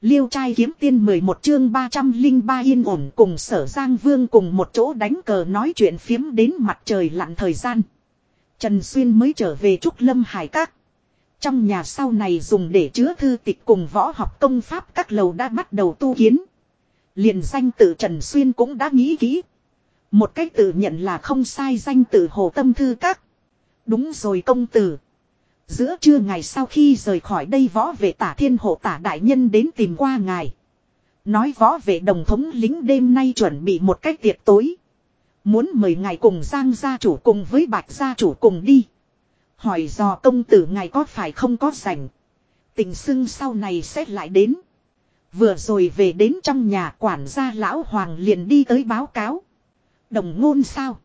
Liêu trai kiếm tiên 11 chương 303 yên ổn cùng sở Giang Vương cùng một chỗ đánh cờ nói chuyện phiếm đến mặt trời lặn thời gian. Trần Xuyên mới trở về Trúc Lâm Hải Các. Trong nhà sau này dùng để chứa thư tịch cùng võ học công pháp các lầu đã bắt đầu tu kiến. Liền danh tự Trần Xuyên cũng đã nghĩ kỹ. Một cách tự nhận là không sai danh tự Hồ Tâm Thư Các. Đúng rồi công tử. Giữa trưa ngày sau khi rời khỏi đây võ vệ tả thiên hộ tả đại nhân đến tìm qua ngài. Nói võ vệ đồng thống lính đêm nay chuẩn bị một cách tiệc tối. Muốn mời ngài cùng Giang gia chủ cùng với Bạch gia chủ cùng đi. Hỏi dò công tử ngài có phải không có rảnh. Tình xưng sau này sẽ lại đến. Vừa rồi về đến trong nhà quản gia lão hoàng liền đi tới báo cáo. Đồng ngôn sao?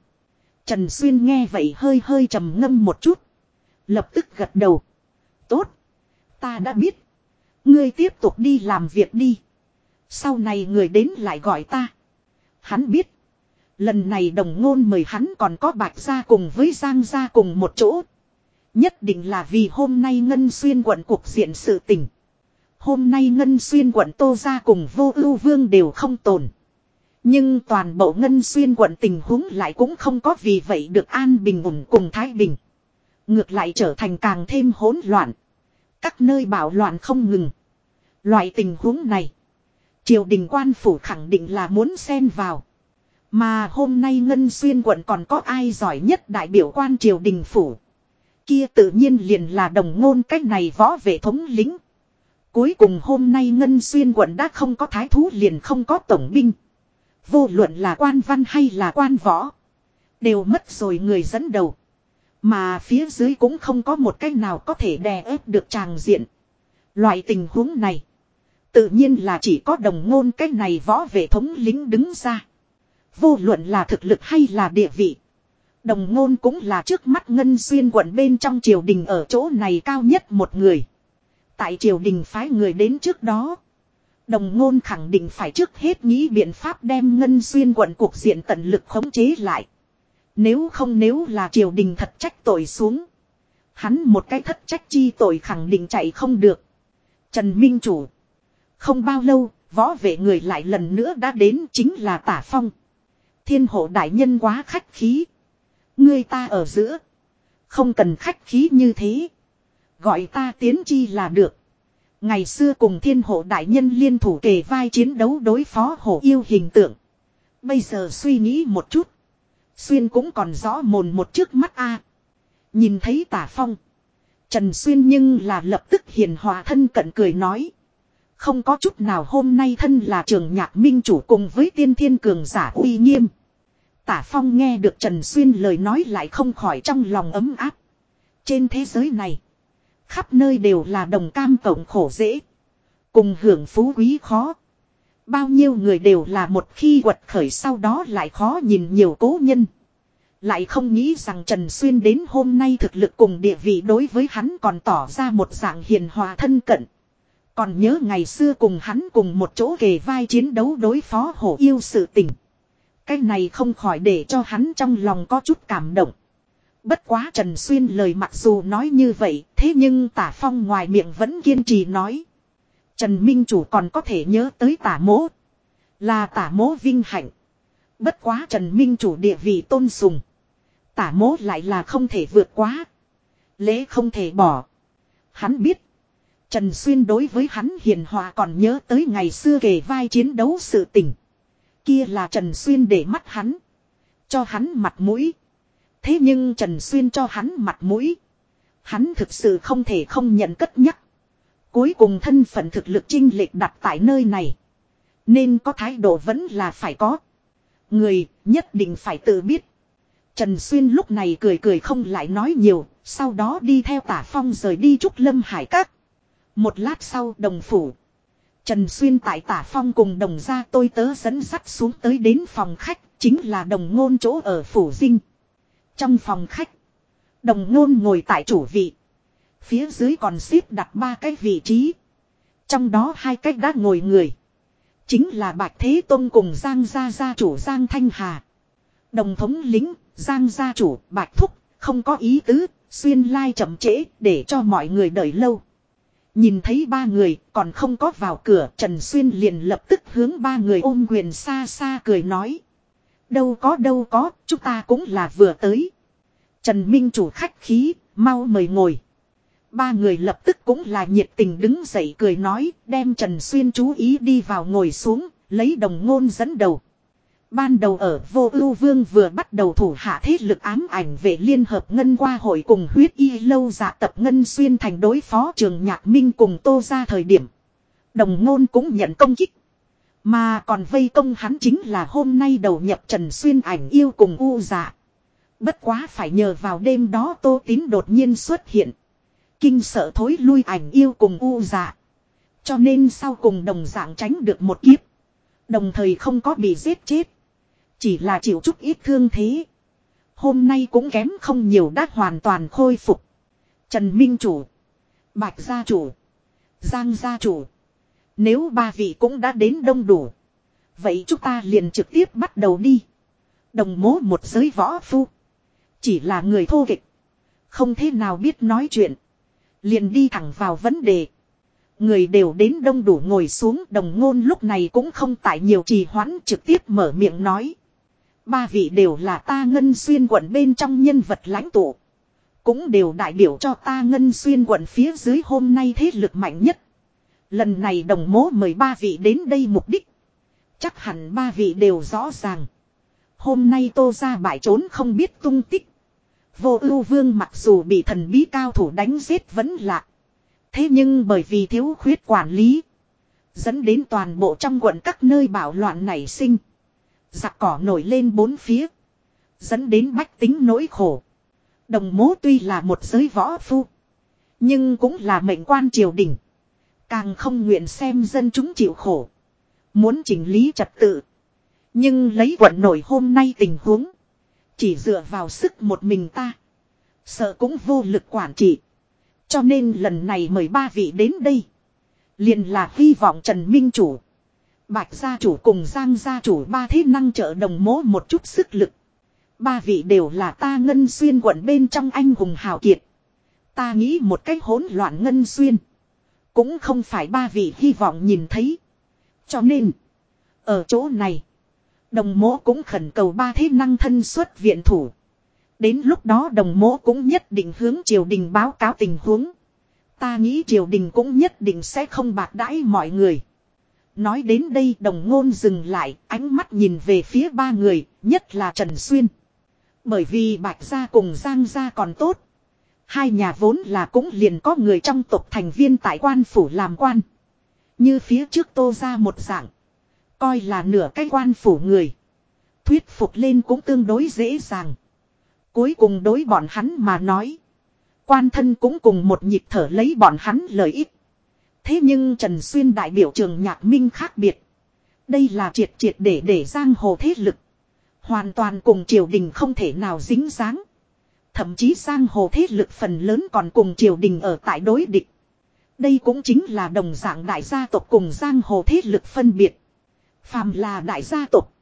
Trần Xuyên nghe vậy hơi hơi trầm ngâm một chút. Lập tức gật đầu. Tốt. Ta đã biết. Ngươi tiếp tục đi làm việc đi. Sau này người đến lại gọi ta. Hắn biết. Lần này đồng ngôn mời hắn còn có bạch gia cùng với giang gia cùng một chỗ. Nhất định là vì hôm nay Ngân Xuyên quận cuộc diện sự tình. Hôm nay Ngân Xuyên quận Tô Gia cùng vô ưu vương đều không tồn. Nhưng toàn bộ Ngân Xuyên quận tình huống lại cũng không có vì vậy được an bình ổn cùng Thái Bình. Ngược lại trở thành càng thêm hỗn loạn. Các nơi bảo loạn không ngừng. Loại tình huống này. Triều đình quan phủ khẳng định là muốn xen vào. Mà hôm nay Ngân Xuyên quận còn có ai giỏi nhất đại biểu quan triều đình phủ. Kia tự nhiên liền là đồng ngôn cách này võ vệ thống lính. Cuối cùng hôm nay Ngân Xuyên quận đã không có thái thú liền không có tổng binh. Vô luận là quan văn hay là quan võ. Đều mất rồi người dẫn đầu. Mà phía dưới cũng không có một cách nào có thể đè ép được tràng diện. Loại tình huống này. Tự nhiên là chỉ có đồng ngôn cách này võ vệ thống lính đứng ra. Vô luận là thực lực hay là địa vị. Đồng ngôn cũng là trước mắt ngân xuyên quận bên trong triều đình ở chỗ này cao nhất một người. Tại triều đình phái người đến trước đó. Đồng ngôn khẳng định phải trước hết nghĩ biện pháp đem ngân xuyên quận cuộc diện tận lực khống chế lại. Nếu không nếu là triều đình thật trách tội xuống. Hắn một cái thất trách chi tội khẳng định chạy không được. Trần Minh Chủ. Không bao lâu, võ vệ người lại lần nữa đã đến chính là tả phong. Thiên hộ đại nhân quá khách khí. người ta ở giữa. Không cần khách khí như thế. Gọi ta tiến chi là được. Ngày xưa cùng thiên hộ đại nhân liên thủ kề vai chiến đấu đối phó hổ yêu hình tượng. Bây giờ suy nghĩ một chút. Xuyên cũng còn rõ mồn một trước mắt a. Nhìn thấy tả phong. Trần Xuyên nhưng là lập tức hiền hòa thân cận cười nói. Không có chút nào hôm nay thân là trường nhạc minh chủ cùng với tiên thiên cường giả uy nghiêm. Tả phong nghe được Trần Xuyên lời nói lại không khỏi trong lòng ấm áp. Trên thế giới này. Khắp nơi đều là đồng cam cộng khổ dễ. Cùng hưởng phú quý khó. Bao nhiêu người đều là một khi quật khởi sau đó lại khó nhìn nhiều cố nhân. Lại không nghĩ rằng Trần Xuyên đến hôm nay thực lực cùng địa vị đối với hắn còn tỏ ra một dạng hiền hòa thân cận. Còn nhớ ngày xưa cùng hắn cùng một chỗ kề vai chiến đấu đối phó hổ yêu sự tình. Cái này không khỏi để cho hắn trong lòng có chút cảm động. Bất quá Trần Xuyên lời mặc dù nói như vậy, thế nhưng tả phong ngoài miệng vẫn kiên trì nói. Trần Minh Chủ còn có thể nhớ tới tả mố. Là tả mố vinh hạnh. Bất quá Trần Minh Chủ địa vị tôn sùng. Tả mố lại là không thể vượt quá. Lễ không thể bỏ. Hắn biết. Trần Xuyên đối với hắn hiền hòa còn nhớ tới ngày xưa kề vai chiến đấu sự tình. Kia là Trần Xuyên để mắt hắn. Cho hắn mặt mũi. Thế nhưng Trần Xuyên cho hắn mặt mũi. Hắn thực sự không thể không nhận cất nhắc. Cuối cùng thân phận thực lực chinh lệch đặt tại nơi này. Nên có thái độ vẫn là phải có. Người nhất định phải tự biết. Trần Xuyên lúc này cười cười không lại nói nhiều. Sau đó đi theo tả phong rời đi trúc lâm hải các. Một lát sau đồng phủ. Trần Xuyên tại tả phong cùng đồng gia tôi tớ dẫn dắt xuống tới đến phòng khách. Chính là đồng ngôn chỗ ở phủ dinh. Trong phòng khách. Đồng ngôn ngồi tại chủ vị. Phía dưới còn xếp đặt ba cái vị trí. Trong đó hai cách đã ngồi người. Chính là Bạch Thế Tông cùng Giang gia gia chủ Giang Thanh Hà. Đồng thống lính, Giang gia chủ, Bạch Thúc, không có ý tứ, xuyên lai chậm trễ để cho mọi người đợi lâu. Nhìn thấy ba người còn không có vào cửa Trần Xuyên liền lập tức hướng ba người ôm quyền xa xa cười nói. Đâu có đâu có, chúng ta cũng là vừa tới. Trần Minh chủ khách khí, mau mời ngồi. Ba người lập tức cũng là nhiệt tình đứng dậy cười nói, đem Trần Xuyên chú ý đi vào ngồi xuống, lấy đồng ngôn dẫn đầu. Ban đầu ở vô ưu vương vừa bắt đầu thủ hạ thế lực ám ảnh về liên hợp ngân qua hội cùng huyết y lâu dạ tập ngân xuyên thành đối phó trường nhạc minh cùng tô ra thời điểm. Đồng ngôn cũng nhận công kích. Mà còn vây công hắn chính là hôm nay đầu nhập trần xuyên ảnh yêu cùng u dạ. Bất quá phải nhờ vào đêm đó tô tín đột nhiên xuất hiện. Kinh sợ thối lui ảnh yêu cùng u dạ. Cho nên sau cùng đồng dạng tránh được một kiếp. Đồng thời không có bị giết chết. Chỉ là chịu chút ít thương thế. Hôm nay cũng kém không nhiều đã hoàn toàn khôi phục. Trần Minh Chủ. Bạch Gia Chủ. Giang Gia Chủ. Nếu ba vị cũng đã đến đông đủ. Vậy chúng ta liền trực tiếp bắt đầu đi. Đồng mố một giới võ phu. Chỉ là người thô kịch. Không thế nào biết nói chuyện. Liền đi thẳng vào vấn đề. Người đều đến đông đủ ngồi xuống, đồng ngôn lúc này cũng không tại nhiều trì hoãn, trực tiếp mở miệng nói. Ba vị đều là ta ngân xuyên quận bên trong nhân vật lãnh tụ. Cũng đều đại biểu cho ta ngân xuyên quận phía dưới hôm nay thế lực mạnh nhất. Lần này đồng mố mời ba vị đến đây mục đích. Chắc hẳn ba vị đều rõ ràng. Hôm nay tô ra bại trốn không biết tung tích. Vô ưu vương mặc dù bị thần bí cao thủ đánh giết vẫn lạ. Thế nhưng bởi vì thiếu khuyết quản lý. Dẫn đến toàn bộ trong quận các nơi bạo loạn nảy sinh. Giặc cỏ nổi lên bốn phía. Dẫn đến bách tính nỗi khổ. Đồng mố tuy là một giới võ phu. Nhưng cũng là mệnh quan triều đình. Càng không nguyện xem dân chúng chịu khổ. Muốn chỉnh lý trật tự. Nhưng lấy quận nổi hôm nay tình huống. Chỉ dựa vào sức một mình ta. Sợ cũng vô lực quản trị. Cho nên lần này mời ba vị đến đây. liền là hy vọng Trần Minh Chủ. Bạch gia chủ cùng Giang gia chủ ba thế năng trợ đồng mố một chút sức lực. Ba vị đều là ta ngân xuyên quận bên trong anh hùng hào kiệt. Ta nghĩ một cách hỗn loạn ngân xuyên. Cũng không phải ba vị hy vọng nhìn thấy. Cho nên. Ở chỗ này. Đồng mỗ cũng khẩn cầu ba thế năng thân xuất viện thủ. Đến lúc đó đồng mỗ cũng nhất định hướng triều đình báo cáo tình huống. Ta nghĩ triều đình cũng nhất định sẽ không bạc đãi mọi người. Nói đến đây đồng ngôn dừng lại, ánh mắt nhìn về phía ba người, nhất là Trần Xuyên. Bởi vì Bạch Gia cùng Giang Gia còn tốt. Hai nhà vốn là cũng liền có người trong tộc thành viên tại quan phủ làm quan. Như phía trước tô ra một dạng. Coi là nửa cái quan phủ người. Thuyết phục lên cũng tương đối dễ dàng. Cuối cùng đối bọn hắn mà nói. Quan thân cũng cùng một nhịp thở lấy bọn hắn lợi ích. Thế nhưng Trần Xuyên đại biểu trường nhạc minh khác biệt. Đây là triệt triệt để để giang hồ thế lực. Hoàn toàn cùng triều đình không thể nào dính dáng. Thậm chí giang hồ thế lực phần lớn còn cùng triều đình ở tại đối địch. Đây cũng chính là đồng dạng đại gia tộc cùng giang hồ thế lực phân biệt. Phàm là đại gia tộc.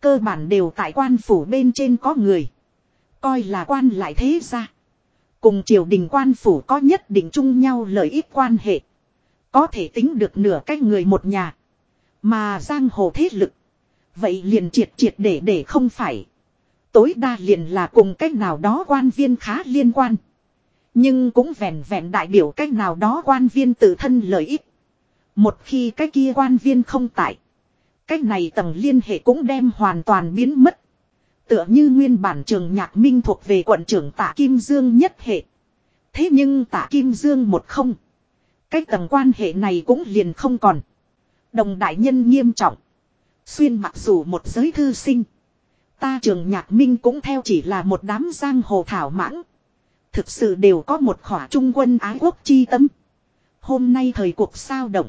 Cơ bản đều tại quan phủ bên trên có người. Coi là quan lại thế gia. Cùng triều đình quan phủ có nhất định chung nhau lợi ích quan hệ. Có thể tính được nửa cách người một nhà. Mà giang hồ thế lực. Vậy liền triệt triệt để để không phải. Tối đa liền là cùng cách nào đó quan viên khá liên quan. Nhưng cũng vẹn vẹn đại biểu cách nào đó quan viên tự thân lợi ích. Một khi cái kia quan viên không tại. Cách này tầng liên hệ cũng đem hoàn toàn biến mất. Tựa như nguyên bản trường nhạc minh thuộc về quận trưởng tạ Kim Dương nhất hệ. Thế nhưng tạ Kim Dương một không. Cái tầng quan hệ này cũng liền không còn. Đồng đại nhân nghiêm trọng. Xuyên mặc dù một giới thư sinh. Ta trường nhạc minh cũng theo chỉ là một đám giang hồ thảo mãng. Thực sự đều có một khỏa trung quân ái quốc chi tâm. Hôm nay thời cuộc sao động.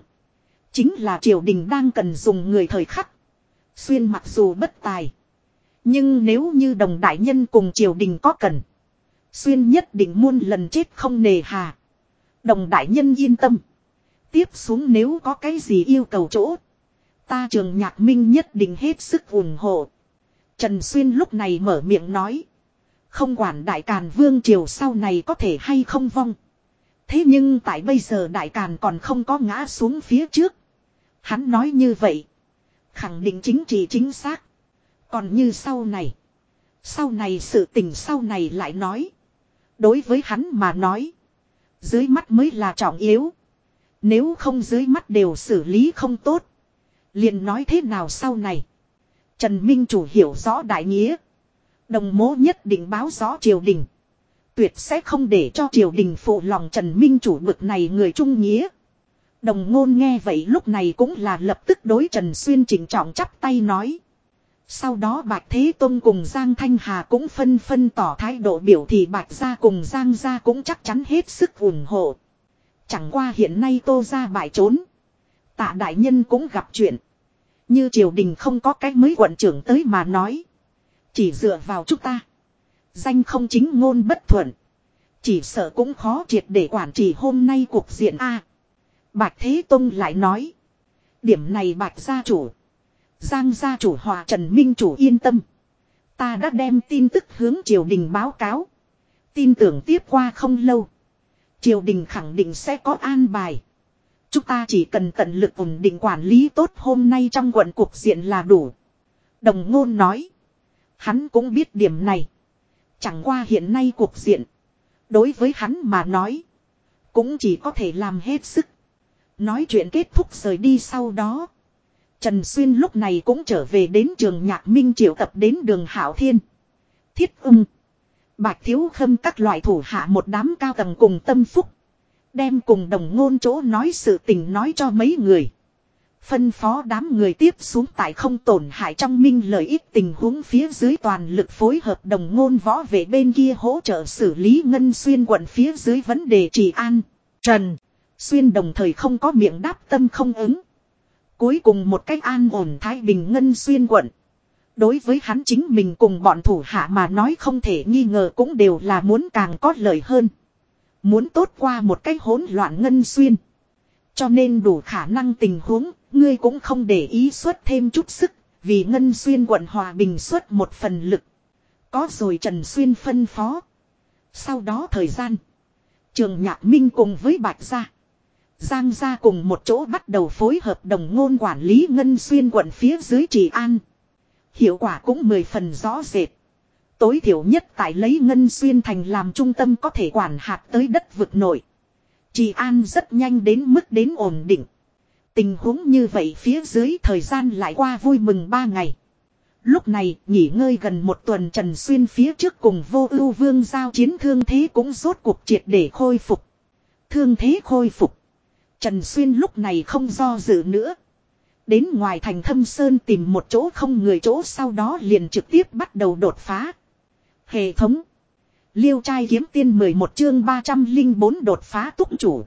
Chính là triều đình đang cần dùng người thời khắc. Xuyên mặc dù bất tài. Nhưng nếu như đồng đại nhân cùng triều đình có cần. Xuyên nhất định muôn lần chết không nề hà. Đồng đại nhân yên tâm. Tiếp xuống nếu có cái gì yêu cầu chỗ. Ta trường nhạc minh nhất định hết sức ủng hộ. Trần Xuyên lúc này mở miệng nói. Không quản đại càn vương triều sau này có thể hay không vong. Thế nhưng tại bây giờ đại càn còn không có ngã xuống phía trước. Hắn nói như vậy. Khẳng định chính trị chính xác. Còn như sau này. Sau này sự tình sau này lại nói. Đối với hắn mà nói. Dưới mắt mới là trọng yếu. Nếu không dưới mắt đều xử lý không tốt. liền nói thế nào sau này. Trần Minh Chủ hiểu rõ đại nghĩa. Đồng mố nhất định báo rõ triều đình. Tuyệt sẽ không để cho triều đình phụ lòng Trần Minh Chủ bực này người trung nghĩa. Đồng ngôn nghe vậy lúc này cũng là lập tức đối Trần Xuyên chỉnh trọng chắp tay nói. Sau đó Bạch Thế Tôn cùng Giang Thanh Hà cũng phân phân tỏ thái độ biểu thì Bạch Gia cùng Giang Gia cũng chắc chắn hết sức ủng hộ. Chẳng qua hiện nay Tô Gia bại trốn. Tạ Đại Nhân cũng gặp chuyện. Như triều đình không có cách mới quận trưởng tới mà nói. Chỉ dựa vào chúng ta. Danh không chính ngôn bất thuận. Chỉ sợ cũng khó triệt để quản trị hôm nay cuộc diện A. Bạch Thế Tông lại nói. Điểm này Bạch gia chủ. Giang gia chủ hòa Trần Minh chủ yên tâm. Ta đã đem tin tức hướng triều đình báo cáo. Tin tưởng tiếp qua không lâu. Triều đình khẳng định sẽ có an bài. Chúng ta chỉ cần tận lực ổn định quản lý tốt hôm nay trong quận cuộc diện là đủ. Đồng ngôn nói. Hắn cũng biết điểm này. Chẳng qua hiện nay cuộc diện. Đối với hắn mà nói. Cũng chỉ có thể làm hết sức. Nói chuyện kết thúc rời đi sau đó. Trần Xuyên lúc này cũng trở về đến trường nhạc minh triệu tập đến đường Hảo Thiên. Thiết ưng. Bạch Thiếu Khâm các loại thủ hạ một đám cao tầng cùng tâm phúc. Đem cùng đồng ngôn chỗ nói sự tình nói cho mấy người. Phân phó đám người tiếp xuống tại không tổn hại trong minh lợi ích tình huống phía dưới toàn lực phối hợp đồng ngôn võ về bên kia hỗ trợ xử lý ngân xuyên quận phía dưới vấn đề trị an. Trần. Xuyên đồng thời không có miệng đáp tâm không ứng. Cuối cùng một cách an ổn thái bình ngân xuyên quận. Đối với hắn chính mình cùng bọn thủ hạ mà nói không thể nghi ngờ cũng đều là muốn càng có lợi hơn. Muốn tốt qua một cách hỗn loạn ngân xuyên. Cho nên đủ khả năng tình huống, ngươi cũng không để ý xuất thêm chút sức, vì ngân xuyên quận hòa bình xuất một phần lực. Có rồi Trần Xuyên phân phó. Sau đó thời gian, trường nhạc minh cùng với Bạch Gia. Giang gia cùng một chỗ bắt đầu phối hợp đồng ngôn quản lý ngân xuyên quận phía dưới trì an. Hiệu quả cũng mười phần rõ rệt. Tối thiểu nhất tại lấy ngân xuyên thành làm trung tâm có thể quản hạt tới đất vực nổi. Trì an rất nhanh đến mức đến ổn định. Tình huống như vậy phía dưới thời gian lại qua vui mừng ba ngày. Lúc này, nghỉ ngơi gần một tuần Trần Xuyên phía trước cùng vô ưu vương giao chiến thương thế cũng rốt cuộc triệt để khôi phục. Thương thế khôi phục. Trần Xuyên lúc này không do dự nữa. Đến ngoài thành thâm sơn tìm một chỗ không người chỗ sau đó liền trực tiếp bắt đầu đột phá. Hệ thống. Liêu trai kiếm tiên 11 chương 304 đột phá túc chủ.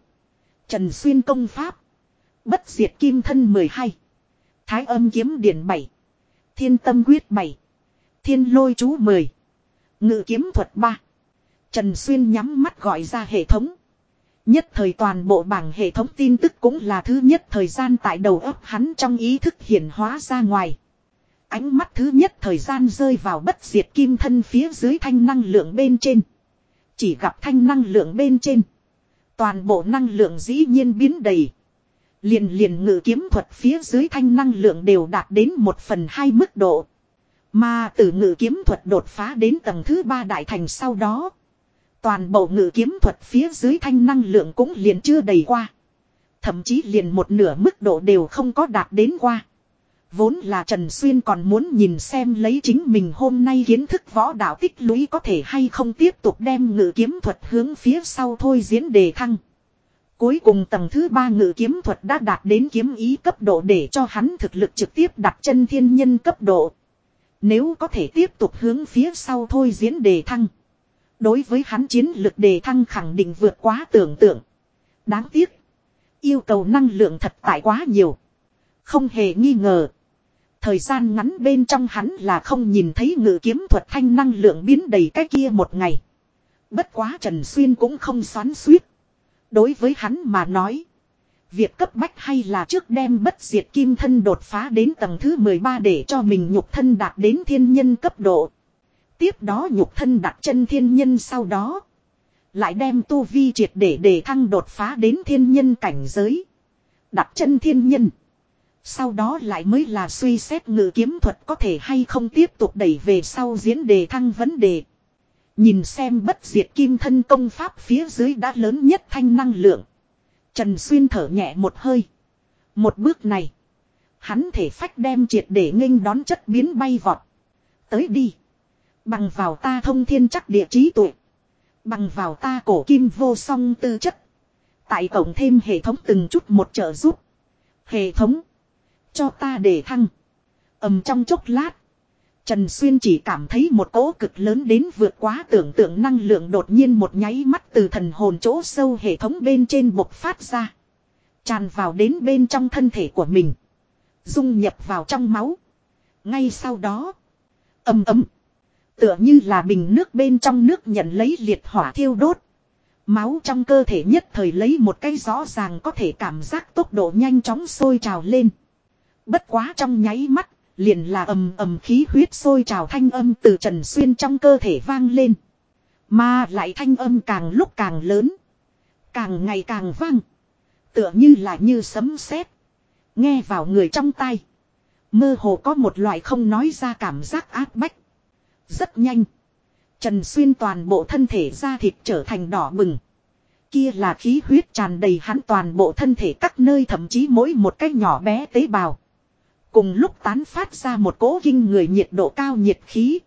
Trần Xuyên công pháp. Bất diệt kim thân 12. Thái âm kiếm điển 7. Thiên tâm quyết 7. Thiên lôi chú 10. Ngự kiếm thuật 3. Trần Xuyên nhắm mắt gọi ra hệ thống. Nhất thời toàn bộ bảng hệ thống tin tức cũng là thứ nhất thời gian tại đầu óc hắn trong ý thức hiển hóa ra ngoài. Ánh mắt thứ nhất thời gian rơi vào bất diệt kim thân phía dưới thanh năng lượng bên trên. Chỉ gặp thanh năng lượng bên trên. Toàn bộ năng lượng dĩ nhiên biến đầy. Liền liền ngự kiếm thuật phía dưới thanh năng lượng đều đạt đến một phần hai mức độ. Mà từ ngự kiếm thuật đột phá đến tầng thứ ba đại thành sau đó. Toàn bộ ngự kiếm thuật phía dưới thanh năng lượng cũng liền chưa đầy qua. Thậm chí liền một nửa mức độ đều không có đạt đến qua. Vốn là Trần Xuyên còn muốn nhìn xem lấy chính mình hôm nay kiến thức võ đạo tích lũy có thể hay không tiếp tục đem ngự kiếm thuật hướng phía sau thôi diễn đề thăng. Cuối cùng tầng thứ ba ngự kiếm thuật đã đạt đến kiếm ý cấp độ để cho hắn thực lực trực tiếp đặt chân thiên nhân cấp độ. Nếu có thể tiếp tục hướng phía sau thôi diễn đề thăng. Đối với hắn chiến lực đề thăng khẳng định vượt quá tưởng tượng. Đáng tiếc. Yêu cầu năng lượng thật tại quá nhiều. Không hề nghi ngờ. Thời gian ngắn bên trong hắn là không nhìn thấy ngự kiếm thuật thanh năng lượng biến đầy cái kia một ngày. Bất quá Trần Xuyên cũng không xoắn suýt. Đối với hắn mà nói. Việc cấp bách hay là trước đem bất diệt kim thân đột phá đến tầng thứ 13 để cho mình nhục thân đạt đến thiên nhân cấp độ. Tiếp đó nhục thân đặt chân thiên nhân sau đó. Lại đem tu vi triệt để để thăng đột phá đến thiên nhân cảnh giới. Đặt chân thiên nhân. Sau đó lại mới là suy xét ngự kiếm thuật có thể hay không tiếp tục đẩy về sau diễn đề thăng vấn đề. Nhìn xem bất diệt kim thân công pháp phía dưới đã lớn nhất thanh năng lượng. Trần Xuyên thở nhẹ một hơi. Một bước này. Hắn thể phách đem triệt để nghênh đón chất biến bay vọt. Tới đi. Bằng vào ta thông thiên chắc địa trí tuệ. Bằng vào ta cổ kim vô song tư chất. Tại tổng thêm hệ thống từng chút một trợ giúp. Hệ thống. Cho ta để thăng. ầm trong chốc lát. Trần Xuyên chỉ cảm thấy một cỗ cực lớn đến vượt quá tưởng tượng năng lượng đột nhiên một nháy mắt từ thần hồn chỗ sâu hệ thống bên trên bộc phát ra. Tràn vào đến bên trong thân thể của mình. Dung nhập vào trong máu. Ngay sau đó. ầm ầm Tựa như là bình nước bên trong nước nhận lấy liệt hỏa thiêu đốt. Máu trong cơ thể nhất thời lấy một cái rõ ràng có thể cảm giác tốc độ nhanh chóng sôi trào lên. Bất quá trong nháy mắt, liền là ầm ầm khí huyết sôi trào thanh âm từ Trần Xuyên trong cơ thể vang lên. Mà lại thanh âm càng lúc càng lớn. Càng ngày càng vang. Tựa như là như sấm sét Nghe vào người trong tay. Mơ hồ có một loại không nói ra cảm giác áp bách. Rất nhanh. Trần Xuyên toàn bộ thân thể da thịt trở thành đỏ bừng. Kia là khí huyết tràn đầy hắn toàn bộ thân thể các nơi thậm chí mỗi một cái nhỏ bé tế bào. Cùng lúc tán phát ra một cỗ kinh người nhiệt độ cao nhiệt khí.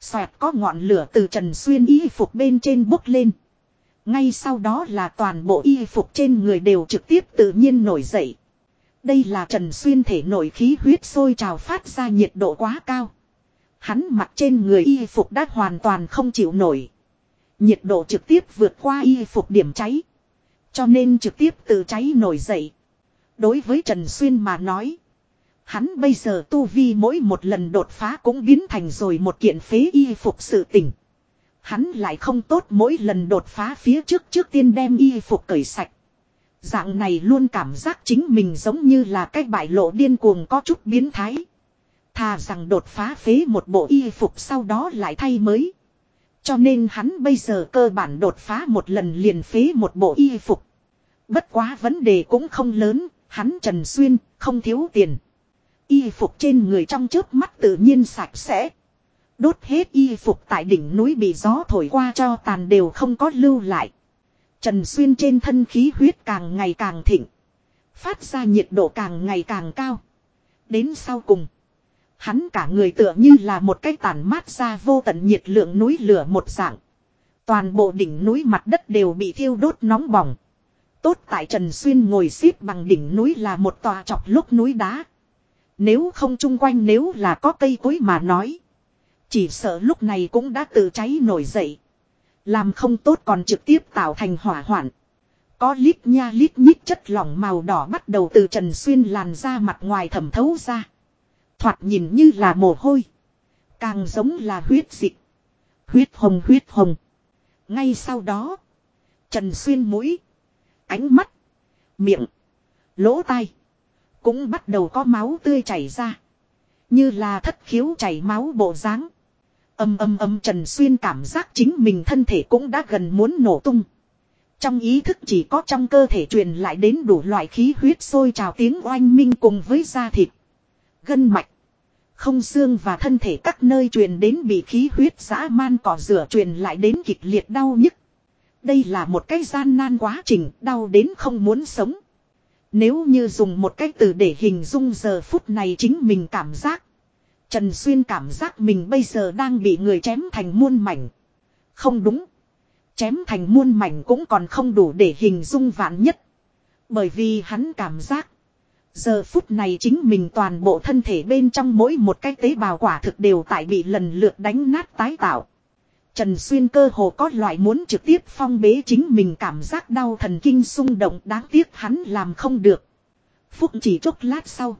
Xoẹt có ngọn lửa từ Trần Xuyên y phục bên trên bốc lên. Ngay sau đó là toàn bộ y phục trên người đều trực tiếp tự nhiên nổi dậy. Đây là Trần Xuyên thể nổi khí huyết sôi trào phát ra nhiệt độ quá cao. Hắn mặc trên người y phục đã hoàn toàn không chịu nổi. Nhiệt độ trực tiếp vượt qua y phục điểm cháy. Cho nên trực tiếp tự cháy nổi dậy. Đối với Trần Xuyên mà nói. Hắn bây giờ tu vi mỗi một lần đột phá cũng biến thành rồi một kiện phế y phục sự tỉnh. Hắn lại không tốt mỗi lần đột phá phía trước trước tiên đem y phục cởi sạch. Dạng này luôn cảm giác chính mình giống như là cái bại lộ điên cuồng có chút biến thái. Thà rằng đột phá phế một bộ y phục sau đó lại thay mới. Cho nên hắn bây giờ cơ bản đột phá một lần liền phế một bộ y phục. Bất quá vấn đề cũng không lớn, hắn Trần Xuyên, không thiếu tiền. Y phục trên người trong chớp mắt tự nhiên sạch sẽ. Đốt hết y phục tại đỉnh núi bị gió thổi qua cho tàn đều không có lưu lại. Trần Xuyên trên thân khí huyết càng ngày càng thịnh. Phát ra nhiệt độ càng ngày càng cao. Đến sau cùng. Hắn cả người tựa như là một cái tàn mát ra vô tận nhiệt lượng núi lửa một dạng. Toàn bộ đỉnh núi mặt đất đều bị thiêu đốt nóng bỏng. Tốt tại Trần Xuyên ngồi xếp bằng đỉnh núi là một tòa chọc lúc núi đá. Nếu không chung quanh nếu là có cây cối mà nói. Chỉ sợ lúc này cũng đã tự cháy nổi dậy. Làm không tốt còn trực tiếp tạo thành hỏa hoạn. Có lít nha lít nhít chất lỏng màu đỏ bắt đầu từ Trần Xuyên làn ra mặt ngoài thẩm thấu ra. Thoạt nhìn như là mồ hôi. Càng giống là huyết dịch. Huyết hồng huyết hồng. Ngay sau đó. Trần Xuyên mũi. Ánh mắt. Miệng. Lỗ tai. Cũng bắt đầu có máu tươi chảy ra. Như là thất khiếu chảy máu bộ dáng Âm âm âm, Trần Xuyên cảm giác chính mình thân thể cũng đã gần muốn nổ tung. Trong ý thức chỉ có trong cơ thể truyền lại đến đủ loại khí huyết sôi trào tiếng oanh minh cùng với da thịt. Gân mạch. Không xương và thân thể các nơi truyền đến bị khí huyết dã man cỏ rửa truyền lại đến kịch liệt đau nhức. Đây là một cái gian nan quá trình, đau đến không muốn sống. Nếu như dùng một cái từ để hình dung giờ phút này chính mình cảm giác. Trần Xuyên cảm giác mình bây giờ đang bị người chém thành muôn mảnh. Không đúng. Chém thành muôn mảnh cũng còn không đủ để hình dung vạn nhất. Bởi vì hắn cảm giác. Giờ phút này chính mình toàn bộ thân thể bên trong mỗi một cái tế bào quả thực đều tại bị lần lượt đánh nát tái tạo. Trần Xuyên cơ hồ có loại muốn trực tiếp phong bế chính mình cảm giác đau thần kinh xung động đáng tiếc hắn làm không được. Phúc chỉ chốc lát sau.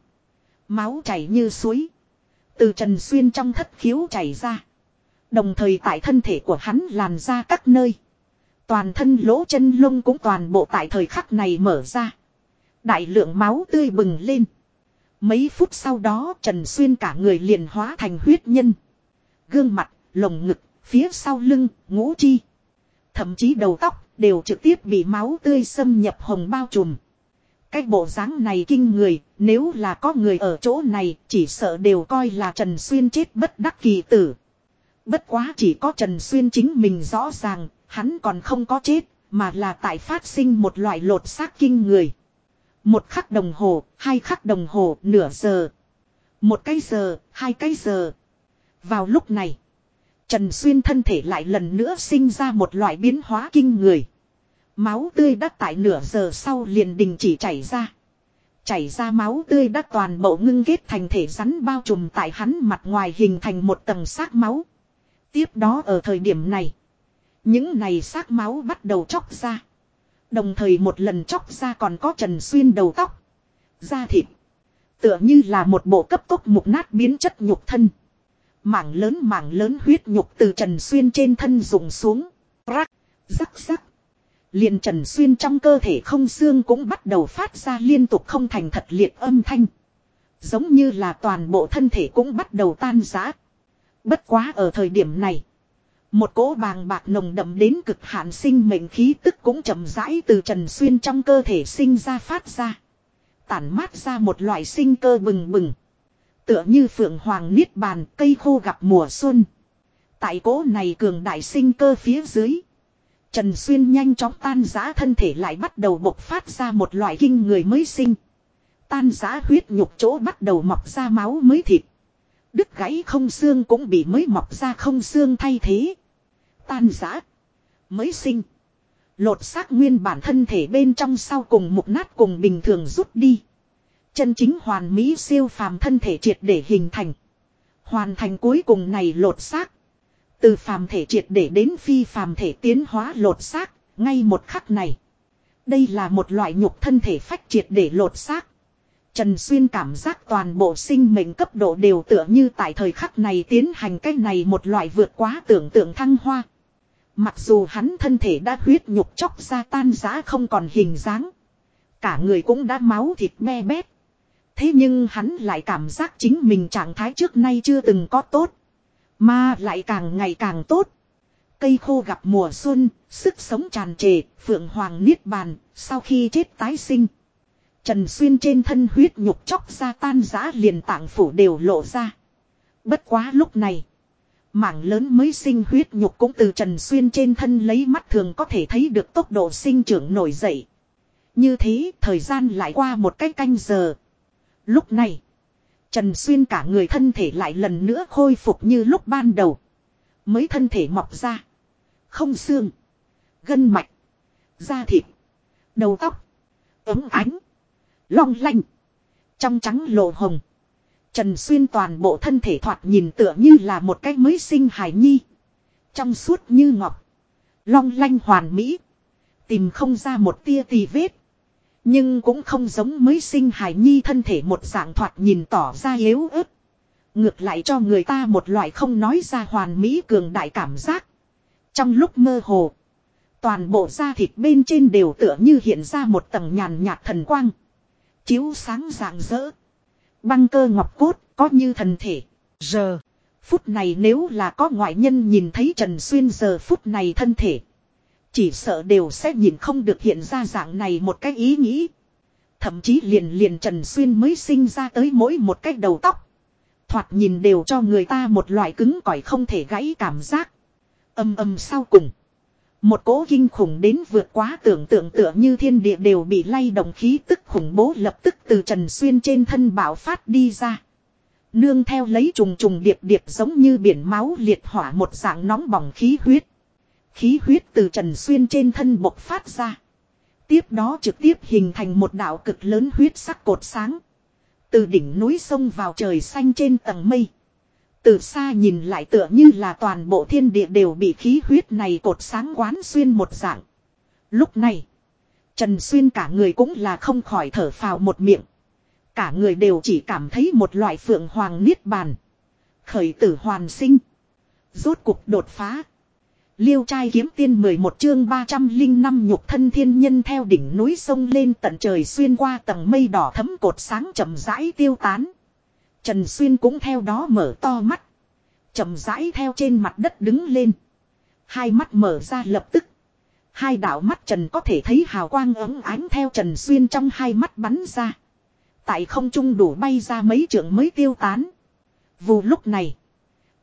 Máu chảy như suối. Từ Trần Xuyên trong thất khiếu chảy ra. Đồng thời tại thân thể của hắn làn ra các nơi. Toàn thân lỗ chân lông cũng toàn bộ tại thời khắc này mở ra. Đại lượng máu tươi bừng lên. Mấy phút sau đó Trần Xuyên cả người liền hóa thành huyết nhân. Gương mặt, lồng ngực, phía sau lưng, ngũ chi. Thậm chí đầu tóc đều trực tiếp bị máu tươi xâm nhập hồng bao trùm. Cái bộ dáng này kinh người, nếu là có người ở chỗ này, chỉ sợ đều coi là Trần Xuyên chết bất đắc kỳ tử. Bất quá chỉ có Trần Xuyên chính mình rõ ràng, hắn còn không có chết, mà là tại phát sinh một loại lột xác kinh người. Một khắc đồng hồ, hai khắc đồng hồ, nửa giờ. Một cái giờ, hai cái giờ. Vào lúc này, Trần Xuyên thân thể lại lần nữa sinh ra một loại biến hóa kinh người. Máu tươi đã tại nửa giờ sau liền đình chỉ chảy ra. Chảy ra máu tươi đã toàn bộ ngưng kết thành thể rắn bao trùm tại hắn mặt ngoài hình thành một tầng xác máu. Tiếp đó ở thời điểm này, những này xác máu bắt đầu chóc ra. Đồng thời một lần chóc ra còn có trần xuyên đầu tóc, da thịt. Tựa như là một bộ cấp tốc mục nát biến chất nhục thân. Mảng lớn mảng lớn huyết nhục từ trần xuyên trên thân rụng xuống. Rắc, rắc rắc. Liền trần xuyên trong cơ thể không xương cũng bắt đầu phát ra liên tục không thành thật liệt âm thanh. Giống như là toàn bộ thân thể cũng bắt đầu tan rã. Bất quá ở thời điểm này. Một cỗ bàng bạc nồng đậm đến cực hạn sinh mệnh khí tức cũng chậm rãi từ trần xuyên trong cơ thể sinh ra phát ra. Tản mát ra một loại sinh cơ bừng bừng. Tựa như phượng hoàng niết bàn, cây khô gặp mùa xuân. Tại cỗ này cường đại sinh cơ phía dưới. Trần Xuyên nhanh chóng tan giã thân thể lại bắt đầu bộc phát ra một loại kinh người mới sinh. Tan giã huyết nhục chỗ bắt đầu mọc ra máu mới thịt. Đứt gãy không xương cũng bị mới mọc ra không xương thay thế. Tan giã. Mới sinh. Lột xác nguyên bản thân thể bên trong sau cùng mục nát cùng bình thường rút đi. Chân chính hoàn mỹ siêu phàm thân thể triệt để hình thành. Hoàn thành cuối cùng này lột xác. Từ phàm thể triệt để đến phi phàm thể tiến hóa lột xác, ngay một khắc này. Đây là một loại nhục thân thể phách triệt để lột xác. Trần Xuyên cảm giác toàn bộ sinh mệnh cấp độ đều tựa như tại thời khắc này tiến hành cách này một loại vượt quá tưởng tượng thăng hoa. Mặc dù hắn thân thể đã huyết nhục chóc ra tan giá không còn hình dáng. Cả người cũng đã máu thịt me bét. Thế nhưng hắn lại cảm giác chính mình trạng thái trước nay chưa từng có tốt. Mà lại càng ngày càng tốt. Cây khô gặp mùa xuân, sức sống tràn trề, phượng hoàng niết bàn, sau khi chết tái sinh. Trần Xuyên trên thân huyết nhục chóc ra tan giã liền tạng phủ đều lộ ra. Bất quá lúc này. Mảng lớn mới sinh huyết nhục cũng từ Trần Xuyên trên thân lấy mắt thường có thể thấy được tốc độ sinh trưởng nổi dậy. Như thế, thời gian lại qua một cái canh giờ. Lúc này. Trần Xuyên cả người thân thể lại lần nữa khôi phục như lúc ban đầu. Mới thân thể mọc ra. Không xương. Gân mạch. Da thịt. Đầu tóc. Ấm ánh. Long lanh. Trong trắng lộ hồng. Trần Xuyên toàn bộ thân thể thoạt nhìn tựa như là một cái mới sinh hài nhi. Trong suốt như ngọc. Long lanh hoàn mỹ. Tìm không ra một tia tì vết. Nhưng cũng không giống mới sinh hài nhi thân thể một dạng thoạt nhìn tỏ ra yếu ớt. Ngược lại cho người ta một loại không nói ra hoàn mỹ cường đại cảm giác. Trong lúc mơ hồ. Toàn bộ da thịt bên trên đều tựa như hiện ra một tầng nhàn nhạt thần quang. Chiếu sáng rạng rỡ. Băng cơ ngọc cốt có như thần thể. Giờ. Phút này nếu là có ngoại nhân nhìn thấy Trần Xuyên giờ phút này thân thể. Chỉ sợ đều sẽ nhìn không được hiện ra dạng này một cái ý nghĩ. Thậm chí liền liền Trần Xuyên mới sinh ra tới mỗi một cái đầu tóc. Thoạt nhìn đều cho người ta một loại cứng cỏi không thể gãy cảm giác. Âm âm sau cùng. Một cỗ kinh khủng đến vượt quá tưởng tượng tựa như thiên địa đều bị lay động khí tức khủng bố lập tức từ Trần Xuyên trên thân bảo phát đi ra. Nương theo lấy trùng trùng điệp điệp giống như biển máu liệt hỏa một dạng nóng bỏng khí huyết. Khí huyết từ Trần Xuyên trên thân bộc phát ra. Tiếp đó trực tiếp hình thành một đạo cực lớn huyết sắc cột sáng. Từ đỉnh núi sông vào trời xanh trên tầng mây. Từ xa nhìn lại tựa như là toàn bộ thiên địa đều bị khí huyết này cột sáng quán xuyên một dạng. Lúc này, Trần Xuyên cả người cũng là không khỏi thở phào một miệng. Cả người đều chỉ cảm thấy một loại phượng hoàng niết bàn. Khởi tử hoàn sinh. Rốt cục đột phá. Liêu trai kiếm tiên 11 chương 305 nhục thân thiên nhân theo đỉnh núi sông lên tận trời xuyên qua tầng mây đỏ thấm cột sáng chậm rãi tiêu tán. Trần Xuyên cũng theo đó mở to mắt. chậm rãi theo trên mặt đất đứng lên. Hai mắt mở ra lập tức. Hai đạo mắt Trần có thể thấy hào quang ấm ánh theo Trần Xuyên trong hai mắt bắn ra. Tại không trung đủ bay ra mấy trượng mới tiêu tán. Vù lúc này.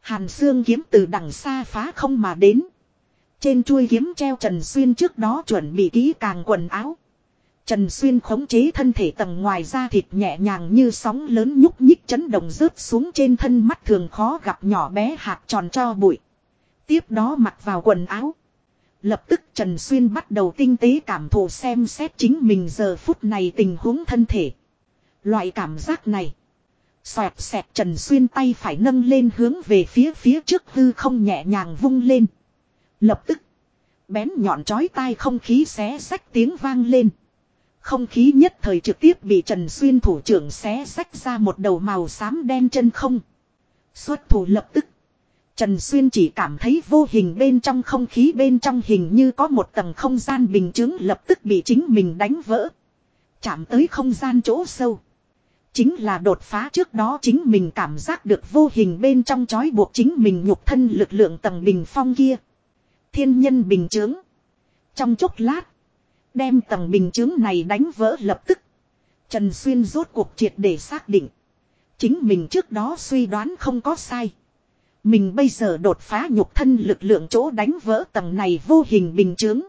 Hàn xương kiếm từ đằng xa phá không mà đến. Trên chuôi kiếm treo Trần Xuyên trước đó chuẩn bị kỹ càng quần áo. Trần Xuyên khống chế thân thể tầng ngoài da thịt nhẹ nhàng như sóng lớn nhúc nhích chấn động rớt xuống trên thân mắt thường khó gặp nhỏ bé hạt tròn cho bụi. Tiếp đó mặc vào quần áo. Lập tức Trần Xuyên bắt đầu tinh tế cảm thụ xem xét chính mình giờ phút này tình huống thân thể. Loại cảm giác này. Xoẹt xẹt Trần Xuyên tay phải nâng lên hướng về phía phía trước hư không nhẹ nhàng vung lên. Lập tức. Bén nhọn chói tai không khí xé sách tiếng vang lên. Không khí nhất thời trực tiếp bị Trần Xuyên thủ trưởng xé sách ra một đầu màu xám đen chân không. Xuất thủ lập tức. Trần Xuyên chỉ cảm thấy vô hình bên trong không khí bên trong hình như có một tầng không gian bình chứng lập tức bị chính mình đánh vỡ. Chạm tới không gian chỗ sâu. Chính là đột phá trước đó chính mình cảm giác được vô hình bên trong chói buộc chính mình nhục thân lực lượng tầng bình phong kia. Thiên nhân bình chứng. Trong chốc lát. Đem tầng bình chứng này đánh vỡ lập tức. Trần Xuyên rốt cuộc triệt để xác định. Chính mình trước đó suy đoán không có sai. Mình bây giờ đột phá nhục thân lực lượng chỗ đánh vỡ tầng này vô hình bình chứng.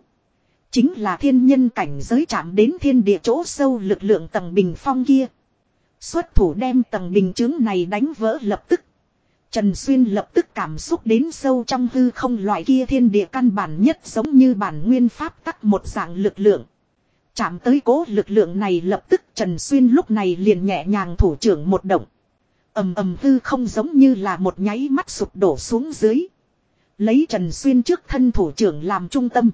Chính là thiên nhân cảnh giới chạm đến thiên địa chỗ sâu lực lượng tầng bình phong kia. Xuất thủ đem tầng bình chứng này đánh vỡ lập tức. Trần Xuyên lập tức cảm xúc đến sâu trong hư không loại kia thiên địa căn bản nhất giống như bản nguyên pháp tắc một dạng lực lượng. Chạm tới cố lực lượng này lập tức Trần Xuyên lúc này liền nhẹ nhàng thủ trưởng một động ầm ầm hư không giống như là một nháy mắt sụp đổ xuống dưới. Lấy Trần Xuyên trước thân thủ trưởng làm trung tâm.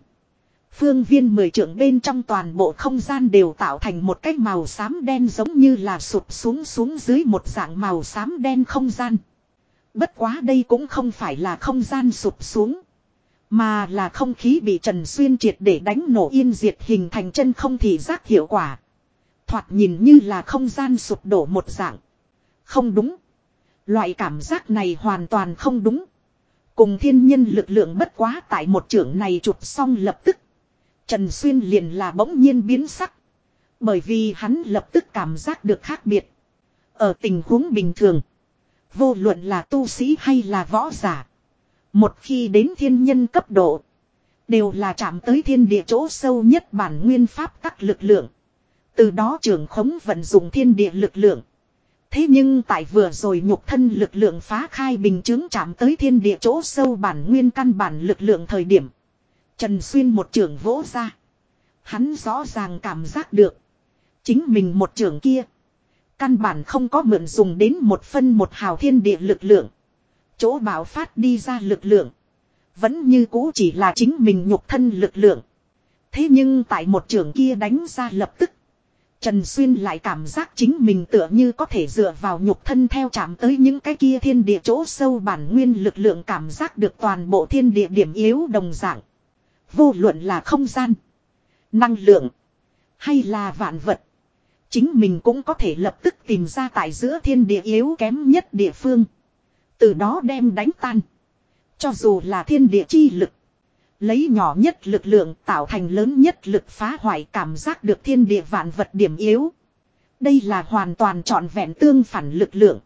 Phương viên mười trưởng bên trong toàn bộ không gian đều tạo thành một cái màu xám đen giống như là sụp xuống xuống dưới một dạng màu xám đen không gian. Bất quá đây cũng không phải là không gian sụp xuống. Mà là không khí bị Trần Xuyên triệt để đánh nổ yên diệt hình thành chân không thì giác hiệu quả. Thoạt nhìn như là không gian sụp đổ một dạng. Không đúng. Loại cảm giác này hoàn toàn không đúng. Cùng thiên nhân lực lượng bất quá tại một trưởng này chụp xong lập tức. Trần Xuyên liền là bỗng nhiên biến sắc. Bởi vì hắn lập tức cảm giác được khác biệt. Ở tình huống bình thường. Vô luận là tu sĩ hay là võ giả. Một khi đến thiên nhân cấp độ. Đều là chạm tới thiên địa chỗ sâu nhất bản nguyên pháp tắc lực lượng. Từ đó trưởng khống vận dụng thiên địa lực lượng. Thế nhưng tại vừa rồi nhục thân lực lượng phá khai bình chứng chạm tới thiên địa chỗ sâu bản nguyên căn bản lực lượng thời điểm. Trần Xuyên một trưởng vỗ ra. Hắn rõ ràng cảm giác được. Chính mình một trưởng kia. Căn bản không có mượn dùng đến một phân một hào thiên địa lực lượng. Chỗ bảo phát đi ra lực lượng. Vẫn như cũ chỉ là chính mình nhục thân lực lượng. Thế nhưng tại một trường kia đánh ra lập tức Trần Xuyên lại cảm giác chính mình tựa như có thể dựa vào nhục thân theo chạm tới những cái kia thiên địa chỗ sâu bản nguyên lực lượng cảm giác được toàn bộ thiên địa điểm yếu đồng dạng. Vô luận là không gian, năng lượng, hay là vạn vật. Chính mình cũng có thể lập tức tìm ra tại giữa thiên địa yếu kém nhất địa phương. Từ đó đem đánh tan. Cho dù là thiên địa chi lực. Lấy nhỏ nhất lực lượng tạo thành lớn nhất lực phá hoại cảm giác được thiên địa vạn vật điểm yếu. Đây là hoàn toàn trọn vẹn tương phản lực lượng.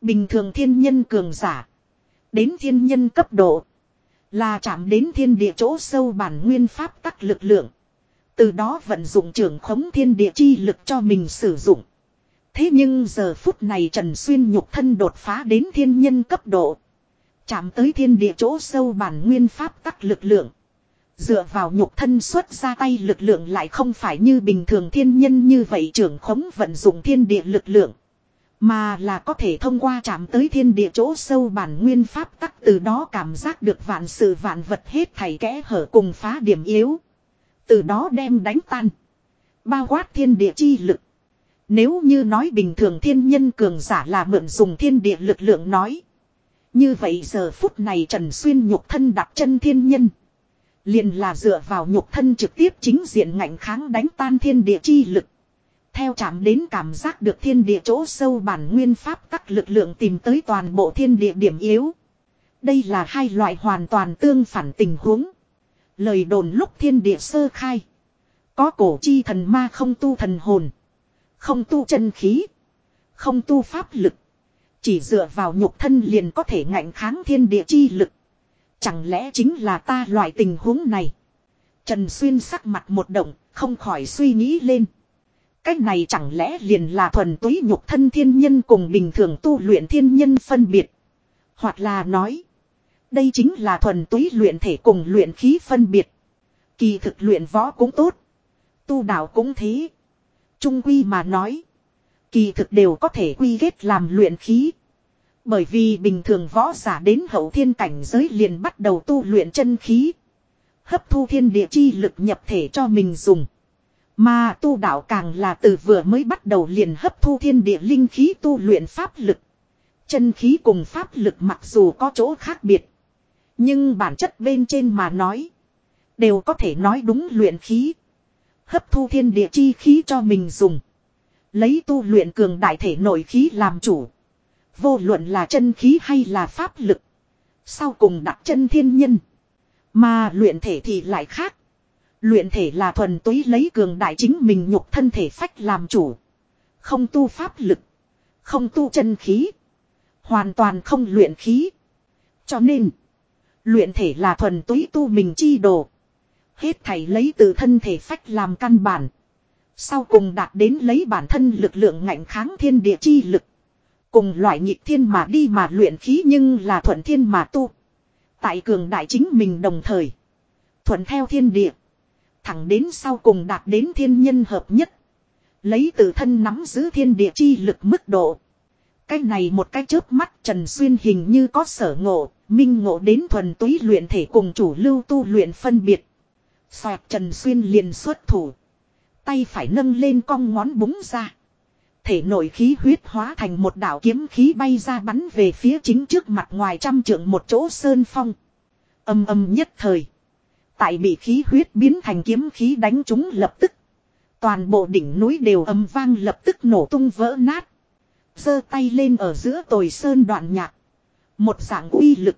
Bình thường thiên nhân cường giả. Đến thiên nhân cấp độ. Là chạm đến thiên địa chỗ sâu bản nguyên pháp tắc lực lượng. Từ đó vận dụng trưởng khống thiên địa chi lực cho mình sử dụng. Thế nhưng giờ phút này Trần Xuyên nhục thân đột phá đến thiên nhân cấp độ. Chạm tới thiên địa chỗ sâu bản nguyên pháp tắc lực lượng. Dựa vào nhục thân xuất ra tay lực lượng lại không phải như bình thường thiên nhân như vậy trưởng khống vận dụng thiên địa lực lượng. Mà là có thể thông qua chạm tới thiên địa chỗ sâu bản nguyên pháp tắc từ đó cảm giác được vạn sự vạn vật hết thảy kẽ hở cùng phá điểm yếu. Từ đó đem đánh tan. Bao quát thiên địa chi lực. Nếu như nói bình thường thiên nhân cường giả là mượn dùng thiên địa lực lượng nói. Như vậy giờ phút này Trần Xuyên nhục thân đặt chân thiên nhân. Liền là dựa vào nhục thân trực tiếp chính diện ngạnh kháng đánh tan thiên địa chi lực. Theo chạm đến cảm giác được thiên địa chỗ sâu bản nguyên pháp các lực lượng tìm tới toàn bộ thiên địa điểm yếu. Đây là hai loại hoàn toàn tương phản tình huống. Lời đồn lúc thiên địa sơ khai. Có cổ chi thần ma không tu thần hồn. Không tu chân khí. Không tu pháp lực. Chỉ dựa vào nhục thân liền có thể ngạnh kháng thiên địa chi lực. Chẳng lẽ chính là ta loại tình huống này. Trần Xuyên sắc mặt một động, không khỏi suy nghĩ lên. Cách này chẳng lẽ liền là thuần túy nhục thân thiên nhân cùng bình thường tu luyện thiên nhân phân biệt. Hoặc là nói. Đây chính là thuần túy luyện thể cùng luyện khí phân biệt. Kỳ thực luyện võ cũng tốt. Tu đạo cũng thế. Trung quy mà nói. Kỳ thực đều có thể quy kết làm luyện khí. Bởi vì bình thường võ giả đến hậu thiên cảnh giới liền bắt đầu tu luyện chân khí. Hấp thu thiên địa chi lực nhập thể cho mình dùng. Mà tu đạo càng là từ vừa mới bắt đầu liền hấp thu thiên địa linh khí tu luyện pháp lực. Chân khí cùng pháp lực mặc dù có chỗ khác biệt. Nhưng bản chất bên trên mà nói. Đều có thể nói đúng luyện khí. Hấp thu thiên địa chi khí cho mình dùng. Lấy tu luyện cường đại thể nội khí làm chủ. Vô luận là chân khí hay là pháp lực. Sau cùng đặt chân thiên nhân. Mà luyện thể thì lại khác. Luyện thể là thuần túy lấy cường đại chính mình nhục thân thể phách làm chủ. Không tu pháp lực. Không tu chân khí. Hoàn toàn không luyện khí. Cho nên. Luyện thể là thuần túy tu mình chi đồ. Hết thảy lấy từ thân thể phách làm căn bản. Sau cùng đạt đến lấy bản thân lực lượng ngạnh kháng thiên địa chi lực. Cùng loại nhịp thiên mà đi mà luyện khí nhưng là thuận thiên mà tu. Tại cường đại chính mình đồng thời. Thuận theo thiên địa. Thẳng đến sau cùng đạt đến thiên nhân hợp nhất. Lấy từ thân nắm giữ thiên địa chi lực mức độ. Cái này một cái chớp mắt Trần Xuyên hình như có sở ngộ, minh ngộ đến thuần túy luyện thể cùng chủ lưu tu luyện phân biệt. Xoạt Trần Xuyên liền xuất thủ. Tay phải nâng lên cong ngón búng ra. Thể nội khí huyết hóa thành một đạo kiếm khí bay ra bắn về phía chính trước mặt ngoài trăm trượng một chỗ sơn phong. Âm âm nhất thời. Tại bị khí huyết biến thành kiếm khí đánh chúng lập tức. Toàn bộ đỉnh núi đều âm vang lập tức nổ tung vỡ nát. giơ tay lên ở giữa tồi sơn đoạn nhạc. Một dạng uy lực.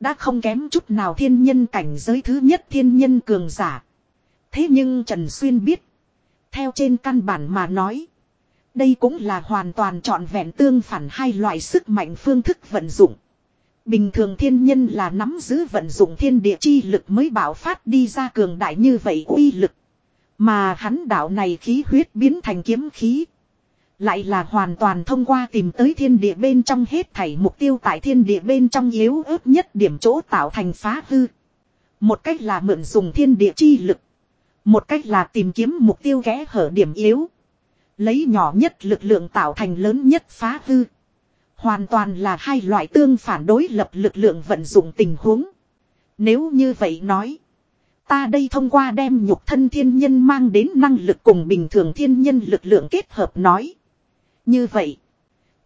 Đã không kém chút nào thiên nhân cảnh giới thứ nhất thiên nhân cường giả. Thế nhưng Trần Xuyên biết. Theo trên căn bản mà nói. Đây cũng là hoàn toàn trọn vẹn tương phản hai loại sức mạnh phương thức vận dụng. Bình thường thiên nhân là nắm giữ vận dụng thiên địa chi lực mới bảo phát đi ra cường đại như vậy uy lực. Mà hắn đạo này khí huyết biến thành kiếm khí. Lại là hoàn toàn thông qua tìm tới thiên địa bên trong hết thảy mục tiêu tại thiên địa bên trong yếu ớt nhất điểm chỗ tạo thành phá hư. Một cách là mượn dùng thiên địa chi lực. Một cách là tìm kiếm mục tiêu kẽ hở điểm yếu. Lấy nhỏ nhất lực lượng tạo thành lớn nhất phá hư. Hoàn toàn là hai loại tương phản đối lập lực lượng vận dụng tình huống. Nếu như vậy nói. Ta đây thông qua đem nhục thân thiên nhân mang đến năng lực cùng bình thường thiên nhân lực lượng kết hợp nói. Như vậy.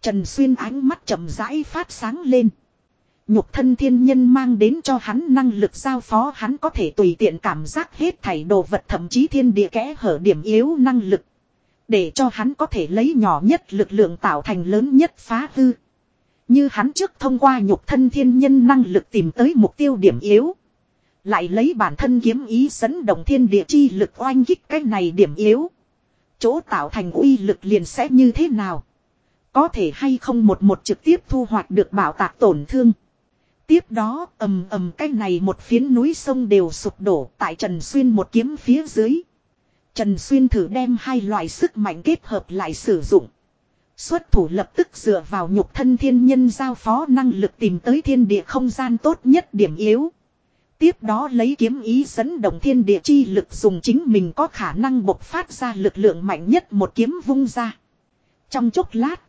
Trần Xuyên ánh mắt chậm rãi phát sáng lên. Nhục thân thiên nhân mang đến cho hắn năng lực giao phó, hắn có thể tùy tiện cảm giác hết thảy đồ vật, thậm chí thiên địa kẽ hở điểm yếu năng lực. Để cho hắn có thể lấy nhỏ nhất lực lượng tạo thành lớn nhất phá hư. Như hắn trước thông qua nhục thân thiên nhân năng lực tìm tới mục tiêu điểm yếu. Lại lấy bản thân kiếm ý dẫn động thiên địa chi lực oanh kích cái này điểm yếu. Chỗ tạo thành uy lực liền sẽ như thế nào? Có thể hay không một một trực tiếp thu hoạch được bảo tạc tổn thương. Tiếp đó, ầm ầm cái này một phiến núi sông đều sụp đổ tại Trần Xuyên một kiếm phía dưới. Trần Xuyên thử đem hai loại sức mạnh kết hợp lại sử dụng. Xuất thủ lập tức dựa vào nhục thân thiên nhân giao phó năng lực tìm tới thiên địa không gian tốt nhất điểm yếu. Tiếp đó lấy kiếm ý dẫn động thiên địa chi lực dùng chính mình có khả năng bộc phát ra lực lượng mạnh nhất một kiếm vung ra. Trong chốc lát,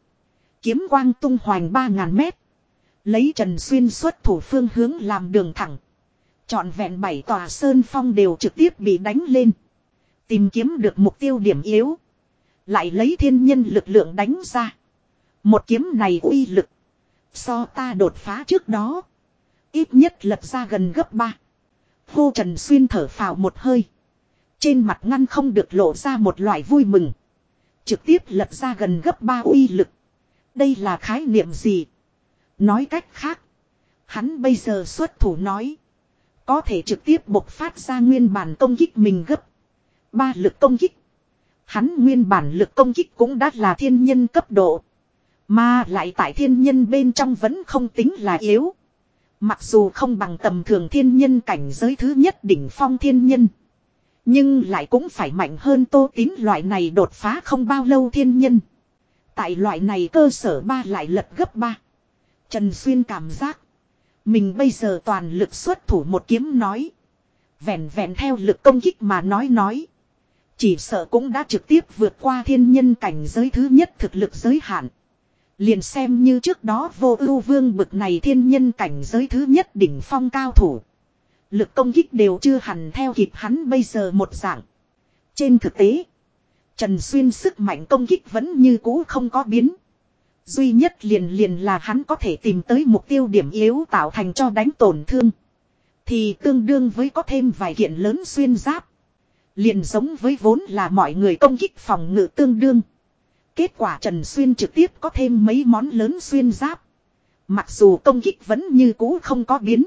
kiếm quang tung hoành 3.000 mét. Lấy Trần Xuyên xuất thủ phương hướng làm đường thẳng. Chọn vẹn bảy tòa sơn phong đều trực tiếp bị đánh lên. Tìm kiếm được mục tiêu điểm yếu. Lại lấy thiên nhân lực lượng đánh ra. Một kiếm này uy lực. So ta đột phá trước đó. Ít nhất lật ra gần gấp ba. Hô Trần Xuyên thở phào một hơi. Trên mặt ngăn không được lộ ra một loại vui mừng. Trực tiếp lật ra gần gấp ba uy lực. Đây là khái niệm gì? Nói cách khác. Hắn bây giờ xuất thủ nói. Có thể trực tiếp bộc phát ra nguyên bản công kích mình gấp. Ba lực công kích. Hắn nguyên bản lực công kích cũng đã là thiên nhân cấp độ. Mà lại tại thiên nhân bên trong vẫn không tính là yếu. Mặc dù không bằng tầm thường thiên nhân cảnh giới thứ nhất đỉnh phong thiên nhân. Nhưng lại cũng phải mạnh hơn tô tín loại này đột phá không bao lâu thiên nhân. Tại loại này cơ sở ba lại lật gấp ba. Trần Xuyên cảm giác. Mình bây giờ toàn lực xuất thủ một kiếm nói. Vẹn vẹn theo lực công kích mà nói nói. Chỉ sợ cũng đã trực tiếp vượt qua thiên nhân cảnh giới thứ nhất thực lực giới hạn. Liền xem như trước đó vô ưu vương bực này thiên nhân cảnh giới thứ nhất đỉnh phong cao thủ. Lực công kích đều chưa hẳn theo kịp hắn bây giờ một dạng. Trên thực tế, Trần Xuyên sức mạnh công kích vẫn như cũ không có biến. Duy nhất liền liền là hắn có thể tìm tới mục tiêu điểm yếu tạo thành cho đánh tổn thương. Thì tương đương với có thêm vài kiện lớn xuyên giáp. Liền giống với vốn là mọi người công kích phòng ngự tương đương. Kết quả Trần Xuyên trực tiếp có thêm mấy món lớn xuyên giáp. Mặc dù công kích vẫn như cũ không có biến.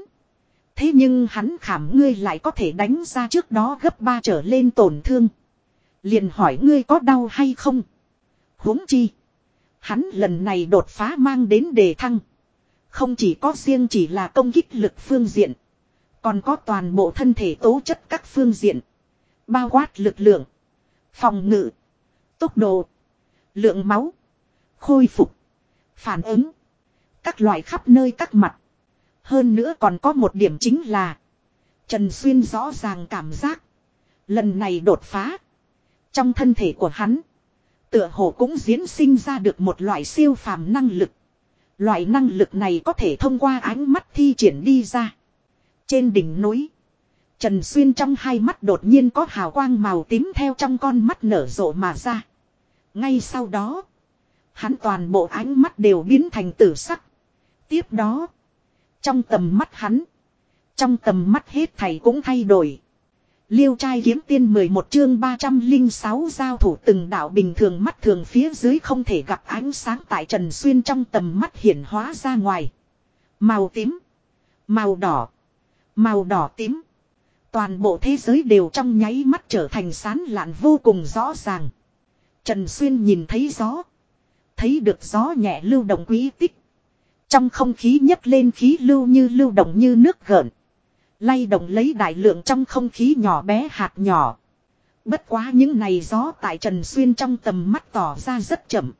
Thế nhưng hắn khảm ngươi lại có thể đánh ra trước đó gấp ba trở lên tổn thương. Liền hỏi ngươi có đau hay không? huống chi. Hắn lần này đột phá mang đến đề thăng. Không chỉ có riêng chỉ là công kích lực phương diện. Còn có toàn bộ thân thể tố chất các phương diện. Bao quát lực lượng. Phòng ngự. Tốc độ. Lượng máu. Khôi phục. Phản ứng. Các loại khắp nơi các mặt. Hơn nữa còn có một điểm chính là. Trần Xuyên rõ ràng cảm giác. Lần này đột phá. Trong thân thể của hắn. Tựa hồ cũng diễn sinh ra được một loại siêu phàm năng lực. Loại năng lực này có thể thông qua ánh mắt thi triển đi ra. Trên đỉnh núi. Trần Xuyên trong hai mắt đột nhiên có hào quang màu tím theo trong con mắt nở rộ mà ra. Ngay sau đó. Hắn toàn bộ ánh mắt đều biến thành tử sắc. Tiếp đó. Trong tầm mắt hắn. Trong tầm mắt hết thầy cũng thay đổi. Liêu trai kiếm tiên 11 chương 306 giao thủ từng đạo bình thường mắt thường phía dưới không thể gặp ánh sáng tại Trần Xuyên trong tầm mắt hiển hóa ra ngoài. Màu tím. Màu đỏ. Màu đỏ tím. Toàn bộ thế giới đều trong nháy mắt trở thành sán lạn vô cùng rõ ràng. Trần Xuyên nhìn thấy gió. Thấy được gió nhẹ lưu động quý tích. Trong không khí nhấc lên khí lưu như lưu động như nước gợn. Lay động lấy đại lượng trong không khí nhỏ bé hạt nhỏ. Bất quá những này gió tại Trần Xuyên trong tầm mắt tỏ ra rất chậm.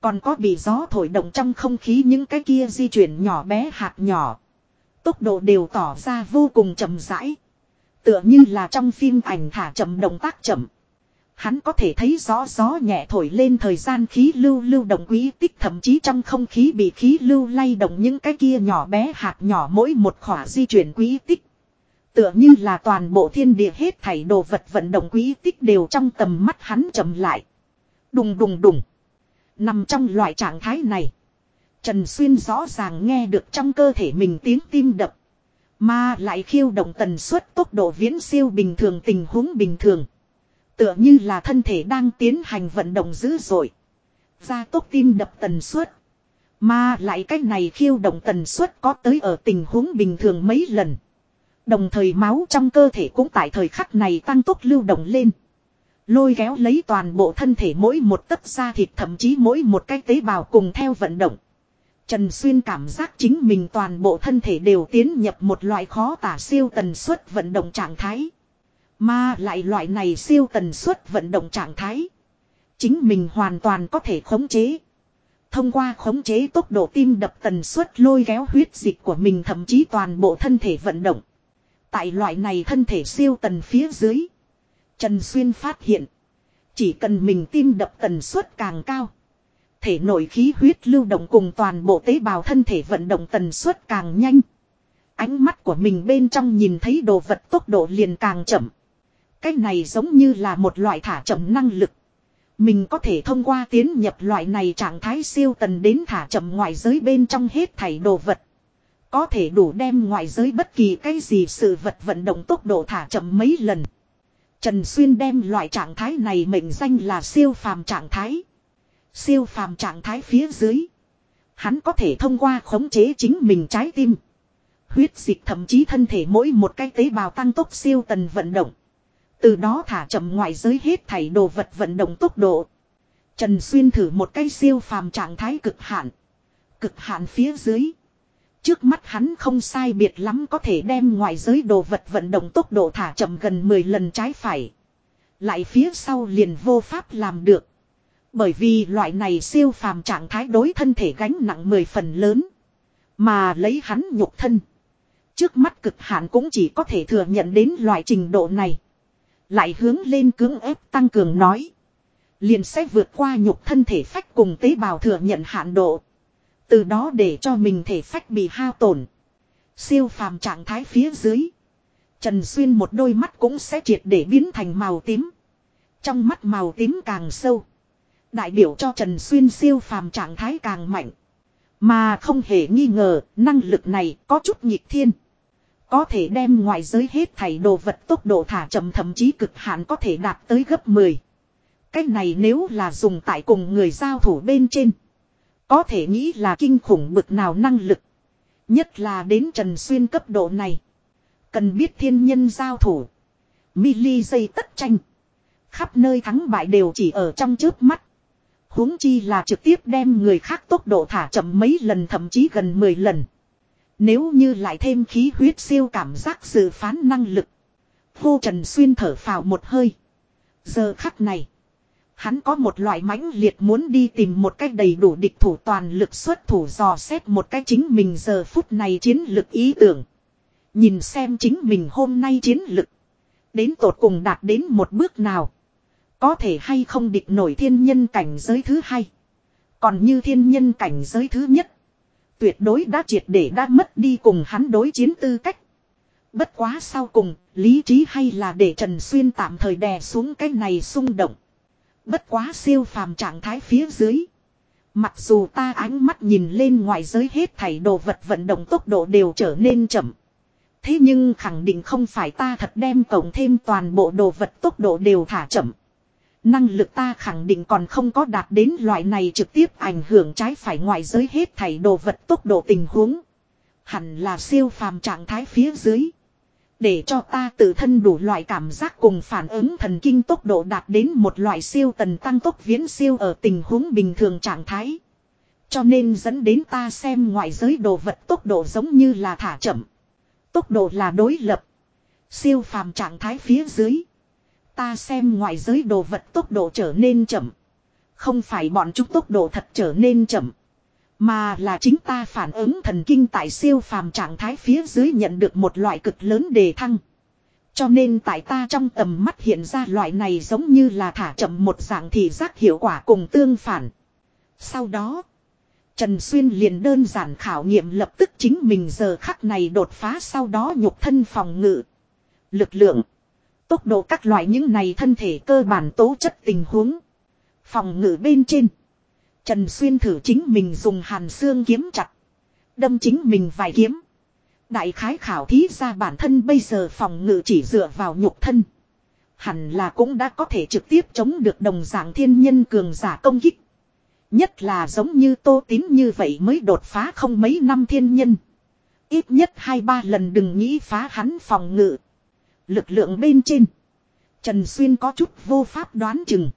Còn có bị gió thổi động trong không khí những cái kia di chuyển nhỏ bé hạt nhỏ. Tốc độ đều tỏ ra vô cùng chậm rãi. Tựa như là trong phim ảnh thả chậm động tác chậm. Hắn có thể thấy rõ gió nhẹ thổi lên thời gian khí lưu lưu động quý tích, thậm chí trong không khí bị khí lưu lay động những cái kia nhỏ bé hạt nhỏ mỗi một khỏa di chuyển quý tích. Tựa như là toàn bộ thiên địa hết thảy đồ vật vận động quý tích đều trong tầm mắt hắn chậm lại. Đùng đùng đùng. Nằm trong loại trạng thái này. Trần Xuyên rõ ràng nghe được trong cơ thể mình tiếng tim đập. Mà lại khiêu động tần suất tốc độ viễn siêu bình thường tình huống bình thường. Tựa như là thân thể đang tiến hành vận động dữ dội. Gia tốc tim đập tần suất. Mà lại cách này khiêu động tần suất có tới ở tình huống bình thường mấy lần. Đồng thời máu trong cơ thể cũng tại thời khắc này tăng tốc lưu động lên. Lôi kéo lấy toàn bộ thân thể mỗi một tấc da thịt thậm chí mỗi một cái tế bào cùng theo vận động. Trần Xuyên cảm giác chính mình toàn bộ thân thể đều tiến nhập một loại khó tả siêu tần suất vận động trạng thái. Mà lại loại này siêu tần suất vận động trạng thái. Chính mình hoàn toàn có thể khống chế. Thông qua khống chế tốc độ tim đập tần suất lôi kéo huyết dịch của mình thậm chí toàn bộ thân thể vận động. Tại loại này thân thể siêu tần phía dưới. Trần Xuyên phát hiện. Chỉ cần mình tim đập tần suất càng cao. Thể nội khí huyết lưu động cùng toàn bộ tế bào thân thể vận động tần suất càng nhanh. Ánh mắt của mình bên trong nhìn thấy đồ vật tốc độ liền càng chậm. Cái này giống như là một loại thả chậm năng lực. Mình có thể thông qua tiến nhập loại này trạng thái siêu tần đến thả chậm ngoại giới bên trong hết thảy đồ vật. Có thể đủ đem ngoại giới bất kỳ cái gì sự vật vận động tốc độ thả chậm mấy lần. Trần Xuyên đem loại trạng thái này mệnh danh là siêu phàm trạng thái. Siêu phàm trạng thái phía dưới. Hắn có thể thông qua khống chế chính mình trái tim. Huyết dịch thậm chí thân thể mỗi một cái tế bào tăng tốc siêu tần vận động. Từ đó thả chậm ngoại giới hết thảy đồ vật vận động tốc độ. Trần Xuyên thử một cái siêu phàm trạng thái cực hạn. Cực hạn phía dưới. Trước mắt hắn không sai biệt lắm có thể đem ngoại giới đồ vật vận động tốc độ thả chậm gần 10 lần trái phải. Lại phía sau liền vô pháp làm được. Bởi vì loại này siêu phàm trạng thái đối thân thể gánh nặng 10 phần lớn. Mà lấy hắn nhục thân. Trước mắt cực hạn cũng chỉ có thể thừa nhận đến loại trình độ này. Lại hướng lên cưỡng ép tăng cường nói. Liền sẽ vượt qua nhục thân thể phách cùng tế bào thừa nhận hạn độ. Từ đó để cho mình thể phách bị hao tổn. Siêu phàm trạng thái phía dưới. Trần Xuyên một đôi mắt cũng sẽ triệt để biến thành màu tím. Trong mắt màu tím càng sâu. Đại biểu cho Trần Xuyên siêu phàm trạng thái càng mạnh. Mà không hề nghi ngờ, năng lực này có chút nhịp thiên. Có thể đem ngoại giới hết thảy đồ vật tốc độ thả chậm thậm chí cực hạn có thể đạt tới gấp 10. Cách này nếu là dùng tại cùng người giao thủ bên trên. Có thể nghĩ là kinh khủng bực nào năng lực. Nhất là đến Trần Xuyên cấp độ này. Cần biết thiên nhân giao thủ. Mili dây tất tranh. Khắp nơi thắng bại đều chỉ ở trong trước mắt huống chi là trực tiếp đem người khác tốc độ thả chậm mấy lần thậm chí gần 10 lần. Nếu như lại thêm khí huyết siêu cảm giác dự phán năng lực. Hô Trần Xuyên thở phào một hơi. Giờ khắc này. Hắn có một loại mãnh liệt muốn đi tìm một cách đầy đủ địch thủ toàn lực xuất thủ dò xét một cách chính mình giờ phút này chiến lực ý tưởng. Nhìn xem chính mình hôm nay chiến lực. Đến tột cùng đạt đến một bước nào. Có thể hay không địch nổi thiên nhân cảnh giới thứ hai. Còn như thiên nhân cảnh giới thứ nhất. Tuyệt đối đã triệt để đã mất đi cùng hắn đối chiến tư cách. Bất quá sau cùng, lý trí hay là để Trần Xuyên tạm thời đè xuống cái này xung động. Bất quá siêu phàm trạng thái phía dưới. Mặc dù ta ánh mắt nhìn lên ngoài giới hết thảy đồ vật vận động tốc độ đều trở nên chậm. Thế nhưng khẳng định không phải ta thật đem cộng thêm toàn bộ đồ vật tốc độ đều thả chậm. Năng lực ta khẳng định còn không có đạt đến loại này trực tiếp ảnh hưởng trái phải ngoại giới hết thảy đồ vật tốc độ tình huống. Hẳn là siêu phàm trạng thái phía dưới. Để cho ta tự thân đủ loại cảm giác cùng phản ứng thần kinh tốc độ đạt đến một loại siêu tần tăng tốc viễn siêu ở tình huống bình thường trạng thái. Cho nên dẫn đến ta xem ngoại giới đồ vật tốc độ giống như là thả chậm. Tốc độ là đối lập. Siêu phàm trạng thái phía dưới. Ta xem ngoại giới đồ vật tốc độ trở nên chậm. Không phải bọn chúng tốc độ thật trở nên chậm. Mà là chính ta phản ứng thần kinh tại siêu phàm trạng thái phía dưới nhận được một loại cực lớn đề thăng. Cho nên tại ta trong tầm mắt hiện ra loại này giống như là thả chậm một dạng thị giác hiệu quả cùng tương phản. Sau đó, Trần Xuyên liền đơn giản khảo nghiệm lập tức chính mình giờ khắc này đột phá sau đó nhục thân phòng ngự. Lực lượng. Tốc độ các loại những này thân thể cơ bản tố chất tình huống. Phòng ngự bên trên. Trần Xuyên thử chính mình dùng hàn xương kiếm chặt. Đâm chính mình vài kiếm. Đại khái khảo thí ra bản thân bây giờ phòng ngự chỉ dựa vào nhục thân. Hẳn là cũng đã có thể trực tiếp chống được đồng dạng thiên nhân cường giả công kích. Nhất là giống như tô tín như vậy mới đột phá không mấy năm thiên nhân. Ít nhất hai ba lần đừng nghĩ phá hắn phòng ngự. Lực lượng bên trên. Trần Xuyên có chút vô pháp đoán chừng.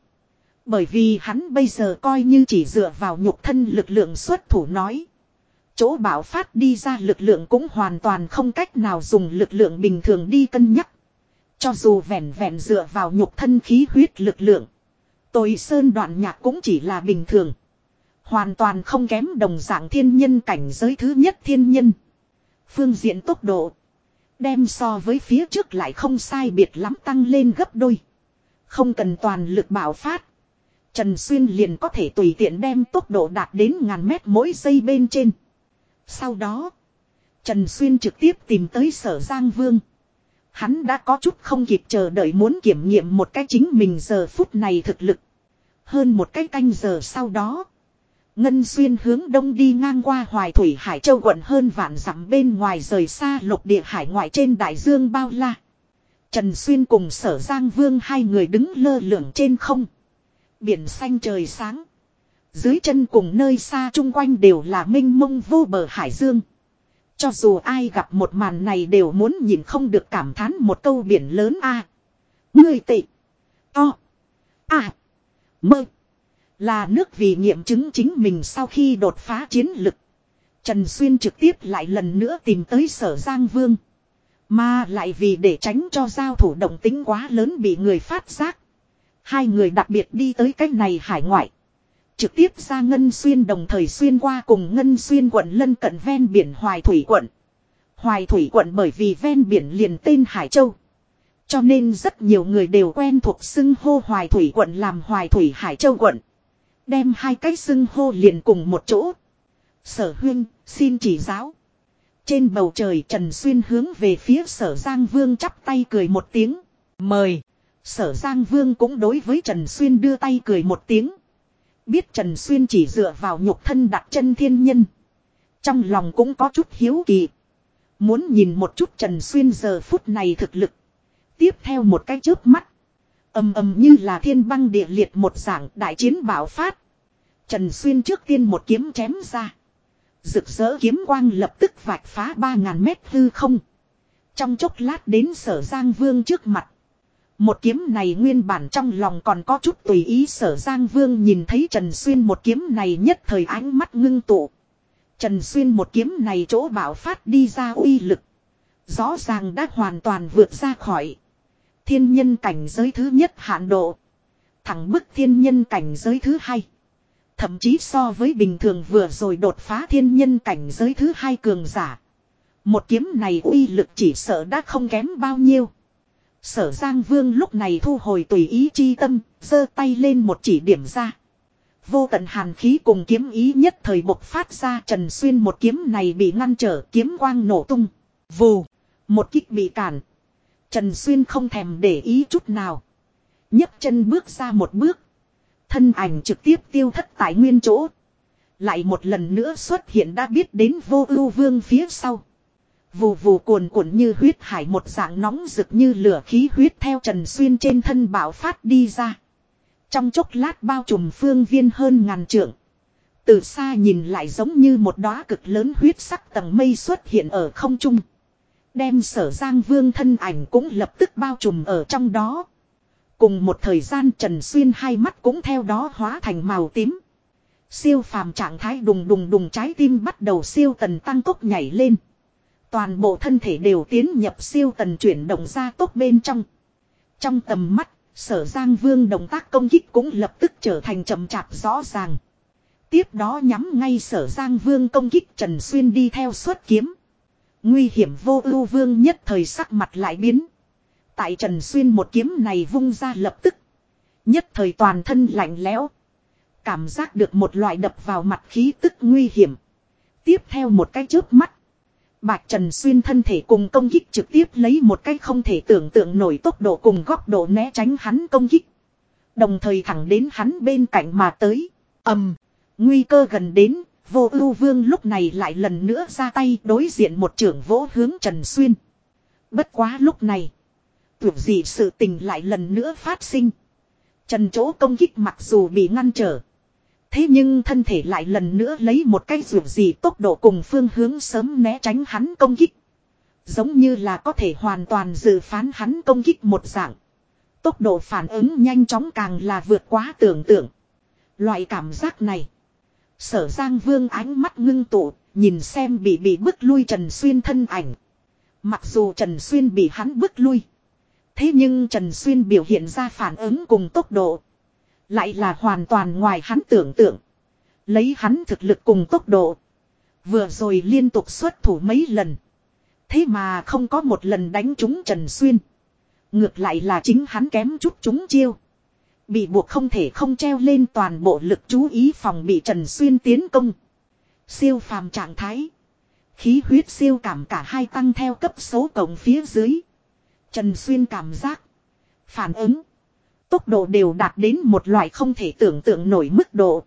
Bởi vì hắn bây giờ coi như chỉ dựa vào nhục thân lực lượng xuất thủ nói. Chỗ bảo phát đi ra lực lượng cũng hoàn toàn không cách nào dùng lực lượng bình thường đi cân nhắc. Cho dù vẹn vẹn dựa vào nhục thân khí huyết lực lượng. Tôi sơn đoạn nhạc cũng chỉ là bình thường. Hoàn toàn không kém đồng dạng thiên nhân cảnh giới thứ nhất thiên nhân. Phương diện tốc độ. Đem so với phía trước lại không sai biệt lắm tăng lên gấp đôi. Không cần toàn lực bảo phát. Trần Xuyên liền có thể tùy tiện đem tốc độ đạt đến ngàn mét mỗi giây bên trên. Sau đó, Trần Xuyên trực tiếp tìm tới sở Giang Vương. Hắn đã có chút không kịp chờ đợi muốn kiểm nghiệm một cái chính mình giờ phút này thực lực. Hơn một cái canh giờ sau đó. Ngân xuyên hướng đông đi ngang qua Hoài Thủy Hải Châu quận hơn vạn dặm bên ngoài rời xa lục địa hải ngoại trên đại dương bao la. Trần Xuyên cùng sở Giang Vương hai người đứng lơ lửng trên không. Biển xanh trời sáng. Dưới chân cùng nơi xa chung quanh đều là minh mông vô bờ hải dương. Cho dù ai gặp một màn này đều muốn nhìn không được cảm thán một câu biển lớn a Người tị. To. À. Mơ. Là nước vì nghiệm chứng chính mình sau khi đột phá chiến lực. Trần Xuyên trực tiếp lại lần nữa tìm tới sở Giang Vương. Mà lại vì để tránh cho giao thủ động tính quá lớn bị người phát giác. Hai người đặc biệt đi tới cách này hải ngoại. Trực tiếp ra Ngân Xuyên đồng thời xuyên qua cùng Ngân Xuyên quận lân cận ven biển Hoài Thủy quận. Hoài Thủy quận bởi vì ven biển liền tên Hải Châu. Cho nên rất nhiều người đều quen thuộc xưng hô Hoài Thủy quận làm Hoài Thủy Hải Châu quận. Đem hai cái xưng hô liền cùng một chỗ. Sở huyên, xin chỉ giáo. Trên bầu trời Trần Xuyên hướng về phía sở Giang Vương chắp tay cười một tiếng. Mời. Sở Giang Vương cũng đối với Trần Xuyên đưa tay cười một tiếng. Biết Trần Xuyên chỉ dựa vào nhục thân đặt chân thiên nhân. Trong lòng cũng có chút hiếu kỳ. Muốn nhìn một chút Trần Xuyên giờ phút này thực lực. Tiếp theo một cái chớp mắt ầm ầm như là thiên băng địa liệt một dạng đại chiến bạo phát. Trần Xuyên trước tiên một kiếm chém ra. Rực rỡ kiếm quang lập tức vạch phá 3.000 mét hư không. Trong chốc lát đến sở Giang Vương trước mặt. Một kiếm này nguyên bản trong lòng còn có chút tùy ý sở Giang Vương nhìn thấy Trần Xuyên một kiếm này nhất thời ánh mắt ngưng tụ. Trần Xuyên một kiếm này chỗ bảo phát đi ra uy lực. Rõ ràng đã hoàn toàn vượt ra khỏi. Thiên nhân cảnh giới thứ nhất hạn độ. Thẳng bức thiên nhân cảnh giới thứ hai. Thậm chí so với bình thường vừa rồi đột phá thiên nhân cảnh giới thứ hai cường giả. Một kiếm này uy lực chỉ sợ đã không kém bao nhiêu. Sở Giang Vương lúc này thu hồi tùy ý chi tâm, giơ tay lên một chỉ điểm ra. Vô tận hàn khí cùng kiếm ý nhất thời bộc phát ra Trần Xuyên một kiếm này bị ngăn trở kiếm quang nổ tung. Vù, một kích bị cản. Trần Xuyên không thèm để ý chút nào. nhấc chân bước ra một bước. Thân ảnh trực tiếp tiêu thất tại nguyên chỗ. Lại một lần nữa xuất hiện đã biết đến vô ưu vương phía sau. Vù vù cuồn cuộn như huyết hải một dạng nóng rực như lửa khí huyết theo Trần Xuyên trên thân bảo phát đi ra. Trong chốc lát bao trùm phương viên hơn ngàn trượng. Từ xa nhìn lại giống như một đóa cực lớn huyết sắc tầng mây xuất hiện ở không trung. Đem sở giang vương thân ảnh cũng lập tức bao trùm ở trong đó. Cùng một thời gian Trần Xuyên hai mắt cũng theo đó hóa thành màu tím. Siêu phàm trạng thái đùng đùng đùng trái tim bắt đầu siêu tần tăng tốc nhảy lên. Toàn bộ thân thể đều tiến nhập siêu tần chuyển động ra tốc bên trong. Trong tầm mắt, sở Giang Vương động tác công kích cũng lập tức trở thành chậm chạp rõ ràng. Tiếp đó nhắm ngay sở Giang Vương công kích Trần Xuyên đi theo xuất kiếm. Nguy hiểm vô ưu vương nhất thời sắc mặt lại biến. Tại Trần Xuyên một kiếm này vung ra lập tức. Nhất thời toàn thân lạnh lẽo. Cảm giác được một loại đập vào mặt khí tức nguy hiểm. Tiếp theo một cái chớp mắt. Bạch Trần Xuyên thân thể cùng công kích trực tiếp lấy một cái không thể tưởng tượng nổi tốc độ cùng góc độ né tránh hắn công kích. Đồng thời thẳng đến hắn bên cạnh mà tới. Ẩm. Nguy cơ gần đến, vô ưu vương lúc này lại lần nữa ra tay đối diện một trưởng vỗ hướng Trần Xuyên. Bất quá lúc này. Tưởng gì sự tình lại lần nữa phát sinh. Trần chỗ công kích mặc dù bị ngăn trở. Thế nhưng thân thể lại lần nữa lấy một cái dù gì tốc độ cùng phương hướng sớm né tránh hắn công kích. Giống như là có thể hoàn toàn dự phán hắn công kích một dạng. Tốc độ phản ứng nhanh chóng càng là vượt quá tưởng tượng. Loại cảm giác này. Sở Giang Vương ánh mắt ngưng tụ, nhìn xem bị bị bức lui Trần Xuyên thân ảnh. Mặc dù Trần Xuyên bị hắn bức lui. Thế nhưng Trần Xuyên biểu hiện ra phản ứng cùng tốc độ. Lại là hoàn toàn ngoài hắn tưởng tượng. Lấy hắn thực lực cùng tốc độ. Vừa rồi liên tục xuất thủ mấy lần. Thế mà không có một lần đánh trúng Trần Xuyên. Ngược lại là chính hắn kém chút trúng chiêu. Bị buộc không thể không treo lên toàn bộ lực chú ý phòng bị Trần Xuyên tiến công. Siêu phàm trạng thái. Khí huyết siêu cảm cả hai tăng theo cấp số cộng phía dưới. Trần Xuyên cảm giác. Phản ứng. Tốc độ đều đạt đến một loại không thể tưởng tượng nổi mức độ.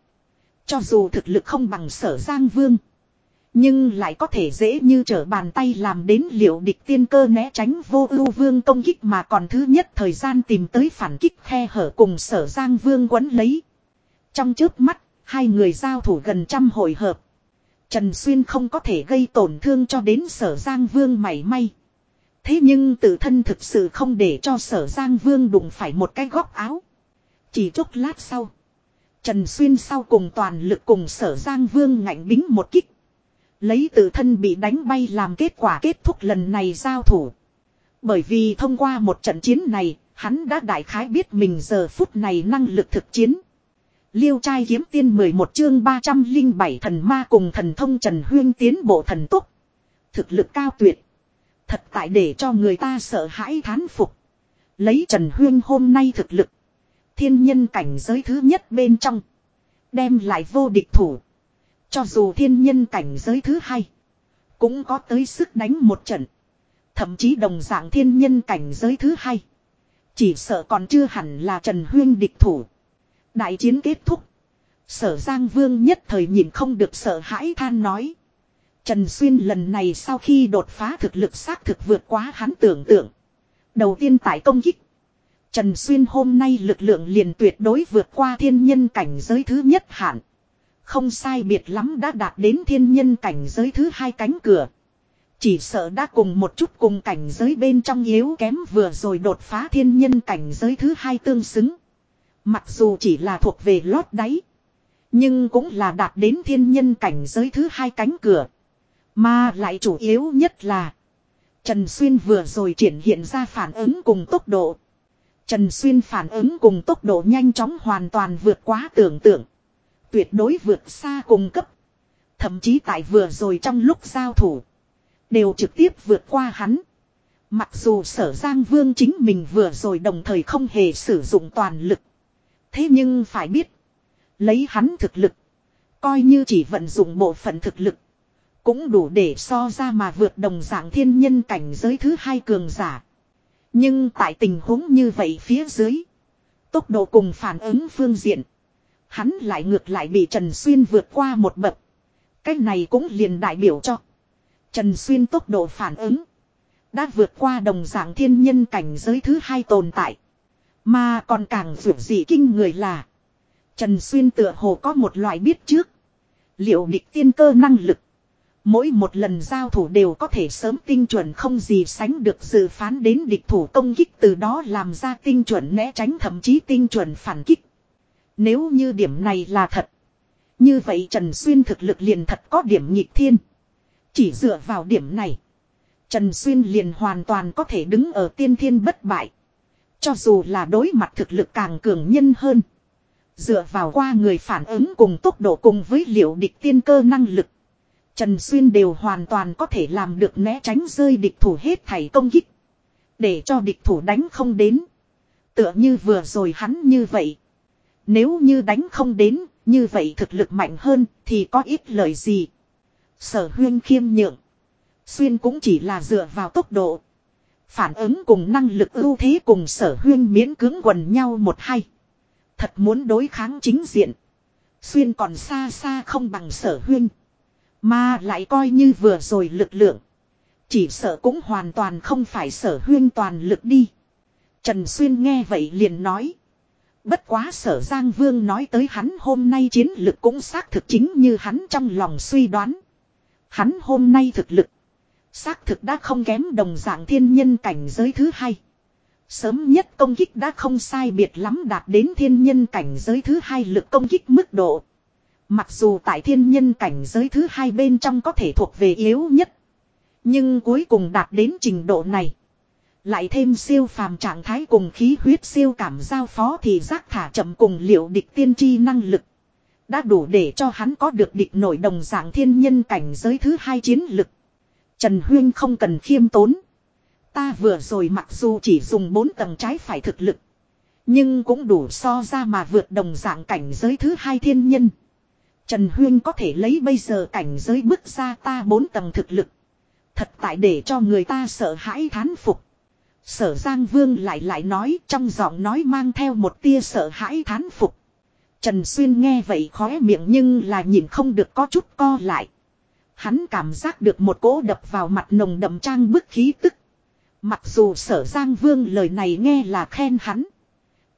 Cho dù thực lực không bằng sở Giang Vương. Nhưng lại có thể dễ như trở bàn tay làm đến liệu địch tiên cơ né tránh vô ưu vương công kích mà còn thứ nhất thời gian tìm tới phản kích khe hở cùng sở Giang Vương quấn lấy. Trong trước mắt, hai người giao thủ gần trăm hồi hợp. Trần Xuyên không có thể gây tổn thương cho đến sở Giang Vương mảy may. Thế nhưng tự thân thực sự không để cho sở Giang Vương đụng phải một cái góc áo. Chỉ chút lát sau. Trần Xuyên sau cùng toàn lực cùng sở Giang Vương ngạnh bính một kích. Lấy tự thân bị đánh bay làm kết quả kết thúc lần này giao thủ. Bởi vì thông qua một trận chiến này, hắn đã đại khái biết mình giờ phút này năng lực thực chiến. Liêu trai kiếm tiên 11 chương 307 thần ma cùng thần thông Trần Huyên tiến bộ thần túc. Thực lực cao tuyệt. Thật tại để cho người ta sợ hãi thán phục. Lấy Trần Huyên hôm nay thực lực. Thiên nhân cảnh giới thứ nhất bên trong. Đem lại vô địch thủ. Cho dù thiên nhân cảnh giới thứ hai. Cũng có tới sức đánh một trận. Thậm chí đồng dạng thiên nhân cảnh giới thứ hai. Chỉ sợ còn chưa hẳn là Trần Huyên địch thủ. Đại chiến kết thúc. Sở Giang Vương nhất thời nhìn không được sợ hãi than nói. Trần Xuyên lần này sau khi đột phá thực lực xác thực vượt quá hắn tưởng tượng. Đầu tiên tại công kích. Trần Xuyên hôm nay lực lượng liền tuyệt đối vượt qua thiên nhân cảnh giới thứ nhất hạn. Không sai biệt lắm đã đạt đến thiên nhân cảnh giới thứ hai cánh cửa. Chỉ sợ đã cùng một chút cùng cảnh giới bên trong yếu kém vừa rồi đột phá thiên nhân cảnh giới thứ hai tương xứng. Mặc dù chỉ là thuộc về lót đáy. Nhưng cũng là đạt đến thiên nhân cảnh giới thứ hai cánh cửa. Mà lại chủ yếu nhất là. Trần Xuyên vừa rồi triển hiện ra phản ứng cùng tốc độ. Trần Xuyên phản ứng cùng tốc độ nhanh chóng hoàn toàn vượt quá tưởng tượng. Tuyệt đối vượt xa cùng cấp. Thậm chí tại vừa rồi trong lúc giao thủ. Đều trực tiếp vượt qua hắn. Mặc dù sở Giang Vương chính mình vừa rồi đồng thời không hề sử dụng toàn lực. Thế nhưng phải biết. Lấy hắn thực lực. Coi như chỉ vận dụng bộ phận thực lực. Cũng đủ để so ra mà vượt đồng dạng thiên nhân cảnh giới thứ hai cường giả. Nhưng tại tình huống như vậy phía dưới. Tốc độ cùng phản ứng phương diện. Hắn lại ngược lại bị Trần Xuyên vượt qua một bậc. Cái này cũng liền đại biểu cho. Trần Xuyên tốc độ phản ứng. Đã vượt qua đồng dạng thiên nhân cảnh giới thứ hai tồn tại. Mà còn càng vượt dị kinh người là. Trần Xuyên tựa hồ có một loại biết trước. Liệu địch tiên cơ năng lực. Mỗi một lần giao thủ đều có thể sớm tinh chuẩn không gì sánh được dự phán đến địch thủ công kích từ đó làm ra tinh chuẩn né tránh thậm chí tinh chuẩn phản kích. Nếu như điểm này là thật. Như vậy Trần Xuyên thực lực liền thật có điểm nhịp thiên. Chỉ dựa vào điểm này. Trần Xuyên liền hoàn toàn có thể đứng ở tiên thiên bất bại. Cho dù là đối mặt thực lực càng cường nhân hơn. Dựa vào qua người phản ứng cùng tốc độ cùng với liệu địch tiên cơ năng lực. Trần Xuyên đều hoàn toàn có thể làm được né tránh rơi địch thủ hết thảy công kích. Để cho địch thủ đánh không đến. Tựa như vừa rồi hắn như vậy. Nếu như đánh không đến, như vậy thực lực mạnh hơn thì có ít lời gì. Sở huyên khiêm nhượng. Xuyên cũng chỉ là dựa vào tốc độ. Phản ứng cùng năng lực ưu thế cùng sở huyên miễn cưỡng quần nhau một hai. Thật muốn đối kháng chính diện. Xuyên còn xa xa không bằng sở huyên. Mà lại coi như vừa rồi lực lượng. Chỉ sợ cũng hoàn toàn không phải sở huyên toàn lực đi. Trần Xuyên nghe vậy liền nói. Bất quá sở Giang Vương nói tới hắn hôm nay chiến lực cũng xác thực chính như hắn trong lòng suy đoán. Hắn hôm nay thực lực. Xác thực đã không kém đồng dạng thiên nhân cảnh giới thứ hai. Sớm nhất công kích đã không sai biệt lắm đạt đến thiên nhân cảnh giới thứ hai lực công kích mức độ. Mặc dù tại thiên nhân cảnh giới thứ hai bên trong có thể thuộc về yếu nhất. Nhưng cuối cùng đạt đến trình độ này. Lại thêm siêu phàm trạng thái cùng khí huyết siêu cảm giao phó thì giác thả chậm cùng liệu địch tiên tri năng lực. Đã đủ để cho hắn có được địch nổi đồng dạng thiên nhân cảnh giới thứ hai chiến lực. Trần Huyên không cần khiêm tốn. Ta vừa rồi mặc dù chỉ dùng bốn tầng trái phải thực lực. Nhưng cũng đủ so ra mà vượt đồng dạng cảnh giới thứ hai thiên nhân. Trần Huyên có thể lấy bây giờ cảnh giới bước ra ta bốn tầng thực lực. Thật tại để cho người ta sợ hãi thán phục. Sở Giang Vương lại lại nói trong giọng nói mang theo một tia sợ hãi thán phục. Trần Xuyên nghe vậy khóe miệng nhưng là nhìn không được có chút co lại. Hắn cảm giác được một cỗ đập vào mặt nồng đậm trang bức khí tức. Mặc dù sở Giang Vương lời này nghe là khen hắn.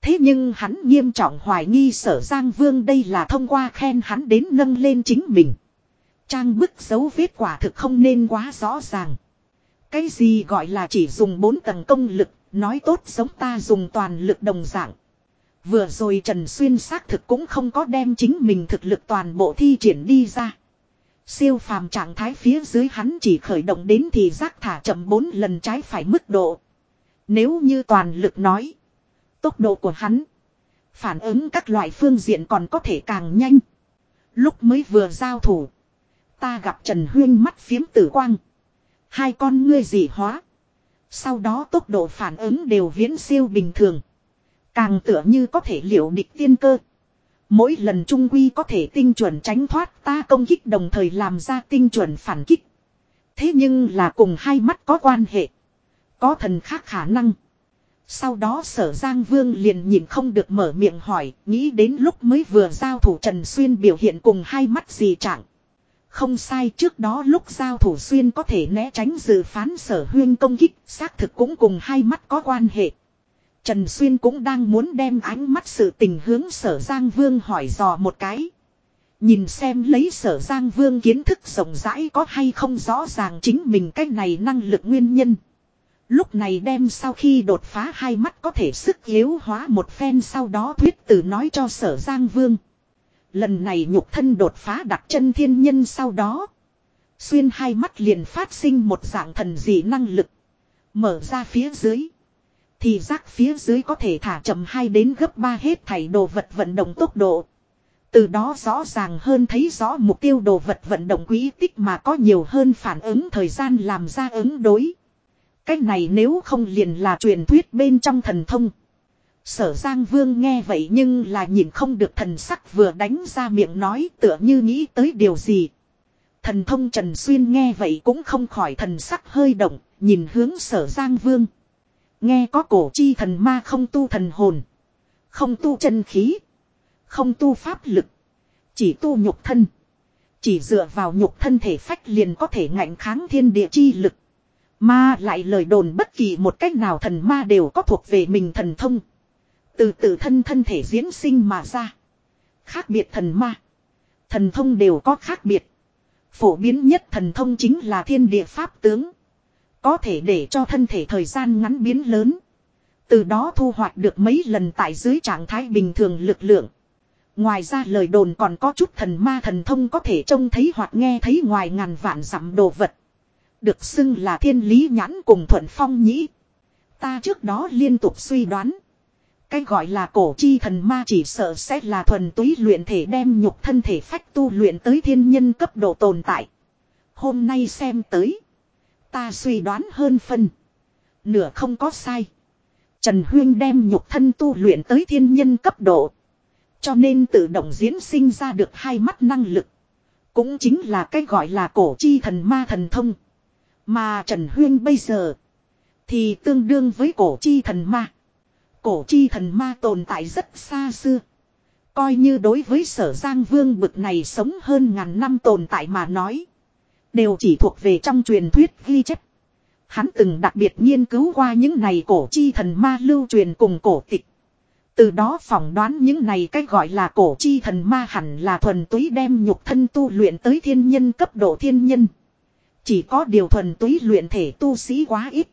Thế nhưng hắn nghiêm trọng hoài nghi sở Giang Vương đây là thông qua khen hắn đến nâng lên chính mình. Trang bức dấu vết quả thực không nên quá rõ ràng. Cái gì gọi là chỉ dùng 4 tầng công lực, nói tốt giống ta dùng toàn lực đồng dạng. Vừa rồi Trần Xuyên xác thực cũng không có đem chính mình thực lực toàn bộ thi triển đi ra. Siêu phàm trạng thái phía dưới hắn chỉ khởi động đến thì giác thả chậm 4 lần trái phải mức độ. Nếu như toàn lực nói. Tốc độ của hắn. Phản ứng các loại phương diện còn có thể càng nhanh. Lúc mới vừa giao thủ. Ta gặp Trần Huyên mắt phiếm tử quang. Hai con ngươi dị hóa. Sau đó tốc độ phản ứng đều viễn siêu bình thường. Càng tựa như có thể liệu địch tiên cơ. Mỗi lần trung quy có thể tinh chuẩn tránh thoát ta công kích đồng thời làm ra tinh chuẩn phản kích. Thế nhưng là cùng hai mắt có quan hệ. Có thần khác khả năng. Sau đó sở Giang Vương liền nhìn không được mở miệng hỏi, nghĩ đến lúc mới vừa giao thủ Trần Xuyên biểu hiện cùng hai mắt gì chẳng. Không sai trước đó lúc giao thủ Xuyên có thể né tránh dự phán sở huyên công kích, xác thực cũng cùng hai mắt có quan hệ. Trần Xuyên cũng đang muốn đem ánh mắt sự tình hướng sở Giang Vương hỏi dò một cái. Nhìn xem lấy sở Giang Vương kiến thức rộng rãi có hay không rõ ràng chính mình cái này năng lực nguyên nhân. Lúc này đem sau khi đột phá hai mắt có thể sức yếu hóa một phen sau đó thuyết từ nói cho sở Giang Vương. Lần này nhục thân đột phá đặt chân thiên nhân sau đó. Xuyên hai mắt liền phát sinh một dạng thần dị năng lực. Mở ra phía dưới. Thì giác phía dưới có thể thả chậm hai đến gấp ba hết thảy đồ vật vận động tốc độ. Từ đó rõ ràng hơn thấy rõ mục tiêu đồ vật vận động quỹ tích mà có nhiều hơn phản ứng thời gian làm ra ứng đối. cách này nếu không liền là truyền thuyết bên trong thần thông. Sở Giang Vương nghe vậy nhưng là nhìn không được thần sắc vừa đánh ra miệng nói tựa như nghĩ tới điều gì. Thần thông Trần Xuyên nghe vậy cũng không khỏi thần sắc hơi động, nhìn hướng sở Giang Vương. Nghe có cổ chi thần ma không tu thần hồn. Không tu chân khí. Không tu pháp lực. Chỉ tu nhục thân. Chỉ dựa vào nhục thân thể phách liền có thể ngạnh kháng thiên địa chi lực. Mà lại lời đồn bất kỳ một cách nào thần ma đều có thuộc về mình thần thông. Từ tự thân thân thể diễn sinh mà ra. Khác biệt thần ma. Thần thông đều có khác biệt. Phổ biến nhất thần thông chính là thiên địa pháp tướng. Có thể để cho thân thể thời gian ngắn biến lớn. Từ đó thu hoạch được mấy lần tại dưới trạng thái bình thường lực lượng. Ngoài ra lời đồn còn có chút thần ma thần thông có thể trông thấy hoặc nghe thấy ngoài ngàn vạn dặm đồ vật. Được xưng là thiên lý nhãn cùng thuận phong nhĩ. Ta trước đó liên tục suy đoán. Cái gọi là cổ chi thần ma chỉ sợ sẽ là thuần túy luyện thể đem nhục thân thể phách tu luyện tới thiên nhân cấp độ tồn tại. Hôm nay xem tới. Ta suy đoán hơn phân. Nửa không có sai. Trần Huyên đem nhục thân tu luyện tới thiên nhân cấp độ. Cho nên tự động diễn sinh ra được hai mắt năng lực. Cũng chính là cái gọi là cổ chi thần ma thần thông. Mà Trần Huyên bây giờ. Thì tương đương với cổ chi thần ma. Cổ chi thần ma tồn tại rất xa xưa. Coi như đối với sở Giang Vương bực này sống hơn ngàn năm tồn tại mà nói. Đều chỉ thuộc về trong truyền thuyết ghi chép. Hắn từng đặc biệt nghiên cứu qua những này cổ chi thần ma lưu truyền cùng cổ tịch. Từ đó phỏng đoán những này cách gọi là cổ chi thần ma hẳn là thuần túy đem nhục thân tu luyện tới thiên nhân cấp độ thiên nhân. Chỉ có điều thuần túy luyện thể tu sĩ quá ít.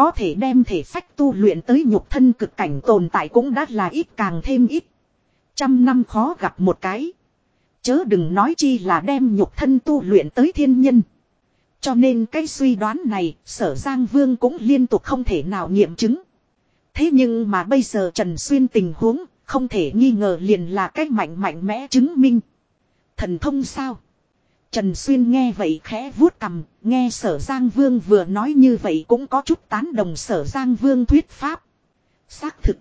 Có thể đem thể phách tu luyện tới nhục thân cực cảnh tồn tại cũng đã là ít càng thêm ít. Trăm năm khó gặp một cái. Chớ đừng nói chi là đem nhục thân tu luyện tới thiên nhân. Cho nên cái suy đoán này, sở Giang Vương cũng liên tục không thể nào nghiệm chứng. Thế nhưng mà bây giờ Trần Xuyên tình huống, không thể nghi ngờ liền là cách mạnh mạnh mẽ chứng minh. Thần thông sao? Trần Xuyên nghe vậy khẽ vuốt cầm, nghe sở Giang Vương vừa nói như vậy cũng có chút tán đồng sở Giang Vương thuyết pháp. Xác thực.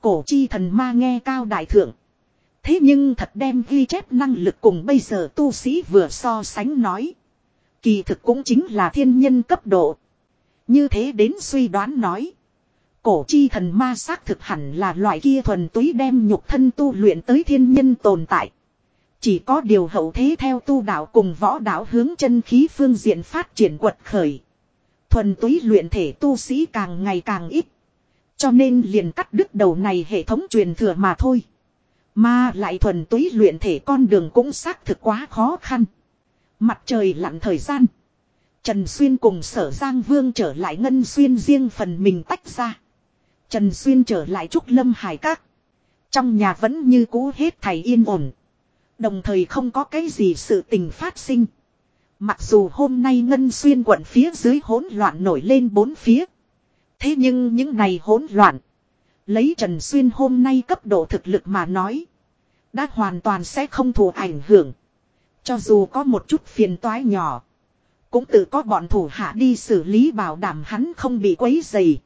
Cổ chi thần ma nghe cao đại thượng. Thế nhưng thật đem ghi chép năng lực cùng bây giờ tu sĩ vừa so sánh nói. Kỳ thực cũng chính là thiên nhân cấp độ. Như thế đến suy đoán nói. Cổ chi thần ma xác thực hẳn là loại kia thuần túy đem nhục thân tu luyện tới thiên nhân tồn tại. Chỉ có điều hậu thế theo tu đạo cùng võ đạo hướng chân khí phương diện phát triển quật khởi. Thuần túy luyện thể tu sĩ càng ngày càng ít. Cho nên liền cắt đứt đầu này hệ thống truyền thừa mà thôi. Mà lại thuần túy luyện thể con đường cũng xác thực quá khó khăn. Mặt trời lặn thời gian. Trần Xuyên cùng sở Giang Vương trở lại Ngân Xuyên riêng phần mình tách ra. Trần Xuyên trở lại Trúc Lâm Hải Các. Trong nhà vẫn như cũ hết thầy yên ổn. Đồng thời không có cái gì sự tình phát sinh. Mặc dù hôm nay Ngân Xuyên quận phía dưới hỗn loạn nổi lên bốn phía. Thế nhưng những này hỗn loạn. Lấy Trần Xuyên hôm nay cấp độ thực lực mà nói. Đã hoàn toàn sẽ không thù ảnh hưởng. Cho dù có một chút phiền toái nhỏ. Cũng tự có bọn thủ hạ đi xử lý bảo đảm hắn không bị quấy dày.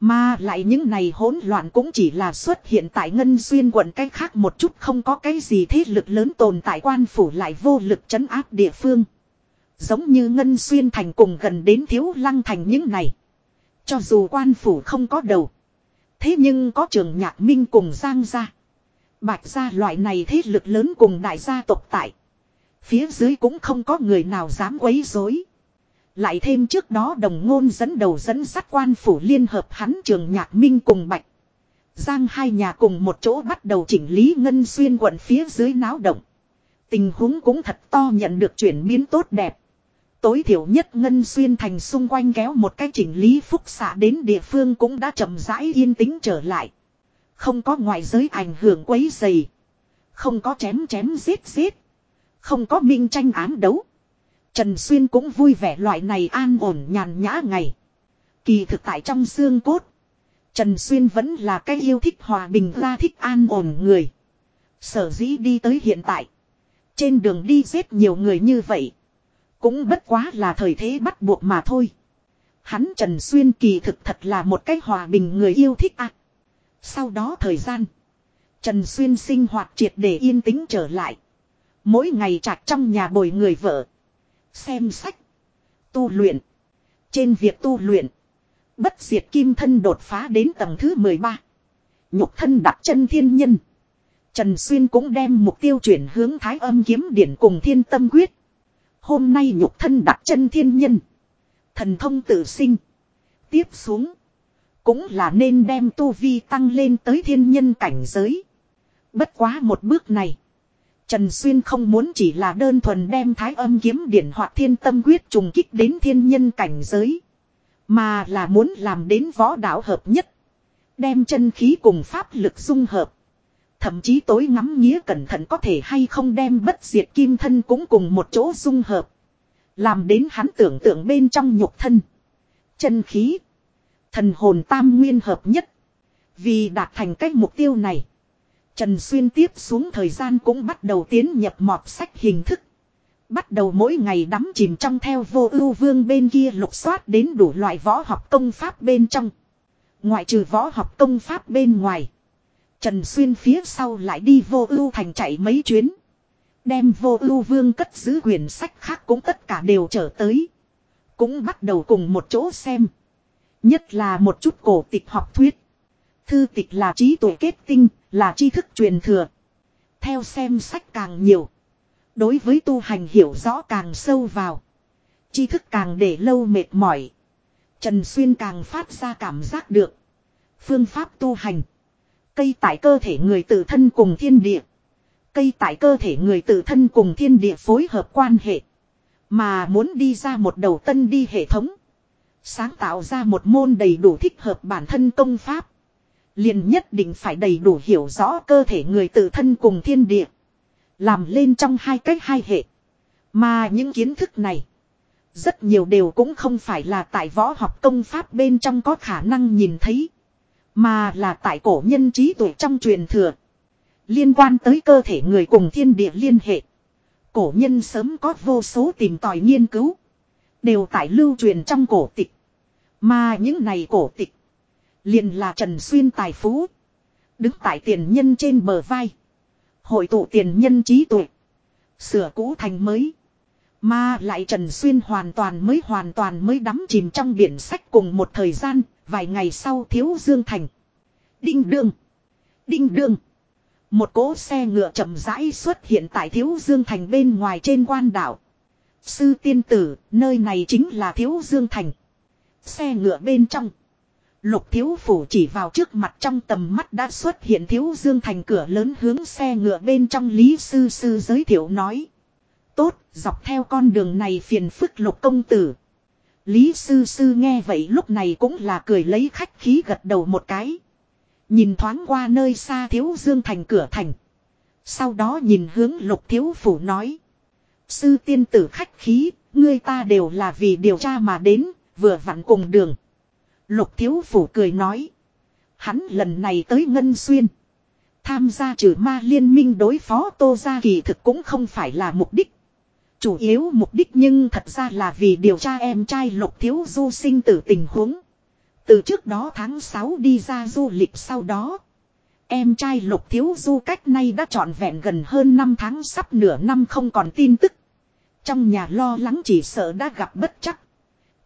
Mà lại những này hỗn loạn cũng chỉ là xuất hiện tại Ngân Xuyên quận cách khác một chút, không có cái gì thế lực lớn tồn tại quan phủ lại vô lực chấn áp địa phương. Giống như Ngân Xuyên thành cùng gần đến thiếu lăng thành những này. Cho dù quan phủ không có đầu. Thế nhưng có trường nhạc minh cùng giang gia. Bạch gia loại này thế lực lớn cùng đại gia tộc tại. Phía dưới cũng không có người nào dám quấy rối. Lại thêm trước đó đồng ngôn dẫn đầu dẫn sát quan phủ liên hợp hắn trường nhạc minh cùng bạch. Giang hai nhà cùng một chỗ bắt đầu chỉnh lý ngân xuyên quận phía dưới náo động. Tình huống cũng thật to nhận được chuyển biến tốt đẹp. Tối thiểu nhất ngân xuyên thành xung quanh kéo một cái chỉnh lý phúc xạ đến địa phương cũng đã chậm rãi yên tĩnh trở lại. Không có ngoại giới ảnh hưởng quấy dày. Không có chém chém giết giết. Không có minh tranh ám đấu. Trần Xuyên cũng vui vẻ loại này an ổn nhàn nhã ngày. Kỳ thực tại trong xương cốt. Trần Xuyên vẫn là cái yêu thích hòa bình, ra thích an ổn người. Sở dĩ đi tới hiện tại. Trên đường đi giết nhiều người như vậy. Cũng bất quá là thời thế bắt buộc mà thôi. Hắn Trần Xuyên kỳ thực thật là một cái hòa bình người yêu thích ạ. Sau đó thời gian. Trần Xuyên sinh hoạt triệt để yên tĩnh trở lại. Mỗi ngày chạc trong nhà bồi người vợ. Xem sách. Tu luyện. Trên việc tu luyện. Bất diệt kim thân đột phá đến tầng thứ 13. Nhục thân đặt chân thiên nhân. Trần Xuyên cũng đem mục tiêu chuyển hướng thái âm kiếm điển cùng thiên tâm quyết. Hôm nay nhục thân đặt chân thiên nhân. Thần thông tự sinh. Tiếp xuống. Cũng là nên đem tu vi tăng lên tới thiên nhân cảnh giới. Bất quá một bước này. Trần Xuyên không muốn chỉ là đơn thuần đem thái âm kiếm điển hoặc thiên tâm quyết trùng kích đến thiên nhân cảnh giới. Mà là muốn làm đến võ đạo hợp nhất. Đem chân khí cùng pháp lực dung hợp. Thậm chí tối ngắm nghĩa cẩn thận có thể hay không đem bất diệt kim thân cũng cùng một chỗ dung hợp. Làm đến hắn tưởng tượng bên trong nhục thân. Chân khí. Thần hồn tam nguyên hợp nhất. Vì đạt thành cách mục tiêu này. Trần Xuyên tiếp xuống thời gian cũng bắt đầu tiến nhập mọt sách hình thức. Bắt đầu mỗi ngày đắm chìm trong theo vô ưu vương bên kia lục soát đến đủ loại võ học công pháp bên trong. Ngoại trừ võ học công pháp bên ngoài. Trần Xuyên phía sau lại đi vô ưu thành chạy mấy chuyến. Đem vô ưu vương cất giữ quyển sách khác cũng tất cả đều trở tới. Cũng bắt đầu cùng một chỗ xem. Nhất là một chút cổ tịch học thuyết. Thư tịch là trí tuệ kết tinh, là tri thức truyền thừa. Theo xem sách càng nhiều. Đối với tu hành hiểu rõ càng sâu vào. tri thức càng để lâu mệt mỏi. Trần Xuyên càng phát ra cảm giác được. Phương pháp tu hành. Cây tại cơ thể người tự thân cùng thiên địa. Cây tại cơ thể người tự thân cùng thiên địa phối hợp quan hệ. Mà muốn đi ra một đầu tân đi hệ thống. Sáng tạo ra một môn đầy đủ thích hợp bản thân công pháp. Liền nhất định phải đầy đủ hiểu rõ cơ thể người tự thân cùng thiên địa. Làm lên trong hai cách hai hệ. Mà những kiến thức này. Rất nhiều đều cũng không phải là tại võ học công pháp bên trong có khả năng nhìn thấy. Mà là tại cổ nhân trí tuệ trong truyền thừa. Liên quan tới cơ thể người cùng thiên địa liên hệ. Cổ nhân sớm có vô số tìm tòi nghiên cứu. Đều tại lưu truyền trong cổ tịch. Mà những này cổ tịch. Liền là Trần Xuyên tài phú. Đứng tại tiền nhân trên bờ vai. Hội tụ tiền nhân trí tuệ. Sửa cũ thành mới. Mà lại Trần Xuyên hoàn toàn mới hoàn toàn mới đắm chìm trong biển sách cùng một thời gian, vài ngày sau thiếu Dương Thành. Đinh đương. Đinh đương. Một cỗ xe ngựa chậm rãi xuất hiện tại Thiếu Dương Thành bên ngoài trên quan đảo. Sư tiên tử, nơi này chính là Thiếu Dương Thành. Xe ngựa bên trong. Lục thiếu phủ chỉ vào trước mặt trong tầm mắt đã xuất hiện Thiếu Dương Thành cửa lớn hướng xe ngựa bên trong Lý Sư Sư giới thiệu nói. Tốt, dọc theo con đường này phiền phức lục công tử. Lý sư sư nghe vậy lúc này cũng là cười lấy khách khí gật đầu một cái. Nhìn thoáng qua nơi xa thiếu dương thành cửa thành. Sau đó nhìn hướng lục thiếu phủ nói. Sư tiên tử khách khí, ngươi ta đều là vì điều tra mà đến, vừa vặn cùng đường. Lục thiếu phủ cười nói. Hắn lần này tới Ngân Xuyên. Tham gia trừ ma liên minh đối phó Tô Gia kỳ thực cũng không phải là mục đích. Chủ yếu mục đích nhưng thật ra là vì điều tra em trai lục thiếu du sinh tử tình huống. Từ trước đó tháng 6 đi ra du lịch sau đó. Em trai lục thiếu du cách nay đã trọn vẹn gần hơn 5 tháng sắp nửa năm không còn tin tức. Trong nhà lo lắng chỉ sợ đã gặp bất chắc.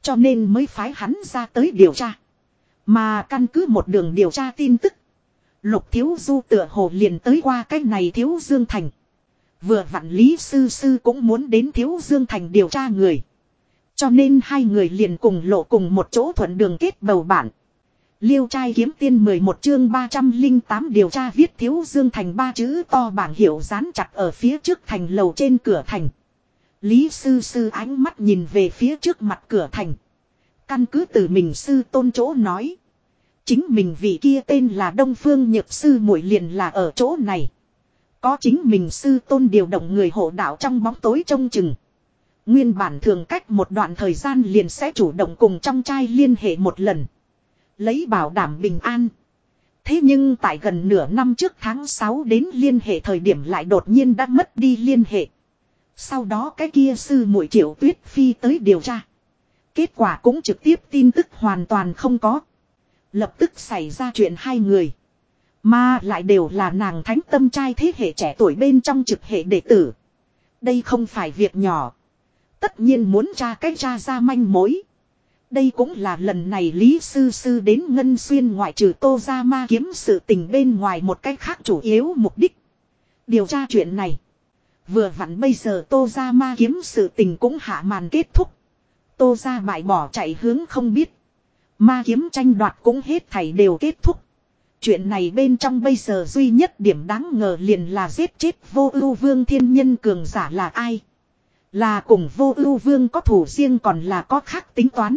Cho nên mới phái hắn ra tới điều tra. Mà căn cứ một đường điều tra tin tức. Lục thiếu du tựa hồ liền tới qua cái này thiếu dương thành. Vừa vặn lý sư sư cũng muốn đến thiếu dương thành điều tra người. Cho nên hai người liền cùng lộ cùng một chỗ thuận đường kết bầu bản. Liêu trai kiếm tiên 11 chương 308 điều tra viết thiếu dương thành ba chữ to bảng hiệu dán chặt ở phía trước thành lầu trên cửa thành. Lý sư sư ánh mắt nhìn về phía trước mặt cửa thành. Căn cứ từ mình sư tôn chỗ nói. Chính mình vị kia tên là Đông Phương Nhược Sư muội liền là ở chỗ này. Có chính mình sư tôn điều động người hộ đạo trong bóng tối trông chừng. Nguyên bản thường cách một đoạn thời gian liền sẽ chủ động cùng trong trai liên hệ một lần. Lấy bảo đảm bình an. Thế nhưng tại gần nửa năm trước tháng 6 đến liên hệ thời điểm lại đột nhiên đã mất đi liên hệ. Sau đó cái kia sư muội triệu tuyết phi tới điều tra. Kết quả cũng trực tiếp tin tức hoàn toàn không có. Lập tức xảy ra chuyện hai người. Mà lại đều là nàng thánh tâm trai thế hệ trẻ tuổi bên trong trực hệ đệ tử. Đây không phải việc nhỏ. Tất nhiên muốn tra cách tra ra manh mối. Đây cũng là lần này Lý Sư Sư đến Ngân Xuyên ngoại trừ Tô Gia Ma kiếm sự tình bên ngoài một cách khác chủ yếu mục đích. Điều tra chuyện này. Vừa vặn bây giờ Tô Gia Ma kiếm sự tình cũng hạ màn kết thúc. Tô Gia bại bỏ chạy hướng không biết. Ma kiếm tranh đoạt cũng hết thảy đều kết thúc. Chuyện này bên trong bây giờ duy nhất điểm đáng ngờ liền là giết chết vô ưu vương thiên nhân cường giả là ai. Là cùng vô ưu vương có thủ riêng còn là có khác tính toán.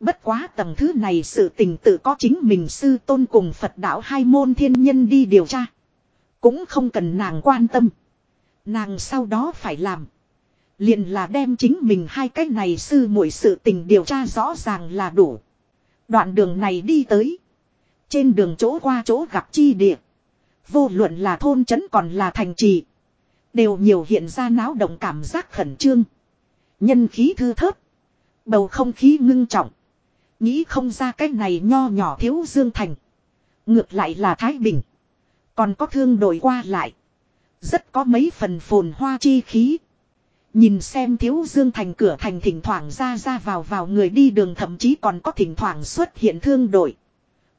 Bất quá tầng thứ này sự tình tự có chính mình sư tôn cùng Phật đạo hai môn thiên nhân đi điều tra. Cũng không cần nàng quan tâm. Nàng sau đó phải làm. Liền là đem chính mình hai cái này sư muội sự tình điều tra rõ ràng là đủ. Đoạn đường này đi tới. Trên đường chỗ qua chỗ gặp chi địa. Vô luận là thôn trấn còn là thành trì. Đều nhiều hiện ra náo động cảm giác khẩn trương. Nhân khí thư thớt. Bầu không khí ngưng trọng. Nghĩ không ra cái này nho nhỏ thiếu dương thành. Ngược lại là Thái Bình. Còn có thương đổi qua lại. Rất có mấy phần phồn hoa chi khí. Nhìn xem thiếu dương thành cửa thành thỉnh thoảng ra ra vào vào người đi đường thậm chí còn có thỉnh thoảng xuất hiện thương đội.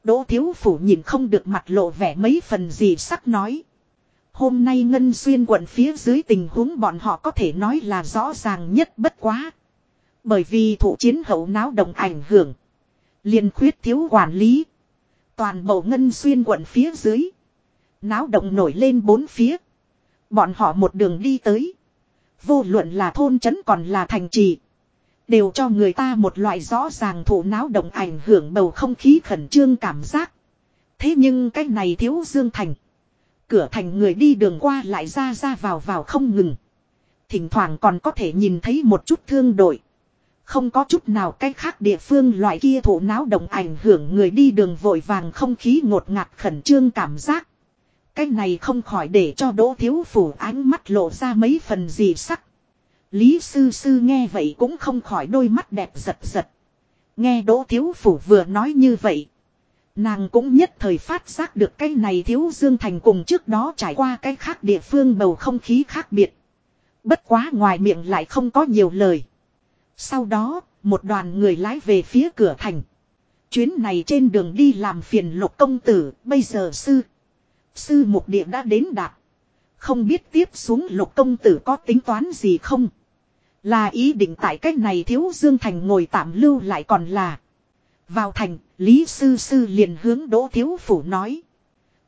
Đỗ thiếu phủ nhìn không được mặt lộ vẻ mấy phần gì sắc nói. Hôm nay Ngân Xuyên quận phía dưới tình huống bọn họ có thể nói là rõ ràng nhất bất quá. Bởi vì thủ chiến hậu náo động ảnh hưởng. liền khuyết thiếu quản lý. Toàn bộ Ngân Xuyên quận phía dưới. Náo động nổi lên bốn phía. Bọn họ một đường đi tới. Vô luận là thôn trấn còn là thành trì. Đều cho người ta một loại rõ ràng thủ náo động ảnh hưởng bầu không khí khẩn trương cảm giác. Thế nhưng cái này thiếu dương thành. Cửa thành người đi đường qua lại ra ra vào vào không ngừng. Thỉnh thoảng còn có thể nhìn thấy một chút thương đội. Không có chút nào cách khác địa phương loại kia thủ náo động ảnh hưởng người đi đường vội vàng không khí ngột ngạt khẩn trương cảm giác. Cái này không khỏi để cho đỗ thiếu phủ ánh mắt lộ ra mấy phần gì sắc. Lý sư sư nghe vậy cũng không khỏi đôi mắt đẹp giật giật. Nghe đỗ thiếu phủ vừa nói như vậy. Nàng cũng nhất thời phát giác được cái này thiếu dương thành cùng trước đó trải qua cái khác địa phương bầu không khí khác biệt. Bất quá ngoài miệng lại không có nhiều lời. Sau đó, một đoàn người lái về phía cửa thành. Chuyến này trên đường đi làm phiền lục công tử, bây giờ sư. Sư mục địa đã đến đạt. Không biết tiếp xuống lục công tử có tính toán gì không? Là ý định tại cách này thiếu Dương Thành ngồi tạm lưu lại còn là. Vào thành, Lý Sư Sư liền hướng Đỗ Thiếu Phủ nói.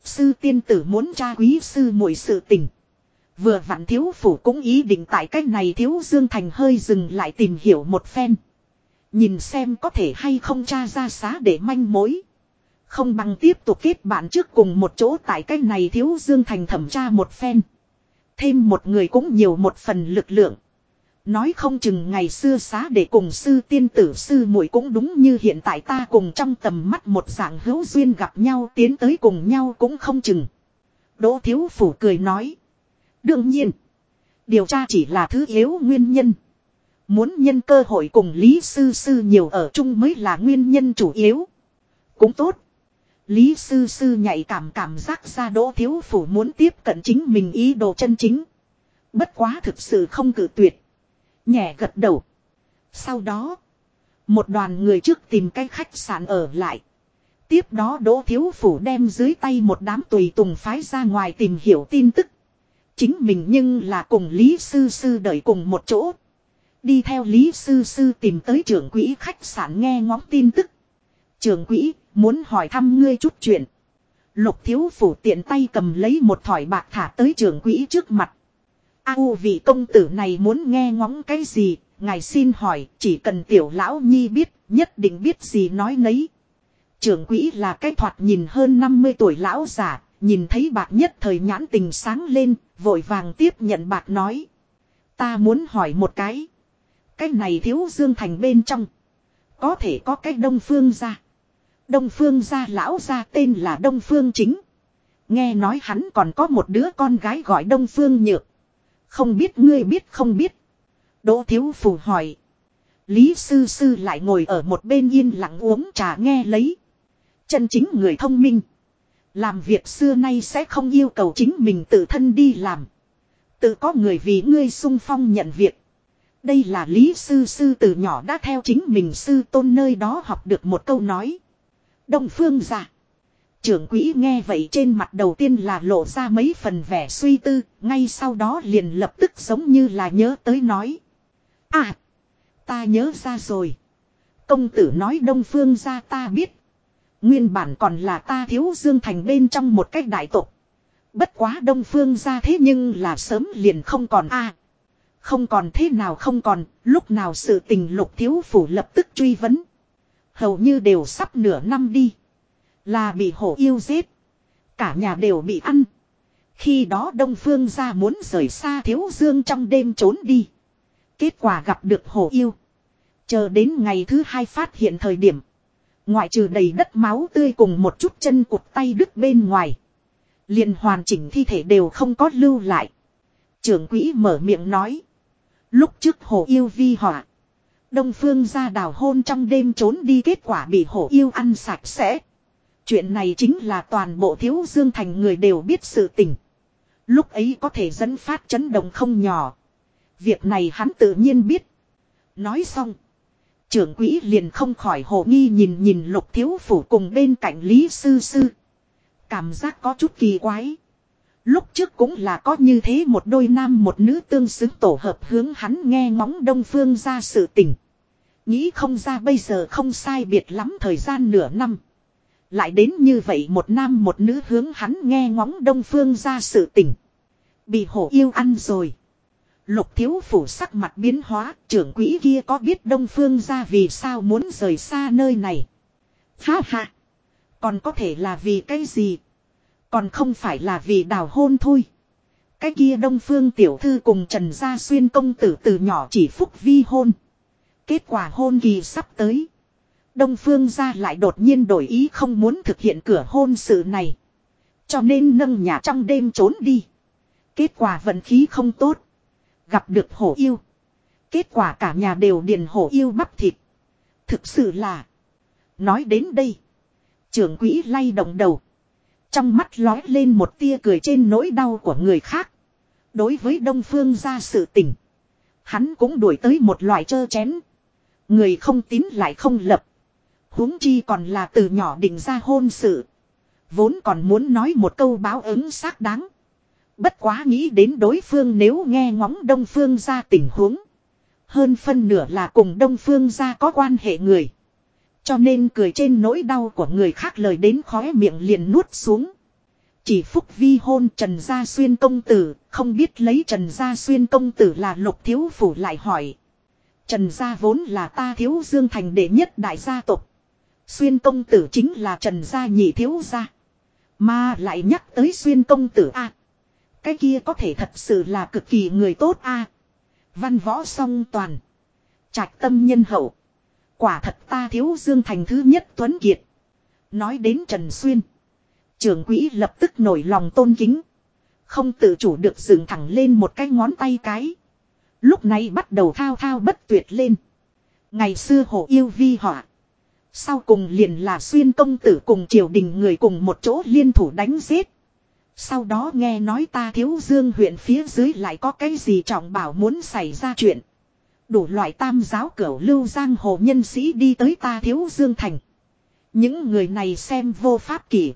Sư tiên tử muốn tra quý sư muội sự tình. Vừa vặn thiếu phủ cũng ý định tại cách này thiếu Dương Thành hơi dừng lại tìm hiểu một phen. Nhìn xem có thể hay không tra ra xá để manh mối. Không bằng tiếp tục kết bạn trước cùng một chỗ tại cách này thiếu Dương Thành thẩm tra một phen. Thêm một người cũng nhiều một phần lực lượng. Nói không chừng ngày xưa xá để cùng sư tiên tử sư muội cũng đúng như hiện tại ta cùng trong tầm mắt một dạng hữu duyên gặp nhau tiến tới cùng nhau cũng không chừng. Đỗ thiếu phủ cười nói. Đương nhiên. Điều tra chỉ là thứ yếu nguyên nhân. Muốn nhân cơ hội cùng Lý Sư Sư nhiều ở chung mới là nguyên nhân chủ yếu. Cũng tốt. Lý Sư Sư nhạy cảm cảm giác ra đỗ thiếu phủ muốn tiếp cận chính mình ý đồ chân chính. Bất quá thực sự không cử tuyệt. Nhẹ gật đầu. Sau đó. Một đoàn người trước tìm cái khách sạn ở lại. Tiếp đó Đỗ Thiếu Phủ đem dưới tay một đám tùy tùng phái ra ngoài tìm hiểu tin tức. Chính mình nhưng là cùng Lý Sư Sư đợi cùng một chỗ. Đi theo Lý Sư Sư tìm tới trưởng quỹ khách sạn nghe ngóng tin tức. Trưởng quỹ, muốn hỏi thăm ngươi chút chuyện. Lục Thiếu Phủ tiện tay cầm lấy một thỏi bạc thả tới trưởng quỹ trước mặt. A u vị công tử này muốn nghe ngóng cái gì, ngài xin hỏi, chỉ cần tiểu lão nhi biết, nhất định biết gì nói nấy. Trưởng quỹ là cái thoạt nhìn hơn 50 tuổi lão giả, nhìn thấy bạc nhất thời nhãn tình sáng lên, vội vàng tiếp nhận bạc nói. Ta muốn hỏi một cái. Cái này thiếu dương thành bên trong. Có thể có cái đông phương ra. Đông phương gia lão gia tên là đông phương chính. Nghe nói hắn còn có một đứa con gái gọi đông phương nhược. Không biết ngươi biết không biết. Đỗ thiếu phù hỏi. Lý sư sư lại ngồi ở một bên yên lặng uống trà nghe lấy. Chân chính người thông minh. Làm việc xưa nay sẽ không yêu cầu chính mình tự thân đi làm. Tự có người vì ngươi sung phong nhận việc. Đây là lý sư sư từ nhỏ đã theo chính mình sư tôn nơi đó học được một câu nói. Đông phương giả. Trưởng quỹ nghe vậy trên mặt đầu tiên là lộ ra mấy phần vẻ suy tư, ngay sau đó liền lập tức giống như là nhớ tới nói. À, ta nhớ ra rồi. Công tử nói đông phương ra ta biết. Nguyên bản còn là ta thiếu dương thành bên trong một cách đại tục. Bất quá đông phương ra thế nhưng là sớm liền không còn a Không còn thế nào không còn, lúc nào sự tình lục thiếu phủ lập tức truy vấn. Hầu như đều sắp nửa năm đi. Là bị hổ yêu giết. Cả nhà đều bị ăn. Khi đó Đông Phương ra muốn rời xa Thiếu Dương trong đêm trốn đi. Kết quả gặp được hổ yêu. Chờ đến ngày thứ hai phát hiện thời điểm. Ngoại trừ đầy đất máu tươi cùng một chút chân cụt tay đứt bên ngoài. liền hoàn chỉnh thi thể đều không có lưu lại. Trưởng quỹ mở miệng nói. Lúc trước hổ yêu vi họa. Đông phương ra đào hôn trong đêm trốn đi kết quả bị hổ yêu ăn sạch sẽ. Chuyện này chính là toàn bộ thiếu dương thành người đều biết sự tình. Lúc ấy có thể dẫn phát chấn động không nhỏ. Việc này hắn tự nhiên biết. Nói xong. Trưởng quỹ liền không khỏi hồ nghi nhìn nhìn lục thiếu phủ cùng bên cạnh Lý Sư Sư. Cảm giác có chút kỳ quái. Lúc trước cũng là có như thế một đôi nam một nữ tương xứng tổ hợp hướng hắn nghe ngóng đông phương ra sự tình. Nghĩ không ra bây giờ không sai biệt lắm thời gian nửa năm. Lại đến như vậy một nam một nữ hướng hắn nghe ngóng đông phương ra sự tình. Bị hổ yêu ăn rồi. Lục thiếu phủ sắc mặt biến hóa, trưởng quỹ kia có biết đông phương ra vì sao muốn rời xa nơi này. Ha ha. Còn có thể là vì cái gì? Còn không phải là vì đào hôn thôi. Cái kia đông phương tiểu thư cùng Trần Gia Xuyên công tử từ nhỏ chỉ phúc vi hôn. Kết quả hôn kỳ sắp tới. Đông Phương gia lại đột nhiên đổi ý không muốn thực hiện cửa hôn sự này. Cho nên nâng nhà trong đêm trốn đi. Kết quả vận khí không tốt. Gặp được hổ yêu. Kết quả cả nhà đều điền hổ yêu bắp thịt. Thực sự là. Nói đến đây. Trưởng quỹ lay động đầu. Trong mắt lói lên một tia cười trên nỗi đau của người khác. Đối với Đông Phương gia sự tình. Hắn cũng đuổi tới một loại chơ chén. Người không tín lại không lập huống chi còn là từ nhỏ định ra hôn sự. Vốn còn muốn nói một câu báo ứng xác đáng. Bất quá nghĩ đến đối phương nếu nghe ngóng Đông Phương ra tình huống. Hơn phân nửa là cùng Đông Phương ra có quan hệ người. Cho nên cười trên nỗi đau của người khác lời đến khóe miệng liền nuốt xuống. Chỉ phúc vi hôn Trần Gia Xuyên công tử, không biết lấy Trần Gia Xuyên công tử là lục thiếu phủ lại hỏi. Trần Gia vốn là ta thiếu dương thành đệ nhất đại gia tộc. Xuyên công tử chính là Trần Gia nhị thiếu gia. Mà lại nhắc tới Xuyên công tử a Cái kia có thể thật sự là cực kỳ người tốt a Văn võ song toàn. Trạch tâm nhân hậu. Quả thật ta thiếu dương thành thứ nhất Tuấn Kiệt. Nói đến Trần Xuyên. Trưởng quỹ lập tức nổi lòng tôn kính. Không tự chủ được dựng thẳng lên một cái ngón tay cái. Lúc này bắt đầu thao thao bất tuyệt lên. Ngày xưa hổ yêu vi họa. Sau cùng liền là xuyên công tử cùng triều đình người cùng một chỗ liên thủ đánh giết. Sau đó nghe nói ta thiếu dương huyện phía dưới lại có cái gì trọng bảo muốn xảy ra chuyện. Đủ loại tam giáo cửu lưu giang hồ nhân sĩ đi tới ta thiếu dương thành. Những người này xem vô pháp kỷ.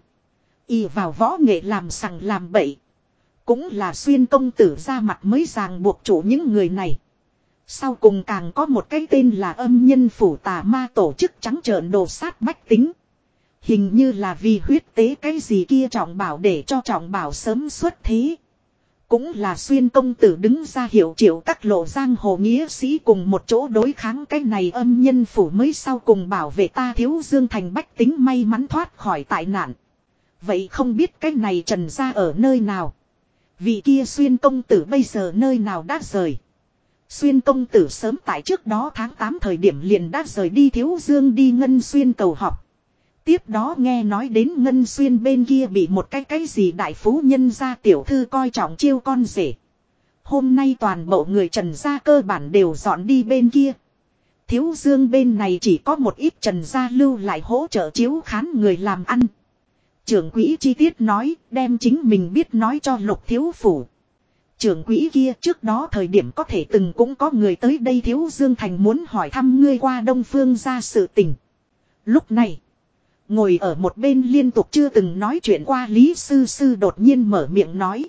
Y vào võ nghệ làm sằng làm bậy. Cũng là xuyên công tử ra mặt mới ràng buộc chủ những người này. Sau cùng càng có một cái tên là âm nhân phủ tà ma tổ chức trắng trợn đồ sát bách tính. Hình như là vì huyết tế cái gì kia trọng bảo để cho trọng bảo sớm xuất thế. Cũng là xuyên công tử đứng ra hiệu triệu các lộ giang hồ nghĩa sĩ cùng một chỗ đối kháng cái này âm nhân phủ mới sau cùng bảo vệ ta thiếu dương thành bách tính may mắn thoát khỏi tại nạn. Vậy không biết cái này trần ra ở nơi nào. Vị kia xuyên công tử bây giờ nơi nào đã rời. Xuyên công tử sớm tại trước đó tháng 8 thời điểm liền đã rời đi thiếu dương đi ngân xuyên cầu học. Tiếp đó nghe nói đến ngân xuyên bên kia bị một cái cái gì đại phú nhân gia tiểu thư coi trọng chiêu con rể. Hôm nay toàn bộ người trần gia cơ bản đều dọn đi bên kia. Thiếu dương bên này chỉ có một ít trần gia lưu lại hỗ trợ chiếu khán người làm ăn. Trưởng quỹ chi tiết nói, đem chính mình biết nói cho lục thiếu phủ. Trưởng quỹ kia trước đó thời điểm có thể từng cũng có người tới đây thiếu dương thành muốn hỏi thăm ngươi qua đông phương ra sự tình. Lúc này. Ngồi ở một bên liên tục chưa từng nói chuyện qua Lý Sư Sư đột nhiên mở miệng nói.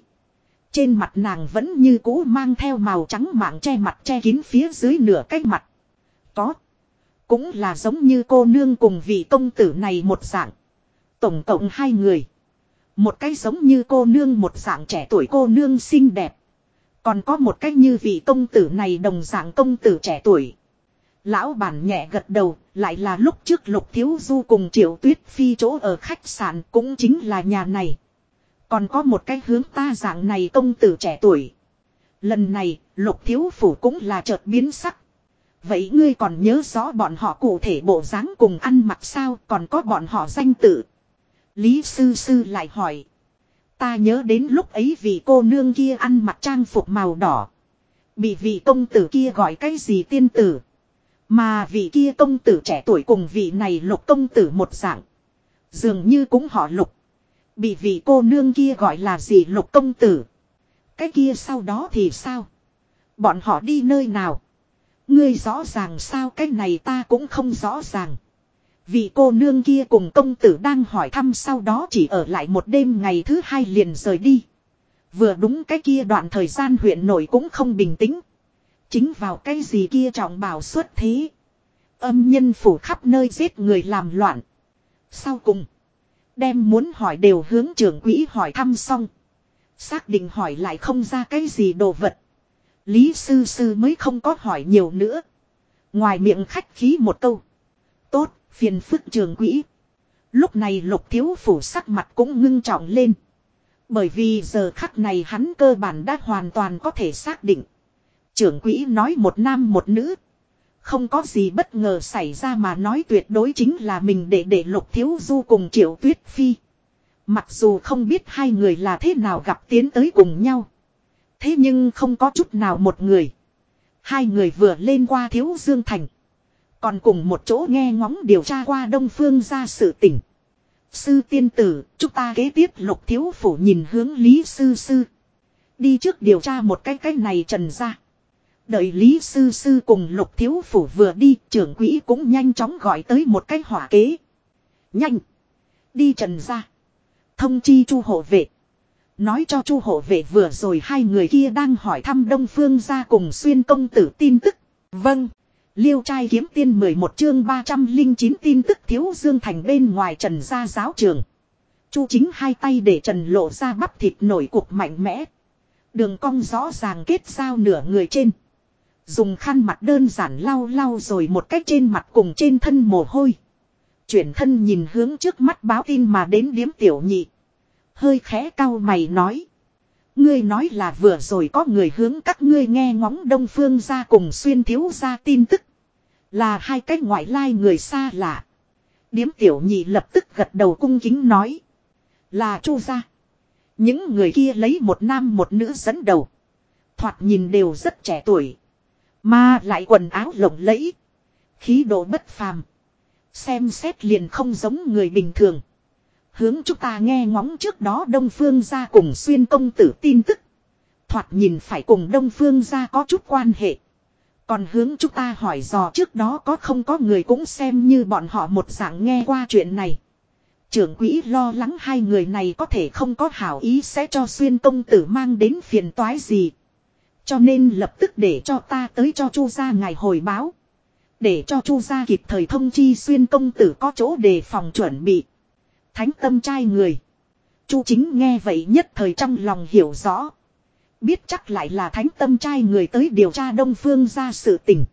Trên mặt nàng vẫn như cũ mang theo màu trắng mạng che mặt che kín phía dưới nửa cái mặt. Có. Cũng là giống như cô nương cùng vị công tử này một dạng. Tổng cộng hai người. Một cái giống như cô nương một dạng trẻ tuổi cô nương xinh đẹp. Còn có một cái như vị công tử này đồng dạng công tử trẻ tuổi. Lão bản nhẹ gật đầu, lại là lúc trước Lục Thiếu Du cùng Triệu Tuyết Phi chỗ ở khách sạn cũng chính là nhà này. Còn có một cái hướng ta dạng này công tử trẻ tuổi. Lần này, Lục Thiếu Phủ cũng là chợt biến sắc. Vậy ngươi còn nhớ rõ bọn họ cụ thể bộ dáng cùng ăn mặc sao còn có bọn họ danh tự. Lý Sư Sư lại hỏi. Ta nhớ đến lúc ấy vì cô nương kia ăn mặc trang phục màu đỏ. Bị vị công tử kia gọi cái gì tiên tử. Mà vị kia công tử trẻ tuổi cùng vị này lục công tử một dạng. Dường như cũng họ lục. Bị vị cô nương kia gọi là gì lục công tử. Cái kia sau đó thì sao? Bọn họ đi nơi nào? Ngươi rõ ràng sao cái này ta cũng không rõ ràng vì cô nương kia cùng công tử đang hỏi thăm sau đó chỉ ở lại một đêm ngày thứ hai liền rời đi. Vừa đúng cái kia đoạn thời gian huyện nổi cũng không bình tĩnh. Chính vào cái gì kia trọng bảo xuất thế. Âm nhân phủ khắp nơi giết người làm loạn. Sau cùng. Đem muốn hỏi đều hướng trưởng quỹ hỏi thăm xong. Xác định hỏi lại không ra cái gì đồ vật. Lý sư sư mới không có hỏi nhiều nữa. Ngoài miệng khách khí một câu. Tốt, phiền phức trường quỹ. Lúc này lục thiếu phủ sắc mặt cũng ngưng trọng lên. Bởi vì giờ khắc này hắn cơ bản đã hoàn toàn có thể xác định. Trưởng quỹ nói một nam một nữ. Không có gì bất ngờ xảy ra mà nói tuyệt đối chính là mình để để lục thiếu du cùng triệu tuyết phi. Mặc dù không biết hai người là thế nào gặp tiến tới cùng nhau. Thế nhưng không có chút nào một người. Hai người vừa lên qua thiếu dương thành. Còn cùng một chỗ nghe ngóng điều tra qua đông phương ra sự tỉnh. Sư tiên tử, chúng ta kế tiếp lục thiếu phủ nhìn hướng Lý Sư Sư. Đi trước điều tra một cái cách này trần ra. Đợi Lý Sư Sư cùng Lục Thiếu Phủ vừa đi, trưởng quỹ cũng nhanh chóng gọi tới một cái hỏa kế. Nhanh! Đi trần ra. Thông chi chu hộ vệ. Nói cho chu hộ vệ vừa rồi hai người kia đang hỏi thăm Đông Phương ra cùng xuyên công tử tin tức. Vâng. Liêu trai kiếm tiên 11 chương 309 tin tức thiếu dương thành bên ngoài trần gia giáo trường. Chu chính hai tay để trần lộ ra bắp thịt nổi cục mạnh mẽ. Đường cong rõ ràng kết giao nửa người trên. Dùng khăn mặt đơn giản lau lau rồi một cách trên mặt cùng trên thân mồ hôi. Chuyển thân nhìn hướng trước mắt báo tin mà đến điếm tiểu nhị. Hơi khẽ cau mày nói. Ngươi nói là vừa rồi có người hướng các ngươi nghe ngóng đông phương ra cùng xuyên thiếu ra tin tức. Là hai cái ngoại lai người xa lạ. Điếm tiểu nhị lập tức gật đầu cung kính nói. Là chu gia. Những người kia lấy một nam một nữ dẫn đầu. Thoạt nhìn đều rất trẻ tuổi. Mà lại quần áo lộng lẫy. Khí độ bất phàm. Xem xét liền không giống người bình thường. Hướng chúng ta nghe ngóng trước đó Đông Phương ra cùng xuyên công tử tin tức. Thoạt nhìn phải cùng Đông Phương ra có chút quan hệ. Còn hướng chúng ta hỏi dò trước đó có không có người cũng xem như bọn họ một dạng nghe qua chuyện này. Trưởng quỹ lo lắng hai người này có thể không có hảo ý sẽ cho xuyên công tử mang đến phiền toái gì. Cho nên lập tức để cho ta tới cho chu gia ngài hồi báo. Để cho chu gia kịp thời thông chi xuyên công tử có chỗ đề phòng chuẩn bị. Thánh tâm trai người. chu chính nghe vậy nhất thời trong lòng hiểu rõ. Biết chắc lại là thánh tâm trai người tới điều tra Đông Phương ra sự tình.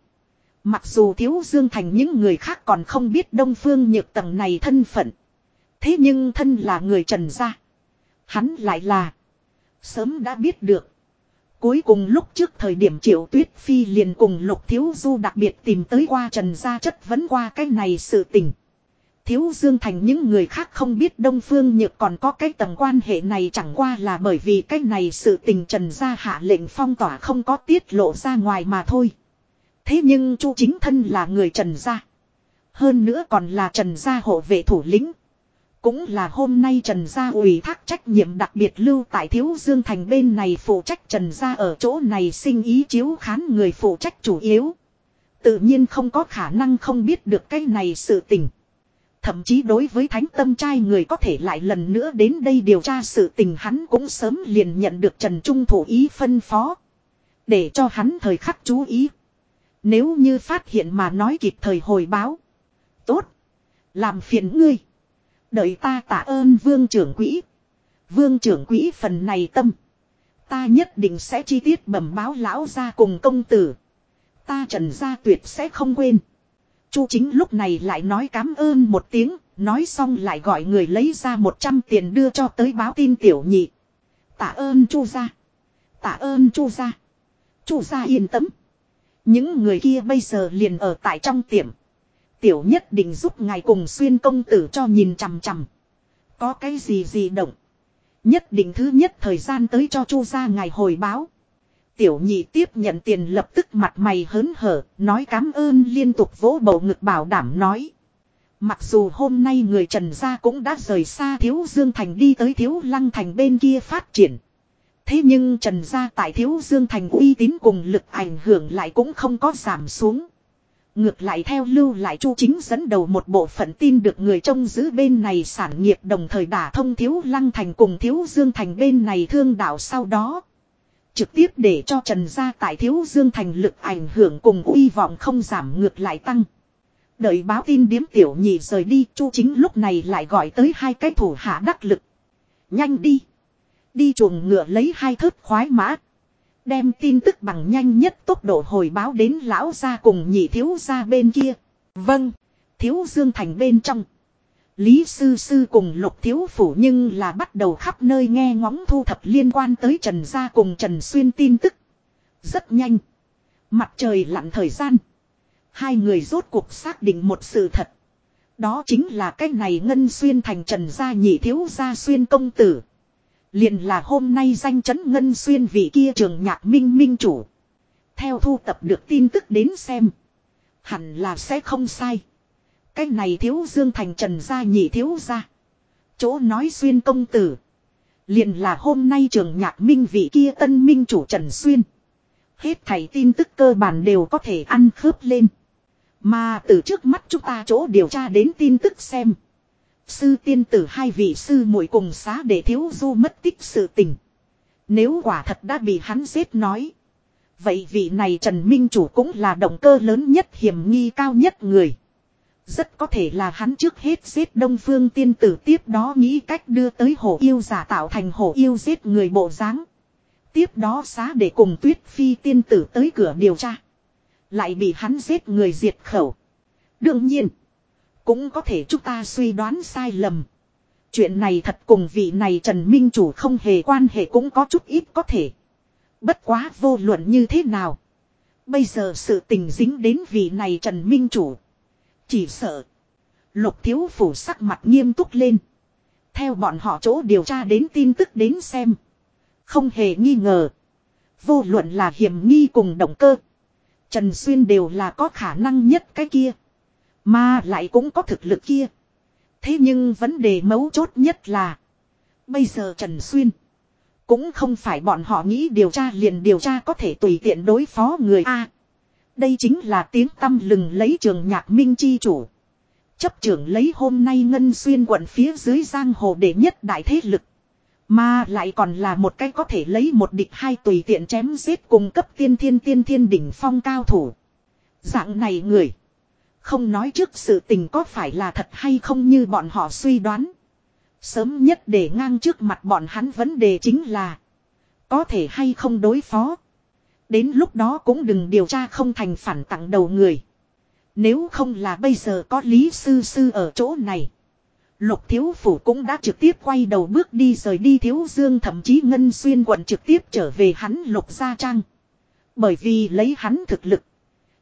Mặc dù thiếu dương thành những người khác còn không biết Đông Phương nhược tầng này thân phận. Thế nhưng thân là người trần gia. Hắn lại là. Sớm đã biết được. Cuối cùng lúc trước thời điểm triệu tuyết phi liền cùng lục thiếu du đặc biệt tìm tới qua trần gia chất vấn qua cái này sự tình. Thiếu Dương Thành những người khác không biết Đông Phương Nhược còn có cái tầng quan hệ này chẳng qua là bởi vì cái này sự tình Trần Gia hạ lệnh phong tỏa không có tiết lộ ra ngoài mà thôi. Thế nhưng Chu chính thân là người Trần Gia. Hơn nữa còn là Trần Gia hộ vệ thủ lĩnh. Cũng là hôm nay Trần Gia ủy thác trách nhiệm đặc biệt lưu tại Thiếu Dương Thành bên này phụ trách Trần Gia ở chỗ này sinh ý chiếu khán người phụ trách chủ yếu. Tự nhiên không có khả năng không biết được cái này sự tình. Thậm chí đối với thánh tâm trai người có thể lại lần nữa đến đây điều tra sự tình hắn cũng sớm liền nhận được Trần Trung thủ ý phân phó. Để cho hắn thời khắc chú ý. Nếu như phát hiện mà nói kịp thời hồi báo. Tốt. Làm phiền ngươi. Đợi ta tạ ơn vương trưởng quỹ. Vương trưởng quỹ phần này tâm. Ta nhất định sẽ chi tiết bẩm báo lão ra cùng công tử. Ta trần gia tuyệt sẽ không quên. Chu chính lúc này lại nói cảm ơn một tiếng, nói xong lại gọi người lấy ra 100 tiền đưa cho tới báo tin tiểu nhị. Tạ ơn chu gia. Tạ ơn chu gia. Chu gia yên tâm. Những người kia bây giờ liền ở tại trong tiệm. Tiểu nhất định giúp ngài cùng xuyên công tử cho nhìn chằm chằm. Có cái gì gì động. Nhất định thứ nhất thời gian tới cho chu gia ngài hồi báo. Tiểu nhị tiếp nhận tiền lập tức mặt mày hớn hở, nói cảm ơn liên tục vỗ bầu ngực bảo đảm nói. Mặc dù hôm nay người Trần Gia cũng đã rời xa Thiếu Dương Thành đi tới Thiếu Lăng Thành bên kia phát triển. Thế nhưng Trần Gia tại Thiếu Dương Thành uy tín cùng lực ảnh hưởng lại cũng không có giảm xuống. Ngược lại theo lưu lại Chu Chính dẫn đầu một bộ phận tin được người trông giữ bên này sản nghiệp đồng thời đả thông Thiếu Lăng Thành cùng Thiếu Dương Thành bên này thương đạo sau đó. Trực tiếp để cho Trần Gia tại Thiếu Dương Thành lực ảnh hưởng cùng uy vọng không giảm ngược lại tăng. Đợi báo tin điếm tiểu nhị rời đi, Chu Chính lúc này lại gọi tới hai cái thủ hạ đắc lực. Nhanh đi. Đi chuồng ngựa lấy hai thớt khoái mã. Đem tin tức bằng nhanh nhất tốc độ hồi báo đến lão gia cùng nhị thiếu gia bên kia. Vâng. Thiếu Dương Thành bên trong. Lý Sư Sư cùng Lục Thiếu Phủ nhưng là bắt đầu khắp nơi nghe ngóng thu thập liên quan tới Trần Gia cùng Trần Xuyên tin tức. Rất nhanh. Mặt trời lặn thời gian. Hai người rốt cuộc xác định một sự thật. Đó chính là cái này Ngân Xuyên thành Trần Gia nhị thiếu gia Xuyên công tử. liền là hôm nay danh chấn Ngân Xuyên vị kia trường nhạc minh minh chủ. Theo thu tập được tin tức đến xem. Hẳn là sẽ không sai. Cái này thiếu dương thành trần gia nhị thiếu gia. Chỗ nói xuyên công tử. Liền là hôm nay trường nhạc minh vị kia tân minh chủ Trần Xuyên. Hết thầy tin tức cơ bản đều có thể ăn khớp lên. Mà từ trước mắt chúng ta chỗ điều tra đến tin tức xem. Sư tiên tử hai vị sư muội cùng xá để thiếu du mất tích sự tình. Nếu quả thật đã bị hắn giết nói. Vậy vị này Trần Minh Chủ cũng là động cơ lớn nhất hiểm nghi cao nhất người. Rất có thể là hắn trước hết giết đông phương tiên tử, tiếp đó nghĩ cách đưa tới hổ yêu giả tạo thành hổ yêu giết người bộ dáng Tiếp đó xá để cùng tuyết phi tiên tử tới cửa điều tra. Lại bị hắn giết người diệt khẩu. Đương nhiên. Cũng có thể chúng ta suy đoán sai lầm. Chuyện này thật cùng vị này Trần Minh Chủ không hề quan hệ cũng có chút ít có thể. Bất quá vô luận như thế nào. Bây giờ sự tình dính đến vị này Trần Minh Chủ. Chỉ sợ. Lục thiếu phủ sắc mặt nghiêm túc lên. Theo bọn họ chỗ điều tra đến tin tức đến xem. Không hề nghi ngờ. Vô luận là hiểm nghi cùng động cơ. Trần Xuyên đều là có khả năng nhất cái kia. Mà lại cũng có thực lực kia. Thế nhưng vấn đề mấu chốt nhất là. Bây giờ Trần Xuyên. Cũng không phải bọn họ nghĩ điều tra liền điều tra có thể tùy tiện đối phó người A đây chính là tiếng tâm lừng lấy trường nhạc minh chi chủ. Chấp trưởng lấy hôm nay ngân xuyên quận phía dưới giang hồ đệ nhất đại thế lực. Mà lại còn là một cái có thể lấy một địch hai tùy tiện chém giết cùng cấp tiên thiên tiên thiên đỉnh phong cao thủ. Dạng này người. Không nói trước sự tình có phải là thật hay không như bọn họ suy đoán. Sớm nhất để ngang trước mặt bọn hắn vấn đề chính là. Có thể hay không đối phó. Đến lúc đó cũng đừng điều tra không thành phản tặng đầu người. Nếu không là bây giờ có Lý Sư Sư ở chỗ này. Lục thiếu phủ cũng đã trực tiếp quay đầu bước đi rời đi thiếu dương, thậm chí ngân xuyên quận trực tiếp trở về hắn lục gia trang. Bởi vì lấy hắn thực lực.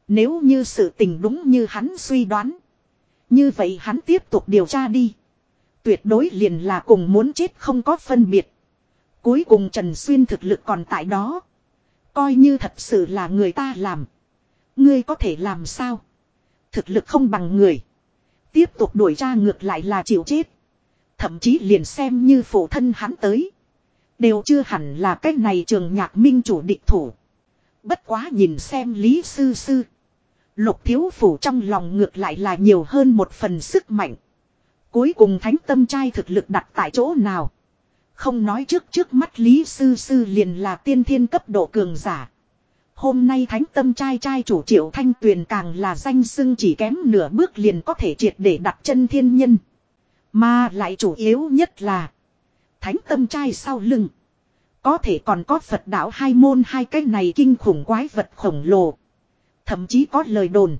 Nếu như sự tình đúng như hắn suy đoán. Như vậy hắn tiếp tục điều tra đi. Tuyệt đối liền là cùng muốn chết không có phân biệt. Cuối cùng Trần Xuyên thực lực còn tại đó. Coi như thật sự là người ta làm. Ngươi có thể làm sao? Thực lực không bằng người. Tiếp tục đuổi ra ngược lại là chịu chết. Thậm chí liền xem như phụ thân hắn tới. Đều chưa hẳn là cái này trường nhạc minh chủ địch thủ. Bất quá nhìn xem Lý Sư Sư. Lục thiếu phủ trong lòng ngược lại là nhiều hơn một phần sức mạnh. Cuối cùng thánh tâm trai thực lực đặt tại chỗ nào. Không nói trước trước mắt Lý Sư Sư liền là tiên thiên cấp độ cường giả. Hôm nay thánh tâm trai trai chủ triệu thanh tuyền càng là danh sưng chỉ kém nửa bước liền có thể triệt để đặt chân thiên nhân. Mà lại chủ yếu nhất là, thánh tâm trai sau lưng. Có thể còn có Phật đạo hai môn hai cái này kinh khủng quái vật khổng lồ. Thậm chí có lời đồn.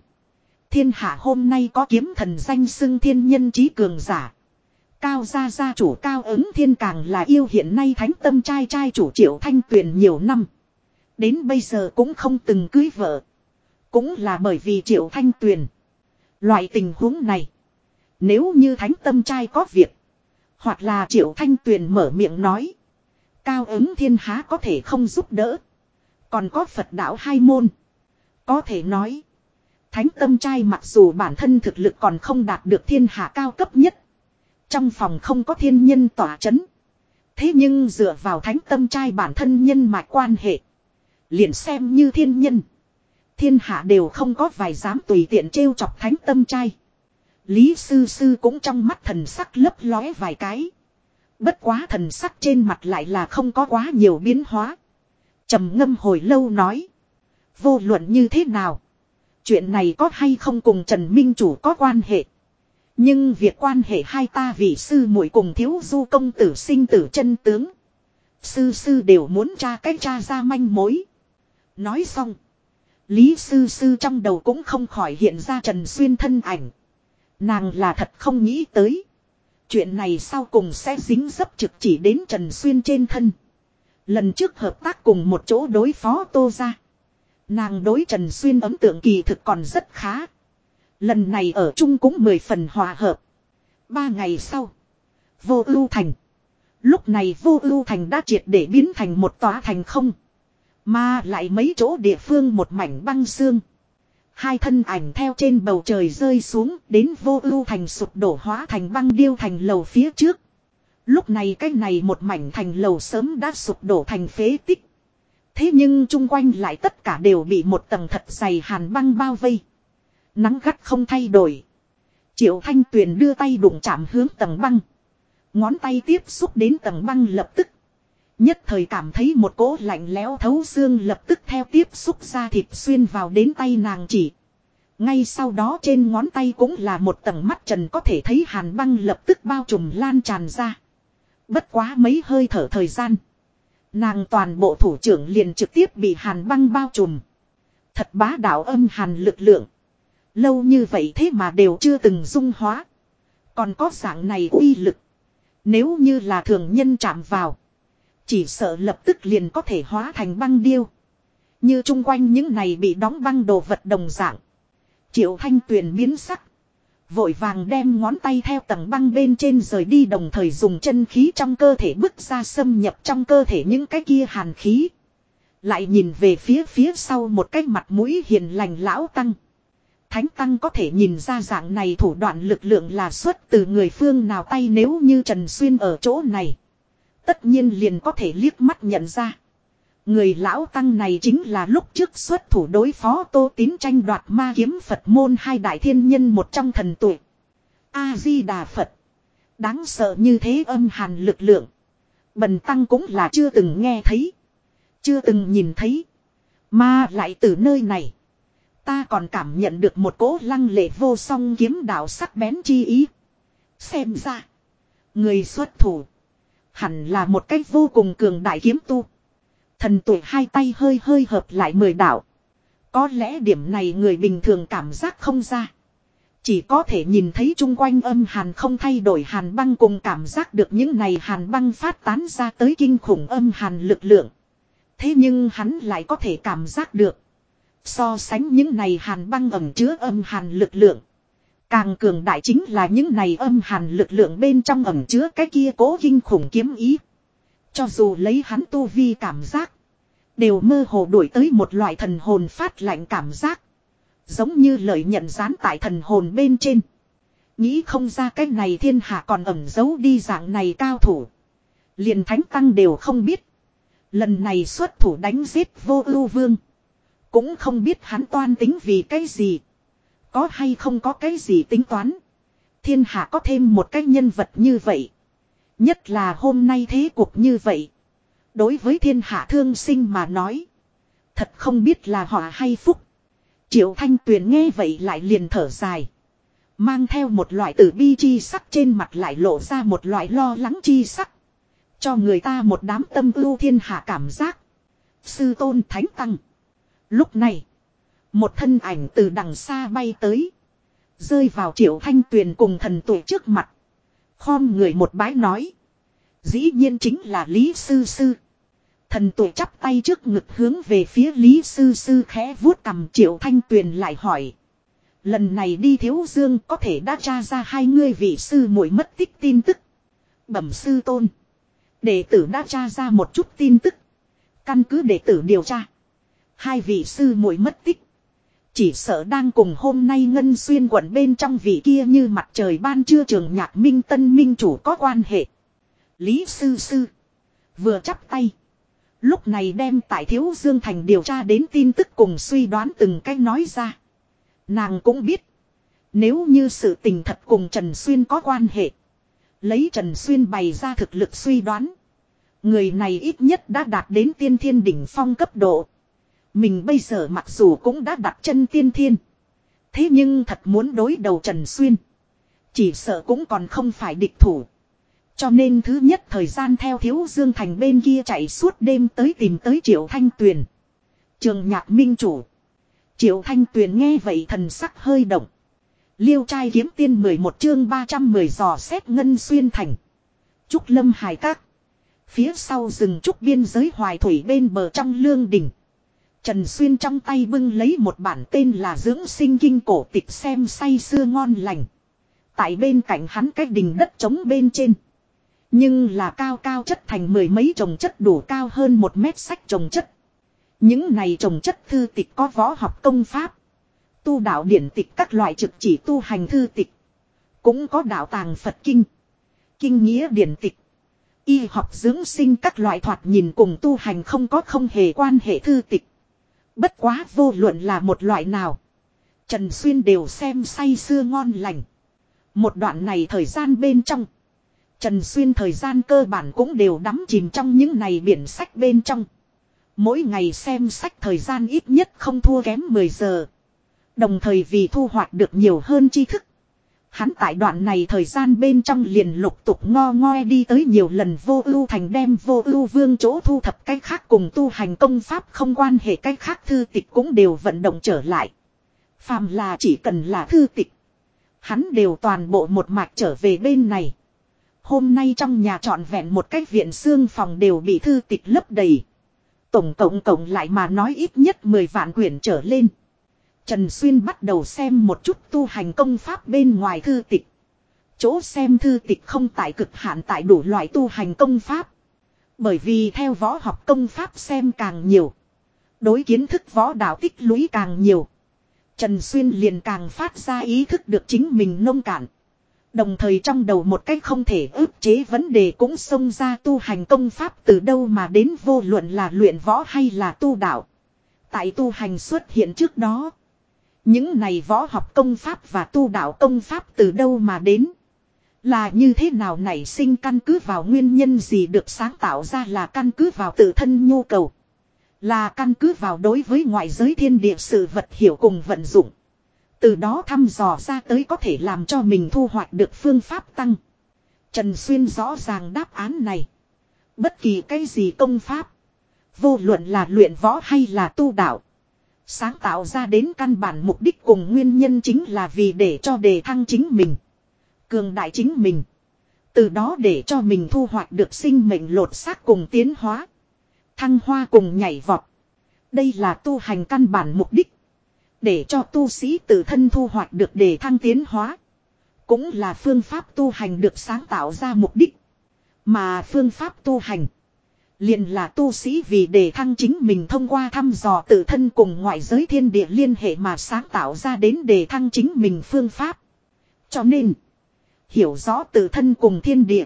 Thiên hạ hôm nay có kiếm thần danh xưng thiên nhân trí cường giả. Cao gia gia chủ cao ứng thiên càng là yêu hiện nay thánh tâm trai trai chủ triệu thanh tuyền nhiều năm. Đến bây giờ cũng không từng cưới vợ. Cũng là bởi vì triệu thanh tuyền. Loại tình huống này. Nếu như thánh tâm trai có việc. Hoặc là triệu thanh tuyền mở miệng nói. Cao ứng thiên há có thể không giúp đỡ. Còn có Phật đạo hai môn. Có thể nói. Thánh tâm trai mặc dù bản thân thực lực còn không đạt được thiên hạ cao cấp nhất. Trong phòng không có thiên nhân tỏa chấn. Thế nhưng dựa vào thánh tâm trai bản thân nhân mạch quan hệ. Liền xem như thiên nhân. Thiên hạ đều không có vài dám tùy tiện trêu chọc thánh tâm trai. Lý sư sư cũng trong mắt thần sắc lấp lóe vài cái. Bất quá thần sắc trên mặt lại là không có quá nhiều biến hóa. trầm ngâm hồi lâu nói. Vô luận như thế nào. Chuyện này có hay không cùng Trần Minh Chủ có quan hệ. Nhưng việc quan hệ hai ta vị sư muội cùng thiếu du công tử sinh tử chân tướng. Sư sư đều muốn tra cách tra ra manh mối. Nói xong. Lý sư sư trong đầu cũng không khỏi hiện ra Trần Xuyên thân ảnh. Nàng là thật không nghĩ tới. Chuyện này sau cùng sẽ dính dấp trực chỉ đến Trần Xuyên trên thân. Lần trước hợp tác cùng một chỗ đối phó Tô ra. Nàng đối Trần Xuyên ấn tượng kỳ thực còn rất khá. Lần này ở chung cũng mười phần hòa hợp. Ba ngày sau. Vô ưu thành. Lúc này vô ưu thành đã triệt để biến thành một tòa thành không. Mà lại mấy chỗ địa phương một mảnh băng xương. Hai thân ảnh theo trên bầu trời rơi xuống, đến vô ưu thành sụp đổ hóa thành băng điêu thành lầu phía trước. Lúc này cái này một mảnh thành lầu sớm đã sụp đổ thành phế tích. Thế nhưng chung quanh lại tất cả đều bị một tầng thật dày hàn băng bao vây. Nắng gắt không thay đổi. Triệu Thanh Tuyền đưa tay đụng chạm hướng tầng băng. Ngón tay tiếp xúc đến tầng băng lập tức. Nhất thời cảm thấy một cỗ lạnh lẽo thấu xương lập tức theo tiếp xúc ra thịt xuyên vào đến tay nàng chỉ. Ngay sau đó trên ngón tay cũng là một tầng mắt trần có thể thấy hàn băng lập tức bao trùm lan tràn ra. Bất quá mấy hơi thở thời gian. Nàng toàn bộ thủ trưởng liền trực tiếp bị hàn băng bao trùm. Thật bá đạo âm hàn lực lượng. Lâu như vậy thế mà đều chưa từng dung hóa. Còn có dạng này uy lực. Nếu như là thường nhân chạm vào. Chỉ sợ lập tức liền có thể hóa thành băng điêu. Như chung quanh những này bị đóng băng đồ vật đồng dạng. Triệu thanh tuyền biến sắc. Vội vàng đem ngón tay theo tầng băng bên trên rời đi đồng thời dùng chân khí trong cơ thể bức ra xâm nhập trong cơ thể những cái kia hàn khí. Lại nhìn về phía phía sau một cái mặt mũi hiền lành lão tăng. Thánh tăng có thể nhìn ra dạng này thủ đoạn lực lượng là xuất từ người phương nào tay nếu như Trần Xuyên ở chỗ này. Tất nhiên liền có thể liếc mắt nhận ra. Người lão tăng này chính là lúc trước xuất thủ đối phó tô tín tranh đoạt ma kiếm Phật môn hai đại thiên nhân một trong thần tuổi. A-di-đà Phật. Đáng sợ như thế âm hàn lực lượng. Bần tăng cũng là chưa từng nghe thấy. Chưa từng nhìn thấy. Mà lại từ nơi này. Ta còn cảm nhận được một cỗ lăng lệ vô song kiếm đạo sắc bén chi ý. Xem ra. Người xuất thủ. Hẳn là một cách vô cùng cường đại kiếm tu. Thần tuổi hai tay hơi hơi hợp lại mười đạo. Có lẽ điểm này người bình thường cảm giác không ra. Chỉ có thể nhìn thấy chung quanh âm hàn không thay đổi hàn băng cùng cảm giác được những này hàn băng phát tán ra tới kinh khủng âm hàn lực lượng. Thế nhưng hắn lại có thể cảm giác được. So sánh những này hàn băng ẩm chứa âm hàn lực lượng. Càng cường đại chính là những này âm hàn lực lượng bên trong ẩm chứa cái kia cố kinh khủng kiếm ý. Cho dù lấy hắn tu vi cảm giác. Đều mơ hồ đuổi tới một loại thần hồn phát lạnh cảm giác. Giống như lời nhận dán tại thần hồn bên trên. Nghĩ không ra cái này thiên hạ còn ẩm giấu đi dạng này cao thủ. Liền thánh tăng đều không biết. Lần này xuất thủ đánh giết vô ưu vương. Cũng không biết hắn toan tính vì cái gì. Có hay không có cái gì tính toán. Thiên hạ có thêm một cái nhân vật như vậy. Nhất là hôm nay thế cuộc như vậy. Đối với thiên hạ thương sinh mà nói. Thật không biết là họ hay phúc. Triệu Thanh Tuyền nghe vậy lại liền thở dài. Mang theo một loại tử bi chi sắc trên mặt lại lộ ra một loại lo lắng chi sắc. Cho người ta một đám tâm ưu thiên hạ cảm giác. Sư tôn thánh tăng. Lúc này. Một thân ảnh từ đằng xa bay tới. Rơi vào triệu thanh tuyền cùng thần tuổi trước mặt. Khom người một bái nói. Dĩ nhiên chính là Lý Sư Sư. Thần tuổi chắp tay trước ngực hướng về phía Lý Sư Sư khẽ vuốt cầm triệu thanh tuyền lại hỏi. Lần này đi thiếu dương có thể đã tra ra hai ngươi vị sư muội mất tích tin tức. Bẩm sư tôn. Đệ tử đã tra ra một chút tin tức. Căn cứ đệ tử điều tra. Hai vị sư muội mất tích. Chỉ sợ đang cùng hôm nay Ngân Xuyên quận bên trong vị kia như mặt trời ban trưa trường nhạc minh tân minh chủ có quan hệ. Lý sư sư. Vừa chắp tay. Lúc này đem tại Thiếu Dương Thành điều tra đến tin tức cùng suy đoán từng cách nói ra. Nàng cũng biết. Nếu như sự tình thật cùng Trần Xuyên có quan hệ. Lấy Trần Xuyên bày ra thực lực suy đoán. Người này ít nhất đã đạt đến tiên thiên đỉnh phong cấp độ. Mình bây giờ mặc dù cũng đã đặt chân tiên thiên. Thế nhưng thật muốn đối đầu Trần Xuyên. Chỉ sợ cũng còn không phải địch thủ. Cho nên thứ nhất thời gian theo Thiếu Dương Thành bên kia chạy suốt đêm tới tìm tới Triệu Thanh Tuyền. Trường nhạc minh chủ. Triệu Thanh Tuyền nghe vậy thần sắc hơi động. Liêu trai kiếm tiên 11 chương 310 dò xét ngân xuyên thành. Trúc lâm hải các. Phía sau rừng trúc biên giới hoài thủy bên bờ trong lương đỉnh. Trần Xuyên trong tay bưng lấy một bản tên là dưỡng sinh kinh cổ tịch xem say xưa ngon lành. Tại bên cạnh hắn cái đình đất trống bên trên. Nhưng là cao cao chất thành mười mấy trồng chất đủ cao hơn một mét sách trồng chất. Những này trồng chất thư tịch có võ học công pháp. Tu đạo điển tịch các loại trực chỉ tu hành thư tịch. Cũng có đạo tàng Phật kinh. Kinh nghĩa điển tịch. Y học dưỡng sinh các loại thoạt nhìn cùng tu hành không có không hề quan hệ thư tịch. Bất quá vô luận là một loại nào. Trần Xuyên đều xem say sưa ngon lành. Một đoạn này thời gian bên trong. Trần Xuyên thời gian cơ bản cũng đều đắm chìm trong những này biển sách bên trong. Mỗi ngày xem sách thời gian ít nhất không thua kém 10 giờ. Đồng thời vì thu hoạch được nhiều hơn tri thức. Hắn tại đoạn này thời gian bên trong liền lục tục ngo ngoe đi tới nhiều lần vô ưu thành đem vô ưu vương chỗ thu thập cách khác cùng tu hành công pháp không quan hệ cách khác thư tịch cũng đều vận động trở lại. Phàm là chỉ cần là thư tịch. Hắn đều toàn bộ một mạch trở về bên này. Hôm nay trong nhà trọn vẹn một cách viện xương phòng đều bị thư tịch lấp đầy. Tổng cộng cộng lại mà nói ít nhất 10 vạn quyển trở lên. Trần Xuyên bắt đầu xem một chút tu hành công pháp bên ngoài thư tịch. Chỗ xem thư tịch không tại cực hạn tại đủ loại tu hành công pháp. Bởi vì theo võ học công pháp xem càng nhiều. Đối kiến thức võ đạo tích lũy càng nhiều. Trần Xuyên liền càng phát ra ý thức được chính mình nông cạn. Đồng thời trong đầu một cách không thể ức chế vấn đề cũng xông ra tu hành công pháp từ đâu mà đến vô luận là luyện võ hay là tu đạo. Tại tu hành xuất hiện trước đó. Những này võ học công pháp và tu đạo công pháp từ đâu mà đến. Là như thế nào nảy sinh căn cứ vào nguyên nhân gì được sáng tạo ra là căn cứ vào tự thân nhu cầu. Là căn cứ vào đối với ngoại giới thiên địa sự vật hiểu cùng vận dụng. Từ đó thăm dò ra tới có thể làm cho mình thu hoạch được phương pháp tăng. Trần Xuyên rõ ràng đáp án này. Bất kỳ cái gì công pháp. Vô luận là luyện võ hay là tu đạo. Sáng tạo ra đến căn bản mục đích cùng nguyên nhân chính là vì để cho đề thăng chính mình. Cường đại chính mình. Từ đó để cho mình thu hoạch được sinh mệnh lột xác cùng tiến hóa. Thăng hoa cùng nhảy vọt. Đây là tu hành căn bản mục đích. Để cho tu sĩ tự thân thu hoạch được đề thăng tiến hóa. Cũng là phương pháp tu hành được sáng tạo ra mục đích. Mà phương pháp tu hành liền là tu sĩ vì đề thăng chính mình thông qua thăm dò tự thân cùng ngoại giới thiên địa liên hệ mà sáng tạo ra đến đề thăng chính mình phương pháp. Cho nên. Hiểu rõ tự thân cùng thiên địa.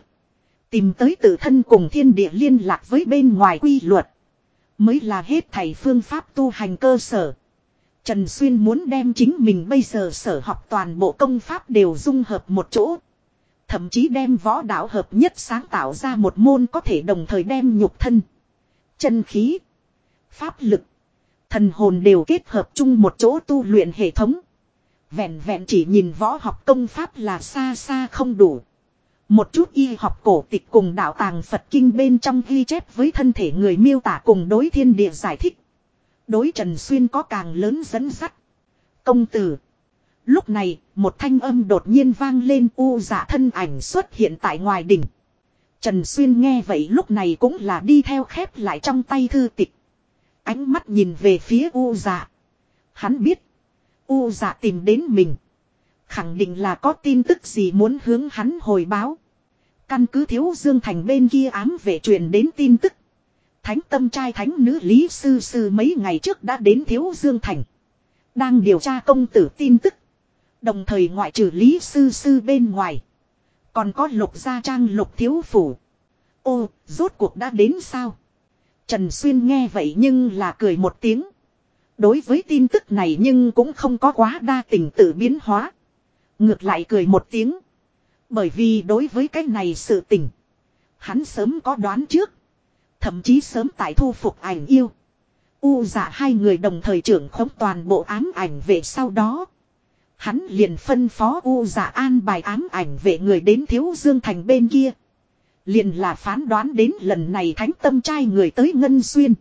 Tìm tới tự thân cùng thiên địa liên lạc với bên ngoài quy luật. Mới là hết thầy phương pháp tu hành cơ sở. Trần Xuyên muốn đem chính mình bây giờ sở học toàn bộ công pháp đều dung hợp một chỗ. Thậm chí đem võ đạo hợp nhất sáng tạo ra một môn có thể đồng thời đem nhục thân. Chân khí. Pháp lực. Thần hồn đều kết hợp chung một chỗ tu luyện hệ thống. Vẹn vẹn chỉ nhìn võ học công pháp là xa xa không đủ. Một chút y học cổ tịch cùng đạo tàng Phật kinh bên trong ghi chép với thân thể người miêu tả cùng đối thiên địa giải thích. Đối Trần Xuyên có càng lớn dẫn sắt, Công tử. Lúc này, một thanh âm đột nhiên vang lên u dạ thân ảnh xuất hiện tại ngoài đỉnh. Trần Xuyên nghe vậy lúc này cũng là đi theo khép lại trong tay thư tịch. Ánh mắt nhìn về phía u dạ. Hắn biết. U dạ tìm đến mình. Khẳng định là có tin tức gì muốn hướng hắn hồi báo. Căn cứ thiếu dương thành bên kia ám vệ truyền đến tin tức. Thánh tâm trai thánh nữ Lý Sư Sư mấy ngày trước đã đến Thiếu Dương Thành. Đang điều tra công tử tin tức. Đồng thời ngoại trừ Lý Sư Sư bên ngoài. Còn có lục gia trang lục thiếu phủ. Ô, rốt cuộc đã đến sao? Trần Xuyên nghe vậy nhưng là cười một tiếng. Đối với tin tức này nhưng cũng không có quá đa tình tự biến hóa. Ngược lại cười một tiếng. Bởi vì đối với cái này sự tình. Hắn sớm có đoán trước. Thậm chí sớm tại thu phục ảnh yêu. U dạ hai người đồng thời trưởng khống toàn bộ ám ảnh về sau đó. Hắn liền phân phó U giả an bài ám ảnh về người đến thiếu dương thành bên kia. Liền là phán đoán đến lần này thánh tâm trai người tới Ngân Xuyên.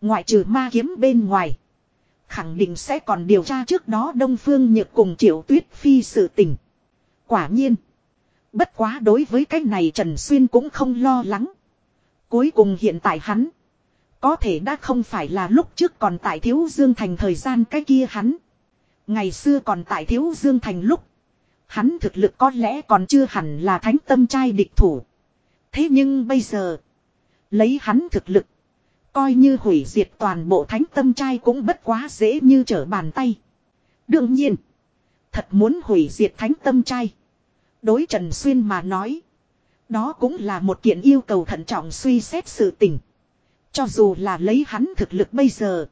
Ngoại trừ ma kiếm bên ngoài. Khẳng định sẽ còn điều tra trước đó Đông Phương Nhược cùng Triệu Tuyết Phi sự tình. Quả nhiên. Bất quá đối với cái này Trần Xuyên cũng không lo lắng. Cuối cùng hiện tại hắn. Có thể đã không phải là lúc trước còn tại Thiếu Dương Thành thời gian cái kia hắn. Ngày xưa còn tại Thiếu Dương Thành lúc. Hắn thực lực có lẽ còn chưa hẳn là thánh tâm trai địch thủ. Thế nhưng bây giờ. Lấy hắn thực lực. Coi như hủy diệt toàn bộ thánh tâm trai cũng bất quá dễ như trở bàn tay. Đương nhiên. Thật muốn hủy diệt thánh tâm trai. Đối Trần Xuyên mà nói. Đó cũng là một kiện yêu cầu thận trọng suy xét sự tình. Cho dù là lấy hắn thực lực bây giờ.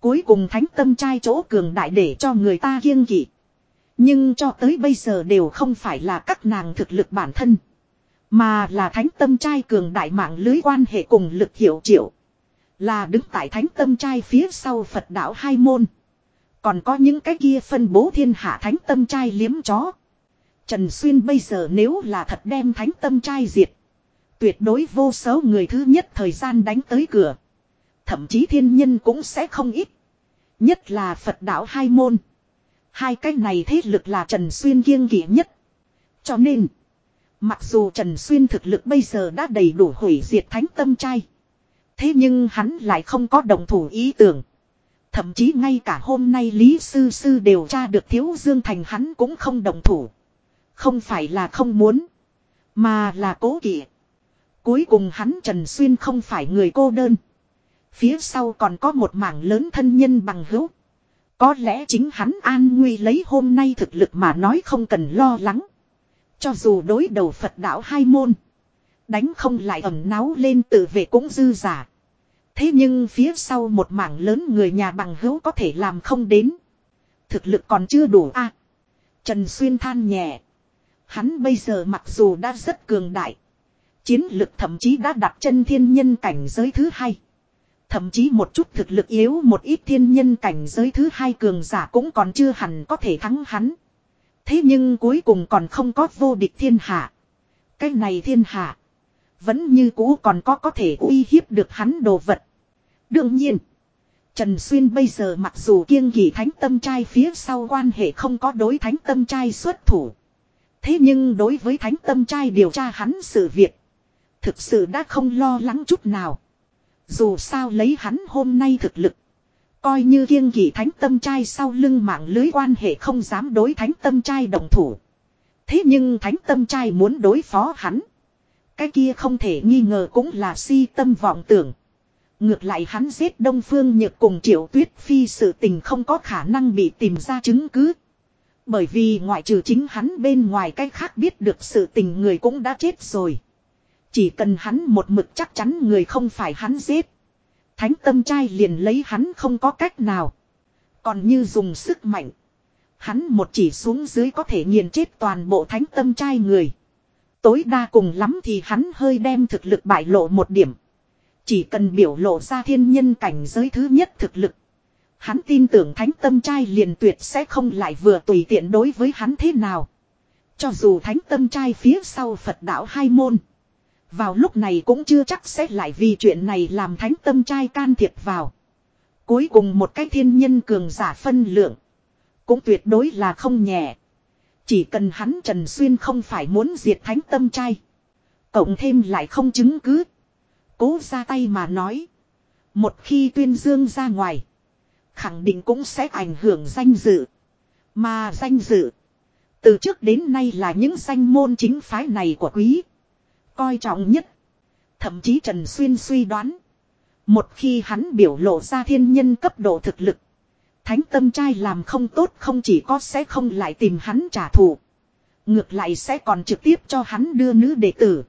Cuối cùng thánh tâm trai chỗ cường đại để cho người ta kiêng kỵ. Nhưng cho tới bây giờ đều không phải là các nàng thực lực bản thân. Mà là thánh tâm trai cường đại mạng lưới quan hệ cùng lực hiệu triệu. Là đứng tại thánh tâm trai phía sau Phật đạo hai môn. Còn có những cái kia phân bố thiên hạ thánh tâm trai liếm chó. Trần Xuyên bây giờ nếu là thật đem thánh tâm trai diệt. Tuyệt đối vô số người thứ nhất thời gian đánh tới cửa. Thậm chí thiên nhân cũng sẽ không ít. Nhất là Phật đạo hai môn. Hai cái này thế lực là Trần Xuyên kiêng kỷ nhất. Cho nên. Mặc dù Trần Xuyên thực lực bây giờ đã đầy đủ hủy diệt thánh tâm trai. Thế nhưng hắn lại không có đồng thủ ý tưởng. Thậm chí ngay cả hôm nay Lý Sư Sư điều tra được Thiếu Dương Thành hắn cũng không đồng thủ. Không phải là không muốn. Mà là cố kỵ. Cuối cùng hắn Trần Xuyên không phải người cô đơn. Phía sau còn có một mảng lớn thân nhân bằng hữu. Có lẽ chính hắn an nguy lấy hôm nay thực lực mà nói không cần lo lắng. Cho dù đối đầu Phật đạo hai môn. Đánh không lại ẩm náu lên tự vệ cũng dư giả. Thế nhưng phía sau một mảng lớn người nhà bằng hữu có thể làm không đến. Thực lực còn chưa đủ a Trần Xuyên than nhẹ. Hắn bây giờ mặc dù đã rất cường đại. Chiến lực thậm chí đã đặt chân thiên nhân cảnh giới thứ hai. Thậm chí một chút thực lực yếu một ít thiên nhân cảnh giới thứ hai cường giả cũng còn chưa hẳn có thể thắng hắn. Thế nhưng cuối cùng còn không có vô địch thiên hạ. Cái này thiên hạ. Vẫn như cũ còn có có thể uy hiếp được hắn đồ vật. Đương nhiên. Trần Xuyên bây giờ mặc dù kiêng kỳ thánh tâm trai phía sau quan hệ không có đối thánh tâm trai xuất thủ. Thế nhưng đối với thánh tâm trai điều tra hắn sự việc. Thực sự đã không lo lắng chút nào. Dù sao lấy hắn hôm nay thực lực. Coi như kiêng kỳ thánh tâm trai sau lưng mạng lưới quan hệ không dám đối thánh tâm trai đồng thủ. Thế nhưng thánh tâm trai muốn đối phó hắn. Cái kia không thể nghi ngờ cũng là si tâm vọng tưởng. Ngược lại hắn giết Đông Phương Nhược cùng Triệu Tuyết Phi sự tình không có khả năng bị tìm ra chứng cứ. Bởi vì ngoại trừ chính hắn bên ngoài cái khác biết được sự tình người cũng đã chết rồi. Chỉ cần hắn một mực chắc chắn người không phải hắn giết. Thánh tâm trai liền lấy hắn không có cách nào. Còn như dùng sức mạnh. Hắn một chỉ xuống dưới có thể nghiền chết toàn bộ thánh tâm trai người. Tối đa cùng lắm thì hắn hơi đem thực lực bại lộ một điểm. Chỉ cần biểu lộ ra thiên nhân cảnh giới thứ nhất thực lực. Hắn tin tưởng thánh tâm trai liền tuyệt sẽ không lại vừa tùy tiện đối với hắn thế nào. Cho dù thánh tâm trai phía sau Phật đạo hai môn. Vào lúc này cũng chưa chắc sẽ lại vì chuyện này làm thánh tâm trai can thiệp vào. Cuối cùng một cái thiên nhân cường giả phân lượng. Cũng tuyệt đối là không nhẹ. Chỉ cần hắn Trần Xuyên không phải muốn diệt thánh tâm trai. Cộng thêm lại không chứng cứ. Cố ra tay mà nói. Một khi tuyên dương ra ngoài. Khẳng định cũng sẽ ảnh hưởng danh dự. Mà danh dự. Từ trước đến nay là những danh môn chính phái này của quý. Coi trọng nhất. Thậm chí Trần Xuyên suy đoán. Một khi hắn biểu lộ ra thiên nhân cấp độ thực lực. Thánh tâm trai làm không tốt không chỉ có sẽ không lại tìm hắn trả thù. Ngược lại sẽ còn trực tiếp cho hắn đưa nữ đệ tử.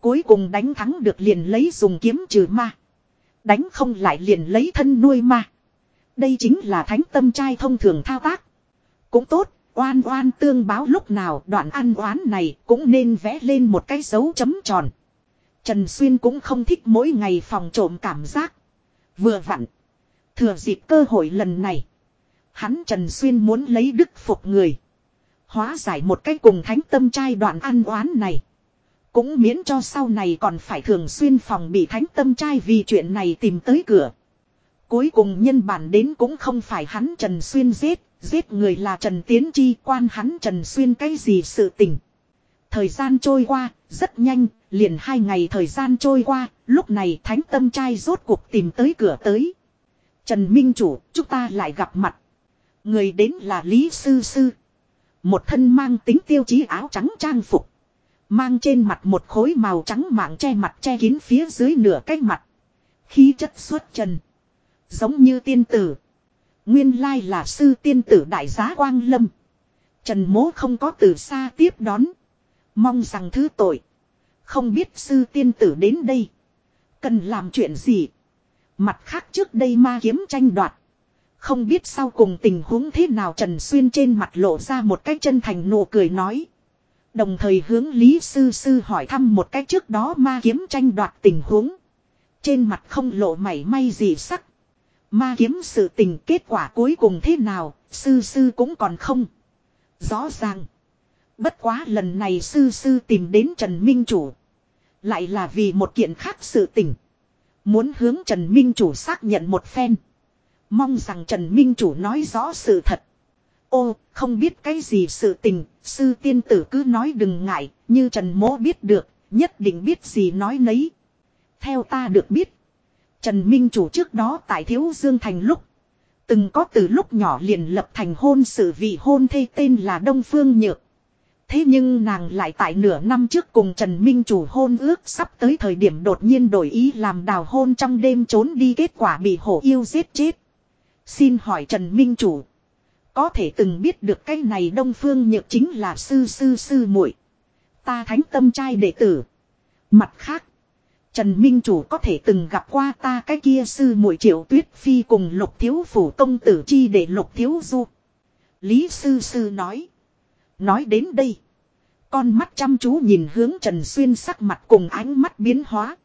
Cuối cùng đánh thắng được liền lấy dùng kiếm trừ ma. Đánh không lại liền lấy thân nuôi ma. Đây chính là thánh tâm trai thông thường thao tác. Cũng tốt, oan oan tương báo lúc nào đoạn ăn oán này cũng nên vẽ lên một cái dấu chấm tròn. Trần Xuyên cũng không thích mỗi ngày phòng trộm cảm giác. Vừa vặn. Thừa dịp cơ hội lần này. Hắn Trần Xuyên muốn lấy đức phục người. Hóa giải một cái cùng thánh tâm trai đoạn ăn oán này. Cũng miễn cho sau này còn phải thường xuyên phòng bị thánh tâm trai vì chuyện này tìm tới cửa. Cuối cùng nhân bản đến cũng không phải hắn Trần Xuyên giết, giết người là Trần Tiến Chi quan hắn Trần Xuyên cái gì sự tình. Thời gian trôi qua, rất nhanh, liền hai ngày thời gian trôi qua, lúc này thánh tâm trai rốt cuộc tìm tới cửa tới. Trần Minh Chủ, chúng ta lại gặp mặt. Người đến là Lý Sư Sư. Một thân mang tính tiêu chí áo trắng trang phục. Mang trên mặt một khối màu trắng mạng che mặt che kín phía dưới nửa cái mặt. Khí chất xuất trần. Giống như tiên tử. Nguyên lai là sư tiên tử đại giá Quang Lâm. Trần mố không có từ xa tiếp đón. Mong rằng thứ tội. Không biết sư tiên tử đến đây. Cần làm chuyện gì. Mặt khác trước đây ma kiếm tranh đoạt. Không biết sau cùng tình huống thế nào Trần Xuyên trên mặt lộ ra một cái chân thành nụ cười nói. Đồng thời hướng Lý Sư Sư hỏi thăm một cách trước đó ma kiếm tranh đoạt tình huống. Trên mặt không lộ mảy may gì sắc. Ma kiếm sự tình kết quả cuối cùng thế nào, sư sư cũng còn không. Rõ ràng. Bất quá lần này sư sư tìm đến Trần Minh Chủ. Lại là vì một kiện khác sự tình. Muốn hướng Trần Minh Chủ xác nhận một phen. Mong rằng Trần Minh Chủ nói rõ sự thật. Ô, không biết cái gì sự tình, sư tiên tử cứ nói đừng ngại, như Trần Mỗ biết được, nhất định biết gì nói nấy. Theo ta được biết, Trần Minh Chủ trước đó tại Thiếu Dương Thành lúc, từng có từ lúc nhỏ liền lập thành hôn sự vị hôn thê tên là Đông Phương Nhược. Thế nhưng nàng lại tại nửa năm trước cùng Trần Minh chủ hôn ước sắp tới thời điểm đột nhiên đổi ý làm đào hôn trong đêm trốn đi kết quả bị hổ yêu giết chết. Xin hỏi Trần Minh chủ. Có thể từng biết được cái này Đông Phương Nhược chính là sư sư sư muội Ta thánh tâm trai đệ tử. Mặt khác. Trần Minh chủ có thể từng gặp qua ta cái kia sư muội triệu tuyết phi cùng lục thiếu phủ công tử chi để lục thiếu du. Lý sư sư nói. Nói đến đây. Con mắt chăm chú nhìn hướng Trần Xuyên sắc mặt cùng ánh mắt biến hóa.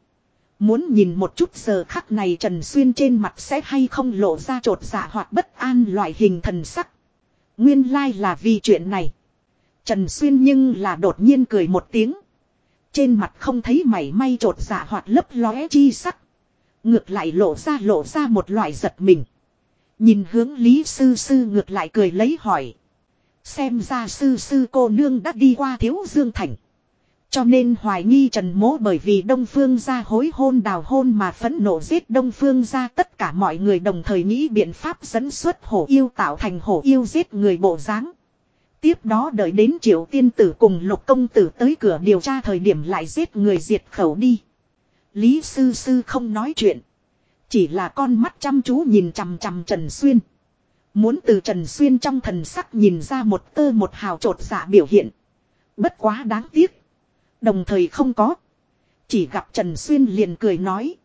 Muốn nhìn một chút giờ khắc này Trần Xuyên trên mặt sẽ hay không lộ ra trột dạ hoặc bất an loại hình thần sắc. Nguyên lai like là vì chuyện này. Trần Xuyên nhưng là đột nhiên cười một tiếng. Trên mặt không thấy mảy may trột dạ hoặc lấp lóe chi sắc. Ngược lại lộ ra lộ ra một loại giật mình. Nhìn hướng Lý Sư Sư ngược lại cười lấy hỏi. Xem ra sư sư cô nương đã đi qua thiếu dương thành. Cho nên hoài nghi Trần Mố bởi vì Đông Phương gia hối hôn đào hôn mà phẫn nộ giết Đông Phương gia tất cả mọi người đồng thời nghĩ biện pháp dẫn xuất hổ yêu tạo thành hổ yêu giết người bộ dáng. Tiếp đó đợi đến triệu tiên tử cùng lục công tử tới cửa điều tra thời điểm lại giết người diệt khẩu đi. Lý sư sư không nói chuyện. Chỉ là con mắt chăm chú nhìn chằm chằm Trần Xuyên. Muốn từ Trần Xuyên trong thần sắc nhìn ra một tơ một hào trột dạ biểu hiện. Bất quá đáng tiếc. Đồng thời không có. Chỉ gặp Trần Xuyên liền cười nói.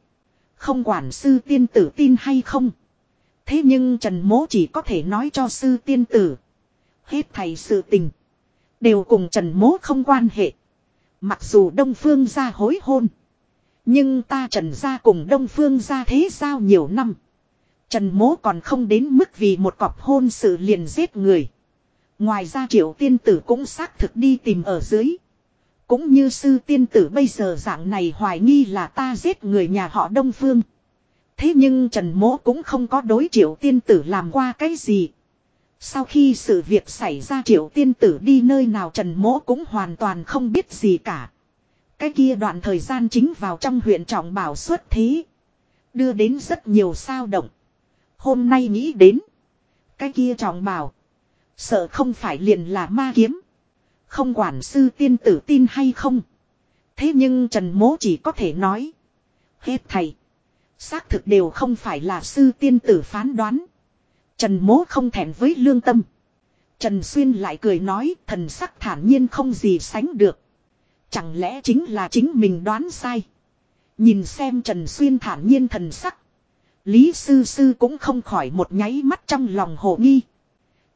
Không quản sư tiên tử tin hay không. Thế nhưng Trần Mố chỉ có thể nói cho sư tiên tử. Hết thầy sự tình. Đều cùng Trần Mố không quan hệ. Mặc dù Đông Phương ra hối hôn. Nhưng ta Trần ra cùng Đông Phương ra thế giao nhiều năm. Trần mố còn không đến mức vì một cọc hôn sự liền giết người. Ngoài ra triệu tiên tử cũng xác thực đi tìm ở dưới. Cũng như sư tiên tử bây giờ dạng này hoài nghi là ta giết người nhà họ Đông Phương. Thế nhưng Trần Mỗ cũng không có đối triệu tiên tử làm qua cái gì. Sau khi sự việc xảy ra, triệu tiên tử đi nơi nào Trần Mỗ cũng hoàn toàn không biết gì cả. Cái kia đoạn thời gian chính vào trong huyện trọng bảo xuất thí, Đưa đến rất nhiều sao động. Hôm nay nghĩ đến. Cái kia trọng bảo. Sợ không phải liền là ma kiếm. Không quản sư tiên tử tin hay không. Thế nhưng Trần mỗ chỉ có thể nói. Hết thầy. Xác thực đều không phải là sư tiên tử phán đoán. Trần Mố không thèm với lương tâm. Trần Xuyên lại cười nói, thần sắc thản nhiên không gì sánh được. Chẳng lẽ chính là chính mình đoán sai. Nhìn xem Trần Xuyên thản nhiên thần sắc. Lý Sư Sư cũng không khỏi một nháy mắt trong lòng hồ nghi.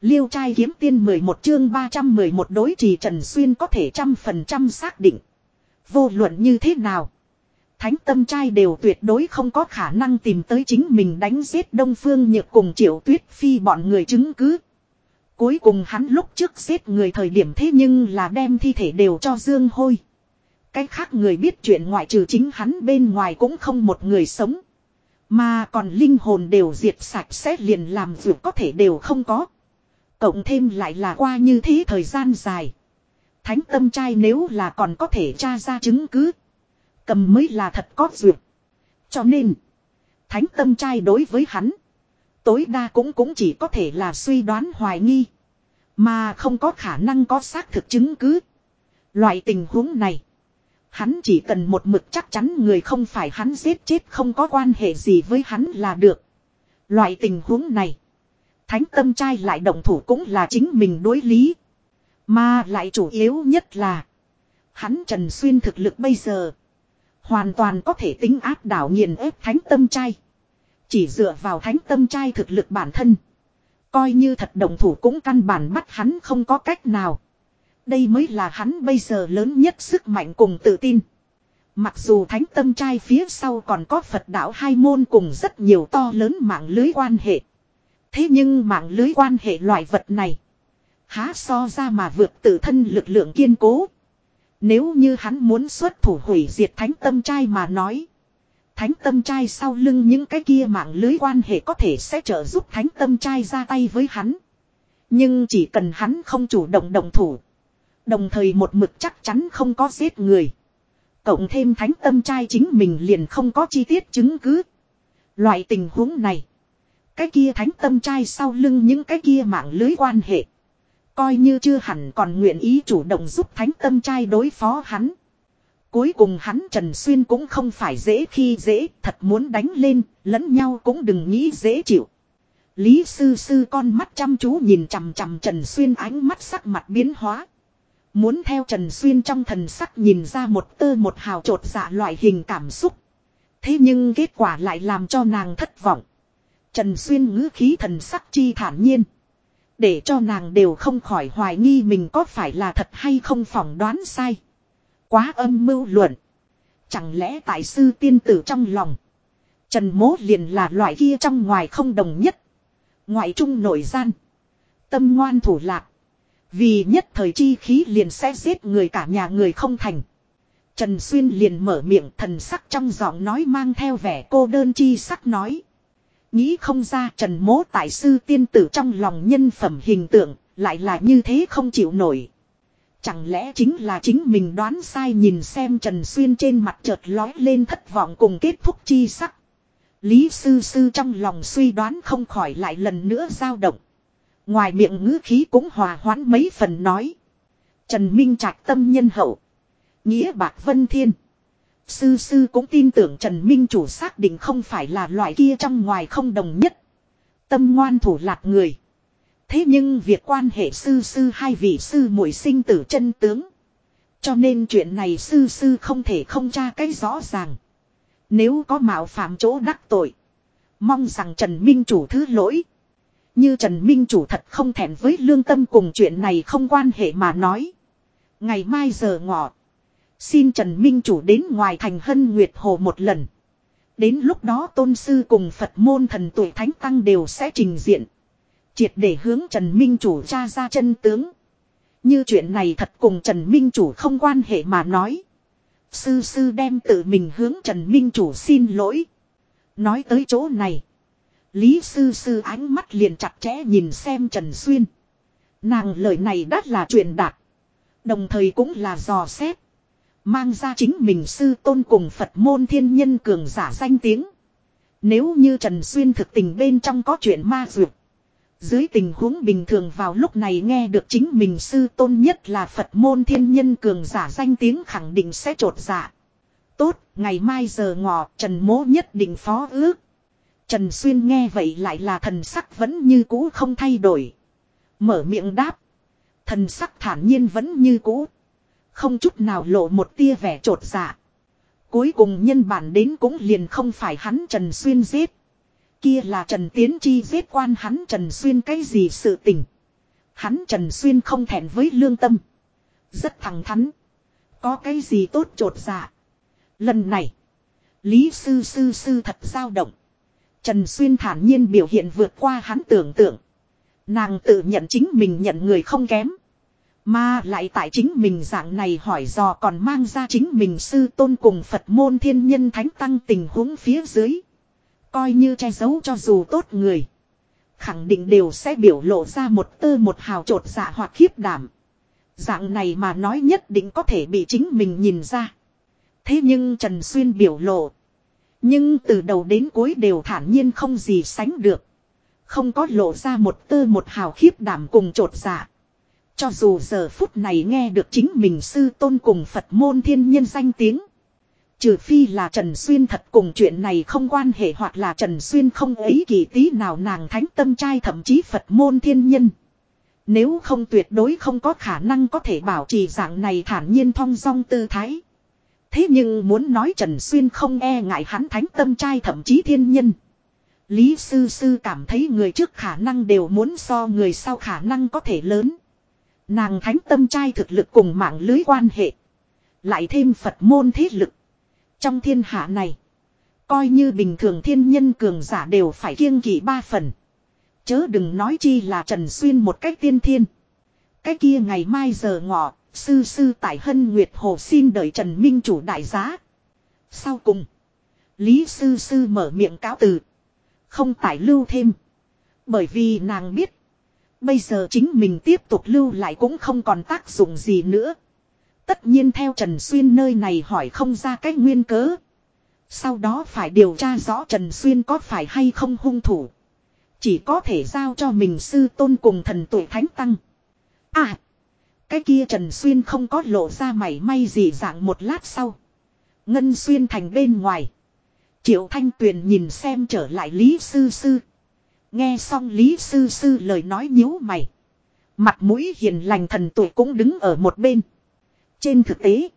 Liêu trai kiếm tiên 11 chương 311 đối trì Trần Xuyên có thể trăm phần trăm xác định. Vô luận như thế nào. Thánh tâm trai đều tuyệt đối không có khả năng tìm tới chính mình đánh giết Đông Phương Nhược cùng Triệu Tuyết Phi bọn người chứng cứ. Cuối cùng hắn lúc trước giết người thời điểm thế nhưng là đem thi thể đều cho Dương Hôi. Cái khác người biết chuyện ngoại trừ chính hắn bên ngoài cũng không một người sống. Mà còn linh hồn đều diệt sạch sẽ liền làm dù có thể đều không có. Cộng thêm lại là qua như thế thời gian dài. Thánh tâm trai nếu là còn có thể tra ra chứng cứ. Cầm mới là thật có duyệt. Cho nên. Thánh tâm trai đối với hắn. Tối đa cũng cũng chỉ có thể là suy đoán hoài nghi. Mà không có khả năng có xác thực chứng cứ. Loại tình huống này. Hắn chỉ cần một mực chắc chắn người không phải hắn giết chết không có quan hệ gì với hắn là được. Loại tình huống này. Thánh tâm trai lại động thủ cũng là chính mình đối lý. Mà lại chủ yếu nhất là. Hắn Trần Xuyên thực lực bây giờ. Hoàn toàn có thể tính áp đảo nghiền ép thánh tâm trai. Chỉ dựa vào thánh tâm trai thực lực bản thân. Coi như thật động thủ cũng căn bản bắt hắn không có cách nào. Đây mới là hắn bây giờ lớn nhất sức mạnh cùng tự tin. Mặc dù thánh tâm trai phía sau còn có Phật đạo hai môn cùng rất nhiều to lớn mạng lưới quan hệ. Thế nhưng mạng lưới quan hệ loại vật này. Há so ra mà vượt tự thân lực lượng kiên cố. Nếu như hắn muốn xuất thủ hủy diệt thánh tâm trai mà nói. Thánh tâm trai sau lưng những cái kia mạng lưới quan hệ có thể sẽ trợ giúp thánh tâm trai ra tay với hắn. Nhưng chỉ cần hắn không chủ động động thủ. Đồng thời một mực chắc chắn không có giết người. Cộng thêm thánh tâm trai chính mình liền không có chi tiết chứng cứ. Loại tình huống này. Cái kia thánh tâm trai sau lưng những cái kia mạng lưới quan hệ. Coi như chưa hẳn còn nguyện ý chủ động giúp thánh tâm trai đối phó hắn. Cuối cùng hắn Trần Xuyên cũng không phải dễ khi dễ, thật muốn đánh lên, lẫn nhau cũng đừng nghĩ dễ chịu. Lý sư sư con mắt chăm chú nhìn chằm chằm Trần Xuyên ánh mắt sắc mặt biến hóa. Muốn theo Trần Xuyên trong thần sắc nhìn ra một tơ một hào trột dạ loại hình cảm xúc. Thế nhưng kết quả lại làm cho nàng thất vọng. Trần Xuyên ngữ khí thần sắc chi thản nhiên. Để cho nàng đều không khỏi hoài nghi mình có phải là thật hay không phỏng đoán sai. Quá âm mưu luận. Chẳng lẽ tại sư tiên tử trong lòng. Trần mố liền là loại kia trong ngoài không đồng nhất. Ngoại trung nội gian. Tâm ngoan thủ lạc. Vì nhất thời chi khí liền sẽ giết người cả nhà người không thành. Trần Xuyên liền mở miệng thần sắc trong giọng nói mang theo vẻ cô đơn chi sắc nói. Nghĩ không ra Trần Mố tại sư tiên tử trong lòng nhân phẩm hình tượng, lại là như thế không chịu nổi. Chẳng lẽ chính là chính mình đoán sai nhìn xem Trần Xuyên trên mặt chợt lói lên thất vọng cùng kết thúc chi sắc. Lý sư sư trong lòng suy đoán không khỏi lại lần nữa dao động. Ngoài miệng ngữ khí cũng hòa hoãn mấy phần nói. Trần Minh Trạch tâm nhân hậu. Nghĩa bạc vân thiên. Sư sư cũng tin tưởng Trần Minh chủ xác định không phải là loại kia trong ngoài không đồng nhất. Tâm ngoan thủ lạc người. Thế nhưng việc quan hệ sư sư hai vị sư muội sinh tử chân tướng. Cho nên chuyện này sư sư không thể không tra cái rõ ràng. Nếu có mạo phạm chỗ đắc tội. Mong rằng Trần Minh chủ thứ lỗi. Như Trần Minh chủ thật không thẹn với lương tâm cùng chuyện này không quan hệ mà nói. Ngày mai giờ ngọ. Xin Trần Minh chủ đến ngoài thành hân nguyệt hồ một lần. Đến lúc đó tôn sư cùng Phật môn thần tuổi thánh tăng đều sẽ trình diện. Triệt để hướng Trần Minh chủ tra ra chân tướng. Như chuyện này thật cùng Trần Minh chủ không quan hệ mà nói. Sư sư đem tự mình hướng Trần Minh chủ xin lỗi. Nói tới chỗ này. Lý sư sư ánh mắt liền chặt chẽ nhìn xem Trần Xuyên. Nàng lời này đắt là truyền đạt. Đồng thời cũng là dò xét. Mang ra chính mình sư tôn cùng Phật môn thiên nhân cường giả danh tiếng. Nếu như Trần Xuyên thực tình bên trong có chuyện ma dược. Dưới tình huống bình thường vào lúc này nghe được chính mình sư tôn nhất là Phật môn thiên nhân cường giả danh tiếng khẳng định sẽ trột dạ. Tốt, ngày mai giờ ngọ Trần Mố nhất định phó ước. Trần Xuyên nghe vậy lại là thần sắc vẫn như cũ không thay đổi. Mở miệng đáp. Thần sắc thản nhiên vẫn như cũ. Không chút nào lộ một tia vẻ trột dạ. Cuối cùng nhân bản đến cũng liền không phải hắn Trần Xuyên giết. Kia là Trần Tiến Chi giết quan hắn Trần Xuyên cái gì sự tình. Hắn Trần Xuyên không thẹn với lương tâm. Rất thẳng thắn. Có cái gì tốt trột dạ. Lần này. Lý sư sư sư thật dao động. Trần Xuyên thản nhiên biểu hiện vượt qua hắn tưởng tượng. Nàng tự nhận chính mình nhận người không kém. Mà lại tại chính mình dạng này hỏi dò còn mang ra chính mình sư tôn cùng Phật môn thiên nhân thánh tăng tình huống phía dưới. Coi như che giấu cho dù tốt người. Khẳng định đều sẽ biểu lộ ra một tơ một hào trột dạ hoặc khiếp đảm. Dạng này mà nói nhất định có thể bị chính mình nhìn ra. Thế nhưng Trần Xuyên biểu lộ. Nhưng từ đầu đến cuối đều thản nhiên không gì sánh được. Không có lộ ra một tơ một hào khiếp đảm cùng trột dạ. Cho dù giờ phút này nghe được chính mình sư tôn cùng Phật môn thiên nhân danh tiếng. Trừ phi là Trần Xuyên thật cùng chuyện này không quan hệ hoặc là Trần Xuyên không ấy kỳ tí nào nàng thánh tâm trai thậm chí Phật môn thiên nhân. Nếu không tuyệt đối không có khả năng có thể bảo trì dạng này thản nhiên thong dong tư thái. Thế nhưng muốn nói Trần Xuyên không e ngại hắn thánh tâm trai thậm chí thiên nhân. Lý Sư Sư cảm thấy người trước khả năng đều muốn so người sau khả năng có thể lớn. Nàng thánh tâm trai thực lực cùng mạng lưới quan hệ. Lại thêm Phật môn thế lực. Trong thiên hạ này. Coi như bình thường thiên nhân cường giả đều phải kiêng kỵ ba phần. Chớ đừng nói chi là Trần Xuyên một cách tiên thiên. Cái kia ngày mai giờ ngọ, sư sư tại Hân Nguyệt Hồ xin đợi Trần Minh chủ đại giá. Sau cùng, Lý sư sư mở miệng cáo từ. Không tải lưu thêm. Bởi vì nàng biết, bây giờ chính mình tiếp tục lưu lại cũng không còn tác dụng gì nữa. Tất nhiên theo Trần Xuyên nơi này hỏi không ra cái nguyên cớ. Sau đó phải điều tra rõ Trần Xuyên có phải hay không hung thủ. Chỉ có thể giao cho mình sư tôn cùng thần tuổi thánh tăng. À! Cái kia Trần Xuyên không có lộ ra mảy may gì dạng một lát sau. Ngân Xuyên thành bên ngoài. Triệu Thanh Tuyền nhìn xem trở lại Lý Sư Sư. Nghe xong Lý Sư Sư lời nói nhíu mày. Mặt mũi hiền lành thần tuổi cũng đứng ở một bên. Trên thực tế.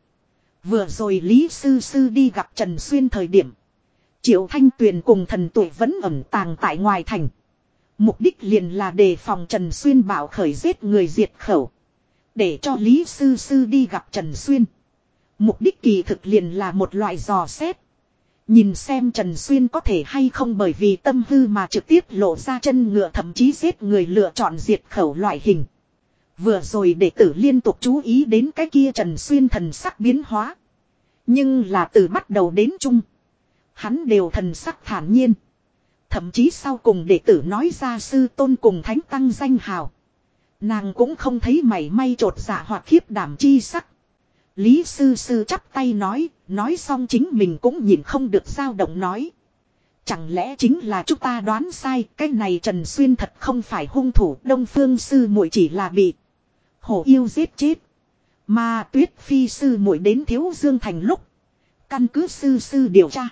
Vừa rồi Lý Sư Sư đi gặp Trần Xuyên thời điểm. Triệu Thanh Tuyền cùng thần tuổi vẫn ẩn tàng tại ngoài thành. Mục đích liền là đề phòng Trần Xuyên bảo khởi giết người diệt khẩu. Để cho Lý Sư Sư đi gặp Trần Xuyên. Mục đích kỳ thực liền là một loại dò xét. Nhìn xem Trần Xuyên có thể hay không bởi vì tâm hư mà trực tiếp lộ ra chân ngựa thậm chí giết người lựa chọn diệt khẩu loại hình. Vừa rồi đệ tử liên tục chú ý đến cái kia Trần Xuyên thần sắc biến hóa. Nhưng là từ bắt đầu đến chung. Hắn đều thần sắc thản nhiên. Thậm chí sau cùng đệ tử nói ra sư tôn cùng thánh tăng danh hào. Nàng cũng không thấy mảy may trột dạ hoặc khiếp đảm chi sắc. Lý sư sư chắp tay nói, nói xong chính mình cũng nhìn không được dao động nói. Chẳng lẽ chính là chúng ta đoán sai, cái này Trần Xuyên thật không phải hung thủ, Đông Phương sư muội chỉ là bị hổ yêu giết chết. Mà Tuyết Phi sư muội đến Thiếu Dương thành lúc, căn cứ sư sư điều tra.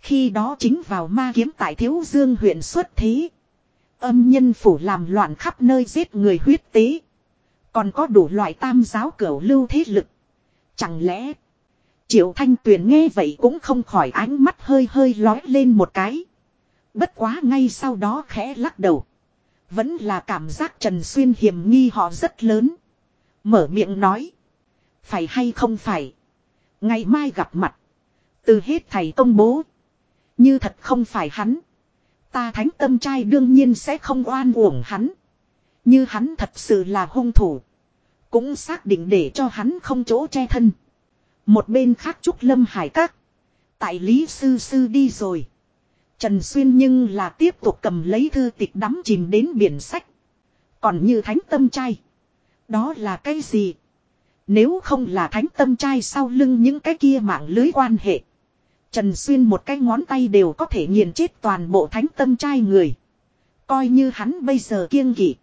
Khi đó chính vào ma kiếm tại Thiếu Dương huyện xuất thế. Âm nhân phủ làm loạn khắp nơi giết người huyết tế. Còn có đủ loại tam giáo cửu lưu thế lực. Chẳng lẽ. Triệu Thanh Tuyền nghe vậy cũng không khỏi ánh mắt hơi hơi lói lên một cái. Bất quá ngay sau đó khẽ lắc đầu. Vẫn là cảm giác Trần Xuyên hiểm nghi họ rất lớn. Mở miệng nói. Phải hay không phải. Ngày mai gặp mặt. Từ hết thầy công bố. Như thật không phải hắn. Ta thánh tâm trai đương nhiên sẽ không oan uổng hắn. Như hắn thật sự là hung thủ. Cũng xác định để cho hắn không chỗ che thân. Một bên khác Trúc Lâm Hải Các. Tại Lý Sư Sư đi rồi. Trần Xuyên nhưng là tiếp tục cầm lấy thư tịch đắm chìm đến biển sách. Còn như thánh tâm trai. Đó là cái gì? Nếu không là thánh tâm trai sau lưng những cái kia mạng lưới quan hệ. Trần Xuyên một cái ngón tay đều có thể nghiền chết toàn bộ thánh tâm trai người. Coi như hắn bây giờ kiêng kỵ.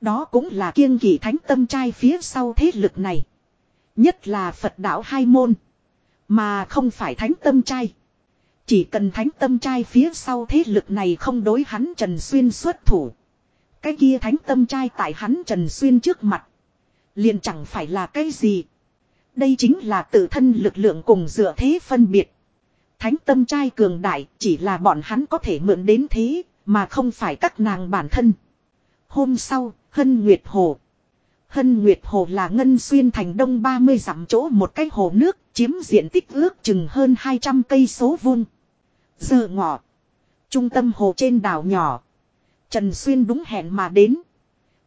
Đó cũng là kiêng kỵ thánh tâm trai phía sau thế lực này. Nhất là Phật đạo hai môn. Mà không phải thánh tâm trai. Chỉ cần thánh tâm trai phía sau thế lực này không đối hắn Trần Xuyên xuất thủ. Cái kia thánh tâm trai tại hắn Trần Xuyên trước mặt. Liền chẳng phải là cái gì. Đây chính là tự thân lực lượng cùng dựa thế phân biệt. Thánh tâm trai cường đại chỉ là bọn hắn có thể mượn đến thế, mà không phải các nàng bản thân. Hôm sau, Hân Nguyệt Hồ. Hân Nguyệt Hồ là ngân xuyên thành đông 30 dặm chỗ một cái hồ nước, chiếm diện tích ước chừng hơn 200 cây số vuông. Giờ ngọ. Trung tâm hồ trên đảo nhỏ. Trần Xuyên đúng hẹn mà đến.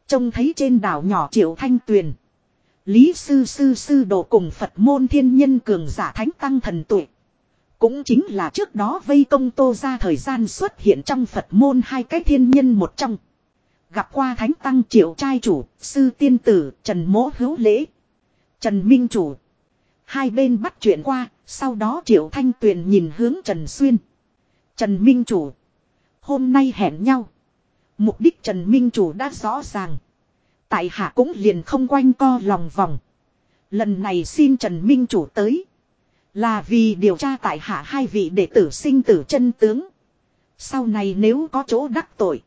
Trông thấy trên đảo nhỏ Triệu Thanh Tuyền. Lý Sư Sư Sư đồ cùng Phật môn thiên nhân cường giả thánh tăng thần tuệ, Cũng chính là trước đó vây công tô ra thời gian xuất hiện trong Phật môn hai cái thiên nhân một trong. Gặp qua thánh tăng triệu trai chủ, sư tiên tử, Trần Mỗ hữu lễ. Trần Minh chủ. Hai bên bắt chuyện qua, sau đó triệu thanh tuyền nhìn hướng Trần Xuyên. Trần Minh chủ. Hôm nay hẹn nhau. Mục đích Trần Minh chủ đã rõ ràng. Tại hạ cũng liền không quanh co lòng vòng. Lần này xin Trần Minh chủ tới. Là vì điều tra tại hạ hai vị đệ tử sinh tử chân tướng. Sau này nếu có chỗ đắc tội.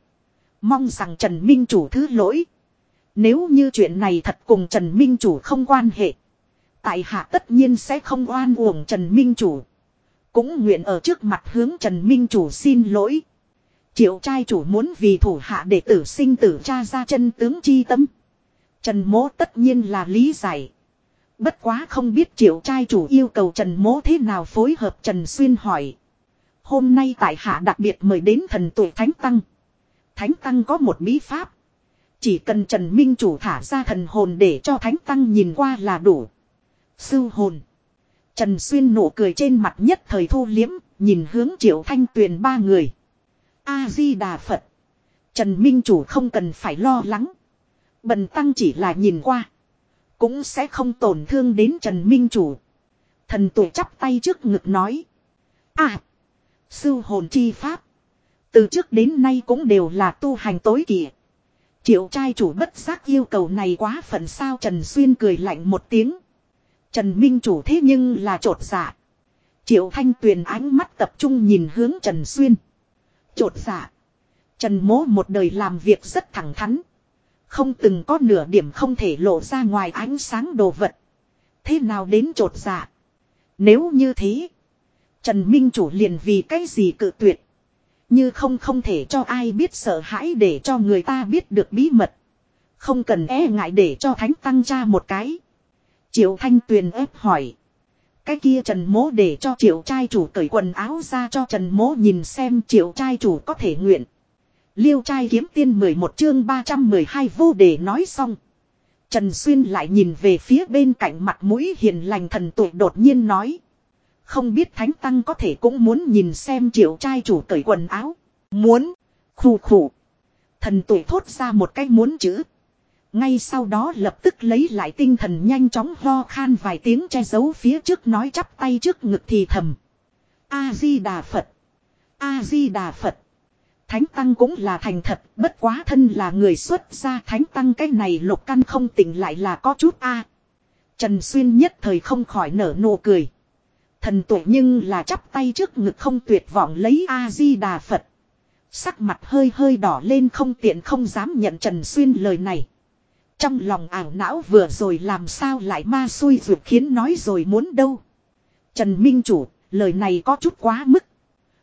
Mong rằng Trần Minh Chủ thứ lỗi. Nếu như chuyện này thật cùng Trần Minh Chủ không quan hệ. Tại hạ tất nhiên sẽ không oan uổng Trần Minh Chủ. Cũng nguyện ở trước mặt hướng Trần Minh Chủ xin lỗi. Triệu trai chủ muốn vì thủ hạ đệ tử sinh tử cha ra chân tướng chi tâm. Trần mố tất nhiên là lý giải. Bất quá không biết triệu trai chủ yêu cầu Trần Mố thế nào phối hợp Trần Xuyên hỏi. Hôm nay tại hạ đặc biệt mời đến thần tuổi Thánh Tăng. Thánh Tăng có một bí pháp. Chỉ cần Trần Minh chủ thả ra thần hồn để cho Thánh Tăng nhìn qua là đủ. Sư hồn. Trần Xuyên nụ cười trên mặt nhất thời thu liếm, nhìn hướng triệu thanh tuyền ba người. A-di-đà Phật. Trần Minh chủ không cần phải lo lắng. Bần tăng chỉ là nhìn qua. Cũng sẽ không tổn thương đến Trần Minh chủ. Thần tuổi chắp tay trước ngực nói. À. Sư hồn chi pháp. Từ trước đến nay cũng đều là tu hành tối kỵ. Triệu trai chủ bất giác yêu cầu này quá phần sao Trần Xuyên cười lạnh một tiếng. Trần Minh chủ thế nhưng là trột dạ. Triệu Thanh Tuyền ánh mắt tập trung nhìn hướng Trần Xuyên. Trột dạ. Trần mố một đời làm việc rất thẳng thắn. Không từng có nửa điểm không thể lộ ra ngoài ánh sáng đồ vật. Thế nào đến trột dạ. Nếu như thế. Trần Minh chủ liền vì cái gì cự tuyệt. Như không không thể cho ai biết sợ hãi để cho người ta biết được bí mật. Không cần e ngại để cho thánh tăng cha một cái. Triệu Thanh Tuyền ép hỏi. Cái kia Trần Mố để cho triệu trai chủ cởi quần áo ra cho Trần Mố nhìn xem triệu trai chủ có thể nguyện. Liêu trai kiếm tiên 11 chương 312 vô đề nói xong. Trần Xuyên lại nhìn về phía bên cạnh mặt mũi hiền lành thần tụ đột nhiên nói. Không biết Thánh Tăng có thể cũng muốn nhìn xem triệu trai chủ cởi quần áo. Muốn. Khủ khủ. Thần tuổi thốt ra một cái muốn chữ. Ngay sau đó lập tức lấy lại tinh thần nhanh chóng ho khan vài tiếng che giấu phía trước nói chắp tay trước ngực thì thầm. A-di-đà Phật. A-di-đà Phật. Thánh Tăng cũng là thành thật, bất quá thân là người xuất gia Thánh Tăng cái này lục căn không tỉnh lại là có chút a. Trần Xuyên nhất thời không khỏi nở nụ cười. Thần tuổi nhưng là chắp tay trước ngực không tuyệt vọng lấy A-di-đà Phật. Sắc mặt hơi hơi đỏ lên không tiện không dám nhận Trần Xuyên lời này. Trong lòng ảo não vừa rồi làm sao lại ma xui vượt khiến nói rồi muốn đâu. Trần Minh Chủ, lời này có chút quá mức.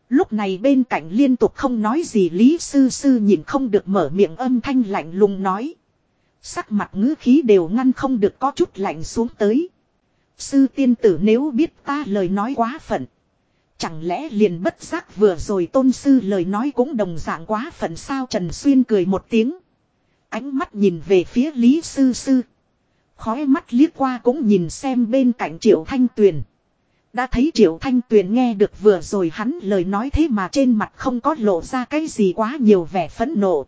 Lúc này bên cạnh liên tục không nói gì Lý Sư Sư nhìn không được mở miệng âm thanh lạnh lùng nói. Sắc mặt ngữ khí đều ngăn không được có chút lạnh xuống tới. Sư tiên tử nếu biết ta lời nói quá phận. Chẳng lẽ liền bất giác vừa rồi tôn sư lời nói cũng đồng dạng quá phận sao Trần Xuyên cười một tiếng. Ánh mắt nhìn về phía Lý Sư Sư. Khói mắt liếc qua cũng nhìn xem bên cạnh Triệu Thanh Tuyền. Đã thấy Triệu Thanh Tuyền nghe được vừa rồi hắn lời nói thế mà trên mặt không có lộ ra cái gì quá nhiều vẻ phẫn nộ.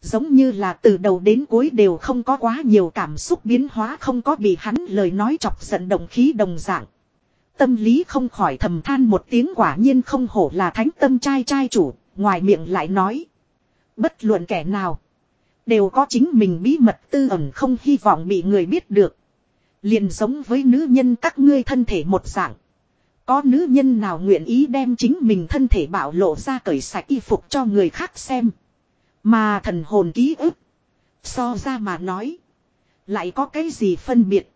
Giống như là từ đầu đến cuối đều không có quá nhiều cảm xúc biến hóa không có bị hắn lời nói chọc giận động khí đồng dạng. Tâm lý không khỏi thầm than một tiếng quả nhiên không hổ là thánh tâm trai trai chủ, ngoài miệng lại nói. Bất luận kẻ nào. Đều có chính mình bí mật tư ẩn không hy vọng bị người biết được. Liền giống với nữ nhân các ngươi thân thể một dạng. Có nữ nhân nào nguyện ý đem chính mình thân thể bạo lộ ra cởi sạch y phục cho người khác xem. Mà thần hồn ký ức. So ra mà nói. Lại có cái gì phân biệt.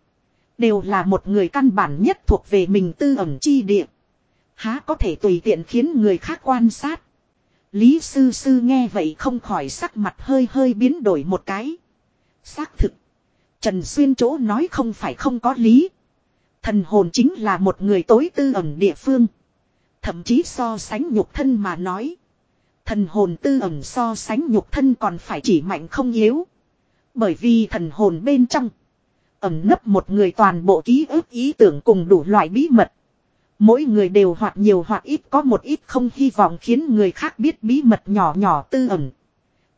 Đều là một người căn bản nhất thuộc về mình tư ẩm chi địa. Há có thể tùy tiện khiến người khác quan sát. Lý sư sư nghe vậy không khỏi sắc mặt hơi hơi biến đổi một cái. Xác thực. Trần Xuyên chỗ nói không phải không có lý. Thần hồn chính là một người tối tư ẩn địa phương. Thậm chí so sánh nhục thân mà nói. Thần hồn tư ẩn so sánh nhục thân còn phải chỉ mạnh không yếu. Bởi vì thần hồn bên trong. Ẩm nấp một người toàn bộ ký ức ý tưởng cùng đủ loại bí mật. Mỗi người đều hoặc nhiều hoặc ít có một ít không hy vọng khiến người khác biết bí mật nhỏ nhỏ tư ẩn.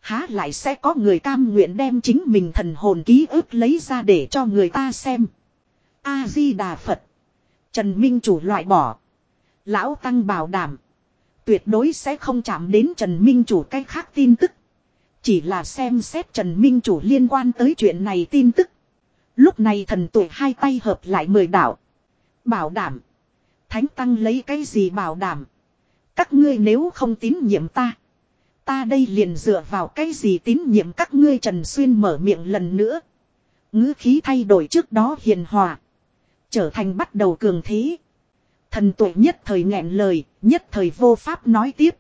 Há lại sẽ có người cam nguyện đem chính mình thần hồn ký ức lấy ra để cho người ta xem. A-di-đà Phật. Trần Minh chủ loại bỏ. Lão Tăng bảo đảm. Tuyệt đối sẽ không chạm đến Trần Minh chủ cách khác tin tức. Chỉ là xem xét Trần Minh chủ liên quan tới chuyện này tin tức. Lúc này thần tuổi hai tay hợp lại mười đạo. Bảo đảm. Thánh Tăng lấy cái gì bảo đảm. Các ngươi nếu không tín nhiệm ta. Ta đây liền dựa vào cái gì tín nhiệm các ngươi Trần Xuyên mở miệng lần nữa. ngữ khí thay đổi trước đó hiền hòa. Trở thành bắt đầu cường thế. Thần tuổi nhất thời nghẹn lời, nhất thời vô pháp nói tiếp.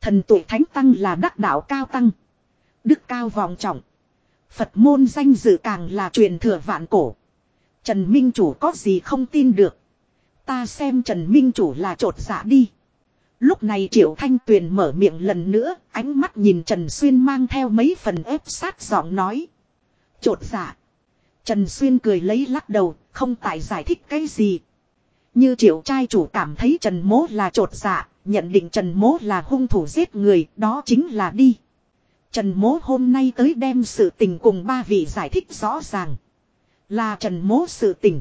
Thần tuổi thánh tăng là đắc đạo cao tăng. Đức cao vòng trọng. Phật môn danh dự càng là truyền thừa vạn cổ. Trần Minh Chủ có gì không tin được. Ta xem Trần Minh Chủ là trột dạ đi. Lúc này Triệu Thanh Tuyền mở miệng lần nữa, ánh mắt nhìn Trần Xuyên mang theo mấy phần ép sát giọng nói. Trột dạ. Trần Xuyên cười lấy lắc đầu, không tại giải thích cái gì. Như triệu trai chủ cảm thấy Trần Mố là trột dạ, nhận định Trần Mố là hung thủ giết người, đó chính là đi. Trần Mố hôm nay tới đem sự tình cùng ba vị giải thích rõ ràng. Là Trần Mố sự tình.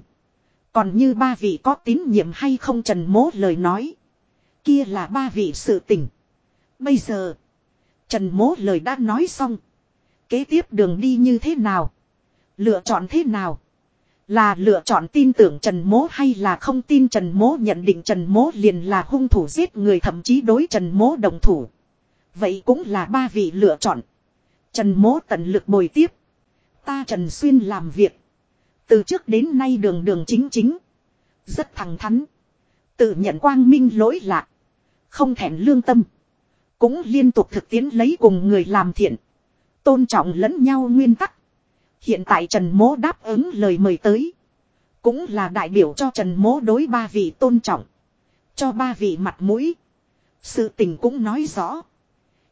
Còn như ba vị có tín nhiệm hay không Trần Mố lời nói. Kia là ba vị sự tình. Bây giờ, Trần Mố lời đã nói xong. Kế tiếp đường đi như thế nào? Lựa chọn thế nào? Là lựa chọn tin tưởng Trần Mố hay là không tin Trần Mố nhận định Trần Mố liền là hung thủ giết người thậm chí đối Trần Mố đồng thủ. Vậy cũng là ba vị lựa chọn. Trần Mố tận lực bồi tiếp. Ta Trần Xuyên làm việc. Từ trước đến nay đường đường chính chính. Rất thẳng thắn. Tự nhận quang minh lỗi lạc. Không thẹn lương tâm. Cũng liên tục thực tiến lấy cùng người làm thiện. Tôn trọng lẫn nhau nguyên tắc. Hiện tại Trần Mố đáp ứng lời mời tới. Cũng là đại biểu cho Trần Mố đối ba vị tôn trọng. Cho ba vị mặt mũi. Sự tình cũng nói rõ.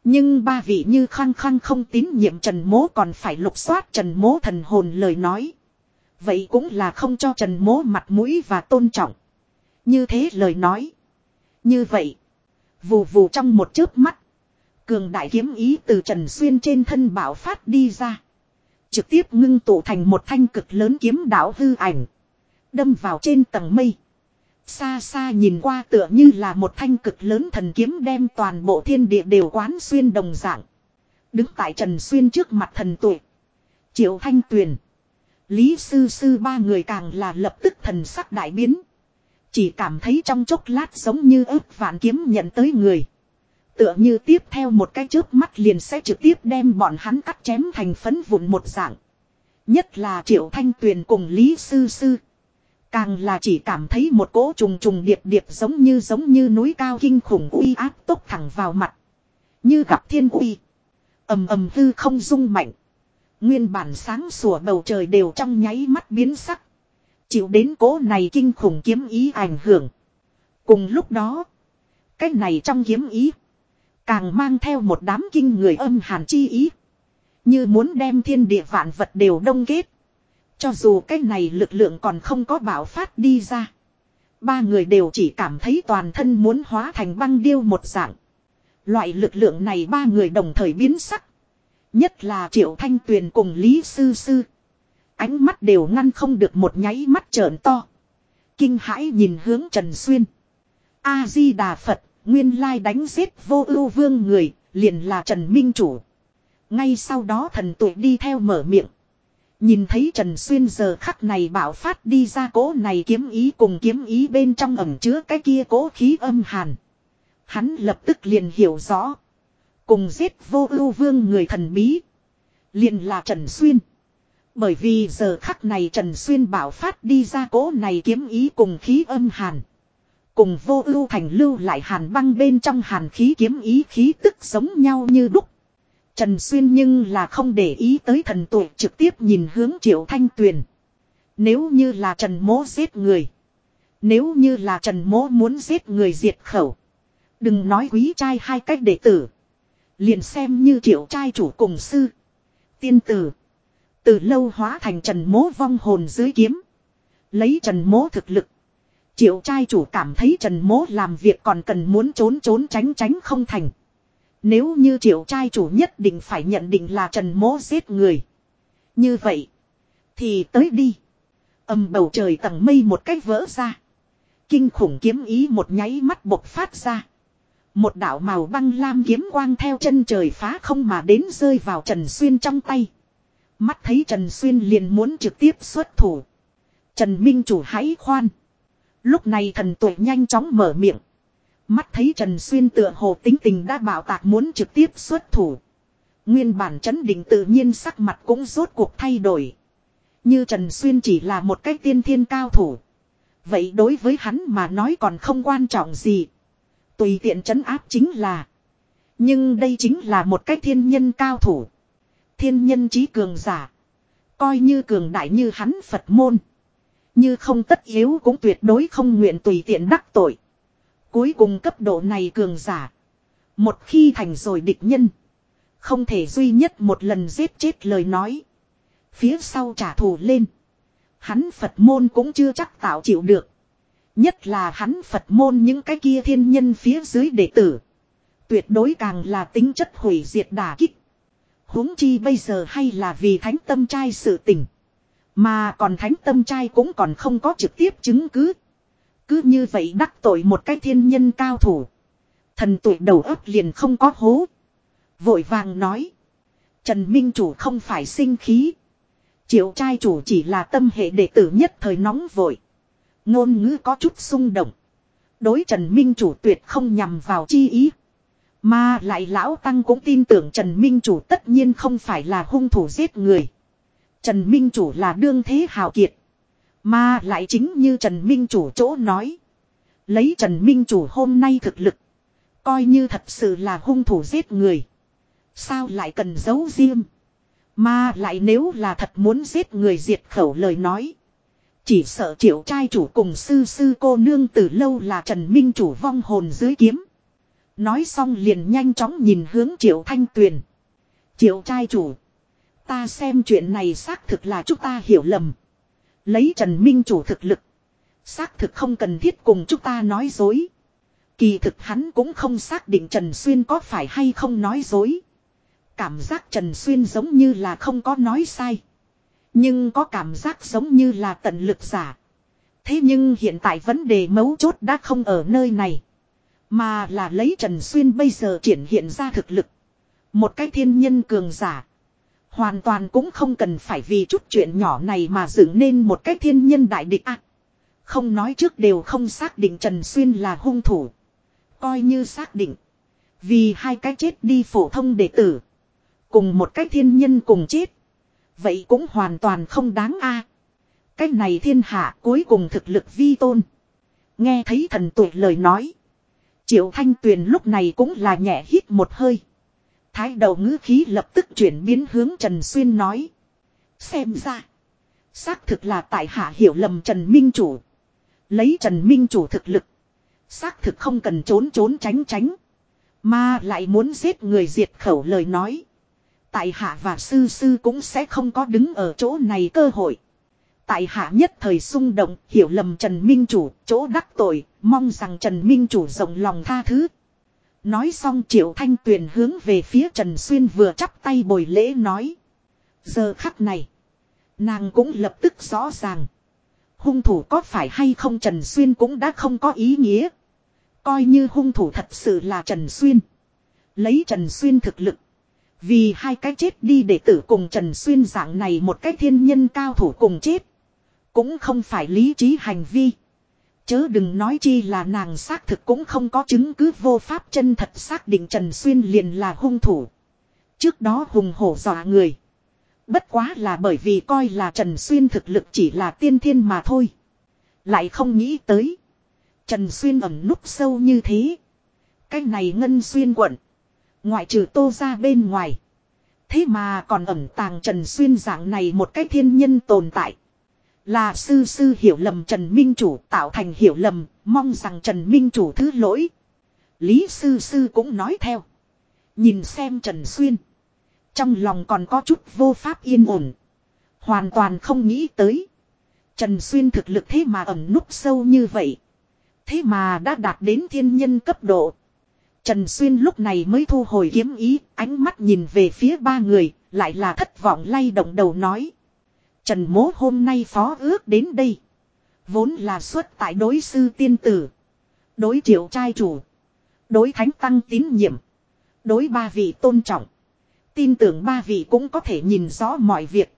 Nhưng ba vị như khăng khăng không tín nhiệm Trần Mố còn phải lục soát Trần Mố thần hồn lời nói. Vậy cũng là không cho Trần Mố mặt mũi và tôn trọng. Như thế lời nói. Như vậy. Vù vù trong một chớp mắt. Cường đại kiếm ý từ Trần Xuyên trên thân bảo phát đi ra. Trực tiếp ngưng tụ thành một thanh cực lớn kiếm đạo hư ảnh. Đâm vào trên tầng mây. Xa xa nhìn qua tựa như là một thanh cực lớn thần kiếm đem toàn bộ thiên địa đều quán xuyên đồng dạng. Đứng tại Trần Xuyên trước mặt thần tuệ, Triệu Thanh Tuyền. Lý Sư Sư ba người càng là lập tức thần sắc đại biến. Chỉ cảm thấy trong chốc lát giống như ức vạn kiếm nhận tới người. Tựa như tiếp theo một cái chớp mắt liền sẽ trực tiếp đem bọn hắn cắt chém thành phấn vụn một dạng. Nhất là Triệu Thanh Tuyền cùng Lý Sư Sư. Càng là chỉ cảm thấy một cỗ trùng trùng điệp điệp giống như giống như núi cao kinh khủng uy áp tốc thẳng vào mặt. Như gặp thiên uy. ầm ầm hư không rung mạnh. Nguyên bản sáng sủa bầu trời đều trong nháy mắt biến sắc. Chịu đến cỗ này kinh khủng kiếm ý ảnh hưởng. Cùng lúc đó. Cái này trong kiếm ý. Càng mang theo một đám kinh người âm hàn chi ý. Như muốn đem thiên địa vạn vật đều đông kết. Cho dù cái này lực lượng còn không có bảo phát đi ra. Ba người đều chỉ cảm thấy toàn thân muốn hóa thành băng điêu một dạng. Loại lực lượng này ba người đồng thời biến sắc. Nhất là Triệu Thanh Tuyền cùng Lý Sư Sư. Ánh mắt đều ngăn không được một nháy mắt trợn to. Kinh hãi nhìn hướng Trần Xuyên. A-di-đà Phật, nguyên lai đánh giết vô ưu vương người, liền là Trần Minh Chủ. Ngay sau đó thần tuổi đi theo mở miệng. Nhìn thấy Trần Xuyên giờ khắc này bảo phát đi ra cỗ này kiếm ý cùng kiếm ý bên trong ẩm chứa cái kia cỗ khí âm hàn. Hắn lập tức liền hiểu rõ. Cùng giết vô ưu vương người thần bí. Liền là Trần Xuyên. Bởi vì giờ khắc này Trần Xuyên bảo phát đi ra cỗ này kiếm ý cùng khí âm hàn. Cùng vô ưu thành lưu lại hàn băng bên trong hàn khí kiếm ý khí tức giống nhau như đúc. Trần Xuyên nhưng là không để ý tới thần tuổi trực tiếp nhìn hướng Triệu Thanh Tuyền. Nếu như là Trần Mố giết người. Nếu như là Trần Mố muốn giết người diệt khẩu. Đừng nói quý trai hai cách đệ tử. Liền xem như triệu trai chủ cùng sư. Tiên tử. Từ lâu hóa thành Trần Mố vong hồn dưới kiếm. Lấy Trần Mố thực lực. Triệu trai chủ cảm thấy Trần Mố làm việc còn cần muốn trốn trốn tránh tránh không thành. Nếu như triệu trai chủ nhất định phải nhận định là Trần Mố giết người. Như vậy. Thì tới đi. Âm bầu trời tầng mây một cách vỡ ra. Kinh khủng kiếm ý một nháy mắt bộc phát ra. Một đạo màu băng lam kiếm quang theo chân trời phá không mà đến rơi vào Trần Xuyên trong tay. Mắt thấy Trần Xuyên liền muốn trực tiếp xuất thủ. Trần Minh chủ hãy khoan. Lúc này thần tuổi nhanh chóng mở miệng. Mắt thấy Trần Xuyên tựa hồ tính tình đã bảo tạc muốn trực tiếp xuất thủ. Nguyên bản chấn định tự nhiên sắc mặt cũng rốt cuộc thay đổi. Như Trần Xuyên chỉ là một cái tiên thiên cao thủ. Vậy đối với hắn mà nói còn không quan trọng gì. Tùy tiện chấn áp chính là. Nhưng đây chính là một cái thiên nhân cao thủ. Thiên nhân trí cường giả. Coi như cường đại như hắn Phật môn. Như không tất yếu cũng tuyệt đối không nguyện tùy tiện đắc tội. Cuối cùng cấp độ này cường giả. Một khi thành rồi địch nhân. Không thể duy nhất một lần giết chết lời nói. Phía sau trả thù lên. Hắn Phật môn cũng chưa chắc tạo chịu được. Nhất là hắn Phật môn những cái kia thiên nhân phía dưới đệ tử. Tuyệt đối càng là tính chất hủy diệt đả kích. huống chi bây giờ hay là vì thánh tâm trai sự tình. Mà còn thánh tâm trai cũng còn không có trực tiếp chứng cứ. Cứ như vậy đắc tội một cái thiên nhân cao thủ. Thần tuổi đầu óc liền không có hố. Vội vàng nói. Trần Minh Chủ không phải sinh khí. Triệu trai chủ chỉ là tâm hệ đệ tử nhất thời nóng vội. Ngôn ngữ có chút xung động. Đối Trần Minh Chủ tuyệt không nhằm vào chi ý. Mà lại lão tăng cũng tin tưởng Trần Minh Chủ tất nhiên không phải là hung thủ giết người. Trần Minh Chủ là đương thế hào kiệt. Mà lại chính như Trần Minh Chủ chỗ nói. Lấy Trần Minh Chủ hôm nay thực lực. Coi như thật sự là hung thủ giết người. Sao lại cần giấu riêng. Mà lại nếu là thật muốn giết người diệt khẩu lời nói. Chỉ sợ triệu trai chủ cùng sư sư cô nương từ lâu là Trần Minh Chủ vong hồn dưới kiếm. Nói xong liền nhanh chóng nhìn hướng triệu thanh tuyền. Triệu trai chủ. Ta xem chuyện này xác thực là chúng ta hiểu lầm. Lấy Trần Minh chủ thực lực. Xác thực không cần thiết cùng chúng ta nói dối. Kỳ thực hắn cũng không xác định Trần Xuyên có phải hay không nói dối. Cảm giác Trần Xuyên giống như là không có nói sai. Nhưng có cảm giác giống như là tận lực giả. Thế nhưng hiện tại vấn đề mấu chốt đã không ở nơi này. Mà là lấy Trần Xuyên bây giờ triển hiện ra thực lực. Một cái thiên nhân cường giả. Hoàn toàn cũng không cần phải vì chút chuyện nhỏ này mà dựng nên một cái thiên nhân đại địch à. Không nói trước đều không xác định Trần Xuyên là hung thủ. Coi như xác định. Vì hai cái chết đi phổ thông đệ tử. Cùng một cái thiên nhân cùng chết. Vậy cũng hoàn toàn không đáng a. Cái này thiên hạ cuối cùng thực lực vi tôn. Nghe thấy thần tuổi lời nói. Triệu Thanh Tuyền lúc này cũng là nhẹ hít một hơi. Thái đầu ngữ khí lập tức chuyển biến hướng Trần Xuyên nói. Xem ra. Xác thực là tại hạ hiểu lầm Trần Minh Chủ. Lấy Trần Minh Chủ thực lực. Xác thực không cần trốn trốn tránh tránh. Mà lại muốn giết người diệt khẩu lời nói. Tại hạ và sư sư cũng sẽ không có đứng ở chỗ này cơ hội. Tại hạ nhất thời xung động, hiểu lầm Trần Minh Chủ, chỗ đắc tội, mong rằng Trần Minh Chủ rộng lòng tha thứ. Nói xong Triệu Thanh Tuyền hướng về phía Trần Xuyên vừa chắp tay bồi lễ nói. Giờ khắc này, nàng cũng lập tức rõ ràng. Hung thủ có phải hay không Trần Xuyên cũng đã không có ý nghĩa. Coi như hung thủ thật sự là Trần Xuyên. Lấy Trần Xuyên thực lực. Vì hai cái chết đi để tử cùng Trần Xuyên dạng này một cái thiên nhân cao thủ cùng chết. Cũng không phải lý trí hành vi. Chớ đừng nói chi là nàng xác thực cũng không có chứng cứ vô pháp chân thật xác định Trần Xuyên liền là hung thủ. Trước đó hùng hổ dọa người. Bất quá là bởi vì coi là Trần Xuyên thực lực chỉ là tiên thiên mà thôi. Lại không nghĩ tới. Trần Xuyên ẩn núp sâu như thế. Cái này ngân xuyên quận. Ngoại trừ tô ra bên ngoài. Thế mà còn ẩn tàng Trần Xuyên dạng này một cái thiên nhân tồn tại. Là sư sư hiểu lầm Trần Minh Chủ tạo thành hiểu lầm, mong rằng Trần Minh Chủ thứ lỗi. Lý sư sư cũng nói theo. Nhìn xem Trần Xuyên. Trong lòng còn có chút vô pháp yên ổn. Hoàn toàn không nghĩ tới. Trần Xuyên thực lực thế mà ẩn núp sâu như vậy. Thế mà đã đạt đến thiên nhân cấp độ. Trần Xuyên lúc này mới thu hồi kiếm ý, ánh mắt nhìn về phía ba người, lại là thất vọng lay động đầu nói. Trần mố hôm nay phó ước đến đây. Vốn là xuất tại đối sư tiên tử. Đối triệu trai chủ. Đối thánh tăng tín nhiệm. Đối ba vị tôn trọng. Tin tưởng ba vị cũng có thể nhìn rõ mọi việc.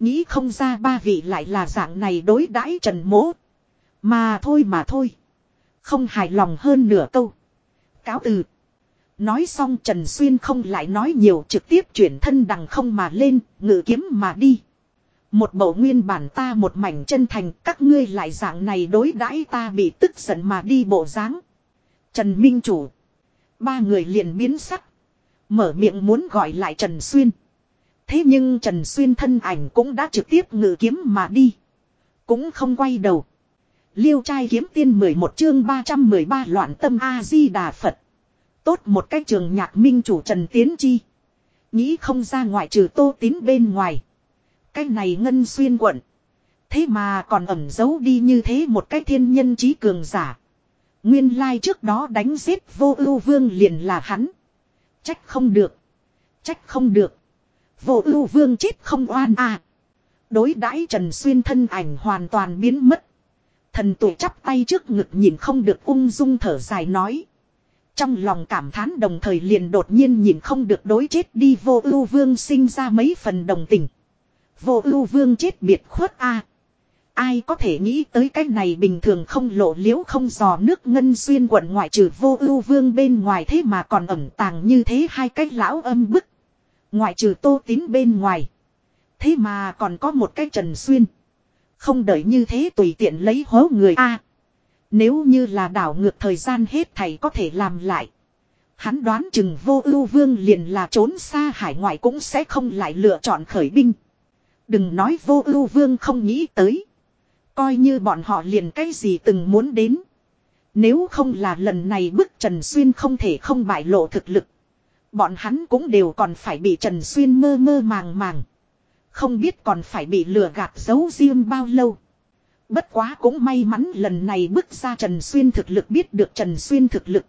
Nghĩ không ra ba vị lại là dạng này đối đãi trần mố. Mà thôi mà thôi. Không hài lòng hơn nửa câu. Cáo từ. Nói xong Trần Xuyên không lại nói nhiều trực tiếp chuyển thân đằng không mà lên, ngự kiếm mà đi. Một bầu nguyên bản ta một mảnh chân thành, các ngươi lại dạng này đối đãi ta bị tức giận mà đi bộ dáng Trần Minh Chủ. Ba người liền biến sắc. Mở miệng muốn gọi lại Trần Xuyên. Thế nhưng Trần Xuyên thân ảnh cũng đã trực tiếp ngự kiếm mà đi. Cũng không quay đầu. Liêu trai kiếm tiên 11 chương 313 loạn tâm A-di-đà Phật. Tốt một cách trường nhạc minh chủ Trần Tiến Chi. Nghĩ không ra ngoại trừ tô tín bên ngoài. Cái này ngân xuyên quận. Thế mà còn ẩn giấu đi như thế một cái thiên nhân trí cường giả. Nguyên lai trước đó đánh giết vô ưu vương liền là hắn. Trách không được. Trách không được. Vô ưu vương chết không oan à. Đối đãi Trần Xuyên thân ảnh hoàn toàn biến mất. Thần tụ chắp tay trước ngực nhìn không được ung dung thở dài nói. Trong lòng cảm thán đồng thời liền đột nhiên nhìn không được đối chết đi vô ưu vương sinh ra mấy phần đồng tình. Vô ưu vương chết biệt khuất a Ai có thể nghĩ tới cái này bình thường không lộ liễu không dò nước ngân xuyên quận ngoại trừ vô ưu vương bên ngoài thế mà còn ẩn tàng như thế hai cái lão âm bức. Ngoại trừ tô tín bên ngoài. Thế mà còn có một cái trần xuyên. Không đợi như thế tùy tiện lấy hố người a Nếu như là đảo ngược thời gian hết thầy có thể làm lại. Hắn đoán chừng vô ưu vương liền là trốn xa hải ngoại cũng sẽ không lại lựa chọn khởi binh. Đừng nói vô ưu vương không nghĩ tới. Coi như bọn họ liền cái gì từng muốn đến. Nếu không là lần này bức Trần Xuyên không thể không bại lộ thực lực. Bọn hắn cũng đều còn phải bị Trần Xuyên mơ mơ màng màng. Không biết còn phải bị lừa gạt giấu riêng bao lâu. Bất quá cũng may mắn lần này bước ra Trần Xuyên thực lực biết được Trần Xuyên thực lực.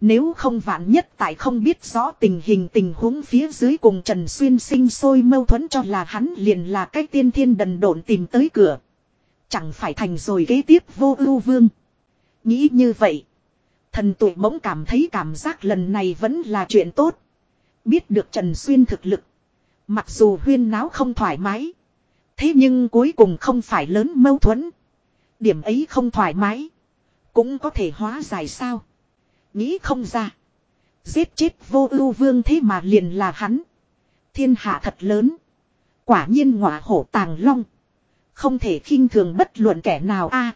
Nếu không vạn nhất tại không biết rõ tình hình tình huống phía dưới cùng Trần Xuyên sinh sôi mâu thuẫn cho là hắn liền là cái tiên thiên đần độn tìm tới cửa. Chẳng phải thành rồi kế tiếp vô ưu vương. Nghĩ như vậy. Thần tụ bỗng cảm thấy cảm giác lần này vẫn là chuyện tốt. Biết được Trần Xuyên thực lực. Mặc dù huyên náo không thoải mái. Thế nhưng cuối cùng không phải lớn mâu thuẫn. Điểm ấy không thoải mái. Cũng có thể hóa giải sao. Nghĩ không ra. Giết chết vô ưu vương thế mà liền là hắn. Thiên hạ thật lớn. Quả nhiên ngọa hổ tàng long. Không thể khinh thường bất luận kẻ nào a.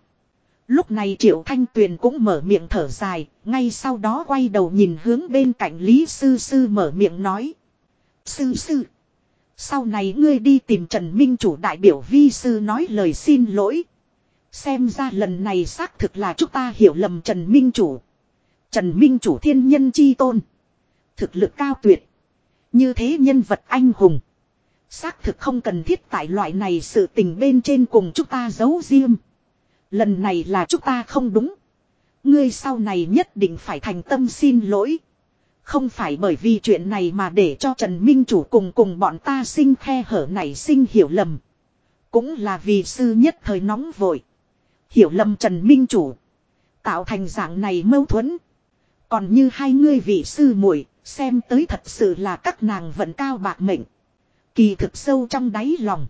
lúc này Triệu Thanh Tuyền cũng mở miệng thở dài, ngay sau đó quay đầu nhìn hướng bên cạnh Lý Sư Sư mở miệng nói. Sư Sư. Sau này ngươi đi tìm Trần Minh chủ đại biểu vi sư nói lời xin lỗi. Xem ra lần này xác thực là chúng ta hiểu lầm Trần Minh chủ. Trần Minh chủ thiên nhân chi tôn. Thực lực cao tuyệt. Như thế nhân vật anh hùng. Xác thực không cần thiết tại loại này sự tình bên trên cùng chúng ta giấu riêng. Lần này là chúng ta không đúng. Ngươi sau này nhất định phải thành tâm xin lỗi. Không phải bởi vì chuyện này mà để cho Trần Minh Chủ cùng cùng bọn ta sinh khe hở này sinh hiểu lầm. Cũng là vì sư nhất thời nóng vội. Hiểu lầm Trần Minh Chủ. Tạo thành dạng này mâu thuẫn. Còn như hai ngươi vị sư muội, xem tới thật sự là các nàng vận cao bạc mệnh. Kỳ thực sâu trong đáy lòng.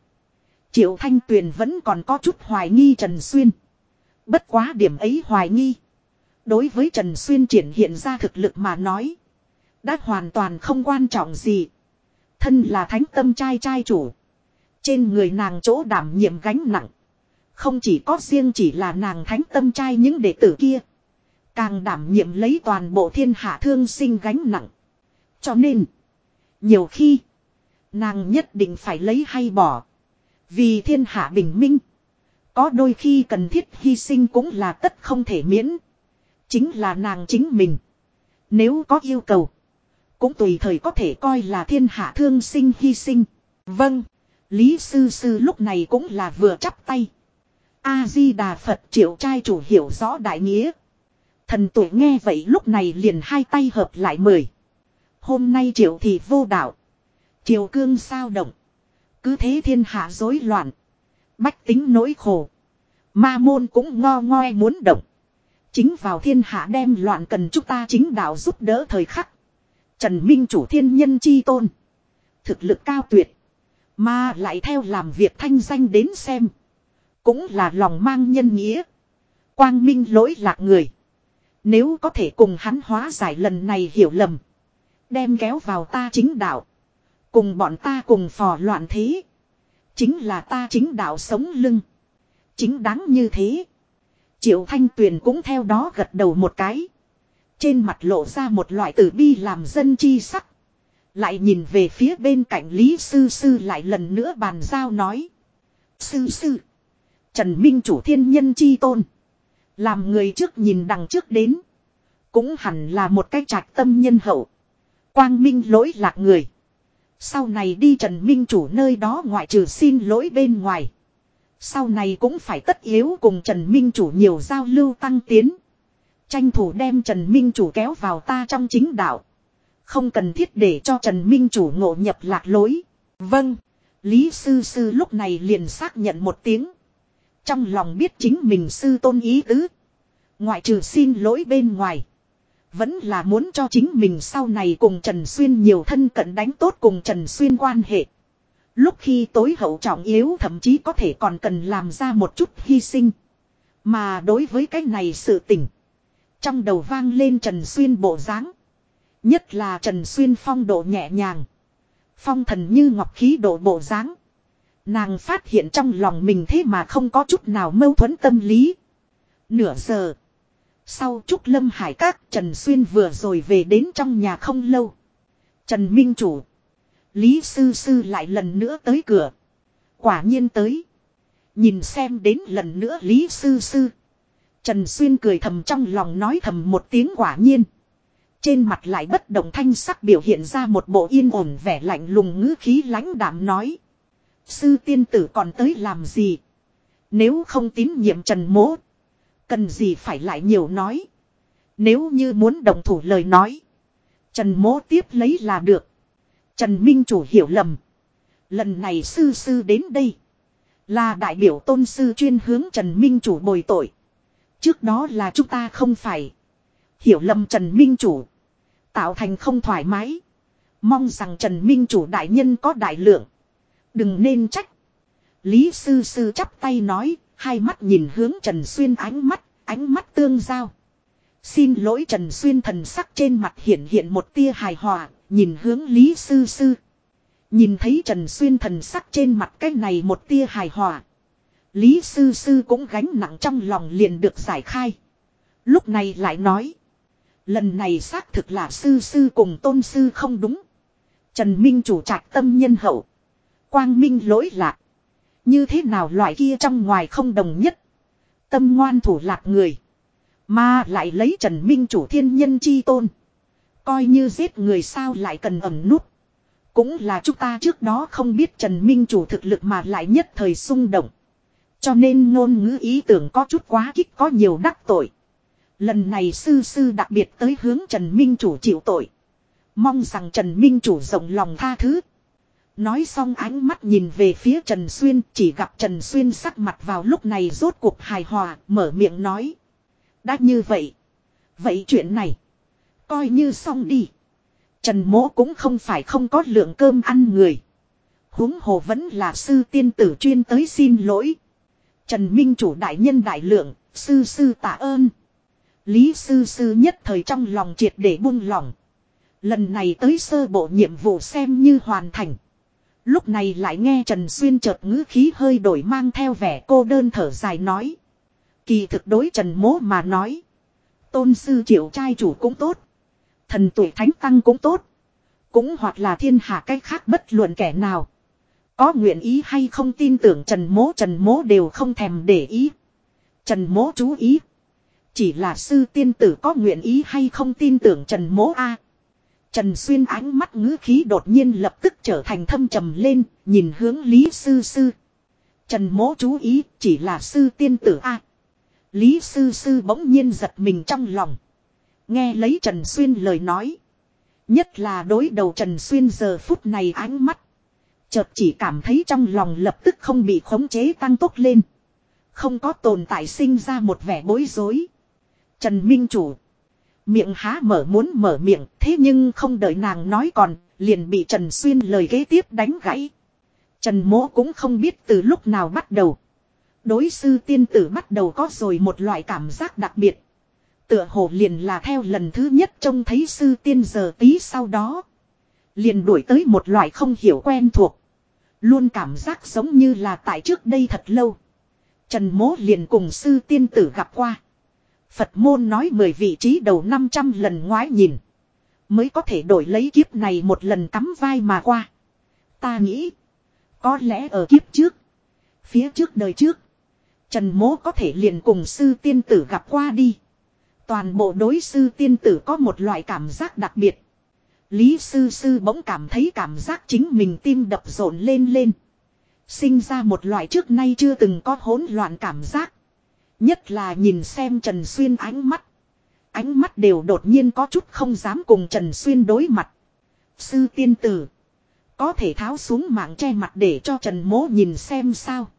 Triệu Thanh Tuyền vẫn còn có chút hoài nghi Trần Xuyên. Bất quá điểm ấy hoài nghi. Đối với Trần Xuyên triển hiện ra thực lực mà nói. Đã hoàn toàn không quan trọng gì. Thân là thánh tâm trai trai chủ. Trên người nàng chỗ đảm nhiệm gánh nặng. Không chỉ có riêng chỉ là nàng thánh tâm trai những đệ tử kia. Càng đảm nhiệm lấy toàn bộ thiên hạ thương sinh gánh nặng. Cho nên. Nhiều khi. Nàng nhất định phải lấy hay bỏ. Vì thiên hạ bình minh. Có đôi khi cần thiết hy sinh cũng là tất không thể miễn. Chính là nàng chính mình. Nếu có yêu cầu. Cũng tùy thời có thể coi là thiên hạ thương sinh hy sinh. Vâng. Lý sư sư lúc này cũng là vừa chắp tay. A-di-đà Phật triệu trai chủ hiểu rõ đại nghĩa. Thần tuổi nghe vậy lúc này liền hai tay hợp lại mời. Hôm nay triệu thì vô đạo. Triều cương sao động. Cứ thế thiên hạ rối loạn. Bách tính nỗi khổ. Ma môn cũng ngo ngoe muốn động. Chính vào thiên hạ đem loạn cần chúng ta chính đạo giúp đỡ thời khắc. Trần Minh chủ thiên nhân chi tôn. Thực lực cao tuyệt. Mà lại theo làm việc thanh danh đến xem. Cũng là lòng mang nhân nghĩa. Quang Minh lỗi lạc người. Nếu có thể cùng hắn hóa giải lần này hiểu lầm. Đem kéo vào ta chính đạo. Cùng bọn ta cùng phò loạn thế. Chính là ta chính đạo sống lưng. Chính đáng như thế. Triệu Thanh Tuyền cũng theo đó gật đầu một cái. Trên mặt lộ ra một loại tử bi làm dân chi sắc. Lại nhìn về phía bên cạnh Lý Sư Sư lại lần nữa bàn giao nói. Sư Sư. Trần Minh chủ thiên nhân chi tôn. Làm người trước nhìn đằng trước đến. Cũng hẳn là một cái trạch tâm nhân hậu. Quang Minh lỗi lạc người. Sau này đi Trần Minh chủ nơi đó ngoại trừ xin lỗi bên ngoài. Sau này cũng phải tất yếu cùng Trần Minh chủ nhiều giao lưu tăng tiến. Tranh thủ đem Trần Minh chủ kéo vào ta trong chính đạo. Không cần thiết để cho Trần Minh chủ ngộ nhập lạc lối. Vâng. Lý sư sư lúc này liền xác nhận một tiếng. Trong lòng biết chính mình sư tôn ý tứ. Ngoại trừ xin lỗi bên ngoài. Vẫn là muốn cho chính mình sau này cùng Trần Xuyên nhiều thân cận đánh tốt cùng Trần Xuyên quan hệ. Lúc khi tối hậu trọng yếu thậm chí có thể còn cần làm ra một chút hy sinh. Mà đối với cái này sự tỉnh. Trong đầu vang lên Trần Xuyên bộ dáng Nhất là Trần Xuyên phong độ nhẹ nhàng. Phong thần như ngọc khí độ bộ dáng Nàng phát hiện trong lòng mình thế mà không có chút nào mâu thuẫn tâm lý. Nửa giờ. Sau Trúc Lâm Hải Các Trần Xuyên vừa rồi về đến trong nhà không lâu. Trần Minh Chủ. Lý Sư Sư lại lần nữa tới cửa. Quả nhiên tới. Nhìn xem đến lần nữa Lý Sư Sư. Trần Xuyên cười thầm trong lòng nói thầm một tiếng quả nhiên. Trên mặt lại bất động thanh sắc biểu hiện ra một bộ yên ổn vẻ lạnh lùng ngữ khí lãnh đạm nói. Sư tiên tử còn tới làm gì? Nếu không tín nhiệm Trần Mỗ. Cần gì phải lại nhiều nói. Nếu như muốn đồng thủ lời nói. Trần Mỗ tiếp lấy là được. Trần Minh Chủ hiểu lầm. Lần này sư sư đến đây. Là đại biểu tôn sư chuyên hướng Trần Minh Chủ bồi tội. Trước đó là chúng ta không phải. Hiểu lầm Trần Minh Chủ. Tạo thành không thoải mái. Mong rằng Trần Minh Chủ đại nhân có đại lượng. Đừng nên trách. Lý sư sư chắp tay nói, hai mắt nhìn hướng Trần Xuyên ánh mắt, ánh mắt tương giao. Xin lỗi Trần Xuyên thần sắc trên mặt hiện hiện một tia hài hòa, nhìn hướng Lý sư sư. Nhìn thấy Trần Xuyên thần sắc trên mặt cái này một tia hài hòa. Lý sư sư cũng gánh nặng trong lòng liền được giải khai. Lúc này lại nói. Lần này xác thực là sư sư cùng tôn sư không đúng. Trần Minh chủ trạch tâm nhân hậu. Quang minh lỗi lạc. Như thế nào loại kia trong ngoài không đồng nhất. Tâm ngoan thủ lạc người. Mà lại lấy Trần Minh chủ thiên nhân chi tôn. Coi như giết người sao lại cần ẩn nút. Cũng là chúng ta trước đó không biết Trần Minh chủ thực lực mà lại nhất thời xung động. Cho nên ngôn ngữ ý tưởng có chút quá kích có nhiều đắc tội. Lần này sư sư đặc biệt tới hướng Trần Minh chủ chịu tội. Mong rằng Trần Minh chủ rộng lòng tha thứ. Nói xong ánh mắt nhìn về phía Trần Xuyên chỉ gặp Trần Xuyên sắc mặt vào lúc này rốt cuộc hài hòa mở miệng nói. Đã như vậy. Vậy chuyện này. Coi như xong đi. Trần mỗ cũng không phải không có lượng cơm ăn người. huống hồ vẫn là sư tiên tử chuyên tới xin lỗi. Trần Minh chủ đại nhân đại lượng, sư sư tạ ơn. Lý sư sư nhất thời trong lòng triệt để buông lỏng. Lần này tới sơ bộ nhiệm vụ xem như hoàn thành. Lúc này lại nghe Trần Xuyên chợt ngữ khí hơi đổi mang theo vẻ cô đơn thở dài nói. Kỳ thực đối Trần Mố mà nói. Tôn sư triệu trai chủ cũng tốt. Thần tuổi thánh tăng cũng tốt. Cũng hoặc là thiên hạ cách khác bất luận kẻ nào. Có nguyện ý hay không tin tưởng Trần Mố Trần Mố đều không thèm để ý. Trần Mố chú ý. Chỉ là sư tiên tử có nguyện ý hay không tin tưởng Trần Mố A. Trần Xuyên ánh mắt ngữ khí đột nhiên lập tức trở thành thâm trầm lên, nhìn hướng Lý Sư Sư. Trần Mố chú ý, chỉ là sư tiên tử A. Lý Sư Sư bỗng nhiên giật mình trong lòng. Nghe lấy Trần Xuyên lời nói. Nhất là đối đầu Trần Xuyên giờ phút này ánh mắt. Chợt chỉ cảm thấy trong lòng lập tức không bị khống chế tăng tốc lên. Không có tồn tại sinh ra một vẻ bối rối. Trần Minh Chủ. Miệng há mở muốn mở miệng, thế nhưng không đợi nàng nói còn, liền bị Trần Xuyên lời kế tiếp đánh gãy. Trần Mỗ cũng không biết từ lúc nào bắt đầu. Đối sư tiên tử bắt đầu có rồi một loại cảm giác đặc biệt. Tựa hồ liền là theo lần thứ nhất trông thấy sư tiên giờ tí sau đó. Liền đuổi tới một loại không hiểu quen thuộc. Luôn cảm giác giống như là tại trước đây thật lâu. Trần Mỗ liền cùng sư tiên tử gặp qua. Phật môn nói mười vị trí đầu 500 lần ngoái nhìn. Mới có thể đổi lấy kiếp này một lần cắm vai mà qua. Ta nghĩ. Có lẽ ở kiếp trước. Phía trước đời trước. Trần mố có thể liền cùng sư tiên tử gặp qua đi. Toàn bộ đối sư tiên tử có một loại cảm giác đặc biệt. Lý sư sư bỗng cảm thấy cảm giác chính mình tim đập rộn lên lên. Sinh ra một loại trước nay chưa từng có hỗn loạn cảm giác. Nhất là nhìn xem Trần Xuyên ánh mắt. Ánh mắt đều đột nhiên có chút không dám cùng Trần Xuyên đối mặt. Sư tiên tử. Có thể tháo xuống mạng che mặt để cho Trần Mố nhìn xem sao.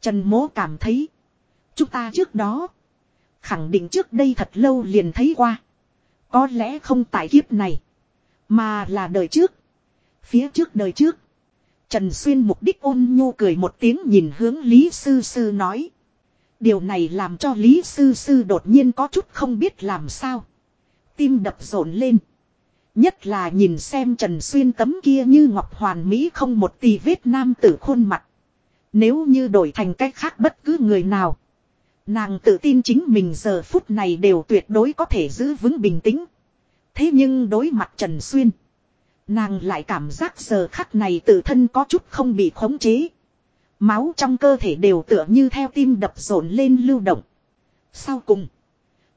Trần Mố cảm thấy. Chúng ta trước đó. Khẳng định trước đây thật lâu liền thấy qua. Có lẽ không tại kiếp này. Mà là đời trước. Phía trước đời trước. Trần Xuyên mục đích ôn nhu cười một tiếng nhìn hướng Lý Sư Sư nói. Điều này làm cho Lý Sư Sư đột nhiên có chút không biết làm sao. Tim đập rộn lên. Nhất là nhìn xem Trần Xuyên tấm kia như ngọc hoàn mỹ không một tì vết nam tử khuôn mặt. Nếu như đổi thành cách khác bất cứ người nào. Nàng tự tin chính mình giờ phút này đều tuyệt đối có thể giữ vững bình tĩnh. Thế nhưng đối mặt Trần Xuyên. Nàng lại cảm giác giờ khắc này tự thân có chút không bị khống chế. Máu trong cơ thể đều tựa như theo tim đập rộn lên lưu động. Sau cùng.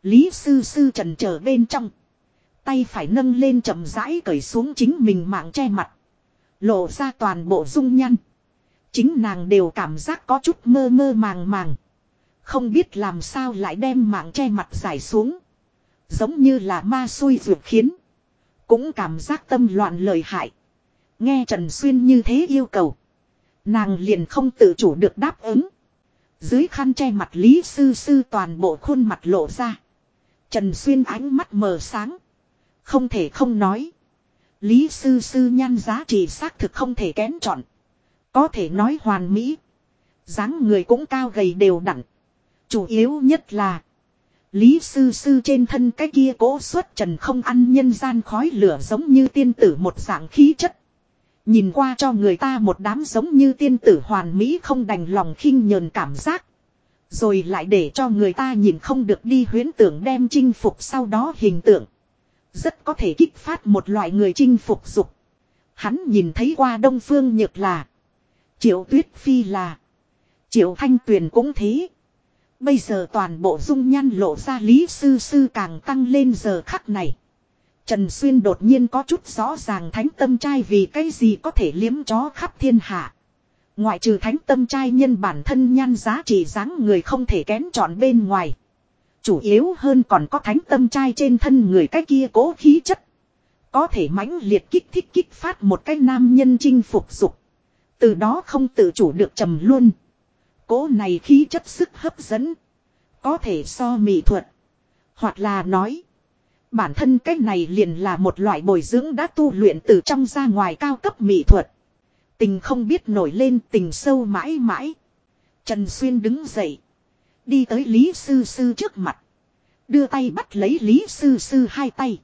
Lý sư sư trần trở bên trong. Tay phải nâng lên chậm rãi cởi xuống chính mình mạng che mặt. Lộ ra toàn bộ dung nhăn. Chính nàng đều cảm giác có chút mơ mơ màng màng. Không biết làm sao lại đem mạng che mặt giải xuống. Giống như là ma xui vượt khiến. Cũng cảm giác tâm loạn lời hại. Nghe Trần Xuyên như thế yêu cầu. Nàng liền không tự chủ được đáp ứng. Dưới khăn che mặt Lý Sư Sư toàn bộ khuôn mặt lộ ra. Trần Xuyên ánh mắt mờ sáng. Không thể không nói. Lý Sư Sư nhan giá trị xác thực không thể kén chọn. Có thể nói hoàn mỹ. dáng người cũng cao gầy đều đặn. Chủ yếu nhất là. Lý sư sư trên thân cái kia cố xuất trần không ăn nhân gian khói lửa giống như tiên tử một dạng khí chất. Nhìn qua cho người ta một đám giống như tiên tử hoàn mỹ không đành lòng khinh nhờn cảm giác. Rồi lại để cho người ta nhìn không được đi huyến tưởng đem chinh phục sau đó hình tượng. Rất có thể kích phát một loại người chinh phục dục. Hắn nhìn thấy qua đông phương nhược là. Triệu tuyết phi là. Triệu thanh tuyền cũng thế. Bây giờ toàn bộ dung nhan lộ ra lý sư sư càng tăng lên giờ khắc này. Trần Xuyên đột nhiên có chút rõ ràng thánh tâm trai vì cái gì có thể liếm chó khắp thiên hạ. Ngoại trừ thánh tâm trai nhân bản thân nhan giá trị dáng người không thể kén chọn bên ngoài. Chủ yếu hơn còn có thánh tâm trai trên thân người cái kia cố khí chất. Có thể mãnh liệt kích thích kích phát một cái nam nhân chinh phục dục. Từ đó không tự chủ được trầm luôn. Cố này khí chất sức hấp dẫn. Có thể so mỹ thuật. Hoặc là nói. Bản thân cái này liền là một loại bồi dưỡng đã tu luyện từ trong ra ngoài cao cấp mỹ thuật. Tình không biết nổi lên, tình sâu mãi mãi. Trần Xuyên đứng dậy. Đi tới Lý Sư Sư trước mặt. Đưa tay bắt lấy Lý Sư Sư hai tay.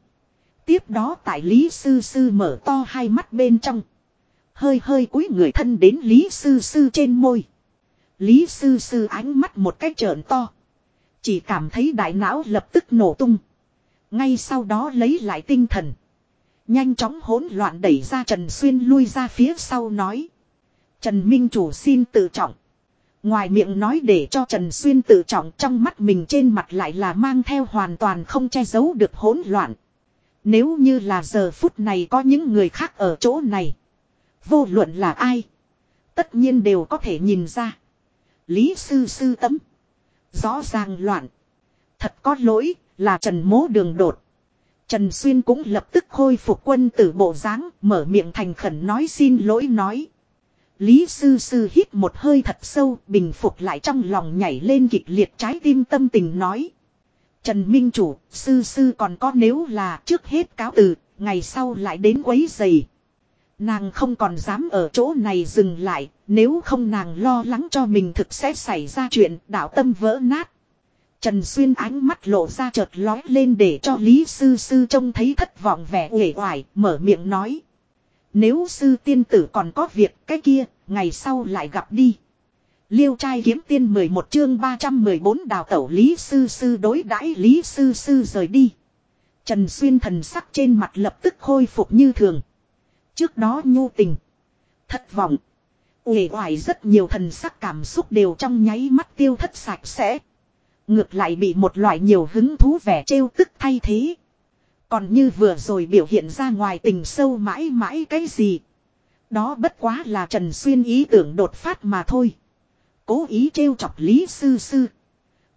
Tiếp đó tại Lý Sư Sư mở to hai mắt bên trong. Hơi hơi cúi người thân đến Lý Sư Sư trên môi. Lý Sư Sư ánh mắt một cái trợn to. Chỉ cảm thấy đại não lập tức nổ tung. Ngay sau đó lấy lại tinh thần. Nhanh chóng hỗn loạn đẩy ra Trần Xuyên lui ra phía sau nói. Trần Minh Chủ xin tự trọng. Ngoài miệng nói để cho Trần Xuyên tự trọng trong mắt mình trên mặt lại là mang theo hoàn toàn không che giấu được hỗn loạn. Nếu như là giờ phút này có những người khác ở chỗ này. Vô luận là ai. Tất nhiên đều có thể nhìn ra. Lý sư sư tấm. Rõ ràng loạn. Thật có lỗi là Trần Mố đường đột. Trần Xuyên cũng lập tức khôi phục quân tử bộ dáng mở miệng thành khẩn nói xin lỗi nói. Lý sư sư hít một hơi thật sâu bình phục lại trong lòng nhảy lên kịch liệt trái tim tâm tình nói. Trần Minh Chủ, sư sư còn có nếu là trước hết cáo từ, ngày sau lại đến quấy giày. Nàng không còn dám ở chỗ này dừng lại, nếu không nàng lo lắng cho mình thực sẽ xảy ra chuyện đạo tâm vỡ nát. Trần Xuyên ánh mắt lộ ra chợt lói lên để cho Lý Sư Sư trông thấy thất vọng vẻ uể oải, mở miệng nói. Nếu Sư tiên tử còn có việc cái kia, ngày sau lại gặp đi. Liêu trai kiếm tiên 11 chương 314 đào tẩu Lý Sư Sư đối đãi Lý Sư Sư rời đi. Trần Xuyên thần sắc trên mặt lập tức khôi phục như thường. Trước đó nhu tình. Thất vọng. uể oải rất nhiều thần sắc cảm xúc đều trong nháy mắt tiêu thất sạch sẽ. Ngược lại bị một loại nhiều hứng thú vẻ trêu tức thay thế. Còn như vừa rồi biểu hiện ra ngoài tình sâu mãi mãi cái gì. Đó bất quá là Trần Xuyên ý tưởng đột phát mà thôi. Cố ý trêu chọc Lý Sư Sư.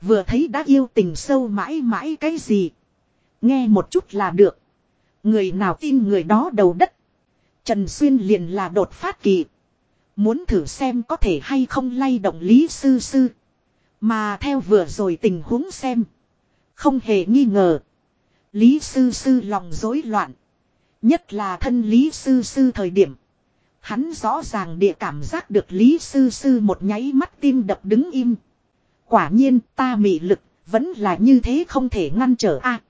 Vừa thấy đã yêu tình sâu mãi mãi cái gì. Nghe một chút là được. Người nào tin người đó đầu đất. Trần Xuyên liền là đột phát kỳ. Muốn thử xem có thể hay không lay động Lý Sư Sư. Mà theo vừa rồi tình huống xem. Không hề nghi ngờ. Lý Sư Sư lòng rối loạn. Nhất là thân Lý Sư Sư thời điểm. Hắn rõ ràng địa cảm giác được Lý Sư Sư một nháy mắt tim đập đứng im. Quả nhiên, ta mị lực vẫn là như thế không thể ngăn trở a.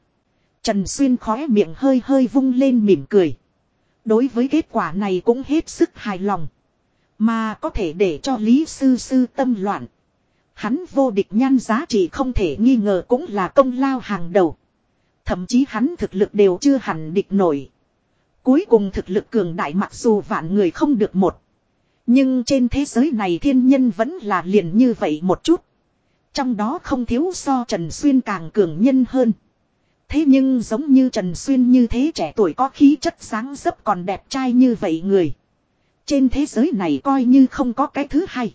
Trần Xuyên khóe miệng hơi hơi vung lên mỉm cười. Đối với kết quả này cũng hết sức hài lòng. Mà có thể để cho Lý Sư Sư tâm loạn. Hắn vô địch nhan giá trị không thể nghi ngờ cũng là công lao hàng đầu. Thậm chí hắn thực lực đều chưa hẳn địch nổi. Cuối cùng thực lực cường đại mặc dù vạn người không được một. Nhưng trên thế giới này thiên nhân vẫn là liền như vậy một chút. Trong đó không thiếu so Trần Xuyên càng cường nhân hơn. Thế nhưng giống như Trần Xuyên như thế trẻ tuổi có khí chất sáng dấp còn đẹp trai như vậy người. Trên thế giới này coi như không có cái thứ hay.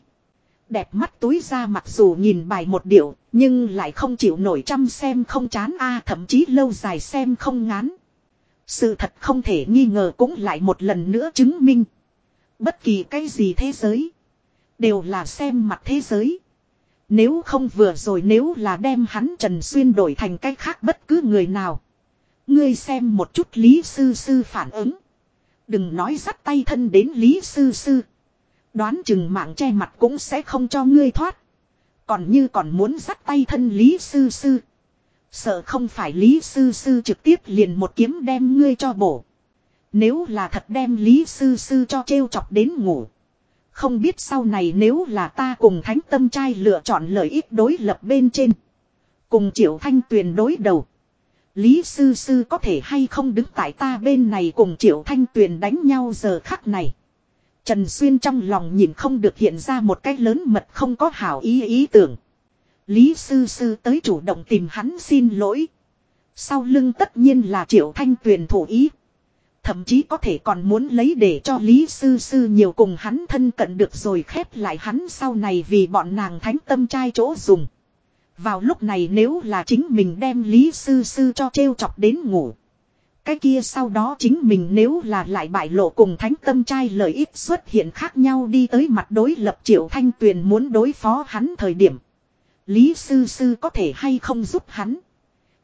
Đẹp mắt túi ra mặc dù nhìn bài một điệu, nhưng lại không chịu nổi trăm xem không chán a thậm chí lâu dài xem không ngán. Sự thật không thể nghi ngờ cũng lại một lần nữa chứng minh. Bất kỳ cái gì thế giới, đều là xem mặt thế giới. Nếu không vừa rồi nếu là đem hắn Trần Xuyên đổi thành cách khác bất cứ người nào. Ngươi xem một chút Lý Sư Sư phản ứng. Đừng nói dắt tay thân đến Lý Sư Sư. Đoán chừng mạng che mặt cũng sẽ không cho ngươi thoát. Còn như còn muốn dắt tay thân Lý Sư Sư. Sợ không phải Lý Sư Sư trực tiếp liền một kiếm đem ngươi cho bổ. Nếu là thật đem Lý Sư Sư cho trêu chọc đến ngủ. Không biết sau này nếu là ta cùng thánh tâm trai lựa chọn lợi ích đối lập bên trên. Cùng triệu thanh tuyền đối đầu. Lý sư sư có thể hay không đứng tại ta bên này cùng triệu thanh tuyền đánh nhau giờ khắc này. Trần Xuyên trong lòng nhìn không được hiện ra một cái lớn mật không có hảo ý ý tưởng. Lý sư sư tới chủ động tìm hắn xin lỗi. Sau lưng tất nhiên là triệu thanh tuyền thủ ý. Thậm chí có thể còn muốn lấy để cho Lý Sư Sư nhiều cùng hắn thân cận được rồi khép lại hắn sau này vì bọn nàng thánh tâm trai chỗ dùng. Vào lúc này nếu là chính mình đem Lý Sư Sư cho trêu chọc đến ngủ. Cái kia sau đó chính mình nếu là lại bại lộ cùng thánh tâm trai lợi ích xuất hiện khác nhau đi tới mặt đối lập triệu thanh tuyền muốn đối phó hắn thời điểm. Lý Sư Sư có thể hay không giúp hắn.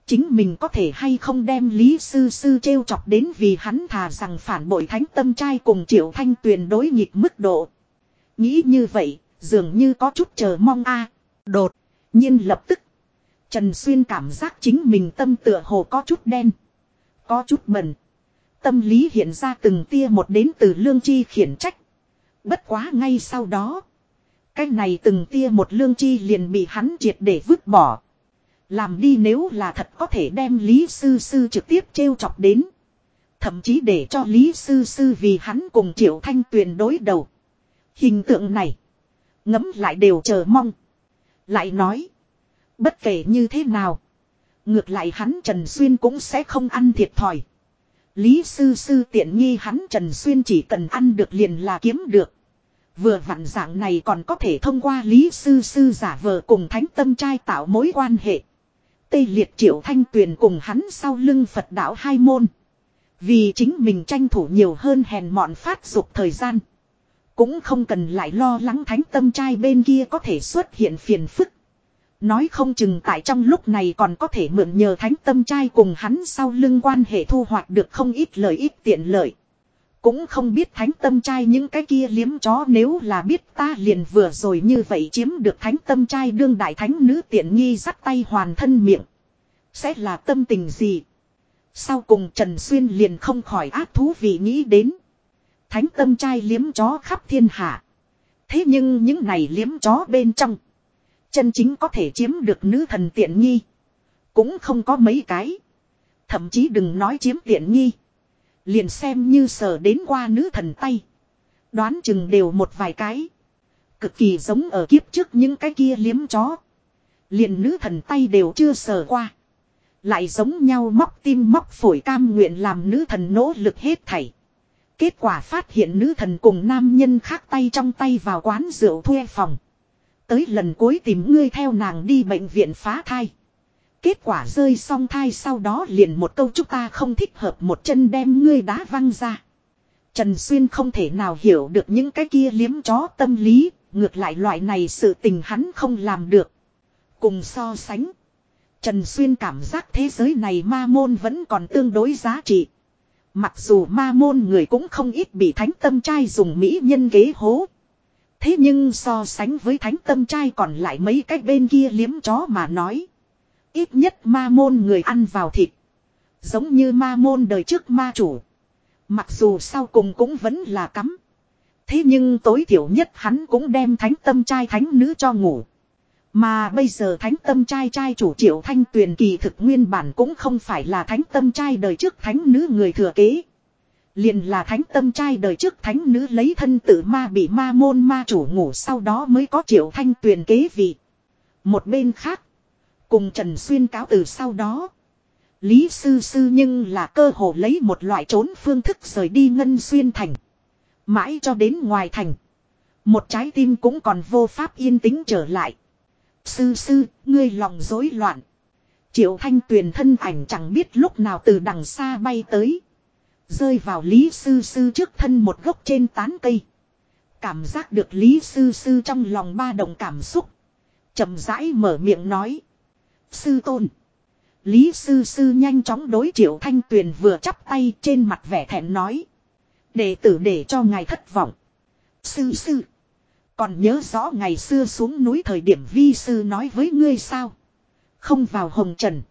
Chính mình có thể hay không đem Lý Sư Sư trêu chọc đến vì hắn thà rằng phản bội thánh tâm trai cùng triệu thanh tuyền đối nghịch mức độ. Nghĩ như vậy, dường như có chút chờ mong a Đột, nhiên lập tức. Trần Xuyên cảm giác chính mình tâm tựa hồ có chút đen. Có chút bẩn. Tâm lý hiện ra từng tia một đến từ lương chi khiển trách. Bất quá ngay sau đó. Cái này từng tia một lương chi liền bị hắn triệt để vứt bỏ. Làm đi nếu là thật có thể đem Lý Sư Sư trực tiếp trêu chọc đến. Thậm chí để cho Lý Sư Sư vì hắn cùng Triệu Thanh Tuyền đối đầu. Hình tượng này. Ngấm lại đều chờ mong. Lại nói. Bất kể như thế nào. Ngược lại hắn Trần Xuyên cũng sẽ không ăn thiệt thòi. Lý Sư Sư tiện nghi hắn Trần Xuyên chỉ cần ăn được liền là kiếm được. Vừa vặn dạng này còn có thể thông qua Lý Sư Sư giả vờ cùng Thánh Tâm Trai tạo mối quan hệ. Tây liệt triệu thanh tuyền cùng hắn sau lưng Phật đạo hai môn. Vì chính mình tranh thủ nhiều hơn hèn mọn phát dục thời gian. Cũng không cần lại lo lắng thánh tâm trai bên kia có thể xuất hiện phiền phức. Nói không chừng tại trong lúc này còn có thể mượn nhờ thánh tâm trai cùng hắn sau lưng quan hệ thu hoạch được không ít lợi ích tiện lợi. Cũng không biết thánh tâm trai những cái kia liếm chó nếu là biết ta liền vừa rồi như vậy chiếm được thánh tâm trai đương đại thánh nữ tiện nghi dắt tay hoàn thân miệng. Sẽ là tâm tình gì? Sau cùng Trần Xuyên liền không khỏi ác thú vì nghĩ đến. Thánh tâm trai liếm chó khắp thiên hạ. Thế nhưng những này liếm chó bên trong. Chân chính có thể chiếm được nữ thần tiện nghi. Cũng không có mấy cái. Thậm chí đừng nói chiếm tiện nghi. Liền xem như sờ đến qua nữ thần tay. Đoán chừng đều một vài cái. Cực kỳ giống ở kiếp trước những cái kia liếm chó. liền nữ thần tay đều chưa sờ qua. Lại giống nhau móc tim móc phổi cam nguyện làm nữ thần nỗ lực hết thảy. Kết quả phát hiện nữ thần cùng nam nhân khác tay trong tay vào quán rượu thuê phòng. Tới lần cuối tìm ngươi theo nàng đi bệnh viện phá thai. Kết quả rơi xong thai sau đó liền một câu chúng ta không thích hợp một chân đem ngươi đá văng ra. Trần Xuyên không thể nào hiểu được những cái kia liếm chó tâm lý, ngược lại loại này sự tình hắn không làm được. Cùng so sánh. Trần Xuyên cảm giác thế giới này ma môn vẫn còn tương đối giá trị. Mặc dù ma môn người cũng không ít bị thánh tâm trai dùng mỹ nhân ghế hố. Thế nhưng so sánh với thánh tâm trai còn lại mấy cái bên kia liếm chó mà nói. Ít nhất ma môn người ăn vào thịt. Giống như ma môn đời trước ma chủ. Mặc dù sau cùng cũng vẫn là cắm. Thế nhưng tối thiểu nhất hắn cũng đem thánh tâm trai thánh nữ cho ngủ. Mà bây giờ thánh tâm trai trai chủ triệu thanh tuyền kỳ thực nguyên bản cũng không phải là thánh tâm trai đời trước thánh nữ người thừa kế liền là thánh tâm trai đời trước thánh nữ lấy thân tự ma bị ma môn ma chủ ngủ sau đó mới có triệu thanh tuyền kế vị. Một bên khác, cùng Trần Xuyên cáo từ sau đó. Lý sư sư nhưng là cơ hồ lấy một loại trốn phương thức rời đi ngân xuyên thành. Mãi cho đến ngoài thành. Một trái tim cũng còn vô pháp yên tĩnh trở lại. Sư sư, ngươi lòng rối loạn. Triệu thanh tuyền thân ảnh chẳng biết lúc nào từ đằng xa bay tới. Rơi vào Lý sư sư trước thân một gốc trên tán cây. Cảm giác được Lý sư sư trong lòng ba đồng cảm xúc. chậm rãi mở miệng nói. Sư tôn. Lý sư sư nhanh chóng đối triệu thanh tuyền vừa chắp tay trên mặt vẻ thẹn nói. Đệ tử để cho ngài thất vọng. Sư sư. Còn nhớ rõ ngày xưa xuống núi thời điểm vi sư nói với ngươi sao. Không vào hồng trần.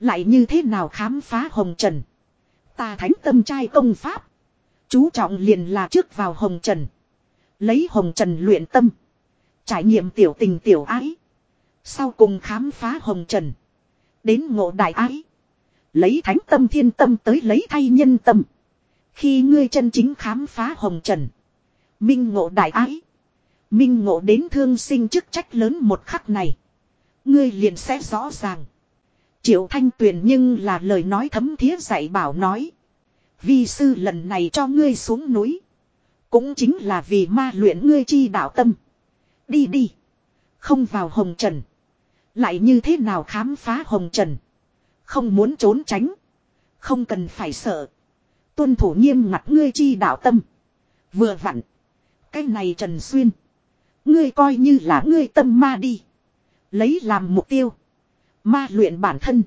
Lại như thế nào khám phá hồng trần. Ta thánh tâm trai công pháp. Chú trọng liền là trước vào hồng trần. Lấy hồng trần luyện tâm. Trải nghiệm tiểu tình tiểu ái. Sau cùng khám phá hồng trần. Đến ngộ đại ái. Lấy thánh tâm thiên tâm tới lấy thay nhân tâm. Khi ngươi chân chính khám phá hồng trần. Minh ngộ đại ái. Minh ngộ đến thương sinh chức trách lớn một khắc này. Ngươi liền sẽ rõ ràng. Triệu thanh tuyền nhưng là lời nói thấm thía dạy bảo nói. Vi sư lần này cho ngươi xuống núi. Cũng chính là vì ma luyện ngươi chi đạo tâm. Đi đi. Không vào hồng trần. Lại như thế nào khám phá hồng trần. Không muốn trốn tránh. Không cần phải sợ. Tuân thủ nghiêm ngặt ngươi chi đạo tâm. Vừa vặn. Cái này Trần Xuyên. Ngươi coi như là ngươi tâm ma đi. Lấy làm mục tiêu. Ma luyện bản thân.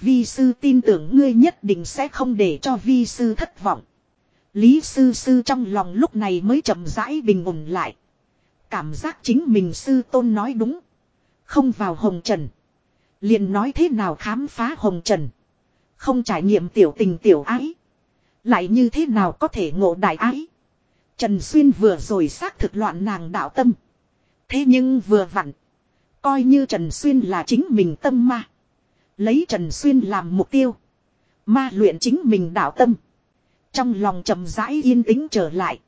Vi sư tin tưởng ngươi nhất định sẽ không để cho vi sư thất vọng. Lý sư sư trong lòng lúc này mới chậm rãi bình ổn lại. Cảm giác chính mình sư tôn nói đúng. Không vào hồng trần. liền nói thế nào khám phá hồng trần. Không trải nghiệm tiểu tình tiểu ái. Lại như thế nào có thể ngộ đại ái. Trần Xuyên vừa rồi xác thực loạn nàng đạo tâm. Thế nhưng vừa vặn. Coi như Trần Xuyên là chính mình tâm ma. Lấy Trần Xuyên làm mục tiêu. Ma luyện chính mình đạo tâm. Trong lòng trầm rãi yên tĩnh trở lại.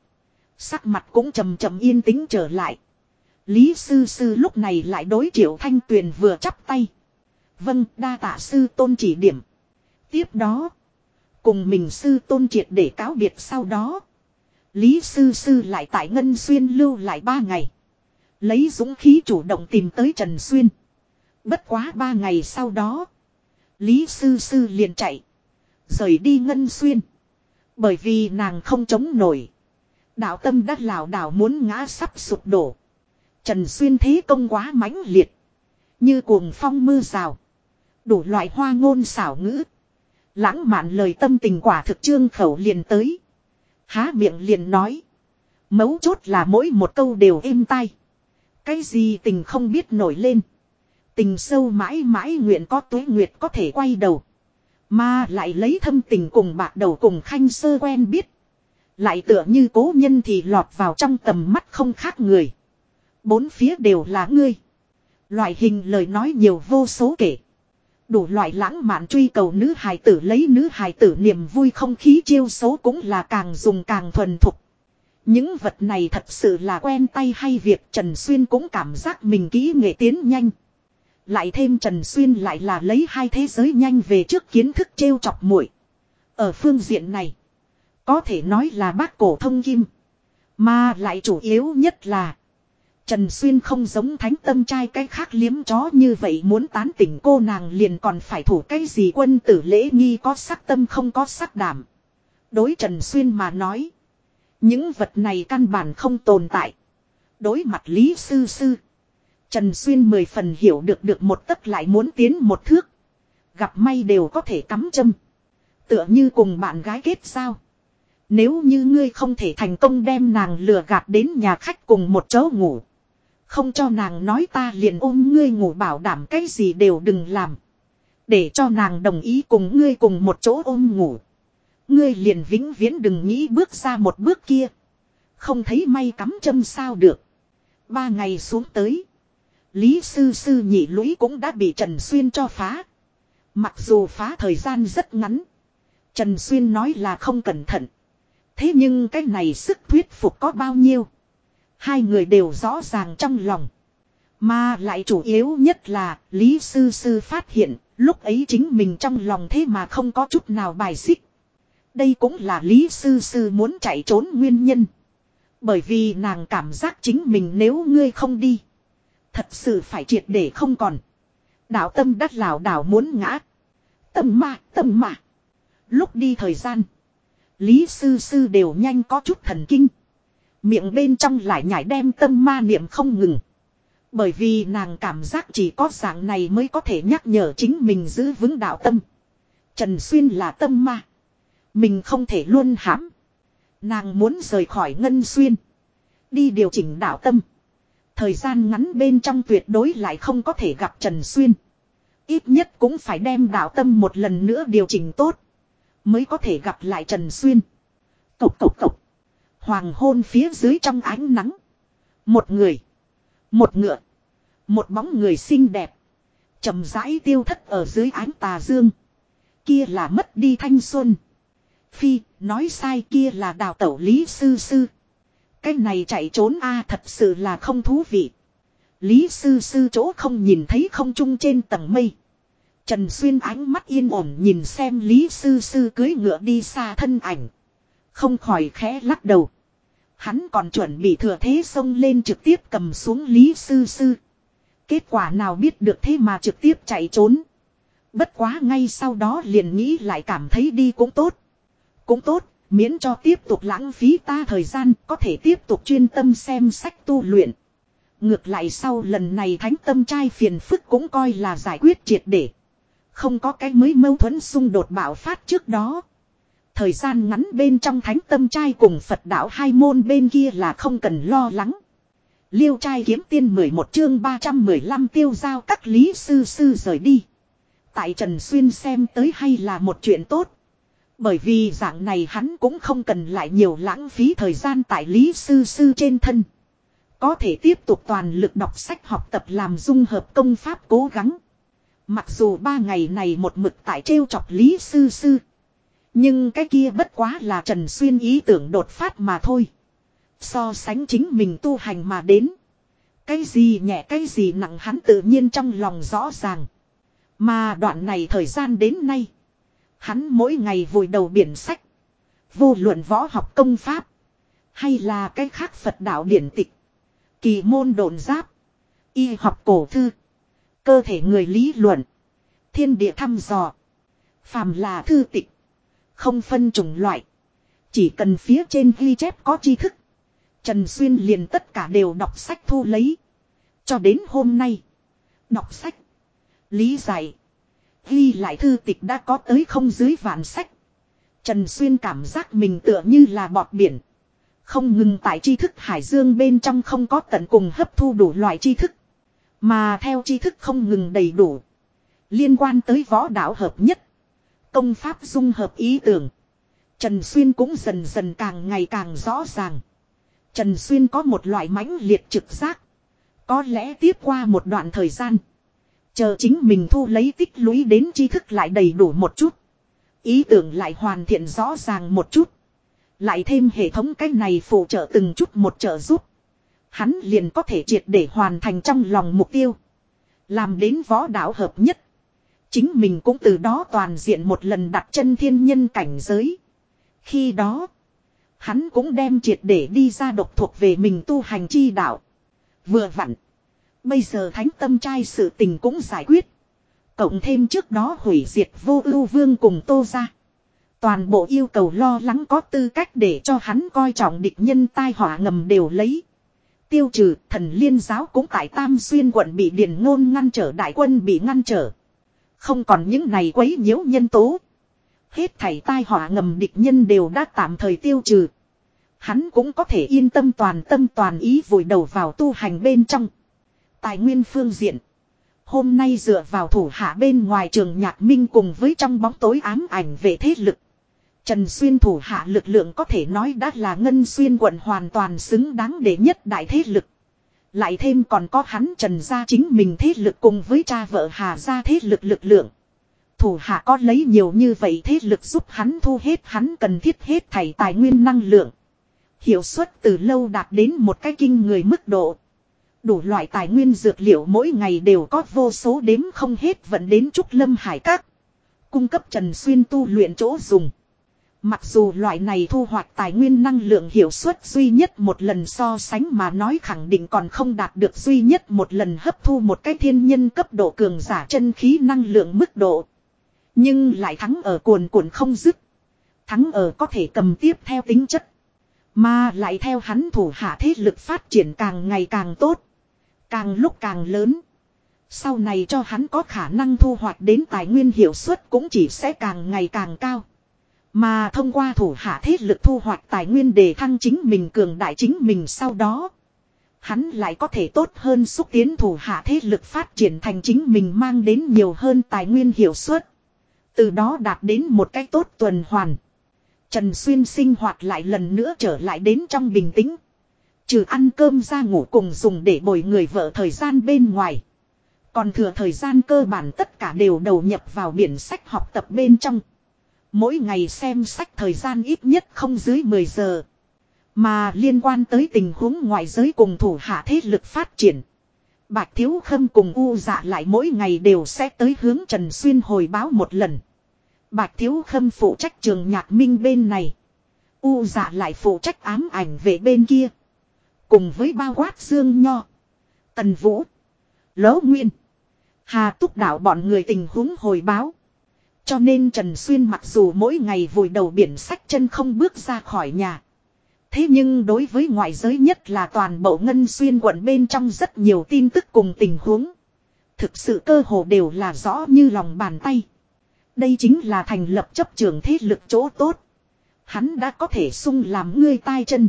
Sắc mặt cũng trầm trầm yên tĩnh trở lại. Lý sư sư lúc này lại đối triệu thanh tuyền vừa chắp tay. Vâng đa tạ sư tôn chỉ điểm. Tiếp đó. Cùng mình sư tôn triệt để cáo biệt sau đó. Lý sư sư lại tại Ngân Xuyên lưu lại ba ngày. Lấy dũng khí chủ động tìm tới Trần Xuyên. Bất quá ba ngày sau đó. Lý sư sư liền chạy. Rời đi Ngân Xuyên. Bởi vì nàng không chống nổi. Đạo tâm đắc lào đảo muốn ngã sắp sụp đổ. Trần Xuyên thế công quá mãnh liệt. Như cuồng phong mưa rào. Đủ loại hoa ngôn xảo ngữ. Lãng mạn lời tâm tình quả thực trương khẩu liền tới. Há miệng liền nói. Mấu chốt là mỗi một câu đều êm tai. Cái gì tình không biết nổi lên. Tình sâu mãi mãi nguyện có tuế nguyệt có thể quay đầu. Mà lại lấy thâm tình cùng bạc đầu cùng khanh sơ quen biết. Lại tựa như cố nhân thì lọt vào trong tầm mắt không khác người. Bốn phía đều là ngươi. Loại hình lời nói nhiều vô số kể. Đủ loại lãng mạn truy cầu nữ hài tử lấy nữ hài tử niềm vui không khí chiêu số cũng là càng dùng càng thuần thục. Những vật này thật sự là quen tay hay việc Trần Xuyên cũng cảm giác mình kỹ nghệ tiến nhanh. Lại thêm Trần Xuyên lại là lấy hai thế giới nhanh về trước kiến thức trêu chọc muội. Ở phương diện này, có thể nói là bác cổ thông kim. Mà lại chủ yếu nhất là Trần Xuyên không giống thánh tâm trai cái khác liếm chó như vậy muốn tán tỉnh cô nàng liền còn phải thủ cái gì quân tử lễ nghi có sắc tâm không có sắc đảm. Đối Trần Xuyên mà nói. Những vật này căn bản không tồn tại. Đối mặt Lý Sư Sư. Trần Xuyên mười phần hiểu được được một tấc lại muốn tiến một thước. Gặp may đều có thể cắm châm. Tựa như cùng bạn gái kết giao. Nếu như ngươi không thể thành công đem nàng lừa gạt đến nhà khách cùng một chỗ ngủ. Không cho nàng nói ta liền ôm ngươi ngủ bảo đảm cái gì đều đừng làm. Để cho nàng đồng ý cùng ngươi cùng một chỗ ôm ngủ. Ngươi liền vĩnh viễn đừng nghĩ bước ra một bước kia. Không thấy may cắm châm sao được. Ba ngày xuống tới. Lý sư sư nhị lũy cũng đã bị Trần Xuyên cho phá. Mặc dù phá thời gian rất ngắn. Trần Xuyên nói là không cẩn thận. Thế nhưng cái này sức thuyết phục có bao nhiêu. Hai người đều rõ ràng trong lòng. Mà lại chủ yếu nhất là Lý Sư Sư phát hiện, lúc ấy chính mình trong lòng thế mà không có chút nào bài xích. Đây cũng là Lý Sư Sư muốn chạy trốn nguyên nhân. Bởi vì nàng cảm giác chính mình nếu ngươi không đi. Thật sự phải triệt để không còn. Đạo tâm đắt lảo đảo muốn ngã. Tâm mà, tâm mà. Lúc đi thời gian. Lý Sư Sư đều nhanh có chút thần kinh. Miệng bên trong lại nhảy đem tâm ma niệm không ngừng. Bởi vì nàng cảm giác chỉ có dạng này mới có thể nhắc nhở chính mình giữ vững đạo tâm. Trần Xuyên là tâm ma. Mình không thể luôn hãm. Nàng muốn rời khỏi Ngân Xuyên. Đi điều chỉnh đạo tâm. Thời gian ngắn bên trong tuyệt đối lại không có thể gặp Trần Xuyên. Ít nhất cũng phải đem đạo tâm một lần nữa điều chỉnh tốt. Mới có thể gặp lại Trần Xuyên. Cộc cộc cộc. Hoàng hôn phía dưới trong ánh nắng. Một người. Một ngựa. Một bóng người xinh đẹp. chậm rãi tiêu thất ở dưới ánh tà dương. Kia là mất đi thanh xuân. Phi, nói sai kia là đào tẩu Lý Sư Sư. Cái này chạy trốn a thật sự là không thú vị. Lý Sư Sư chỗ không nhìn thấy không trung trên tầng mây. Trần Xuyên ánh mắt yên ổn nhìn xem Lý Sư Sư cưới ngựa đi xa thân ảnh. Không khỏi khẽ lắc đầu. Hắn còn chuẩn bị thừa thế xông lên trực tiếp cầm xuống Lý Sư Sư. Kết quả nào biết được thế mà trực tiếp chạy trốn. Bất quá ngay sau đó liền nghĩ lại cảm thấy đi cũng tốt. Cũng tốt, miễn cho tiếp tục lãng phí ta thời gian có thể tiếp tục chuyên tâm xem sách tu luyện. Ngược lại sau lần này thánh tâm trai phiền phức cũng coi là giải quyết triệt để. Không có cái mới mâu thuẫn xung đột bạo phát trước đó. Thời gian ngắn bên trong thánh tâm trai cùng Phật đạo hai môn bên kia là không cần lo lắng. Liêu trai kiếm tiên 11 chương 315 tiêu giao các lý sư sư rời đi. Tại Trần Xuyên xem tới hay là một chuyện tốt. Bởi vì dạng này hắn cũng không cần lại nhiều lãng phí thời gian tại lý sư sư trên thân. Có thể tiếp tục toàn lực đọc sách học tập làm dung hợp công pháp cố gắng. Mặc dù ba ngày này một mực tại trêu chọc lý sư sư. Nhưng cái kia bất quá là Trần Xuyên ý tưởng đột phát mà thôi. So sánh chính mình tu hành mà đến. Cái gì nhẹ cái gì nặng hắn tự nhiên trong lòng rõ ràng. Mà đoạn này thời gian đến nay. Hắn mỗi ngày vùi đầu biển sách. Vô luận võ học công pháp. Hay là cái khác Phật đạo điển tịch. Kỳ môn đồn giáp. Y học cổ thư. Cơ thể người lý luận. Thiên địa thăm dò. Phàm là thư tịch. Không phân chủng loại. Chỉ cần phía trên ghi chép có tri thức. Trần Xuyên liền tất cả đều đọc sách thu lấy. Cho đến hôm nay. Đọc sách. Lý giải. Ghi lại thư tịch đã có tới không dưới vạn sách. Trần Xuyên cảm giác mình tựa như là bọt biển. Không ngừng tại tri thức hải dương bên trong không có tận cùng hấp thu đủ loại tri thức. Mà theo tri thức không ngừng đầy đủ. Liên quan tới võ đạo hợp nhất. Công pháp dung hợp ý tưởng. Trần Xuyên cũng dần dần càng ngày càng rõ ràng. Trần Xuyên có một loại mãnh liệt trực giác. Có lẽ tiếp qua một đoạn thời gian. Chờ chính mình thu lấy tích lũy đến tri thức lại đầy đủ một chút. Ý tưởng lại hoàn thiện rõ ràng một chút. Lại thêm hệ thống cái này phụ trợ từng chút một trợ giúp. Hắn liền có thể triệt để hoàn thành trong lòng mục tiêu. Làm đến võ đạo hợp nhất. Chính mình cũng từ đó toàn diện một lần đặt chân thiên nhân cảnh giới. Khi đó, hắn cũng đem triệt để đi ra độc thuộc về mình tu hành chi đạo. Vừa vặn. Bây giờ thánh tâm trai sự tình cũng giải quyết. Cộng thêm trước đó hủy diệt vô ưu vương cùng tô ra. Toàn bộ yêu cầu lo lắng có tư cách để cho hắn coi trọng địch nhân tai họa ngầm đều lấy. Tiêu trừ thần liên giáo cũng tại Tam Xuyên quận bị điền ngôn ngăn trở, đại quân bị ngăn trở. Không còn những này quấy nhiễu nhân tố. Hết thảy tai họa ngầm địch nhân đều đã tạm thời tiêu trừ. Hắn cũng có thể yên tâm toàn tâm toàn ý vùi đầu vào tu hành bên trong. Tài nguyên phương diện. Hôm nay dựa vào thủ hạ bên ngoài trường nhạc minh cùng với trong bóng tối ám ảnh về thế lực. Trần Xuyên thủ hạ lực lượng có thể nói đã là Ngân Xuyên quận hoàn toàn xứng đáng để nhất đại thế lực. Lại thêm còn có hắn trần gia chính mình thế lực cùng với cha vợ Hà gia thế lực lực lượng. Thủ hạ có lấy nhiều như vậy thế lực giúp hắn thu hết hắn cần thiết hết thảy tài nguyên năng lượng. Hiệu suất từ lâu đạt đến một cái kinh người mức độ. Đủ loại tài nguyên dược liệu mỗi ngày đều có vô số đếm không hết vẫn đến Trúc Lâm Hải Các. Cung cấp Trần Xuyên tu luyện chỗ dùng. Mặc dù loại này thu hoạch tài nguyên năng lượng hiệu suất duy nhất một lần so sánh mà nói khẳng định còn không đạt được duy nhất một lần hấp thu một cái thiên nhân cấp độ cường giả chân khí năng lượng mức độ. Nhưng lại thắng ở cuồn cuộn không dứt. Thắng ở có thể cầm tiếp theo tính chất. Mà lại theo hắn thủ hạ thế lực phát triển càng ngày càng tốt. Càng lúc càng lớn. Sau này cho hắn có khả năng thu hoạch đến tài nguyên hiệu suất cũng chỉ sẽ càng ngày càng cao. Mà thông qua thủ hạ thế lực thu hoạch tài nguyên để thăng chính mình cường đại chính mình sau đó. Hắn lại có thể tốt hơn xúc tiến thủ hạ thế lực phát triển thành chính mình mang đến nhiều hơn tài nguyên hiệu suất. Từ đó đạt đến một cách tốt tuần hoàn. Trần Xuyên sinh hoạt lại lần nữa trở lại đến trong bình tĩnh. Trừ ăn cơm ra ngủ cùng dùng để bồi người vợ thời gian bên ngoài. Còn thừa thời gian cơ bản tất cả đều đầu nhập vào biển sách học tập bên trong. Mỗi ngày xem sách thời gian ít nhất không dưới 10 giờ. Mà liên quan tới tình huống ngoại giới cùng thủ hạ thế lực phát triển. Bạch Thiếu Khâm cùng U dạ lại mỗi ngày đều sẽ tới hướng Trần Xuyên hồi báo một lần. Bạch Thiếu Khâm phụ trách trường nhạc minh bên này. U dạ lại phụ trách ám ảnh về bên kia. Cùng với bao quát Dương Nho. Tần Vũ. Lỗ Nguyên. Hà Túc Đạo bọn người tình huống hồi báo. Cho nên Trần Xuyên mặc dù mỗi ngày vùi đầu biển sách chân không bước ra khỏi nhà. Thế nhưng đối với ngoại giới nhất là toàn bộ Ngân Xuyên quận bên trong rất nhiều tin tức cùng tình huống. Thực sự cơ hồ đều là rõ như lòng bàn tay. Đây chính là thành lập chấp trường thế lực chỗ tốt. Hắn đã có thể sung làm ngươi tai chân.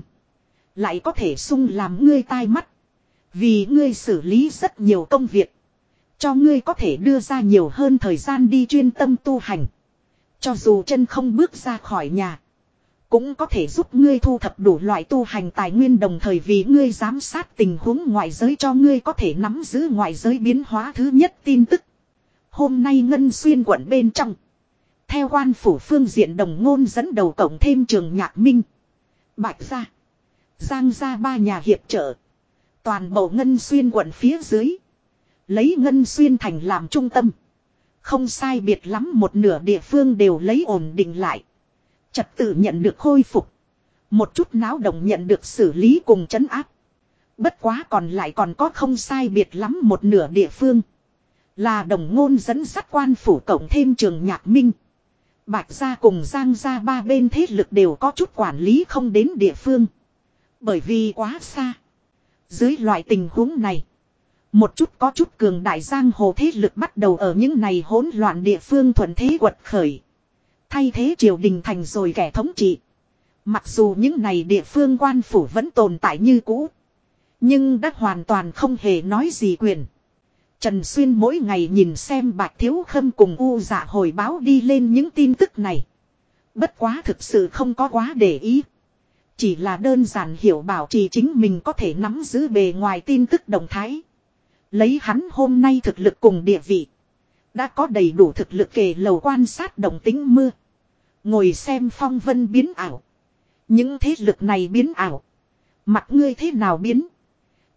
Lại có thể sung làm ngươi tai mắt. Vì ngươi xử lý rất nhiều công việc. Cho ngươi có thể đưa ra nhiều hơn thời gian đi chuyên tâm tu hành. Cho dù chân không bước ra khỏi nhà. Cũng có thể giúp ngươi thu thập đủ loại tu hành tài nguyên đồng thời vì ngươi giám sát tình huống ngoại giới cho ngươi có thể nắm giữ ngoại giới biến hóa thứ nhất tin tức. Hôm nay Ngân Xuyên quận bên trong. Theo quan phủ phương diện đồng ngôn dẫn đầu cộng thêm trường nhạc minh. Bạch ra. Giang gia ba nhà hiệp trợ. Toàn bộ Ngân Xuyên quận phía dưới. Lấy Ngân Xuyên thành làm trung tâm. Không sai biệt lắm một nửa địa phương đều lấy ổn định lại. Trật tự nhận được khôi phục. Một chút náo động nhận được xử lý cùng chấn áp. Bất quá còn lại còn có không sai biệt lắm một nửa địa phương. Là đồng ngôn dẫn dắt quan phủ cộng thêm trường nhạc minh. Bạch gia cùng Giang gia ba bên thế lực đều có chút quản lý không đến địa phương. Bởi vì quá xa. Dưới loại tình huống này. Một chút có chút cường đại giang hồ thế lực bắt đầu ở những này hỗn loạn địa phương thuận thế quật khởi. Thay thế triều đình thành rồi kẻ thống trị. Mặc dù những này địa phương quan phủ vẫn tồn tại như cũ. Nhưng đã hoàn toàn không hề nói gì quyền. Trần Xuyên mỗi ngày nhìn xem bạch thiếu khâm cùng u dạ hồi báo đi lên những tin tức này. Bất quá thực sự không có quá để ý. Chỉ là đơn giản hiểu bảo trì chính mình có thể nắm giữ bề ngoài tin tức động thái. Lấy hắn hôm nay thực lực cùng địa vị. Đã có đầy đủ thực lực kề lầu quan sát động tính mưa. Ngồi xem phong vân biến ảo. Những thế lực này biến ảo. Mặt ngươi thế nào biến.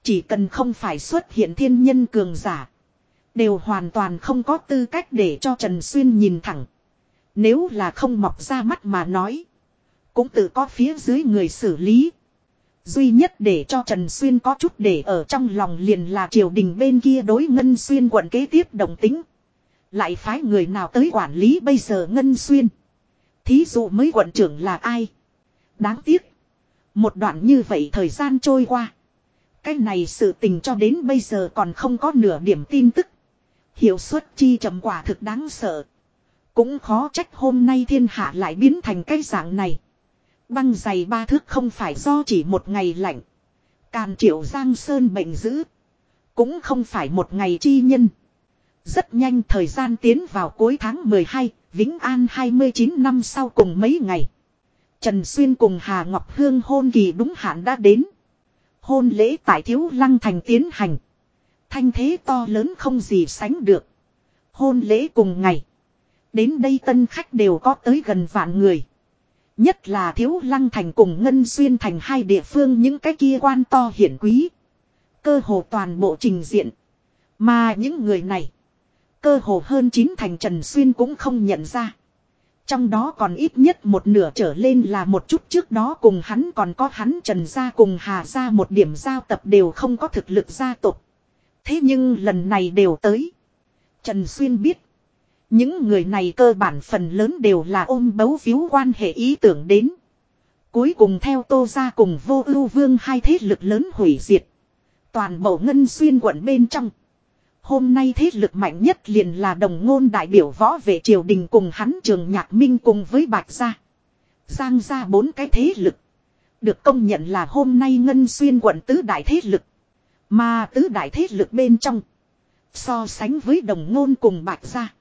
Chỉ cần không phải xuất hiện thiên nhân cường giả. Đều hoàn toàn không có tư cách để cho Trần Xuyên nhìn thẳng. Nếu là không mọc ra mắt mà nói. Cũng tự có phía dưới người xử lý. Duy nhất để cho Trần Xuyên có chút để ở trong lòng liền là triều đình bên kia đối Ngân Xuyên quận kế tiếp đồng tính. Lại phái người nào tới quản lý bây giờ Ngân Xuyên. Thí dụ mới quận trưởng là ai. Đáng tiếc. Một đoạn như vậy thời gian trôi qua. Cái này sự tình cho đến bây giờ còn không có nửa điểm tin tức. Hiệu suất chi chậm quả thực đáng sợ. Cũng khó trách hôm nay thiên hạ lại biến thành cái dạng này. Băng dày ba thước không phải do chỉ một ngày lạnh. Càn triệu giang sơn bệnh dữ. Cũng không phải một ngày chi nhân. Rất nhanh thời gian tiến vào cuối tháng 12, Vĩnh An 29 năm sau cùng mấy ngày. Trần Xuyên cùng Hà Ngọc Hương hôn kỳ đúng hạn đã đến. Hôn lễ tại Thiếu Lăng Thành tiến hành. Thanh thế to lớn không gì sánh được. Hôn lễ cùng ngày. Đến đây tân khách đều có tới gần vạn người. Nhất là Thiếu Lăng Thành cùng Ngân Xuyên Thành hai địa phương những cái kia quan to hiển quý. Cơ hồ toàn bộ trình diện. Mà những người này. Cơ hồ hơn chín thành Trần Xuyên cũng không nhận ra. Trong đó còn ít nhất một nửa trở lên là một chút trước đó cùng hắn còn có hắn Trần gia cùng Hà gia một điểm giao tập đều không có thực lực gia tộc. Thế nhưng lần này đều tới. Trần Xuyên biết. Những người này cơ bản phần lớn đều là ôm bấu phiếu quan hệ ý tưởng đến. Cuối cùng theo tô ra cùng vô ưu vương hai thế lực lớn hủy diệt. Toàn bộ ngân xuyên quận bên trong. Hôm nay thế lực mạnh nhất liền là đồng ngôn đại biểu võ vệ triều đình cùng hắn trường nhạc minh cùng với bạch gia. Giang ra bốn cái thế lực. Được công nhận là hôm nay ngân xuyên quận tứ đại thế lực. Mà tứ đại thế lực bên trong. So sánh với đồng ngôn cùng bạch gia.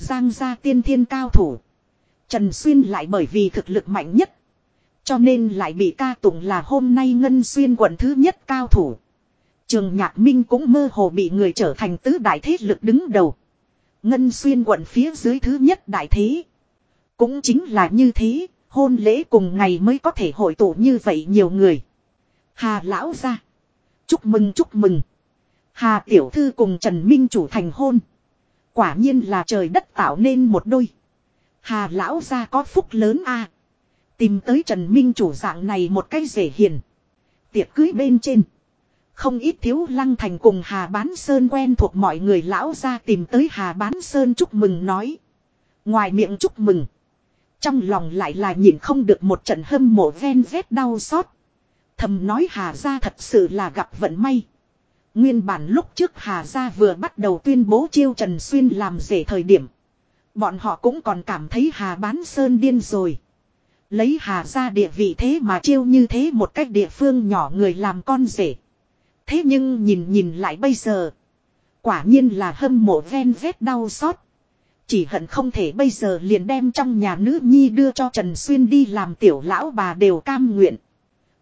Giang gia tiên thiên cao thủ. Trần Xuyên lại bởi vì thực lực mạnh nhất. Cho nên lại bị ca tụng là hôm nay ngân xuyên quận thứ nhất cao thủ. Trường Nhạc Minh cũng mơ hồ bị người trở thành tứ đại thế lực đứng đầu. Ngân xuyên quận phía dưới thứ nhất đại thế. Cũng chính là như thế, hôn lễ cùng ngày mới có thể hội tụ như vậy nhiều người. Hà lão ra. Chúc mừng chúc mừng. Hà tiểu thư cùng Trần Minh chủ thành hôn. Quả nhiên là trời đất tạo nên một đôi. Hà lão ra có phúc lớn a Tìm tới Trần Minh chủ dạng này một cái rể hiền. Tiệc cưới bên trên. Không ít thiếu lăng thành cùng Hà Bán Sơn quen thuộc mọi người lão ra tìm tới Hà Bán Sơn chúc mừng nói. Ngoài miệng chúc mừng. Trong lòng lại là nhìn không được một trận hâm mộ ven vét đau xót. Thầm nói Hà ra thật sự là gặp vận may. Nguyên bản lúc trước Hà Gia vừa bắt đầu tuyên bố chiêu Trần Xuyên làm rể thời điểm. Bọn họ cũng còn cảm thấy Hà Bán Sơn điên rồi. Lấy Hà Gia địa vị thế mà chiêu như thế một cách địa phương nhỏ người làm con rể. Thế nhưng nhìn nhìn lại bây giờ. Quả nhiên là hâm mộ ven vết đau xót. Chỉ hận không thể bây giờ liền đem trong nhà nữ nhi đưa cho Trần Xuyên đi làm tiểu lão bà đều cam nguyện.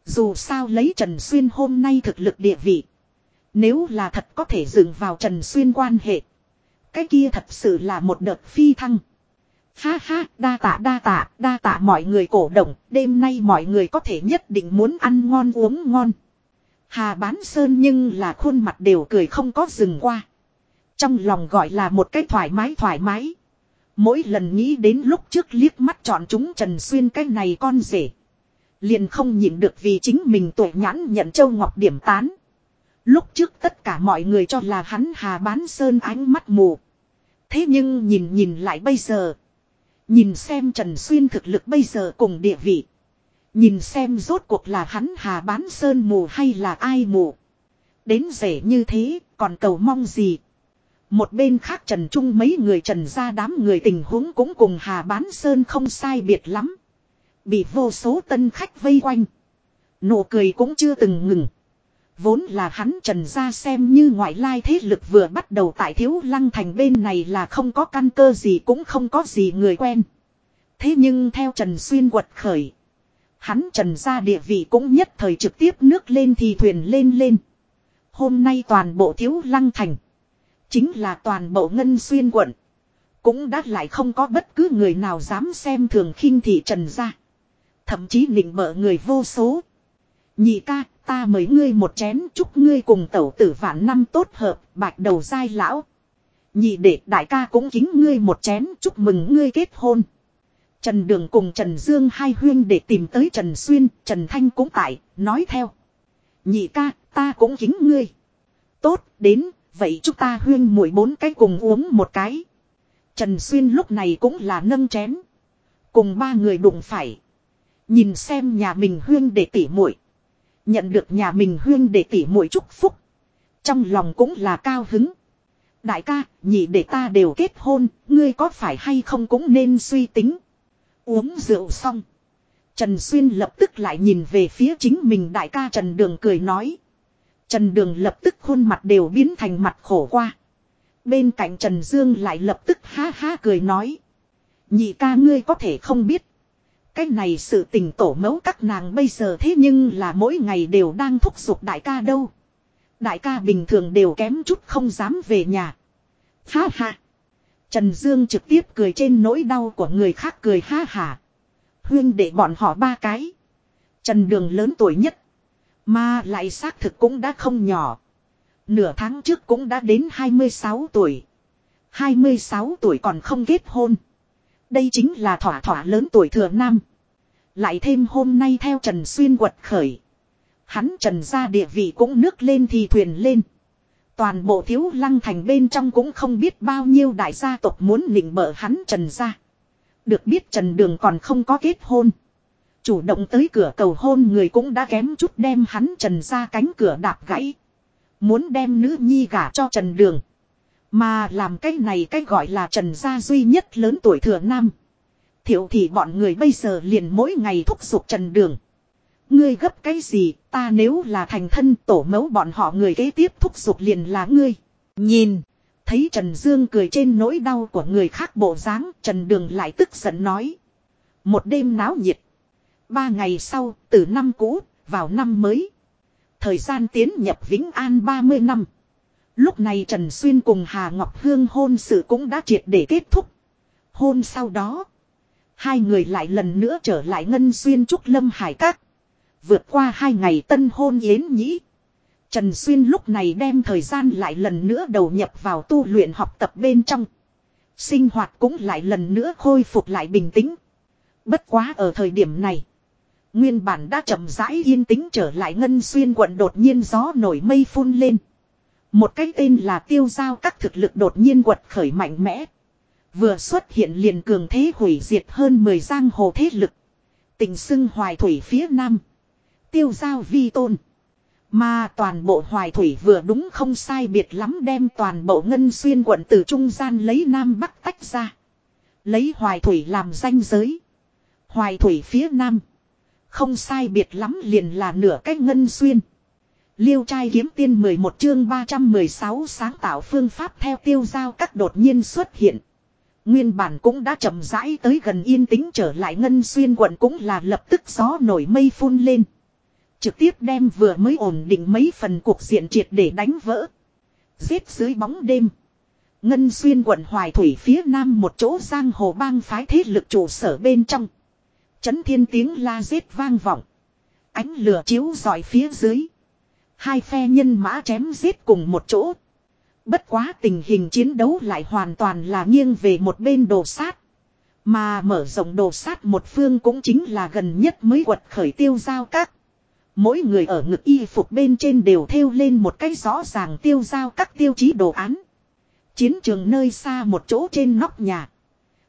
Dù sao lấy Trần Xuyên hôm nay thực lực địa vị. Nếu là thật có thể dừng vào Trần Xuyên quan hệ. Cái kia thật sự là một đợt phi thăng. Ha ha, đa tạ đa tạ, đa tạ mọi người cổ động, đêm nay mọi người có thể nhất định muốn ăn ngon uống ngon. Hà bán sơn nhưng là khuôn mặt đều cười không có dừng qua. Trong lòng gọi là một cái thoải mái thoải mái. Mỗi lần nghĩ đến lúc trước liếc mắt chọn chúng Trần Xuyên cái này con rể. Liền không nhịn được vì chính mình tuổi nhãn nhận châu ngọc điểm tán. Lúc trước tất cả mọi người cho là hắn hà bán sơn ánh mắt mù. Thế nhưng nhìn nhìn lại bây giờ. Nhìn xem Trần Xuyên thực lực bây giờ cùng địa vị. Nhìn xem rốt cuộc là hắn hà bán sơn mù hay là ai mù. Đến rể như thế, còn cầu mong gì. Một bên khác Trần Trung mấy người trần ra đám người tình huống cũng cùng hà bán sơn không sai biệt lắm. Bị vô số tân khách vây quanh. Nụ cười cũng chưa từng ngừng. Vốn là hắn trần ra xem như ngoại lai thế lực vừa bắt đầu tại thiếu lăng thành bên này là không có căn cơ gì cũng không có gì người quen. Thế nhưng theo Trần Xuyên quật khởi. Hắn trần ra địa vị cũng nhất thời trực tiếp nước lên thì thuyền lên lên. Hôm nay toàn bộ thiếu lăng thành. Chính là toàn bộ ngân xuyên quận. Cũng đã lại không có bất cứ người nào dám xem thường khinh thị trần ra. Thậm chí nịnh bợ người vô số. Nhị ca, ta mời ngươi một chén chúc ngươi cùng tẩu tử vạn năm tốt hợp, bạch đầu dai lão. Nhị đệ đại ca cũng kính ngươi một chén chúc mừng ngươi kết hôn. Trần Đường cùng Trần Dương hai huyên để tìm tới Trần Xuyên, Trần Thanh cũng tại, nói theo. Nhị ca, ta cũng kính ngươi. Tốt, đến, vậy chúng ta huyên mũi bốn cái cùng uống một cái. Trần Xuyên lúc này cũng là nâng chén. Cùng ba người đụng phải. Nhìn xem nhà mình huyên để tỉ muội Nhận được nhà mình huyên để tỉ mũi chúc phúc. Trong lòng cũng là cao hứng. Đại ca, nhị để ta đều kết hôn, ngươi có phải hay không cũng nên suy tính. Uống rượu xong. Trần Xuyên lập tức lại nhìn về phía chính mình đại ca Trần Đường cười nói. Trần Đường lập tức khuôn mặt đều biến thành mặt khổ qua. Bên cạnh Trần Dương lại lập tức ha ha cười nói. Nhị ca ngươi có thể không biết. Cái này sự tình tổ mẫu các nàng bây giờ thế nhưng là mỗi ngày đều đang thúc giục đại ca đâu. Đại ca bình thường đều kém chút không dám về nhà. Ha ha. Trần Dương trực tiếp cười trên nỗi đau của người khác cười ha ha. Huyên để bọn họ ba cái. Trần Đường lớn tuổi nhất. Mà lại xác thực cũng đã không nhỏ. Nửa tháng trước cũng đã đến 26 tuổi. 26 tuổi còn không kết hôn. Đây chính là thỏa thỏa lớn tuổi thừa nam. Lại thêm hôm nay theo Trần Xuyên quật khởi. Hắn Trần ra địa vị cũng nước lên thì thuyền lên. Toàn bộ thiếu lăng thành bên trong cũng không biết bao nhiêu đại gia tộc muốn nịnh bợ hắn Trần ra. Được biết Trần Đường còn không có kết hôn. Chủ động tới cửa cầu hôn người cũng đã kém chút đem hắn Trần ra cánh cửa đạp gãy. Muốn đem nữ nhi gả cho Trần Đường. Mà làm cái này cái gọi là Trần gia duy nhất lớn tuổi thừa nam. Thiệu thì bọn người bây giờ liền mỗi ngày thúc giục Trần Đường. Ngươi gấp cái gì, ta nếu là thành thân tổ mẫu bọn họ người kế tiếp thúc giục liền là ngươi. Nhìn, thấy Trần Dương cười trên nỗi đau của người khác bộ dáng, Trần Đường lại tức giận nói. Một đêm náo nhiệt. Ba ngày sau, từ năm cũ, vào năm mới. Thời gian tiến nhập Vĩnh An 30 năm. Lúc này Trần Xuyên cùng Hà Ngọc Hương hôn sự cũng đã triệt để kết thúc. Hôn sau đó. Hai người lại lần nữa trở lại Ngân Xuyên Trúc Lâm Hải Các. Vượt qua hai ngày tân hôn yến nhĩ. Trần Xuyên lúc này đem thời gian lại lần nữa đầu nhập vào tu luyện học tập bên trong. Sinh hoạt cũng lại lần nữa khôi phục lại bình tĩnh. Bất quá ở thời điểm này. Nguyên bản đã chậm rãi yên tĩnh trở lại Ngân Xuyên quận đột nhiên gió nổi mây phun lên. Một cái tên là tiêu giao các thực lực đột nhiên quật khởi mạnh mẽ. Vừa xuất hiện liền cường thế hủy diệt hơn 10 giang hồ thế lực. Tình xưng hoài thủy phía nam. Tiêu giao vi tôn. Mà toàn bộ hoài thủy vừa đúng không sai biệt lắm đem toàn bộ ngân xuyên quận từ trung gian lấy nam bắc tách ra. Lấy hoài thủy làm danh giới. Hoài thủy phía nam. Không sai biệt lắm liền là nửa cách ngân xuyên. Liêu trai kiếm tiên 11 chương 316 sáng tạo phương pháp theo tiêu giao các đột nhiên xuất hiện. Nguyên bản cũng đã chậm rãi tới gần yên tĩnh trở lại ngân xuyên quận cũng là lập tức gió nổi mây phun lên. Trực tiếp đem vừa mới ổn định mấy phần cuộc diện triệt để đánh vỡ. Giết dưới bóng đêm. Ngân xuyên quận Hoài Thủy phía nam một chỗ giang hồ bang phái thế lực trụ sở bên trong. Chấn thiên tiếng la giết vang vọng. Ánh lửa chiếu dọi phía dưới. Hai phe nhân mã chém giết cùng một chỗ. Bất quá tình hình chiến đấu lại hoàn toàn là nghiêng về một bên đồ sát. Mà mở rộng đồ sát một phương cũng chính là gần nhất mới quật khởi tiêu giao các. Mỗi người ở ngực y phục bên trên đều thêu lên một cái rõ ràng tiêu giao các tiêu chí đồ án. Chiến trường nơi xa một chỗ trên nóc nhà.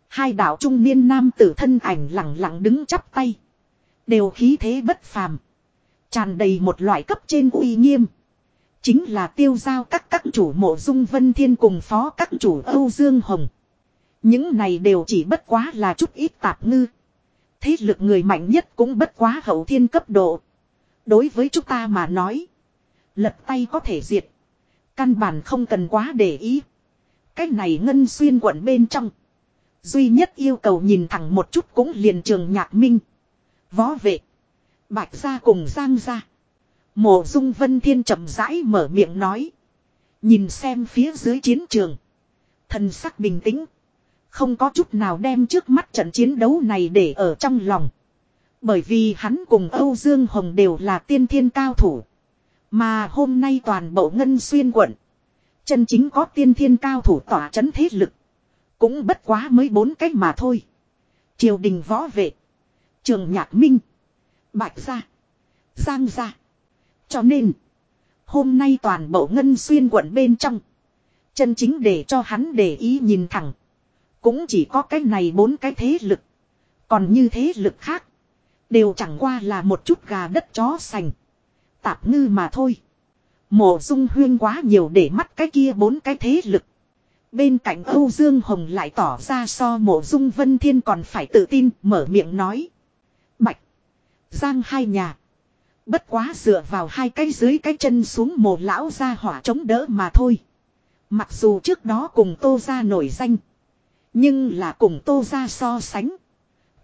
Hai đạo trung niên nam tử thân ảnh lặng lặng đứng chắp tay. Đều khí thế bất phàm. Tràn đầy một loại cấp trên uy nghiêm. Chính là tiêu giao các các chủ mộ dung vân thiên cùng phó các chủ Âu Dương Hồng. Những này đều chỉ bất quá là chút ít tạp ngư. Thế lực người mạnh nhất cũng bất quá hậu thiên cấp độ. Đối với chúng ta mà nói. Lật tay có thể diệt. Căn bản không cần quá để ý. Cách này ngân xuyên quận bên trong. Duy nhất yêu cầu nhìn thẳng một chút cũng liền trường nhạc minh. Võ vệ. Bạch gia cùng giang gia. Mộ dung vân thiên chậm rãi mở miệng nói. Nhìn xem phía dưới chiến trường. Thần sắc bình tĩnh. Không có chút nào đem trước mắt trận chiến đấu này để ở trong lòng. Bởi vì hắn cùng Âu Dương Hồng đều là tiên thiên cao thủ. Mà hôm nay toàn bộ ngân xuyên quận. Chân chính có tiên thiên cao thủ tỏa chấn thế lực. Cũng bất quá mới bốn cách mà thôi. Triều đình võ vệ. Trường nhạc minh. Bạch gia. Giang gia. Cho nên. Hôm nay toàn bộ ngân xuyên quận bên trong. Chân chính để cho hắn để ý nhìn thẳng. Cũng chỉ có cái này bốn cái thế lực. Còn như thế lực khác. Đều chẳng qua là một chút gà đất chó sành. Tạp ngư mà thôi. Mộ dung huyên quá nhiều để mắt cái kia bốn cái thế lực. Bên cạnh Âu Dương Hồng lại tỏ ra so mộ dung vân thiên còn phải tự tin, mở miệng nói. Bạch. Giang hai nhà. Bất quá dựa vào hai cái dưới cái chân xuống mồ lão ra hỏa chống đỡ mà thôi. Mặc dù trước đó cùng tô ra nổi danh. Nhưng là cùng tô ra so sánh.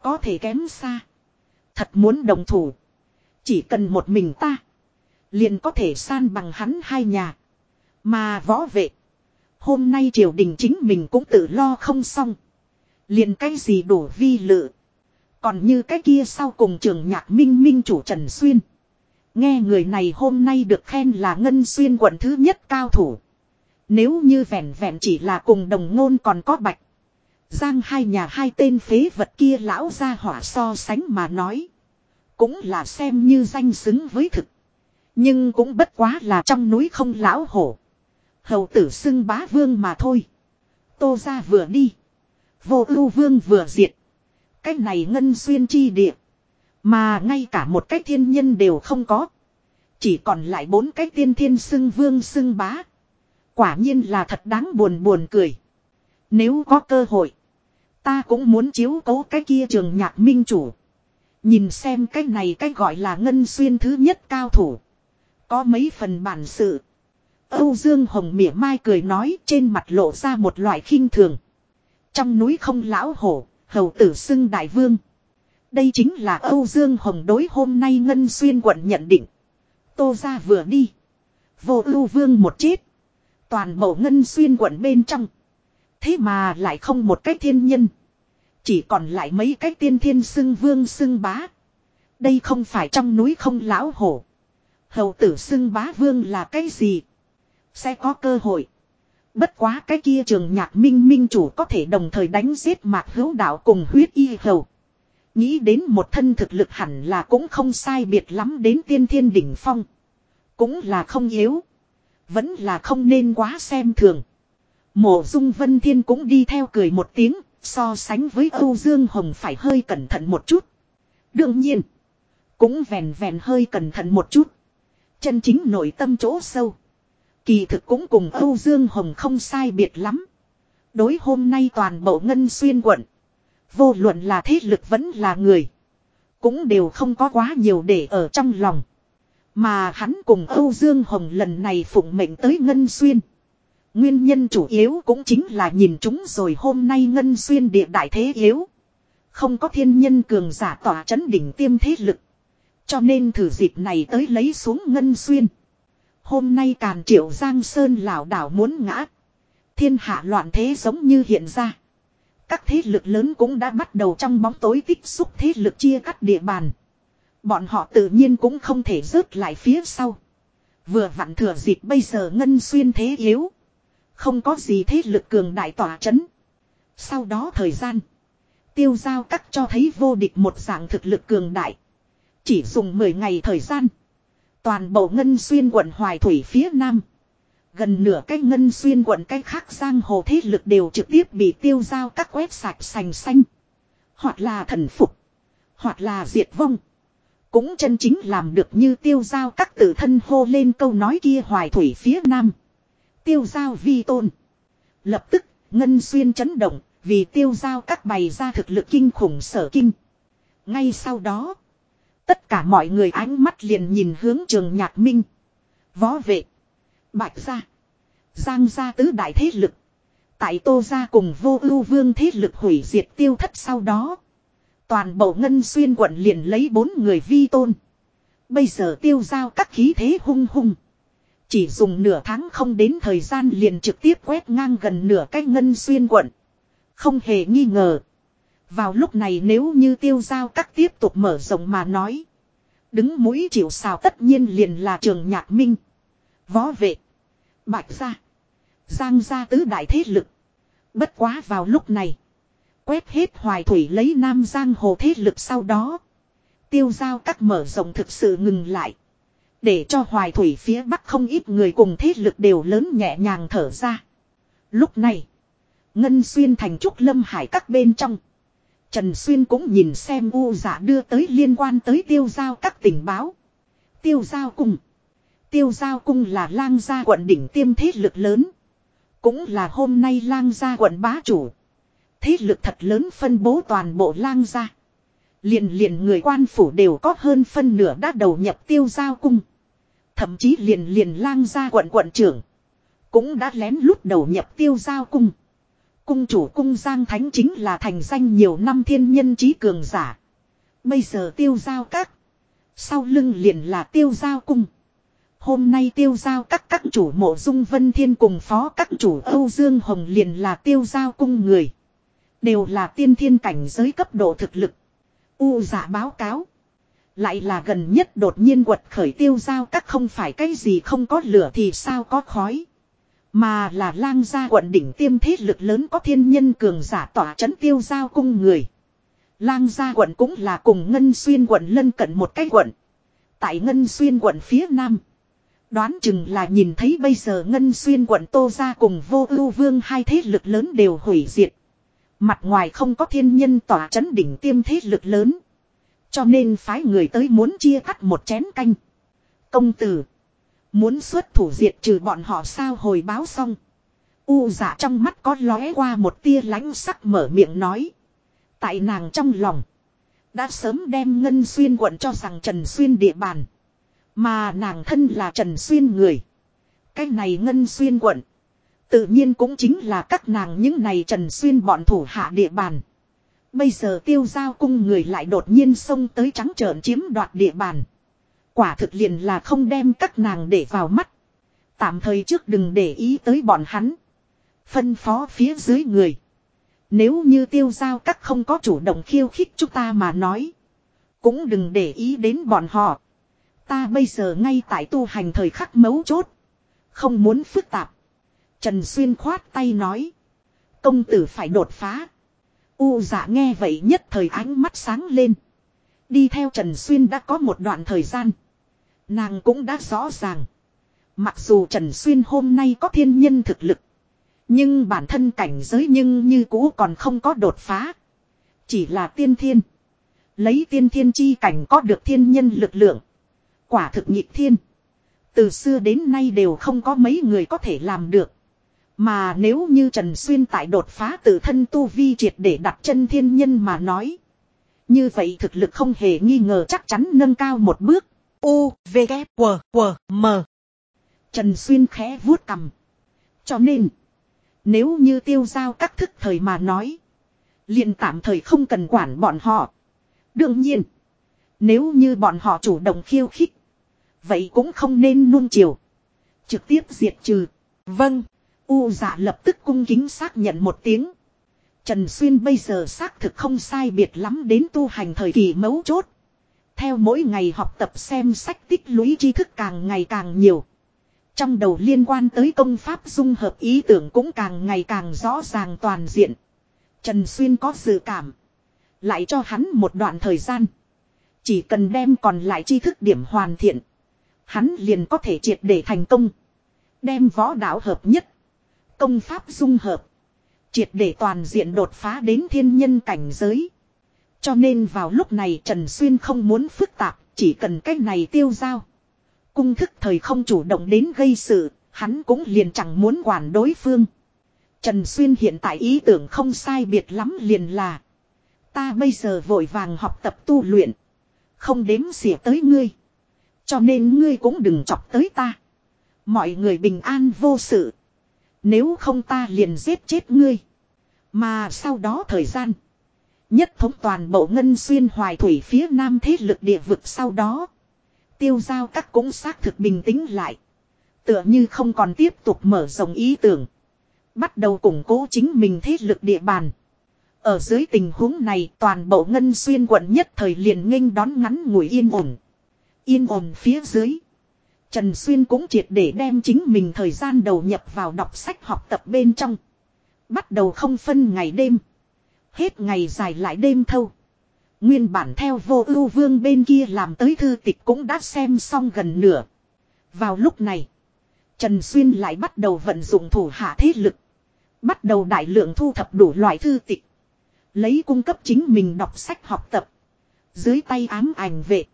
Có thể kém xa. Thật muốn đồng thủ. Chỉ cần một mình ta. Liền có thể san bằng hắn hai nhà. Mà võ vệ. Hôm nay triều đình chính mình cũng tự lo không xong. Liền cái gì đổ vi lự. Còn như cái kia sau cùng trường nhạc minh minh chủ Trần Xuyên. Nghe người này hôm nay được khen là Ngân Xuyên quận thứ nhất cao thủ. Nếu như vẹn vẹn chỉ là cùng đồng ngôn còn có bạch. Giang hai nhà hai tên phế vật kia lão ra hỏa so sánh mà nói. Cũng là xem như danh xứng với thực. Nhưng cũng bất quá là trong núi không lão hổ. Hầu tử xưng bá vương mà thôi. Tô ra vừa đi. Vô ưu vương vừa diệt. Cách này ngân xuyên chi địa. Mà ngay cả một cái thiên nhân đều không có. Chỉ còn lại bốn cái tiên thiên xưng vương xưng bá. Quả nhiên là thật đáng buồn buồn cười. Nếu có cơ hội. Ta cũng muốn chiếu cố cái kia trường nhạc minh chủ. Nhìn xem cái này cái gọi là ngân xuyên thứ nhất cao thủ. Có mấy phần bản sự. Âu Dương Hồng mỉa mai cười nói trên mặt lộ ra một loại khinh thường. Trong núi không lão hổ, hầu tử xưng đại vương. Đây chính là Âu Dương Hồng đối hôm nay Ngân Xuyên quận nhận định. Tô ra vừa đi. Vô ưu vương một chết. Toàn bộ Ngân Xuyên quận bên trong. Thế mà lại không một cái thiên nhân. Chỉ còn lại mấy cái tiên thiên xưng vương xưng bá. Đây không phải trong núi không lão hổ. Hầu tử xưng bá vương là cái gì? Sẽ có cơ hội. Bất quá cái kia trường nhạc minh minh chủ có thể đồng thời đánh giết mạc hữu đạo cùng huyết y hầu. Nghĩ đến một thân thực lực hẳn là cũng không sai biệt lắm đến tiên thiên đỉnh phong. Cũng là không yếu. Vẫn là không nên quá xem thường. Mộ dung vân thiên cũng đi theo cười một tiếng, so sánh với Âu Dương Hồng phải hơi cẩn thận một chút. Đương nhiên, cũng vèn vèn hơi cẩn thận một chút. Chân chính nội tâm chỗ sâu. Kỳ thực cũng cùng Âu Dương Hồng không sai biệt lắm. Đối hôm nay toàn bộ ngân xuyên quận. Vô luận là thế lực vẫn là người. Cũng đều không có quá nhiều để ở trong lòng. Mà hắn cùng Âu Dương Hồng lần này phụng mệnh tới Ngân Xuyên. Nguyên nhân chủ yếu cũng chính là nhìn chúng rồi hôm nay Ngân Xuyên địa đại thế yếu. Không có thiên nhân cường giả tỏa chấn đỉnh tiêm thế lực. Cho nên thử dịp này tới lấy xuống Ngân Xuyên. Hôm nay càn triệu Giang Sơn Lão đảo muốn ngã. Thiên hạ loạn thế giống như hiện ra. Các thế lực lớn cũng đã bắt đầu trong bóng tối tích xúc thế lực chia cắt địa bàn. Bọn họ tự nhiên cũng không thể rớt lại phía sau. Vừa vặn thừa dịp bây giờ ngân xuyên thế yếu. Không có gì thế lực cường đại tỏa chấn. Sau đó thời gian. Tiêu giao cắt cho thấy vô địch một dạng thực lực cường đại. Chỉ dùng 10 ngày thời gian. Toàn bộ ngân xuyên quận Hoài Thủy phía Nam. Gần nửa cái ngân xuyên quận cái khác giang hồ thế lực đều trực tiếp bị tiêu giao các quét sạch sành xanh. Hoặc là thần phục. Hoặc là diệt vong. Cũng chân chính làm được như tiêu giao các tử thân hô lên câu nói kia hoài thủy phía nam. Tiêu giao vi tôn. Lập tức, ngân xuyên chấn động, vì tiêu giao các bày ra thực lực kinh khủng sở kinh. Ngay sau đó, tất cả mọi người ánh mắt liền nhìn hướng trường nhạc minh. Võ vệ. Bạch gia. Giang gia tứ đại thế lực. Tại tô gia cùng vô ưu vương thế lực hủy diệt tiêu thất sau đó. Toàn bộ ngân xuyên quận liền lấy bốn người vi tôn. Bây giờ tiêu giao các khí thế hung hung. Chỉ dùng nửa tháng không đến thời gian liền trực tiếp quét ngang gần nửa cái ngân xuyên quận. Không hề nghi ngờ. Vào lúc này nếu như tiêu giao các tiếp tục mở rộng mà nói. Đứng mũi chịu sào tất nhiên liền là trường nhạc minh. Võ vệ. Bạch gia. Giang gia tứ đại thế lực. Bất quá vào lúc này. Quét hết hoài thủy lấy nam giang hồ thế lực sau đó. Tiêu giao các mở rộng thực sự ngừng lại. Để cho hoài thủy phía bắc không ít người cùng thế lực đều lớn nhẹ nhàng thở ra. Lúc này. Ngân xuyên thành trúc lâm hải các bên trong. Trần Xuyên cũng nhìn xem u giả đưa tới liên quan tới tiêu giao các tình báo. Tiêu giao cùng. Tiêu giao cung là lang gia quận đỉnh tiêm thế lực lớn. Cũng là hôm nay lang gia quận bá chủ. Thế lực thật lớn phân bố toàn bộ lang gia. Liền liền người quan phủ đều có hơn phân nửa đã đầu nhập tiêu giao cung. Thậm chí liền liền lang gia quận quận trưởng. Cũng đã lén lút đầu nhập tiêu giao cung. Cung chủ cung Giang Thánh chính là thành danh nhiều năm thiên nhân trí cường giả. Bây giờ tiêu giao các. Sau lưng liền là tiêu giao cung. Hôm nay tiêu giao các các chủ mộ dung vân thiên cùng phó các chủ Âu Dương Hồng liền là tiêu giao cung người. Đều là tiên thiên cảnh giới cấp độ thực lực. U giả báo cáo. Lại là gần nhất đột nhiên quật khởi tiêu giao các không phải cái gì không có lửa thì sao có khói. Mà là lang gia quận đỉnh tiêm thế lực lớn có thiên nhân cường giả tỏa chấn tiêu giao cung người. Lang gia quận cũng là cùng Ngân Xuyên quận lân cận một cái quận. Tại Ngân Xuyên quận phía nam. Đoán chừng là nhìn thấy bây giờ Ngân Xuyên quận Tô gia cùng vô ưu vương hai thế lực lớn đều hủy diệt. Mặt ngoài không có thiên nhân tỏa chấn đỉnh tiêm thế lực lớn. Cho nên phái người tới muốn chia cắt một chén canh. Công tử. Muốn xuất thủ diệt trừ bọn họ sao hồi báo xong. U dạ trong mắt có lóe qua một tia lánh sắc mở miệng nói. Tại nàng trong lòng. Đã sớm đem Ngân Xuyên quận cho rằng Trần Xuyên địa bàn. Mà nàng thân là Trần Xuyên người. Cái này Ngân Xuyên quận. Tự nhiên cũng chính là các nàng những này Trần Xuyên bọn thủ hạ địa bàn. Bây giờ tiêu giao cung người lại đột nhiên xông tới trắng trợn chiếm đoạt địa bàn. Quả thực liền là không đem các nàng để vào mắt. Tạm thời trước đừng để ý tới bọn hắn. Phân phó phía dưới người. Nếu như tiêu giao các không có chủ động khiêu khích chúng ta mà nói. Cũng đừng để ý đến bọn họ. Ta bây giờ ngay tại tu hành thời khắc mấu chốt. Không muốn phức tạp. Trần Xuyên khoát tay nói. Công tử phải đột phá. U dạ nghe vậy nhất thời ánh mắt sáng lên. Đi theo Trần Xuyên đã có một đoạn thời gian. Nàng cũng đã rõ ràng. Mặc dù Trần Xuyên hôm nay có thiên nhân thực lực. Nhưng bản thân cảnh giới nhưng như cũ còn không có đột phá. Chỉ là tiên thiên. Lấy tiên thiên chi cảnh có được thiên nhân lực lượng. Quả thực nhịp thiên. Từ xưa đến nay đều không có mấy người có thể làm được. Mà nếu như Trần Xuyên tại đột phá tự thân tu vi triệt để đặt chân thiên nhân mà nói. Như vậy thực lực không hề nghi ngờ chắc chắn nâng cao một bước. U, V, K, W, W, M. Trần Xuyên khẽ vuốt cầm. Cho nên. Nếu như tiêu giao các thức thời mà nói. liền tạm thời không cần quản bọn họ. Đương nhiên. Nếu như bọn họ chủ động khiêu khích. Vậy cũng không nên nuông chiều. Trực tiếp diệt trừ. Vâng. U dạ lập tức cung kính xác nhận một tiếng. Trần Xuyên bây giờ xác thực không sai biệt lắm đến tu hành thời kỳ mấu chốt. Theo mỗi ngày học tập xem sách tích lũy tri thức càng ngày càng nhiều. Trong đầu liên quan tới công pháp dung hợp ý tưởng cũng càng ngày càng rõ ràng toàn diện. Trần Xuyên có dự cảm. Lại cho hắn một đoạn thời gian. Chỉ cần đem còn lại tri thức điểm hoàn thiện. Hắn liền có thể triệt để thành công. Đem võ đạo hợp nhất. Công pháp dung hợp. Triệt để toàn diện đột phá đến thiên nhân cảnh giới. Cho nên vào lúc này Trần Xuyên không muốn phức tạp, chỉ cần cách này tiêu giao. Cung thức thời không chủ động đến gây sự, hắn cũng liền chẳng muốn quản đối phương. Trần Xuyên hiện tại ý tưởng không sai biệt lắm liền là. Ta bây giờ vội vàng học tập tu luyện. Không đếm xỉa tới ngươi. Cho nên ngươi cũng đừng chọc tới ta. Mọi người bình an vô sự. Nếu không ta liền giết chết ngươi. Mà sau đó thời gian. Nhất thống toàn bộ ngân xuyên hoài thủy phía nam thế lực địa vực sau đó. Tiêu giao các cũng xác thực bình tĩnh lại. Tựa như không còn tiếp tục mở rộng ý tưởng. Bắt đầu củng cố chính mình thế lực địa bàn. Ở dưới tình huống này toàn bộ ngân xuyên quận nhất thời liền nghênh đón ngắn ngủi yên ổn. Yên ổn phía dưới. Trần Xuyên cũng triệt để đem chính mình thời gian đầu nhập vào đọc sách học tập bên trong. Bắt đầu không phân ngày đêm. Hết ngày dài lại đêm thâu. Nguyên bản theo vô ưu vương bên kia làm tới thư tịch cũng đã xem xong gần nửa. Vào lúc này. Trần Xuyên lại bắt đầu vận dụng thủ hạ thế lực. Bắt đầu đại lượng thu thập đủ loại thư tịch. Lấy cung cấp chính mình đọc sách học tập. Dưới tay ám ảnh vệ.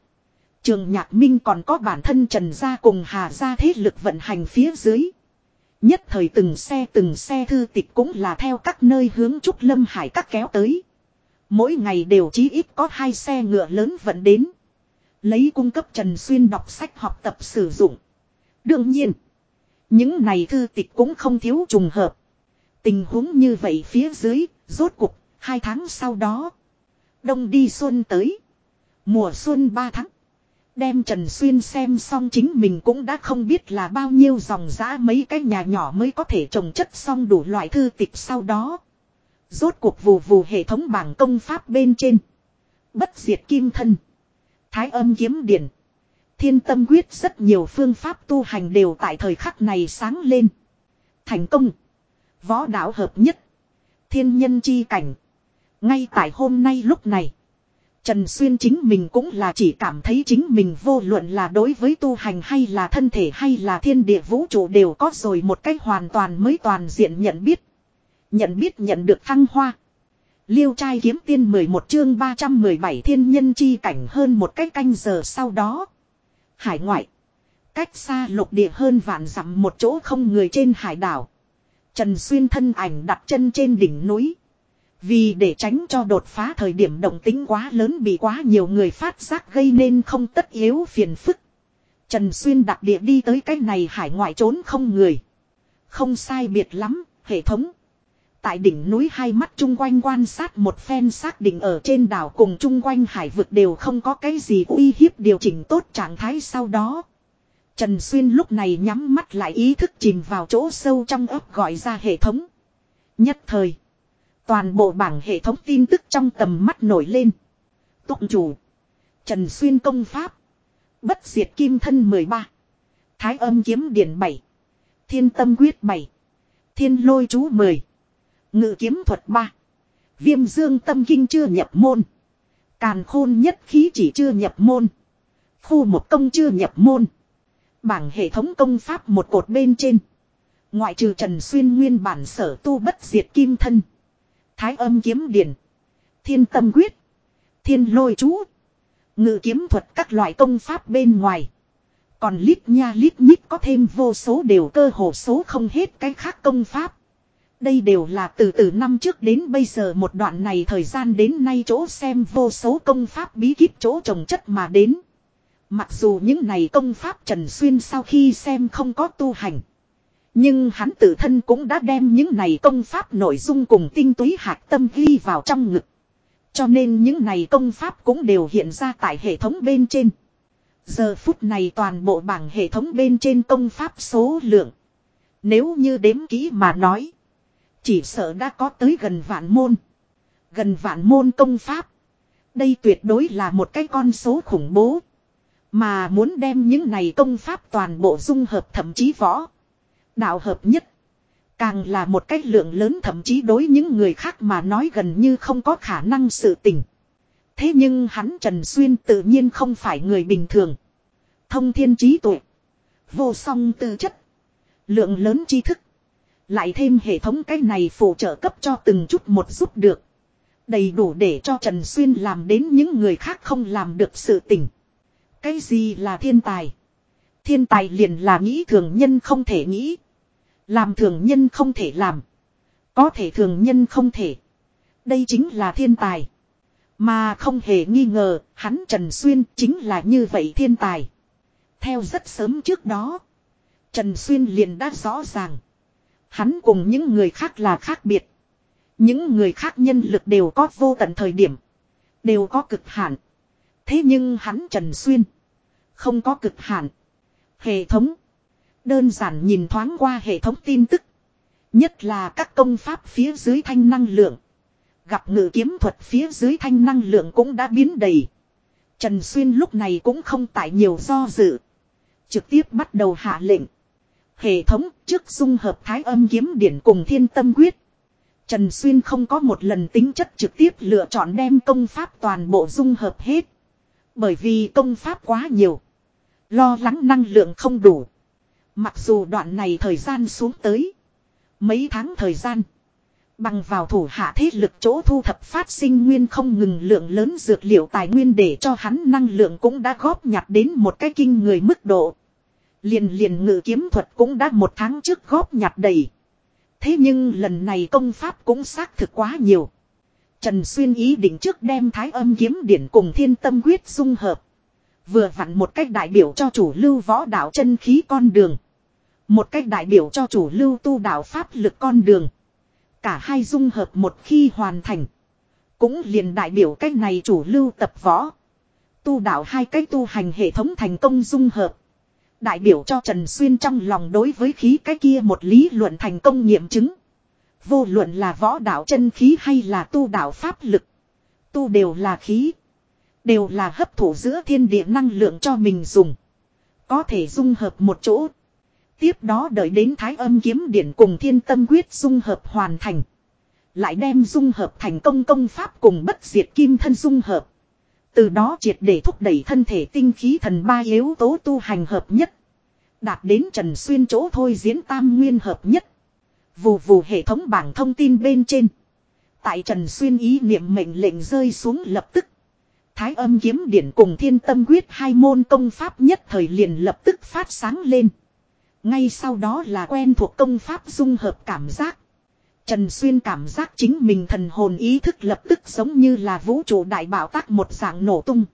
Trường Nhạc Minh còn có bản thân Trần Gia cùng Hà Gia thế lực vận hành phía dưới. Nhất thời từng xe từng xe thư tịch cũng là theo các nơi hướng Trúc Lâm Hải các kéo tới. Mỗi ngày đều chí ít có hai xe ngựa lớn vận đến. Lấy cung cấp Trần Xuyên đọc sách học tập sử dụng. Đương nhiên. Những này thư tịch cũng không thiếu trùng hợp. Tình huống như vậy phía dưới, rốt cục, hai tháng sau đó. Đông đi xuân tới. Mùa xuân ba tháng. Đem Trần Xuyên xem xong chính mình cũng đã không biết là bao nhiêu dòng giã mấy cái nhà nhỏ mới có thể trồng chất xong đủ loại thư tịch sau đó. Rốt cuộc vù vù hệ thống bảng công pháp bên trên. Bất diệt kim thân. Thái âm kiếm điển. Thiên tâm quyết rất nhiều phương pháp tu hành đều tại thời khắc này sáng lên. Thành công. Võ đạo hợp nhất. Thiên nhân chi cảnh. Ngay tại hôm nay lúc này. Trần Xuyên chính mình cũng là chỉ cảm thấy chính mình vô luận là đối với tu hành hay là thân thể hay là thiên địa vũ trụ đều có rồi một cách hoàn toàn mới toàn diện nhận biết. Nhận biết nhận được thăng hoa. Liêu trai kiếm tiên 11 chương 317 thiên nhân chi cảnh hơn một cách canh giờ sau đó. Hải ngoại. Cách xa lục địa hơn vạn dặm một chỗ không người trên hải đảo. Trần Xuyên thân ảnh đặt chân trên đỉnh núi. Vì để tránh cho đột phá thời điểm động tính quá lớn bị quá nhiều người phát giác gây nên không tất yếu phiền phức. Trần Xuyên đặt địa đi tới cái này hải ngoại trốn không người. Không sai biệt lắm, hệ thống. Tại đỉnh núi hai mắt chung quanh quan sát một phen xác định ở trên đảo cùng chung quanh hải vực đều không có cái gì uy hiếp điều chỉnh tốt trạng thái sau đó. Trần Xuyên lúc này nhắm mắt lại ý thức chìm vào chỗ sâu trong ấp gọi ra hệ thống. Nhất thời. Toàn bộ bảng hệ thống tin tức trong tầm mắt nổi lên. Tụng chủ. Trần Xuyên công pháp. Bất diệt kim thân 13. Thái âm kiếm điển 7. Thiên tâm quyết 7. Thiên lôi chú 10. Ngự kiếm thuật 3. Viêm dương tâm kinh chưa nhập môn. Càn khôn nhất khí chỉ chưa nhập môn. Khu một công chưa nhập môn. Bảng hệ thống công pháp một cột bên trên. Ngoại trừ Trần Xuyên nguyên bản sở tu bất diệt kim thân. Thái âm kiếm điển. Thiên tâm quyết. Thiên lôi chú. Ngự kiếm thuật các loại công pháp bên ngoài. Còn lít nha lít nhít có thêm vô số đều cơ hồ số không hết cái khác công pháp. Đây đều là từ từ năm trước đến bây giờ một đoạn này thời gian đến nay chỗ xem vô số công pháp bí kíp chỗ trồng chất mà đến. Mặc dù những này công pháp Trần Xuyên sau khi xem không có tu hành. Nhưng hắn tự thân cũng đã đem những này công pháp nội dung cùng tinh túy hạt tâm ghi vào trong ngực. Cho nên những này công pháp cũng đều hiện ra tại hệ thống bên trên. Giờ phút này toàn bộ bảng hệ thống bên trên công pháp số lượng. Nếu như đếm kỹ mà nói. Chỉ sợ đã có tới gần vạn môn. Gần vạn môn công pháp. Đây tuyệt đối là một cái con số khủng bố. Mà muốn đem những này công pháp toàn bộ dung hợp thậm chí võ. Đạo hợp nhất. Càng là một cách lượng lớn thậm chí đối những người khác mà nói gần như không có khả năng sự tình. Thế nhưng hắn Trần Xuyên tự nhiên không phải người bình thường. Thông thiên trí tuệ. Vô song tư chất. Lượng lớn tri thức. Lại thêm hệ thống cái này phụ trợ cấp cho từng chút một giúp được. Đầy đủ để cho Trần Xuyên làm đến những người khác không làm được sự tình. Cái gì là thiên tài? Thiên tài liền là nghĩ thường nhân không thể nghĩ. Làm thường nhân không thể làm. Có thể thường nhân không thể. Đây chính là thiên tài. Mà không hề nghi ngờ, hắn Trần Xuyên chính là như vậy thiên tài. Theo rất sớm trước đó, Trần Xuyên liền đã rõ ràng. Hắn cùng những người khác là khác biệt. Những người khác nhân lực đều có vô tận thời điểm. Đều có cực hạn. Thế nhưng hắn Trần Xuyên. Không có cực hạn. Hệ thống. Đơn giản nhìn thoáng qua hệ thống tin tức. Nhất là các công pháp phía dưới thanh năng lượng. Gặp ngự kiếm thuật phía dưới thanh năng lượng cũng đã biến đầy. Trần Xuyên lúc này cũng không tại nhiều do dự. Trực tiếp bắt đầu hạ lệnh. Hệ thống trước dung hợp thái âm kiếm điển cùng thiên tâm quyết. Trần Xuyên không có một lần tính chất trực tiếp lựa chọn đem công pháp toàn bộ dung hợp hết. Bởi vì công pháp quá nhiều. Lo lắng năng lượng không đủ. Mặc dù đoạn này thời gian xuống tới. Mấy tháng thời gian. Bằng vào thủ hạ thế lực chỗ thu thập phát sinh nguyên không ngừng lượng lớn dược liệu tài nguyên để cho hắn năng lượng cũng đã góp nhặt đến một cái kinh người mức độ. Liền liền ngự kiếm thuật cũng đã một tháng trước góp nhặt đầy. Thế nhưng lần này công pháp cũng xác thực quá nhiều. Trần Xuyên ý định trước đem thái âm kiếm điển cùng thiên tâm quyết dung hợp. Vừa vặn một cách đại biểu cho chủ lưu võ đạo chân khí con đường. Một cách đại biểu cho chủ lưu tu đạo pháp lực con đường. Cả hai dung hợp một khi hoàn thành. Cũng liền đại biểu cách này chủ lưu tập võ. Tu đạo hai cách tu hành hệ thống thành công dung hợp. Đại biểu cho Trần Xuyên trong lòng đối với khí cái kia một lý luận thành công nghiệm chứng. Vô luận là võ đạo chân khí hay là tu đạo pháp lực. Tu đều là khí. Đều là hấp thụ giữa thiên địa năng lượng cho mình dùng. Có thể dung hợp một chỗ. Tiếp đó đợi đến thái âm kiếm điển cùng thiên tâm quyết dung hợp hoàn thành. Lại đem dung hợp thành công công pháp cùng bất diệt kim thân dung hợp. Từ đó triệt để thúc đẩy thân thể tinh khí thần ba yếu tố tu hành hợp nhất. Đạt đến Trần Xuyên chỗ thôi diễn tam nguyên hợp nhất. Vù vù hệ thống bảng thông tin bên trên. Tại Trần Xuyên ý niệm mệnh lệnh rơi xuống lập tức. Thái âm kiếm điển cùng thiên tâm quyết hai môn công pháp nhất thời liền lập tức phát sáng lên. Ngay sau đó là quen thuộc công pháp dung hợp cảm giác. Trần Xuyên cảm giác chính mình thần hồn ý thức lập tức giống như là vũ trụ đại bảo tác một dạng nổ tung.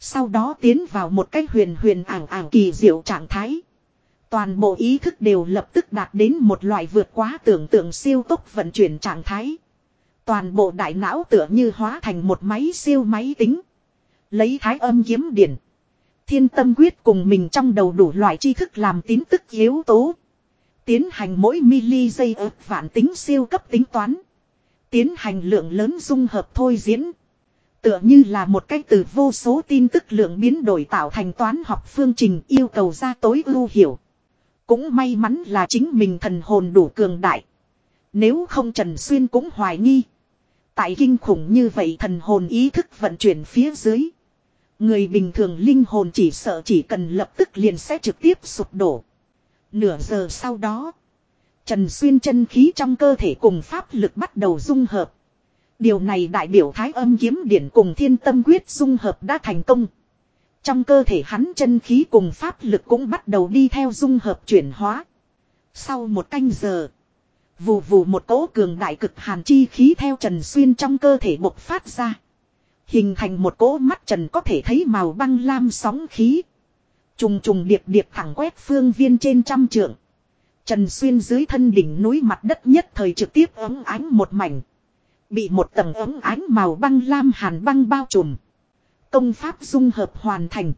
Sau đó tiến vào một cách huyền huyền ảng ảng kỳ diệu trạng thái. Toàn bộ ý thức đều lập tức đạt đến một loại vượt quá tưởng tượng siêu tốc vận chuyển trạng thái. Toàn bộ đại não tựa như hóa thành một máy siêu máy tính. Lấy thái âm kiếm điển. Thiên tâm quyết cùng mình trong đầu đủ loại tri thức làm tín tức yếu tố. Tiến hành mỗi mili giây ớt vạn tính siêu cấp tính toán. Tiến hành lượng lớn dung hợp thôi diễn. Tựa như là một cách từ vô số tin tức lượng biến đổi tạo thành toán học phương trình yêu cầu ra tối ưu hiểu. Cũng may mắn là chính mình thần hồn đủ cường đại. Nếu không Trần Xuyên cũng hoài nghi. Tại kinh khủng như vậy thần hồn ý thức vận chuyển phía dưới. Người bình thường linh hồn chỉ sợ chỉ cần lập tức liền sẽ trực tiếp sụp đổ. Nửa giờ sau đó. Trần Xuyên chân khí trong cơ thể cùng pháp lực bắt đầu dung hợp. Điều này đại biểu thái âm kiếm điển cùng thiên tâm quyết dung hợp đã thành công. Trong cơ thể hắn chân khí cùng pháp lực cũng bắt đầu đi theo dung hợp chuyển hóa. Sau một canh giờ. Vù vù một cỗ cường đại cực hàn chi khí theo Trần Xuyên trong cơ thể bộc phát ra. Hình thành một cỗ mắt trần có thể thấy màu băng lam sóng khí. Trùng trùng điệp điệp thẳng quét phương viên trên trăm trượng. Trần Xuyên dưới thân đỉnh núi mặt đất nhất thời trực tiếp ấm ánh một mảnh. Bị một tầng ấm ánh màu băng lam hàn băng bao trùm. Công pháp dung hợp hoàn thành.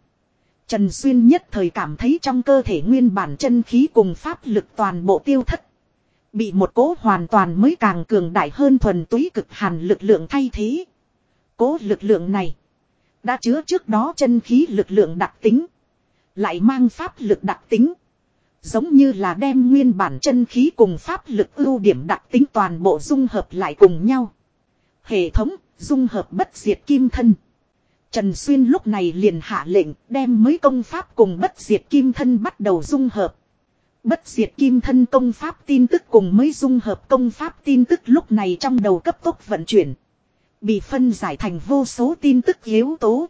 Trần Xuyên nhất thời cảm thấy trong cơ thể nguyên bản chân khí cùng pháp lực toàn bộ tiêu thất. Bị một cố hoàn toàn mới càng cường đại hơn thuần túy cực hàn lực lượng thay thế. Cố lực lượng này. Đã chứa trước đó chân khí lực lượng đặc tính. Lại mang pháp lực đặc tính. Giống như là đem nguyên bản chân khí cùng pháp lực ưu điểm đặc tính toàn bộ dung hợp lại cùng nhau. Hệ thống, dung hợp bất diệt kim thân. Trần Xuyên lúc này liền hạ lệnh đem mới công pháp cùng bất diệt kim thân bắt đầu dung hợp. Bất diệt kim thân công pháp tin tức cùng mới dung hợp công pháp tin tức lúc này trong đầu cấp tốc vận chuyển. Bị phân giải thành vô số tin tức yếu tố.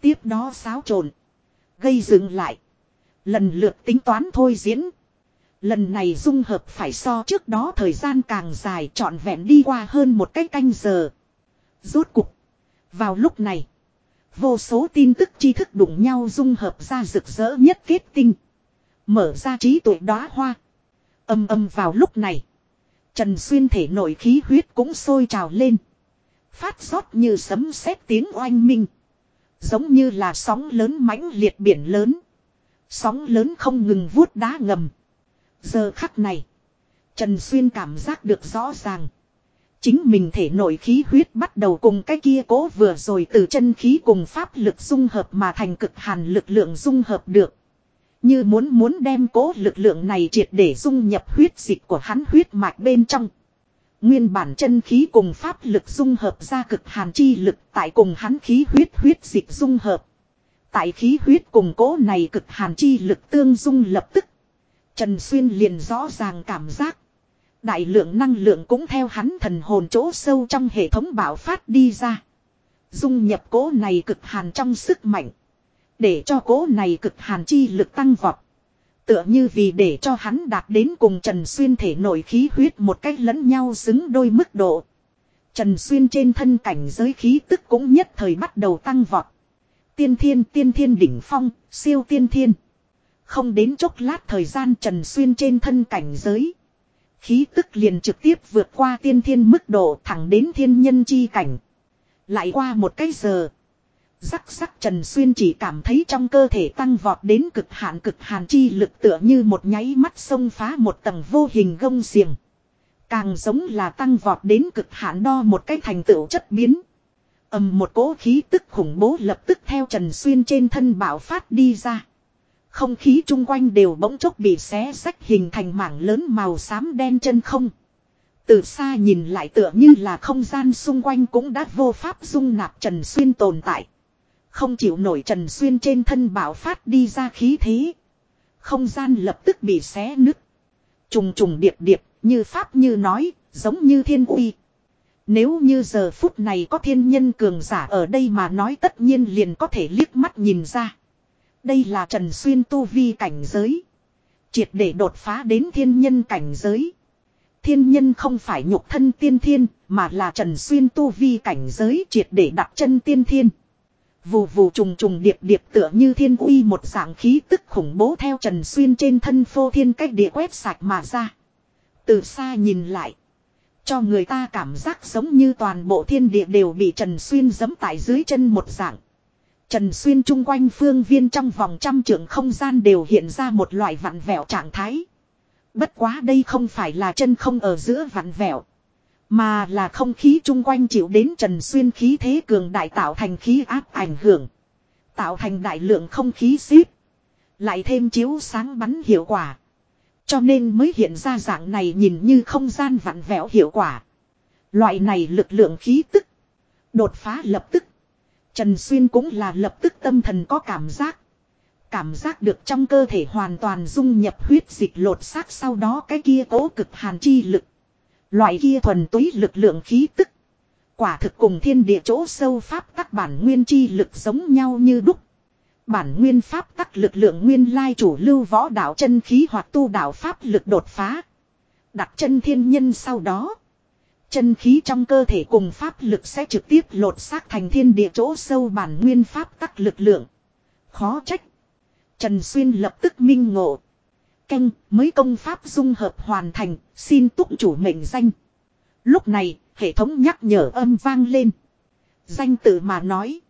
Tiếp đó xáo trộn. Gây dựng lại. Lần lượt tính toán thôi diễn. Lần này dung hợp phải so trước đó thời gian càng dài trọn vẹn đi qua hơn một cái canh giờ. Rốt cục. Vào lúc này. Vô số tin tức tri thức đụng nhau dung hợp ra rực rỡ nhất kết tinh. Mở ra trí tuệ đóa hoa. Âm âm vào lúc này. Trần Xuyên thể nội khí huyết cũng sôi trào lên. Phát rót như sấm sét tiếng oanh minh. Giống như là sóng lớn mãnh liệt biển lớn. Sóng lớn không ngừng vuốt đá ngầm. Giờ khắc này. Trần Xuyên cảm giác được rõ ràng. chính mình thể nội khí huyết bắt đầu cùng cái kia cố vừa rồi từ chân khí cùng pháp lực dung hợp mà thành cực hàn lực lượng dung hợp được. Như muốn muốn đem cố lực lượng này triệt để dung nhập huyết dịch của hắn huyết mạch bên trong. Nguyên bản chân khí cùng pháp lực dung hợp ra cực hàn chi lực tại cùng hắn khí huyết huyết dịch dung hợp. Tại khí huyết cùng cố này cực hàn chi lực tương dung lập tức. Trần Xuyên liền rõ ràng cảm giác. Đại lượng năng lượng cũng theo hắn thần hồn chỗ sâu trong hệ thống bảo phát đi ra. Dung nhập cố này cực hàn trong sức mạnh. Để cho cố này cực hàn chi lực tăng vọt. Tựa như vì để cho hắn đạt đến cùng Trần Xuyên thể nổi khí huyết một cách lẫn nhau xứng đôi mức độ. Trần Xuyên trên thân cảnh giới khí tức cũng nhất thời bắt đầu tăng vọt. Tiên thiên tiên thiên đỉnh phong, siêu tiên thiên. Không đến chốc lát thời gian Trần Xuyên trên thân cảnh giới. Khí tức liền trực tiếp vượt qua tiên thiên mức độ thẳng đến thiên nhân chi cảnh. Lại qua một cái giờ. Rắc rắc Trần Xuyên chỉ cảm thấy trong cơ thể tăng vọt đến cực hạn cực hàn chi lực tựa như một nháy mắt xông phá một tầng vô hình gông xiềng. Càng giống là tăng vọt đến cực hạn đo một cái thành tựu chất biến. ầm một cỗ khí tức khủng bố lập tức theo Trần Xuyên trên thân bảo phát đi ra. Không khí chung quanh đều bỗng chốc bị xé sách hình thành mảng lớn màu xám đen chân không. Từ xa nhìn lại tựa như là không gian xung quanh cũng đã vô pháp dung nạp Trần Xuyên tồn tại. Không chịu nổi Trần Xuyên trên thân bảo phát đi ra khí thế. Không gian lập tức bị xé nứt. Trùng trùng điệp điệp, như pháp như nói, giống như thiên uy. Nếu như giờ phút này có thiên nhân cường giả ở đây mà nói tất nhiên liền có thể liếc mắt nhìn ra. Đây là Trần Xuyên tu vi cảnh giới. Triệt để đột phá đến thiên nhân cảnh giới. Thiên nhân không phải nhục thân tiên thiên, mà là Trần Xuyên tu vi cảnh giới triệt để đặt chân tiên thiên. Vù vù trùng trùng điệp điệp tựa như thiên uy một dạng khí tức khủng bố theo Trần Xuyên trên thân phô thiên cách địa quét sạch mà ra. Từ xa nhìn lại. Cho người ta cảm giác giống như toàn bộ thiên địa đều bị Trần Xuyên giẫm tại dưới chân một dạng. Trần Xuyên chung quanh phương viên trong vòng trăm trượng không gian đều hiện ra một loại vặn vẹo trạng thái. Bất quá đây không phải là chân không ở giữa vặn vẹo. Mà là không khí chung quanh chịu đến Trần Xuyên khí thế cường đại tạo thành khí áp ảnh hưởng. Tạo thành đại lượng không khí xíp. Lại thêm chiếu sáng bắn hiệu quả. Cho nên mới hiện ra dạng này nhìn như không gian vặn vẹo hiệu quả. Loại này lực lượng khí tức. Đột phá lập tức. Trần Xuyên cũng là lập tức tâm thần có cảm giác. Cảm giác được trong cơ thể hoàn toàn dung nhập huyết dịch lột xác sau đó cái kia cố cực hàn chi lực. Loại kia thuần túy lực lượng khí tức. Quả thực cùng thiên địa chỗ sâu pháp tắc bản nguyên chi lực giống nhau như đúc. Bản nguyên pháp tắc lực lượng nguyên lai chủ lưu võ đạo chân khí hoặc tu đạo pháp lực đột phá. Đặt chân thiên nhân sau đó. Chân khí trong cơ thể cùng pháp lực sẽ trực tiếp lột xác thành thiên địa chỗ sâu bản nguyên pháp tắc lực lượng. Khó trách. Trần Xuyên lập tức minh ngộ. Canh mới công pháp dung hợp hoàn thành, xin túc chủ mệnh danh. Lúc này, hệ thống nhắc nhở âm vang lên. Danh tự mà nói.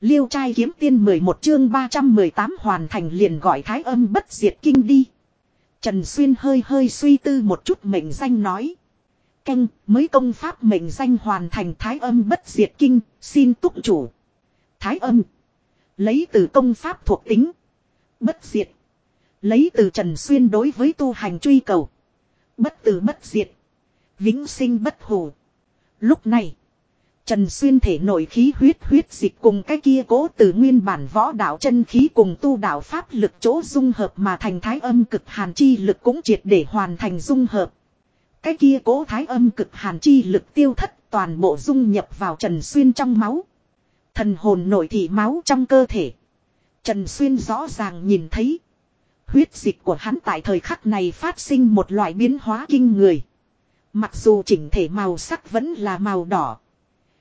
Liêu trai kiếm tiên 11 chương 318 hoàn thành liền gọi thái âm bất diệt kinh đi. Trần Xuyên hơi hơi suy tư một chút mệnh danh nói. Canh mới công pháp mệnh danh hoàn thành thái âm bất diệt kinh, xin túc chủ. Thái âm. Lấy từ công pháp thuộc tính. Bất diệt. Lấy từ Trần Xuyên đối với tu hành truy cầu. Bất tử bất diệt. Vĩnh sinh bất hủ. Lúc này. Trần Xuyên thể nội khí huyết huyết dịch cùng cái kia cố từ nguyên bản võ đạo chân khí cùng tu đạo pháp lực chỗ dung hợp mà thành thái âm cực hàn chi lực cũng triệt để hoàn thành dung hợp. Cái kia cố thái âm cực hàn chi lực tiêu thất toàn bộ dung nhập vào Trần Xuyên trong máu. Thần hồn nội thị máu trong cơ thể. Trần Xuyên rõ ràng nhìn thấy. Huyết dịch của hắn tại thời khắc này phát sinh một loại biến hóa kinh người. Mặc dù chỉnh thể màu sắc vẫn là màu đỏ.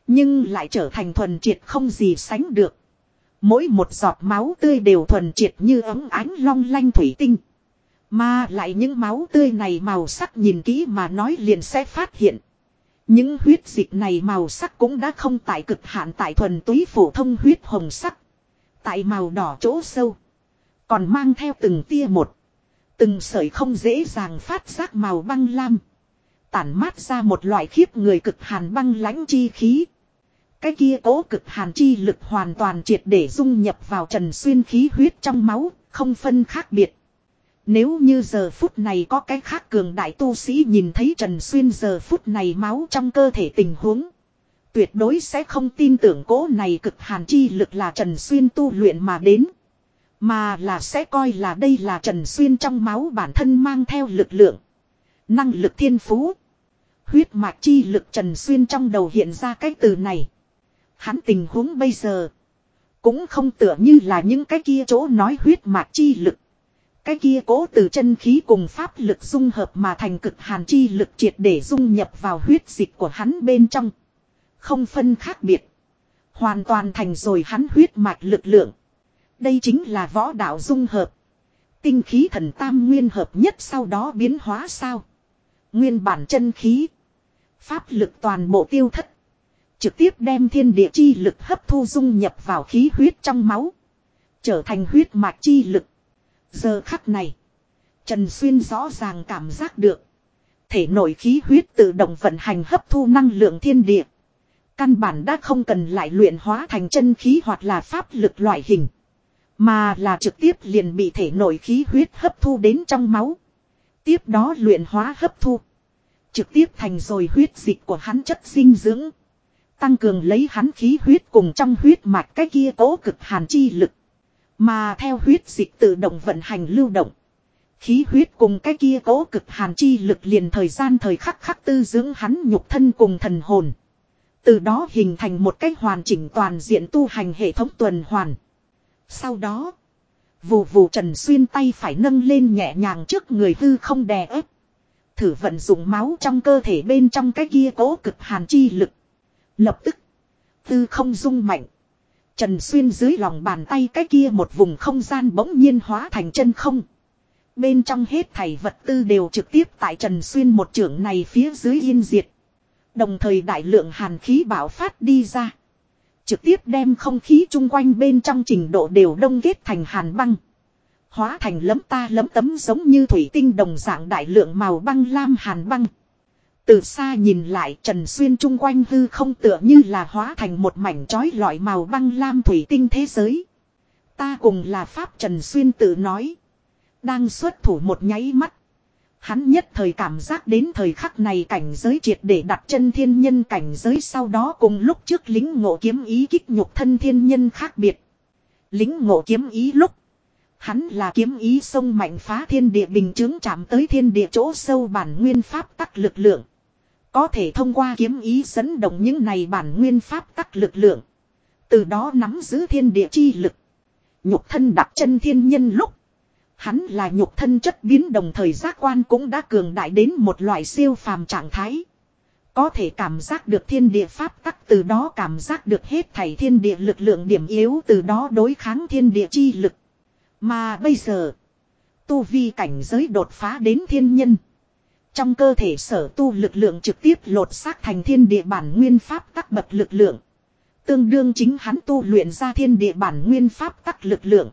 Nhưng lại trở thành thuần triệt không gì sánh được. Mỗi một giọt máu tươi đều thuần triệt như ấm ánh long lanh thủy tinh. Mà lại những máu tươi này màu sắc nhìn kỹ mà nói liền sẽ phát hiện. Những huyết dịch này màu sắc cũng đã không tại cực hạn tại thuần túy phổ thông huyết hồng sắc. Tại màu đỏ chỗ sâu. Còn mang theo từng tia một. Từng sợi không dễ dàng phát giác màu băng lam. tản mát ra một loại khiếp người cực hàn băng lãnh chi khí. Cái kia cố cực hàn chi lực hoàn toàn triệt để dung nhập vào Trần Xuyên khí huyết trong máu, không phân khác biệt. Nếu như giờ phút này có cái khác cường đại tu sĩ nhìn thấy Trần Xuyên giờ phút này máu trong cơ thể tình huống. Tuyệt đối sẽ không tin tưởng cố này cực hàn chi lực là Trần Xuyên tu luyện mà đến. Mà là sẽ coi là đây là Trần Xuyên trong máu bản thân mang theo lực lượng. Năng lực thiên phú. Huyết mạch chi lực Trần Xuyên trong đầu hiện ra cái từ này. Hắn tình huống bây giờ. Cũng không tựa như là những cái kia chỗ nói huyết mạch chi lực. Cái kia cố từ chân khí cùng pháp lực dung hợp mà thành cực hàn chi lực triệt để dung nhập vào huyết dịch của hắn bên trong. Không phân khác biệt. Hoàn toàn thành rồi hắn huyết mạch lực lượng. Đây chính là võ đạo dung hợp. Tinh khí thần tam nguyên hợp nhất sau đó biến hóa sao. Nguyên bản chân khí. Pháp lực toàn bộ tiêu thất. Trực tiếp đem thiên địa chi lực hấp thu dung nhập vào khí huyết trong máu. Trở thành huyết mạch chi lực. Giờ khắc này. Trần Xuyên rõ ràng cảm giác được. Thể nội khí huyết tự động vận hành hấp thu năng lượng thiên địa. Căn bản đã không cần lại luyện hóa thành chân khí hoặc là pháp lực loại hình. Mà là trực tiếp liền bị thể nội khí huyết hấp thu đến trong máu. Tiếp đó luyện hóa hấp thu. Trực tiếp thành rồi huyết dịch của hắn chất dinh dưỡng. Tăng cường lấy hắn khí huyết cùng trong huyết mạch cái kia cố cực hàn chi lực. Mà theo huyết dịch tự động vận hành lưu động. Khí huyết cùng cái kia cố cực hàn chi lực liền thời gian thời khắc khắc tư dưỡng hắn nhục thân cùng thần hồn. Từ đó hình thành một cách hoàn chỉnh toàn diện tu hành hệ thống tuần hoàn. Sau đó, vù vù Trần Xuyên tay phải nâng lên nhẹ nhàng trước người hư không đè ép. Thử vận dụng máu trong cơ thể bên trong cái kia cố cực hàn chi lực. Lập tức, Tư không rung mạnh. Trần Xuyên dưới lòng bàn tay cái kia một vùng không gian bỗng nhiên hóa thành chân không. Bên trong hết thảy vật tư đều trực tiếp tại Trần Xuyên một trưởng này phía dưới yên diệt. Đồng thời đại lượng hàn khí bảo phát đi ra. Trực tiếp đem không khí chung quanh bên trong trình độ đều đông kết thành hàn băng. Hóa thành lấm ta lấm tấm giống như thủy tinh đồng dạng đại lượng màu băng lam hàn băng. Từ xa nhìn lại Trần Xuyên chung quanh hư không tựa như là hóa thành một mảnh trói lọi màu băng lam thủy tinh thế giới. Ta cùng là Pháp Trần Xuyên tự nói. Đang xuất thủ một nháy mắt. Hắn nhất thời cảm giác đến thời khắc này cảnh giới triệt để đặt chân thiên nhân cảnh giới sau đó cùng lúc trước lính ngộ kiếm ý kích nhục thân thiên nhân khác biệt. Lính ngộ kiếm ý lúc. Hắn là kiếm ý sông mạnh phá thiên địa bình chứng chạm tới thiên địa chỗ sâu bản nguyên pháp tắc lực lượng. Có thể thông qua kiếm ý dẫn động những này bản nguyên pháp tắc lực lượng. Từ đó nắm giữ thiên địa chi lực. Nhục thân đặt chân thiên nhân lúc. Hắn là nhục thân chất biến đồng thời giác quan cũng đã cường đại đến một loại siêu phàm trạng thái. Có thể cảm giác được thiên địa pháp tắc từ đó cảm giác được hết thảy thiên địa lực lượng điểm yếu từ đó đối kháng thiên địa chi lực. Mà bây giờ, tu vi cảnh giới đột phá đến thiên nhân. Trong cơ thể sở tu lực lượng trực tiếp lột xác thành thiên địa bản nguyên pháp tắc bậc lực lượng. Tương đương chính hắn tu luyện ra thiên địa bản nguyên pháp tắc lực lượng.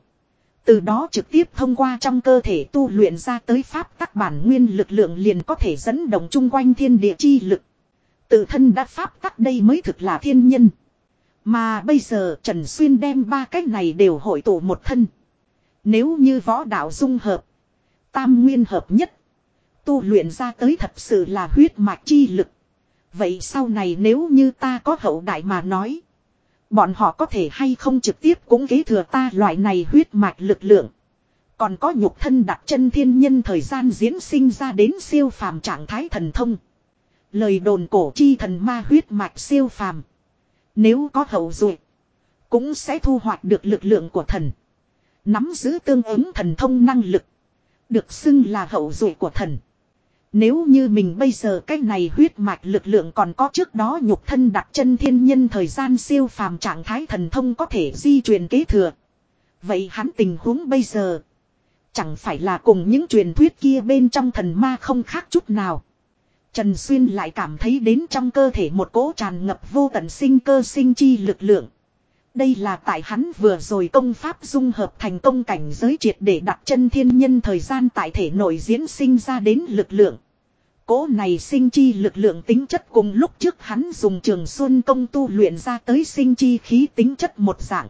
Từ đó trực tiếp thông qua trong cơ thể tu luyện ra tới pháp các bản nguyên lực lượng liền có thể dẫn động chung quanh thiên địa chi lực. Tự thân đã pháp các đây mới thực là thiên nhân. Mà bây giờ Trần Xuyên đem ba cách này đều hội tụ một thân. Nếu như võ đạo dung hợp. Tam nguyên hợp nhất. Tu luyện ra tới thật sự là huyết mạch chi lực. Vậy sau này nếu như ta có hậu đại mà nói. Bọn họ có thể hay không trực tiếp cũng kế thừa ta loại này huyết mạch lực lượng. Còn có nhục thân đặt chân thiên nhân thời gian diễn sinh ra đến siêu phàm trạng thái thần thông. Lời đồn cổ chi thần ma huyết mạch siêu phàm. Nếu có hậu duệ, cũng sẽ thu hoạch được lực lượng của thần. Nắm giữ tương ứng thần thông năng lực. Được xưng là hậu duệ của thần. Nếu như mình bây giờ cái này huyết mạch lực lượng còn có trước đó nhục thân đặt chân thiên nhân thời gian siêu phàm trạng thái thần thông có thể di truyền kế thừa. Vậy hắn tình huống bây giờ. Chẳng phải là cùng những truyền thuyết kia bên trong thần ma không khác chút nào. Trần Xuyên lại cảm thấy đến trong cơ thể một cỗ tràn ngập vô tận sinh cơ sinh chi lực lượng. Đây là tại hắn vừa rồi công pháp dung hợp thành công cảnh giới triệt để đặt chân thiên nhân thời gian tại thể nội diễn sinh ra đến lực lượng. cố này sinh chi lực lượng tính chất cùng lúc trước hắn dùng trường xuân công tu luyện ra tới sinh chi khí tính chất một dạng.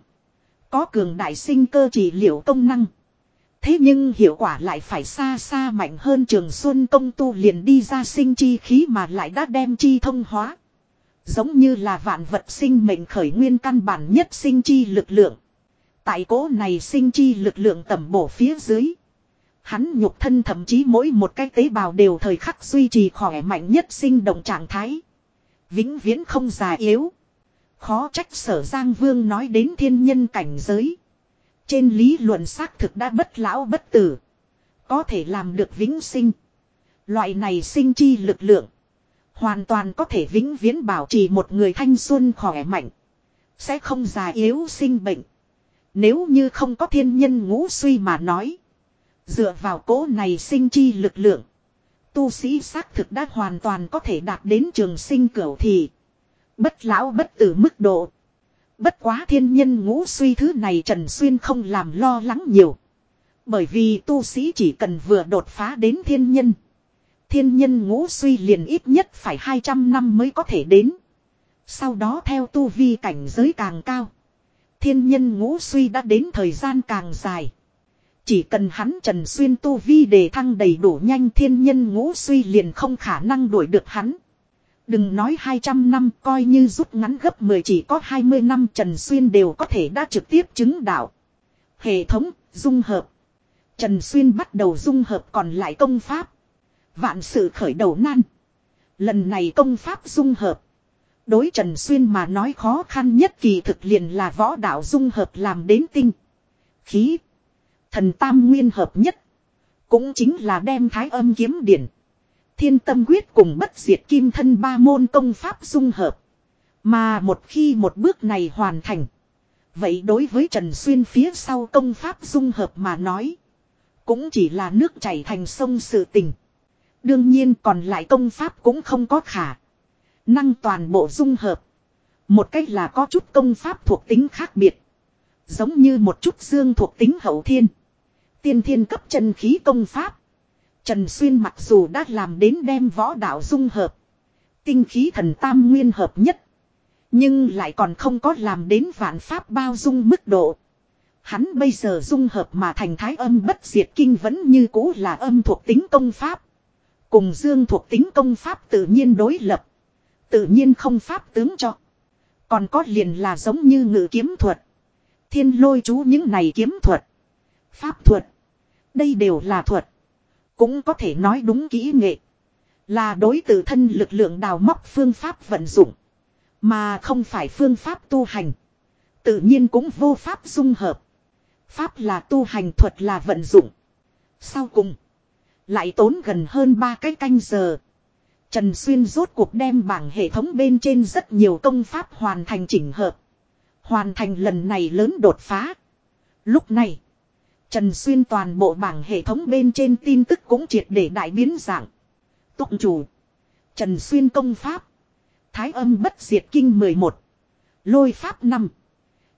Có cường đại sinh cơ trị liệu công năng. Thế nhưng hiệu quả lại phải xa xa mạnh hơn trường xuân công tu liền đi ra sinh chi khí mà lại đã đem chi thông hóa. Giống như là vạn vật sinh mệnh khởi nguyên căn bản nhất sinh chi lực lượng. Tại cố này sinh chi lực lượng tầm bổ phía dưới. Hắn nhục thân thậm chí mỗi một cái tế bào đều thời khắc duy trì khỏe mạnh nhất sinh động trạng thái. Vĩnh viễn không già yếu. Khó trách sở Giang Vương nói đến thiên nhân cảnh giới. Trên lý luận xác thực đã bất lão bất tử. Có thể làm được vĩnh sinh. Loại này sinh chi lực lượng. Hoàn toàn có thể vĩnh viễn bảo trì một người thanh xuân khỏe mạnh. Sẽ không già yếu sinh bệnh. Nếu như không có thiên nhân ngũ suy mà nói. Dựa vào cố này sinh chi lực lượng. Tu sĩ xác thực đã hoàn toàn có thể đạt đến trường sinh cửu thì. Bất lão bất tử mức độ. Bất quá thiên nhân ngũ suy thứ này Trần Xuyên không làm lo lắng nhiều. Bởi vì tu sĩ chỉ cần vừa đột phá đến thiên nhân. Thiên nhân ngũ suy liền ít nhất phải 200 năm mới có thể đến. Sau đó theo tu vi cảnh giới càng cao. Thiên nhân ngũ suy đã đến thời gian càng dài. Chỉ cần hắn Trần Xuyên tu vi để thăng đầy đủ nhanh thiên nhân ngũ suy liền không khả năng đuổi được hắn. Đừng nói 200 năm coi như rút ngắn gấp 10 chỉ có 20 năm Trần Xuyên đều có thể đã trực tiếp chứng đạo. Hệ thống, dung hợp. Trần Xuyên bắt đầu dung hợp còn lại công pháp. Vạn sự khởi đầu nan. Lần này công pháp dung hợp. Đối Trần Xuyên mà nói khó khăn nhất kỳ thực liền là võ đạo dung hợp làm đến tinh. Khí. Thần tam nguyên hợp nhất. Cũng chính là đem thái âm kiếm điển. Thiên tâm quyết cùng bất diệt kim thân ba môn công pháp dung hợp. Mà một khi một bước này hoàn thành. Vậy đối với Trần Xuyên phía sau công pháp dung hợp mà nói. Cũng chỉ là nước chảy thành sông sự tình. Đương nhiên còn lại công pháp cũng không có khả. Năng toàn bộ dung hợp. Một cách là có chút công pháp thuộc tính khác biệt. Giống như một chút dương thuộc tính hậu thiên. Tiên thiên cấp chân khí công pháp. Trần Xuyên mặc dù đã làm đến đem võ đạo dung hợp. Tinh khí thần tam nguyên hợp nhất. Nhưng lại còn không có làm đến vạn pháp bao dung mức độ. Hắn bây giờ dung hợp mà thành thái âm bất diệt kinh vẫn như cũ là âm thuộc tính công pháp. Cùng dương thuộc tính công pháp tự nhiên đối lập. Tự nhiên không pháp tướng cho. Còn có liền là giống như ngự kiếm thuật. Thiên lôi chú những này kiếm thuật. Pháp thuật. Đây đều là thuật. Cũng có thể nói đúng kỹ nghệ. Là đối tự thân lực lượng đào móc phương pháp vận dụng. Mà không phải phương pháp tu hành. Tự nhiên cũng vô pháp dung hợp. Pháp là tu hành, thuật là vận dụng. Sau cùng. Lại tốn gần hơn ba cái canh giờ. Trần Xuyên rốt cuộc đem bảng hệ thống bên trên rất nhiều công pháp hoàn thành chỉnh hợp. Hoàn thành lần này lớn đột phá. Lúc này. Trần Xuyên toàn bộ bảng hệ thống bên trên tin tức cũng triệt để đại biến dạng. Tụng chủ. Trần Xuyên công pháp. Thái âm bất diệt kinh 11. Lôi pháp 5.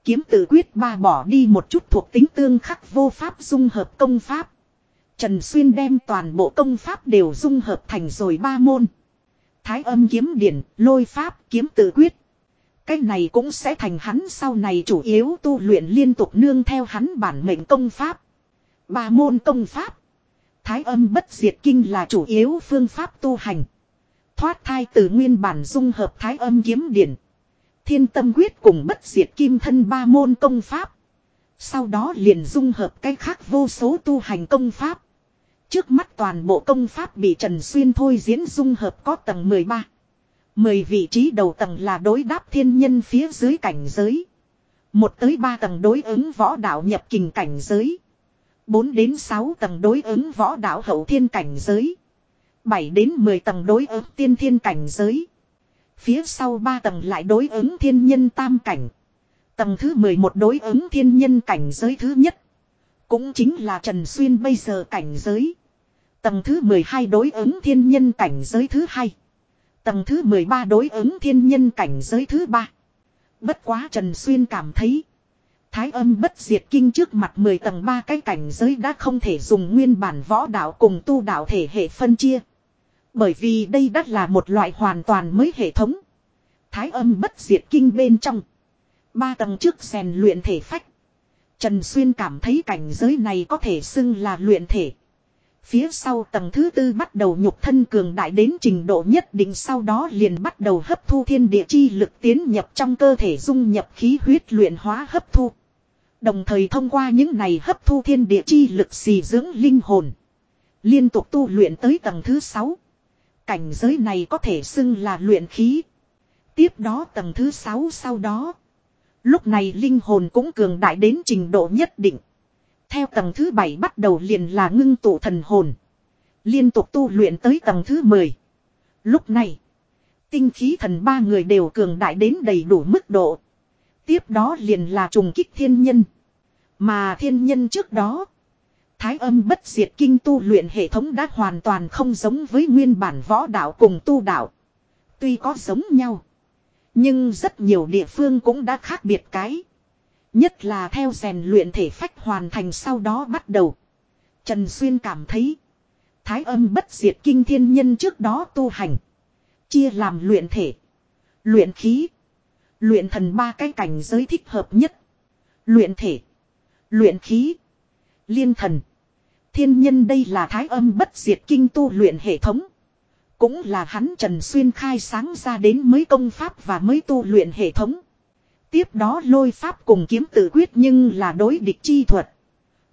Kiếm tự quyết ba bỏ đi một chút thuộc tính tương khắc vô pháp dung hợp công pháp. Trần Xuyên đem toàn bộ công pháp đều dung hợp thành rồi ba môn. Thái âm kiếm điển, lôi pháp, kiếm tự quyết. Cái này cũng sẽ thành hắn sau này chủ yếu tu luyện liên tục nương theo hắn bản mệnh công pháp. Ba môn công pháp. Thái âm bất diệt kinh là chủ yếu phương pháp tu hành. Thoát thai từ nguyên bản dung hợp thái âm kiếm điển. Thiên tâm quyết cùng bất diệt kim thân ba môn công pháp. Sau đó liền dung hợp cái khác vô số tu hành công pháp. Trước mắt toàn bộ công pháp bị Trần Xuyên thôi diễn dung hợp có tầng 13. Mười vị trí đầu tầng là đối đáp thiên nhân phía dưới cảnh giới. Một tới ba tầng đối ứng võ đạo nhập kình cảnh giới. 4 đến 6 tầng đối ứng võ đạo hậu thiên cảnh giới. 7 đến 10 tầng đối ứng tiên thiên cảnh giới. Phía sau 3 tầng lại đối ứng thiên nhân tam cảnh. Tầng thứ 11 đối ứng thiên nhân cảnh giới thứ nhất. Cũng chính là Trần Xuyên bây giờ cảnh giới. Tầng thứ 12 đối ứng thiên nhân cảnh giới thứ hai. Tầng thứ 13 đối ứng thiên nhân cảnh giới thứ ba. Bất quá Trần Xuyên cảm thấy. Thái âm bất diệt kinh trước mặt 10 tầng ba cái cảnh giới đã không thể dùng nguyên bản võ đạo cùng tu đạo thể hệ phân chia. Bởi vì đây đã là một loại hoàn toàn mới hệ thống. Thái âm bất diệt kinh bên trong. Ba tầng trước rèn luyện thể phách. Trần Xuyên cảm thấy cảnh giới này có thể xưng là luyện thể. Phía sau tầng thứ tư bắt đầu nhục thân cường đại đến trình độ nhất định sau đó liền bắt đầu hấp thu thiên địa chi lực tiến nhập trong cơ thể dung nhập khí huyết luyện hóa hấp thu. Đồng thời thông qua những này hấp thu thiên địa chi lực xì dưỡng linh hồn. Liên tục tu luyện tới tầng thứ sáu Cảnh giới này có thể xưng là luyện khí. Tiếp đó tầng thứ sáu sau đó. Lúc này linh hồn cũng cường đại đến trình độ nhất định. Theo tầng thứ bảy bắt đầu liền là ngưng tụ thần hồn. Liên tục tu luyện tới tầng thứ mười Lúc này, tinh khí thần ba người đều cường đại đến đầy đủ mức độ. Tiếp đó liền là trùng kích thiên nhân. Mà thiên nhân trước đó, thái âm bất diệt kinh tu luyện hệ thống đã hoàn toàn không giống với nguyên bản võ đạo cùng tu đạo. Tuy có giống nhau, nhưng rất nhiều địa phương cũng đã khác biệt cái. Nhất là theo rèn luyện thể phách hoàn thành sau đó bắt đầu. Trần Xuyên cảm thấy. Thái âm bất diệt kinh thiên nhân trước đó tu hành. Chia làm luyện thể. Luyện khí. Luyện thần ba cái cảnh giới thích hợp nhất. Luyện thể. Luyện khí. Liên thần. Thiên nhân đây là thái âm bất diệt kinh tu luyện hệ thống. Cũng là hắn Trần Xuyên khai sáng ra đến mới công pháp và mới tu luyện hệ thống. Tiếp đó lôi pháp cùng kiếm tự quyết nhưng là đối địch chi thuật.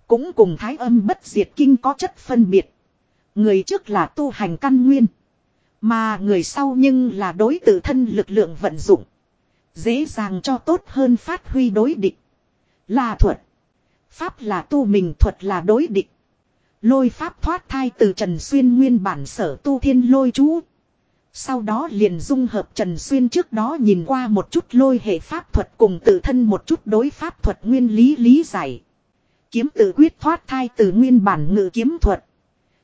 Cũng cùng thái âm bất diệt kinh có chất phân biệt. Người trước là tu hành căn nguyên. Mà người sau nhưng là đối tự thân lực lượng vận dụng. Dễ dàng cho tốt hơn phát huy đối địch. Là thuật. Pháp là tu mình, thuật là đối địch. Lôi pháp thoát thai từ Trần Xuyên nguyên bản sở tu thiên lôi chú. Sau đó liền dung hợp Trần Xuyên trước đó nhìn qua một chút lôi hệ pháp thuật cùng tự thân một chút đối pháp thuật nguyên lý lý giải. Kiếm tự quyết thoát thai từ nguyên bản ngự kiếm thuật.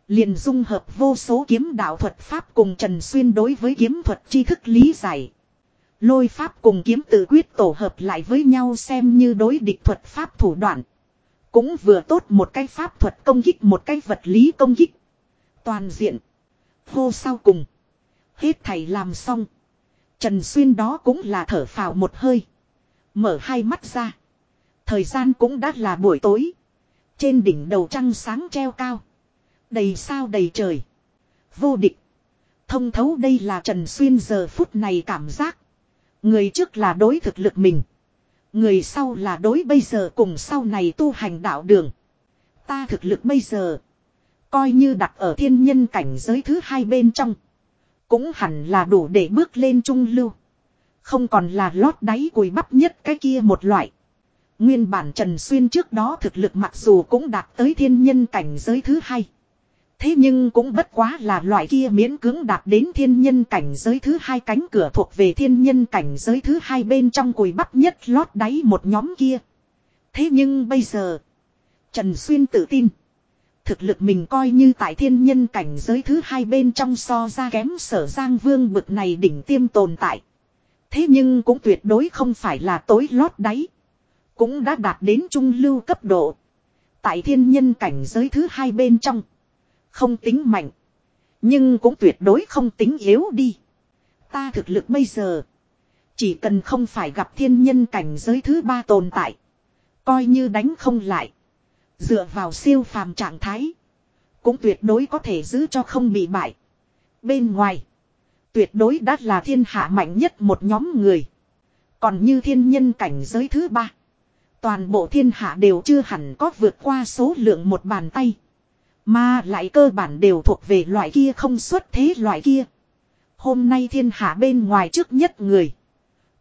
Liền dung hợp vô số kiếm đạo thuật pháp cùng Trần Xuyên đối với kiếm thuật tri thức lý giải. Lôi pháp cùng kiếm tự quyết tổ hợp lại với nhau xem như đối địch thuật pháp thủ đoạn. Cũng vừa tốt một cái pháp thuật công kích, một cái vật lý công kích. Toàn diện. Hô sau cùng. Hết thầy làm xong. Trần Xuyên đó cũng là thở phào một hơi. Mở hai mắt ra. Thời gian cũng đã là buổi tối. Trên đỉnh đầu trăng sáng treo cao. Đầy sao đầy trời. Vô địch. Thông thấu đây là Trần Xuyên giờ phút này cảm giác. Người trước là đối thực lực mình. Người sau là đối bây giờ cùng sau này tu hành đạo đường. Ta thực lực bây giờ. Coi như đặt ở thiên nhân cảnh giới thứ hai bên trong. Cũng hẳn là đủ để bước lên trung lưu. Không còn là lót đáy cùi bắp nhất cái kia một loại. Nguyên bản Trần Xuyên trước đó thực lực mặc dù cũng đạt tới thiên nhân cảnh giới thứ hai. Thế nhưng cũng bất quá là loại kia miễn cưỡng đạt đến thiên nhân cảnh giới thứ hai cánh cửa thuộc về thiên nhân cảnh giới thứ hai bên trong cùi bắp nhất lót đáy một nhóm kia. Thế nhưng bây giờ, Trần Xuyên tự tin. Thực lực mình coi như tại thiên nhân cảnh giới thứ hai bên trong so ra kém sở giang vương bực này đỉnh tiêm tồn tại. Thế nhưng cũng tuyệt đối không phải là tối lót đáy. Cũng đã đạt đến trung lưu cấp độ. Tại thiên nhân cảnh giới thứ hai bên trong. Không tính mạnh. Nhưng cũng tuyệt đối không tính yếu đi. Ta thực lực bây giờ. Chỉ cần không phải gặp thiên nhân cảnh giới thứ ba tồn tại. Coi như đánh không lại. Dựa vào siêu phàm trạng thái. Cũng tuyệt đối có thể giữ cho không bị bại. Bên ngoài. Tuyệt đối đã là thiên hạ mạnh nhất một nhóm người. Còn như thiên nhân cảnh giới thứ ba. Toàn bộ thiên hạ đều chưa hẳn có vượt qua số lượng một bàn tay. Mà lại cơ bản đều thuộc về loại kia không xuất thế loại kia. Hôm nay thiên hạ bên ngoài trước nhất người.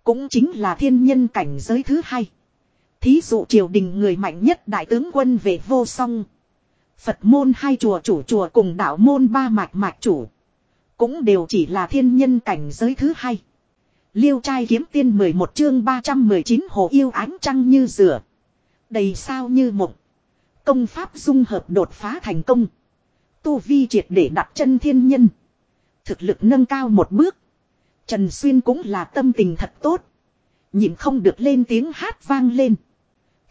Cũng chính là thiên nhân cảnh giới thứ hai. Thí dụ triều đình người mạnh nhất đại tướng quân về vô song. Phật môn hai chùa chủ chùa cùng đạo môn ba mạch mạch chủ. Cũng đều chỉ là thiên nhân cảnh giới thứ hai. Liêu trai kiếm tiên 11 chương 319 hồ yêu ánh trăng như rửa. Đầy sao như mộng. Công pháp dung hợp đột phá thành công. Tu vi triệt để đặt chân thiên nhân. Thực lực nâng cao một bước. Trần Xuyên cũng là tâm tình thật tốt. Nhìn không được lên tiếng hát vang lên.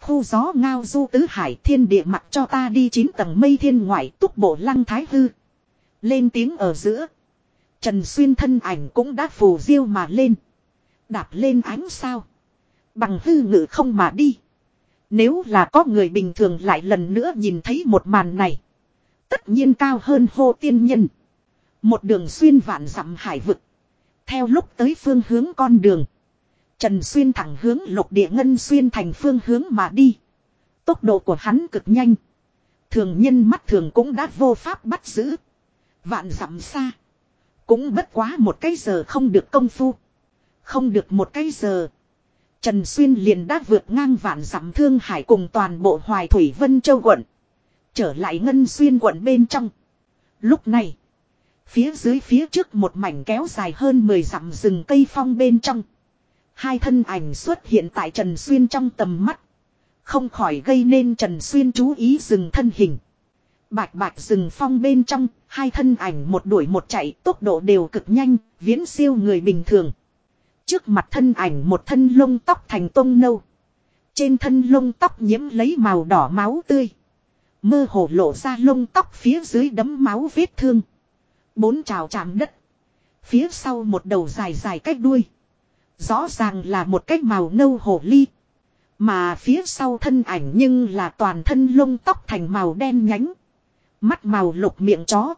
Khu gió ngao du tứ hải thiên địa mặc cho ta đi chín tầng mây thiên ngoại túc bộ lăng thái hư. Lên tiếng ở giữa. Trần Xuyên thân ảnh cũng đã phù diêu mà lên. Đạp lên ánh sao. Bằng hư ngự không mà đi. Nếu là có người bình thường lại lần nữa nhìn thấy một màn này. Tất nhiên cao hơn hô tiên nhân. Một đường xuyên vạn dặm hải vực. Theo lúc tới phương hướng con đường. Trần Xuyên thẳng hướng lục địa ngân xuyên thành phương hướng mà đi. Tốc độ của hắn cực nhanh. Thường nhân mắt thường cũng đã vô pháp bắt giữ. Vạn dặm xa. Cũng bất quá một cái giờ không được công phu. Không được một cái giờ. Trần Xuyên liền đã vượt ngang vạn dặm thương hải cùng toàn bộ hoài thủy vân châu quận. Trở lại ngân xuyên quận bên trong. Lúc này. Phía dưới phía trước một mảnh kéo dài hơn 10 dặm rừng cây phong bên trong. Hai thân ảnh xuất hiện tại Trần Xuyên trong tầm mắt. Không khỏi gây nên Trần Xuyên chú ý dừng thân hình. Bạch bạch rừng phong bên trong, hai thân ảnh một đuổi một chạy, tốc độ đều cực nhanh, viễn siêu người bình thường. Trước mặt thân ảnh một thân lông tóc thành tông nâu. Trên thân lông tóc nhiễm lấy màu đỏ máu tươi. Mơ hồ lộ ra lông tóc phía dưới đấm máu vết thương. Bốn trào chạm đất. Phía sau một đầu dài dài cách đuôi. Rõ ràng là một cách màu nâu hổ ly. Mà phía sau thân ảnh nhưng là toàn thân lông tóc thành màu đen nhánh. Mắt màu lục miệng chó.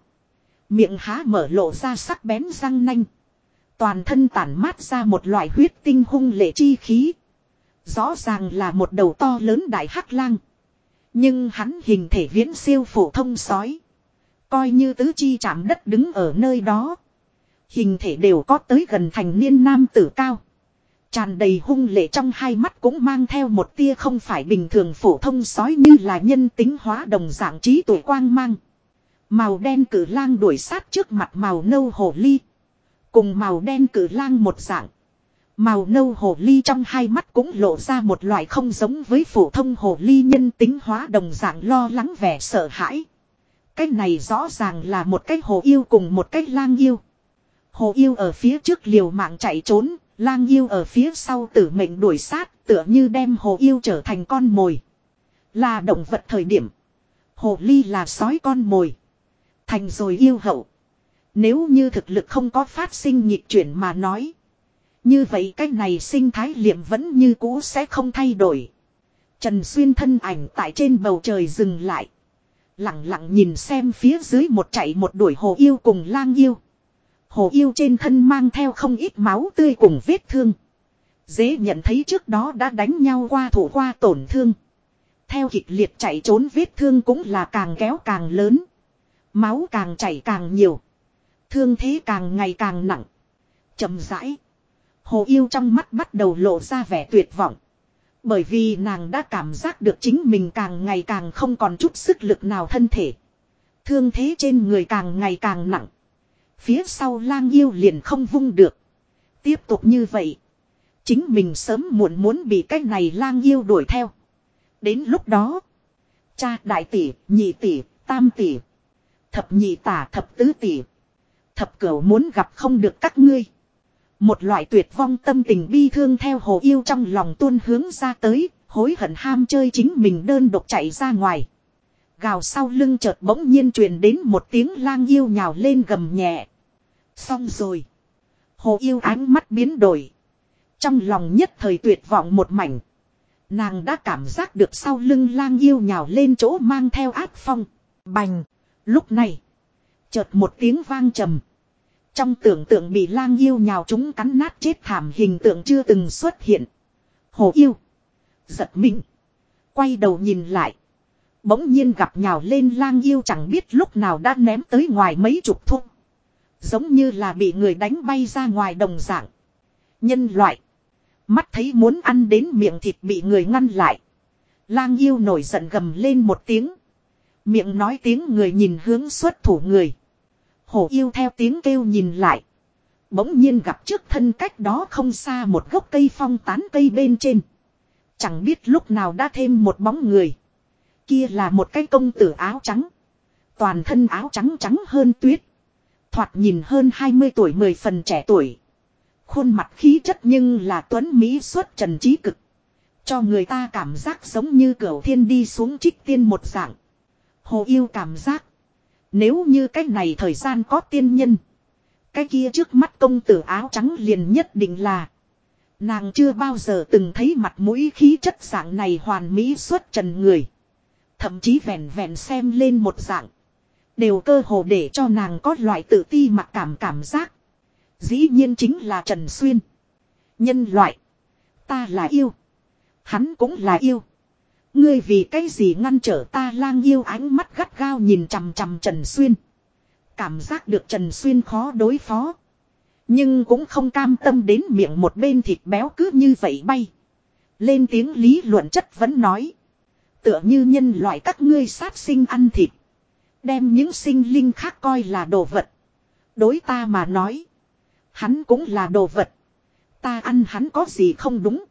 Miệng há mở lộ ra sắc bén răng nanh. Toàn thân tản mát ra một loại huyết tinh hung lệ chi khí. Rõ ràng là một đầu to lớn đại hắc lang. Nhưng hắn hình thể viễn siêu phổ thông sói. Coi như tứ chi chạm đất đứng ở nơi đó. Hình thể đều có tới gần thành niên nam tử cao. Tràn đầy hung lệ trong hai mắt cũng mang theo một tia không phải bình thường phổ thông sói như là nhân tính hóa đồng dạng trí tuổi quang mang. Màu đen cử lang đuổi sát trước mặt màu nâu hồ ly. Cùng màu đen cử lang một dạng. Màu nâu hồ ly trong hai mắt cũng lộ ra một loại không giống với phổ thông hồ ly nhân tính hóa đồng dạng lo lắng vẻ sợ hãi. Cái này rõ ràng là một cái hồ yêu cùng một cái lang yêu. Hồ yêu ở phía trước liều mạng chạy trốn, lang yêu ở phía sau tử mệnh đuổi sát, tựa như đem hồ yêu trở thành con mồi. Là động vật thời điểm. Hồ ly là sói con mồi. Thành rồi yêu hậu. Nếu như thực lực không có phát sinh nhịp chuyển mà nói. Như vậy cái này sinh thái liệm vẫn như cũ sẽ không thay đổi. Trần Xuyên thân ảnh tại trên bầu trời dừng lại. Lặng lặng nhìn xem phía dưới một chạy một đuổi hồ yêu cùng lang yêu. Hồ yêu trên thân mang theo không ít máu tươi cùng vết thương. Dễ nhận thấy trước đó đã đánh nhau qua thủ qua tổn thương. Theo kịch liệt chạy trốn vết thương cũng là càng kéo càng lớn. Máu càng chảy càng nhiều. Thương thế càng ngày càng nặng. chậm rãi. Hồ yêu trong mắt bắt đầu lộ ra vẻ tuyệt vọng. Bởi vì nàng đã cảm giác được chính mình càng ngày càng không còn chút sức lực nào thân thể. Thương thế trên người càng ngày càng nặng. Phía sau lang yêu liền không vung được. Tiếp tục như vậy. Chính mình sớm muộn muốn bị cái này lang yêu đuổi theo. Đến lúc đó. Cha đại tỷ, nhị tỷ, tam tỷ. Thập nhị tả thập tứ tỷ. Thập cửu muốn gặp không được các ngươi. Một loại tuyệt vong tâm tình bi thương theo hồ yêu trong lòng tuôn hướng ra tới, hối hận ham chơi chính mình đơn độc chạy ra ngoài. Gào sau lưng chợt bỗng nhiên truyền đến một tiếng lang yêu nhào lên gầm nhẹ. Xong rồi. Hồ yêu ánh mắt biến đổi. Trong lòng nhất thời tuyệt vọng một mảnh. Nàng đã cảm giác được sau lưng lang yêu nhào lên chỗ mang theo ác phong. Bành. Lúc này. Chợt một tiếng vang trầm. Trong tưởng tượng bị lang yêu nhào chúng cắn nát chết thảm hình tượng chưa từng xuất hiện. Hồ yêu. Giật mình. Quay đầu nhìn lại. Bỗng nhiên gặp nhào lên lang yêu chẳng biết lúc nào đã ném tới ngoài mấy chục thung. Giống như là bị người đánh bay ra ngoài đồng dạng. Nhân loại. Mắt thấy muốn ăn đến miệng thịt bị người ngăn lại. Lang yêu nổi giận gầm lên một tiếng. Miệng nói tiếng người nhìn hướng xuất thủ người. Hổ yêu theo tiếng kêu nhìn lại. Bỗng nhiên gặp trước thân cách đó không xa một gốc cây phong tán cây bên trên. Chẳng biết lúc nào đã thêm một bóng người. Kia là một cái công tử áo trắng. Toàn thân áo trắng trắng hơn tuyết. Thoạt nhìn hơn 20 tuổi 10 phần trẻ tuổi. Khuôn mặt khí chất nhưng là tuấn Mỹ xuất trần trí cực. Cho người ta cảm giác giống như cửa thiên đi xuống trích tiên một dạng. Hồ yêu cảm giác. Nếu như cái này thời gian có tiên nhân. Cái kia trước mắt công tử áo trắng liền nhất định là. Nàng chưa bao giờ từng thấy mặt mũi khí chất dạng này hoàn mỹ xuất trần người. Thậm chí vẹn vẹn xem lên một dạng. Đều cơ hồ để cho nàng có loại tự ti mặc cảm cảm giác. Dĩ nhiên chính là Trần Xuyên. Nhân loại. Ta là yêu. Hắn cũng là yêu. Ngươi vì cái gì ngăn trở ta lang yêu ánh mắt gắt gao nhìn chằm chằm Trần Xuyên. Cảm giác được Trần Xuyên khó đối phó. Nhưng cũng không cam tâm đến miệng một bên thịt béo cứ như vậy bay. Lên tiếng lý luận chất vẫn nói. Tựa như nhân loại các ngươi sát sinh ăn thịt. Đem những sinh linh khác coi là đồ vật. Đối ta mà nói. Hắn cũng là đồ vật. Ta ăn hắn có gì không đúng.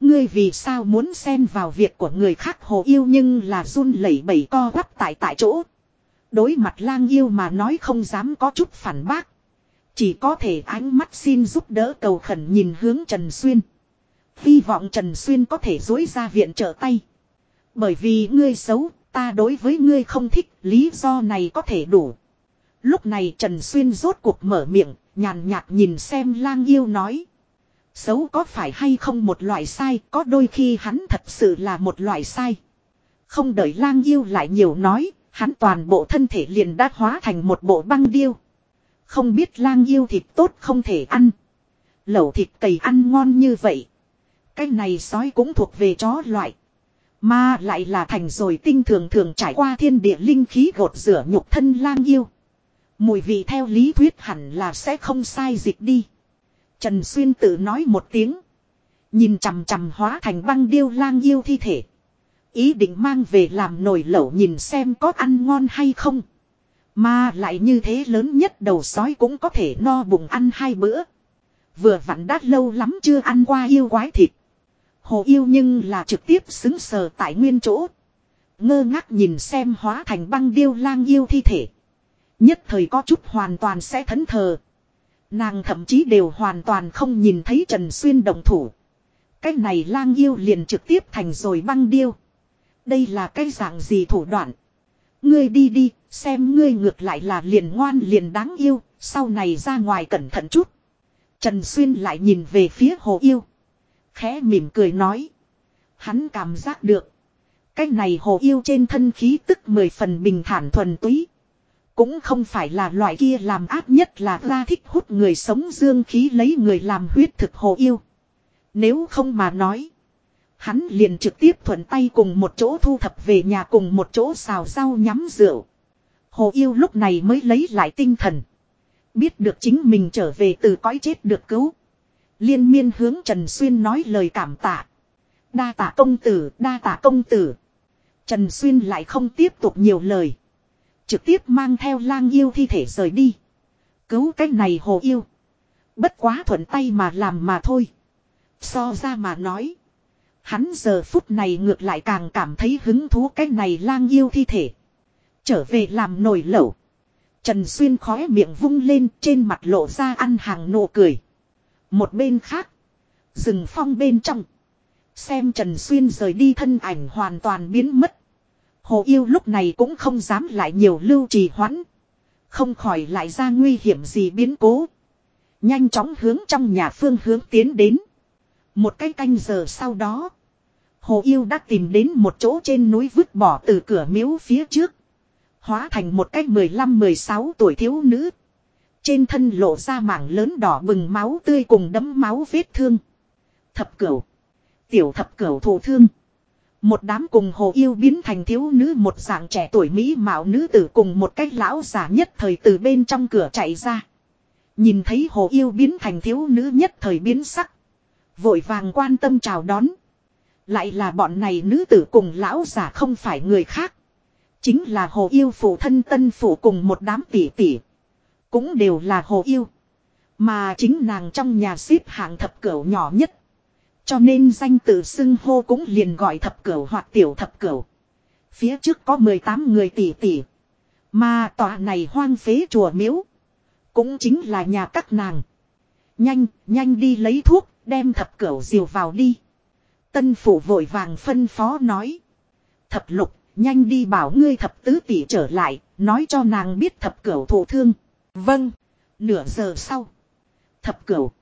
Ngươi vì sao muốn xen vào việc của người khác hồ yêu nhưng là run lẩy bẩy co quắp tại tại chỗ. Đối mặt lang yêu mà nói không dám có chút phản bác. Chỉ có thể ánh mắt xin giúp đỡ cầu khẩn nhìn hướng Trần Xuyên. Hy vọng Trần Xuyên có thể dối ra viện trợ tay. Bởi vì ngươi xấu, ta đối với ngươi không thích, lý do này có thể đủ. Lúc này Trần Xuyên rốt cuộc mở miệng, nhàn nhạt nhìn xem lang yêu nói. Xấu có phải hay không một loại sai, có đôi khi hắn thật sự là một loại sai. Không đợi lang yêu lại nhiều nói, hắn toàn bộ thân thể liền đã hóa thành một bộ băng điêu. Không biết lang yêu thịt tốt không thể ăn. Lẩu thịt cầy ăn ngon như vậy. Cái này sói cũng thuộc về chó loại. Mà lại là thành rồi tinh thường thường trải qua thiên địa linh khí gột rửa nhục thân lang yêu. Mùi vị theo lý thuyết hẳn là sẽ không sai dịch đi. Trần Xuyên tự nói một tiếng. Nhìn chằm chằm hóa thành băng điêu lang yêu thi thể. Ý định mang về làm nồi lẩu nhìn xem có ăn ngon hay không. Mà lại như thế lớn nhất đầu sói cũng có thể no bụng ăn hai bữa. Vừa vặn đã lâu lắm chưa ăn qua yêu quái thịt. Hồ yêu nhưng là trực tiếp xứng sờ tại nguyên chỗ. Ngơ ngác nhìn xem hóa thành băng điêu lang yêu thi thể. Nhất thời có chút hoàn toàn sẽ thẫn thờ. Nàng thậm chí đều hoàn toàn không nhìn thấy Trần Xuyên đồng thủ. Cái này lang yêu liền trực tiếp thành rồi băng điêu. Đây là cái dạng gì thủ đoạn. Ngươi đi đi, xem ngươi ngược lại là liền ngoan liền đáng yêu, sau này ra ngoài cẩn thận chút. Trần Xuyên lại nhìn về phía hồ yêu. Khẽ mỉm cười nói. Hắn cảm giác được. Cái này hồ yêu trên thân khí tức mười phần bình thản thuần túy. Cũng không phải là loại kia làm áp nhất là ra thích hút người sống dương khí lấy người làm huyết thực hồ yêu. Nếu không mà nói. Hắn liền trực tiếp thuận tay cùng một chỗ thu thập về nhà cùng một chỗ xào rau nhắm rượu. Hồ yêu lúc này mới lấy lại tinh thần. Biết được chính mình trở về từ cõi chết được cứu. Liên miên hướng Trần Xuyên nói lời cảm tạ. Đa tạ công tử, đa tạ công tử. Trần Xuyên lại không tiếp tục nhiều lời. Trực tiếp mang theo lang yêu thi thể rời đi. Cứu cách này hồ yêu. Bất quá thuận tay mà làm mà thôi. So ra mà nói. Hắn giờ phút này ngược lại càng cảm thấy hứng thú cách này lang yêu thi thể. Trở về làm nổi lẩu. Trần Xuyên khóe miệng vung lên trên mặt lộ ra ăn hàng nụ cười. Một bên khác. Rừng phong bên trong. Xem Trần Xuyên rời đi thân ảnh hoàn toàn biến mất. Hồ yêu lúc này cũng không dám lại nhiều lưu trì hoãn. Không khỏi lại ra nguy hiểm gì biến cố. Nhanh chóng hướng trong nhà phương hướng tiến đến. Một cái canh giờ sau đó. Hồ yêu đã tìm đến một chỗ trên núi vứt bỏ từ cửa miếu phía trước. Hóa thành một cái 15-16 tuổi thiếu nữ. Trên thân lộ ra mảng lớn đỏ bừng máu tươi cùng đấm máu vết thương. Thập cửu. Tiểu thập cửu thổ thương. Một đám cùng hồ yêu biến thành thiếu nữ, một dạng trẻ tuổi mỹ mạo nữ tử cùng một cách lão già nhất thời từ bên trong cửa chạy ra. Nhìn thấy hồ yêu biến thành thiếu nữ nhất thời biến sắc. Vội vàng quan tâm chào đón. Lại là bọn này nữ tử cùng lão già không phải người khác. Chính là hồ yêu phụ thân tân phụ cùng một đám tỷ tỷ. Cũng đều là hồ yêu. Mà chính nàng trong nhà xếp hạng thập cửu nhỏ nhất. Cho nên danh tự xưng hô cũng liền gọi thập cửu hoặc tiểu thập cửu. Phía trước có 18 người tỷ tỷ. Mà tòa này hoang phế chùa miếu. Cũng chính là nhà các nàng. Nhanh, nhanh đi lấy thuốc, đem thập cửu diều vào đi. Tân phủ vội vàng phân phó nói. Thập lục, nhanh đi bảo ngươi thập tứ tỷ trở lại, nói cho nàng biết thập cửu thụ thương. Vâng. Nửa giờ sau. Thập cửu.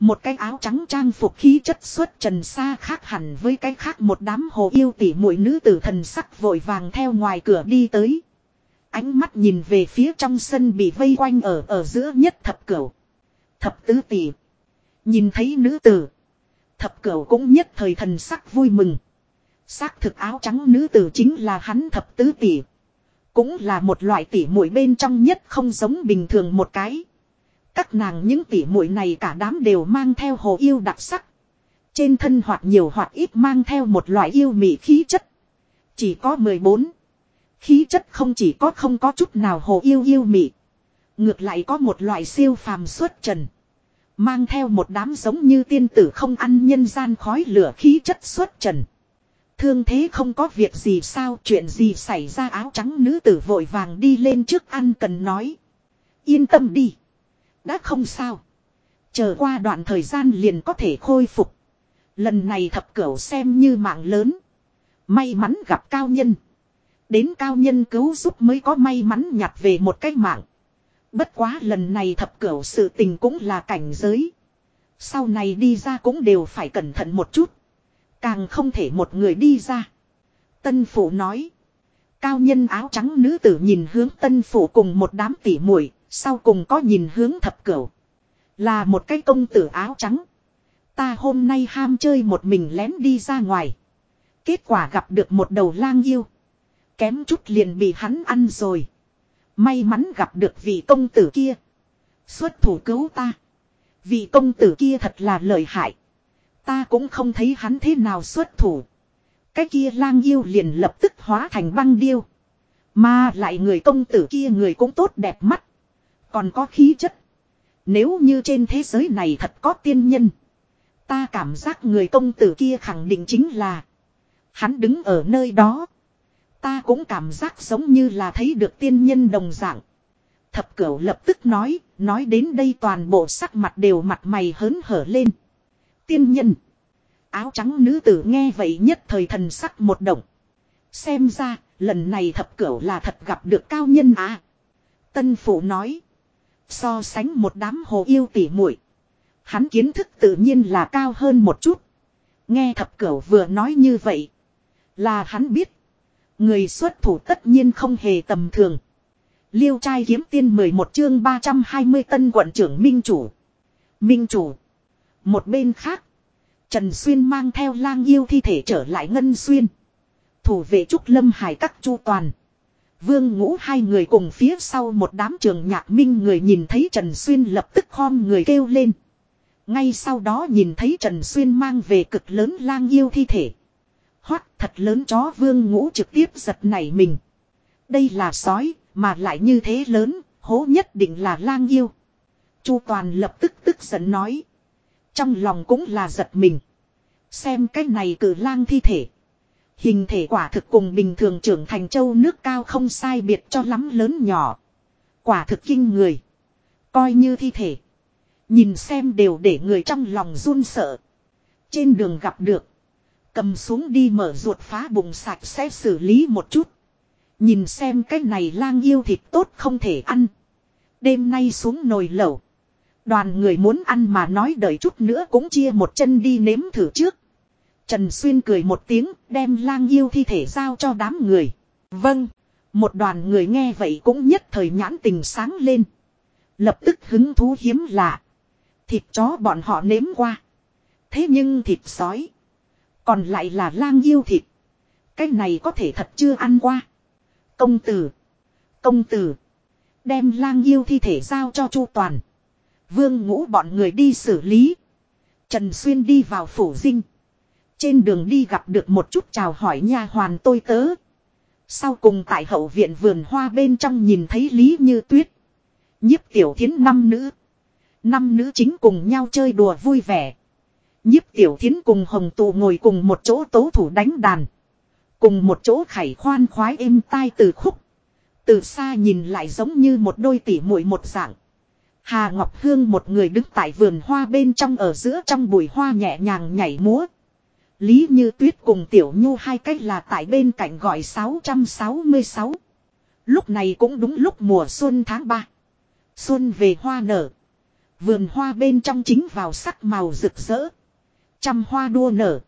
Một cái áo trắng trang phục khí chất xuất trần xa khác hẳn với cái khác một đám hồ yêu tỷ muội nữ tử thần sắc vội vàng theo ngoài cửa đi tới. Ánh mắt nhìn về phía trong sân bị vây quanh ở ở giữa nhất thập cửu. Thập tứ tỷ. Nhìn thấy nữ tử. Thập cửu cũng nhất thời thần sắc vui mừng. Xác thực áo trắng nữ tử chính là hắn thập tứ tỷ. Cũng là một loại tỷ muội bên trong nhất không giống bình thường một cái. Các nàng những tỷ muội này cả đám đều mang theo hồ yêu đặc sắc. Trên thân hoặc nhiều hoặc ít mang theo một loại yêu mị khí chất. Chỉ có 14. Khí chất không chỉ có không có chút nào hồ yêu yêu mị. Ngược lại có một loại siêu phàm xuất trần. Mang theo một đám giống như tiên tử không ăn nhân gian khói lửa khí chất xuất trần. Thương thế không có việc gì sao, chuyện gì xảy ra, áo trắng nữ tử vội vàng đi lên trước ăn cần nói. Yên tâm đi. Đã không sao. Chờ qua đoạn thời gian liền có thể khôi phục. Lần này thập cửu xem như mạng lớn. May mắn gặp cao nhân. Đến cao nhân cứu giúp mới có may mắn nhặt về một cái mạng. Bất quá lần này thập cửu sự tình cũng là cảnh giới. Sau này đi ra cũng đều phải cẩn thận một chút. Càng không thể một người đi ra. Tân phủ nói. Cao nhân áo trắng nữ tử nhìn hướng tân phủ cùng một đám tỉ muội, sau cùng có nhìn hướng thập cửu. Là một cái công tử áo trắng. Ta hôm nay ham chơi một mình lén đi ra ngoài. Kết quả gặp được một đầu lang yêu. Kém chút liền bị hắn ăn rồi. May mắn gặp được vị công tử kia. Xuất thủ cứu ta. Vị công tử kia thật là lợi hại. Ta cũng không thấy hắn thế nào xuất thủ. Cái kia lang yêu liền lập tức hóa thành băng điêu. Mà lại người công tử kia người cũng tốt đẹp mắt. Còn có khí chất. Nếu như trên thế giới này thật có tiên nhân. Ta cảm giác người công tử kia khẳng định chính là. Hắn đứng ở nơi đó. Ta cũng cảm giác giống như là thấy được tiên nhân đồng dạng. Thập cửu lập tức nói, nói đến đây toàn bộ sắc mặt đều mặt mày hớn hở lên. Tiên nhân. Áo trắng nữ tử nghe vậy nhất thời thần sắc một động. Xem ra, lần này thập cửu là thật gặp được cao nhân à. Tân phụ nói. So sánh một đám hồ yêu tỉ muội Hắn kiến thức tự nhiên là cao hơn một chút. Nghe thập cửu vừa nói như vậy. Là hắn biết. Người xuất thủ tất nhiên không hề tầm thường. Liêu trai kiếm tiên 11 chương 320 tân quận trưởng Minh Chủ. Minh Chủ. Một bên khác. Trần Xuyên mang theo lang yêu thi thể trở lại Ngân Xuyên. Thủ vệ Trúc Lâm Hải các chu toàn. Vương ngũ hai người cùng phía sau một đám trường nhạc minh người nhìn thấy Trần Xuyên lập tức khom người kêu lên. Ngay sau đó nhìn thấy Trần Xuyên mang về cực lớn lang yêu thi thể. Hoát thật lớn chó vương ngũ trực tiếp giật nảy mình. Đây là sói, mà lại như thế lớn, hố nhất định là lang yêu. Chu Toàn lập tức tức giận nói. Trong lòng cũng là giật mình. Xem cái này cử lang thi thể. Hình thể quả thực cùng bình thường trưởng thành châu nước cao không sai biệt cho lắm lớn nhỏ. Quả thực kinh người. Coi như thi thể. Nhìn xem đều để người trong lòng run sợ. Trên đường gặp được. Cầm xuống đi mở ruột phá bụng sạch sẽ xử lý một chút. Nhìn xem cái này lang yêu thịt tốt không thể ăn. Đêm nay xuống nồi lẩu. Đoàn người muốn ăn mà nói đợi chút nữa cũng chia một chân đi nếm thử trước. Trần Xuyên cười một tiếng, đem lang yêu thi thể giao cho đám người. Vâng. Một đoàn người nghe vậy cũng nhất thời nhãn tình sáng lên. Lập tức hứng thú hiếm lạ. Thịt chó bọn họ nếm qua. Thế nhưng thịt sói. Còn lại là lang yêu thịt. Cái này có thể thật chưa ăn qua. Công tử. Công tử. Đem lang yêu thi thể giao cho Chu Toàn. Vương ngũ bọn người đi xử lý. Trần Xuyên đi vào phủ dinh. Trên đường đi gặp được một chút chào hỏi nha hoàn tôi tớ. Sau cùng tại hậu viện vườn hoa bên trong nhìn thấy Lý Như Tuyết. Nhiếp tiểu thiến năm nữ. Năm nữ chính cùng nhau chơi đùa vui vẻ. Nhiếp tiểu thiến cùng hồng tù ngồi cùng một chỗ tố thủ đánh đàn. Cùng một chỗ khải khoan khoái êm tai từ khúc. Từ xa nhìn lại giống như một đôi tỉ muội một dạng. Hà Ngọc Hương một người đứng tại vườn hoa bên trong ở giữa trong bụi hoa nhẹ nhàng nhảy múa. Lý Như Tuyết cùng Tiểu Nhu hai cách là tại bên cạnh gọi 666. Lúc này cũng đúng lúc mùa xuân tháng 3. Xuân về hoa nở. Vườn hoa bên trong chính vào sắc màu rực rỡ. Trăm hoa đua nở.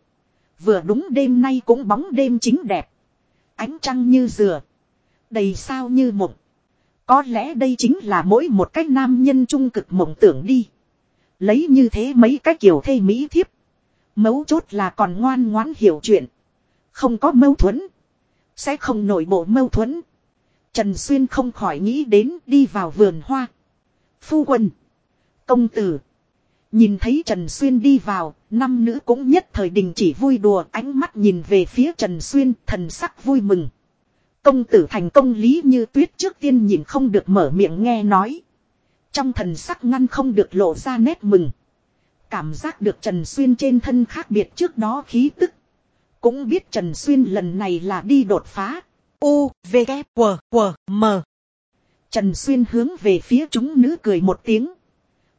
Vừa đúng đêm nay cũng bóng đêm chính đẹp. Ánh trăng như dừa. Đầy sao như mộng. Có lẽ đây chính là mỗi một cái nam nhân trung cực mộng tưởng đi. Lấy như thế mấy cái kiểu thê mỹ thiếp. Mấu chốt là còn ngoan ngoãn hiểu chuyện. Không có mâu thuẫn. Sẽ không nổi bộ mâu thuẫn. Trần Xuyên không khỏi nghĩ đến đi vào vườn hoa. Phu quân. Công tử. Nhìn thấy Trần Xuyên đi vào, năm nữ cũng nhất thời đình chỉ vui đùa ánh mắt nhìn về phía Trần Xuyên thần sắc vui mừng. Công tử thành công lý như tuyết trước tiên nhìn không được mở miệng nghe nói. Trong thần sắc ngăn không được lộ ra nét mừng. Cảm giác được Trần Xuyên trên thân khác biệt trước đó khí tức. Cũng biết Trần Xuyên lần này là đi đột phá. U, V, K, W, W, M. Trần Xuyên hướng về phía chúng nữ cười một tiếng.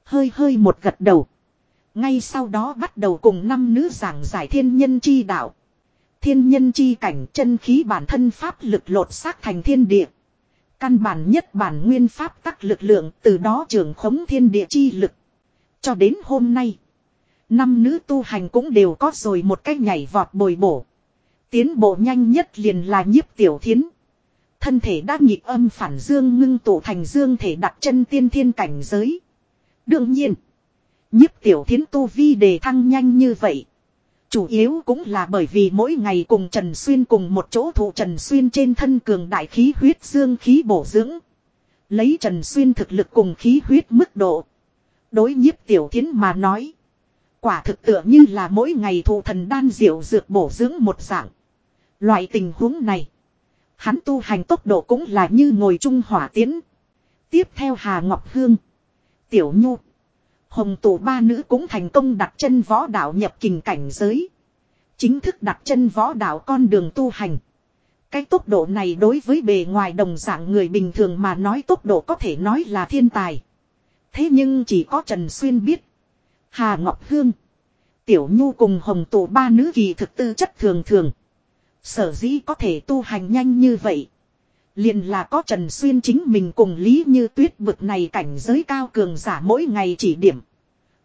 Hơi hơi một gật đầu. Ngay sau đó bắt đầu cùng năm nữ giảng giải thiên nhân chi đạo. Thiên nhân chi cảnh chân khí bản thân pháp lực lột xác thành thiên địa. Căn bản nhất bản nguyên pháp tắc lực lượng từ đó trường khống thiên địa chi lực. Cho đến hôm nay. Năm nữ tu hành cũng đều có rồi một cách nhảy vọt bồi bổ. Tiến bộ nhanh nhất liền là nhiếp tiểu thiến. Thân thể đã nhịp âm phản dương ngưng tụ thành dương thể đặt chân tiên thiên cảnh giới. Đương nhiên. Nhiếp tiểu thiến tu vi đề thăng nhanh như vậy. Chủ yếu cũng là bởi vì mỗi ngày cùng Trần Xuyên cùng một chỗ thụ Trần Xuyên trên thân cường đại khí huyết dương khí bổ dưỡng. Lấy Trần Xuyên thực lực cùng khí huyết mức độ. Đối nhiếp tiểu thiến mà nói. Quả thực tựa như là mỗi ngày thụ thần đan diệu dược bổ dưỡng một dạng. Loại tình huống này. Hắn tu hành tốc độ cũng là như ngồi trung hỏa tiến. Tiếp theo Hà Ngọc Hương. Tiểu Nhu. Hồng tổ ba nữ cũng thành công đặt chân võ đạo nhập kình cảnh giới. Chính thức đặt chân võ đạo con đường tu hành. Cái tốc độ này đối với bề ngoài đồng dạng người bình thường mà nói tốc độ có thể nói là thiên tài. Thế nhưng chỉ có Trần Xuyên biết. Hà Ngọc Hương. Tiểu Nhu cùng Hồng tổ ba nữ kỳ thực tư chất thường thường. Sở dĩ có thể tu hành nhanh như vậy. Liền là có Trần Xuyên chính mình cùng Lý Như Tuyết bực này cảnh giới cao cường giả mỗi ngày chỉ điểm.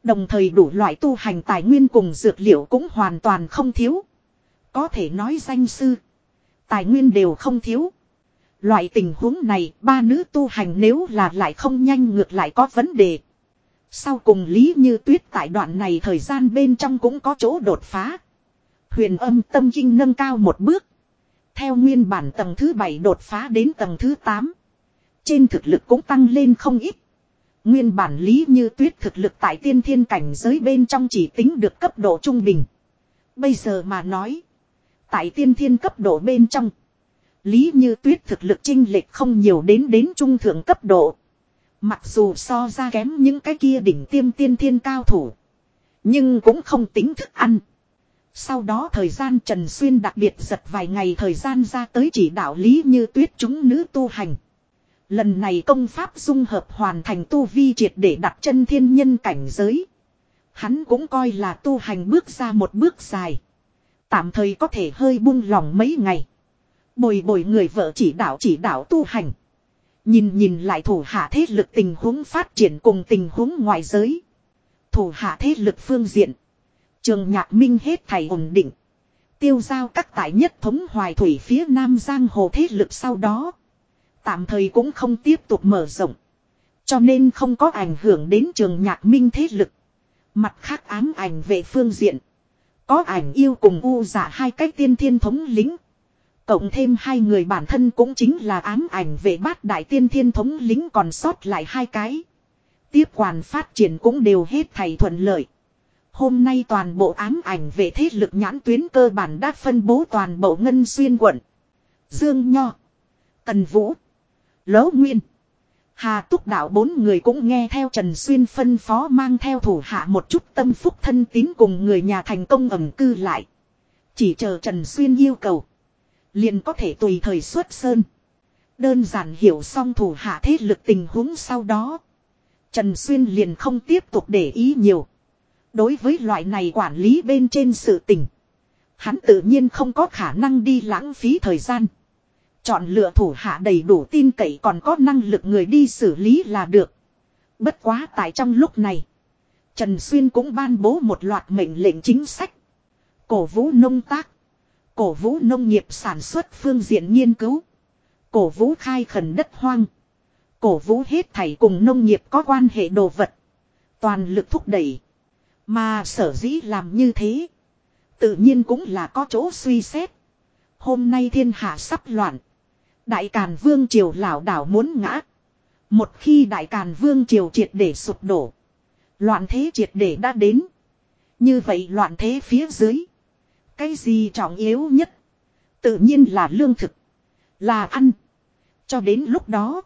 Đồng thời đủ loại tu hành tài nguyên cùng dược liệu cũng hoàn toàn không thiếu. Có thể nói danh sư. Tài nguyên đều không thiếu. Loại tình huống này, ba nữ tu hành nếu là lại không nhanh ngược lại có vấn đề. Sau cùng Lý Như Tuyết tại đoạn này thời gian bên trong cũng có chỗ đột phá. Huyền âm tâm kinh nâng cao một bước. Theo nguyên bản tầng thứ 7 đột phá đến tầng thứ 8. Trên thực lực cũng tăng lên không ít. Nguyên bản lý như tuyết thực lực tại tiên thiên cảnh giới bên trong chỉ tính được cấp độ trung bình. Bây giờ mà nói. Tại tiên thiên cấp độ bên trong. Lý như tuyết thực lực chinh lệch không nhiều đến đến trung thượng cấp độ. Mặc dù so ra kém những cái kia đỉnh tiêm tiên thiên cao thủ. Nhưng cũng không tính thức ăn. Sau đó thời gian Trần Xuyên đặc biệt giật vài ngày thời gian ra tới chỉ đạo lý như tuyết chúng nữ tu hành. Lần này công pháp dung hợp hoàn thành tu vi triệt để đặt chân thiên nhân cảnh giới. Hắn cũng coi là tu hành bước ra một bước dài. Tạm thời có thể hơi buông lòng mấy ngày. Bồi bồi người vợ chỉ đạo chỉ đạo tu hành. Nhìn nhìn lại thủ hạ thế lực tình huống phát triển cùng tình huống ngoại giới. Thủ hạ thế lực phương diện. Trường nhạc minh hết thảy ổn định. Tiêu giao các tại nhất thống hoài thủy phía nam giang hồ thế lực sau đó. Tạm thời cũng không tiếp tục mở rộng. Cho nên không có ảnh hưởng đến trường nhạc minh thế lực. Mặt khác ám ảnh về phương diện. Có ảnh yêu cùng u giả hai cách tiên thiên thống lính. Cộng thêm hai người bản thân cũng chính là ám ảnh về bát đại tiên thiên thống lính còn sót lại hai cái. Tiếp quản phát triển cũng đều hết thầy thuận lợi. Hôm nay toàn bộ ám ảnh về thế lực nhãn tuyến cơ bản đã phân bố toàn bộ ngân xuyên quận. Dương Nho. Tần Vũ. Lỗ Nguyên. Hà Túc Đạo bốn người cũng nghe theo Trần Xuyên phân phó mang theo thủ hạ một chút tâm phúc thân tín cùng người nhà thành công ẩm cư lại. Chỉ chờ Trần Xuyên yêu cầu. Liền có thể tùy thời xuất sơn. Đơn giản hiểu xong thủ hạ thế lực tình huống sau đó. Trần Xuyên liền không tiếp tục để ý nhiều. Đối với loại này quản lý bên trên sự tình. Hắn tự nhiên không có khả năng đi lãng phí thời gian. Chọn lựa thủ hạ đầy đủ tin cậy còn có năng lực người đi xử lý là được. Bất quá tại trong lúc này. Trần Xuyên cũng ban bố một loạt mệnh lệnh chính sách. Cổ vũ nông tác. Cổ vũ nông nghiệp sản xuất phương diện nghiên cứu. Cổ vũ khai khẩn đất hoang. Cổ vũ hết thảy cùng nông nghiệp có quan hệ đồ vật. Toàn lực thúc đẩy. Mà sở dĩ làm như thế. Tự nhiên cũng là có chỗ suy xét. Hôm nay thiên hạ sắp loạn. Đại Càn Vương Triều lão đảo muốn ngã. Một khi Đại Càn Vương Triều triệt để sụp đổ. Loạn thế triệt để đã đến. Như vậy loạn thế phía dưới. Cái gì trọng yếu nhất? Tự nhiên là lương thực. Là ăn. Cho đến lúc đó.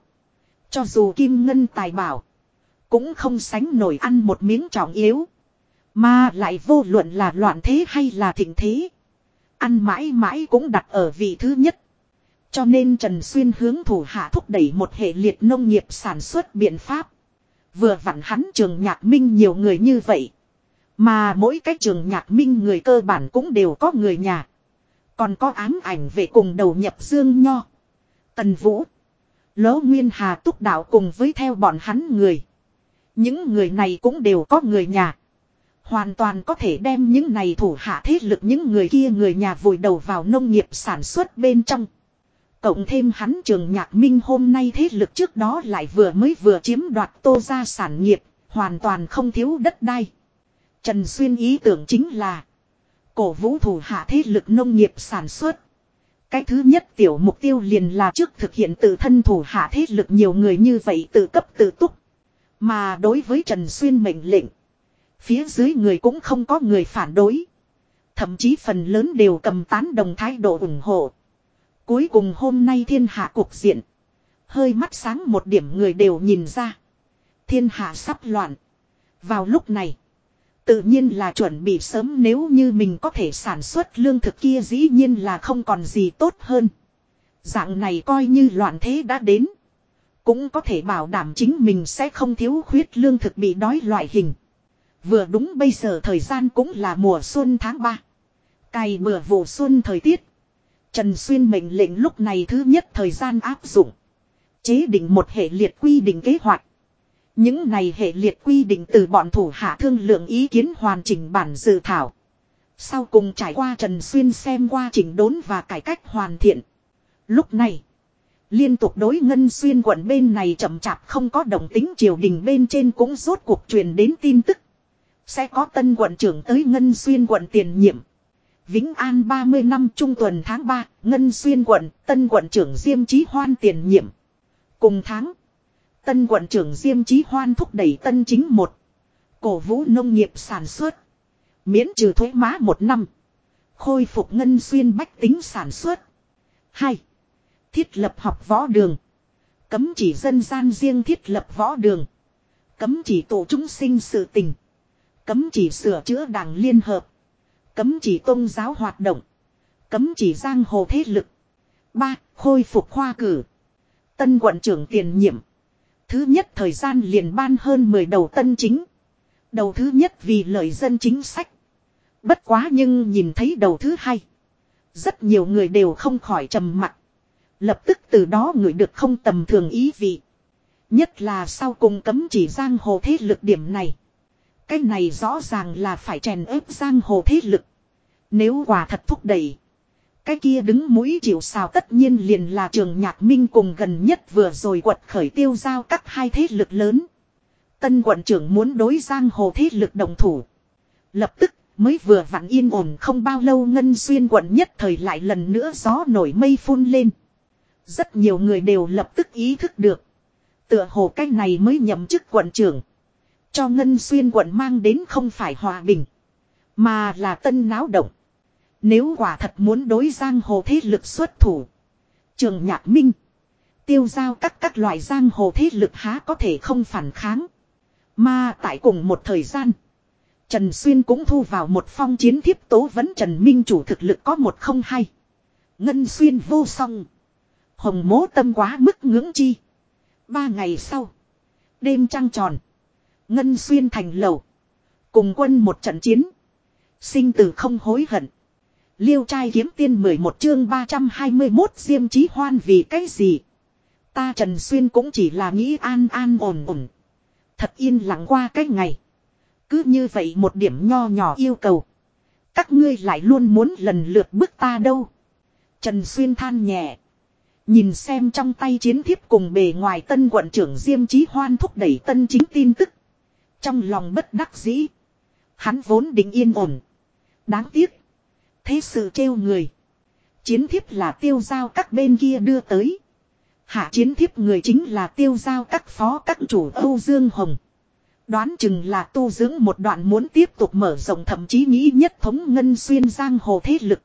Cho dù kim ngân tài bảo. Cũng không sánh nổi ăn một miếng trọng yếu. Mà lại vô luận là loạn thế hay là thịnh thế. Ăn mãi mãi cũng đặt ở vị thứ nhất. Cho nên Trần Xuyên hướng thủ hạ thúc đẩy một hệ liệt nông nghiệp sản xuất biện pháp. Vừa vặn hắn trường nhạc minh nhiều người như vậy. Mà mỗi cái trường nhạc minh người cơ bản cũng đều có người nhà. Còn có ám ảnh về cùng đầu nhập dương nho. Tần Vũ. Lỗ Nguyên Hà túc đạo cùng với theo bọn hắn người. Những người này cũng đều có người nhà. Hoàn toàn có thể đem những này thủ hạ thế lực những người kia người nhà vùi đầu vào nông nghiệp sản xuất bên trong. Cộng thêm hắn trường nhạc minh hôm nay thế lực trước đó lại vừa mới vừa chiếm đoạt tô ra sản nghiệp, hoàn toàn không thiếu đất đai. Trần Xuyên ý tưởng chính là cổ vũ thủ hạ thế lực nông nghiệp sản xuất. Cái thứ nhất tiểu mục tiêu liền là trước thực hiện tự thân thủ hạ thế lực nhiều người như vậy tự cấp tự túc. Mà đối với Trần Xuyên mệnh lệnh, phía dưới người cũng không có người phản đối. Thậm chí phần lớn đều cầm tán đồng thái độ ủng hộ. Cuối cùng hôm nay thiên hạ cuộc diện. Hơi mắt sáng một điểm người đều nhìn ra. Thiên hạ sắp loạn. Vào lúc này. Tự nhiên là chuẩn bị sớm nếu như mình có thể sản xuất lương thực kia dĩ nhiên là không còn gì tốt hơn. Dạng này coi như loạn thế đã đến. Cũng có thể bảo đảm chính mình sẽ không thiếu khuyết lương thực bị đói loại hình. Vừa đúng bây giờ thời gian cũng là mùa xuân tháng 3. Cày bừa vụ xuân thời tiết. Trần Xuyên mệnh lệnh lúc này thứ nhất thời gian áp dụng. Chế định một hệ liệt quy định kế hoạch. Những này hệ liệt quy định từ bọn thủ hạ thương lượng ý kiến hoàn chỉnh bản dự thảo. Sau cùng trải qua Trần Xuyên xem qua chỉnh đốn và cải cách hoàn thiện. Lúc này, liên tục đối ngân xuyên quận bên này chậm chạp không có đồng tính triều đình bên trên cũng rốt cuộc truyền đến tin tức. Sẽ có tân quận trưởng tới ngân xuyên quận tiền nhiệm. Vĩnh An 30 năm trung tuần tháng 3, Ngân Xuyên quận, tân quận trưởng Diêm Chí Hoan tiền nhiệm. Cùng tháng, tân quận trưởng Diêm Chí Hoan thúc đẩy tân chính một. Cổ vũ nông nghiệp sản xuất. Miễn trừ thuế má một năm. Khôi phục Ngân Xuyên bách tính sản xuất. 2. Thiết lập học võ đường. Cấm chỉ dân gian riêng thiết lập võ đường. Cấm chỉ tổ chúng sinh sự tình. Cấm chỉ sửa chữa đảng liên hợp. Cấm chỉ tôn giáo hoạt động. Cấm chỉ giang hồ thế lực. ba, Khôi phục khoa cử. Tân quận trưởng tiền nhiệm. Thứ nhất thời gian liền ban hơn 10 đầu tân chính. Đầu thứ nhất vì lợi dân chính sách. Bất quá nhưng nhìn thấy đầu thứ hai. Rất nhiều người đều không khỏi trầm mặt. Lập tức từ đó người được không tầm thường ý vị. Nhất là sau cùng cấm chỉ giang hồ thế lực điểm này. Cái này rõ ràng là phải chèn ép giang hồ thế lực. Nếu quả thật thúc đẩy. Cái kia đứng mũi chịu sao tất nhiên liền là trường nhạc minh cùng gần nhất vừa rồi quật khởi tiêu giao các hai thế lực lớn. Tân quận trưởng muốn đối giang hồ thế lực đồng thủ. Lập tức, mới vừa vặn yên ổn không bao lâu ngân xuyên quận nhất thời lại lần nữa gió nổi mây phun lên. Rất nhiều người đều lập tức ý thức được. Tựa hồ cái này mới nhậm chức quận trưởng. Cho ngân xuyên quận mang đến không phải hòa bình. Mà là tân náo động. Nếu quả thật muốn đối giang hồ thế lực xuất thủ. Trường nhạc minh. Tiêu giao các các loại giang hồ thế lực há có thể không phản kháng. Mà tại cùng một thời gian. Trần Xuyên cũng thu vào một phong chiến thiếp tố vấn Trần Minh chủ thực lực có một không hay. Ngân Xuyên vô song. Hồng mố tâm quá mức ngưỡng chi. Ba ngày sau. Đêm trăng tròn. Ngân Xuyên thành lầu. Cùng quân một trận chiến. Sinh tử không hối hận. Liêu trai kiếm tiên 11 chương 321 diêm chí hoan vì cái gì? Ta Trần Xuyên cũng chỉ là nghĩ an an ổn ổn. Thật yên lặng qua cái ngày. Cứ như vậy một điểm nho nhỏ yêu cầu. Các ngươi lại luôn muốn lần lượt bước ta đâu. Trần Xuyên than nhẹ. Nhìn xem trong tay chiến thiếp cùng bề ngoài tân quận trưởng Diêm Chí Hoan thúc đẩy tân chính tin tức. Trong lòng bất đắc dĩ. Hắn vốn định yên ổn. Đáng tiếc. Thế sự trêu người. Chiến thiếp là tiêu giao các bên kia đưa tới. Hạ chiến thiếp người chính là tiêu giao các phó các chủ Âu Dương Hồng. Đoán chừng là tu dưỡng một đoạn muốn tiếp tục mở rộng thậm chí nghĩ nhất thống ngân xuyên giang hồ thế lực.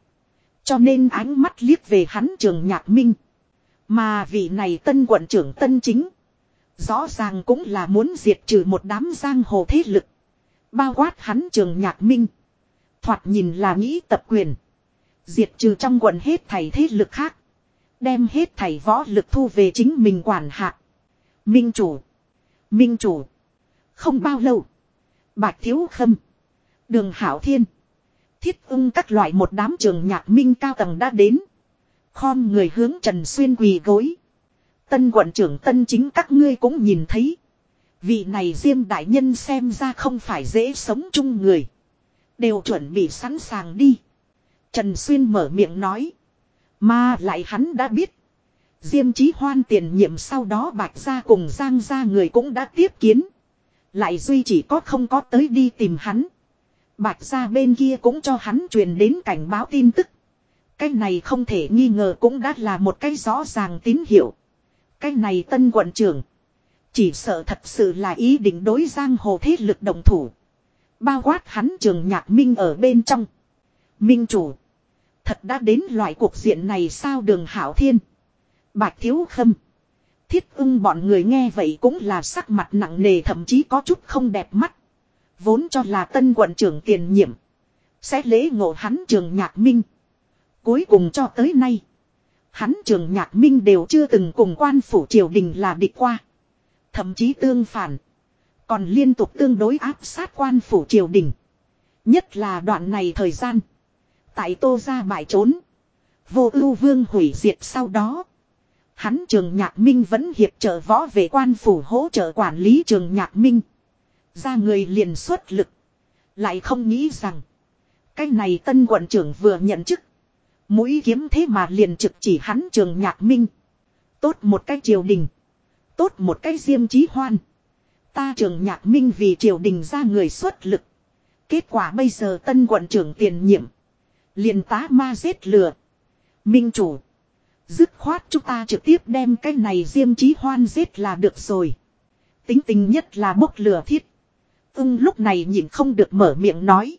Cho nên ánh mắt liếc về hắn trường nhạc minh. Mà vị này tân quận trưởng tân chính. Rõ ràng cũng là muốn diệt trừ một đám giang hồ thế lực. Bao quát hắn trường nhạc minh. Thoạt nhìn là nghĩ tập quyền. Diệt trừ trong quận hết thảy thế lực khác. Đem hết thảy võ lực thu về chính mình quản hạ. Minh chủ. Minh chủ. Không bao lâu. Bạch Thiếu Khâm. Đường Hảo Thiên. Thiết ưng các loại một đám trường nhạc minh cao tầng đã đến. Khom người hướng Trần Xuyên quỳ gối. Tân quận trưởng tân chính các ngươi cũng nhìn thấy. Vị này diêm đại nhân xem ra không phải dễ sống chung người. Đều chuẩn bị sẵn sàng đi. Trần Xuyên mở miệng nói. Mà lại hắn đã biết. Diêm chí hoan tiền nhiệm sau đó bạch ra cùng giang ra người cũng đã tiếp kiến. Lại duy chỉ có không có tới đi tìm hắn. Bạch ra bên kia cũng cho hắn truyền đến cảnh báo tin tức. Cái này không thể nghi ngờ cũng đã là một cái rõ ràng tín hiệu. Cái này tân quận trưởng. Chỉ sợ thật sự là ý định đối giang hồ thế lực đồng thủ. Bao quát hắn trường nhạc minh ở bên trong. Minh chủ. Thật đã đến loại cuộc diện này sao đường hảo thiên. Bạch thiếu khâm. Thiết ưng bọn người nghe vậy cũng là sắc mặt nặng nề thậm chí có chút không đẹp mắt. Vốn cho là tân quận trưởng tiền nhiệm. Sẽ lễ ngộ hắn trường nhạc minh. Cuối cùng cho tới nay. Hắn trường nhạc minh đều chưa từng cùng quan phủ triều đình là địch qua. Thậm chí tương phản. Còn liên tục tương đối áp sát quan phủ triều đình. Nhất là đoạn này thời gian. Tại tô ra bại trốn. Vô ưu vương hủy diệt sau đó. Hắn trường nhạc minh vẫn hiệp trợ võ về quan phủ hỗ trợ quản lý trường nhạc minh. Ra người liền xuất lực. Lại không nghĩ rằng. Cái này tân quận trưởng vừa nhận chức. Mũi kiếm thế mà liền trực chỉ hắn trường nhạc minh. Tốt một cái triều đình. Tốt một cái diêm chí hoan. Ta trường nhạc minh vì triều đình ra người xuất lực. Kết quả bây giờ tân quận trưởng tiền nhiệm. Liền tá ma giết lừa. Minh chủ. Dứt khoát chúng ta trực tiếp đem cái này diêm chí hoan giết là được rồi. Tính tình nhất là bốc lửa thiết. Ưng lúc này nhìn không được mở miệng nói.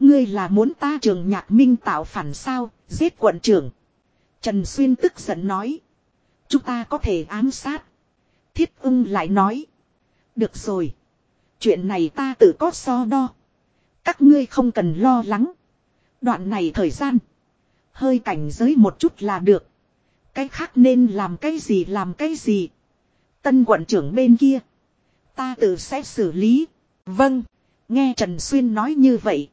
Ngươi là muốn ta trường nhạc minh tạo phản sao, giết quận trưởng. Trần Xuyên tức giận nói. Chúng ta có thể ám sát. Thiết ưng lại nói. Được rồi. Chuyện này ta tự có so đo. Các ngươi không cần lo lắng. Đoạn này thời gian. Hơi cảnh giới một chút là được. Cái khác nên làm cái gì làm cái gì. Tân quận trưởng bên kia. Ta tự sẽ xử lý. Vâng. Nghe Trần Xuyên nói như vậy.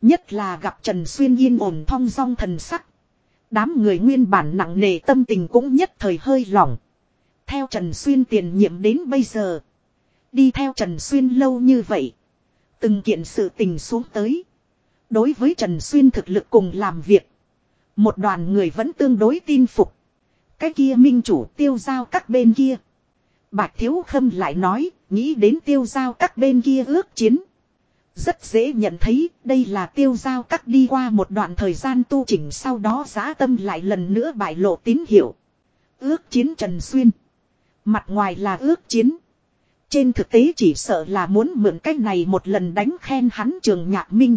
Nhất là gặp Trần Xuyên yên ổn thong dong thần sắc. Đám người nguyên bản nặng nề tâm tình cũng nhất thời hơi lỏng. Theo Trần Xuyên tiền nhiệm đến bây giờ. Đi theo Trần Xuyên lâu như vậy. Từng kiện sự tình xuống tới. Đối với Trần Xuyên thực lực cùng làm việc. Một đoàn người vẫn tương đối tin phục. Cái kia minh chủ tiêu giao các bên kia. Bạch Thiếu Khâm lại nói, nghĩ đến tiêu giao các bên kia ước chiến. Rất dễ nhận thấy, đây là tiêu giao cắt đi qua một đoạn thời gian tu chỉnh sau đó giá tâm lại lần nữa bại lộ tín hiệu. Ước chiến Trần Xuyên. Mặt ngoài là ước chiến. Trên thực tế chỉ sợ là muốn mượn cách này một lần đánh khen hắn trường nhạc minh.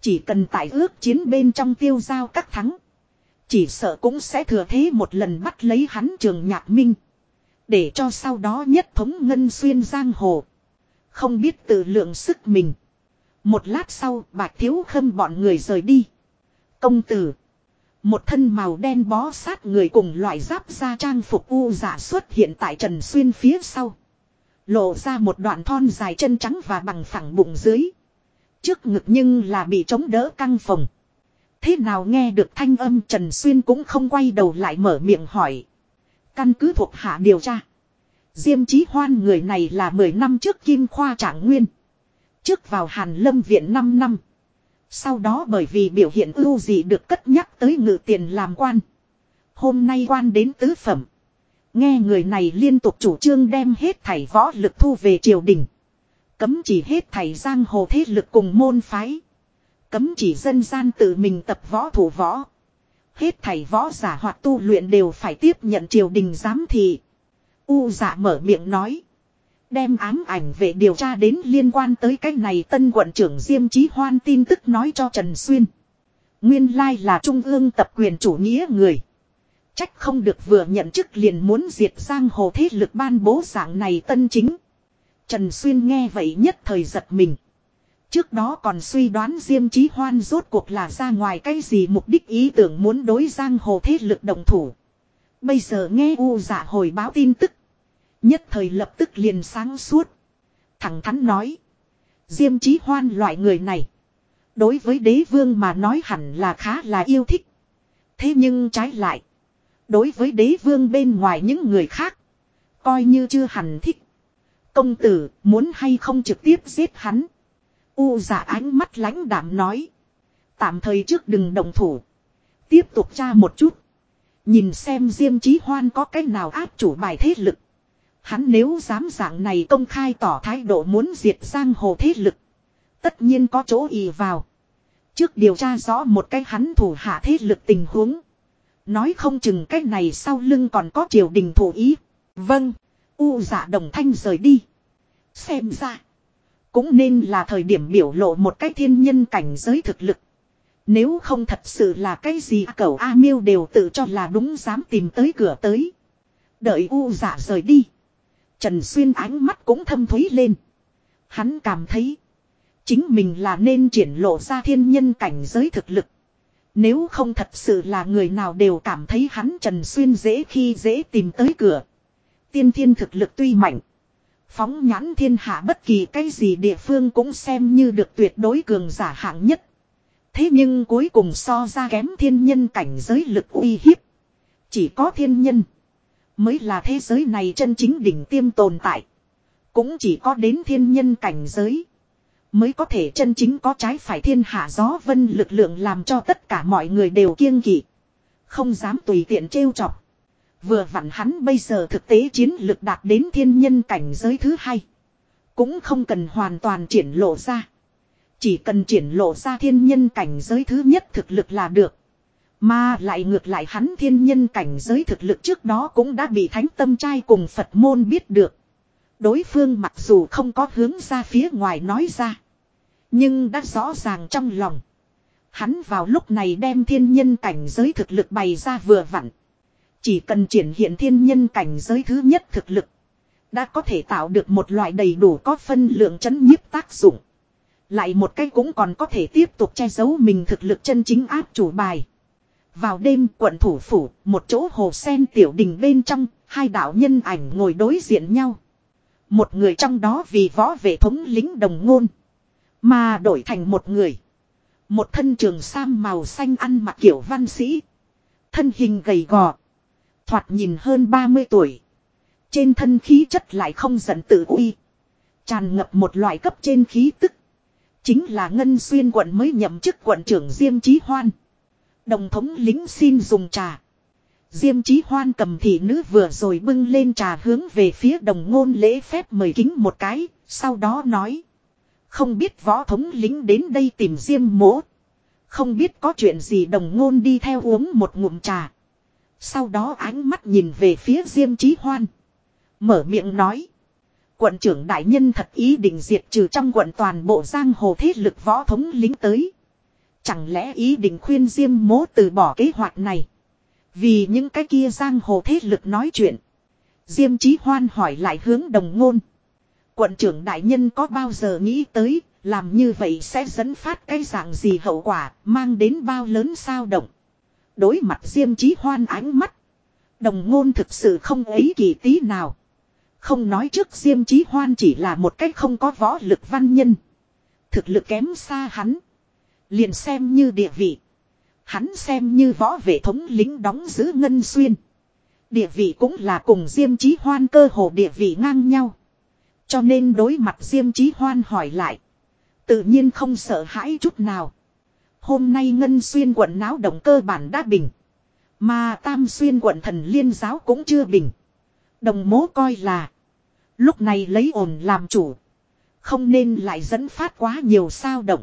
Chỉ cần tại ước chiến bên trong tiêu giao các thắng. Chỉ sợ cũng sẽ thừa thế một lần bắt lấy hắn trường nhạc minh. Để cho sau đó nhất thống ngân xuyên giang hồ. Không biết tự lượng sức mình. Một lát sau, bạch thiếu khâm bọn người rời đi. Công tử. Một thân màu đen bó sát người cùng loại giáp da trang phục u giả xuất hiện tại Trần Xuyên phía sau. Lộ ra một đoạn thon dài chân trắng và bằng phẳng bụng dưới. Trước ngực nhưng là bị chống đỡ căng phồng. Thế nào nghe được thanh âm Trần Xuyên cũng không quay đầu lại mở miệng hỏi. Căn cứ thuộc hạ điều tra. Diêm Chí Hoan người này là 10 năm trước Kim Khoa Trạng Nguyên. Trước vào Hàn Lâm Viện 5 năm. Sau đó bởi vì biểu hiện ưu gì được cất nhắc tới ngự tiền làm quan. Hôm nay quan đến tứ phẩm. Nghe người này liên tục chủ trương đem hết thảy võ lực thu về triều đình. Cấm chỉ hết thảy giang hồ thế lực cùng môn phái. Cấm chỉ dân gian tự mình tập võ thủ võ. Hết thảy võ giả hoặc tu luyện đều phải tiếp nhận triều đình giám thị. U giả mở miệng nói. Đem ám ảnh về điều tra đến liên quan tới cái này tân quận trưởng Diêm Chí Hoan tin tức nói cho Trần Xuyên. Nguyên lai là trung ương tập quyền chủ nghĩa người. Trách không được vừa nhận chức liền muốn diệt giang hồ thế lực ban bố dạng này tân chính. Trần Xuyên nghe vậy nhất thời giật mình. Trước đó còn suy đoán Diêm Chí Hoan rốt cuộc là ra ngoài cái gì mục đích ý tưởng muốn đối giang hồ thế lực đồng thủ. Bây giờ nghe U giả hồi báo tin tức. Nhất thời lập tức liền sáng suốt. Thẳng thắn nói. Diêm Chí Hoan loại người này. Đối với đế vương mà nói hẳn là khá là yêu thích. Thế nhưng trái lại. Đối với đế vương bên ngoài những người khác. Coi như chưa hẳn thích. Công tử muốn hay không trực tiếp giết hắn. U giả ánh mắt lãnh đảm nói. Tạm thời trước đừng động thủ. Tiếp tục tra một chút. Nhìn xem Diêm Chí Hoan có cách nào áp chủ bài thế lực. Hắn nếu dám dạng này công khai tỏ thái độ muốn diệt giang hồ thế lực. Tất nhiên có chỗ ý vào. Trước điều tra rõ một cái hắn thủ hạ thế lực tình huống. Nói không chừng cái này sau lưng còn có triều đình thủ ý. Vâng. U dạ đồng thanh rời đi. Xem ra. Cũng nên là thời điểm biểu lộ một cái thiên nhân cảnh giới thực lực. Nếu không thật sự là cái gì, cậu A miêu đều tự cho là đúng dám tìm tới cửa tới. Đợi U dạ rời đi. Trần Xuyên ánh mắt cũng thâm thúy lên. Hắn cảm thấy. Chính mình là nên triển lộ ra thiên nhân cảnh giới thực lực. Nếu không thật sự là người nào đều cảm thấy hắn Trần Xuyên dễ khi dễ tìm tới cửa. Tiên thiên thực lực tuy mạnh. Phóng nhãn thiên hạ bất kỳ cái gì địa phương cũng xem như được tuyệt đối cường giả hạng nhất. Thế nhưng cuối cùng so ra kém thiên nhân cảnh giới lực uy hiếp. Chỉ có thiên nhân. Mới là thế giới này chân chính đỉnh tiêm tồn tại. Cũng chỉ có đến thiên nhân cảnh giới. Mới có thể chân chính có trái phải thiên hạ gió vân lực lượng làm cho tất cả mọi người đều kiêng kỵ. Không dám tùy tiện trêu chọc. Vừa vặn hắn bây giờ thực tế chiến lực đạt đến thiên nhân cảnh giới thứ hai. Cũng không cần hoàn toàn triển lộ ra. Chỉ cần triển lộ ra thiên nhân cảnh giới thứ nhất thực lực là được. Mà lại ngược lại hắn thiên nhân cảnh giới thực lực trước đó cũng đã bị thánh tâm trai cùng Phật môn biết được. Đối phương mặc dù không có hướng ra phía ngoài nói ra. Nhưng đã rõ ràng trong lòng. Hắn vào lúc này đem thiên nhân cảnh giới thực lực bày ra vừa vặn. Chỉ cần triển hiện thiên nhân cảnh giới thứ nhất thực lực. Đã có thể tạo được một loại đầy đủ có phân lượng chấn nhiếp tác dụng. Lại một cái cũng còn có thể tiếp tục che giấu mình thực lực chân chính áp chủ bài. Vào đêm quận thủ phủ, một chỗ hồ sen tiểu đình bên trong, hai đạo nhân ảnh ngồi đối diện nhau. Một người trong đó vì võ vệ thống lính đồng ngôn. Mà đổi thành một người. Một thân trường sam màu xanh ăn mặc kiểu văn sĩ. Thân hình gầy gò. Thoạt nhìn hơn 30 tuổi. Trên thân khí chất lại không giận tự uy. Tràn ngập một loại cấp trên khí tức. Chính là Ngân Xuyên quận mới nhậm chức quận trưởng Diêm Chí Hoan. Đồng thống lính xin dùng trà. Diêm Chí Hoan cầm thị nữ vừa rồi bưng lên trà hướng về phía đồng ngôn lễ phép mời kính một cái, sau đó nói. Không biết võ thống lính đến đây tìm Diêm mỗ. Không biết có chuyện gì đồng ngôn đi theo uống một ngụm trà. Sau đó ánh mắt nhìn về phía Diêm Chí Hoan. Mở miệng nói. Quận trưởng đại nhân thật ý định diệt trừ trong quận toàn bộ giang hồ thế lực võ thống lính tới. Chẳng lẽ ý định khuyên Diêm mố từ bỏ kế hoạch này. Vì những cái kia giang hồ thế lực nói chuyện. Diêm Chí Hoan hỏi lại hướng đồng ngôn. Quận trưởng đại nhân có bao giờ nghĩ tới, làm như vậy sẽ dẫn phát cái dạng gì hậu quả, mang đến bao lớn sao động. Đối mặt Diêm Chí Hoan ánh mắt. Đồng ngôn thực sự không ấy kỳ tí nào. Không nói trước Diêm Chí Hoan chỉ là một cách không có võ lực văn nhân. Thực lực kém xa hắn. Liền xem như địa vị. Hắn xem như võ vệ thống lính đóng giữ ngân xuyên. Địa vị cũng là cùng Diêm Chí Hoan cơ hồ địa vị ngang nhau. Cho nên đối mặt Diêm Chí Hoan hỏi lại. Tự nhiên không sợ hãi chút nào. Hôm nay Ngân Xuyên quận náo động cơ bản đã bình. Mà Tam Xuyên quận thần liên giáo cũng chưa bình. Đồng mố coi là. Lúc này lấy ổn làm chủ. Không nên lại dẫn phát quá nhiều sao động.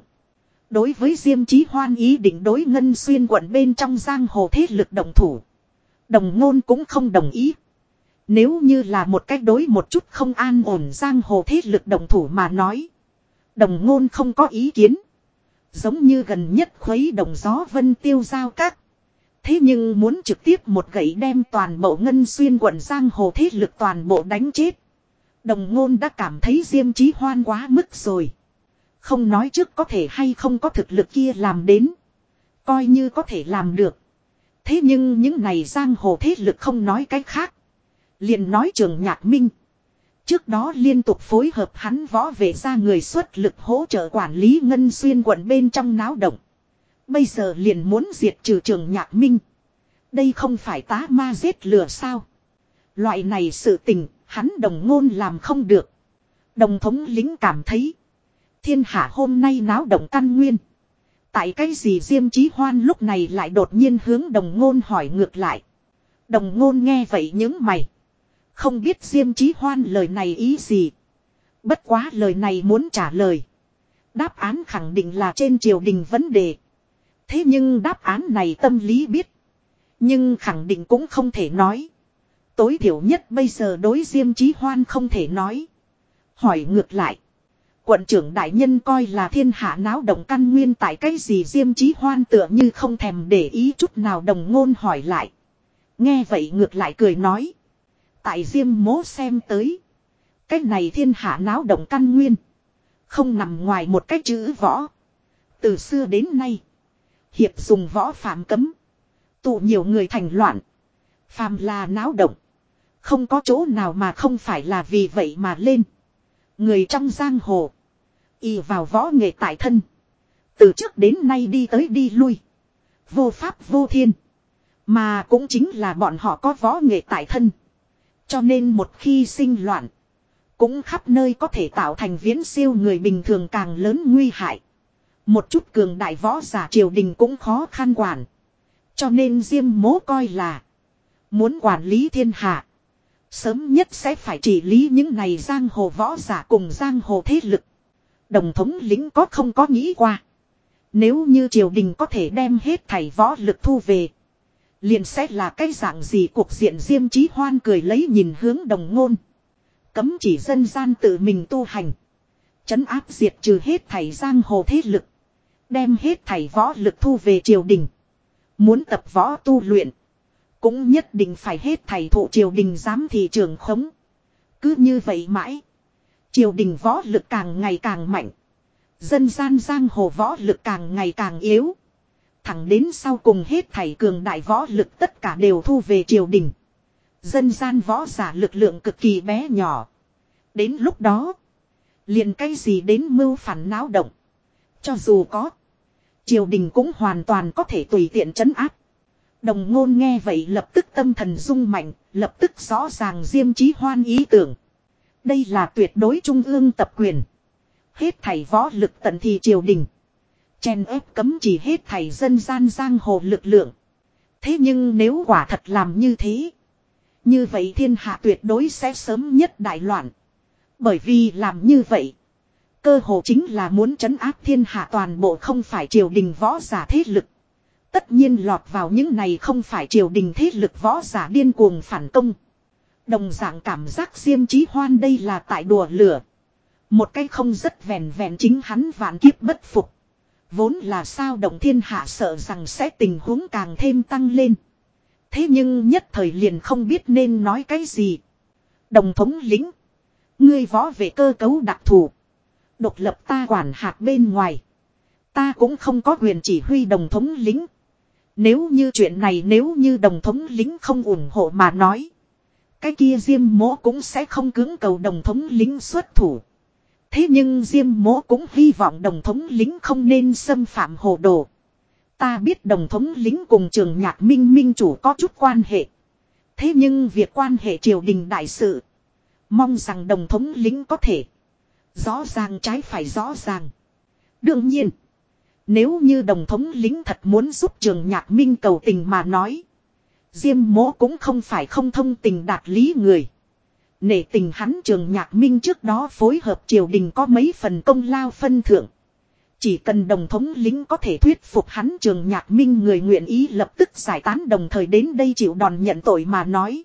Đối với Diêm Chí Hoan ý định đối Ngân Xuyên quận bên trong giang hồ thế lực đồng thủ. Đồng ngôn cũng không đồng ý. Nếu như là một cách đối một chút không an ổn giang hồ thế lực đồng thủ mà nói. Đồng ngôn không có ý kiến. Giống như gần nhất khuấy đồng gió vân tiêu giao các. Thế nhưng muốn trực tiếp một gậy đem toàn bộ ngân xuyên quận giang hồ thế lực toàn bộ đánh chết. Đồng ngôn đã cảm thấy diêm trí hoan quá mức rồi. Không nói trước có thể hay không có thực lực kia làm đến. Coi như có thể làm được. Thế nhưng những này giang hồ thế lực không nói cái khác. liền nói trường nhạc minh. Trước đó liên tục phối hợp hắn võ về ra người xuất lực hỗ trợ quản lý ngân xuyên quận bên trong náo động. Bây giờ liền muốn diệt trừ trường nhạc minh. Đây không phải tá ma giết lừa sao. Loại này sự tình, hắn đồng ngôn làm không được. Đồng thống lính cảm thấy. Thiên hạ hôm nay náo động căn nguyên. Tại cái gì Diêm Chí Hoan lúc này lại đột nhiên hướng đồng ngôn hỏi ngược lại. Đồng ngôn nghe vậy những mày. Không biết Diêm Chí Hoan lời này ý gì. Bất quá lời này muốn trả lời. Đáp án khẳng định là trên triều đình vấn đề. Thế nhưng đáp án này tâm lý biết. Nhưng khẳng định cũng không thể nói. Tối thiểu nhất bây giờ đối Diêm Chí Hoan không thể nói. Hỏi ngược lại. Quận trưởng đại nhân coi là thiên hạ náo động căn nguyên tại cái gì Diêm trí Hoan tựa như không thèm để ý chút nào đồng ngôn hỏi lại. Nghe vậy ngược lại cười nói. Tại Diêm mố xem tới. Cái này thiên hạ náo động căn nguyên. Không nằm ngoài một cái chữ võ. Từ xưa đến nay. Hiệp dùng võ phạm cấm. Tụ nhiều người thành loạn. Phàm là náo động. Không có chỗ nào mà không phải là vì vậy mà lên. Người trong giang hồ. Y vào võ nghệ tại thân. Từ trước đến nay đi tới đi lui. Vô pháp vô thiên. Mà cũng chính là bọn họ có võ nghệ tại thân. Cho nên một khi sinh loạn. Cũng khắp nơi có thể tạo thành viễn siêu người bình thường càng lớn nguy hại. Một chút cường đại võ giả triều đình cũng khó khăn quản. Cho nên Diêm mố coi là. Muốn quản lý thiên hạ. Sớm nhất sẽ phải chỉ lý những này giang hồ võ giả cùng giang hồ thế lực. Đồng thống lính có không có nghĩ qua. Nếu như triều đình có thể đem hết thảy võ lực thu về. Liền sẽ là cái dạng gì cuộc diện diêm trí hoan cười lấy nhìn hướng đồng ngôn. Cấm chỉ dân gian tự mình tu hành. Chấn áp diệt trừ hết thảy giang hồ thế lực. Đem hết thảy võ lực thu về triều đình. Muốn tập võ tu luyện. Cũng nhất định phải hết thảy thụ triều đình giám thị trường khống. Cứ như vậy mãi. Triều đình võ lực càng ngày càng mạnh. Dân gian giang hồ võ lực càng ngày càng yếu. Thẳng đến sau cùng hết thảy cường đại võ lực tất cả đều thu về triều đình. Dân gian võ giả lực lượng cực kỳ bé nhỏ. Đến lúc đó. Liền cái gì đến mưu phản náo động. Cho dù có. Triều đình cũng hoàn toàn có thể tùy tiện chấn áp. Đồng ngôn nghe vậy lập tức tâm thần rung mạnh, lập tức rõ ràng diêm trí hoan ý tưởng. Đây là tuyệt đối trung ương tập quyền. Hết thảy võ lực tận thì triều đình. Chen ép cấm chỉ hết thảy dân gian giang hồ lực lượng. Thế nhưng nếu quả thật làm như thế. Như vậy thiên hạ tuyệt đối sẽ sớm nhất đại loạn. Bởi vì làm như vậy. Cơ hồ chính là muốn trấn áp thiên hạ toàn bộ không phải triều đình võ giả thế lực. Tất nhiên lọt vào những này không phải triều đình thế lực võ giả điên cuồng phản công. Đồng dạng cảm giác diêm trí hoan đây là tại đùa lửa. Một cái không rất vẹn vẹn chính hắn vạn kiếp bất phục. Vốn là sao động thiên hạ sợ rằng sẽ tình huống càng thêm tăng lên. Thế nhưng nhất thời liền không biết nên nói cái gì. Đồng thống lính. Ngươi võ về cơ cấu đặc thù. Độc lập ta quản hạt bên ngoài. Ta cũng không có quyền chỉ huy đồng thống lính. Nếu như chuyện này nếu như đồng thống lính không ủng hộ mà nói. Cái kia Diêm mỗ cũng sẽ không cứng cầu đồng thống lính xuất thủ. Thế nhưng Diêm mỗ cũng hy vọng đồng thống lính không nên xâm phạm hồ đồ. Ta biết đồng thống lính cùng trường nhạc minh minh chủ có chút quan hệ. Thế nhưng việc quan hệ triều đình đại sự. Mong rằng đồng thống lính có thể. Rõ ràng trái phải rõ ràng. Đương nhiên. Nếu như đồng thống lính thật muốn giúp trường nhạc minh cầu tình mà nói. Diêm mố cũng không phải không thông tình đạt lý người. Nể tình hắn trường nhạc minh trước đó phối hợp triều đình có mấy phần công lao phân thượng. Chỉ cần đồng thống lính có thể thuyết phục hắn trường nhạc minh người nguyện ý lập tức giải tán đồng thời đến đây chịu đòn nhận tội mà nói.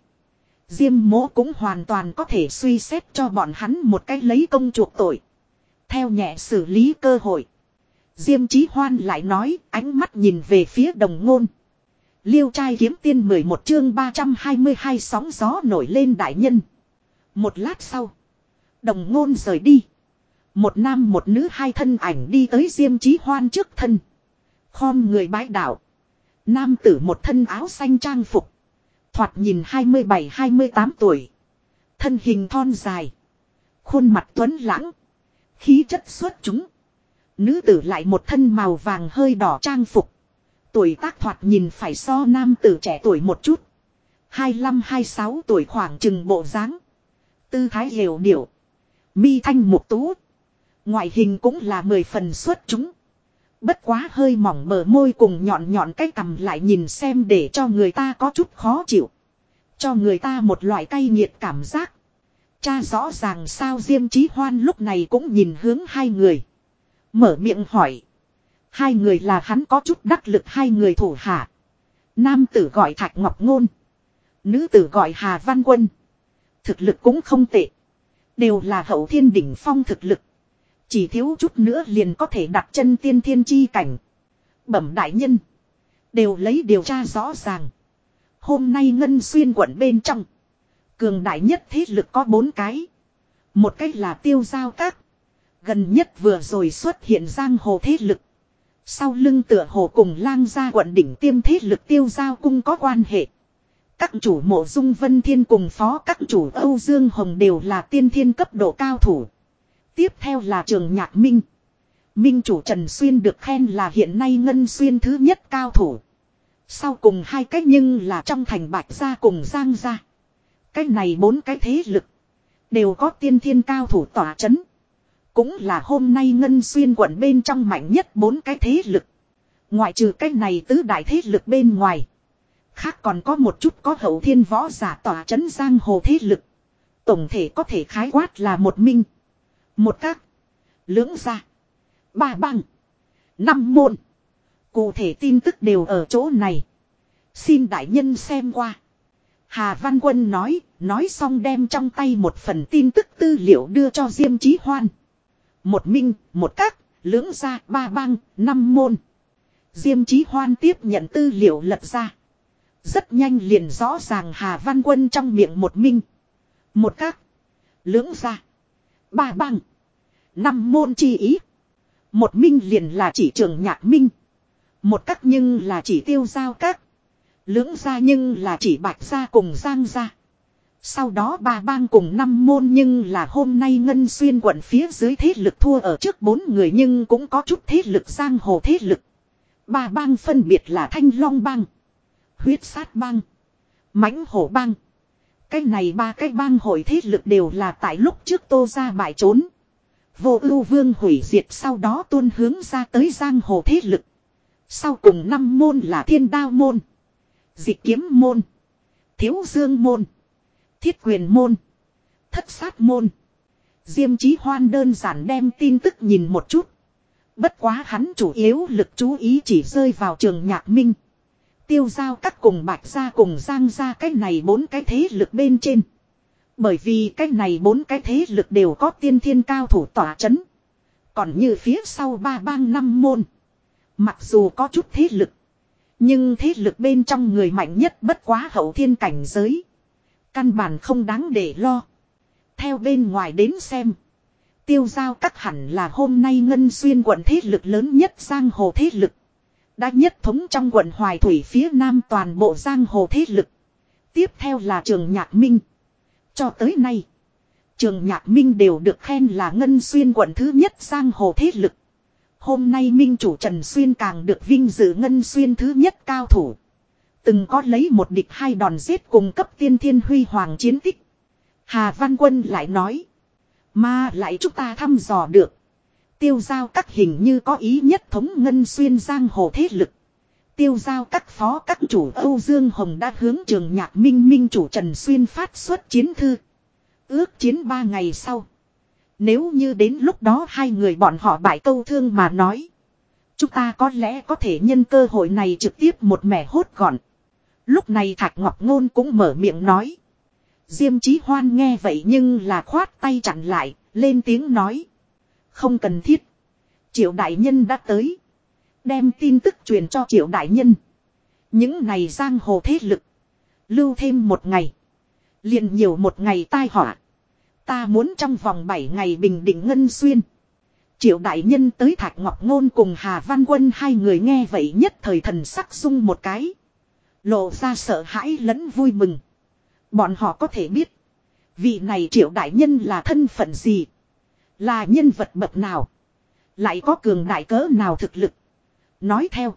Diêm mố cũng hoàn toàn có thể suy xét cho bọn hắn một cách lấy công chuộc tội. Theo nhẹ xử lý cơ hội. Diêm chí hoan lại nói ánh mắt nhìn về phía đồng ngôn. Liêu trai kiếm tiên 11 chương 322 sóng gió nổi lên đại nhân. Một lát sau. Đồng ngôn rời đi. Một nam một nữ hai thân ảnh đi tới diêm chí hoan trước thân. Khom người bái đạo. Nam tử một thân áo xanh trang phục. Thoạt nhìn 27-28 tuổi. Thân hình thon dài. Khuôn mặt tuấn lãng. Khí chất xuất chúng. Nữ tử lại một thân màu vàng hơi đỏ trang phục. Tuổi tác thoạt nhìn phải so nam tử trẻ tuổi một chút. 25-26 tuổi khoảng chừng bộ dáng Tư thái hiểu điệu. Mi thanh mục tú. Ngoại hình cũng là mười phần xuất chúng. Bất quá hơi mỏng bờ môi cùng nhọn nhọn cái cầm lại nhìn xem để cho người ta có chút khó chịu. Cho người ta một loại cay nghiệt cảm giác. Cha rõ ràng sao Diêm Chí Hoan lúc này cũng nhìn hướng hai người. Mở miệng hỏi. Hai người là hắn có chút đắc lực hai người thủ hạ. Nam tử gọi Thạch Ngọc Ngôn. Nữ tử gọi Hà Văn Quân. Thực lực cũng không tệ. Đều là hậu thiên đỉnh phong thực lực. Chỉ thiếu chút nữa liền có thể đặt chân tiên thiên chi cảnh. Bẩm đại nhân. Đều lấy điều tra rõ ràng. Hôm nay Ngân Xuyên quận bên trong. Cường đại nhất thế lực có bốn cái. Một cách là tiêu giao các. Gần nhất vừa rồi xuất hiện giang hồ thế lực. Sau lưng tựa hồ cùng lang gia quận đỉnh tiêm thế lực tiêu giao cung có quan hệ. Các chủ mộ dung vân thiên cùng phó các chủ Âu Dương Hồng đều là tiên thiên cấp độ cao thủ. Tiếp theo là trường nhạc minh. Minh chủ Trần Xuyên được khen là hiện nay ngân xuyên thứ nhất cao thủ. Sau cùng hai cách nhưng là trong thành bạch gia cùng giang gia. cách này bốn cái thế lực. Đều có tiên thiên cao thủ tỏa chấn. Cũng là hôm nay ngân xuyên quận bên trong mạnh nhất bốn cái thế lực. Ngoại trừ cái này tứ đại thế lực bên ngoài. Khác còn có một chút có hậu thiên võ giả tỏa chấn giang hồ thế lực. Tổng thể có thể khái quát là một minh. Một các. Lưỡng gia. Ba băng. Năm môn. Cụ thể tin tức đều ở chỗ này. Xin đại nhân xem qua. Hà Văn Quân nói, nói xong đem trong tay một phần tin tức tư liệu đưa cho Diêm Chí Hoan. Một minh, một các, lưỡng gia, ba băng, năm môn. Diêm Chí Hoan tiếp nhận tư liệu lật ra. Rất nhanh liền rõ ràng Hà Văn Quân trong miệng một minh. Một các. Lưỡng gia. Ba băng. Năm môn chi ý. Một minh liền là chỉ trường nhạc minh. Một các nhưng là chỉ tiêu giao các. Lưỡng gia nhưng là chỉ bạch gia cùng giang gia. Sau đó ba bang cùng năm môn nhưng là hôm nay ngân xuyên quận phía dưới thế lực thua ở trước bốn người nhưng cũng có chút thế lực giang hồ thế lực. Ba bang phân biệt là Thanh Long bang, Huyết Sát bang, mãnh Hổ bang. Cái này ba cái bang hội thế lực đều là tại lúc trước tô ra bại trốn. Vô ưu vương hủy diệt sau đó tuôn hướng ra tới giang hồ thế lực. Sau cùng năm môn là thiên đao môn. Dịch kiếm môn. Thiếu dương môn. Thiết quyền môn. Thất sát môn. Diêm chí hoan đơn giản đem tin tức nhìn một chút. Bất quá hắn chủ yếu lực chú ý chỉ rơi vào trường nhạc minh. Tiêu giao các cùng bạch gia cùng giang gia cái này bốn cái thế lực bên trên. Bởi vì cái này bốn cái thế lực đều có tiên thiên cao thủ tỏa chấn. Còn như phía sau ba bang năm môn. Mặc dù có chút thế lực. Nhưng thế lực bên trong người mạnh nhất bất quá hậu thiên cảnh giới. Căn bản không đáng để lo. Theo bên ngoài đến xem. Tiêu giao các hẳn là hôm nay ngân xuyên quận thế lực lớn nhất giang hồ thế lực. Đã nhất thống trong quận Hoài Thủy phía nam toàn bộ giang hồ thế lực. Tiếp theo là trường nhạc minh. Cho tới nay. Trường nhạc minh đều được khen là ngân xuyên quận thứ nhất giang hồ thế lực. Hôm nay minh chủ Trần Xuyên càng được vinh dự ngân xuyên thứ nhất cao thủ. Từng có lấy một địch hai đòn giết cùng cấp tiên thiên huy hoàng chiến tích. Hà Văn Quân lại nói. Mà lại chúng ta thăm dò được. Tiêu giao các hình như có ý nhất thống ngân xuyên giang hồ thế lực. Tiêu giao các phó các chủ Âu Dương Hồng đã hướng trường nhạc minh minh chủ Trần Xuyên phát xuất chiến thư. Ước chiến ba ngày sau. Nếu như đến lúc đó hai người bọn họ bại câu thương mà nói. Chúng ta có lẽ có thể nhân cơ hội này trực tiếp một mẻ hốt gọn. Lúc này Thạch Ngọc Ngôn cũng mở miệng nói. Diêm Chí Hoan nghe vậy nhưng là khoát tay chặn lại, lên tiếng nói. Không cần thiết. Triệu đại nhân đã tới. Đem tin tức truyền cho triệu đại nhân. Những này giang hồ thế lực. Lưu thêm một ngày. liền nhiều một ngày tai họa. Ta muốn trong vòng 7 ngày bình định ngân xuyên. Triệu đại nhân tới Thạch Ngọc Ngôn cùng Hà Văn Quân hai người nghe vậy nhất thời thần sắc sung một cái. Lộ ra sợ hãi lẫn vui mừng. Bọn họ có thể biết. Vị này triệu đại nhân là thân phận gì. Là nhân vật bậc nào. Lại có cường đại cỡ nào thực lực. Nói theo.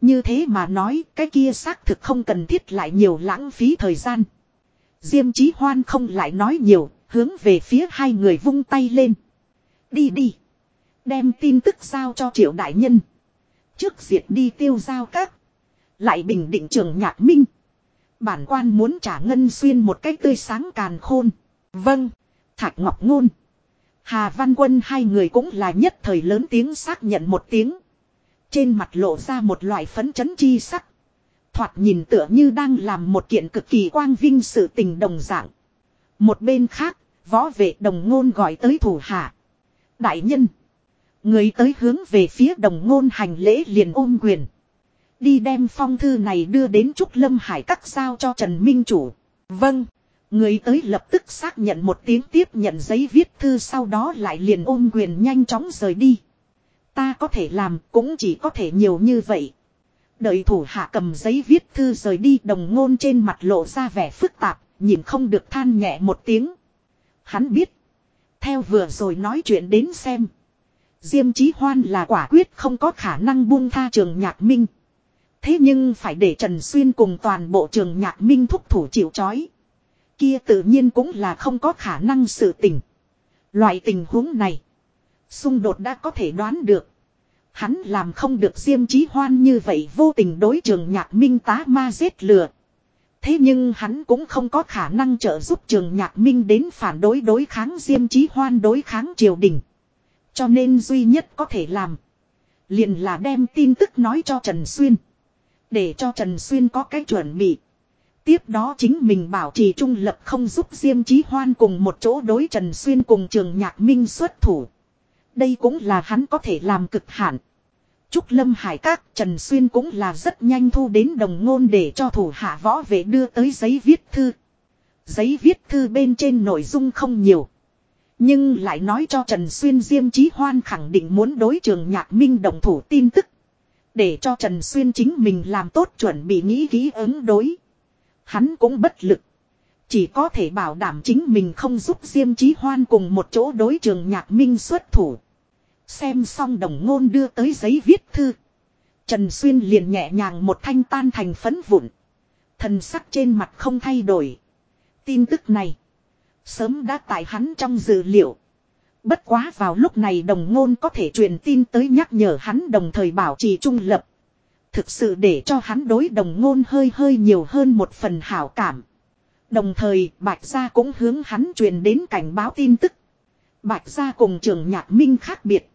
Như thế mà nói cái kia xác thực không cần thiết lại nhiều lãng phí thời gian. Diêm chí hoan không lại nói nhiều, hướng về phía hai người vung tay lên. Đi đi. Đem tin tức giao cho triệu đại nhân. Trước diệt đi tiêu giao các. Lại bình định trường nhạc minh. Bản quan muốn trả ngân xuyên một cách tươi sáng càn khôn. Vâng. Thạch Ngọc Ngôn. Hà Văn Quân hai người cũng là nhất thời lớn tiếng xác nhận một tiếng. Trên mặt lộ ra một loại phấn chấn chi sắc. Thoạt nhìn tựa như đang làm một kiện cực kỳ quang vinh sự tình đồng dạng. Một bên khác, võ vệ đồng ngôn gọi tới thủ hạ. Đại nhân. Người tới hướng về phía đồng ngôn hành lễ liền ôm quyền. Đi đem phong thư này đưa đến Trúc Lâm Hải các sao cho Trần Minh Chủ. Vâng. Người tới lập tức xác nhận một tiếng tiếp nhận giấy viết thư sau đó lại liền ôm quyền nhanh chóng rời đi. Ta có thể làm cũng chỉ có thể nhiều như vậy. Đợi thủ hạ cầm giấy viết thư rời đi đồng ngôn trên mặt lộ ra vẻ phức tạp, nhìn không được than nhẹ một tiếng. Hắn biết. Theo vừa rồi nói chuyện đến xem. Diêm Chí Hoan là quả quyết không có khả năng buông tha trường nhạc minh. Thế nhưng phải để Trần Xuyên cùng toàn bộ trường nhạc minh thúc thủ chịu chói. Kia tự nhiên cũng là không có khả năng sự tình. Loại tình huống này. Xung đột đã có thể đoán được. Hắn làm không được diêm trí hoan như vậy vô tình đối trường nhạc minh tá ma giết lừa. Thế nhưng hắn cũng không có khả năng trợ giúp trường nhạc minh đến phản đối đối kháng diêm trí hoan đối kháng triều đình. Cho nên duy nhất có thể làm. Liền là đem tin tức nói cho Trần Xuyên. Để cho Trần Xuyên có cái chuẩn bị. Tiếp đó chính mình bảo trì trung lập không giúp Diêm Chí Hoan cùng một chỗ đối Trần Xuyên cùng trường nhạc minh xuất thủ. Đây cũng là hắn có thể làm cực hạn. Trúc Lâm Hải Các, Trần Xuyên cũng là rất nhanh thu đến đồng ngôn để cho thủ hạ võ vệ đưa tới giấy viết thư. Giấy viết thư bên trên nội dung không nhiều. Nhưng lại nói cho Trần Xuyên Diêm Chí Hoan khẳng định muốn đối trường nhạc minh đồng thủ tin tức. Để cho Trần Xuyên chính mình làm tốt chuẩn bị nghĩ ký ứng đối. Hắn cũng bất lực. Chỉ có thể bảo đảm chính mình không giúp Diêm Chí Hoan cùng một chỗ đối trường nhạc minh xuất thủ. Xem xong đồng ngôn đưa tới giấy viết thư. Trần Xuyên liền nhẹ nhàng một thanh tan thành phấn vụn. Thần sắc trên mặt không thay đổi. Tin tức này. Sớm đã tại hắn trong dữ liệu. Bất quá vào lúc này đồng ngôn có thể truyền tin tới nhắc nhở hắn đồng thời bảo trì trung lập. Thực sự để cho hắn đối đồng ngôn hơi hơi nhiều hơn một phần hảo cảm. Đồng thời, Bạch Gia cũng hướng hắn truyền đến cảnh báo tin tức. Bạch Gia cùng trường nhạc minh khác biệt.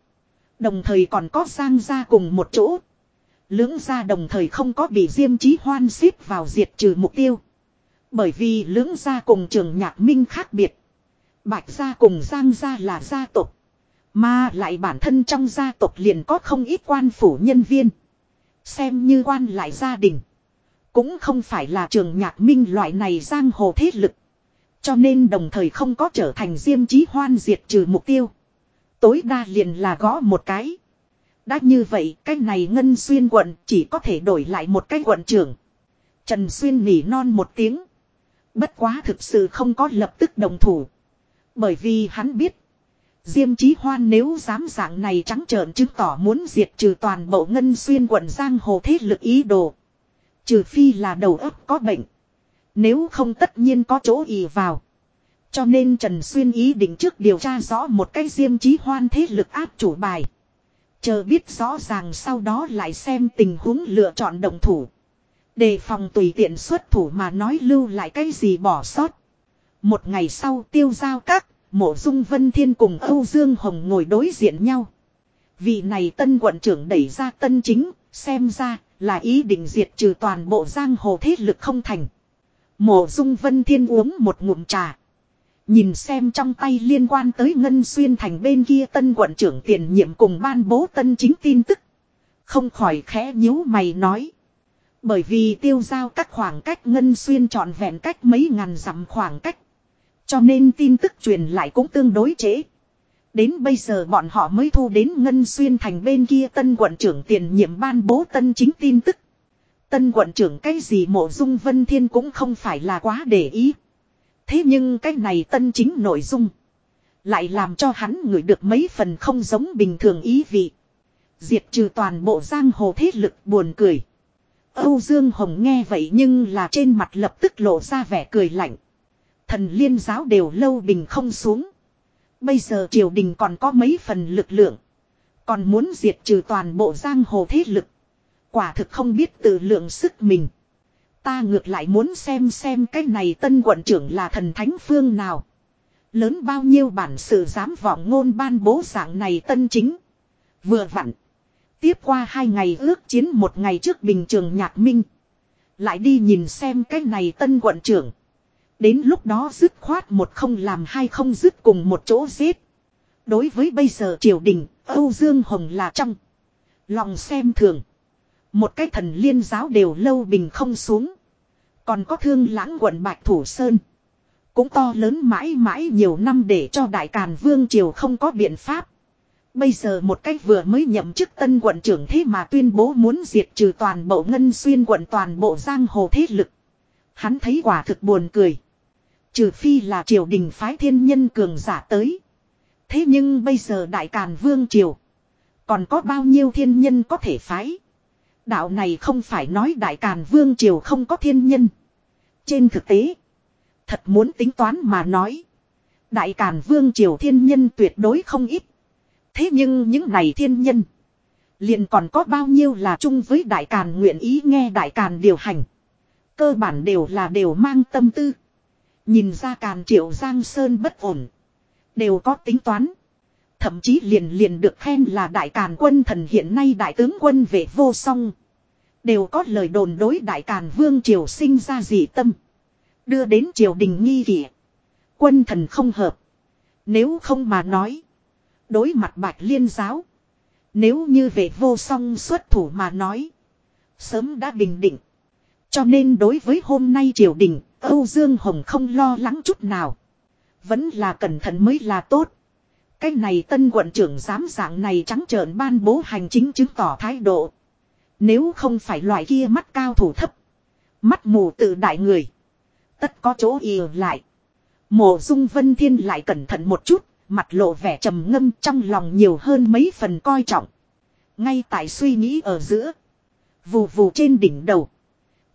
Đồng thời còn có Giang Gia cùng một chỗ. Lưỡng gia đồng thời không có bị Diêm Chí Hoan xếp vào diệt trừ mục tiêu. Bởi vì lưỡng gia cùng trường nhạc minh khác biệt. Bạch gia cùng Giang gia là gia tộc. Mà lại bản thân trong gia tộc liền có không ít quan phủ nhân viên. Xem như quan lại gia đình. Cũng không phải là trường nhạc minh loại này giang hồ thế lực. Cho nên đồng thời không có trở thành diêm chí hoan diệt trừ mục tiêu. Tối đa liền là gõ một cái. Đã như vậy, cái này ngân xuyên quận chỉ có thể đổi lại một cái quận trưởng. Trần Xuyên nỉ non một tiếng. Bất quá thực sự không có lập tức đồng thủ. Bởi vì hắn biết. Diêm Chí Hoan nếu dám dạng này trắng trợn chứng tỏ muốn diệt trừ toàn bộ ngân xuyên quận Giang Hồ thế lực ý đồ. Trừ phi là đầu óc có bệnh. Nếu không tất nhiên có chỗ ì vào. Cho nên Trần Xuyên ý định trước điều tra rõ một cái diêm Chí hoan thế lực áp chủ bài. Chờ biết rõ ràng sau đó lại xem tình huống lựa chọn đồng thủ. Đề phòng tùy tiện xuất thủ mà nói lưu lại cái gì bỏ sót. Một ngày sau tiêu giao các, mộ dung vân thiên cùng Âu Dương Hồng ngồi đối diện nhau. Vị này tân quận trưởng đẩy ra tân chính, xem ra là ý định diệt trừ toàn bộ giang hồ thế lực không thành. Mộ dung vân thiên uống một ngụm trà. Nhìn xem trong tay liên quan tới Ngân Xuyên thành bên kia tân quận trưởng tiền nhiệm cùng ban bố tân chính tin tức. Không khỏi khẽ nhíu mày nói. Bởi vì tiêu giao các khoảng cách Ngân Xuyên trọn vẹn cách mấy ngàn dặm khoảng cách. Cho nên tin tức truyền lại cũng tương đối trễ. Đến bây giờ bọn họ mới thu đến Ngân Xuyên thành bên kia tân quận trưởng tiền nhiệm ban bố tân chính tin tức. Tân quận trưởng cái gì mộ dung vân thiên cũng không phải là quá để ý. Thế nhưng cái này tân chính nội dung. Lại làm cho hắn ngửi được mấy phần không giống bình thường ý vị. Diệt trừ toàn bộ giang hồ thế lực buồn cười. Âu Dương Hồng nghe vậy nhưng là trên mặt lập tức lộ ra vẻ cười lạnh. Thần liên giáo đều lâu bình không xuống. Bây giờ triều đình còn có mấy phần lực lượng. Còn muốn diệt trừ toàn bộ giang hồ thế lực. Quả thực không biết tự lượng sức mình. Ta ngược lại muốn xem xem cái này tân quận trưởng là thần thánh phương nào. Lớn bao nhiêu bản sự dám vọng ngôn ban bố dạng này tân chính. Vừa vặn. Tiếp qua hai ngày ước chiến một ngày trước bình trường nhạc minh. Lại đi nhìn xem cái này tân quận trưởng. Đến lúc đó dứt khoát một không làm hai không dứt cùng một chỗ giết. Đối với bây giờ triều đình, Âu Dương Hồng là trong. Lòng xem thường. Một cái thần liên giáo đều lâu bình không xuống. Còn có thương lãng quận Bạch Thủ Sơn. Cũng to lớn mãi mãi nhiều năm để cho Đại Càn Vương Triều không có biện pháp. Bây giờ một cách vừa mới nhậm chức tân quận trưởng thế mà tuyên bố muốn diệt trừ toàn bộ ngân xuyên quận toàn bộ giang hồ thế lực. Hắn thấy quả thực buồn cười. Trừ phi là triều đình phái thiên nhân cường giả tới. Thế nhưng bây giờ đại càn vương triều. Còn có bao nhiêu thiên nhân có thể phái. Đạo này không phải nói đại càn vương triều không có thiên nhân. Trên thực tế. Thật muốn tính toán mà nói. Đại càn vương triều thiên nhân tuyệt đối không ít. Thế nhưng những này thiên nhân. liền còn có bao nhiêu là chung với đại càn nguyện ý nghe đại càn điều hành. Cơ bản đều là đều mang tâm tư. Nhìn ra càn triệu giang sơn bất ổn. Đều có tính toán. Thậm chí liền liền được khen là đại càn quân thần hiện nay đại tướng quân về vô song. Đều có lời đồn đối đại càn vương triều sinh ra dị tâm. Đưa đến triều đình nghi kỷ. Quân thần không hợp. Nếu không mà nói. Đối mặt bạch liên giáo. Nếu như về vô song xuất thủ mà nói. Sớm đã bình định. Cho nên đối với hôm nay triều đình, Âu Dương Hồng không lo lắng chút nào. Vẫn là cẩn thận mới là tốt. Cái này tân quận trưởng giám dạng này trắng trợn ban bố hành chính chứng tỏ thái độ. Nếu không phải loại kia mắt cao thủ thấp. Mắt mù tự đại người. Tất có chỗ ì lại. Mộ dung vân thiên lại cẩn thận một chút. Mặt lộ vẻ trầm ngâm trong lòng nhiều hơn mấy phần coi trọng. Ngay tại suy nghĩ ở giữa. Vù vù trên đỉnh đầu.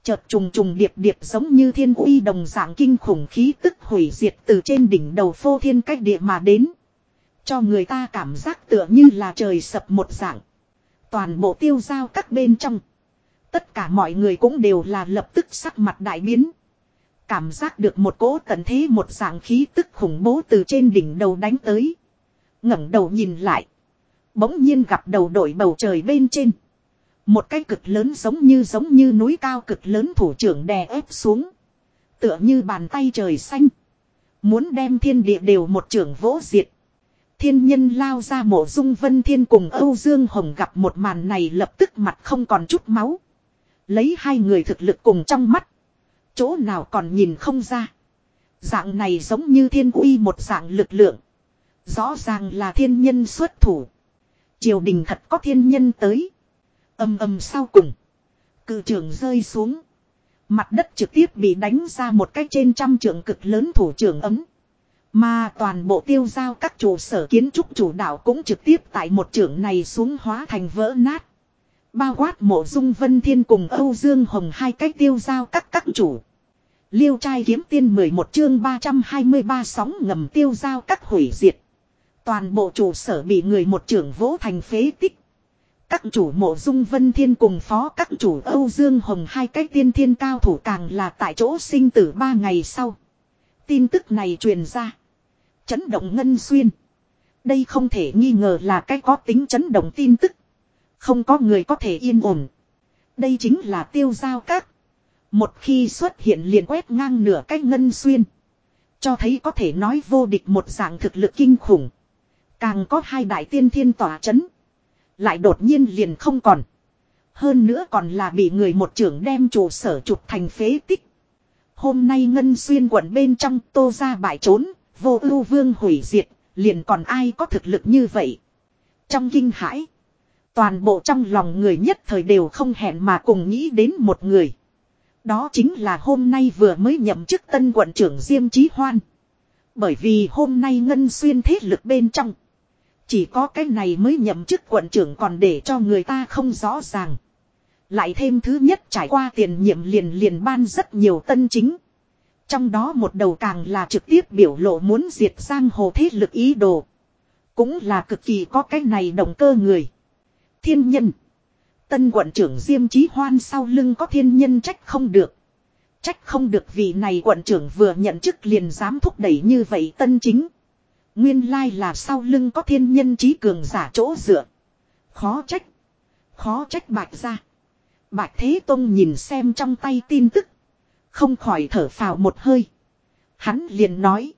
Chợt trùng trùng điệp điệp giống như thiên uy đồng dạng kinh khủng khí tức hủy diệt từ trên đỉnh đầu phô thiên cách địa mà đến. Cho người ta cảm giác tựa như là trời sập một dạng. Toàn bộ tiêu giao các bên trong. Tất cả mọi người cũng đều là lập tức sắc mặt đại biến. Cảm giác được một cỗ tận thế một dạng khí tức khủng bố từ trên đỉnh đầu đánh tới. ngẩng đầu nhìn lại. Bỗng nhiên gặp đầu đội bầu trời bên trên. Một cái cực lớn giống như giống như núi cao cực lớn thủ trưởng đè ép xuống. Tựa như bàn tay trời xanh. Muốn đem thiên địa đều một trưởng vỗ diệt. Thiên nhân lao ra mộ dung vân thiên cùng Âu Dương Hồng gặp một màn này lập tức mặt không còn chút máu. Lấy hai người thực lực cùng trong mắt. Chỗ nào còn nhìn không ra. Dạng này giống như thiên uy một dạng lực lượng. Rõ ràng là thiên nhân xuất thủ. Triều đình thật có thiên nhân tới. Âm âm sau cùng. Cự trưởng rơi xuống. Mặt đất trực tiếp bị đánh ra một cách trên trăm trưởng cực lớn thủ trưởng ấm. Mà toàn bộ tiêu giao các trụ sở kiến trúc chủ đạo cũng trực tiếp tại một trưởng này xuống hóa thành vỡ nát. Bao quát mộ dung vân thiên cùng Âu Dương Hồng hai cách tiêu giao các các chủ. Liêu trai kiếm tiên 11 chương 323 sóng ngầm tiêu giao các hủy diệt. Toàn bộ trụ sở bị người một trưởng vỗ thành phế tích. Các chủ mộ dung vân thiên cùng phó các chủ Âu Dương Hồng hai cách tiên thiên cao thủ càng là tại chỗ sinh tử ba ngày sau. Tin tức này truyền ra. Chấn động ngân xuyên. Đây không thể nghi ngờ là cái có tính chấn động tin tức. Không có người có thể yên ổn. Đây chính là tiêu giao các. Một khi xuất hiện liền quét ngang nửa cái ngân xuyên. Cho thấy có thể nói vô địch một dạng thực lực kinh khủng. Càng có hai đại tiên thiên tỏa chấn. Lại đột nhiên liền không còn. Hơn nữa còn là bị người một trưởng đem trụ sở chụp thành phế tích. Hôm nay Ngân Xuyên quận bên trong tô ra bại trốn, vô ưu vương hủy diệt, liền còn ai có thực lực như vậy. Trong kinh hãi, toàn bộ trong lòng người nhất thời đều không hẹn mà cùng nghĩ đến một người. Đó chính là hôm nay vừa mới nhậm chức tân quận trưởng Diêm Chí Hoan. Bởi vì hôm nay Ngân Xuyên thế lực bên trong. Chỉ có cái này mới nhậm chức quận trưởng còn để cho người ta không rõ ràng. Lại thêm thứ nhất trải qua tiền nhiệm liền liền ban rất nhiều tân chính. Trong đó một đầu càng là trực tiếp biểu lộ muốn diệt giang hồ thế lực ý đồ. Cũng là cực kỳ có cái này động cơ người. Thiên nhân. Tân quận trưởng Diêm Chí Hoan sau lưng có thiên nhân trách không được. Trách không được vì này quận trưởng vừa nhận chức liền dám thúc đẩy như vậy tân chính. Nguyên lai là sau lưng có thiên nhân trí cường giả chỗ dựa. Khó trách. Khó trách bạch ra. Bạch Thế Tông nhìn xem trong tay tin tức. Không khỏi thở phào một hơi. Hắn liền nói.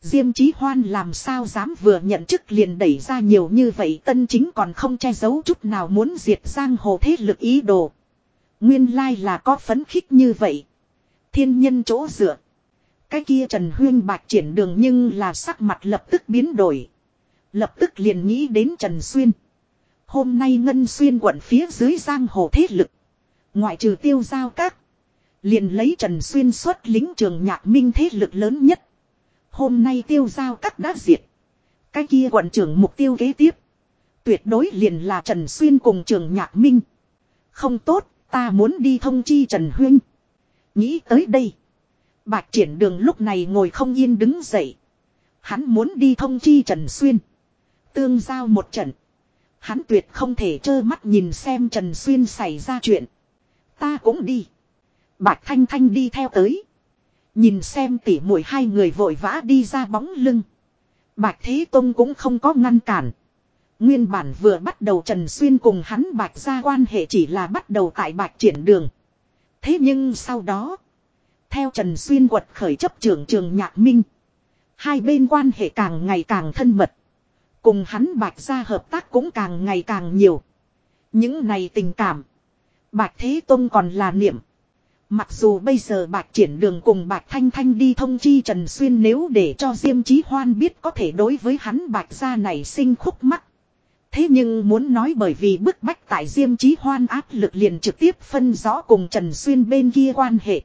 Diêm Chí Hoan làm sao dám vừa nhận chức liền đẩy ra nhiều như vậy tân chính còn không che giấu chút nào muốn diệt giang hồ thế lực ý đồ. Nguyên lai là có phấn khích như vậy. Thiên nhân chỗ dựa. Cái kia Trần Huyên bạc triển đường nhưng là sắc mặt lập tức biến đổi. Lập tức liền nghĩ đến Trần Xuyên. Hôm nay Ngân Xuyên quận phía dưới giang hồ thế lực. Ngoại trừ tiêu giao các. Liền lấy Trần Xuyên xuất lính trường nhạc minh thế lực lớn nhất. Hôm nay tiêu giao các đã diệt. Cái kia quận trưởng mục tiêu kế tiếp. Tuyệt đối liền là Trần Xuyên cùng trường nhạc minh. Không tốt, ta muốn đi thông chi Trần Huyên. Nghĩ tới đây. Bạch triển đường lúc này ngồi không yên đứng dậy. Hắn muốn đi thông chi Trần Xuyên. Tương giao một trận. Hắn tuyệt không thể trơ mắt nhìn xem Trần Xuyên xảy ra chuyện. Ta cũng đi. Bạch Thanh Thanh đi theo tới. Nhìn xem tỉ mũi hai người vội vã đi ra bóng lưng. Bạch Thế Tông cũng không có ngăn cản. Nguyên bản vừa bắt đầu Trần Xuyên cùng hắn Bạch ra quan hệ chỉ là bắt đầu tại Bạch triển đường. Thế nhưng sau đó. Theo Trần Xuyên quật khởi chấp trưởng trường Nhạc Minh. Hai bên quan hệ càng ngày càng thân mật. Cùng hắn Bạch ra hợp tác cũng càng ngày càng nhiều. Những này tình cảm. Bạch Thế Tông còn là niệm. Mặc dù bây giờ Bạch triển đường cùng Bạch Thanh Thanh đi thông chi Trần Xuyên nếu để cho Diêm Chí Hoan biết có thể đối với hắn Bạch gia này sinh khúc mắt. Thế nhưng muốn nói bởi vì bức bách tại Diêm Chí Hoan áp lực liền trực tiếp phân rõ cùng Trần Xuyên bên kia quan hệ.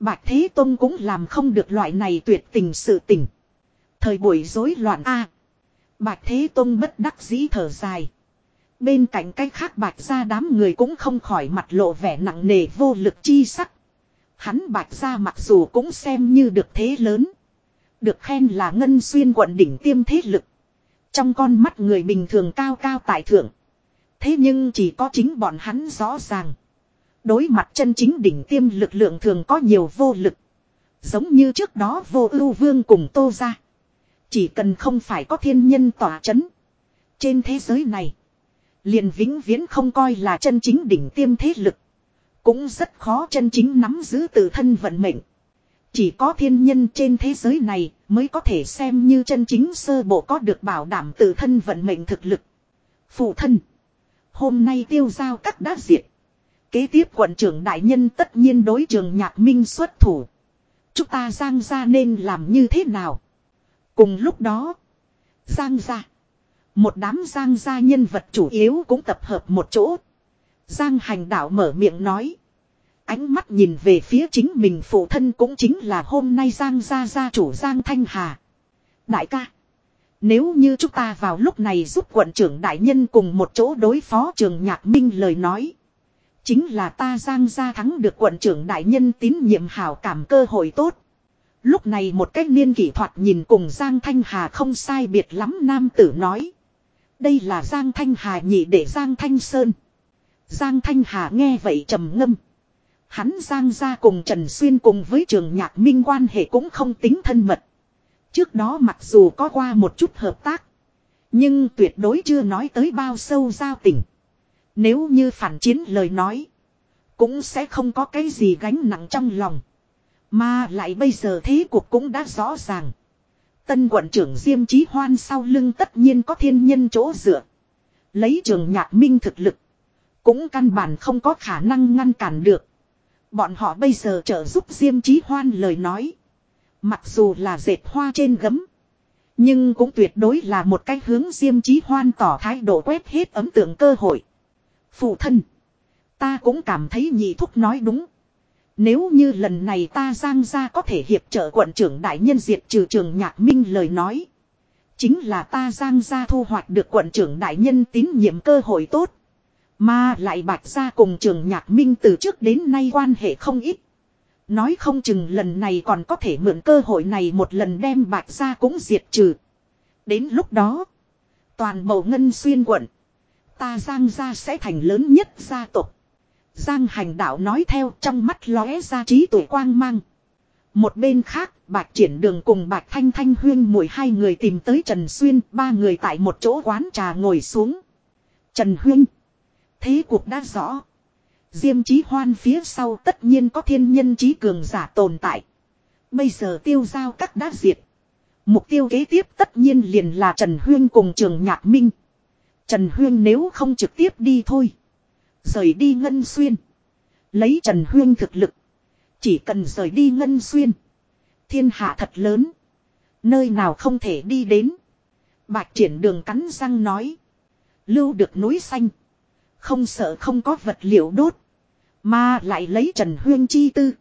Bạch Thế Tông cũng làm không được loại này tuyệt tình sự tình. Thời buổi rối loạn A. Bạch Thế Tông bất đắc dĩ thở dài. Bên cạnh cách khác bạch ra đám người cũng không khỏi mặt lộ vẻ nặng nề vô lực chi sắc. Hắn bạch ra mặc dù cũng xem như được thế lớn. Được khen là ngân xuyên quận đỉnh tiêm thế lực. Trong con mắt người bình thường cao cao tại thượng. Thế nhưng chỉ có chính bọn hắn rõ ràng. Đối mặt chân chính đỉnh tiêm lực lượng thường có nhiều vô lực. Giống như trước đó vô ưu vương cùng tô ra. Chỉ cần không phải có thiên nhân tỏa chấn. Trên thế giới này. Liền vĩnh viễn không coi là chân chính đỉnh tiêm thế lực. Cũng rất khó chân chính nắm giữ tự thân vận mệnh. Chỉ có thiên nhân trên thế giới này mới có thể xem như chân chính sơ bộ có được bảo đảm tự thân vận mệnh thực lực. Phụ thân. Hôm nay tiêu giao các đã diệt. Kế tiếp quận trưởng đại nhân tất nhiên đối trường nhạc minh xuất thủ. Chúng ta giang ra nên làm như thế nào? Cùng lúc đó. Giang ra. Một đám giang gia nhân vật chủ yếu cũng tập hợp một chỗ. Giang hành đạo mở miệng nói. Ánh mắt nhìn về phía chính mình phụ thân cũng chính là hôm nay giang gia gia chủ giang thanh hà. Đại ca. Nếu như chúng ta vào lúc này giúp quận trưởng đại nhân cùng một chỗ đối phó trường nhạc minh lời nói. Chính là ta giang gia thắng được quận trưởng đại nhân tín nhiệm hảo cảm cơ hội tốt. Lúc này một cách niên kỷ thoạt nhìn cùng Giang Thanh Hà không sai biệt lắm nam tử nói. Đây là Giang Thanh Hà nhị để Giang Thanh Sơn. Giang Thanh Hà nghe vậy trầm ngâm. Hắn Giang gia cùng Trần Xuyên cùng với trường nhạc minh quan hệ cũng không tính thân mật. Trước đó mặc dù có qua một chút hợp tác. Nhưng tuyệt đối chưa nói tới bao sâu giao tình. Nếu như phản chiến lời nói. Cũng sẽ không có cái gì gánh nặng trong lòng. Mà lại bây giờ thế cuộc cũng đã rõ ràng. Tân quận trưởng Diêm Chí Hoan sau lưng tất nhiên có thiên nhân chỗ dựa. Lấy trường nhạc minh thực lực. Cũng căn bản không có khả năng ngăn cản được. Bọn họ bây giờ trợ giúp Diêm Chí Hoan lời nói. Mặc dù là dệt hoa trên gấm. Nhưng cũng tuyệt đối là một cách hướng Diêm Chí Hoan tỏ thái độ quét hết ấm tượng cơ hội. Phụ thân. Ta cũng cảm thấy nhị thúc nói đúng. Nếu như lần này ta giang ra có thể hiệp trợ quận trưởng đại nhân diệt trừ trường nhạc minh lời nói. Chính là ta giang ra thu hoạch được quận trưởng đại nhân tín nhiệm cơ hội tốt. Mà lại bạch ra cùng trường nhạc minh từ trước đến nay quan hệ không ít. Nói không chừng lần này còn có thể mượn cơ hội này một lần đem bạch ra cũng diệt trừ. Đến lúc đó, toàn bộ ngân xuyên quận, ta giang gia sẽ thành lớn nhất gia tộc. Giang hành đạo nói theo trong mắt lóe ra trí tuổi quang mang. Một bên khác, Bạch Triển Đường cùng Bạch Thanh Thanh Huyên mùi hai người tìm tới Trần Xuyên, ba người tại một chỗ quán trà ngồi xuống. Trần Huyên. Thế cuộc đã rõ. Diêm trí hoan phía sau tất nhiên có thiên nhân trí cường giả tồn tại. Bây giờ tiêu giao các đã diệt. Mục tiêu kế tiếp tất nhiên liền là Trần Huyên cùng trường Nhạc Minh. Trần Huyên nếu không trực tiếp đi thôi. Rời đi Ngân Xuyên. Lấy Trần Huyên thực lực. Chỉ cần rời đi Ngân Xuyên. Thiên hạ thật lớn. Nơi nào không thể đi đến. Bạch triển đường cắn răng nói. Lưu được núi xanh. Không sợ không có vật liệu đốt. Mà lại lấy Trần Huyên chi tư.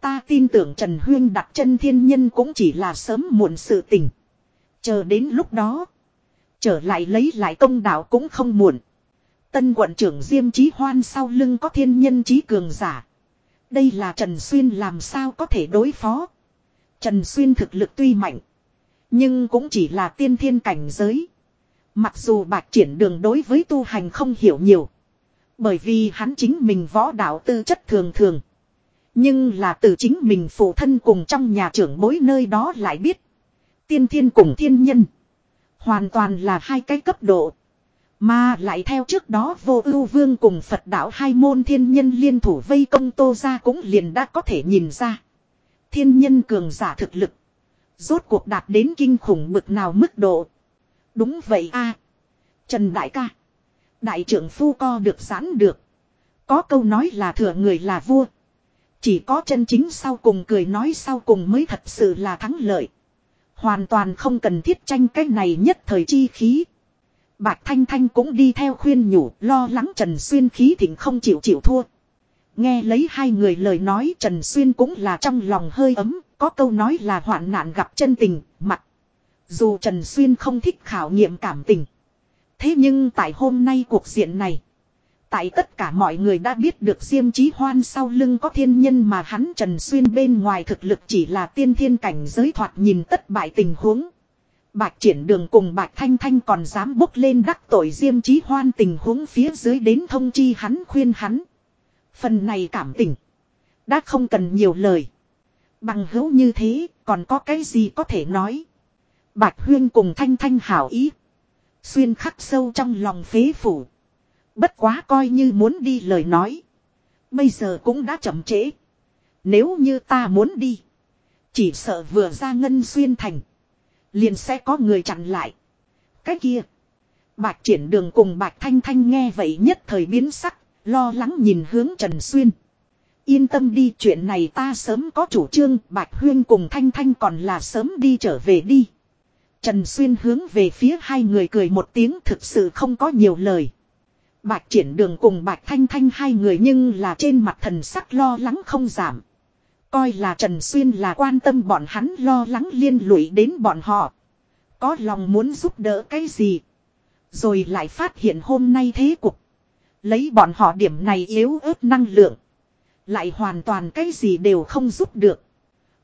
Ta tin tưởng Trần Huyên đặt chân thiên nhân cũng chỉ là sớm muộn sự tình. Chờ đến lúc đó. Trở lại lấy lại công đạo cũng không muộn. Tân quận trưởng Diêm Chí Hoan sau lưng có thiên nhân Chí cường giả. Đây là Trần Xuyên làm sao có thể đối phó. Trần Xuyên thực lực tuy mạnh. Nhưng cũng chỉ là tiên thiên cảnh giới. Mặc dù bạc triển đường đối với tu hành không hiểu nhiều. Bởi vì hắn chính mình võ đạo tư chất thường thường. Nhưng là từ chính mình phụ thân cùng trong nhà trưởng bối nơi đó lại biết. Tiên thiên cùng thiên nhân. Hoàn toàn là hai cái cấp độ. Mà lại theo trước đó vô ưu vương cùng Phật đạo hai môn thiên nhân liên thủ vây công tô ra cũng liền đã có thể nhìn ra. Thiên nhân cường giả thực lực. Rốt cuộc đạt đến kinh khủng bực nào mức độ. Đúng vậy a Trần Đại ca. Đại trưởng phu co được giãn được. Có câu nói là thừa người là vua. Chỉ có chân chính sau cùng cười nói sau cùng mới thật sự là thắng lợi. Hoàn toàn không cần thiết tranh cái này nhất thời chi khí. Bạch Thanh Thanh cũng đi theo khuyên nhủ lo lắng Trần Xuyên khí thịnh không chịu chịu thua. Nghe lấy hai người lời nói Trần Xuyên cũng là trong lòng hơi ấm, có câu nói là hoạn nạn gặp chân tình, mặt. Dù Trần Xuyên không thích khảo nghiệm cảm tình. Thế nhưng tại hôm nay cuộc diện này. Tại tất cả mọi người đã biết được Diêm Chí Hoan sau lưng có thiên nhân mà hắn Trần Xuyên bên ngoài thực lực chỉ là tiên thiên cảnh giới thoạt nhìn tất bại tình huống. Bạch triển đường cùng Bạch Thanh Thanh còn dám bốc lên đắc tội Diêm Chí Hoan tình huống phía dưới đến thông chi hắn khuyên hắn. Phần này cảm tình. Đã không cần nhiều lời. Bằng hữu như thế, còn có cái gì có thể nói. Bạch Huyên cùng Thanh Thanh hảo ý. Xuyên khắc sâu trong lòng phế phủ. Bất quá coi như muốn đi lời nói. Bây giờ cũng đã chậm trễ. Nếu như ta muốn đi. Chỉ sợ vừa ra ngân xuyên thành. Liền sẽ có người chặn lại. Cái kia. Bạch triển đường cùng Bạch Thanh Thanh nghe vậy nhất thời biến sắc. Lo lắng nhìn hướng Trần Xuyên. Yên tâm đi, chuyện này ta sớm có chủ trương. Bạch Huyên cùng Thanh Thanh còn là sớm đi trở về đi. Trần Xuyên hướng về phía hai người cười một tiếng, thực sự không có nhiều lời. Bạch triển đường cùng Bạch Thanh Thanh hai người nhưng là trên mặt thần sắc lo lắng không giảm. Coi là Trần Xuyên là quan tâm bọn hắn lo lắng liên lụy đến bọn họ. Có lòng muốn giúp đỡ cái gì. Rồi lại phát hiện hôm nay thế cục. Lấy bọn họ điểm này yếu ớt năng lượng. Lại hoàn toàn cái gì đều không giúp được.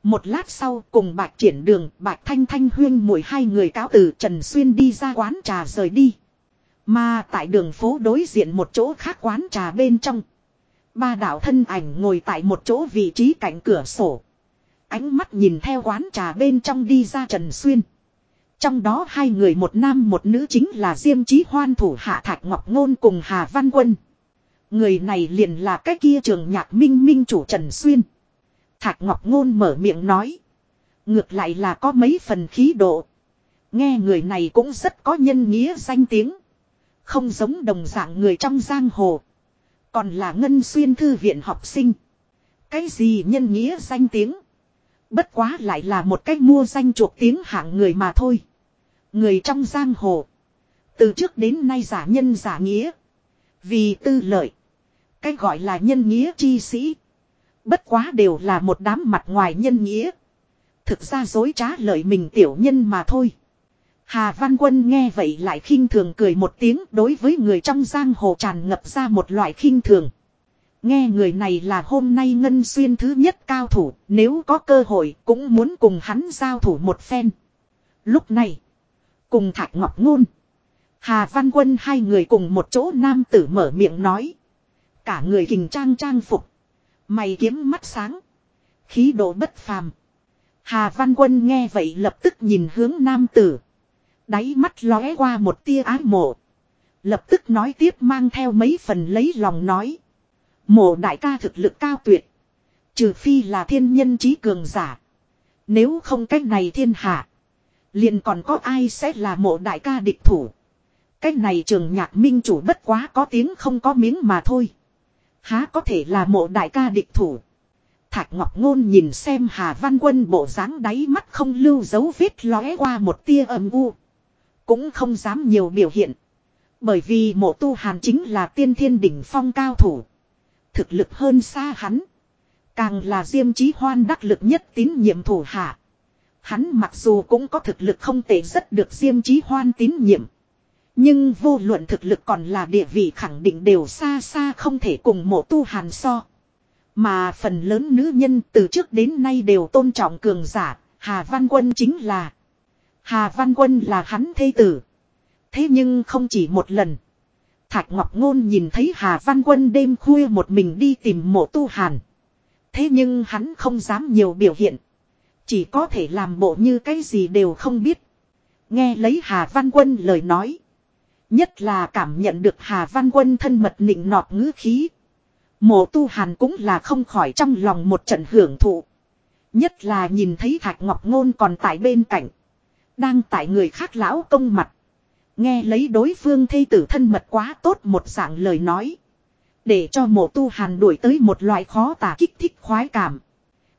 Một lát sau cùng bạch triển đường, bạch thanh thanh huyên mùi hai người cáo từ Trần Xuyên đi ra quán trà rời đi. Mà tại đường phố đối diện một chỗ khác quán trà bên trong. Ba đạo thân ảnh ngồi tại một chỗ vị trí cạnh cửa sổ. Ánh mắt nhìn theo quán trà bên trong đi ra Trần Xuyên. Trong đó hai người một nam một nữ chính là Diêm Chí Hoan thủ hạ Thạch Ngọc Ngôn cùng Hà Văn Quân. Người này liền là cái kia trường nhạc minh minh chủ Trần Xuyên. Thạch Ngọc Ngôn mở miệng nói. Ngược lại là có mấy phần khí độ. Nghe người này cũng rất có nhân nghĩa danh tiếng. Không giống đồng dạng người trong giang hồ. Còn là ngân xuyên thư viện học sinh. Cái gì nhân nghĩa danh tiếng. Bất quá lại là một cách mua danh chuộc tiếng hạng người mà thôi. Người trong giang hồ. Từ trước đến nay giả nhân giả nghĩa. Vì tư lợi. Cái gọi là nhân nghĩa chi sĩ. Bất quá đều là một đám mặt ngoài nhân nghĩa. Thực ra dối trá lợi mình tiểu nhân mà thôi. Hà Văn Quân nghe vậy lại khinh thường cười một tiếng đối với người trong giang hồ tràn ngập ra một loại khinh thường. Nghe người này là hôm nay Ngân Xuyên thứ nhất cao thủ, nếu có cơ hội cũng muốn cùng hắn giao thủ một phen. Lúc này, cùng Thạch Ngọc Ngôn, Hà Văn Quân hai người cùng một chỗ nam tử mở miệng nói. Cả người hình trang trang phục, mày kiếm mắt sáng, khí độ bất phàm. Hà Văn Quân nghe vậy lập tức nhìn hướng nam tử. Đáy mắt lóe qua một tia ái mộ. Lập tức nói tiếp mang theo mấy phần lấy lòng nói. Mộ đại ca thực lực cao tuyệt. Trừ phi là thiên nhân trí cường giả. Nếu không cách này thiên hạ. liền còn có ai sẽ là mộ đại ca địch thủ. Cách này trường nhạc minh chủ bất quá có tiếng không có miếng mà thôi. Há có thể là mộ đại ca địch thủ. Thạch Ngọc Ngôn nhìn xem Hà Văn Quân bộ dáng đáy mắt không lưu dấu vết lóe qua một tia âm u. Cũng không dám nhiều biểu hiện. Bởi vì mộ tu hàn chính là tiên thiên đỉnh phong cao thủ. Thực lực hơn xa hắn. Càng là diêm trí hoan đắc lực nhất tín nhiệm thủ hạ. Hắn mặc dù cũng có thực lực không tệ rất được diêm trí hoan tín nhiệm. Nhưng vô luận thực lực còn là địa vị khẳng định đều xa xa không thể cùng mộ tu hàn so. Mà phần lớn nữ nhân từ trước đến nay đều tôn trọng cường giả, Hà Văn Quân chính là. Hà Văn Quân là hắn thê tử. Thế nhưng không chỉ một lần. Thạch Ngọc Ngôn nhìn thấy Hà Văn Quân đêm khuya một mình đi tìm mộ tu hàn. Thế nhưng hắn không dám nhiều biểu hiện. Chỉ có thể làm bộ như cái gì đều không biết. Nghe lấy Hà Văn Quân lời nói. Nhất là cảm nhận được Hà Văn Quân thân mật nịnh nọt ngữ khí. Mộ tu hàn cũng là không khỏi trong lòng một trận hưởng thụ. Nhất là nhìn thấy Thạch Ngọc Ngôn còn tại bên cạnh. Đang tại người khác lão công mặt. Nghe lấy đối phương thây tử thân mật quá tốt một dạng lời nói. Để cho mộ tu hàn đuổi tới một loại khó tả kích thích khoái cảm.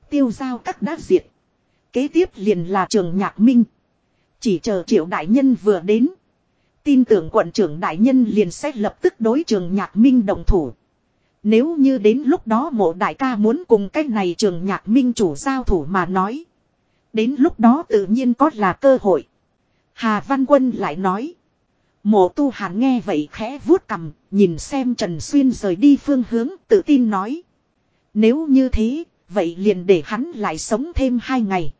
Tiêu giao các đã diệt. Kế tiếp liền là trường nhạc minh. Chỉ chờ triệu đại nhân vừa đến. Tin tưởng quận trưởng đại nhân liền sẽ lập tức đối trường nhạc minh đồng thủ. Nếu như đến lúc đó mộ đại ca muốn cùng cách này trường nhạc minh chủ giao thủ mà nói. Đến lúc đó tự nhiên có là cơ hội. Hà Văn Quân lại nói. Mộ tu hàn nghe vậy khẽ vuốt cầm, nhìn xem Trần Xuyên rời đi phương hướng tự tin nói. Nếu như thế, vậy liền để hắn lại sống thêm hai ngày.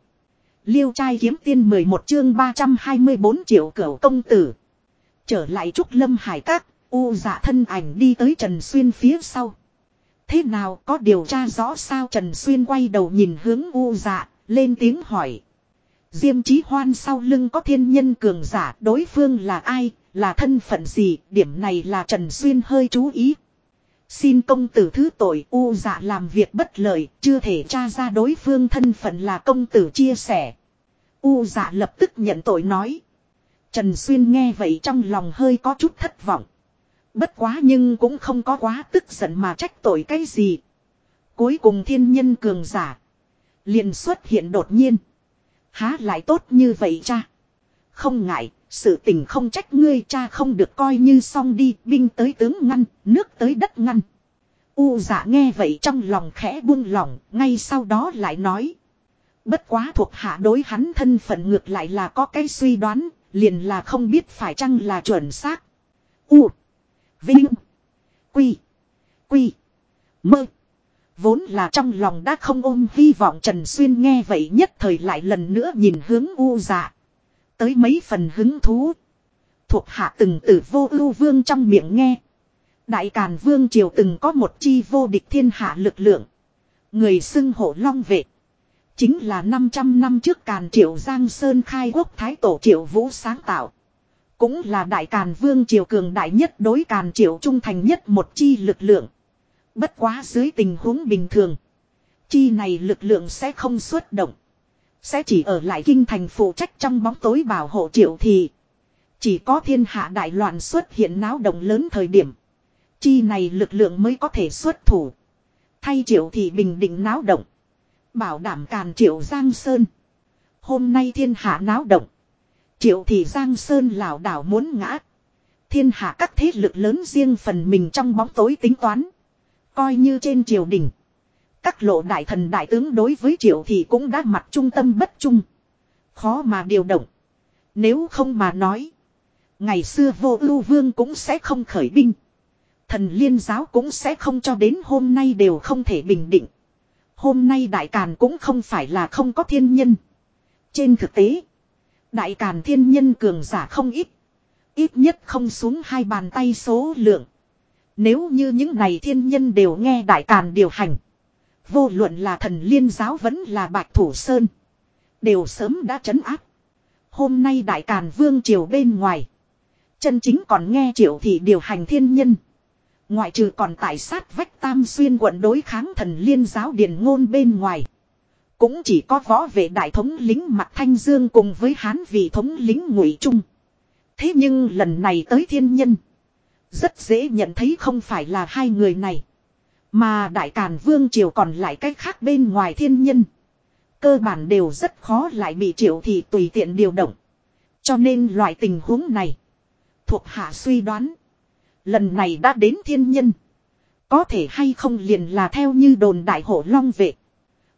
Liêu trai kiếm tiên 11 chương 324 triệu cửu công tử. Trở lại Trúc Lâm Hải Các, u dạ thân ảnh đi tới Trần Xuyên phía sau. Thế nào có điều tra rõ sao Trần Xuyên quay đầu nhìn hướng u dạ, lên tiếng hỏi. Diêm chí hoan sau lưng có thiên nhân cường giả đối phương là ai, là thân phận gì, điểm này là Trần Xuyên hơi chú ý. Xin công tử thứ tội u dạ làm việc bất lợi, chưa thể tra ra đối phương thân phận là công tử chia sẻ. U dạ lập tức nhận tội nói. Trần Xuyên nghe vậy trong lòng hơi có chút thất vọng. Bất quá nhưng cũng không có quá tức giận mà trách tội cái gì. Cuối cùng thiên nhân cường giả liền xuất hiện đột nhiên. Há lại tốt như vậy cha. Không ngại, sự tình không trách ngươi cha không được coi như xong đi, binh tới tướng ngăn, nước tới đất ngăn. U dạ nghe vậy trong lòng khẽ buông lỏng, ngay sau đó lại nói. Bất quá thuộc hạ đối hắn thân phận ngược lại là có cái suy đoán, liền là không biết phải chăng là chuẩn xác. U. Vinh. Quy. Quy. Mơ. Vốn là trong lòng đã không ôm hy vọng Trần Xuyên nghe vậy nhất thời lại lần nữa nhìn hướng U dạ. Tới mấy phần hứng thú. Thuộc hạ từng từ vô ưu vương trong miệng nghe. Đại Càn Vương Triều từng có một chi vô địch thiên hạ lực lượng. Người xưng hổ long vệ. Chính là 500 năm trước Càn Triệu Giang Sơn khai quốc Thái Tổ Triệu Vũ sáng tạo. Cũng là Đại Càn Vương Triều cường đại nhất đối Càn Triệu trung thành nhất một chi lực lượng. Bất quá dưới tình huống bình thường. Chi này lực lượng sẽ không xuất động. Sẽ chỉ ở lại kinh thành phụ trách trong bóng tối bảo hộ triệu thì. Chỉ có thiên hạ đại loạn xuất hiện náo động lớn thời điểm. Chi này lực lượng mới có thể xuất thủ. Thay triệu thì bình định náo động. Bảo đảm càn triệu Giang Sơn. Hôm nay thiên hạ náo động. Triệu thì Giang Sơn lảo đảo muốn ngã. Thiên hạ các thế lực lớn riêng phần mình trong bóng tối tính toán. Coi như trên triều đình. Các lộ đại thần đại tướng đối với triệu thì cũng đã mặt trung tâm bất trung. Khó mà điều động. Nếu không mà nói. Ngày xưa vô ưu vương cũng sẽ không khởi binh. Thần liên giáo cũng sẽ không cho đến hôm nay đều không thể bình định. Hôm nay đại càn cũng không phải là không có thiên nhân. Trên thực tế. Đại càn thiên nhân cường giả không ít. Ít nhất không xuống hai bàn tay số lượng. Nếu như những này thiên nhân đều nghe đại càn điều hành. Vô luận là thần liên giáo vẫn là bạch thủ sơn. Đều sớm đã trấn áp. Hôm nay đại càn vương triều bên ngoài. Chân chính còn nghe triệu thị điều hành thiên nhân. Ngoại trừ còn tại sát vách tam xuyên quận đối kháng thần liên giáo điền ngôn bên ngoài. Cũng chỉ có võ vệ đại thống lính mặt thanh dương cùng với hán vị thống lính ngụy trung. Thế nhưng lần này tới thiên nhân. Rất dễ nhận thấy không phải là hai người này. Mà đại càn vương triều còn lại cách khác bên ngoài thiên nhân. Cơ bản đều rất khó lại bị triệu thì tùy tiện điều động. Cho nên loại tình huống này. Thuộc hạ suy đoán. Lần này đã đến thiên nhân. Có thể hay không liền là theo như đồn đại hổ long vệ.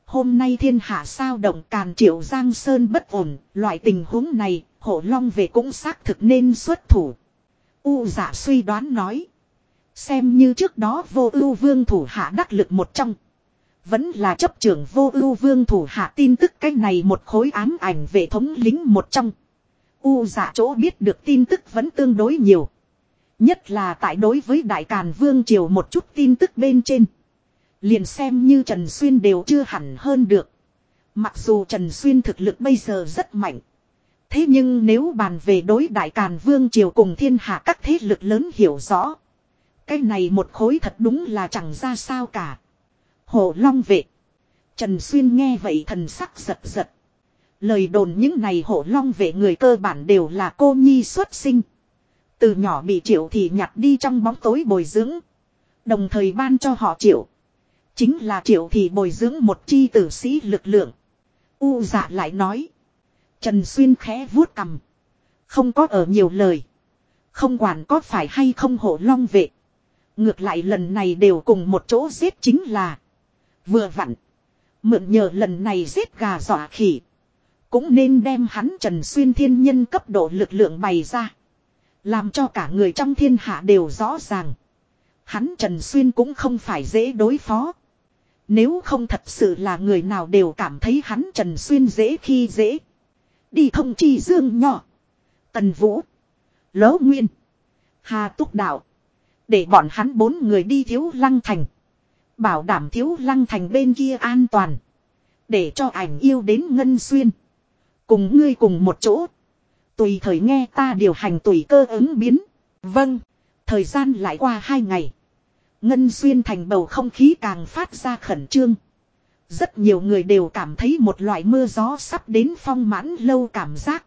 Hôm nay thiên hạ sao động càn triệu giang sơn bất ổn. Loại tình huống này, hổ long vệ cũng xác thực nên xuất thủ. U giả suy đoán nói. Xem như trước đó vô ưu vương thủ hạ đắc lực một trong. Vẫn là chấp trưởng vô ưu vương thủ hạ tin tức cái này một khối ám ảnh về thống lính một trong. U giả chỗ biết được tin tức vẫn tương đối nhiều. Nhất là tại đối với Đại Càn Vương Triều một chút tin tức bên trên. Liền xem như Trần Xuyên đều chưa hẳn hơn được. Mặc dù Trần Xuyên thực lực bây giờ rất mạnh. Thế nhưng nếu bàn về đối Đại Càn Vương Triều cùng thiên hạ các thế lực lớn hiểu rõ. Cái này một khối thật đúng là chẳng ra sao cả. Hồ Long Vệ. Trần Xuyên nghe vậy thần sắc giật giật. Lời đồn những này hổ long vệ người cơ bản đều là cô nhi xuất sinh. Từ nhỏ bị triệu thì nhặt đi trong bóng tối bồi dưỡng. Đồng thời ban cho họ triệu. Chính là triệu thì bồi dưỡng một chi tử sĩ lực lượng. U dạ lại nói. Trần Xuyên khẽ vuốt cầm. Không có ở nhiều lời. Không quản có phải hay không hộ long vệ. Ngược lại lần này đều cùng một chỗ giết chính là. Vừa vặn. Mượn nhờ lần này giết gà dọa khỉ. Cũng nên đem hắn Trần Xuyên thiên nhân cấp độ lực lượng bày ra. Làm cho cả người trong thiên hạ đều rõ ràng. Hắn Trần Xuyên cũng không phải dễ đối phó. Nếu không thật sự là người nào đều cảm thấy hắn Trần Xuyên dễ khi dễ. Đi thông chi dương nhỏ. Tần Vũ. Lỗ Nguyên. Hà Túc Đạo. Để bọn hắn bốn người đi thiếu lăng thành. Bảo đảm thiếu lăng thành bên kia an toàn. Để cho ảnh yêu đến Ngân Xuyên. Cùng ngươi cùng một chỗ. Tùy thời nghe ta điều hành tùy cơ ứng biến. Vâng. Thời gian lại qua hai ngày. Ngân xuyên thành bầu không khí càng phát ra khẩn trương. Rất nhiều người đều cảm thấy một loại mưa gió sắp đến phong mãn lâu cảm giác.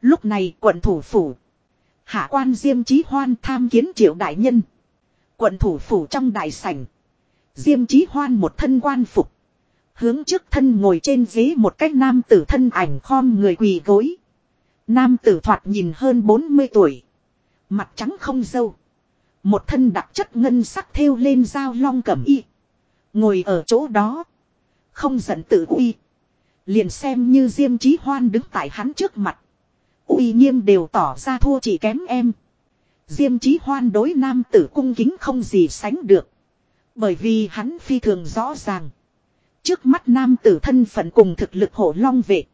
Lúc này quận thủ phủ. Hạ quan Diêm Chí Hoan tham kiến triệu đại nhân. Quận thủ phủ trong đại sảnh. Diêm Chí Hoan một thân quan phục. Hướng trước thân ngồi trên ghế một cách nam tử thân ảnh khom người quỳ gối. Nam tử thoạt nhìn hơn 40 tuổi. Mặt trắng không dâu. Một thân đặc chất ngân sắc thêu lên dao long cẩm y. Ngồi ở chỗ đó. Không giận tự uy. Liền xem như Diêm Chí Hoan đứng tại hắn trước mặt. uy nghiêm đều tỏ ra thua chỉ kém em. Diêm Chí Hoan đối nam tử cung kính không gì sánh được. Bởi vì hắn phi thường rõ ràng. Trước mắt nam tử thân phận cùng thực lực hộ long vệ.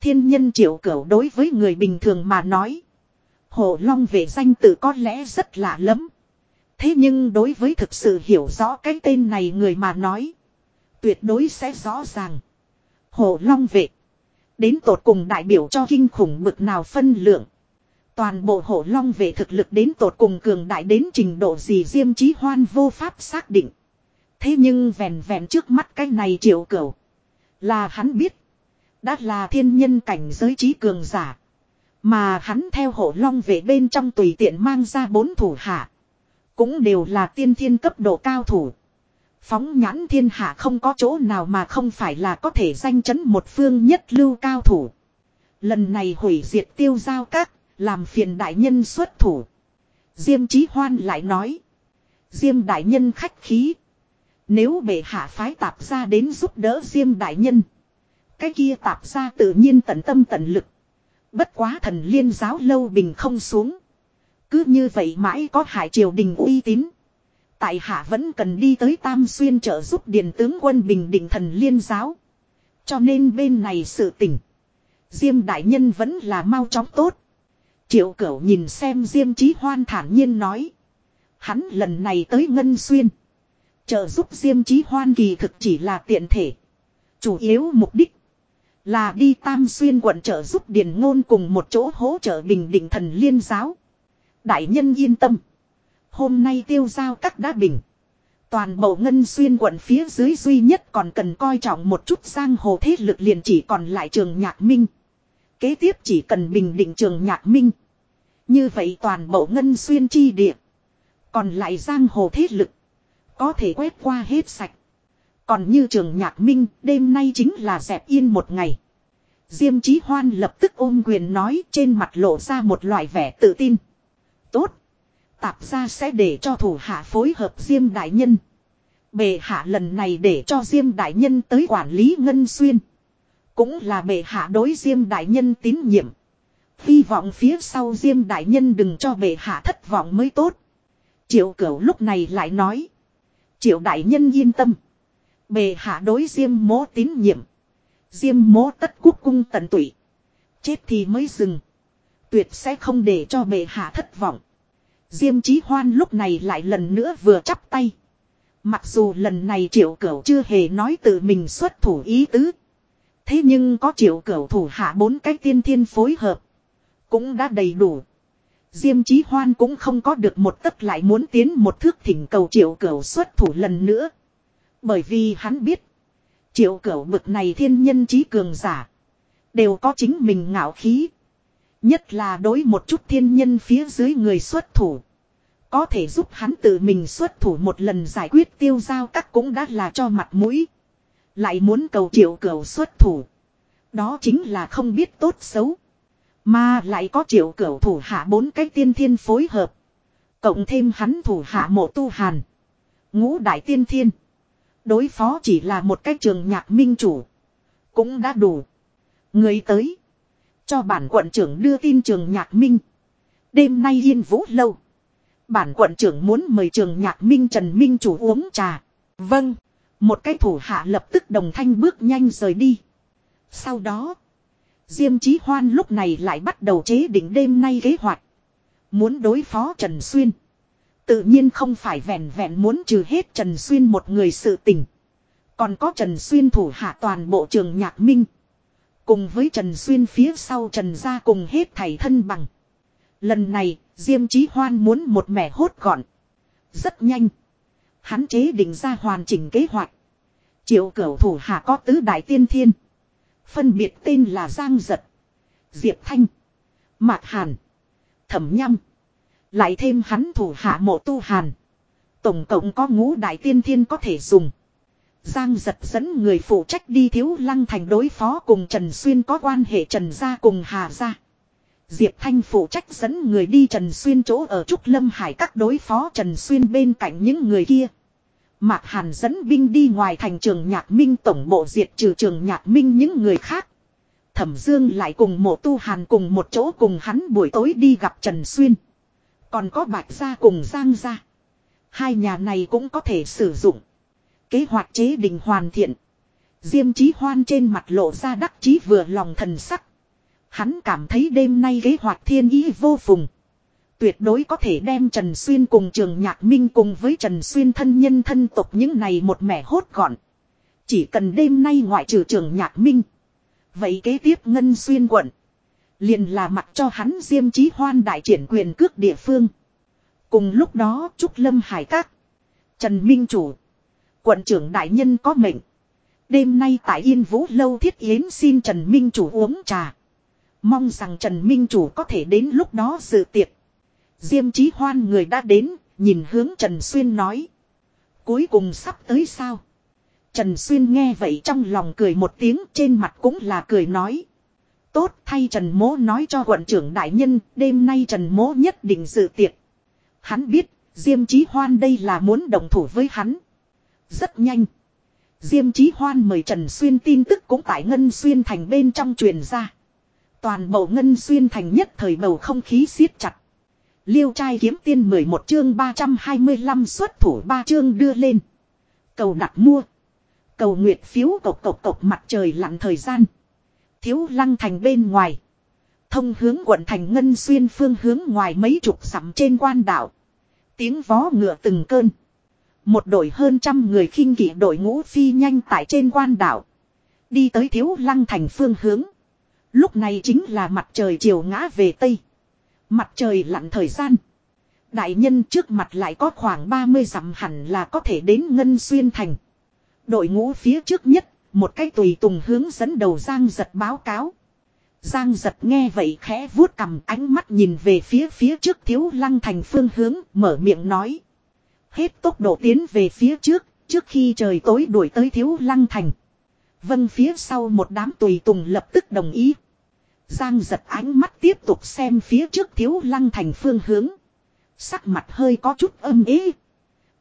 Thiên nhân triệu cửu đối với người bình thường mà nói. Hộ long vệ danh tự có lẽ rất lạ lắm. Thế nhưng đối với thực sự hiểu rõ cái tên này người mà nói. Tuyệt đối sẽ rõ ràng. Hồ long vệ. Đến tột cùng đại biểu cho kinh khủng bực nào phân lượng. Toàn bộ Hổ long vệ thực lực đến tột cùng cường đại đến trình độ gì diêm chí hoan vô pháp xác định. Thế nhưng vèn vèn trước mắt cái này triệu cửu. Là hắn biết. Đã là thiên nhân cảnh giới trí cường giả. Mà hắn theo hộ long vệ bên trong tùy tiện mang ra bốn thủ hạ. Cũng đều là tiên thiên cấp độ cao thủ. Phóng nhãn thiên hạ không có chỗ nào mà không phải là có thể danh chấn một phương nhất lưu cao thủ. Lần này hủy diệt tiêu giao các, làm phiền đại nhân xuất thủ. Diêm Chí Hoan lại nói. Diêm đại nhân khách khí. Nếu bệ hạ phái tạp ra đến giúp đỡ Diêm đại nhân. Cái kia tạp ra tự nhiên tận tâm tận lực. Bất quá thần liên giáo lâu bình không xuống. Cứ như vậy mãi có hại triều đình uy tín. Tại hạ vẫn cần đi tới Tam Xuyên trợ giúp điền tướng quân bình định thần liên giáo. Cho nên bên này sự tỉnh. Diêm đại nhân vẫn là mau chóng tốt. Triệu cửu nhìn xem Diêm Chí Hoan thản nhiên nói. Hắn lần này tới Ngân Xuyên. Trợ giúp Diêm Chí Hoan kỳ thực chỉ là tiện thể. Chủ yếu mục đích. Là đi Tam Xuyên quận trợ giúp Điền Ngôn cùng một chỗ hỗ trợ bình định thần liên giáo. Đại nhân yên tâm. Hôm nay tiêu giao các đã bình. Toàn bộ ngân xuyên quận phía dưới duy nhất còn cần coi trọng một chút giang hồ thế lực liền chỉ còn lại trường nhạc minh. Kế tiếp chỉ cần bình định trường nhạc minh. Như vậy toàn bộ ngân xuyên chi địa. Còn lại giang hồ thế lực. Có thể quét qua hết sạch. Còn như trường nhạc minh, đêm nay chính là dẹp yên một ngày. Diêm chí hoan lập tức ôm quyền nói, trên mặt lộ ra một loại vẻ tự tin. Tốt. Tạp ra sẽ để cho thủ hạ phối hợp Diêm Đại Nhân. Bệ hạ lần này để cho Diêm Đại Nhân tới quản lý Ngân Xuyên. Cũng là bệ hạ đối Diêm Đại Nhân tín nhiệm. Hy vọng phía sau Diêm Đại Nhân đừng cho bệ hạ thất vọng mới tốt. Triệu cửu lúc này lại nói. Triệu Đại Nhân yên tâm. Bệ hạ đối Diêm mố tín nhiệm. Diêm mố tất quốc cung tận tụy. Chết thì mới dừng. Tuyệt sẽ không để cho bệ hạ thất vọng. Diêm Chí Hoan lúc này lại lần nữa vừa chắp tay. Mặc dù lần này triệu cửu chưa hề nói tự mình xuất thủ ý tứ. Thế nhưng có triệu cửu thủ hạ bốn cái tiên thiên phối hợp. Cũng đã đầy đủ. Diêm Chí Hoan cũng không có được một tấc lại muốn tiến một thước thỉnh cầu triệu cửu xuất thủ lần nữa. Bởi vì hắn biết. Triệu cửu bực này thiên nhân trí cường giả. Đều có chính mình ngạo khí. Nhất là đối một chút thiên nhân phía dưới người xuất thủ. Có thể giúp hắn tự mình xuất thủ một lần giải quyết tiêu giao các cũng đã là cho mặt mũi. Lại muốn cầu triệu cửu xuất thủ. Đó chính là không biết tốt xấu. Mà lại có triệu cửu thủ hạ bốn cái tiên thiên phối hợp. Cộng thêm hắn thủ hạ mộ tu hàn. Ngũ đại tiên thiên. Đối phó chỉ là một cái trường nhạc minh chủ. Cũng đã đủ. Người tới. Cho bản quận trưởng đưa tin trường nhạc minh. Đêm nay yên vũ lâu. Bản quận trưởng muốn mời trường nhạc minh Trần Minh chủ uống trà. Vâng. Một cái thủ hạ lập tức đồng thanh bước nhanh rời đi. Sau đó. Diêm Chí Hoan lúc này lại bắt đầu chế định đêm nay kế hoạch. Muốn đối phó Trần Xuyên. Tự nhiên không phải vẹn vẹn muốn trừ hết Trần Xuyên một người sự tình. Còn có Trần Xuyên thủ hạ toàn bộ trường nhạc minh. Cùng với Trần Xuyên phía sau Trần gia cùng hết thảy thân bằng. Lần này, Diêm Chí Hoan muốn một mẻ hốt gọn. Rất nhanh. Hắn chế định ra hoàn chỉnh kế hoạch. Triệu cửu thủ hạ có tứ đại tiên thiên. Phân biệt tên là Giang Giật. Diệp Thanh. Mạc Hàn. Thẩm Nhâm. Lại thêm hắn thủ hạ mộ tu Hàn. Tổng cộng có ngũ đại tiên thiên có thể dùng. Giang giật dẫn người phụ trách đi thiếu lăng thành đối phó cùng Trần Xuyên có quan hệ Trần gia cùng Hà gia. Diệp Thanh phụ trách dẫn người đi Trần Xuyên chỗ ở Trúc Lâm Hải các đối phó Trần Xuyên bên cạnh những người kia. Mạc Hàn dẫn binh đi ngoài thành trường nhạc minh tổng bộ diệt trừ trường nhạc minh những người khác. Thẩm Dương lại cùng mộ tu hàn cùng một chỗ cùng hắn buổi tối đi gặp Trần Xuyên. Còn có Bạch Gia cùng Giang Gia. Hai nhà này cũng có thể sử dụng. Kế hoạch chế định hoàn thiện. Diêm chí hoan trên mặt lộ ra đắc chí vừa lòng thần sắc. Hắn cảm thấy đêm nay kế hoạch thiên ý vô phùng. Tuyệt đối có thể đem Trần Xuyên cùng trường nhạc minh cùng với Trần Xuyên thân nhân thân tộc những này một mẻ hốt gọn. Chỉ cần đêm nay ngoại trừ trường nhạc minh. Vậy kế tiếp Ngân Xuyên quận. Liền là mặt cho hắn diêm chí hoan đại triển quyền cước địa phương. Cùng lúc đó, Trúc Lâm Hải Các. Trần Minh Chủ. Quận trưởng đại nhân có mệnh. Đêm nay tại Yên Vũ Lâu thiết yến xin Trần Minh Chủ uống trà. Mong rằng Trần Minh Chủ có thể đến lúc đó dự tiệc. Diêm chí hoan người đã đến, nhìn hướng Trần Xuyên nói. Cuối cùng sắp tới sao? Trần Xuyên nghe vậy trong lòng cười một tiếng trên mặt cũng là cười nói. Tốt thay Trần Mố nói cho quận trưởng đại nhân, đêm nay Trần Mố nhất định dự tiệc. Hắn biết, Diêm Chí Hoan đây là muốn đồng thủ với hắn. Rất nhanh. Diêm Chí Hoan mời Trần Xuyên tin tức cũng tại Ngân Xuyên thành bên trong truyền ra. Toàn bộ Ngân Xuyên thành nhất thời bầu không khí siết chặt. Liêu trai kiếm tiên 11 chương 325 xuất thủ ba chương đưa lên. Cầu đặt mua. Cầu nguyệt phiếu cộc cộc cộc mặt trời lặn thời gian. Thiếu lăng thành bên ngoài. Thông hướng quận thành ngân xuyên phương hướng ngoài mấy chục sắm trên quan đảo. Tiếng vó ngựa từng cơn. Một đội hơn trăm người khinh kỵ đội ngũ phi nhanh tại trên quan đảo. Đi tới thiếu lăng thành phương hướng. Lúc này chính là mặt trời chiều ngã về Tây. Mặt trời lặn thời gian. Đại nhân trước mặt lại có khoảng 30 dặm hẳn là có thể đến Ngân Xuyên Thành. Đội ngũ phía trước nhất, một cái tùy tùng hướng dẫn đầu Giang giật báo cáo. Giang giật nghe vậy khẽ vuốt cầm ánh mắt nhìn về phía phía trước thiếu lăng thành phương hướng, mở miệng nói. Hết tốc độ tiến về phía trước, trước khi trời tối đuổi tới thiếu lăng thành. vân phía sau một đám tùy tùng lập tức đồng ý. Giang giật ánh mắt tiếp tục xem phía trước thiếu lăng thành phương hướng. Sắc mặt hơi có chút âm ý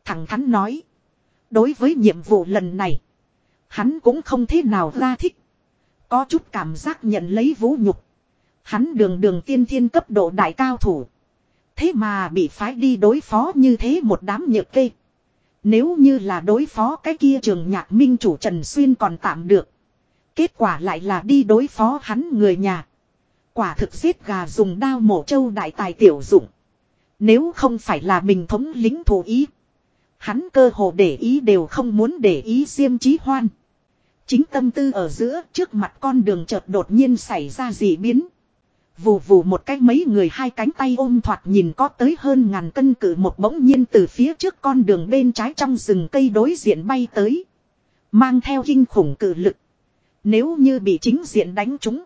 Thẳng thắn nói. Đối với nhiệm vụ lần này. Hắn cũng không thế nào ra thích. Có chút cảm giác nhận lấy vũ nhục. Hắn đường đường tiên thiên cấp độ đại cao thủ. Thế mà bị phái đi đối phó như thế một đám nhược kê. Nếu như là đối phó cái kia trường nhạc minh chủ Trần Xuyên còn tạm được. Kết quả lại là đi đối phó hắn người nhà. Quả thực giết gà dùng đao mổ trâu đại tài tiểu dụng. Nếu không phải là mình thống lính thủ ý. Hắn cơ hồ để ý đều không muốn để ý diêm trí hoan. Chính tâm tư ở giữa trước mặt con đường chợt đột nhiên xảy ra dị biến. Vù vù một cái mấy người hai cánh tay ôm thoạt nhìn có tới hơn ngàn cân cử một bỗng nhiên từ phía trước con đường bên trái trong rừng cây đối diện bay tới. Mang theo kinh khủng cử lực. Nếu như bị chính diện đánh trúng.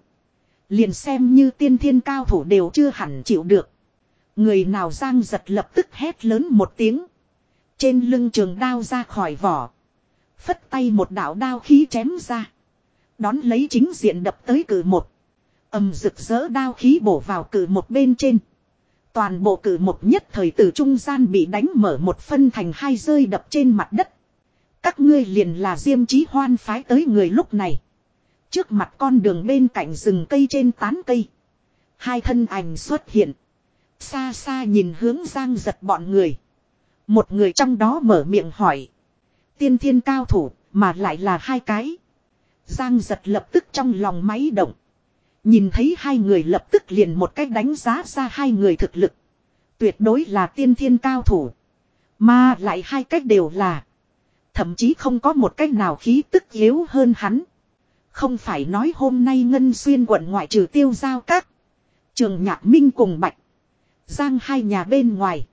Liền xem như tiên thiên cao thủ đều chưa hẳn chịu được. Người nào giang giật lập tức hét lớn một tiếng. Trên lưng trường đao ra khỏi vỏ. Phất tay một đạo đao khí chém ra. Đón lấy chính diện đập tới cử một ầm rực rỡ đao khí bổ vào cử một bên trên. Toàn bộ cử một nhất thời từ trung gian bị đánh mở một phân thành hai rơi đập trên mặt đất. Các ngươi liền là diêm chí hoan phái tới người lúc này. Trước mặt con đường bên cạnh rừng cây trên tán cây. Hai thân ảnh xuất hiện. Xa xa nhìn hướng giang giật bọn người. Một người trong đó mở miệng hỏi. Tiên thiên cao thủ, mà lại là hai cái. Giang giật lập tức trong lòng máy động. Nhìn thấy hai người lập tức liền một cách đánh giá ra hai người thực lực. Tuyệt đối là tiên thiên cao thủ. Mà lại hai cách đều là. Thậm chí không có một cách nào khí tức yếu hơn hắn. Không phải nói hôm nay Ngân Xuyên quận ngoại trừ tiêu giao các. Trường Nhạc Minh cùng Bạch. Giang hai nhà bên ngoài.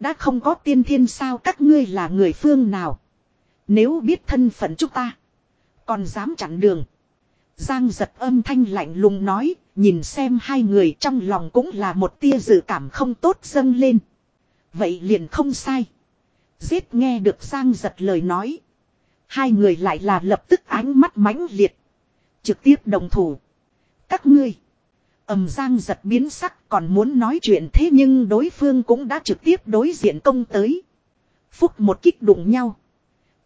Đã không có tiên thiên sao các ngươi là người phương nào. Nếu biết thân phận chúng ta. Còn dám chặn đường. Giang giật âm thanh lạnh lùng nói. Nhìn xem hai người trong lòng cũng là một tia dự cảm không tốt dâng lên. Vậy liền không sai. Giết nghe được Giang giật lời nói. Hai người lại là lập tức ánh mắt mãnh liệt. Trực tiếp đồng thủ. Các ngươi. ầm giang giật biến sắc còn muốn nói chuyện thế nhưng đối phương cũng đã trực tiếp đối diện công tới. Phúc một kích đụng nhau.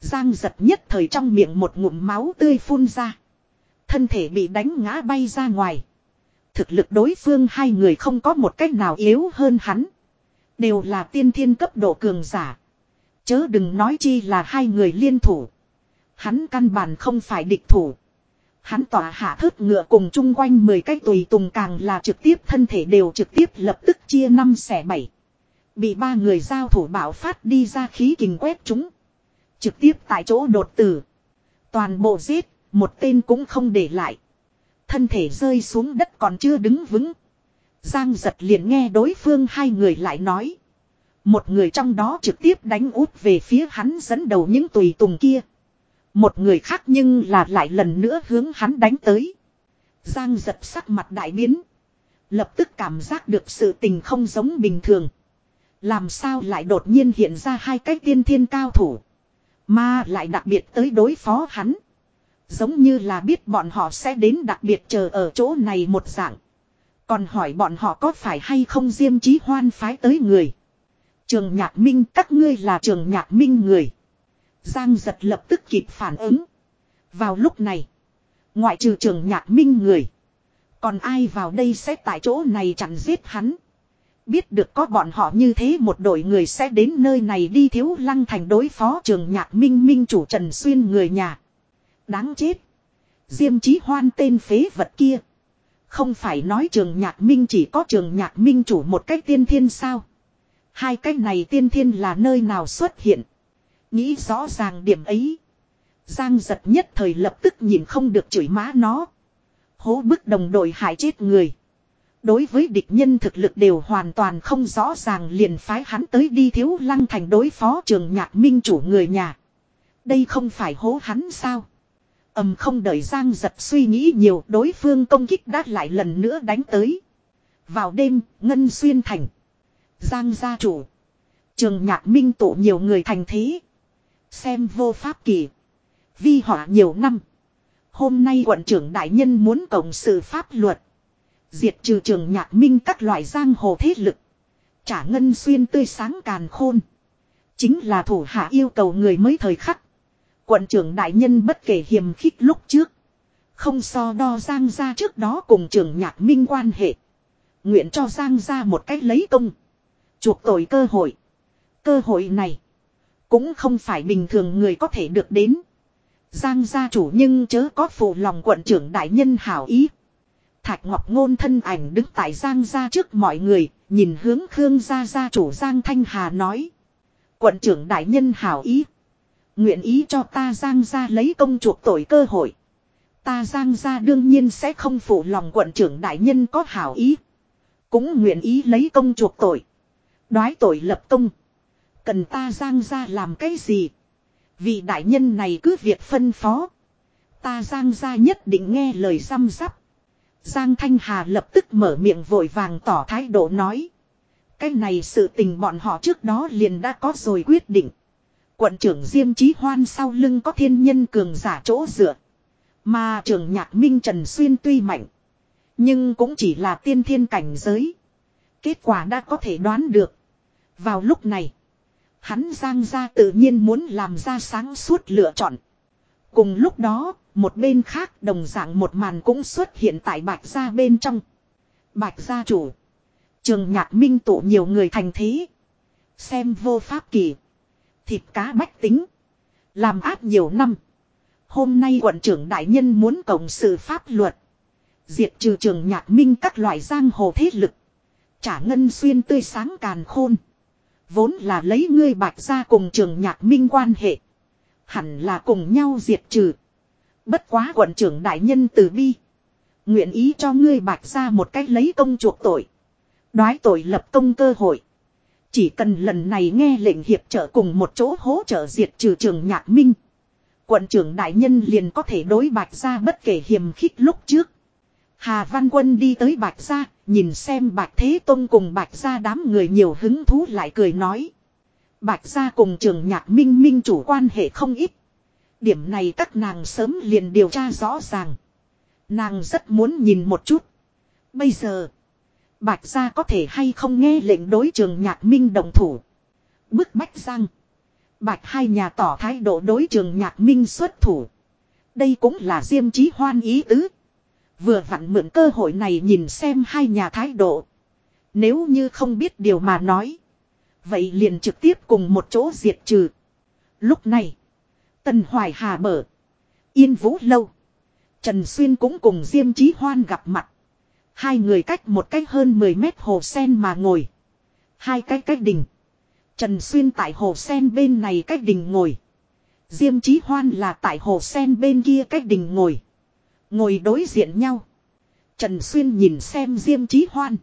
Giang giật nhất thời trong miệng một ngụm máu tươi phun ra. Thân thể bị đánh ngã bay ra ngoài. Thực lực đối phương hai người không có một cách nào yếu hơn hắn. Đều là tiên thiên cấp độ cường giả. Chớ đừng nói chi là hai người liên thủ. Hắn căn bản không phải địch thủ. Hắn tỏa hạ thớt ngựa cùng chung quanh 10 cái tùy tùng càng là trực tiếp thân thể đều trực tiếp lập tức chia năm xẻ bảy. Bị ba người giao thủ bảo phát đi ra khí kình quét chúng. Trực tiếp tại chỗ đột tử. Toàn bộ giết, một tên cũng không để lại. Thân thể rơi xuống đất còn chưa đứng vững. Giang giật liền nghe đối phương hai người lại nói. Một người trong đó trực tiếp đánh út về phía hắn dẫn đầu những tùy tùng kia. Một người khác nhưng là lại lần nữa hướng hắn đánh tới. Giang giật sắc mặt đại biến. Lập tức cảm giác được sự tình không giống bình thường. Làm sao lại đột nhiên hiện ra hai cái tiên thiên cao thủ. Mà lại đặc biệt tới đối phó hắn. Giống như là biết bọn họ sẽ đến đặc biệt chờ ở chỗ này một dạng. Còn hỏi bọn họ có phải hay không diêm trí hoan phái tới người. Trường nhạc minh, các ngươi là trường nhạc minh người. Giang giật lập tức kịp phản ứng. Vào lúc này. Ngoại trừ trường nhạc minh người. Còn ai vào đây sẽ tại chỗ này chẳng giết hắn. Biết được có bọn họ như thế một đội người sẽ đến nơi này đi thiếu lăng thành đối phó trường nhạc minh minh chủ Trần Xuyên người nhà. Đáng chết. Diêm chí hoan tên phế vật kia. Không phải nói trường nhạc minh chỉ có trường nhạc minh chủ một cách tiên thiên sao. Hai cách này tiên thiên là nơi nào xuất hiện. Nghĩ rõ ràng điểm ấy. Giang giật nhất thời lập tức nhìn không được chửi má nó. Hố bức đồng đội hại chết người. Đối với địch nhân thực lực đều hoàn toàn không rõ ràng liền phái hắn tới đi thiếu lăng thành đối phó trường nhạc minh chủ người nhà. Đây không phải hố hắn sao? Ầm không đợi Giang giật suy nghĩ nhiều đối phương công kích đã lại lần nữa đánh tới. Vào đêm, Ngân Xuyên Thành. Giang gia chủ. Trường nhạc minh tụ nhiều người thành thế. Xem vô pháp kỳ. Vi họa nhiều năm. Hôm nay quận trưởng đại nhân muốn cộng sự pháp luật. Diệt trừ trường nhạc minh các loại giang hồ thế lực. Trả ngân xuyên tươi sáng càn khôn. Chính là thủ hạ yêu cầu người mới thời khắc. Quận trưởng đại nhân bất kể hiềm khích lúc trước. Không so đo Giang ra trước đó cùng trường nhạc minh quan hệ. Nguyện cho Giang ra một cách lấy công. Chuộc tội cơ hội. Cơ hội này. Cũng không phải bình thường người có thể được đến. Giang gia chủ nhưng chớ có phụ lòng quận trưởng đại nhân hảo ý. Thạch Ngọc Ngôn thân ảnh đứng tại Giang gia trước mọi người, nhìn hướng Khương gia gia chủ Giang Thanh Hà nói. Quận trưởng đại nhân hảo ý. Nguyện ý cho ta Giang gia lấy công chuộc tội cơ hội. Ta Giang gia đương nhiên sẽ không phụ lòng quận trưởng đại nhân có hảo ý. Cũng nguyện ý lấy công chuộc tội. Đoái tội lập công. Cần ta Giang gia làm cái gì? Vị đại nhân này cứ việc phân phó. Ta Giang gia nhất định nghe lời răm rắp. Giang Thanh Hà lập tức mở miệng vội vàng tỏ thái độ nói. Cái này sự tình bọn họ trước đó liền đã có rồi quyết định. Quận trưởng Diêm Chí Hoan sau lưng có thiên nhân cường giả chỗ dựa. Mà trưởng nhạc Minh Trần Xuyên tuy mạnh. Nhưng cũng chỉ là tiên thiên cảnh giới. Kết quả đã có thể đoán được. Vào lúc này. Hắn Giang ra tự nhiên muốn làm ra sáng suốt lựa chọn. Cùng lúc đó, một bên khác đồng dạng một màn cũng xuất hiện tại bạch gia bên trong. Bạch gia chủ. Trường nhạc minh tụ nhiều người thành thế. Xem vô pháp kỳ. Thịt cá bách tính. Làm áp nhiều năm. Hôm nay quận trưởng đại nhân muốn cộng sự pháp luật. Diệt trừ trường nhạc minh các loại giang hồ thế lực. Trả ngân xuyên tươi sáng càn khôn. Vốn là lấy ngươi bạch ra cùng trường nhạc minh quan hệ. Hẳn là cùng nhau diệt trừ. Bất quá quận trưởng đại nhân từ bi. Nguyện ý cho ngươi bạch ra một cách lấy công chuộc tội. Đoái tội lập công cơ hội. Chỉ cần lần này nghe lệnh hiệp trợ cùng một chỗ hỗ trợ diệt trừ trường nhạc minh. Quận trưởng đại nhân liền có thể đối bạch ra bất kể hiềm khích lúc trước. Hà Văn Quân đi tới bạch ra, nhìn xem bạch thế tôn cùng bạch ra đám người nhiều hứng thú lại cười nói. Bạch ra cùng trường nhạc minh minh chủ quan hệ không ít. Điểm này các nàng sớm liền điều tra rõ ràng. Nàng rất muốn nhìn một chút. Bây giờ, Bạch gia có thể hay không nghe lệnh đối trường nhạc minh đồng thủ. Bức bách răng. Bạch hai nhà tỏ thái độ đối trường nhạc minh xuất thủ. Đây cũng là diêm chí hoan ý tứ. Vừa vặn mượn cơ hội này nhìn xem hai nhà thái độ. Nếu như không biết điều mà nói. Vậy liền trực tiếp cùng một chỗ diệt trừ. Lúc này. Tần Hoài Hà mở. Yên Vũ Lâu. Trần Xuyên cũng cùng Diêm Chí Hoan gặp mặt. Hai người cách một cách hơn 10 mét hồ sen mà ngồi. Hai cái cách đỉnh. Trần Xuyên tại hồ sen bên này cách đỉnh ngồi. Diêm Chí Hoan là tại hồ sen bên kia cách đỉnh ngồi. Ngồi đối diện nhau. Trần Xuyên nhìn xem Diêm Chí Hoan.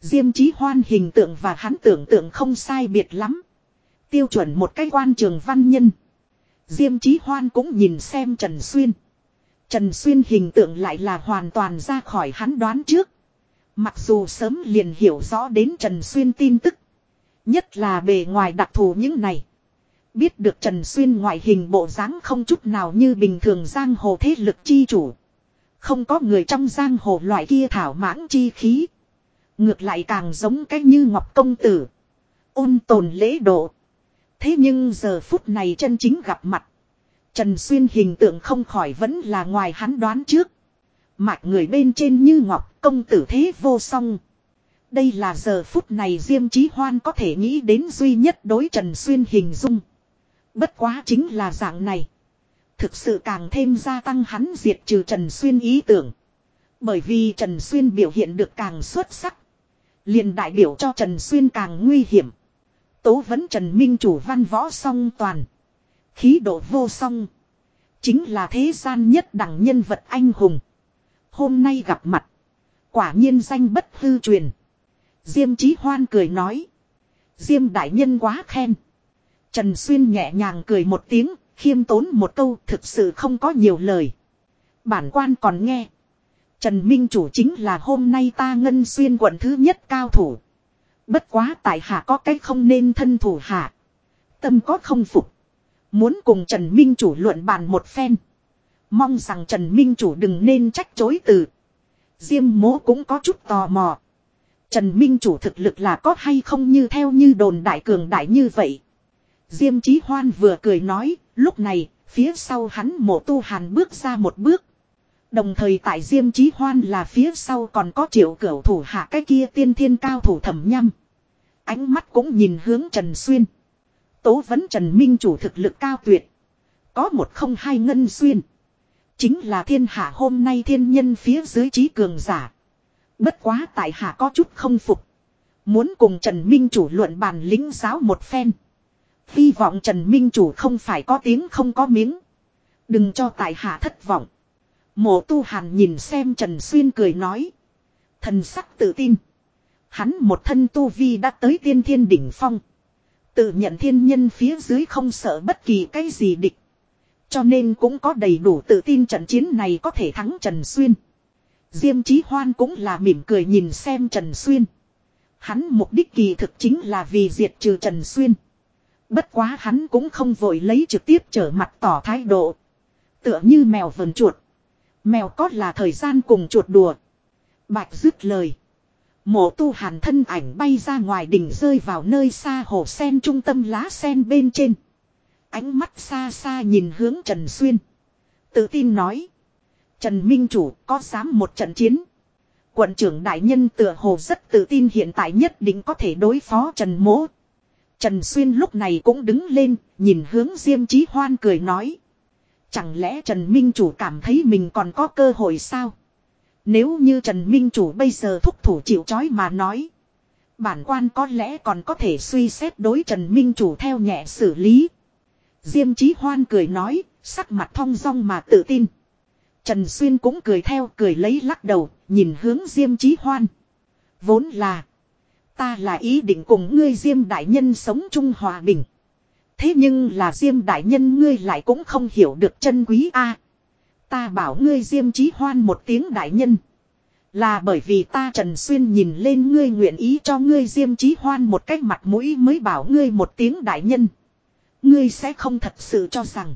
Diêm Chí Hoan hình tượng và hắn tưởng tượng không sai biệt lắm. Tiêu chuẩn một cái quan trường văn nhân. Diêm Chí Hoan cũng nhìn xem Trần Xuyên. Trần Xuyên hình tượng lại là hoàn toàn ra khỏi hắn đoán trước. Mặc dù sớm liền hiểu rõ đến Trần Xuyên tin tức. Nhất là bề ngoài đặc thù những này. Biết được Trần Xuyên ngoại hình bộ dáng không chút nào như bình thường giang hồ thế lực chi chủ. Không có người trong giang hồ loại kia thảo mãng chi khí. Ngược lại càng giống cách như ngọc công tử. Ôn tồn lễ độ. Thế nhưng giờ phút này chân chính gặp mặt. Trần Xuyên hình tượng không khỏi vẫn là ngoài hắn đoán trước. Mạch người bên trên như ngọc, công tử thế vô song. Đây là giờ phút này Diêm Chí Hoan có thể nghĩ đến duy nhất đối Trần Xuyên hình dung. Bất quá chính là dạng này. Thực sự càng thêm gia tăng hắn diệt trừ Trần Xuyên ý tưởng. Bởi vì Trần Xuyên biểu hiện được càng xuất sắc. liền đại biểu cho Trần Xuyên càng nguy hiểm. Tố vấn Trần Minh chủ văn võ song toàn. Khí độ vô song. Chính là thế gian nhất đẳng nhân vật anh hùng. Hôm nay gặp mặt. Quả nhiên danh bất hư truyền. Diêm Chí Hoan cười nói. Diêm đại nhân quá khen. Trần Xuyên nhẹ nhàng cười một tiếng, khiêm tốn một câu thực sự không có nhiều lời. Bản quan còn nghe. Trần Minh Chủ chính là hôm nay ta ngân xuyên quận thứ nhất cao thủ. Bất quá tại hạ có cái không nên thân thủ hạ. Tâm có không phục. Muốn cùng Trần Minh Chủ luận bàn một phen. Mong rằng Trần Minh Chủ đừng nên trách chối từ. Diêm mố cũng có chút tò mò. Trần Minh Chủ thực lực là có hay không như theo như đồn đại cường đại như vậy. Diêm Chí Hoan vừa cười nói, lúc này, phía sau hắn mộ tu hàn bước ra một bước. Đồng thời tại Diêm Chí Hoan là phía sau còn có triệu cửu thủ hạ cái kia tiên thiên cao thủ thẩm nhâm. Ánh mắt cũng nhìn hướng Trần Xuyên. Tố vấn Trần Minh chủ thực lực cao tuyệt. Có một không hai ngân xuyên. Chính là thiên hạ hôm nay thiên nhân phía dưới trí cường giả. Bất quá tại hạ có chút không phục. Muốn cùng Trần Minh chủ luận bàn lính giáo một phen. Hy vọng Trần Minh chủ không phải có tiếng không có miếng. Đừng cho tại hạ thất vọng. Mộ tu hàn nhìn xem Trần Xuyên cười nói. Thần sắc tự tin. Hắn một thân tu vi đã tới tiên thiên đỉnh phong. Tự nhận thiên nhân phía dưới không sợ bất kỳ cái gì địch. Cho nên cũng có đầy đủ tự tin trận chiến này có thể thắng Trần Xuyên. Diêm Chí Hoan cũng là mỉm cười nhìn xem Trần Xuyên. Hắn mục đích kỳ thực chính là vì diệt trừ Trần Xuyên. Bất quá hắn cũng không vội lấy trực tiếp trở mặt tỏ thái độ. Tựa như mèo vần chuột. Mèo có là thời gian cùng chuột đùa. Bạch dứt lời. Mộ tu hàn thân ảnh bay ra ngoài đỉnh rơi vào nơi xa hồ sen trung tâm lá sen bên trên. Ánh mắt xa xa nhìn hướng Trần Xuyên. Tự tin nói. Trần Minh Chủ có dám một trận chiến. Quận trưởng đại nhân tựa hồ rất tự tin hiện tại nhất định có thể đối phó Trần Mỗ. Trần Xuyên lúc này cũng đứng lên, nhìn hướng Diêm Chí Hoan cười nói. Chẳng lẽ Trần Minh Chủ cảm thấy mình còn có cơ hội sao? Nếu như Trần Minh Chủ bây giờ thúc thủ chịu chói mà nói. Bản quan có lẽ còn có thể suy xét đối Trần Minh Chủ theo nhẹ xử lý. Diêm Chí Hoan cười nói, sắc mặt thong dong mà tự tin. Trần Xuyên cũng cười theo cười lấy lắc đầu, nhìn hướng Diêm Chí Hoan. Vốn là, ta là ý định cùng ngươi Diêm Đại Nhân sống chung hòa bình. Thế nhưng là Diêm Đại Nhân ngươi lại cũng không hiểu được chân quý a Ta bảo ngươi Diêm Chí Hoan một tiếng Đại Nhân. Là bởi vì ta Trần Xuyên nhìn lên ngươi nguyện ý cho ngươi Diêm Chí Hoan một cách mặt mũi mới bảo ngươi một tiếng Đại Nhân. Ngươi sẽ không thật sự cho rằng.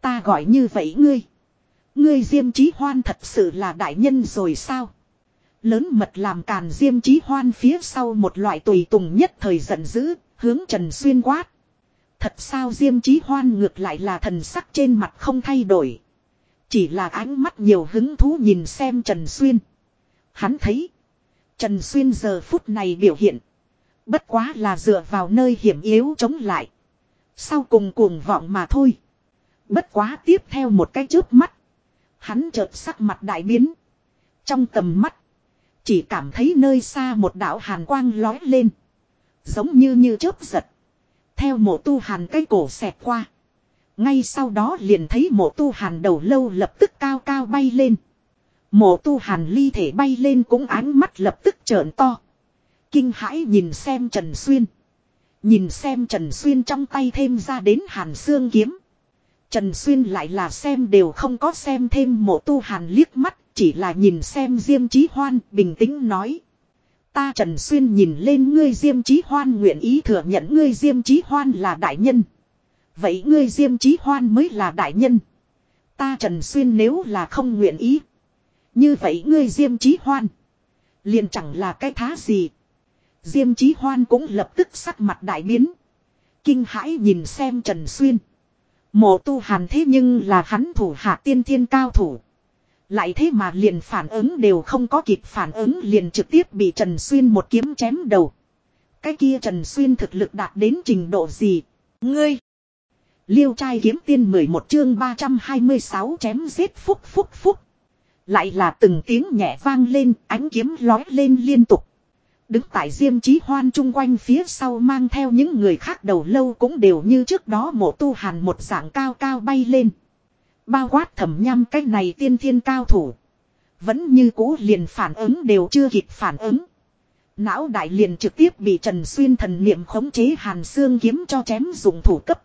Ta gọi như vậy ngươi. Ngươi Diêm Chí Hoan thật sự là đại nhân rồi sao? Lớn mật làm càn Diêm Chí Hoan phía sau một loại tùy tùng nhất thời giận dữ, hướng Trần Xuyên quát. Thật sao Diêm Chí Hoan ngược lại là thần sắc trên mặt không thay đổi. Chỉ là ánh mắt nhiều hứng thú nhìn xem Trần Xuyên. Hắn thấy. Trần Xuyên giờ phút này biểu hiện. Bất quá là dựa vào nơi hiểm yếu chống lại. Sau cùng cuồng vọng mà thôi. Bất quá tiếp theo một cái chớp mắt. Hắn chợt sắc mặt đại biến. Trong tầm mắt. Chỉ cảm thấy nơi xa một đạo hàn quang lói lên. Giống như như chớp giật. Theo mộ tu hàn cái cổ xẹt qua. Ngay sau đó liền thấy mộ tu hàn đầu lâu lập tức cao cao bay lên. Mộ tu hàn ly thể bay lên cũng ánh mắt lập tức trợn to. Kinh hãi nhìn xem Trần Xuyên. Nhìn xem Trần Xuyên trong tay thêm ra đến hàn xương kiếm. Trần Xuyên lại là xem đều không có xem thêm mộ tu hàn liếc mắt, chỉ là nhìn xem Diêm Chí Hoan, bình tĩnh nói. Ta Trần Xuyên nhìn lên ngươi Diêm Chí Hoan nguyện ý thừa nhận ngươi Diêm Chí Hoan là đại nhân. Vậy ngươi Diêm Chí Hoan mới là đại nhân. Ta Trần Xuyên nếu là không nguyện ý. Như vậy ngươi Diêm Chí Hoan. Liền chẳng là cái thá gì. Diêm Chí Hoan cũng lập tức sắc mặt đại biến. Kinh hãi nhìn xem Trần Xuyên. Mộ tu hàn thế nhưng là hắn thủ hạ tiên thiên cao thủ. Lại thế mà liền phản ứng đều không có kịp phản ứng liền trực tiếp bị Trần Xuyên một kiếm chém đầu. Cái kia Trần Xuyên thực lực đạt đến trình độ gì? Ngươi! Liêu trai kiếm tiên 11 chương 326 chém giết phúc phúc phúc. Lại là từng tiếng nhẹ vang lên, ánh kiếm lói lên liên tục. Đứng tại diêm chí hoan chung quanh phía sau mang theo những người khác đầu lâu cũng đều như trước đó mộ tu hàn một dạng cao cao bay lên. Bao quát thẩm nhăm cái này tiên thiên cao thủ. Vẫn như cũ liền phản ứng đều chưa kịp phản ứng. Não đại liền trực tiếp bị Trần Xuyên thần niệm khống chế hàn xương kiếm cho chém dụng thủ cấp.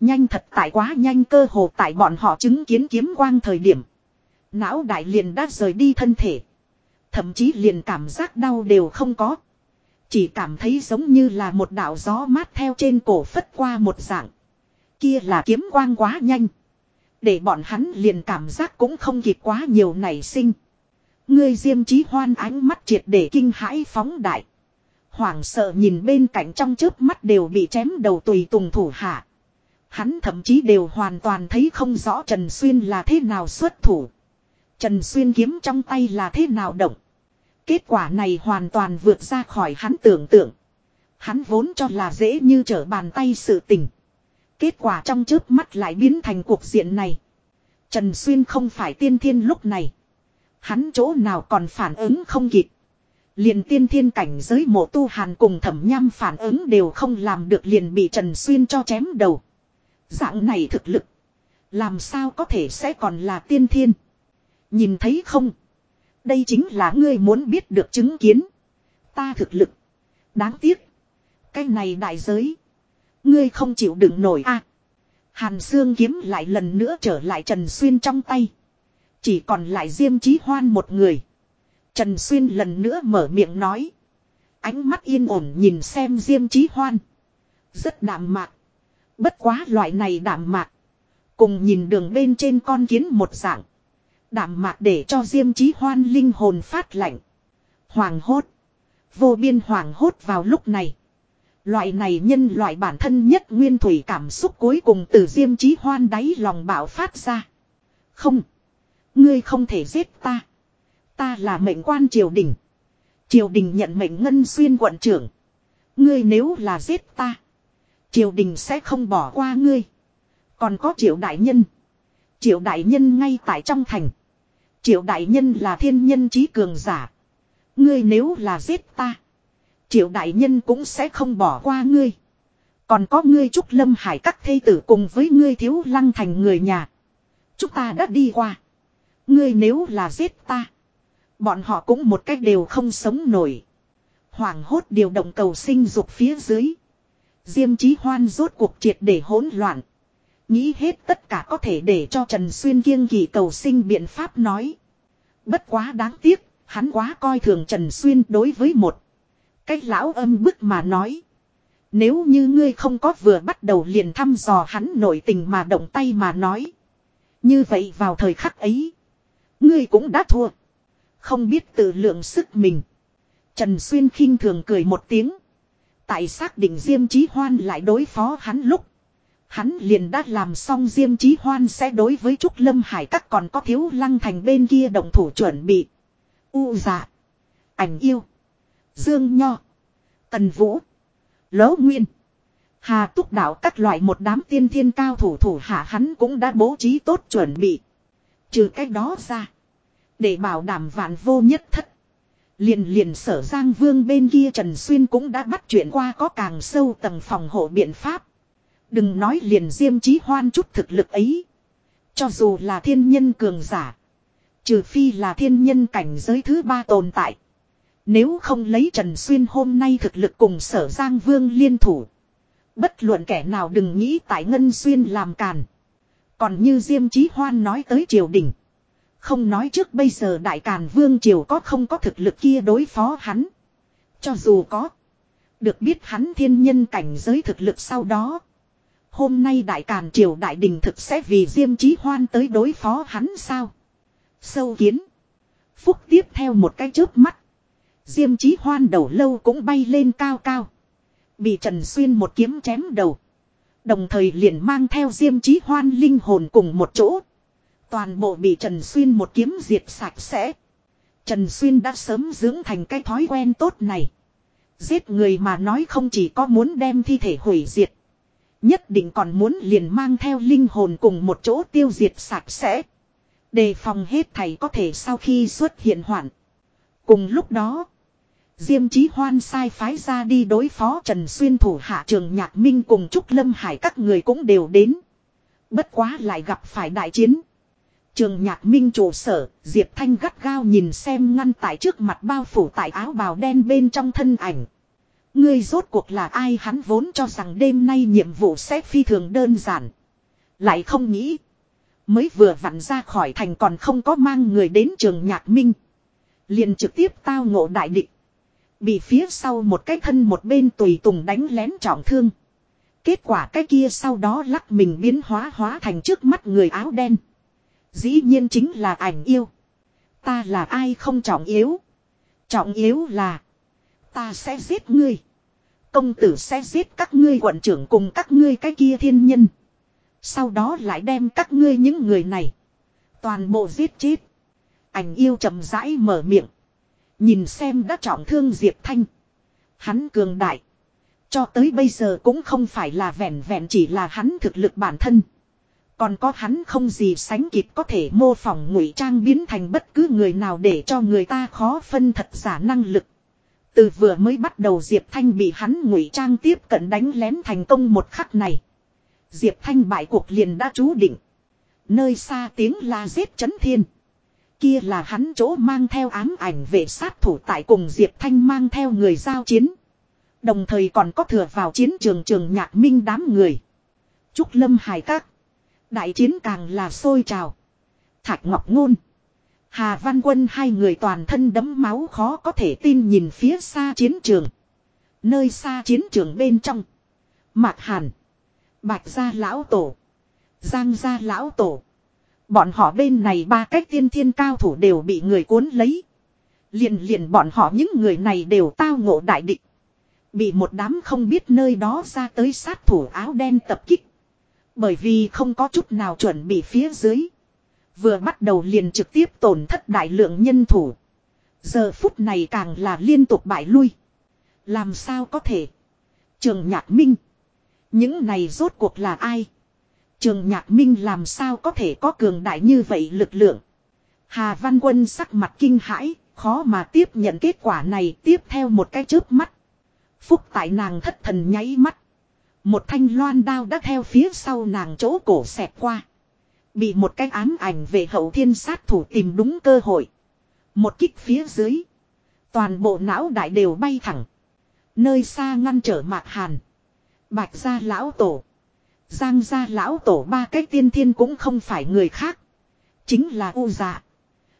Nhanh thật tại quá nhanh cơ hồ tại bọn họ chứng kiến kiếm quang thời điểm. Não đại liền đã rời đi thân thể. Thậm chí liền cảm giác đau đều không có. Chỉ cảm thấy giống như là một đạo gió mát theo trên cổ phất qua một dạng. Kia là kiếm quang quá nhanh. Để bọn hắn liền cảm giác cũng không kịp quá nhiều nảy sinh. Ngươi diêm trí hoan ánh mắt triệt để kinh hãi phóng đại. Hoảng sợ nhìn bên cạnh trong chớp mắt đều bị chém đầu tùy tùng thủ hạ. Hắn thậm chí đều hoàn toàn thấy không rõ Trần Xuyên là thế nào xuất thủ. Trần Xuyên kiếm trong tay là thế nào động. Kết quả này hoàn toàn vượt ra khỏi hắn tưởng tượng. Hắn vốn cho là dễ như trở bàn tay sự tình. Kết quả trong trước mắt lại biến thành cuộc diện này. Trần Xuyên không phải tiên thiên lúc này. Hắn chỗ nào còn phản ứng không kịp. Liền tiên thiên cảnh giới mộ tu hàn cùng thẩm nham phản ứng đều không làm được liền bị Trần Xuyên cho chém đầu. Dạng này thực lực. Làm sao có thể sẽ còn là tiên thiên. Nhìn thấy không. Đây chính là ngươi muốn biết được chứng kiến. Ta thực lực. Đáng tiếc. Cái này đại giới. Ngươi không chịu đựng nổi a. Hàn xương kiếm lại lần nữa trở lại Trần Xuyên trong tay. Chỉ còn lại Diêm Chí Hoan một người. Trần Xuyên lần nữa mở miệng nói. Ánh mắt yên ổn nhìn xem Diêm Chí Hoan. Rất đạm mạc. Bất quá loại này đạm mạc. Cùng nhìn đường bên trên con kiến một dạng. Đạm mạc để cho Diêm Chí Hoan linh hồn phát lạnh. Hoàng hốt. Vô biên hoàng hốt vào lúc này. Loại này nhân loại bản thân nhất nguyên thủy cảm xúc cuối cùng từ diêm chí hoan đáy lòng bạo phát ra. Không. Ngươi không thể giết ta. Ta là mệnh quan triều đình. Triều đình nhận mệnh ngân xuyên quận trưởng. Ngươi nếu là giết ta. Triều đình sẽ không bỏ qua ngươi. Còn có triệu đại nhân. Triệu đại nhân ngay tại trong thành. Triệu đại nhân là thiên nhân trí cường giả. Ngươi nếu là giết ta. Triệu đại nhân cũng sẽ không bỏ qua ngươi. Còn có ngươi Trúc Lâm Hải các thây tử cùng với ngươi thiếu lăng thành người nhà. Chúng ta đã đi qua. Ngươi nếu là giết ta. Bọn họ cũng một cách đều không sống nổi. Hoàng hốt điều động cầu sinh dục phía dưới. Diêm chí hoan rốt cuộc triệt để hỗn loạn. Nghĩ hết tất cả có thể để cho Trần Xuyên kiêng kỳ cầu sinh biện pháp nói. Bất quá đáng tiếc, hắn quá coi thường Trần Xuyên đối với một. Cách lão âm bức mà nói. Nếu như ngươi không có vừa bắt đầu liền thăm dò hắn nổi tình mà động tay mà nói. Như vậy vào thời khắc ấy. Ngươi cũng đã thua. Không biết tự lượng sức mình. Trần Xuyên khinh thường cười một tiếng. Tại xác định Diêm Chí Hoan lại đối phó hắn lúc. Hắn liền đã làm xong Diêm Chí Hoan sẽ đối với Trúc Lâm Hải các còn có thiếu lăng thành bên kia động thủ chuẩn bị. U dạ. Ảnh yêu. Dương Nho. Tần Vũ. Lỗ Nguyên. Hà túc đạo các loại một đám tiên thiên cao thủ thủ hạ hắn cũng đã bố trí tốt chuẩn bị. Trừ cách đó ra. Để bảo đảm vạn vô nhất thất. Liền liền sở Giang Vương bên kia Trần Xuyên cũng đã bắt chuyện qua có càng sâu tầng phòng hộ biện pháp. Đừng nói liền diêm trí hoan chút thực lực ấy. Cho dù là thiên nhân cường giả. Trừ phi là thiên nhân cảnh giới thứ ba tồn tại. Nếu không lấy Trần Xuyên hôm nay thực lực cùng sở Giang Vương liên thủ. Bất luận kẻ nào đừng nghĩ tại Ngân Xuyên làm càn. Còn như Diêm Chí Hoan nói tới triều đình. Không nói trước bây giờ Đại Càn Vương Triều có không có thực lực kia đối phó hắn. Cho dù có. Được biết hắn thiên nhân cảnh giới thực lực sau đó. Hôm nay Đại Càn Triều Đại Đình thực sẽ vì Diêm Chí Hoan tới đối phó hắn sao? Sâu kiến. Phúc tiếp theo một cái chớp mắt. Diêm Chí Hoan đầu lâu cũng bay lên cao cao. Bị Trần Xuyên một kiếm chém đầu. Đồng thời liền mang theo Diêm Chí Hoan linh hồn cùng một chỗ. Toàn bộ bị Trần Xuyên một kiếm diệt sạch sẽ. Trần Xuyên đã sớm dưỡng thành cái thói quen tốt này. Giết người mà nói không chỉ có muốn đem thi thể hủy diệt. Nhất định còn muốn liền mang theo linh hồn cùng một chỗ tiêu diệt sạch sẽ. Đề phòng hết thầy có thể sau khi xuất hiện hoạn. Cùng lúc đó. Diêm Chí Hoan sai phái ra đi đối phó Trần Xuyên thủ hạ trường Nhạc Minh cùng Trúc Lâm Hải các người cũng đều đến. Bất quá lại gặp phải đại chiến. Trường Nhạc Minh trụ sở, Diệp Thanh gắt gao nhìn xem ngăn tại trước mặt bao phủ tại áo bào đen bên trong thân ảnh. Ngươi rốt cuộc là ai hắn vốn cho rằng đêm nay nhiệm vụ sẽ phi thường đơn giản. Lại không nghĩ. Mới vừa vặn ra khỏi thành còn không có mang người đến trường Nhạc Minh. Liền trực tiếp tao ngộ đại địch. Bị phía sau một cái thân một bên tùy tùng đánh lén trọng thương. Kết quả cái kia sau đó lắc mình biến hóa hóa thành trước mắt người áo đen. Dĩ nhiên chính là ảnh yêu. Ta là ai không trọng yếu. Trọng yếu là. Ta sẽ giết ngươi. Công tử sẽ giết các ngươi, quận trưởng cùng các ngươi cái kia thiên nhân. Sau đó lại đem các ngươi những người này. Toàn bộ giết chết. Ảnh yêu chậm rãi mở miệng. Nhìn xem đã trọng thương Diệp Thanh. Hắn cường đại. Cho tới bây giờ cũng không phải là vẹn vẹn chỉ là hắn thực lực bản thân. Còn có hắn không gì sánh kịp có thể mô phỏng ngụy trang biến thành bất cứ người nào để cho người ta khó phân thật giả năng lực. Từ vừa mới bắt đầu Diệp Thanh bị hắn ngụy trang tiếp cận đánh lén thành công một khắc này. Diệp Thanh bại cuộc liền đã chú định. Nơi xa tiếng la giết chấn thiên. Kia là hắn chỗ mang theo ám ảnh về sát thủ tại cùng Diệp Thanh mang theo người giao chiến. Đồng thời còn có thừa vào chiến trường trường nhạc minh đám người. Trúc Lâm Hải Các. Đại chiến càng là sôi trào. Thạch Ngọc Ngôn. Hà Văn Quân hai người toàn thân đấm máu khó có thể tin nhìn phía xa chiến trường. Nơi xa chiến trường bên trong. Mạc Hàn. Bạch gia lão tổ. Giang gia lão tổ. Bọn họ bên này ba cách tiên thiên cao thủ đều bị người cuốn lấy. Liền liền bọn họ những người này đều tao ngộ đại địch. Bị một đám không biết nơi đó ra tới sát thủ áo đen tập kích. Bởi vì không có chút nào chuẩn bị phía dưới. Vừa bắt đầu liền trực tiếp tổn thất đại lượng nhân thủ. Giờ phút này càng là liên tục bại lui. Làm sao có thể? Trường Nhạc Minh. Những này rốt cuộc là ai? Trường Nhạc Minh làm sao có thể có cường đại như vậy lực lượng? Hà Văn Quân sắc mặt kinh hãi, khó mà tiếp nhận kết quả này tiếp theo một cái chớp mắt. Phúc tại nàng thất thần nháy mắt. Một thanh loan đao đã theo phía sau nàng chỗ cổ xẹt qua. Bị một cái ám ảnh về hậu thiên sát thủ tìm đúng cơ hội. Một kích phía dưới. Toàn bộ não đại đều bay thẳng. Nơi xa ngăn trở mạc hàn. Bạch gia lão tổ. Giang gia lão tổ ba cái tiên thiên cũng không phải người khác. Chính là U dạ.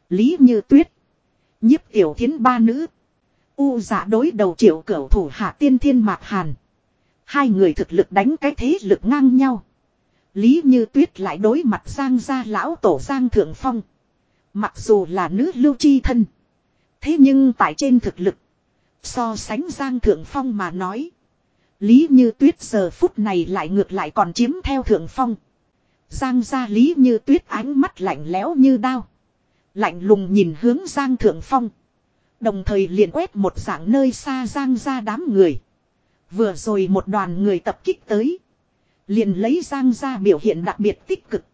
Lý như tuyết. Nhiếp tiểu thiến ba nữ. U dạ đối đầu triệu cửu thủ hạ tiên thiên mạc hàn. Hai người thực lực đánh cái thế lực ngang nhau. Lý như tuyết lại đối mặt Giang gia lão tổ Giang Thượng Phong. Mặc dù là nữ lưu chi thân. Thế nhưng tại trên thực lực. So sánh Giang Thượng Phong mà nói. Lý Như Tuyết giờ phút này lại ngược lại còn chiếm theo thượng phong. Giang gia Lý Như Tuyết ánh mắt lạnh lẽo như đao. Lạnh lùng nhìn hướng Giang Thượng Phong. Đồng thời liền quét một dạng nơi xa Giang gia đám người. Vừa rồi một đoàn người tập kích tới. Liền lấy Giang ra biểu hiện đặc biệt tích cực.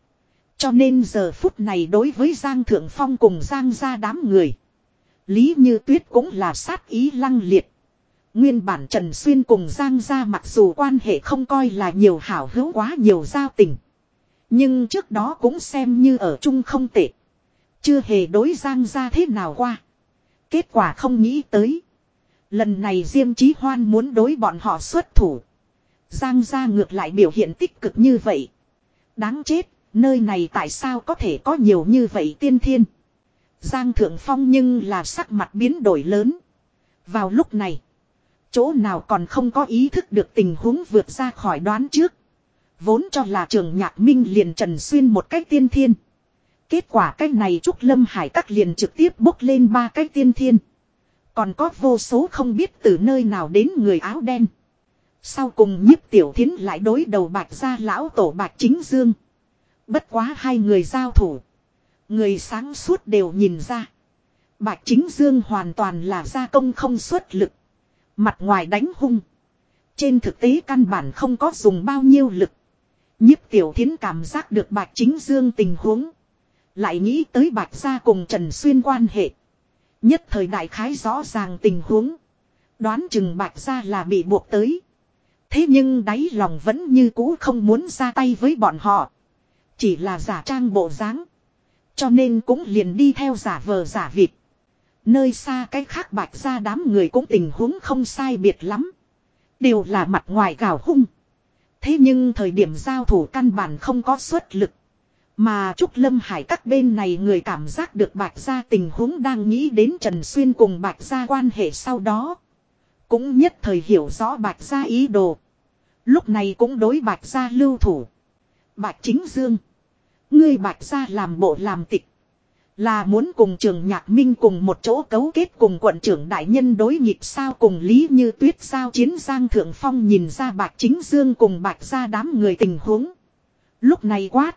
Cho nên giờ phút này đối với Giang Thượng Phong cùng Giang ra đám người. Lý Như Tuyết cũng là sát ý lăng liệt. Nguyên bản Trần Xuyên cùng Giang ra mặc dù quan hệ không coi là nhiều hảo hữu quá nhiều giao tình. Nhưng trước đó cũng xem như ở chung không tệ. Chưa hề đối Giang ra thế nào qua. Kết quả không nghĩ tới. Lần này Diêm Chí Hoan muốn đối bọn họ xuất thủ. Giang Gia ngược lại biểu hiện tích cực như vậy. Đáng chết, nơi này tại sao có thể có nhiều như vậy tiên thiên. Giang Thượng Phong nhưng là sắc mặt biến đổi lớn. Vào lúc này, chỗ nào còn không có ý thức được tình huống vượt ra khỏi đoán trước. Vốn cho là trường nhạc minh liền trần xuyên một cách tiên thiên. Kết quả cách này Trúc Lâm Hải các liền trực tiếp bốc lên ba cách tiên thiên. Còn có vô số không biết từ nơi nào đến người áo đen. Sau cùng nhiếp tiểu thiến lại đối đầu bạch ra lão tổ bạch chính dương. Bất quá hai người giao thủ. Người sáng suốt đều nhìn ra. Bạch chính dương hoàn toàn là gia công không xuất lực. Mặt ngoài đánh hung. Trên thực tế căn bản không có dùng bao nhiêu lực. Nhiếp tiểu thiến cảm giác được bạch chính dương tình huống. Lại nghĩ tới bạch gia cùng Trần Xuyên quan hệ. Nhất thời đại khái rõ ràng tình huống. Đoán chừng bạch gia là bị buộc tới. Thế nhưng đáy lòng vẫn như cũ không muốn ra tay với bọn họ. Chỉ là giả trang bộ dáng. Cho nên cũng liền đi theo giả vờ giả vịt. Nơi xa cái khác bạch gia đám người cũng tình huống không sai biệt lắm. Đều là mặt ngoài gào hung. Thế nhưng thời điểm giao thủ căn bản không có suất lực. Mà Trúc Lâm Hải các bên này người cảm giác được Bạch Gia tình huống đang nghĩ đến Trần Xuyên cùng Bạch Gia quan hệ sau đó. Cũng nhất thời hiểu rõ Bạch Gia ý đồ. Lúc này cũng đối Bạch Gia lưu thủ. Bạch Chính Dương. Ngươi Bạch Gia làm bộ làm tịch. Là muốn cùng trường nhạc minh cùng một chỗ cấu kết cùng quận trưởng đại nhân đối nghịch sao cùng Lý Như Tuyết sao chiến Giang Thượng Phong nhìn ra Bạch Chính Dương cùng Bạch Gia đám người tình huống. Lúc này quát.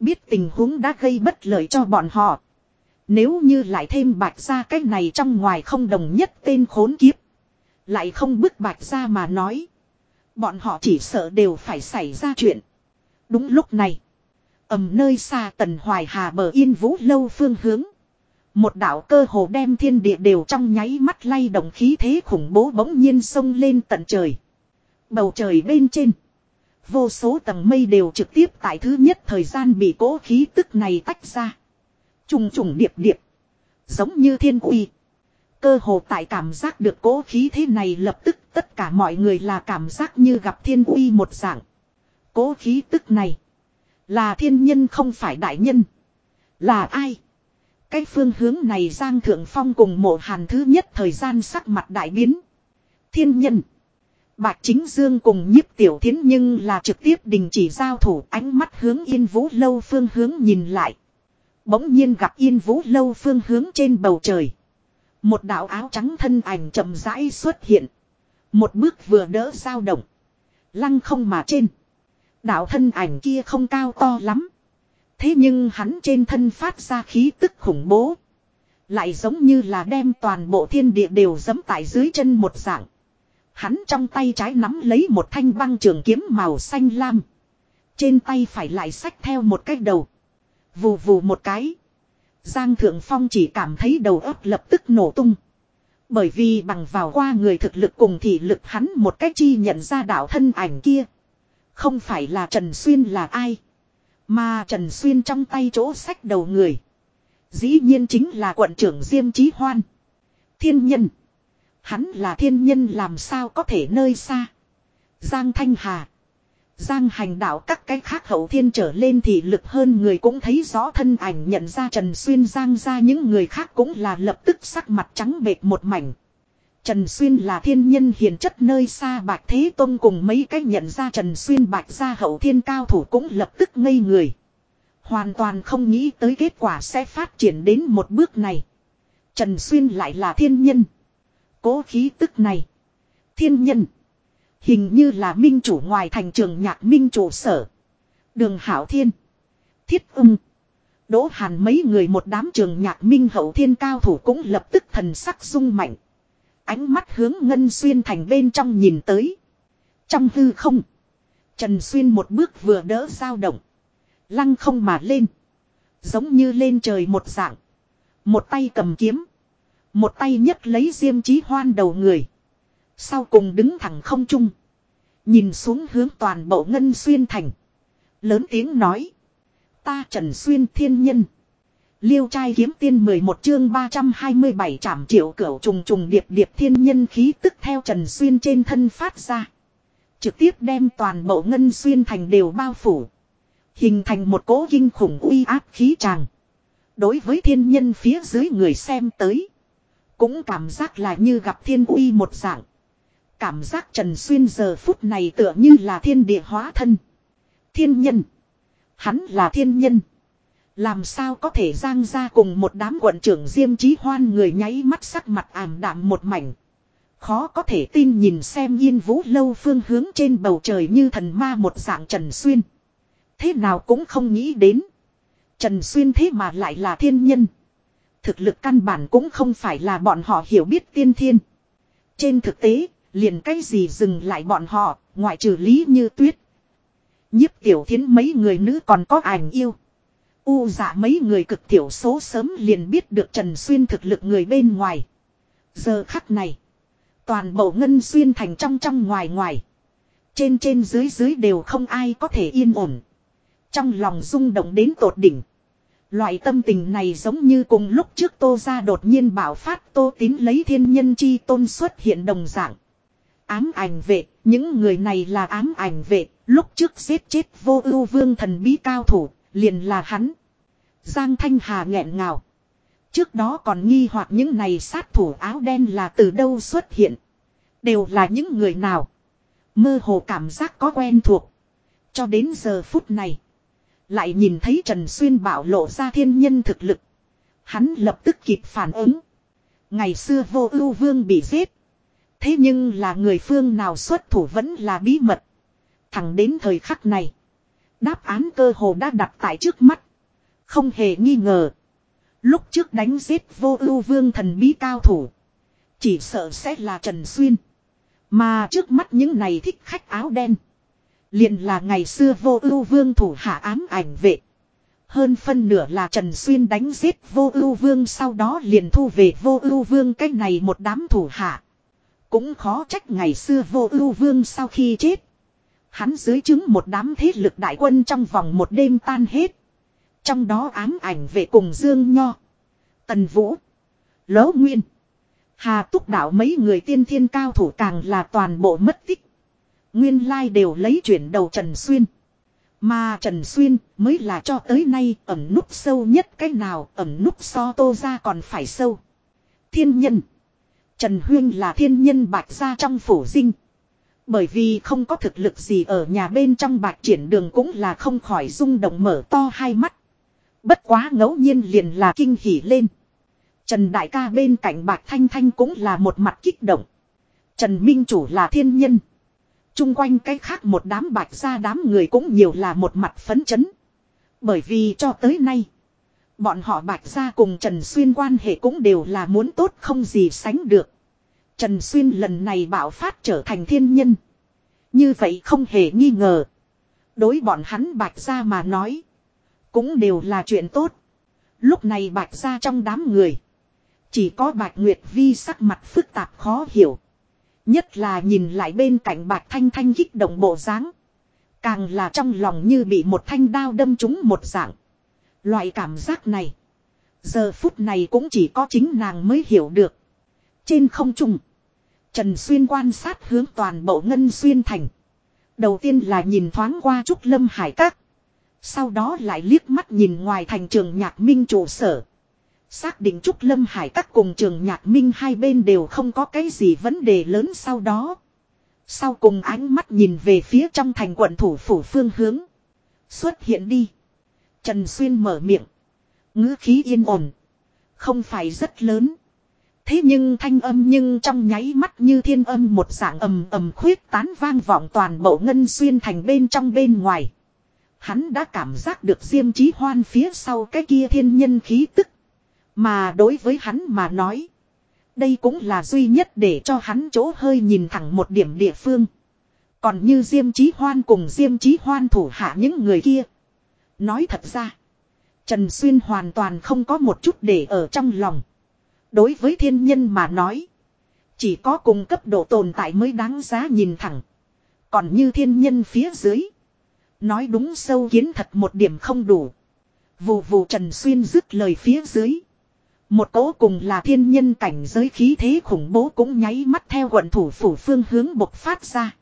Biết tình huống đã gây bất lợi cho bọn họ. Nếu như lại thêm bạch ra cái này trong ngoài không đồng nhất tên khốn kiếp. Lại không bức bạch ra mà nói. Bọn họ chỉ sợ đều phải xảy ra chuyện. Đúng lúc này. ầm nơi xa tần hoài hà bờ yên vũ lâu phương hướng. Một đạo cơ hồ đem thiên địa đều trong nháy mắt lay động khí thế khủng bố bỗng nhiên sông lên tận trời. Bầu trời bên trên. Vô số tầng mây đều trực tiếp tại thứ nhất thời gian bị cố khí tức này tách ra. Trùng trùng điệp điệp. Giống như thiên uy. Cơ hồ tại cảm giác được cố khí thế này lập tức tất cả mọi người là cảm giác như gặp thiên uy một dạng. Cố khí tức này. Là thiên nhân không phải đại nhân. Là ai? Cái phương hướng này Giang Thượng Phong cùng mộ hàn thứ nhất thời gian sắc mặt đại biến. Thiên nhân. Bạch Chính Dương cùng nhiếp tiểu thiến nhưng là trực tiếp đình chỉ giao thủ, ánh mắt hướng yên vũ lâu phương hướng nhìn lại. Bỗng nhiên gặp yên vũ lâu phương hướng trên bầu trời. Một đạo áo trắng thân ảnh chậm rãi xuất hiện. Một bước vừa đỡ dao động. Lăng không mà trên. Đạo thân ảnh kia không cao to lắm. Thế nhưng hắn trên thân phát ra khí tức khủng bố. Lại giống như là đem toàn bộ thiên địa đều dẫm tại dưới chân một dạng. Hắn trong tay trái nắm lấy một thanh băng trường kiếm màu xanh lam. Trên tay phải lại xách theo một cái đầu. Vù vù một cái. Giang Thượng Phong chỉ cảm thấy đầu óc lập tức nổ tung. Bởi vì bằng vào qua người thực lực cùng thị lực hắn một cách chi nhận ra đạo thân ảnh kia. Không phải là Trần Xuyên là ai. Mà Trần Xuyên trong tay chỗ sách đầu người. Dĩ nhiên chính là quận trưởng Diêm Chí Hoan. Thiên nhân. Hắn là thiên nhân làm sao có thể nơi xa. Giang Thanh Hà. Giang hành đạo các cái khác hậu thiên trở lên thì lực hơn người cũng thấy rõ thân ảnh nhận ra Trần Xuyên Giang ra, những người khác cũng là lập tức sắc mặt trắng bệt một mảnh. Trần Xuyên là thiên nhân hiền chất nơi xa, Bạch Thế Tông cùng mấy cách nhận ra Trần Xuyên, Bạch ra hậu thiên cao thủ cũng lập tức ngây người. Hoàn toàn không nghĩ tới kết quả sẽ phát triển đến một bước này. Trần Xuyên lại là thiên nhân. Cố khí tức này. Thiên nhân. Hình như là minh chủ ngoài thành trường nhạc minh chủ sở. Đường Hảo Thiên. Thiết ung. Đỗ Hàn mấy người một đám trường nhạc minh hậu thiên cao thủ cũng lập tức thần sắc rung mạnh. Ánh mắt hướng Ngân Xuyên thành bên trong nhìn tới. Trong hư không. Trần Xuyên một bước vừa đỡ dao động. Lăng không mà lên. Giống như lên trời một dạng. Một tay cầm kiếm. Một tay nhấc lấy diêm chí hoan đầu người. Sau cùng đứng thẳng không trung. Nhìn xuống hướng toàn bộ Ngân Xuyên thành. Lớn tiếng nói. Ta Trần Xuyên thiên nhân. Liêu trai kiếm tiên 11 chương 327 trảm triệu cửu trùng trùng điệp điệp thiên nhân khí tức theo Trần Xuyên trên thân phát ra. Trực tiếp đem toàn bộ ngân xuyên thành đều bao phủ. Hình thành một cỗ kinh khủng uy áp khí tràng. Đối với thiên nhân phía dưới người xem tới. Cũng cảm giác là như gặp thiên uy một dạng. Cảm giác Trần Xuyên giờ phút này tựa như là thiên địa hóa thân. Thiên nhân. Hắn là thiên nhân. Làm sao có thể giang ra cùng một đám quận trưởng diêm trí hoan người nháy mắt sắc mặt ảm đạm một mảnh. Khó có thể tin nhìn xem yên vũ lâu phương hướng trên bầu trời như thần ma một dạng Trần Xuyên. Thế nào cũng không nghĩ đến. Trần Xuyên thế mà lại là thiên nhân. Thực lực căn bản cũng không phải là bọn họ hiểu biết tiên thiên. Trên thực tế, liền cái gì dừng lại bọn họ, ngoại trừ lý như tuyết. Nhiếp tiểu thiến mấy người nữ còn có ảnh yêu. U dạ mấy người cực thiểu số sớm liền biết được Trần Xuyên thực lực người bên ngoài. Giờ khắc này. Toàn bộ ngân xuyên thành trong trong ngoài ngoài. Trên trên dưới dưới đều không ai có thể yên ổn. Trong lòng rung động đến tột đỉnh. Loại tâm tình này giống như cùng lúc trước tô ra đột nhiên bảo phát tô tín lấy thiên nhân chi tôn xuất hiện đồng dạng. Ám ảnh vệ, những người này là ám ảnh vệ, lúc trước giết chết vô ưu vương thần bí cao thủ, liền là hắn. Giang Thanh Hà nghẹn ngào. Trước đó còn nghi hoặc những này sát thủ áo đen là từ đâu xuất hiện. Đều là những người nào. Mơ hồ cảm giác có quen thuộc. Cho đến giờ phút này. Lại nhìn thấy Trần Xuyên bảo lộ ra thiên nhân thực lực. Hắn lập tức kịp phản ứng. Ngày xưa vô ưu vương bị giết. Thế nhưng là người phương nào xuất thủ vẫn là bí mật. Thẳng đến thời khắc này. Đáp án cơ hồ đã đặt tại trước mắt. Không hề nghi ngờ. Lúc trước đánh giết vô ưu vương thần bí cao thủ. Chỉ sợ sẽ là Trần Xuyên. Mà trước mắt những này thích khách áo đen liền là ngày xưa vô ưu vương thủ hạ ám ảnh vệ. Hơn phân nửa là Trần Xuyên đánh giết vô ưu vương sau đó liền thu về vô ưu vương cách này một đám thủ hạ. Cũng khó trách ngày xưa vô ưu vương sau khi chết. Hắn dưới chứng một đám thế lực đại quân trong vòng một đêm tan hết. Trong đó ám ảnh về cùng Dương Nho. Tần Vũ. Lỗ Nguyên. Hà túc đạo mấy người tiên thiên cao thủ càng là toàn bộ mất tích. Nguyên lai đều lấy chuyển đầu Trần Xuyên. Mà Trần Xuyên mới là cho tới nay ẩm nút sâu nhất cách nào, ẩm nút so tô ra còn phải sâu. Thiên nhân. Trần Huyên là thiên nhân bạch ra trong phủ dinh. Bởi vì không có thực lực gì ở nhà bên trong bạch triển đường cũng là không khỏi rung động mở to hai mắt. Bất quá ngẫu nhiên liền là kinh hỉ lên. Trần Đại ca bên cạnh Bạch Thanh Thanh cũng là một mặt kích động. Trần Minh Chủ là thiên nhân. Trung quanh cái khác một đám bạch ra đám người cũng nhiều là một mặt phấn chấn. Bởi vì cho tới nay. Bọn họ bạch ra cùng Trần Xuyên quan hệ cũng đều là muốn tốt không gì sánh được. Trần Xuyên lần này bảo phát trở thành thiên nhân. Như vậy không hề nghi ngờ. Đối bọn hắn bạch ra mà nói. Cũng đều là chuyện tốt. Lúc này bạch ra trong đám người. Chỉ có bạch nguyệt vi sắc mặt phức tạp khó hiểu. Nhất là nhìn lại bên cạnh bạc thanh thanh kích động bộ dáng Càng là trong lòng như bị một thanh đao đâm trúng một dạng. Loại cảm giác này. Giờ phút này cũng chỉ có chính nàng mới hiểu được. Trên không trung. Trần Xuyên quan sát hướng toàn bộ ngân xuyên thành. Đầu tiên là nhìn thoáng qua Trúc Lâm Hải Các. Sau đó lại liếc mắt nhìn ngoài thành trường nhạc minh trụ sở. Xác định Trúc Lâm Hải các cùng trường nhạc minh hai bên đều không có cái gì vấn đề lớn sau đó. Sau cùng ánh mắt nhìn về phía trong thành quận thủ phủ phương hướng. Xuất hiện đi. Trần Xuyên mở miệng. ngữ khí yên ổn. Không phải rất lớn. Thế nhưng thanh âm nhưng trong nháy mắt như thiên âm một dạng ầm ầm khuyết tán vang vọng toàn bộ ngân xuyên thành bên trong bên ngoài. Hắn đã cảm giác được diêm chí hoan phía sau cái kia thiên nhân khí tức. Mà đối với hắn mà nói. Đây cũng là duy nhất để cho hắn chỗ hơi nhìn thẳng một điểm địa phương. Còn như diêm chí hoan cùng diêm chí hoan thủ hạ những người kia. Nói thật ra. Trần Xuyên hoàn toàn không có một chút để ở trong lòng. Đối với thiên nhân mà nói. Chỉ có cùng cấp độ tồn tại mới đáng giá nhìn thẳng. Còn như thiên nhân phía dưới. Nói đúng sâu kiến thật một điểm không đủ. Vù vù Trần Xuyên dứt lời phía dưới. Một cỗ cùng là thiên nhân cảnh giới khí thế khủng bố cũng nháy mắt theo quận thủ phủ phương hướng bộc phát ra.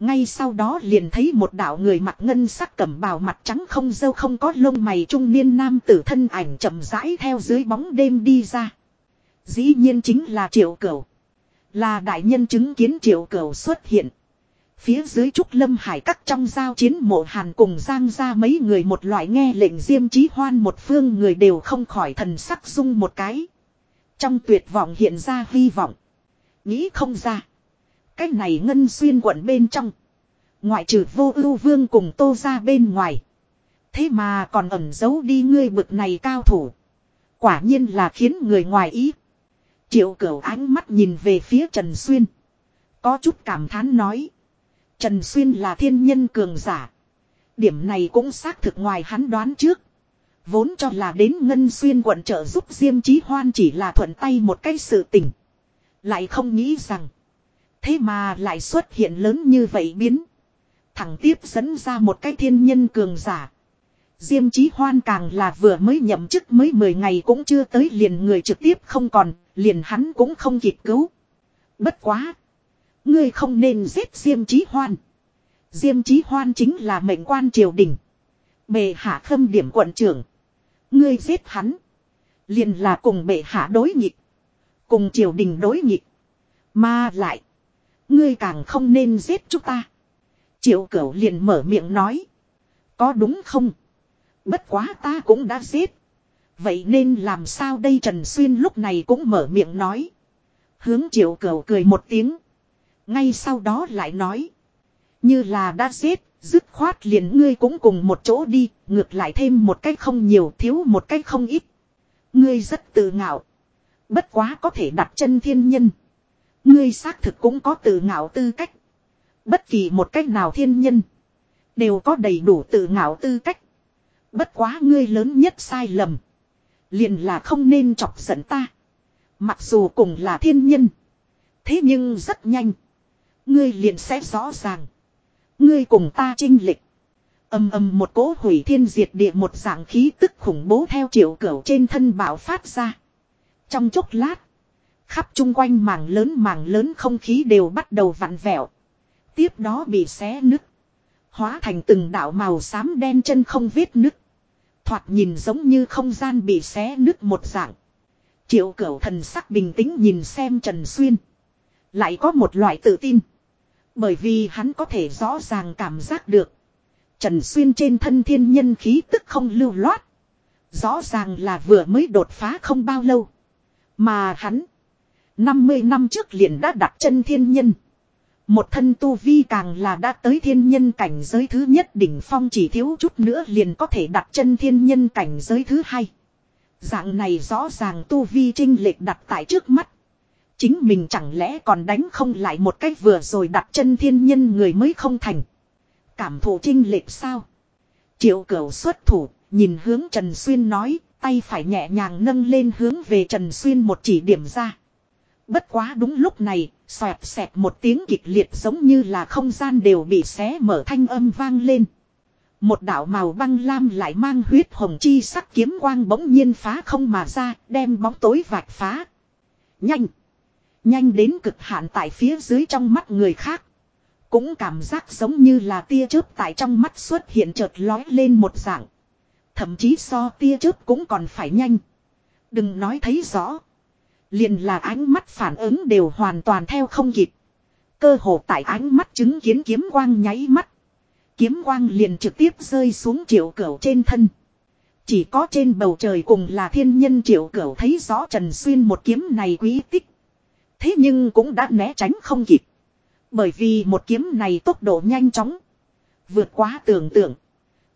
Ngay sau đó liền thấy một đạo người mặt ngân sắc cẩm bào mặt trắng không dâu không có lông mày trung niên nam tử thân ảnh chậm rãi theo dưới bóng đêm đi ra. Dĩ nhiên chính là triệu cửu. Là đại nhân chứng kiến triệu cửu xuất hiện. Phía dưới trúc lâm hải các trong giao chiến mộ hàn cùng giang ra mấy người một loại nghe lệnh diêm trí hoan một phương người đều không khỏi thần sắc dung một cái. Trong tuyệt vọng hiện ra hy vọng. Nghĩ không ra. Cái này ngân xuyên quận bên trong. Ngoại trừ vô ưu vương cùng tô ra bên ngoài. Thế mà còn ẩn giấu đi ngươi bực này cao thủ. Quả nhiên là khiến người ngoài ý. Triệu cửu ánh mắt nhìn về phía Trần Xuyên. Có chút cảm thán nói. Trần Xuyên là thiên nhân cường giả. Điểm này cũng xác thực ngoài hắn đoán trước. Vốn cho là đến Ngân Xuyên quận trợ giúp Diêm Chí Hoan chỉ là thuận tay một cái sự tình. Lại không nghĩ rằng. Thế mà lại xuất hiện lớn như vậy biến. Thẳng tiếp dẫn ra một cái thiên nhân cường giả. Diêm Chí Hoan càng là vừa mới nhậm chức mới 10 ngày cũng chưa tới liền người trực tiếp không còn, liền hắn cũng không kịp cứu. Bất quá. Ngươi không nên giết Diêm Chí Hoan. Diêm Chí Hoan chính là mệnh quan triều đình. Bệ hạ khâm điểm quận trưởng. Ngươi giết hắn. Liền là cùng bệ hạ đối nghịch. Cùng triều đình đối nghịch. Mà lại. Ngươi càng không nên giết chúng ta. Triệu cửu liền mở miệng nói. Có đúng không? Bất quá ta cũng đã giết. Vậy nên làm sao đây Trần Xuyên lúc này cũng mở miệng nói. Hướng triệu cửu cười một tiếng. Ngay sau đó lại nói. Như là đã giết, dứt khoát liền ngươi cũng cùng một chỗ đi, ngược lại thêm một cách không nhiều thiếu một cách không ít. Ngươi rất tự ngạo. Bất quá có thể đặt chân thiên nhân. Ngươi xác thực cũng có tự ngạo tư cách. Bất kỳ một cách nào thiên nhân. Đều có đầy đủ tự ngạo tư cách. Bất quá ngươi lớn nhất sai lầm. Liền là không nên chọc giận ta. Mặc dù cùng là thiên nhân. Thế nhưng rất nhanh. Ngươi liền sẽ rõ ràng. Ngươi cùng ta trinh lịch. Âm âm một cỗ hủy thiên diệt địa một dạng khí tức khủng bố theo triệu cửu trên thân bảo phát ra. Trong chốc lát. Khắp chung quanh mảng lớn mảng lớn không khí đều bắt đầu vặn vẹo. Tiếp đó bị xé nứt. Hóa thành từng đạo màu xám đen chân không vết nứt. Thoạt nhìn giống như không gian bị xé nứt một dạng. Triệu cửu thần sắc bình tĩnh nhìn xem Trần Xuyên. Lại có một loại tự tin. Bởi vì hắn có thể rõ ràng cảm giác được. Trần Xuyên trên thân thiên nhân khí tức không lưu loát. Rõ ràng là vừa mới đột phá không bao lâu. Mà hắn. 50 năm trước liền đã đặt chân thiên nhân. Một thân tu vi càng là đã tới thiên nhân cảnh giới thứ nhất đỉnh phong chỉ thiếu chút nữa liền có thể đặt chân thiên nhân cảnh giới thứ hai. Dạng này rõ ràng tu vi trinh lệch đặt tại trước mắt. Chính mình chẳng lẽ còn đánh không lại một cách vừa rồi đặt chân thiên nhân người mới không thành. Cảm thụ trinh lệch sao? Triệu cửu xuất thủ, nhìn hướng Trần Xuyên nói, tay phải nhẹ nhàng nâng lên hướng về Trần Xuyên một chỉ điểm ra. Bất quá đúng lúc này, xoẹt xẹt một tiếng kịch liệt giống như là không gian đều bị xé mở thanh âm vang lên. Một đạo màu băng lam lại mang huyết hồng chi sắc kiếm quang bỗng nhiên phá không mà ra, đem bóng tối vạch phá. Nhanh! Nhanh đến cực hạn tại phía dưới trong mắt người khác. Cũng cảm giác giống như là tia chớp tại trong mắt xuất hiện chợt lói lên một dạng. Thậm chí so tia chớp cũng còn phải nhanh. Đừng nói thấy rõ. Liền là ánh mắt phản ứng đều hoàn toàn theo không kịp. Cơ hồ tại ánh mắt chứng kiến kiếm quang nháy mắt. Kiếm quang liền trực tiếp rơi xuống triệu cửu trên thân. Chỉ có trên bầu trời cùng là thiên nhân triệu cửu thấy rõ Trần Xuyên một kiếm này quý tích. Thế nhưng cũng đã né tránh không kịp. Bởi vì một kiếm này tốc độ nhanh chóng. Vượt quá tưởng tượng.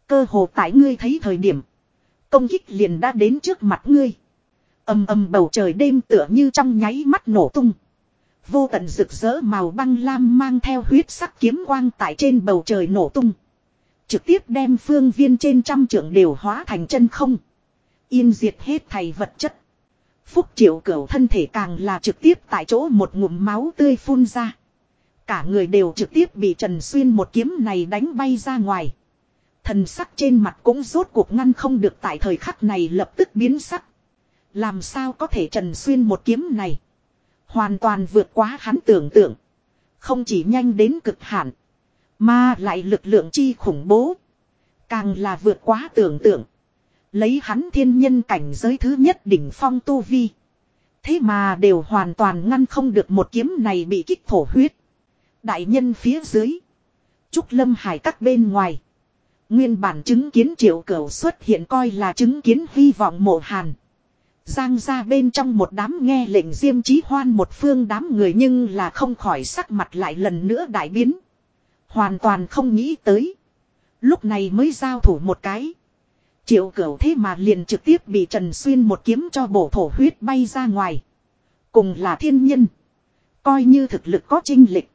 Cơ hồ tại ngươi thấy thời điểm. Công kích liền đã đến trước mặt ngươi. ầm ầm bầu trời đêm tựa như trong nháy mắt nổ tung. Vô tận rực rỡ màu băng lam mang theo huyết sắc kiếm quang tại trên bầu trời nổ tung. Trực tiếp đem phương viên trên trăm trưởng đều hóa thành chân không. Yên diệt hết thầy vật chất. Phúc triệu cửu thân thể càng là trực tiếp tại chỗ một ngụm máu tươi phun ra. Cả người đều trực tiếp bị Trần Xuyên một kiếm này đánh bay ra ngoài. Thần sắc trên mặt cũng rốt cuộc ngăn không được tại thời khắc này lập tức biến sắc. Làm sao có thể Trần Xuyên một kiếm này. Hoàn toàn vượt quá hắn tưởng tượng. Không chỉ nhanh đến cực hạn. Mà lại lực lượng chi khủng bố. Càng là vượt quá tưởng tượng. Lấy hắn thiên nhân cảnh giới thứ nhất đỉnh phong tu vi. Thế mà đều hoàn toàn ngăn không được một kiếm này bị kích thổ huyết. Đại nhân phía dưới. Trúc Lâm Hải các bên ngoài. Nguyên bản chứng kiến triệu cửu xuất hiện coi là chứng kiến hy vọng mộ hàn. Giang ra bên trong một đám nghe lệnh diêm chí hoan một phương đám người nhưng là không khỏi sắc mặt lại lần nữa đại biến. Hoàn toàn không nghĩ tới. Lúc này mới giao thủ một cái. Triệu cửu thế mà liền trực tiếp bị Trần Xuyên một kiếm cho bổ thổ huyết bay ra ngoài. Cùng là thiên nhân. Coi như thực lực có trinh lịch.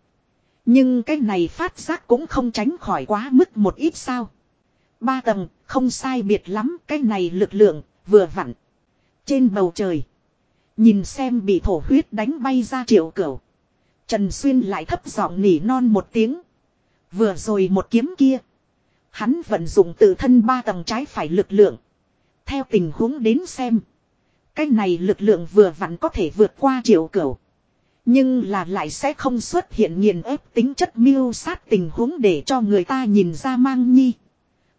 Nhưng cái này phát giác cũng không tránh khỏi quá mức một ít sao. Ba tầng, không sai biệt lắm, cái này lực lượng, vừa vặn. Trên bầu trời. Nhìn xem bị thổ huyết đánh bay ra triệu cửu. Trần Xuyên lại thấp giọng nỉ non một tiếng. Vừa rồi một kiếm kia. Hắn vận dụng tự thân ba tầng trái phải lực lượng. Theo tình huống đến xem. Cái này lực lượng vừa vặn có thể vượt qua triệu cửu. Nhưng là lại sẽ không xuất hiện nghiền ép tính chất miêu sát tình huống để cho người ta nhìn ra mang nhi.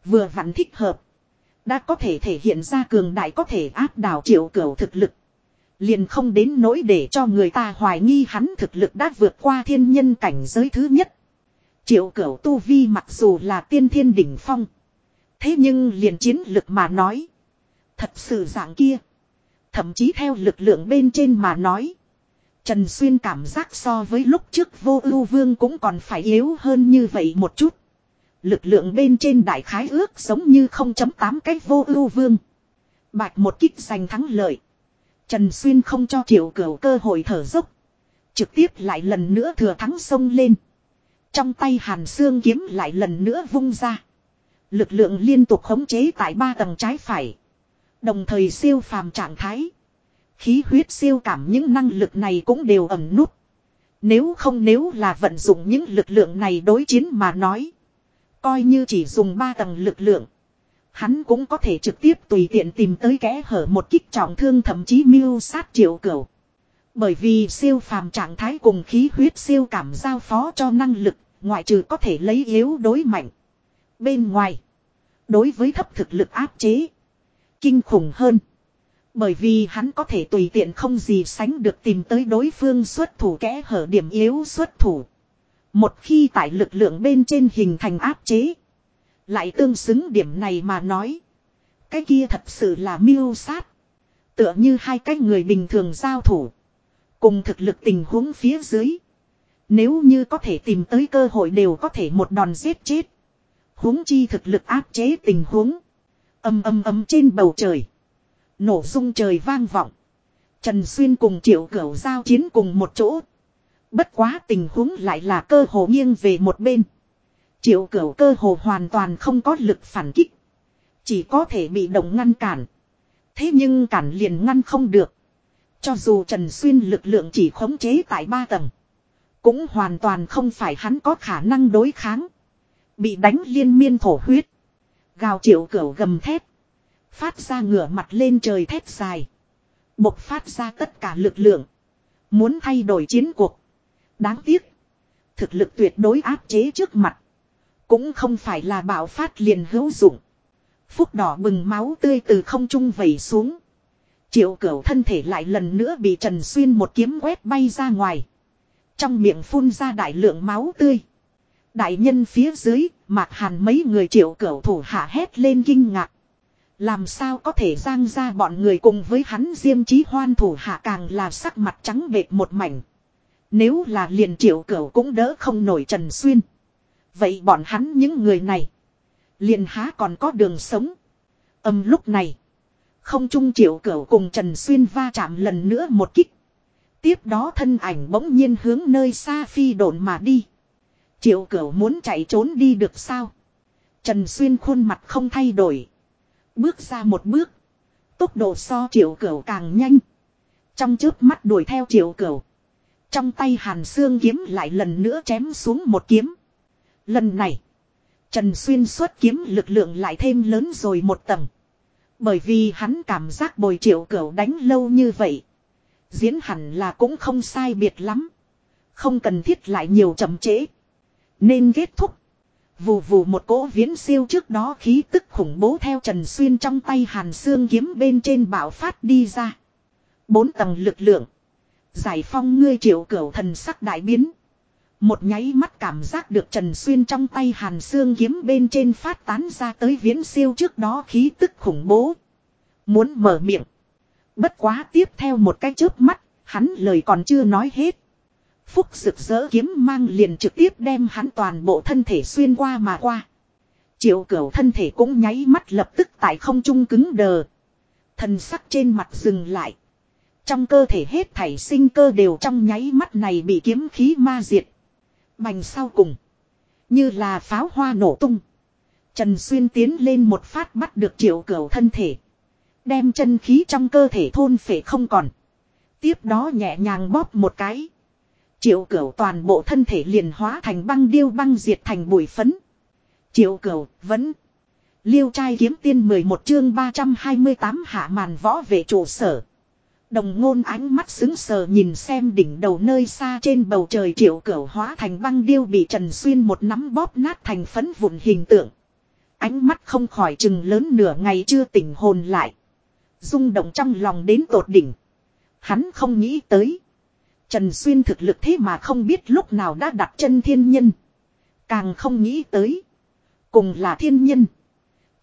Vừa vặn thích hợp. Đã có thể thể hiện ra cường đại có thể áp đảo triệu cửu thực lực. Liền không đến nỗi để cho người ta hoài nghi hắn thực lực đã vượt qua thiên nhân cảnh giới thứ nhất. Triệu cửu tu vi mặc dù là tiên thiên đỉnh phong. Thế nhưng liền chiến lực mà nói. Thật sự dạng kia. Thậm chí theo lực lượng bên trên mà nói. Trần Xuyên cảm giác so với lúc trước vô ưu vương cũng còn phải yếu hơn như vậy một chút. Lực lượng bên trên đại khái ước giống như 0.8 cách vô ưu vương. Bạch một kích giành thắng lợi. Trần Xuyên không cho triệu cửu cơ hội thở dốc. Trực tiếp lại lần nữa thừa thắng sông lên. Trong tay hàn xương kiếm lại lần nữa vung ra. Lực lượng liên tục khống chế tại ba tầng trái phải. Đồng thời siêu phàm trạng thái. Khí huyết siêu cảm những năng lực này cũng đều ẩn nút. Nếu không nếu là vận dụng những lực lượng này đối chiến mà nói. Coi như chỉ dùng ba tầng lực lượng. Hắn cũng có thể trực tiếp tùy tiện tìm tới kẽ hở một kích trọng thương thậm chí mưu sát triệu cửu. Bởi vì siêu phàm trạng thái cùng khí huyết siêu cảm giao phó cho năng lực, ngoại trừ có thể lấy yếu đối mạnh. Bên ngoài, đối với thấp thực lực áp chế, kinh khủng hơn. Bởi vì hắn có thể tùy tiện không gì sánh được tìm tới đối phương xuất thủ kẽ hở điểm yếu xuất thủ. Một khi tại lực lượng bên trên hình thành áp chế. Lại tương xứng điểm này mà nói. Cái kia thật sự là miêu sát. Tựa như hai cái người bình thường giao thủ. Cùng thực lực tình huống phía dưới. Nếu như có thể tìm tới cơ hội đều có thể một đòn giết chết. huống chi thực lực áp chế tình huống. Âm âm âm trên bầu trời. Nổ rung trời vang vọng. Trần Xuyên cùng triệu cửu giao chiến cùng một chỗ. Bất quá tình huống lại là cơ hồ nghiêng về một bên. Triệu cửu cơ hồ hoàn toàn không có lực phản kích. Chỉ có thể bị động ngăn cản. Thế nhưng cản liền ngăn không được. Cho dù Trần Xuyên lực lượng chỉ khống chế tại ba tầng. Cũng hoàn toàn không phải hắn có khả năng đối kháng. Bị đánh liên miên thổ huyết. Gào triệu cửu gầm thét. Phát ra ngửa mặt lên trời thét dài. Bộc phát ra tất cả lực lượng. Muốn thay đổi chiến cuộc. Đáng tiếc. Thực lực tuyệt đối áp chế trước mặt. Cũng không phải là bạo phát liền hữu dụng. Phúc đỏ bừng máu tươi từ không trung vẩy xuống. Triệu cửu thân thể lại lần nữa bị Trần Xuyên một kiếm quét bay ra ngoài. Trong miệng phun ra đại lượng máu tươi. Đại nhân phía dưới, mạc hàn mấy người triệu cửu thủ hạ hét lên kinh ngạc. Làm sao có thể giang ra bọn người cùng với hắn diêm chí hoan thủ hạ càng là sắc mặt trắng bệt một mảnh. Nếu là liền triệu cửu cũng đỡ không nổi Trần Xuyên. Vậy bọn hắn những người này. Liền há còn có đường sống. Âm lúc này. Không trung triệu cửu cùng Trần Xuyên va chạm lần nữa một kích. Tiếp đó thân ảnh bỗng nhiên hướng nơi xa phi đồn mà đi. Triệu cửu muốn chạy trốn đi được sao? Trần Xuyên khuôn mặt không thay đổi. Bước ra một bước. Tốc độ so triệu cửu càng nhanh. Trong trước mắt đuổi theo triệu cửu. Trong tay hàn xương kiếm lại lần nữa chém xuống một kiếm. Lần này. Trần Xuyên xuất kiếm lực lượng lại thêm lớn rồi một tầng. Bởi vì hắn cảm giác bồi triệu cửu đánh lâu như vậy. Diễn hẳn là cũng không sai biệt lắm. Không cần thiết lại nhiều chậm trễ. Nên kết thúc. Vù vù một cỗ viễn siêu trước đó khí tức khủng bố theo Trần Xuyên trong tay hàn xương kiếm bên trên bạo phát đi ra. Bốn tầng lực lượng. Giải phong ngươi triệu cửu thần sắc đại biến. Một nháy mắt cảm giác được Trần Xuyên trong tay hàn xương kiếm bên trên phát tán ra tới viễn siêu trước đó khí tức khủng bố. Muốn mở miệng. Bất quá tiếp theo một cái chớp mắt, hắn lời còn chưa nói hết. Phúc rực rỡ kiếm mang liền trực tiếp đem hắn toàn bộ thân thể xuyên qua mà qua. Triệu cửu thân thể cũng nháy mắt lập tức tại không trung cứng đờ. Thần sắc trên mặt dừng lại. Trong cơ thể hết thảy sinh cơ đều trong nháy mắt này bị kiếm khí ma diệt. Bành sau cùng. Như là pháo hoa nổ tung. Trần Xuyên tiến lên một phát bắt được triệu cửu thân thể. Đem chân khí trong cơ thể thôn phệ không còn. Tiếp đó nhẹ nhàng bóp một cái. Triệu cửu toàn bộ thân thể liền hóa thành băng điêu băng diệt thành bụi phấn. Triệu cửu, vẫn. Liêu trai kiếm tiên 11 chương 328 hạ màn võ về trụ sở. Đồng ngôn ánh mắt xứng sờ nhìn xem đỉnh đầu nơi xa trên bầu trời triệu cửu hóa thành băng điêu bị Trần Xuyên một nắm bóp nát thành phấn vụn hình tượng. Ánh mắt không khỏi chừng lớn nửa ngày chưa tỉnh hồn lại rung động trong lòng đến tột đỉnh. Hắn không nghĩ tới. Trần Xuyên thực lực thế mà không biết lúc nào đã đặt chân thiên nhân. Càng không nghĩ tới. Cùng là thiên nhân.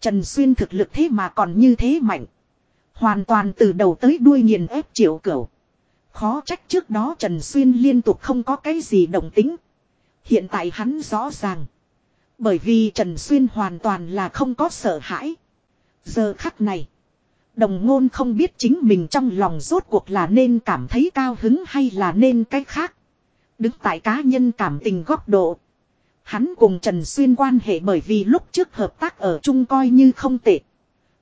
Trần Xuyên thực lực thế mà còn như thế mạnh. Hoàn toàn từ đầu tới đuôi nghiền ép triệu cửu. Khó trách trước đó Trần Xuyên liên tục không có cái gì đồng tính. Hiện tại hắn rõ ràng. Bởi vì Trần Xuyên hoàn toàn là không có sợ hãi. Giờ khắc này. Đồng ngôn không biết chính mình trong lòng rốt cuộc là nên cảm thấy cao hứng hay là nên cách khác. Đứng tại cá nhân cảm tình góc độ. Hắn cùng Trần Xuyên quan hệ bởi vì lúc trước hợp tác ở chung coi như không tệ.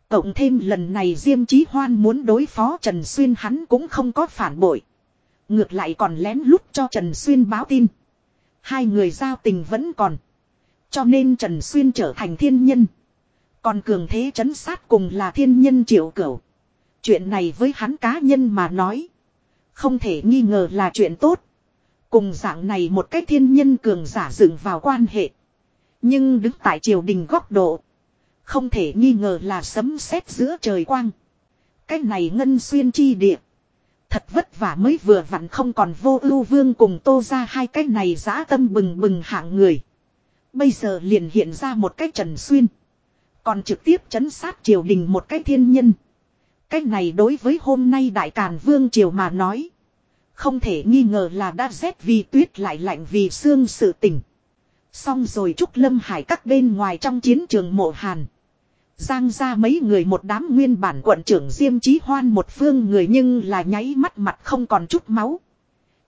Cộng thêm lần này Diêm Chí Hoan muốn đối phó Trần Xuyên hắn cũng không có phản bội. Ngược lại còn lén lút cho Trần Xuyên báo tin. Hai người giao tình vẫn còn. Cho nên Trần Xuyên trở thành thiên nhân. Còn cường thế chấn sát cùng là thiên nhân triệu cửu. Chuyện này với hắn cá nhân mà nói. Không thể nghi ngờ là chuyện tốt. Cùng dạng này một cách thiên nhân cường giả dựng vào quan hệ. Nhưng đứng tại triều đình góc độ. Không thể nghi ngờ là sấm sét giữa trời quang. cách này ngân xuyên chi địa. Thật vất vả mới vừa vặn không còn vô ưu vương cùng tô ra hai cái này giã tâm bừng bừng hạng người. Bây giờ liền hiện ra một cái trần xuyên. Còn trực tiếp chấn sát triều đình một cái thiên nhân. cách này đối với hôm nay đại càn vương triều mà nói. Không thể nghi ngờ là đã rét vì tuyết lại lạnh vì xương sự tình. Xong rồi Trúc Lâm Hải các bên ngoài trong chiến trường mộ hàn. Giang ra mấy người một đám nguyên bản quận trưởng Diêm Chí Hoan một phương người nhưng là nháy mắt mặt không còn chút máu.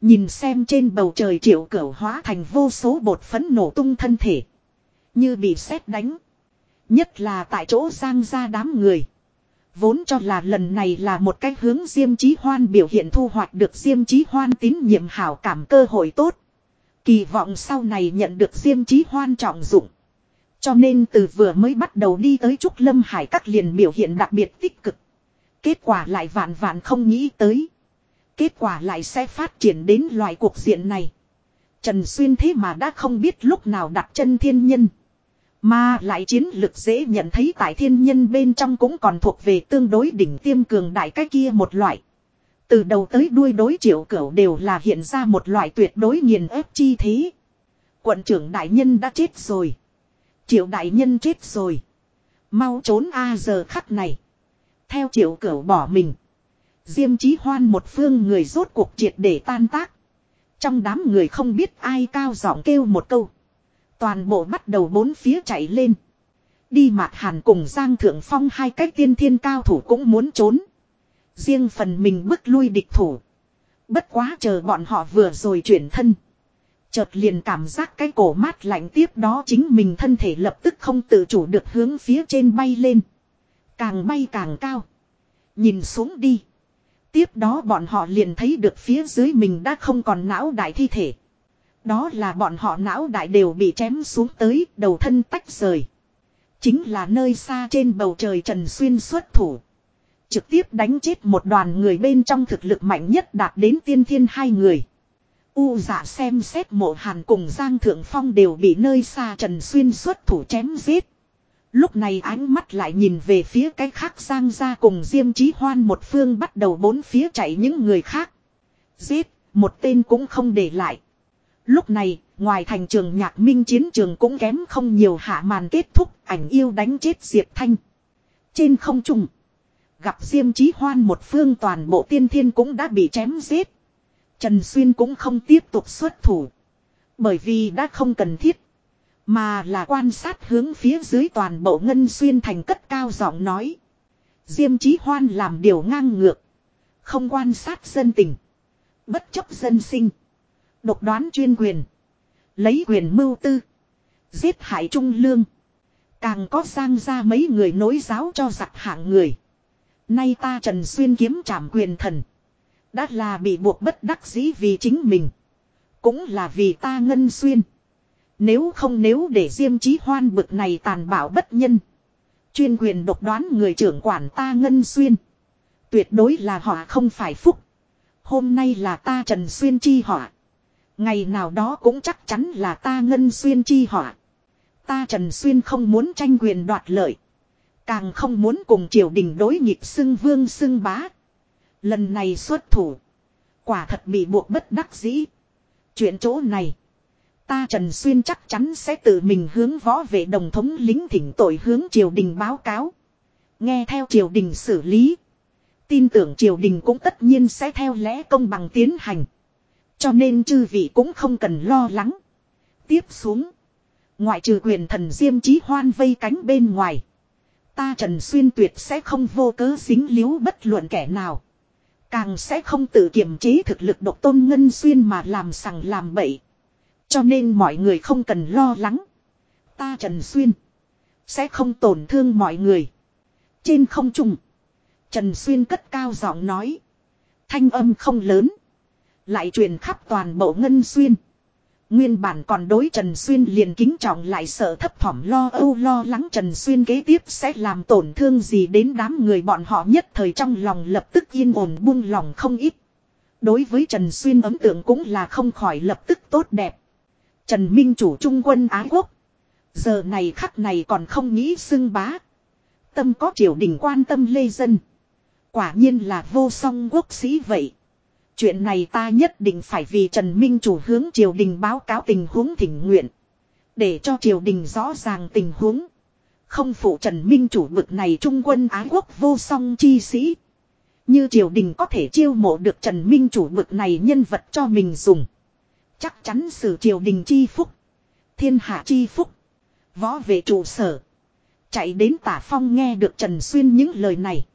Nhìn xem trên bầu trời triệu cửu hóa thành vô số bột phấn nổ tung thân thể. Như bị sét đánh. Nhất là tại chỗ giang ra đám người. Vốn cho là lần này là một cách hướng Diêm Chí Hoan biểu hiện thu hoạch được Diêm Chí Hoan tín nhiệm hảo cảm cơ hội tốt. Kỳ vọng sau này nhận được Diêm Chí Hoan trọng dụng. Cho nên từ vừa mới bắt đầu đi tới Trúc Lâm Hải các liền biểu hiện đặc biệt tích cực. Kết quả lại vạn vạn không nghĩ tới. Kết quả lại sẽ phát triển đến loại cuộc diện này. Trần Xuyên thế mà đã không biết lúc nào đặt chân thiên nhân. Mà lại chiến lực dễ nhận thấy tại thiên nhân bên trong cũng còn thuộc về tương đối đỉnh tiêm cường đại cái kia một loại. Từ đầu tới đuôi đối triệu cửu đều là hiện ra một loại tuyệt đối nghiền ép chi thế. Quận trưởng đại nhân đã chết rồi. Triệu đại nhân chết rồi. Mau trốn a giờ khắc này. Theo triệu cửu bỏ mình. Diêm chí hoan một phương người rốt cuộc triệt để tan tác. Trong đám người không biết ai cao giọng kêu một câu. Toàn bộ bắt đầu bốn phía chạy lên. Đi mạc hàn cùng Giang Thượng Phong hai cách tiên thiên cao thủ cũng muốn trốn. Riêng phần mình bước lui địch thủ. Bất quá chờ bọn họ vừa rồi chuyển thân. Chợt liền cảm giác cái cổ mát lạnh tiếp đó chính mình thân thể lập tức không tự chủ được hướng phía trên bay lên. Càng bay càng cao. Nhìn xuống đi. Tiếp đó bọn họ liền thấy được phía dưới mình đã không còn não đại thi thể. Đó là bọn họ não đại đều bị chém xuống tới đầu thân tách rời. Chính là nơi xa trên bầu trời Trần Xuyên xuất thủ. Trực tiếp đánh chết một đoàn người bên trong thực lực mạnh nhất đạt đến tiên thiên hai người. U giả xem xét mộ hàn cùng Giang Thượng Phong đều bị nơi xa Trần Xuyên xuất thủ chém giết. Lúc này ánh mắt lại nhìn về phía cái khác Giang ra cùng Diêm Chí Hoan một phương bắt đầu bốn phía chạy những người khác. Giết, một tên cũng không để lại. Lúc này, ngoài thành trường nhạc minh chiến trường cũng kém không nhiều hạ màn kết thúc ảnh yêu đánh chết Diệp Thanh. Trên không trung, gặp Diêm Chí Hoan một phương toàn bộ tiên thiên cũng đã bị chém giết. Trần Xuyên cũng không tiếp tục xuất thủ. Bởi vì đã không cần thiết. Mà là quan sát hướng phía dưới toàn bộ ngân xuyên thành cất cao giọng nói. Diêm chí hoan làm điều ngang ngược. Không quan sát dân tình. Bất chấp dân sinh. Độc đoán chuyên quyền. Lấy quyền mưu tư. Giết hại trung lương. Càng có sang ra mấy người nối giáo cho giặc hạng người. Nay ta Trần Xuyên kiếm trảm quyền thần. Đã là bị buộc bất đắc dĩ vì chính mình. Cũng là vì ta ngân xuyên. Nếu không nếu để diêm chí hoan bực này tàn bạo bất nhân. Chuyên quyền độc đoán người trưởng quản ta ngân xuyên. Tuyệt đối là họ không phải phúc. Hôm nay là ta trần xuyên chi họa. Ngày nào đó cũng chắc chắn là ta ngân xuyên chi họa. Ta trần xuyên không muốn tranh quyền đoạt lợi. Càng không muốn cùng triều đình đối nghịch xưng vương xưng bá. Lần này xuất thủ. Quả thật bị buộc bất đắc dĩ. Chuyện chỗ này. Ta Trần Xuyên chắc chắn sẽ tự mình hướng võ vệ đồng thống lính thỉnh tội hướng triều đình báo cáo. Nghe theo triều đình xử lý. Tin tưởng triều đình cũng tất nhiên sẽ theo lẽ công bằng tiến hành. Cho nên chư vị cũng không cần lo lắng. Tiếp xuống. Ngoại trừ quyền thần Diêm Chí Hoan vây cánh bên ngoài. Ta Trần Xuyên tuyệt sẽ không vô cớ xính liếu bất luận kẻ nào. Càng sẽ không tự kiềm chế thực lực độc tôn ngân xuyên mà làm sằng làm bậy. Cho nên mọi người không cần lo lắng. Ta Trần Xuyên. Sẽ không tổn thương mọi người. Trên không trung. Trần Xuyên cất cao giọng nói. Thanh âm không lớn. Lại truyền khắp toàn bộ Ngân Xuyên. Nguyên bản còn đối Trần Xuyên liền kính trọng lại sợ thấp thỏm lo âu lo lắng Trần Xuyên kế tiếp sẽ làm tổn thương gì đến đám người bọn họ nhất thời trong lòng lập tức yên ổn buông lòng không ít. Đối với Trần Xuyên ấn tượng cũng là không khỏi lập tức tốt đẹp. Trần Minh chủ trung quân Á Quốc. Giờ này khắc này còn không nghĩ xưng bá. Tâm có triều đình quan tâm lê dân. Quả nhiên là vô song quốc sĩ vậy. Chuyện này ta nhất định phải vì Trần Minh chủ hướng triều đình báo cáo tình huống thỉnh nguyện. Để cho triều đình rõ ràng tình huống. Không phụ Trần Minh chủ bực này trung quân Á Quốc vô song chi sĩ. Như triều đình có thể chiêu mộ được Trần Minh chủ bực này nhân vật cho mình dùng. Chắc chắn sự triều đình chi phúc. Thiên hạ chi phúc. Võ về trụ sở. Chạy đến tả phong nghe được Trần Xuyên những lời này.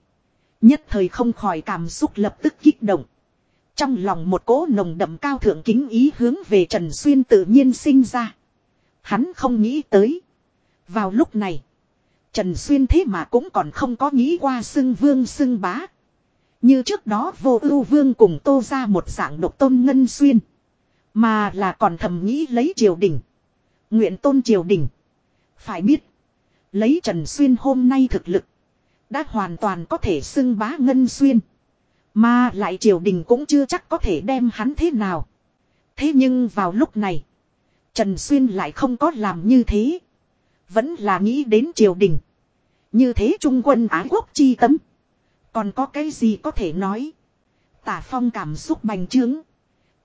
Nhất thời không khỏi cảm xúc lập tức kích động. Trong lòng một cỗ nồng đậm cao thượng kính ý hướng về Trần Xuyên tự nhiên sinh ra. Hắn không nghĩ tới. Vào lúc này. Trần Xuyên thế mà cũng còn không có nghĩ qua xưng vương xưng bá. Như trước đó vô ưu vương cùng tô ra một dạng độc tôn ngân xuyên. Mà là còn thầm nghĩ lấy triều đình. Nguyện tôn triều đình. Phải biết. Lấy Trần Xuyên hôm nay thực lực. Đã hoàn toàn có thể xưng bá ngân xuyên. Mà lại triều đình cũng chưa chắc có thể đem hắn thế nào. Thế nhưng vào lúc này. Trần Xuyên lại không có làm như thế. Vẫn là nghĩ đến triều đình. Như thế trung quân ái quốc chi tấm. Còn có cái gì có thể nói. Tả phong cảm xúc bành trướng.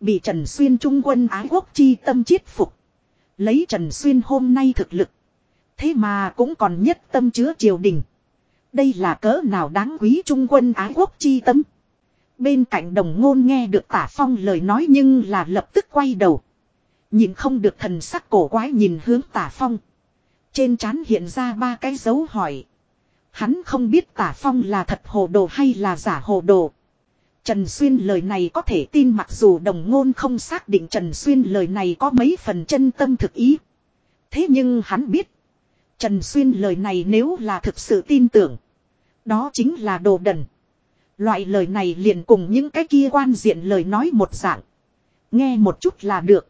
Bị Trần Xuyên trung quân ái quốc chi tâm chiết phục. Lấy Trần Xuyên hôm nay thực lực. Thế mà cũng còn nhất tâm chứa triều đình. Đây là cỡ nào đáng quý trung quân ái quốc chi tâm. Bên cạnh đồng ngôn nghe được tả phong lời nói nhưng là lập tức quay đầu. Nhìn không được thần sắc cổ quái nhìn hướng tả phong. Trên trán hiện ra ba cái dấu hỏi. Hắn không biết tả phong là thật hồ đồ hay là giả hồ đồ. Trần Xuyên lời này có thể tin mặc dù đồng ngôn không xác định Trần Xuyên lời này có mấy phần chân tâm thực ý. Thế nhưng hắn biết. Trần Xuyên lời này nếu là thực sự tin tưởng. Đó chính là đồ đần. Loại lời này liền cùng những cái kia quan diện lời nói một dạng. Nghe một chút là được.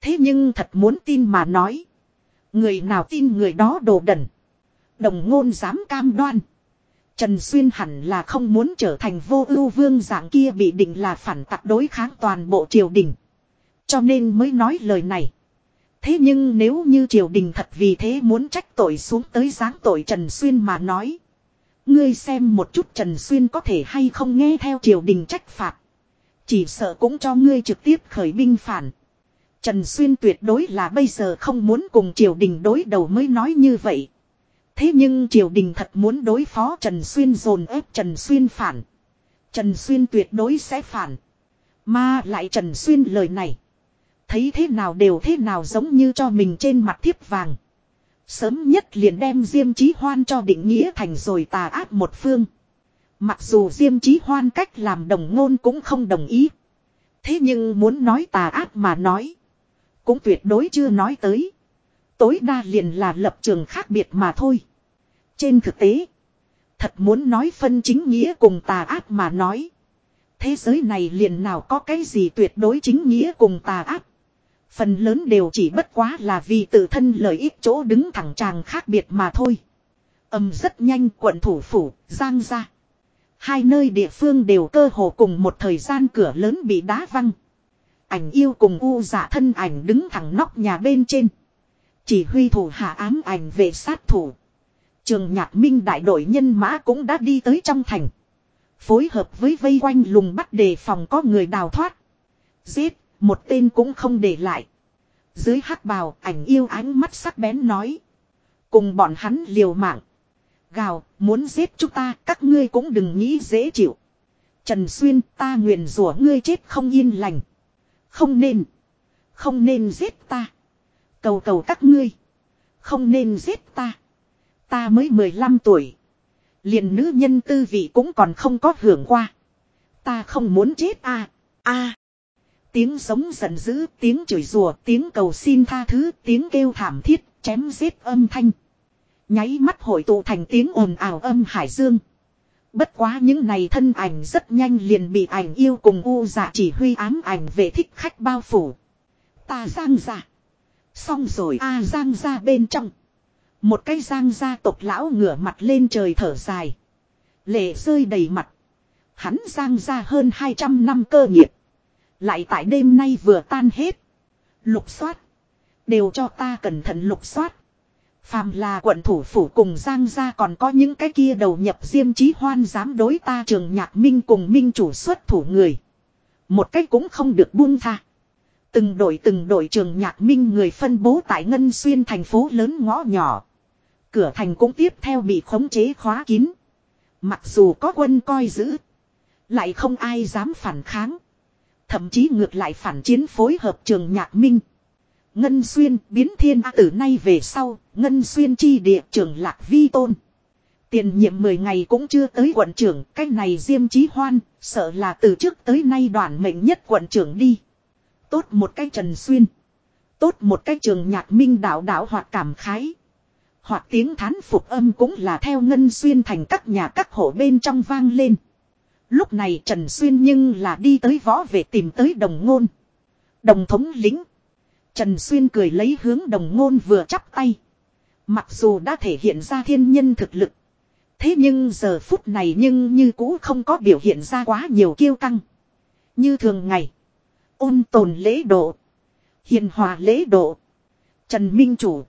Thế nhưng thật muốn tin mà nói. Người nào tin người đó đồ đần. Đồng ngôn dám cam đoan. Trần Xuyên hẳn là không muốn trở thành vô ưu vương dạng kia bị định là phản tặc đối kháng toàn bộ triều đình. Cho nên mới nói lời này. Thế nhưng nếu như triều đình thật vì thế muốn trách tội xuống tới giáng tội Trần Xuyên mà nói. Ngươi xem một chút Trần Xuyên có thể hay không nghe theo triều đình trách phạt. Chỉ sợ cũng cho ngươi trực tiếp khởi binh phản. Trần Xuyên tuyệt đối là bây giờ không muốn cùng triều đình đối đầu mới nói như vậy. Thế nhưng triều đình thật muốn đối phó Trần Xuyên dồn ép Trần Xuyên phản. Trần Xuyên tuyệt đối sẽ phản. Mà lại Trần Xuyên lời này. Thấy thế nào đều thế nào giống như cho mình trên mặt thiếp vàng. Sớm nhất liền đem Diêm Chí Hoan cho định nghĩa thành rồi tà ác một phương. Mặc dù Diêm Chí Hoan cách làm đồng ngôn cũng không đồng ý. Thế nhưng muốn nói tà ác mà nói. Cũng tuyệt đối chưa nói tới. Tối đa liền là lập trường khác biệt mà thôi. Trên thực tế. Thật muốn nói phân chính nghĩa cùng tà ác mà nói. Thế giới này liền nào có cái gì tuyệt đối chính nghĩa cùng tà ác. Phần lớn đều chỉ bất quá là vì tự thân lợi ích chỗ đứng thẳng tràng khác biệt mà thôi. Âm rất nhanh quận thủ phủ, giang ra. Hai nơi địa phương đều cơ hồ cùng một thời gian cửa lớn bị đá văng. Ảnh yêu cùng u dạ thân ảnh đứng thẳng nóc nhà bên trên. Chỉ huy thủ hạ ám ảnh về sát thủ. Trường nhạc minh đại đội nhân mã cũng đã đi tới trong thành. Phối hợp với vây quanh lùng bắt đề phòng có người đào thoát. Giết, một tên cũng không để lại. Dưới hắc bào ảnh yêu ánh mắt sắc bén nói. Cùng bọn hắn liều mạng. Gào, muốn giết chúng ta, các ngươi cũng đừng nghĩ dễ chịu. Trần Xuyên, ta nguyện rủa ngươi chết không yên lành. Không nên. Không nên giết ta. Cầu cầu các ngươi. Không nên giết ta. Ta mới 15 tuổi. Liền nữ nhân tư vị cũng còn không có hưởng qua. Ta không muốn chết à. À. Tiếng sống giận dữ, tiếng chửi rủa, tiếng cầu xin tha thứ, tiếng kêu thảm thiết, chém giết âm thanh. Nháy mắt hội tụ thành tiếng ồn ào âm hải dương. Bất quá những này thân ảnh rất nhanh liền bị ảnh yêu cùng u dạ chỉ huy ám ảnh về thích khách bao phủ. Ta giang ra. Xong rồi a giang ra bên trong. Một cái giang gia tộc lão ngửa mặt lên trời thở dài. Lệ rơi đầy mặt. Hắn giang ra hơn 200 năm cơ nghiệp. Lại tại đêm nay vừa tan hết. Lục soát. Đều cho ta cẩn thận lục soát. Phàm là quận thủ phủ cùng Giang gia còn có những cái kia đầu nhập diêm trí hoan dám đối ta trường nhạc minh cùng minh chủ xuất thủ người. Một cách cũng không được buông tha. Từng đội từng đội trường nhạc minh người phân bố tại Ngân Xuyên thành phố lớn ngõ nhỏ. Cửa thành cũng tiếp theo bị khống chế khóa kín. Mặc dù có quân coi giữ. Lại không ai dám phản kháng. Thậm chí ngược lại phản chiến phối hợp trường nhạc minh. Ngân Xuyên biến thiên từ nay về sau, Ngân Xuyên chi địa trường lạc vi tôn. Tiền nhiệm 10 ngày cũng chưa tới quận trưởng, cái này diêm chí hoan, sợ là từ trước tới nay đoàn mệnh nhất quận trưởng đi. Tốt một cái Trần Xuyên. Tốt một cái trường nhạc minh đạo đạo hoặc cảm khái. Hoặc tiếng thán phục âm cũng là theo Ngân Xuyên thành các nhà các hộ bên trong vang lên. Lúc này Trần Xuyên nhưng là đi tới võ về tìm tới đồng ngôn. Đồng thống lính. Trần Xuyên cười lấy hướng đồng ngôn vừa chắp tay. Mặc dù đã thể hiện ra thiên nhân thực lực. Thế nhưng giờ phút này nhưng như cũ không có biểu hiện ra quá nhiều kiêu căng. Như thường ngày. Ôn tồn lễ độ. Hiền hòa lễ độ. Trần Minh Chủ.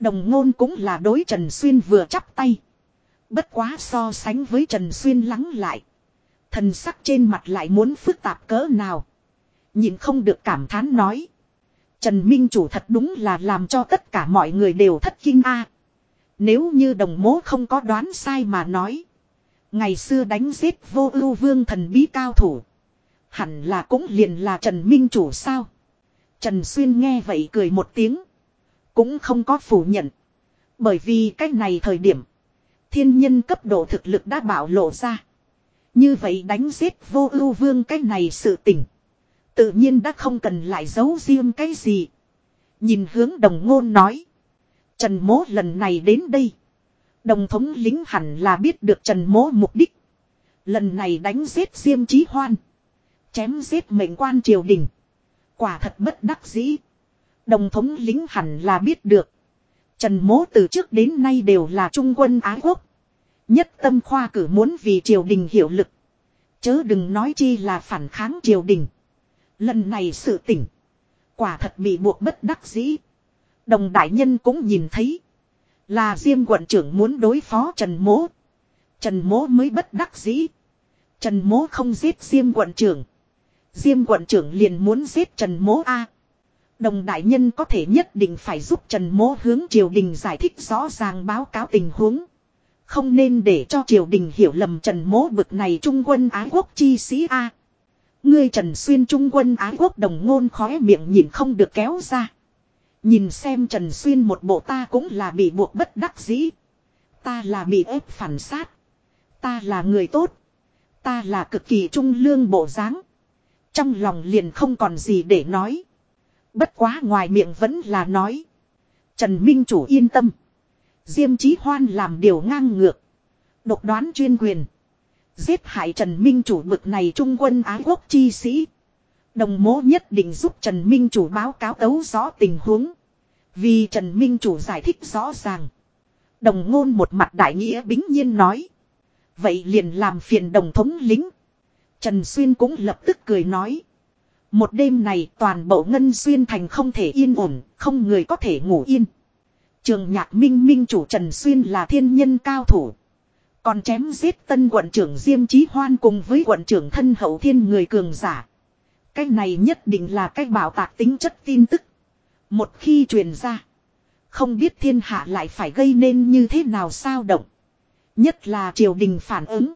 Đồng ngôn cũng là đối Trần Xuyên vừa chắp tay. Bất quá so sánh với Trần Xuyên lắng lại. Thần sắc trên mặt lại muốn phức tạp cỡ nào. Nhìn không được cảm thán nói. Trần Minh Chủ thật đúng là làm cho tất cả mọi người đều thất kinh a. Nếu như đồng mố không có đoán sai mà nói. Ngày xưa đánh giết vô ưu vương thần bí cao thủ. Hẳn là cũng liền là Trần Minh Chủ sao. Trần Xuyên nghe vậy cười một tiếng. Cũng không có phủ nhận. Bởi vì cách này thời điểm. Thiên nhân cấp độ thực lực đã bảo lộ ra. Như vậy đánh giết vô ưu vương cái này sự tỉnh. Tự nhiên đã không cần lại giấu riêng cái gì. Nhìn hướng đồng ngôn nói. Trần mố lần này đến đây. Đồng thống lính hẳn là biết được Trần mố mục đích. Lần này đánh giết Diêm Chí Hoan. Chém giết mệnh quan triều đình. Quả thật bất đắc dĩ. Đồng thống lính hẳn là biết được. Trần mố từ trước đến nay đều là trung quân Ái Quốc. Nhất tâm khoa cử muốn vì triều đình hiệu lực. Chớ đừng nói chi là phản kháng triều đình. Lần này sự tỉnh. Quả thật bị buộc bất đắc dĩ. Đồng đại nhân cũng nhìn thấy. Là Diêm quận trưởng muốn đối phó Trần Mố. Trần Mố mới bất đắc dĩ. Trần Mố không giết Diêm quận trưởng. Diêm quận trưởng liền muốn giết Trần Mố A. Đồng đại nhân có thể nhất định phải giúp Trần Mố hướng triều đình giải thích rõ ràng báo cáo tình huống. Không nên để cho triều đình hiểu lầm Trần Mố bực này trung quân ái quốc chi sĩ A. Ngươi Trần Xuyên trung quân ái quốc đồng ngôn khóe miệng nhìn không được kéo ra. Nhìn xem Trần Xuyên một bộ ta cũng là bị buộc bất đắc dĩ. Ta là bị ép phản sát. Ta là người tốt. Ta là cực kỳ trung lương bộ dáng. Trong lòng liền không còn gì để nói. Bất quá ngoài miệng vẫn là nói. Trần Minh Chủ yên tâm. Diêm Chí Hoan làm điều ngang ngược. Độc đoán chuyên quyền. Giết hại Trần Minh Chủ bực này trung quân ái quốc chi sĩ. Đồng mố nhất định giúp Trần Minh Chủ báo cáo tấu rõ tình huống. Vì Trần Minh Chủ giải thích rõ ràng. Đồng ngôn một mặt đại nghĩa bính nhiên nói. Vậy liền làm phiền đồng thống lính. Trần Xuyên cũng lập tức cười nói. Một đêm này toàn bộ Ngân Xuyên thành không thể yên ổn, không người có thể ngủ yên. Trường nhạc minh minh chủ Trần Xuyên là thiên nhân cao thủ. Còn chém giết tân quận trưởng Diêm Chí Hoan cùng với quận trưởng thân hậu thiên người cường giả. Cái này nhất định là cái bảo tạc tính chất tin tức. Một khi truyền ra. Không biết thiên hạ lại phải gây nên như thế nào sao động. Nhất là triều đình phản ứng.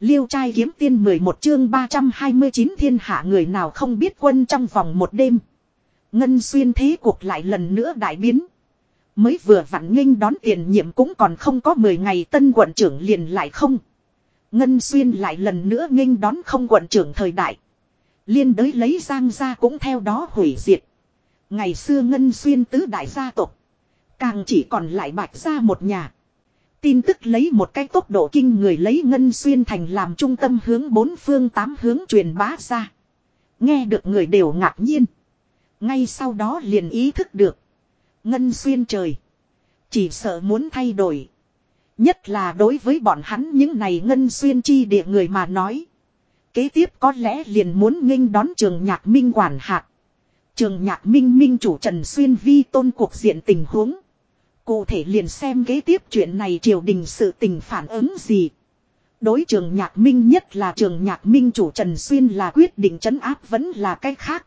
Liêu trai kiếm tiên 11 chương 329 thiên hạ người nào không biết quân trong vòng một đêm. Ngân xuyên thế cuộc lại lần nữa đại biến. Mới vừa vặn nghênh đón tiền nhiệm cũng còn không có 10 ngày tân quận trưởng liền lại không. Ngân xuyên lại lần nữa nghênh đón không quận trưởng thời đại. Liên đới lấy giang gia cũng theo đó hủy diệt. Ngày xưa Ngân xuyên tứ đại gia tộc Càng chỉ còn lại bạch gia một nhà. Tin tức lấy một cái tốc độ kinh người lấy Ngân Xuyên Thành làm trung tâm hướng bốn phương tám hướng truyền bá ra. Nghe được người đều ngạc nhiên. Ngay sau đó liền ý thức được. Ngân Xuyên trời. Chỉ sợ muốn thay đổi. Nhất là đối với bọn hắn những này Ngân Xuyên chi địa người mà nói. Kế tiếp có lẽ liền muốn nghênh đón trường nhạc minh quản hạt. Trường nhạc minh minh chủ Trần Xuyên vi tôn cuộc diện tình huống. Cụ thể liền xem kế tiếp chuyện này triều đình sự tình phản ứng gì. Đối trường nhạc minh nhất là trường nhạc minh chủ Trần Xuyên là quyết định trấn áp vẫn là cách khác.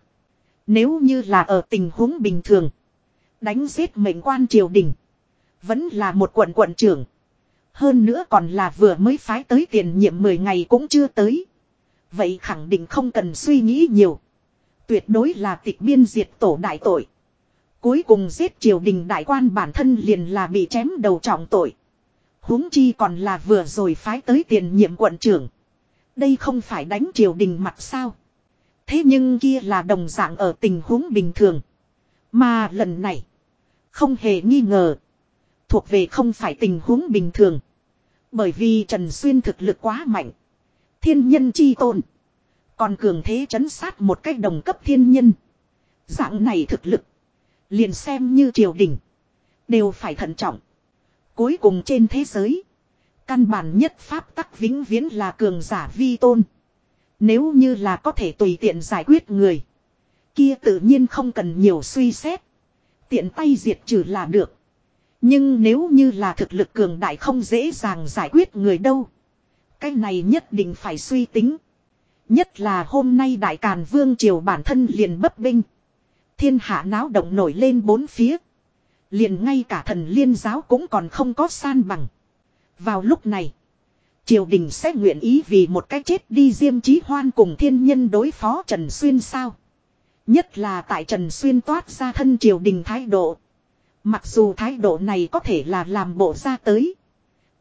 Nếu như là ở tình huống bình thường. Đánh giết mệnh quan triều đình. Vẫn là một quận quận trưởng. Hơn nữa còn là vừa mới phái tới tiền nhiệm 10 ngày cũng chưa tới. Vậy khẳng định không cần suy nghĩ nhiều. Tuyệt đối là tịch biên diệt tổ đại tội. Cuối cùng giết triều đình đại quan bản thân liền là bị chém đầu trọng tội. huống chi còn là vừa rồi phái tới tiền nhiệm quận trưởng. Đây không phải đánh triều đình mặt sao. Thế nhưng kia là đồng dạng ở tình huống bình thường. Mà lần này. Không hề nghi ngờ. Thuộc về không phải tình huống bình thường. Bởi vì Trần Xuyên thực lực quá mạnh. Thiên nhân chi tôn. Còn cường thế chấn sát một cách đồng cấp thiên nhân. Dạng này thực lực. Liền xem như triều đình. Đều phải thận trọng. Cuối cùng trên thế giới. Căn bản nhất pháp tắc vĩnh viễn là cường giả vi tôn. Nếu như là có thể tùy tiện giải quyết người. Kia tự nhiên không cần nhiều suy xét. Tiện tay diệt trừ là được. Nhưng nếu như là thực lực cường đại không dễ dàng giải quyết người đâu. Cái này nhất định phải suy tính. Nhất là hôm nay đại càn vương triều bản thân liền bấp binh. Thiên hạ náo động nổi lên bốn phía. liền ngay cả thần liên giáo cũng còn không có san bằng. Vào lúc này, triều đình sẽ nguyện ý vì một cái chết đi diêm chí hoan cùng thiên nhân đối phó Trần Xuyên sao. Nhất là tại Trần Xuyên toát ra thân triều đình thái độ. Mặc dù thái độ này có thể là làm bộ ra tới.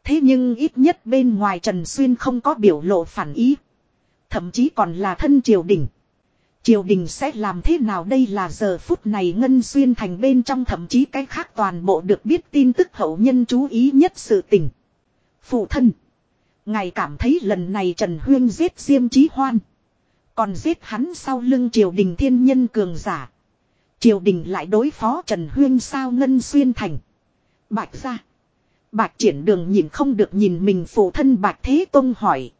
Thế nhưng ít nhất bên ngoài Trần Xuyên không có biểu lộ phản ý. Thậm chí còn là thân triều đình. Triều đình sẽ làm thế nào đây là giờ phút này Ngân Xuyên thành bên trong thậm chí cái khác toàn bộ được biết tin tức hậu nhân chú ý nhất sự tình. Phụ thân. Ngài cảm thấy lần này Trần Huyên giết Diêm Chí Hoan. Còn giết hắn sau lưng triều đình thiên nhân cường giả. Triều đình lại đối phó Trần Huyên sao Ngân Xuyên thành. Bạch ra. Bạch triển đường nhìn không được nhìn mình phụ thân Bạch Thế Tông hỏi.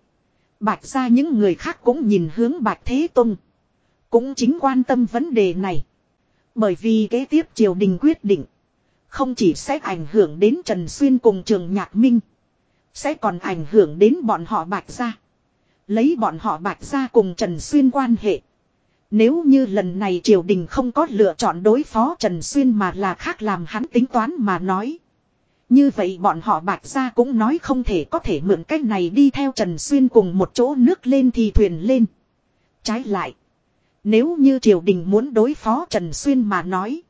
Bạch ra những người khác cũng nhìn hướng Bạch Thế Tông. Cũng chính quan tâm vấn đề này. Bởi vì kế tiếp triều đình quyết định. Không chỉ sẽ ảnh hưởng đến Trần Xuyên cùng trường Nhạc Minh. Sẽ còn ảnh hưởng đến bọn họ Bạch ra. Lấy bọn họ Bạch ra cùng Trần Xuyên quan hệ. Nếu như lần này triều đình không có lựa chọn đối phó Trần Xuyên mà là khác làm hắn tính toán mà nói. Như vậy bọn họ bạch ra cũng nói không thể có thể mượn cách này đi theo Trần Xuyên cùng một chỗ nước lên thì thuyền lên. Trái lại. Nếu như triều đình muốn đối phó Trần Xuyên mà nói.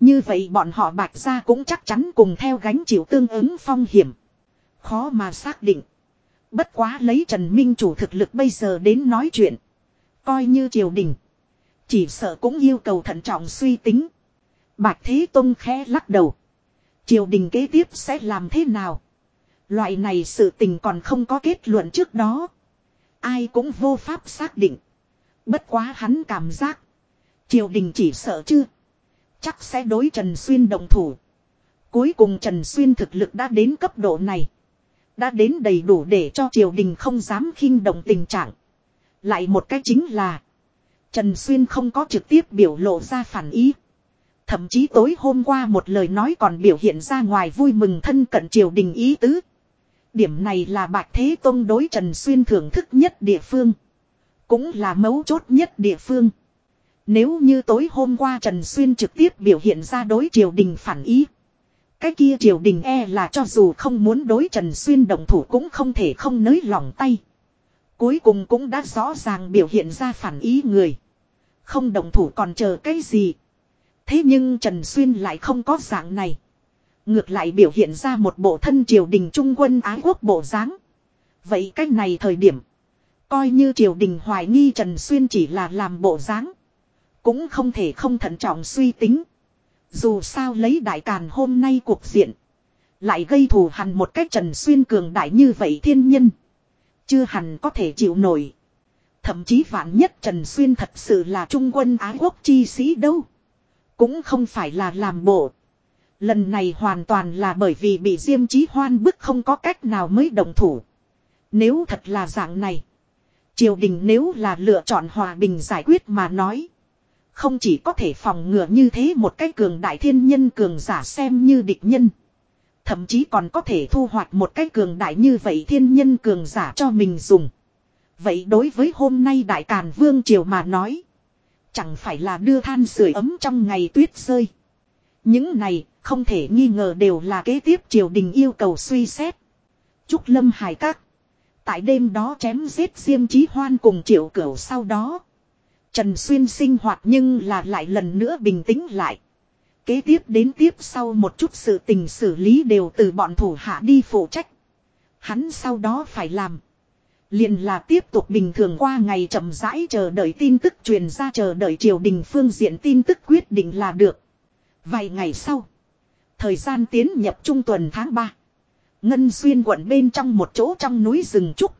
Như vậy bọn họ bạch ra cũng chắc chắn cùng theo gánh chịu tương ứng phong hiểm. Khó mà xác định. Bất quá lấy Trần Minh chủ thực lực bây giờ đến nói chuyện. Coi như triều đình. Chỉ sợ cũng yêu cầu thận trọng suy tính. Bạch Thế Tông khẽ lắc đầu. Triều đình kế tiếp sẽ làm thế nào? Loại này sự tình còn không có kết luận trước đó. Ai cũng vô pháp xác định. Bất quá hắn cảm giác. Triều đình chỉ sợ chưa. Chắc sẽ đối Trần Xuyên đồng thủ. Cuối cùng Trần Xuyên thực lực đã đến cấp độ này. Đã đến đầy đủ để cho triều đình không dám khinh động tình trạng. Lại một cách chính là. Trần Xuyên không có trực tiếp biểu lộ ra phản ý. Thậm chí tối hôm qua một lời nói còn biểu hiện ra ngoài vui mừng thân cận triều đình ý tứ. Điểm này là Bạch Thế Tông đối Trần Xuyên thưởng thức nhất địa phương. Cũng là mấu chốt nhất địa phương. Nếu như tối hôm qua Trần Xuyên trực tiếp biểu hiện ra đối triều đình phản ý. Cái kia triều đình e là cho dù không muốn đối Trần Xuyên đồng thủ cũng không thể không nới lỏng tay. Cuối cùng cũng đã rõ ràng biểu hiện ra phản ý người. Không đồng thủ còn chờ cái gì. Thế nhưng Trần Xuyên lại không có dạng này. Ngược lại biểu hiện ra một bộ thân triều đình trung quân ái quốc bộ dáng. Vậy cách này thời điểm. Coi như triều đình hoài nghi Trần Xuyên chỉ là làm bộ dáng. Cũng không thể không thận trọng suy tính. Dù sao lấy đại càn hôm nay cuộc diện. Lại gây thù hằn một cách Trần Xuyên cường đại như vậy thiên nhân. Chưa hẳn có thể chịu nổi. Thậm chí vạn nhất Trần Xuyên thật sự là trung quân ái quốc chi sĩ đâu. Cũng không phải là làm bộ. Lần này hoàn toàn là bởi vì bị Diêm Chí Hoan bức không có cách nào mới đồng thủ. Nếu thật là dạng này. Triều đình nếu là lựa chọn hòa bình giải quyết mà nói. Không chỉ có thể phòng ngừa như thế một cái cường đại thiên nhân cường giả xem như địch nhân. Thậm chí còn có thể thu hoạch một cái cường đại như vậy thiên nhân cường giả cho mình dùng. Vậy đối với hôm nay đại càn vương triều mà nói. Chẳng phải là đưa than sưởi ấm trong ngày tuyết rơi. Những này không thể nghi ngờ đều là kế tiếp triều đình yêu cầu suy xét. Trúc Lâm Hải Các. Tại đêm đó chém giết Diêm Chí Hoan cùng triệu cửu sau đó. Trần Xuyên sinh hoạt nhưng là lại lần nữa bình tĩnh lại. Kế tiếp đến tiếp sau một chút sự tình xử lý đều từ bọn thủ hạ đi phụ trách. Hắn sau đó phải làm. liền là tiếp tục bình thường qua ngày chậm rãi chờ đợi tin tức truyền ra chờ đợi triều đình phương diện tin tức quyết định là được. Vài ngày sau. Thời gian tiến nhập trung tuần tháng 3. Ngân xuyên quận bên trong một chỗ trong núi rừng trúc.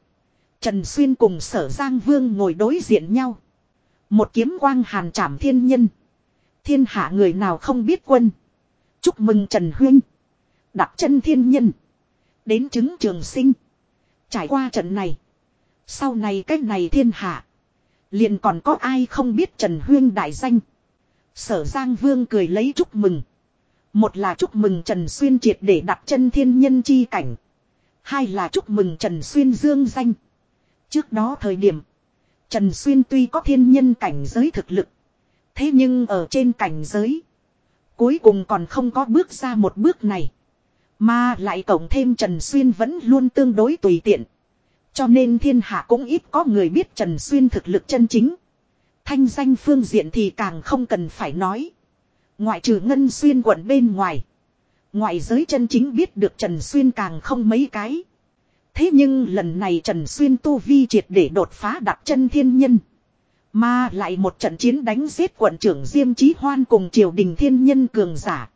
Trần Xuyên cùng sở Giang Vương ngồi đối diện nhau. Một kiếm quang hàn trảm thiên nhân. Thiên hạ người nào không biết quân. Chúc mừng Trần Huyên. Đặt chân thiên nhân. Đến chứng trường sinh. Trải qua trận này. Sau này cách này thiên hạ. liền còn có ai không biết Trần Huyên đại danh. Sở Giang Vương cười lấy chúc mừng. Một là chúc mừng Trần Xuyên triệt để đặt chân thiên nhân chi cảnh. Hai là chúc mừng Trần Xuyên dương danh. Trước đó thời điểm. Trần Xuyên tuy có thiên nhân cảnh giới thực lực. Thế nhưng ở trên cảnh giới. Cuối cùng còn không có bước ra một bước này. Mà lại cộng thêm Trần Xuyên vẫn luôn tương đối tùy tiện. Cho nên thiên hạ cũng ít có người biết Trần Xuyên thực lực chân chính. Thanh danh phương diện thì càng không cần phải nói. Ngoại trừ Ngân Xuyên quận bên ngoài. Ngoại giới chân chính biết được Trần Xuyên càng không mấy cái. Thế nhưng lần này Trần Xuyên tu vi triệt để đột phá đặt chân thiên nhân. Mà lại một trận chiến đánh giết quận trưởng Diêm Chí Hoan cùng triều đình thiên nhân cường giả.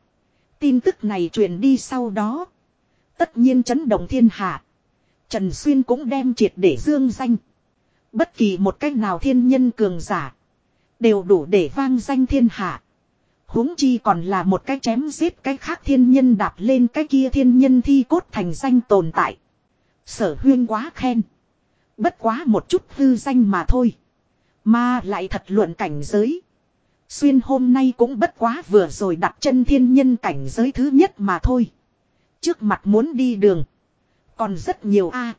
Tin tức này truyền đi sau đó. Tất nhiên chấn động thiên hạ. Trần Xuyên cũng đem triệt để dương danh. Bất kỳ một cách nào thiên nhân cường giả. Đều đủ để vang danh thiên hạ. huống chi còn là một cái chém giết cái khác thiên nhân đạp lên cái kia thiên nhân thi cốt thành danh tồn tại. Sở huyên quá khen. Bất quá một chút hư danh mà thôi. Mà lại thật luận cảnh giới. Xuyên hôm nay cũng bất quá vừa rồi đặt chân thiên nhân cảnh giới thứ nhất mà thôi. Trước mặt muốn đi đường. Còn rất nhiều a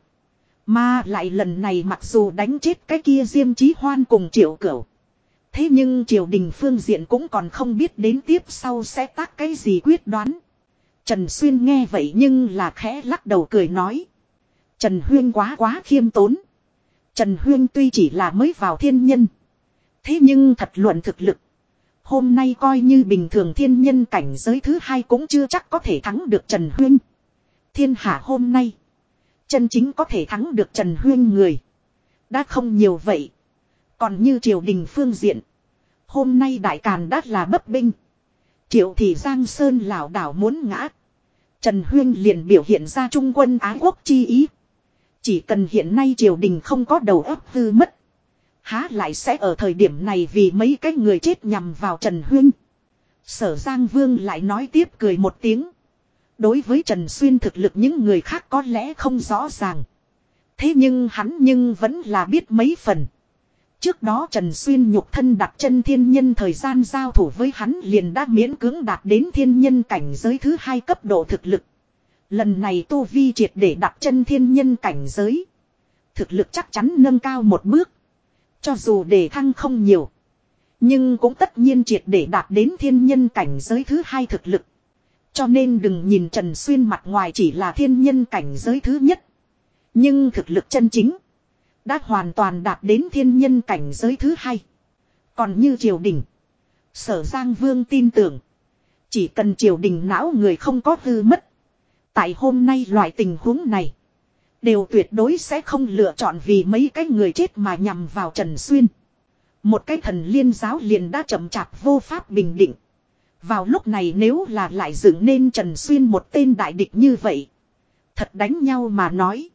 Mà lại lần này mặc dù đánh chết cái kia diêm chí hoan cùng triệu cửu. Thế nhưng triều đình phương diện cũng còn không biết đến tiếp sau sẽ tác cái gì quyết đoán. Trần Xuyên nghe vậy nhưng là khẽ lắc đầu cười nói. Trần Huyên quá quá khiêm tốn. Trần Huyên tuy chỉ là mới vào thiên nhân. Thế nhưng thật luận thực lực. Hôm nay coi như bình thường thiên nhân cảnh giới thứ hai cũng chưa chắc có thể thắng được Trần Huyên. Thiên hạ hôm nay. Chân chính có thể thắng được Trần Huyên người. Đã không nhiều vậy. Còn như triều đình phương diện. Hôm nay đại càn đã là bấp binh. Triệu thị Giang Sơn lảo đảo muốn ngã. Trần Huyên liền biểu hiện ra trung quân Á quốc chi ý. Chỉ cần hiện nay triều đình không có đầu óc hư mất. Há lại sẽ ở thời điểm này vì mấy cái người chết nhằm vào Trần Huyên. Sở Giang Vương lại nói tiếp cười một tiếng. Đối với Trần Xuyên thực lực những người khác có lẽ không rõ ràng. Thế nhưng hắn nhưng vẫn là biết mấy phần. Trước đó Trần Xuyên nhục thân đặt chân thiên nhân thời gian giao thủ với hắn liền đã miễn cưỡng đạt đến thiên nhân cảnh giới thứ hai cấp độ thực lực. Lần này Tu Vi triệt để đặt chân thiên nhân cảnh giới. Thực lực chắc chắn nâng cao một bước. Cho dù đề thăng không nhiều. Nhưng cũng tất nhiên triệt để đạt đến thiên nhân cảnh giới thứ hai thực lực. Cho nên đừng nhìn Trần Xuyên mặt ngoài chỉ là thiên nhân cảnh giới thứ nhất. Nhưng thực lực chân chính. Đã hoàn toàn đạt đến thiên nhân cảnh giới thứ hai. Còn như triều đình. Sở Giang Vương tin tưởng. Chỉ cần triều đình não người không có hư mất. Tại hôm nay loại tình huống này. Đều tuyệt đối sẽ không lựa chọn vì mấy cái người chết mà nhằm vào Trần Xuyên. Một cái thần liên giáo liền đã chậm chạp vô pháp bình định. Vào lúc này nếu là lại dựng nên Trần Xuyên một tên đại địch như vậy. Thật đánh nhau mà nói.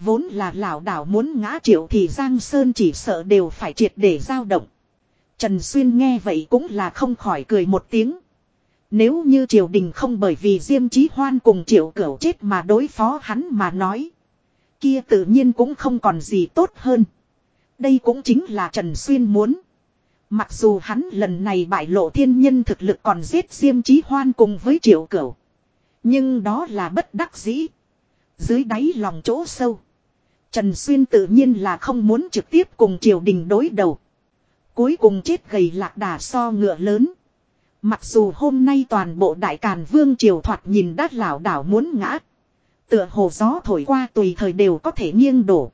Vốn là lão đảo muốn ngã triệu thì Giang Sơn chỉ sợ đều phải triệt để giao động. Trần Xuyên nghe vậy cũng là không khỏi cười một tiếng. Nếu như triều đình không bởi vì Diêm Chí Hoan cùng triệu cửu chết mà đối phó hắn mà nói. Kia tự nhiên cũng không còn gì tốt hơn. Đây cũng chính là Trần Xuyên muốn. Mặc dù hắn lần này bại lộ thiên nhân thực lực còn giết Diêm Chí Hoan cùng với triệu cửu. Nhưng đó là bất đắc dĩ. Dưới đáy lòng chỗ sâu. Trần Xuyên tự nhiên là không muốn trực tiếp cùng triều đình đối đầu. Cuối cùng chết gầy lạc đà so ngựa lớn. Mặc dù hôm nay toàn bộ đại càn vương triều thoạt nhìn đát lảo đảo muốn ngã. Tựa hồ gió thổi qua tùy thời đều có thể nghiêng đổ.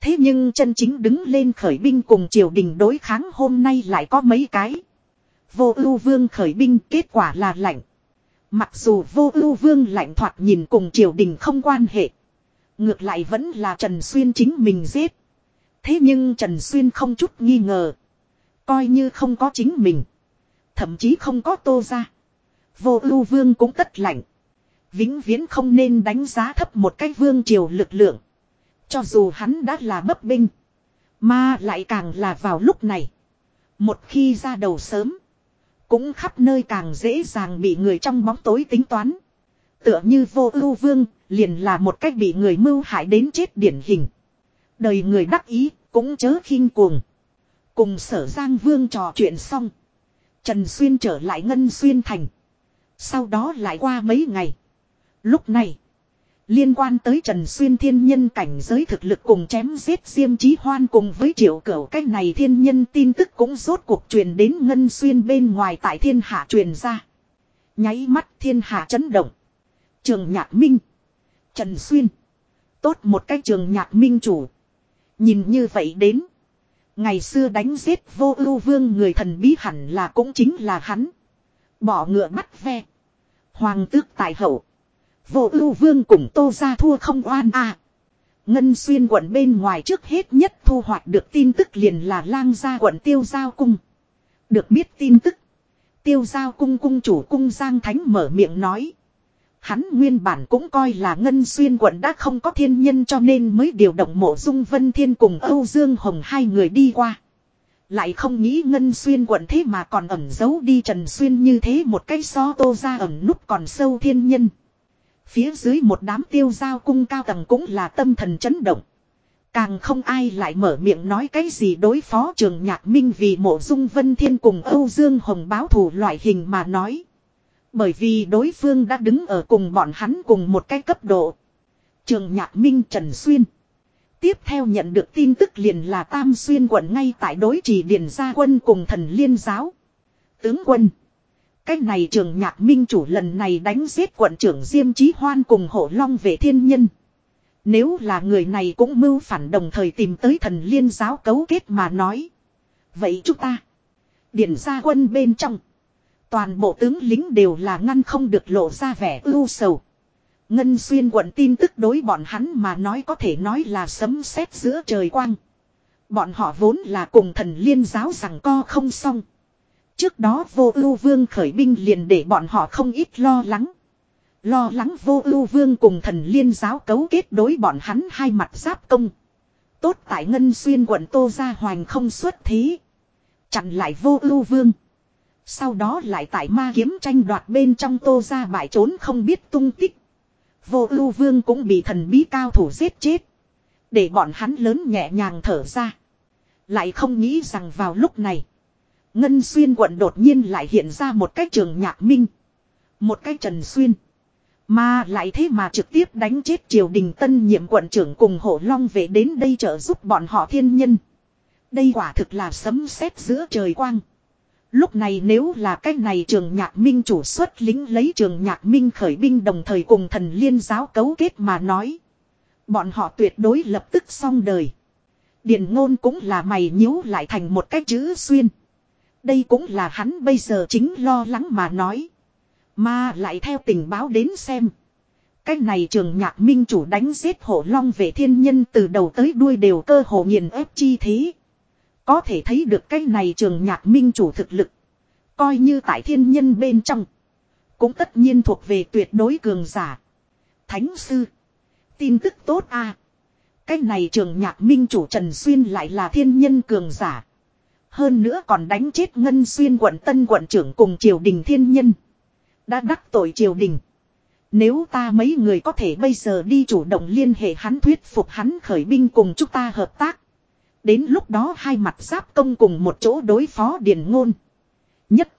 Thế nhưng chân chính đứng lên khởi binh cùng triều đình đối kháng hôm nay lại có mấy cái. Vô ưu vương khởi binh kết quả là lạnh. Mặc dù vô ưu vương lạnh thoạt nhìn cùng triều đình không quan hệ. Ngược lại vẫn là Trần Xuyên chính mình giết. Thế nhưng Trần Xuyên không chút nghi ngờ. Coi như không có chính mình. Thậm chí không có tô ra. Vô ưu vương cũng tất lạnh. Vĩnh viễn không nên đánh giá thấp một cái vương triều lực lượng. Cho dù hắn đã là bấp binh. Mà lại càng là vào lúc này. Một khi ra đầu sớm. Cũng khắp nơi càng dễ dàng bị người trong bóng tối tính toán. Tựa như vô ưu vương, liền là một cách bị người mưu hại đến chết điển hình. Đời người đắc ý, cũng chớ khinh cuồng. Cùng sở giang vương trò chuyện xong. Trần Xuyên trở lại Ngân Xuyên Thành. Sau đó lại qua mấy ngày. Lúc này, liên quan tới Trần Xuyên thiên nhân cảnh giới thực lực cùng chém giết Diêm Chí Hoan cùng với triệu cửu cách này thiên nhân tin tức cũng rốt cuộc truyền đến Ngân Xuyên bên ngoài tại thiên hạ truyền ra. Nháy mắt thiên hạ chấn động. Trường nhạc minh. Trần Xuyên. Tốt một cái trường nhạc minh chủ. Nhìn như vậy đến. Ngày xưa đánh giết vô ưu vương người thần bí hẳn là cũng chính là hắn. Bỏ ngựa bắt ve. Hoàng tước tài hậu. Vô ưu vương cùng tô ra thua không oan à. Ngân xuyên quận bên ngoài trước hết nhất thu hoạch được tin tức liền là lang gia quận tiêu giao cung. Được biết tin tức. Tiêu giao cung cung chủ cung Giang Thánh mở miệng nói. Hắn nguyên bản cũng coi là Ngân Xuyên quận đã không có thiên nhân cho nên mới điều động mộ dung Vân Thiên cùng Âu Dương Hồng hai người đi qua. Lại không nghĩ Ngân Xuyên quận thế mà còn ẩn giấu đi Trần Xuyên như thế một cái so tô ra ẩn núp còn sâu thiên nhân. Phía dưới một đám tiêu giao cung cao tầng cũng là tâm thần chấn động. Càng không ai lại mở miệng nói cái gì đối phó trường nhạc minh vì mộ dung vân thiên cùng Âu Dương Hồng báo thù loại hình mà nói. Bởi vì đối phương đã đứng ở cùng bọn hắn cùng một cái cấp độ. Trường nhạc minh, Trần Xuyên. Tiếp theo nhận được tin tức liền là Tam Xuyên quận ngay tại đối trì Điền Gia quân cùng thần liên giáo. Tướng quân. Cách này trường nhạc minh chủ lần này đánh giết quận trưởng Diêm Chí Hoan cùng hộ long về thiên nhân. Nếu là người này cũng mưu phản đồng thời tìm tới thần liên giáo cấu kết mà nói. Vậy chúng ta. Điền gia quân bên trong. Toàn bộ tướng lính đều là ngăn không được lộ ra vẻ ưu sầu. Ngân xuyên quận tin tức đối bọn hắn mà nói có thể nói là sấm sét giữa trời quang. Bọn họ vốn là cùng thần liên giáo rằng co không xong. Trước đó vô ưu vương khởi binh liền để bọn họ không ít lo lắng. Lo lắng vô ưu vương cùng thần liên giáo cấu kết đối bọn hắn hai mặt giáp công. Tốt tại ngân xuyên quận Tô Gia Hoành không xuất thí Chặn lại vô ưu vương. Sau đó lại tại ma kiếm tranh đoạt bên trong Tô ra bại trốn không biết tung tích. Vô ưu vương cũng bị thần bí cao thủ giết chết. Để bọn hắn lớn nhẹ nhàng thở ra. Lại không nghĩ rằng vào lúc này. Ngân xuyên quận đột nhiên lại hiện ra một cái trường nhạc minh. Một cái trần xuyên. Mà lại thế mà trực tiếp đánh chết triều đình tân nhiệm quận trưởng cùng hộ long về đến đây trợ giúp bọn họ thiên nhân. Đây quả thực là sấm sét giữa trời quang. Lúc này nếu là cách này trường nhạc minh chủ xuất lính lấy trường nhạc minh khởi binh đồng thời cùng thần liên giáo cấu kết mà nói. Bọn họ tuyệt đối lập tức xong đời. Điện ngôn cũng là mày nhíu lại thành một cách chữ xuyên. Đây cũng là hắn bây giờ chính lo lắng mà nói. Mà lại theo tình báo đến xem. Cái này trường nhạc minh chủ đánh giết hổ long về thiên nhân từ đầu tới đuôi đều cơ hồ nghiền ép chi thế. Có thể thấy được cái này trường nhạc minh chủ thực lực. Coi như tại thiên nhân bên trong. Cũng tất nhiên thuộc về tuyệt đối cường giả. Thánh sư. Tin tức tốt a à. Cái này trường nhạc minh chủ Trần Xuyên lại là thiên nhân cường giả. Hơn nữa còn đánh chết Ngân Xuyên quận Tân quận trưởng cùng triều đình thiên nhân. Đã đắc tội triều đình. Nếu ta mấy người có thể bây giờ đi chủ động liên hệ hắn thuyết phục hắn khởi binh cùng chúng ta hợp tác. Đến lúc đó hai mặt giáp công cùng một chỗ đối phó điền ngôn. Nhất.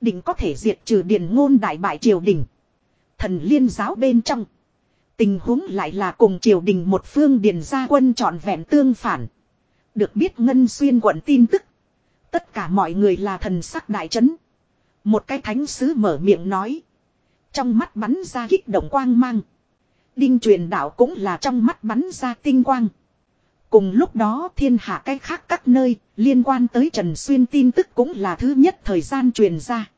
Định có thể diệt trừ điền ngôn đại bại triều đình. Thần liên giáo bên trong. Tình huống lại là cùng triều đình một phương điền gia quân trọn vẹn tương phản. Được biết Ngân Xuyên quận tin tức. Tất cả mọi người là thần sắc đại chấn. Một cái thánh sứ mở miệng nói. Trong mắt bắn ra kích động quang mang. Đinh truyền đạo cũng là trong mắt bắn ra tinh quang. Cùng lúc đó thiên hạ cái khác các nơi, liên quan tới Trần Xuyên tin tức cũng là thứ nhất thời gian truyền ra.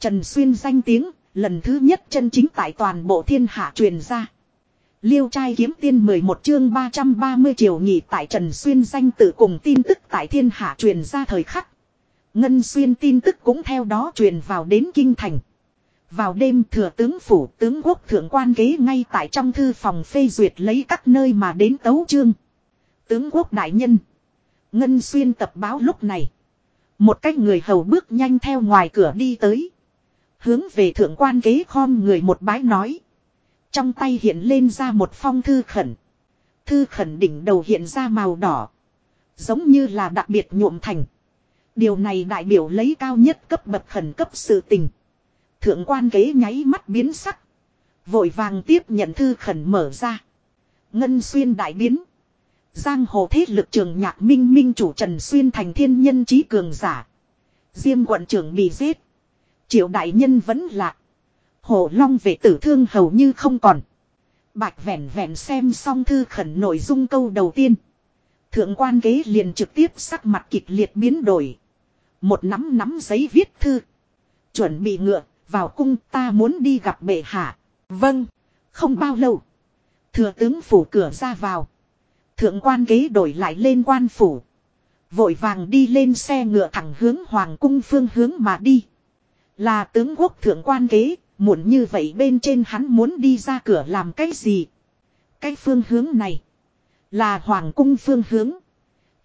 Trần Xuyên danh tiếng, lần thứ nhất chân chính tại toàn bộ thiên hạ truyền ra. Liêu trai kiếm tiên 11 chương 330 triều nghỉ tại Trần Xuyên danh tự cùng tin tức tại thiên hạ truyền ra thời khắc. Ngân Xuyên tin tức cũng theo đó truyền vào đến Kinh Thành. Vào đêm thừa tướng phủ, tướng quốc thượng quan ghế ngay tại trong thư phòng phê duyệt lấy các nơi mà đến tấu chương. Tướng quốc đại nhân. Ngân Xuyên tập báo lúc này. Một cách người hầu bước nhanh theo ngoài cửa đi tới. Hướng về thượng quan kế khom người một bái nói. Trong tay hiện lên ra một phong thư khẩn. Thư khẩn đỉnh đầu hiện ra màu đỏ. Giống như là đặc biệt nhuộm thành. Điều này đại biểu lấy cao nhất cấp bậc khẩn cấp sự tình. Thượng quan kế nháy mắt biến sắc. Vội vàng tiếp nhận thư khẩn mở ra. Ngân xuyên đại biến. Giang hồ thế lực trường nhạc minh minh chủ Trần Xuyên thành thiên nhân trí cường giả. Diêm quận trưởng bị giết. Triệu đại nhân vẫn lạc. hồ long vệ tử thương hầu như không còn. Bạch vẹn vẹn xem xong thư khẩn nội dung câu đầu tiên. Thượng quan ghế liền trực tiếp sắc mặt kịch liệt biến đổi. Một nắm nắm giấy viết thư. Chuẩn bị ngựa, vào cung ta muốn đi gặp bệ hạ. Vâng, không bao lâu. Thừa tướng phủ cửa ra vào. Thượng quan ghế đổi lại lên quan phủ. Vội vàng đi lên xe ngựa thẳng hướng hoàng cung phương hướng mà đi. Là tướng quốc thượng quan ghế, muộn như vậy bên trên hắn muốn đi ra cửa làm cái gì? Cái phương hướng này là hoàng cung phương hướng.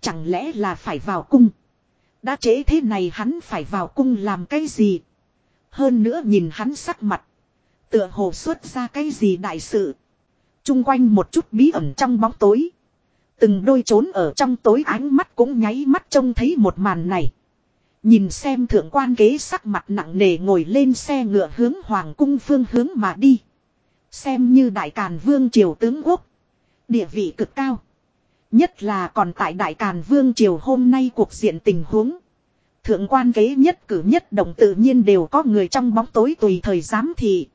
Chẳng lẽ là phải vào cung? Đã trễ thế này hắn phải vào cung làm cái gì? Hơn nữa nhìn hắn sắc mặt. Tựa hồ xuất ra cái gì đại sự. Trung quanh một chút bí ẩn trong bóng tối. Từng đôi trốn ở trong tối ánh mắt cũng nháy mắt trông thấy một màn này. Nhìn xem thượng quan ghế sắc mặt nặng nề ngồi lên xe ngựa hướng hoàng cung phương hướng mà đi. Xem như đại càn vương triều tướng quốc. Địa vị cực cao. Nhất là còn tại đại càn vương triều hôm nay cuộc diện tình huống. Thượng quan ghế nhất cử nhất động tự nhiên đều có người trong bóng tối tùy thời giám thị.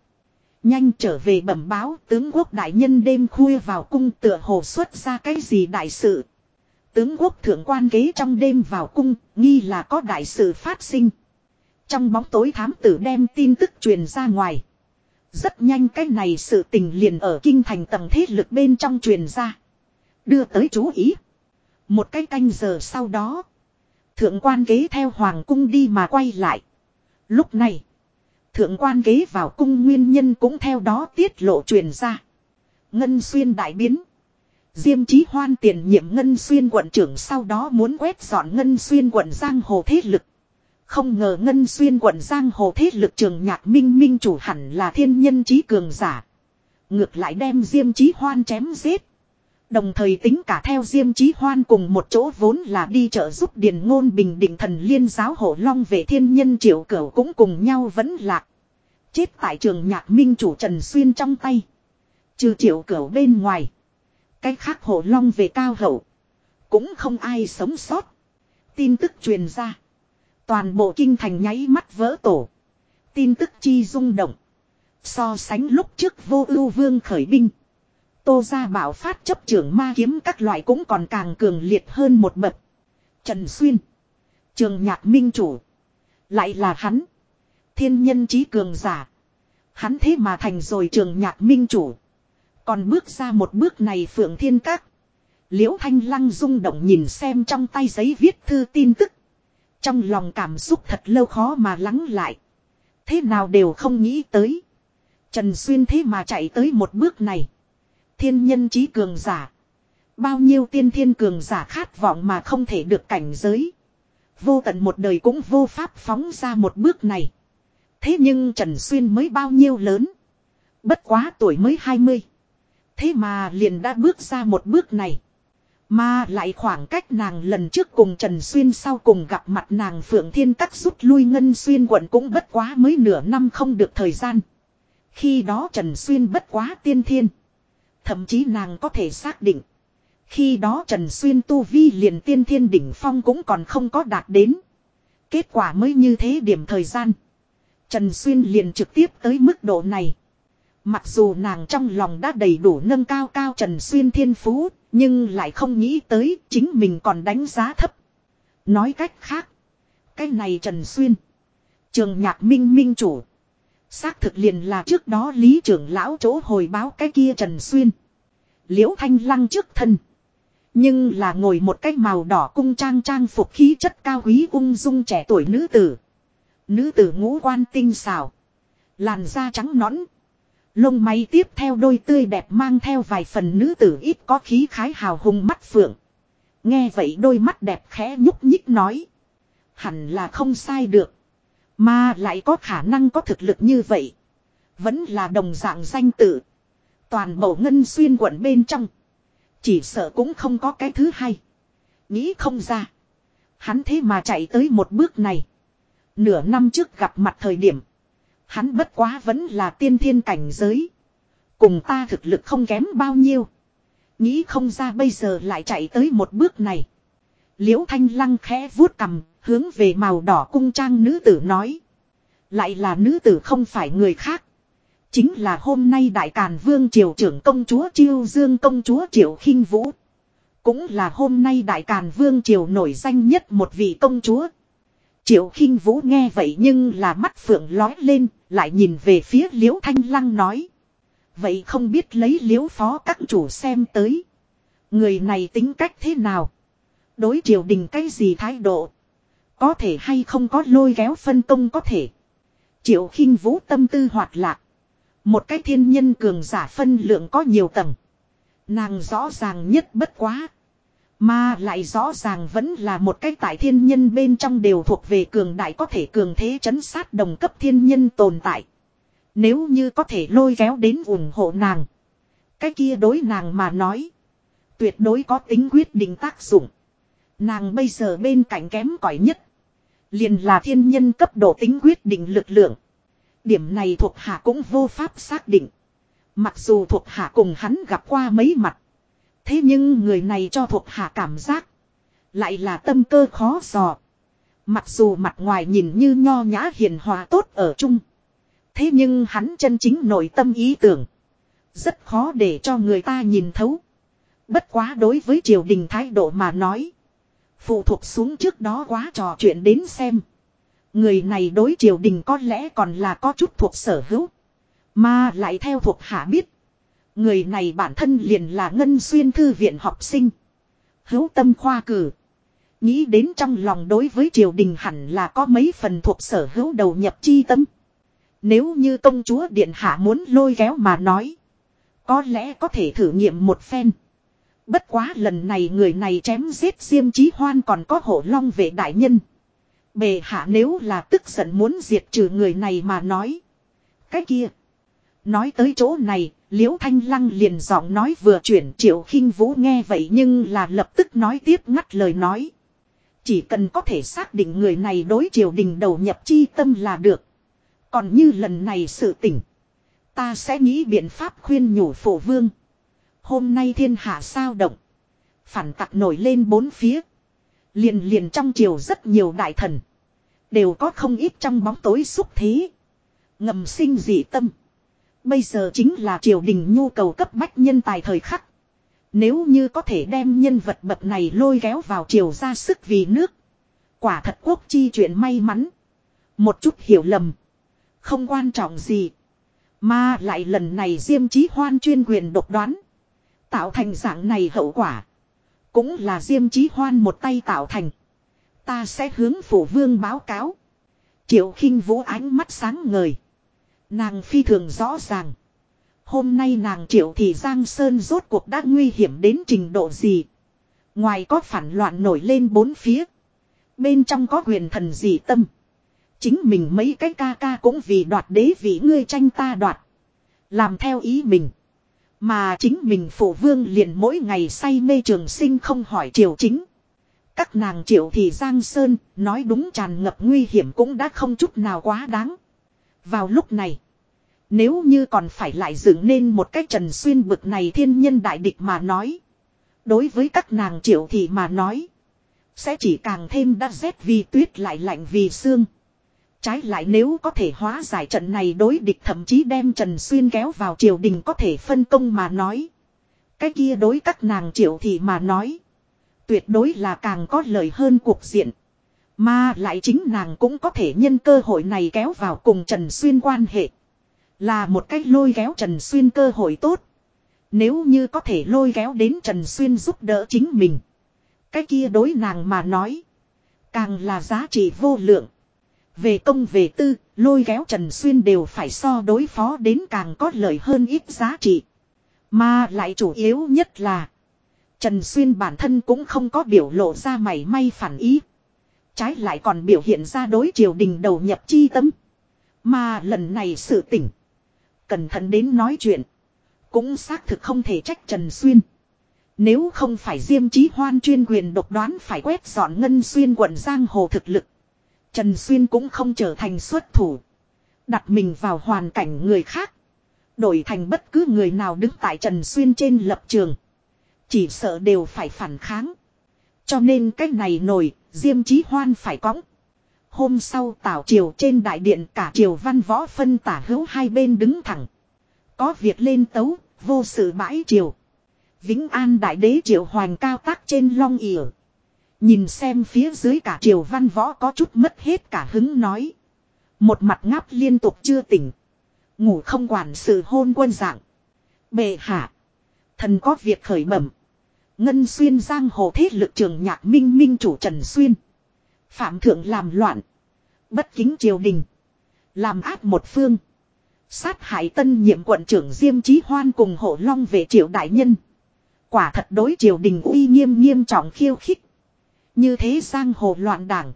Nhanh trở về bẩm báo tướng quốc đại nhân đêm khuya vào cung tựa hồ xuất ra cái gì đại sự. Tướng quốc thượng quan kế trong đêm vào cung, nghi là có đại sự phát sinh. Trong bóng tối thám tử đem tin tức truyền ra ngoài. Rất nhanh cái này sự tình liền ở kinh thành tầng thế lực bên trong truyền ra. Đưa tới chú ý. Một cái canh giờ sau đó. Thượng quan kế theo hoàng cung đi mà quay lại. Lúc này. Thượng quan kế vào cung nguyên nhân cũng theo đó tiết lộ truyền ra. Ngân xuyên đại biến. Diêm chí hoan tiền nhiệm Ngân Xuyên quận trưởng sau đó muốn quét dọn Ngân Xuyên quận Giang Hồ thế lực. Không ngờ Ngân Xuyên quận Giang Hồ thế lực trường nhạc minh minh chủ hẳn là thiên nhân trí cường giả. Ngược lại đem Diêm chí hoan chém giết. Đồng thời tính cả theo Diêm chí hoan cùng một chỗ vốn là đi trợ giúp Điền Ngôn Bình Định thần liên giáo hộ long về thiên nhân triệu cửu cũng cùng nhau vẫn lạc. Chết tại trường nhạc minh chủ Trần Xuyên trong tay. Trừ triệu cửu bên ngoài. Cái khác hổ long về cao hậu. Cũng không ai sống sót. Tin tức truyền ra. Toàn bộ kinh thành nháy mắt vỡ tổ. Tin tức chi rung động. So sánh lúc trước vô ưu vương khởi binh. Tô ra bảo phát chấp trưởng ma kiếm các loại cũng còn càng cường liệt hơn một bậc. Trần Xuyên. Trường nhạc minh chủ. Lại là hắn. Thiên nhân trí cường giả. Hắn thế mà thành rồi trường nhạc minh chủ. Còn bước ra một bước này phượng thiên các. Liễu thanh lăng rung động nhìn xem trong tay giấy viết thư tin tức. Trong lòng cảm xúc thật lâu khó mà lắng lại. Thế nào đều không nghĩ tới. Trần Xuyên thế mà chạy tới một bước này. Thiên nhân trí cường giả. Bao nhiêu tiên thiên cường giả khát vọng mà không thể được cảnh giới. Vô tận một đời cũng vô pháp phóng ra một bước này. Thế nhưng Trần Xuyên mới bao nhiêu lớn. Bất quá tuổi mới 20. Thế mà liền đã bước ra một bước này. Mà lại khoảng cách nàng lần trước cùng Trần Xuyên sau cùng gặp mặt nàng Phượng Thiên Các rút lui Ngân Xuyên quận cũng bất quá mới nửa năm không được thời gian. Khi đó Trần Xuyên bất quá tiên thiên. Thậm chí nàng có thể xác định. Khi đó Trần Xuyên tu vi liền tiên thiên đỉnh phong cũng còn không có đạt đến. Kết quả mới như thế điểm thời gian. Trần Xuyên liền trực tiếp tới mức độ này. Mặc dù nàng trong lòng đã đầy đủ nâng cao cao Trần Xuyên thiên phú, nhưng lại không nghĩ tới chính mình còn đánh giá thấp. Nói cách khác, cái này Trần Xuyên, trường nhạc minh minh chủ. Xác thực liền là trước đó lý trưởng lão chỗ hồi báo cái kia Trần Xuyên. Liễu thanh lăng trước thân. Nhưng là ngồi một cái màu đỏ cung trang trang phục khí chất cao quý ung dung trẻ tuổi nữ tử. Nữ tử ngũ quan tinh xảo. Làn da trắng nõn. Lông mày tiếp theo đôi tươi đẹp mang theo vài phần nữ tử ít có khí khái hào hùng mắt phượng. Nghe vậy đôi mắt đẹp khẽ nhúc nhích nói. Hẳn là không sai được. Mà lại có khả năng có thực lực như vậy. Vẫn là đồng dạng danh tử Toàn bộ ngân xuyên quận bên trong. Chỉ sợ cũng không có cái thứ hai. Nghĩ không ra. Hắn thế mà chạy tới một bước này. Nửa năm trước gặp mặt thời điểm. Hắn bất quá vẫn là tiên thiên cảnh giới. Cùng ta thực lực không kém bao nhiêu. Nghĩ không ra bây giờ lại chạy tới một bước này. Liễu thanh lăng khẽ vuốt cầm, hướng về màu đỏ cung trang nữ tử nói. Lại là nữ tử không phải người khác. Chính là hôm nay đại càn vương triều trưởng công chúa chiêu dương công chúa triệu khinh vũ. Cũng là hôm nay đại càn vương triều nổi danh nhất một vị công chúa. Triệu khinh vũ nghe vậy nhưng là mắt phượng lói lên, lại nhìn về phía liễu thanh lăng nói. Vậy không biết lấy liễu phó các chủ xem tới. Người này tính cách thế nào? Đối triều đình cái gì thái độ? Có thể hay không có lôi kéo phân công có thể. Triệu khinh vũ tâm tư hoạt lạc. Một cái thiên nhân cường giả phân lượng có nhiều tầng. Nàng rõ ràng nhất bất quá. Mà lại rõ ràng vẫn là một cái tại thiên nhân bên trong đều thuộc về cường đại có thể cường thế chấn sát đồng cấp thiên nhân tồn tại. Nếu như có thể lôi kéo đến ủng hộ nàng. Cái kia đối nàng mà nói. Tuyệt đối có tính quyết định tác dụng. Nàng bây giờ bên cạnh kém cỏi nhất. Liền là thiên nhân cấp độ tính quyết định lực lượng. Điểm này thuộc hạ cũng vô pháp xác định. Mặc dù thuộc hạ cùng hắn gặp qua mấy mặt. Thế nhưng người này cho thuộc hạ cảm giác. Lại là tâm cơ khó dò. Mặc dù mặt ngoài nhìn như nho nhã hiền hòa tốt ở chung. Thế nhưng hắn chân chính nội tâm ý tưởng. Rất khó để cho người ta nhìn thấu. Bất quá đối với triều đình thái độ mà nói. Phụ thuộc xuống trước đó quá trò chuyện đến xem. Người này đối triều đình có lẽ còn là có chút thuộc sở hữu. Mà lại theo thuộc hạ biết. Người này bản thân liền là ngân xuyên thư viện học sinh. Hữu tâm khoa cử. Nghĩ đến trong lòng đối với triều đình hẳn là có mấy phần thuộc sở hữu đầu nhập chi tâm. Nếu như công chúa điện hạ muốn lôi kéo mà nói. Có lẽ có thể thử nghiệm một phen. Bất quá lần này người này chém giết diêm chí hoan còn có hổ long vệ đại nhân. Bề hạ nếu là tức giận muốn diệt trừ người này mà nói. Cái kia. Nói tới chỗ này, liễu thanh lăng liền giọng nói vừa chuyển triệu khinh vũ nghe vậy nhưng là lập tức nói tiếp ngắt lời nói. Chỉ cần có thể xác định người này đối triều đình đầu nhập chi tâm là được. Còn như lần này sự tỉnh. Ta sẽ nghĩ biện pháp khuyên nhủ phổ vương. Hôm nay thiên hạ sao động. Phản tặc nổi lên bốn phía. Liền liền trong triều rất nhiều đại thần. Đều có không ít trong bóng tối xúc thế. Ngầm sinh dị tâm. Bây giờ chính là triều đình nhu cầu cấp bách nhân tài thời khắc. Nếu như có thể đem nhân vật bậc này lôi kéo vào triều ra sức vì nước. Quả thật quốc chi chuyện may mắn. Một chút hiểu lầm. Không quan trọng gì. Mà lại lần này Diêm Chí Hoan chuyên quyền độc đoán. Tạo thành dạng này hậu quả. Cũng là Diêm Chí Hoan một tay tạo thành. Ta sẽ hướng phủ vương báo cáo. Triệu khinh vũ ánh mắt sáng ngời. Nàng phi thường rõ ràng. Hôm nay nàng triệu thì Giang Sơn rốt cuộc đã nguy hiểm đến trình độ gì. Ngoài có phản loạn nổi lên bốn phía. Bên trong có quyền thần gì tâm. Chính mình mấy cái ca ca cũng vì đoạt đế vị ngươi tranh ta đoạt. Làm theo ý mình. Mà chính mình phổ vương liền mỗi ngày say mê trường sinh không hỏi triều chính. Các nàng triệu thì Giang Sơn, nói đúng tràn ngập nguy hiểm cũng đã không chút nào quá đáng. Vào lúc này, nếu như còn phải lại dựng nên một cái trần xuyên bực này thiên nhân đại địch mà nói. Đối với các nàng triệu thì mà nói, sẽ chỉ càng thêm đắt rét vì tuyết lại lạnh vì xương. Trái lại nếu có thể hóa giải trận này đối địch thậm chí đem Trần Xuyên kéo vào triều đình có thể phân công mà nói. Cái kia đối các nàng triệu thì mà nói. Tuyệt đối là càng có lợi hơn cuộc diện. Mà lại chính nàng cũng có thể nhân cơ hội này kéo vào cùng Trần Xuyên quan hệ. Là một cách lôi kéo Trần Xuyên cơ hội tốt. Nếu như có thể lôi kéo đến Trần Xuyên giúp đỡ chính mình. Cái kia đối nàng mà nói. Càng là giá trị vô lượng. Về công về tư, lôi kéo Trần Xuyên đều phải so đối phó đến càng có lợi hơn ít giá trị. Mà lại chủ yếu nhất là Trần Xuyên bản thân cũng không có biểu lộ ra mảy may phản ý. Trái lại còn biểu hiện ra đối triều đình đầu nhập chi tâm. Mà lần này sự tỉnh. Cẩn thận đến nói chuyện. Cũng xác thực không thể trách Trần Xuyên. Nếu không phải Diêm Chí Hoan chuyên quyền độc đoán phải quét dọn Ngân Xuyên quận Giang Hồ thực lực. Trần Xuyên cũng không trở thành xuất thủ. Đặt mình vào hoàn cảnh người khác. Đổi thành bất cứ người nào đứng tại Trần Xuyên trên lập trường. Chỉ sợ đều phải phản kháng. Cho nên cách này nổi, Diêm Chí Hoan phải cõng. Hôm sau tảo triều trên đại điện cả triều văn võ phân tả hữu hai bên đứng thẳng. Có việc lên tấu, vô sự bãi triều. Vĩnh An đại đế triệu hoàng cao tác trên long ỉa. Nhìn xem phía dưới cả triều văn võ có chút mất hết cả hứng nói. Một mặt ngáp liên tục chưa tỉnh. Ngủ không quản sự hôn quân dạng. Bệ hạ. Thần có việc khởi bẩm. Ngân xuyên giang hồ thế lực trường nhạc minh minh chủ Trần Xuyên. Phạm thượng làm loạn. Bất kính triều đình. Làm áp một phương. Sát hại tân nhiệm quận trưởng Diêm Chí Hoan cùng hộ long về triều đại nhân. Quả thật đối triều đình uy nghiêm nghiêm trọng khiêu khích. Như thế giang hồ loạn đảng.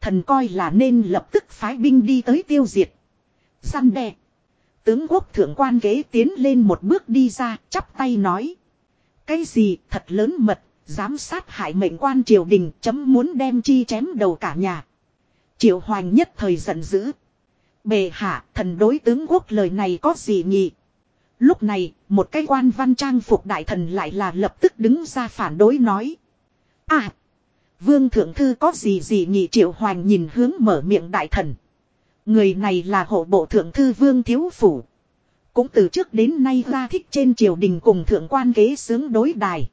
Thần coi là nên lập tức phái binh đi tới tiêu diệt. Săn đe. Tướng quốc thượng quan ghế tiến lên một bước đi ra, chắp tay nói. Cái gì thật lớn mật, dám sát hại mệnh quan triều đình chấm muốn đem chi chém đầu cả nhà. Triệu hoàng nhất thời giận dữ. Bề hạ, thần đối tướng quốc lời này có gì nhỉ? Lúc này, một cái quan văn trang phục đại thần lại là lập tức đứng ra phản đối nói. À! Vương thượng thư có gì gì nhị triệu hoàng nhìn hướng mở miệng đại thần. Người này là hộ bộ thượng thư vương thiếu phủ. Cũng từ trước đến nay ra thích trên triều đình cùng thượng quan kế sướng đối đài.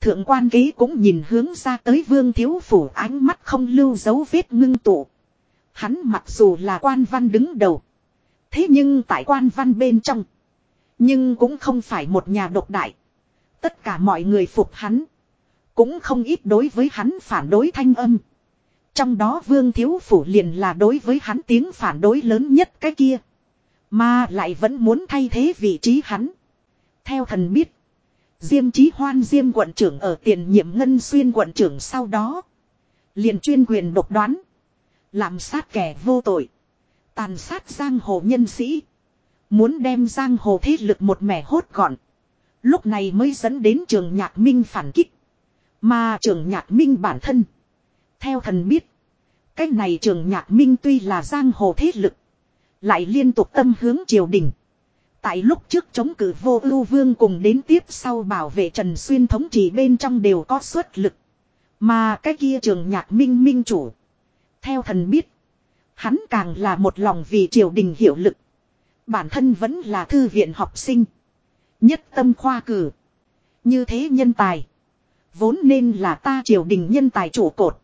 Thượng quan kế cũng nhìn hướng ra tới vương thiếu phủ ánh mắt không lưu dấu vết ngưng tụ. Hắn mặc dù là quan văn đứng đầu. Thế nhưng tại quan văn bên trong. Nhưng cũng không phải một nhà độc đại. Tất cả mọi người phục hắn. Cũng không ít đối với hắn phản đối thanh âm. Trong đó vương thiếu phủ liền là đối với hắn tiếng phản đối lớn nhất cái kia. Mà lại vẫn muốn thay thế vị trí hắn. Theo thần biết. Diêm chí hoan diêm quận trưởng ở tiền nhiệm ngân xuyên quận trưởng sau đó. Liền chuyên quyền độc đoán. Làm sát kẻ vô tội. Tàn sát giang hồ nhân sĩ. Muốn đem giang hồ thế lực một mẻ hốt gọn. Lúc này mới dẫn đến trường nhạc minh phản kích. Mà trường nhạc minh bản thân. Theo thần biết. Cách này trường nhạc minh tuy là giang hồ thế lực. Lại liên tục tâm hướng triều đình. Tại lúc trước chống cử vô ưu vương cùng đến tiếp sau bảo vệ Trần Xuyên thống trị bên trong đều có suất lực. Mà cái kia trường nhạc minh minh chủ. Theo thần biết. Hắn càng là một lòng vì triều đình hiệu lực. Bản thân vẫn là thư viện học sinh. Nhất tâm khoa cử. Như thế nhân tài. Vốn nên là ta triều đình nhân tài chủ cột.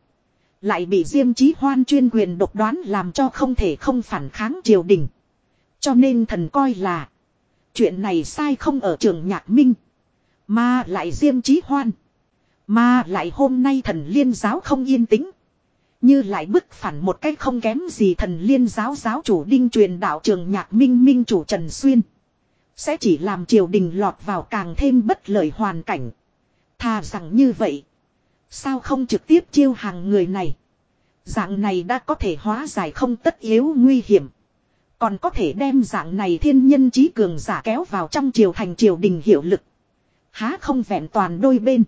Lại bị Diêm Chí Hoan chuyên quyền độc đoán làm cho không thể không phản kháng triều đình. Cho nên thần coi là. Chuyện này sai không ở trường nhạc minh. Mà lại Diêm Chí Hoan. Mà lại hôm nay thần liên giáo không yên tĩnh. Như lại bức phản một cách không kém gì thần liên giáo giáo chủ đinh truyền đạo trường nhạc minh minh chủ Trần Xuyên. Sẽ chỉ làm triều đình lọt vào càng thêm bất lợi hoàn cảnh. Thà rằng như vậy. Sao không trực tiếp chiêu hàng người này. Dạng này đã có thể hóa giải không tất yếu nguy hiểm. Còn có thể đem dạng này thiên nhân trí cường giả kéo vào trong triều thành triều đình hiệu lực. Há không vẹn toàn đôi bên.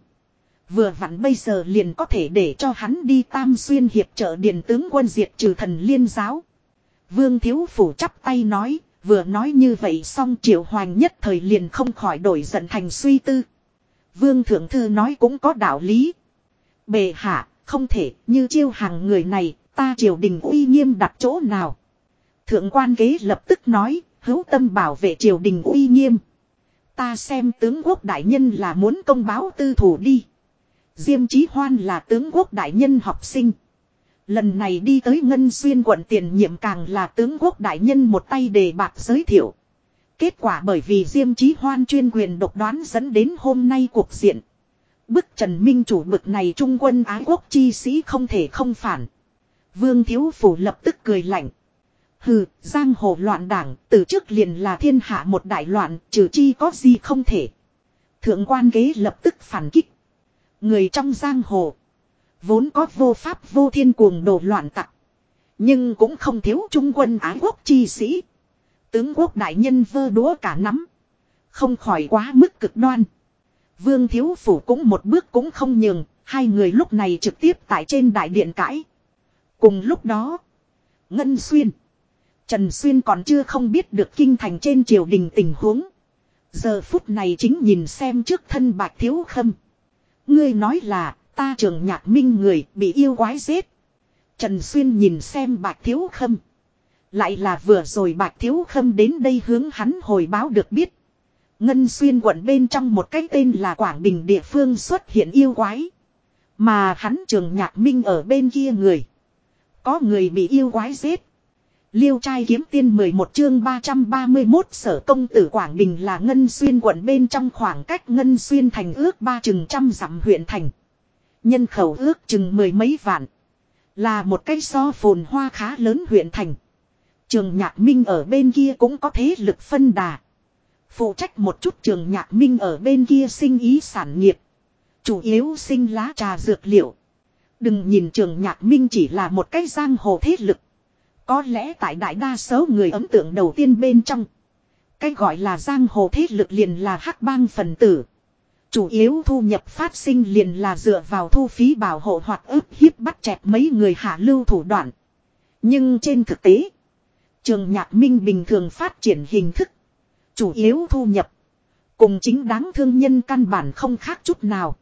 Vừa vặn bây giờ liền có thể để cho hắn đi tam xuyên hiệp trợ điền tướng quân diệt trừ thần liên giáo. Vương Thiếu Phủ chắp tay nói, vừa nói như vậy xong triệu hoàng nhất thời liền không khỏi đổi giận thành suy tư. Vương Thượng Thư nói cũng có đạo lý. Bề hạ, không thể như chiêu hàng người này, ta triều đình uy nghiêm đặt chỗ nào. Thượng quan kế lập tức nói, hữu tâm bảo vệ triều đình uy nghiêm. Ta xem tướng quốc đại nhân là muốn công báo tư thủ đi. Diêm Chí Hoan là tướng quốc đại nhân học sinh. Lần này đi tới Ngân Xuyên quận tiền nhiệm càng là tướng quốc đại nhân một tay đề bạc giới thiệu. Kết quả bởi vì Diêm Chí Hoan chuyên quyền độc đoán dẫn đến hôm nay cuộc diện. Bức Trần Minh chủ bực này trung quân ái quốc chi sĩ không thể không phản. Vương Thiếu Phủ lập tức cười lạnh. Hừ, giang hồ loạn đảng, từ trước liền là thiên hạ một đại loạn, trừ chi có gì không thể. Thượng quan ghế lập tức phản kích. Người trong giang hồ. Vốn có vô pháp vô thiên cuồng đồ loạn tặc. Nhưng cũng không thiếu trung quân ái quốc chi sĩ. Tướng quốc đại nhân vơ đúa cả nắm. Không khỏi quá mức cực đoan. Vương Thiếu Phủ cũng một bước cũng không nhường. Hai người lúc này trực tiếp tại trên đại điện cãi. Cùng lúc đó. Ngân Xuyên. Trần Xuyên còn chưa không biết được kinh thành trên triều đình tình huống. Giờ phút này chính nhìn xem trước thân bạch thiếu khâm. Ngươi nói là, ta trường nhạc minh người, bị yêu quái giết. Trần Xuyên nhìn xem bạch thiếu khâm. Lại là vừa rồi bạc thiếu khâm đến đây hướng hắn hồi báo được biết. Ngân xuyên quận bên trong một cái tên là Quảng Bình địa phương xuất hiện yêu quái. Mà hắn trường nhạc minh ở bên kia người. Có người bị yêu quái giết. Liêu trai kiếm tiên 11 chương 331 sở công tử Quảng Bình là Ngân Xuyên quận bên trong khoảng cách Ngân Xuyên thành ước ba chừng trăm dặm huyện thành. Nhân khẩu ước chừng mười mấy vạn. Là một cái so phồn hoa khá lớn huyện thành. Trường nhạc minh ở bên kia cũng có thế lực phân đà. Phụ trách một chút trường nhạc minh ở bên kia sinh ý sản nghiệp. Chủ yếu sinh lá trà dược liệu. Đừng nhìn trường nhạc minh chỉ là một cái giang hồ thế lực. Có lẽ tại đại đa số người ấn tượng đầu tiên bên trong. Cái gọi là giang hồ thế lực liền là hắc bang phần tử. Chủ yếu thu nhập phát sinh liền là dựa vào thu phí bảo hộ hoặc ức hiếp bắt chẹp mấy người hạ lưu thủ đoạn. Nhưng trên thực tế, trường nhạc minh bình thường phát triển hình thức. Chủ yếu thu nhập. Cùng chính đáng thương nhân căn bản không khác chút nào.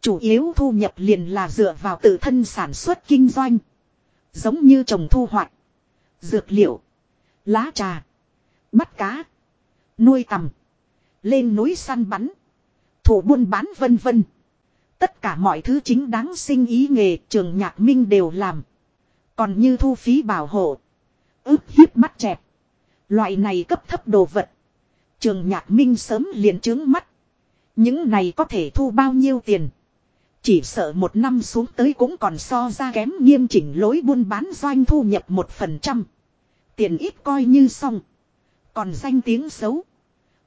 Chủ yếu thu nhập liền là dựa vào tự thân sản xuất kinh doanh. Giống như trồng thu hoạch. Dược liệu. Lá trà. Bắt cá. Nuôi tầm. Lên núi săn bắn. Thủ buôn bán vân vân. Tất cả mọi thứ chính đáng sinh ý nghề trường nhạc minh đều làm. Còn như thu phí bảo hộ ức hiếp mắt chẹp. Loại này cấp thấp đồ vật. Trường nhạc minh sớm liền trướng mắt. Những này có thể thu bao nhiêu tiền. Chỉ sợ một năm xuống tới cũng còn so ra kém nghiêm chỉnh lối buôn bán doanh thu nhập một phần trăm. Tiền ít coi như xong. Còn danh tiếng xấu.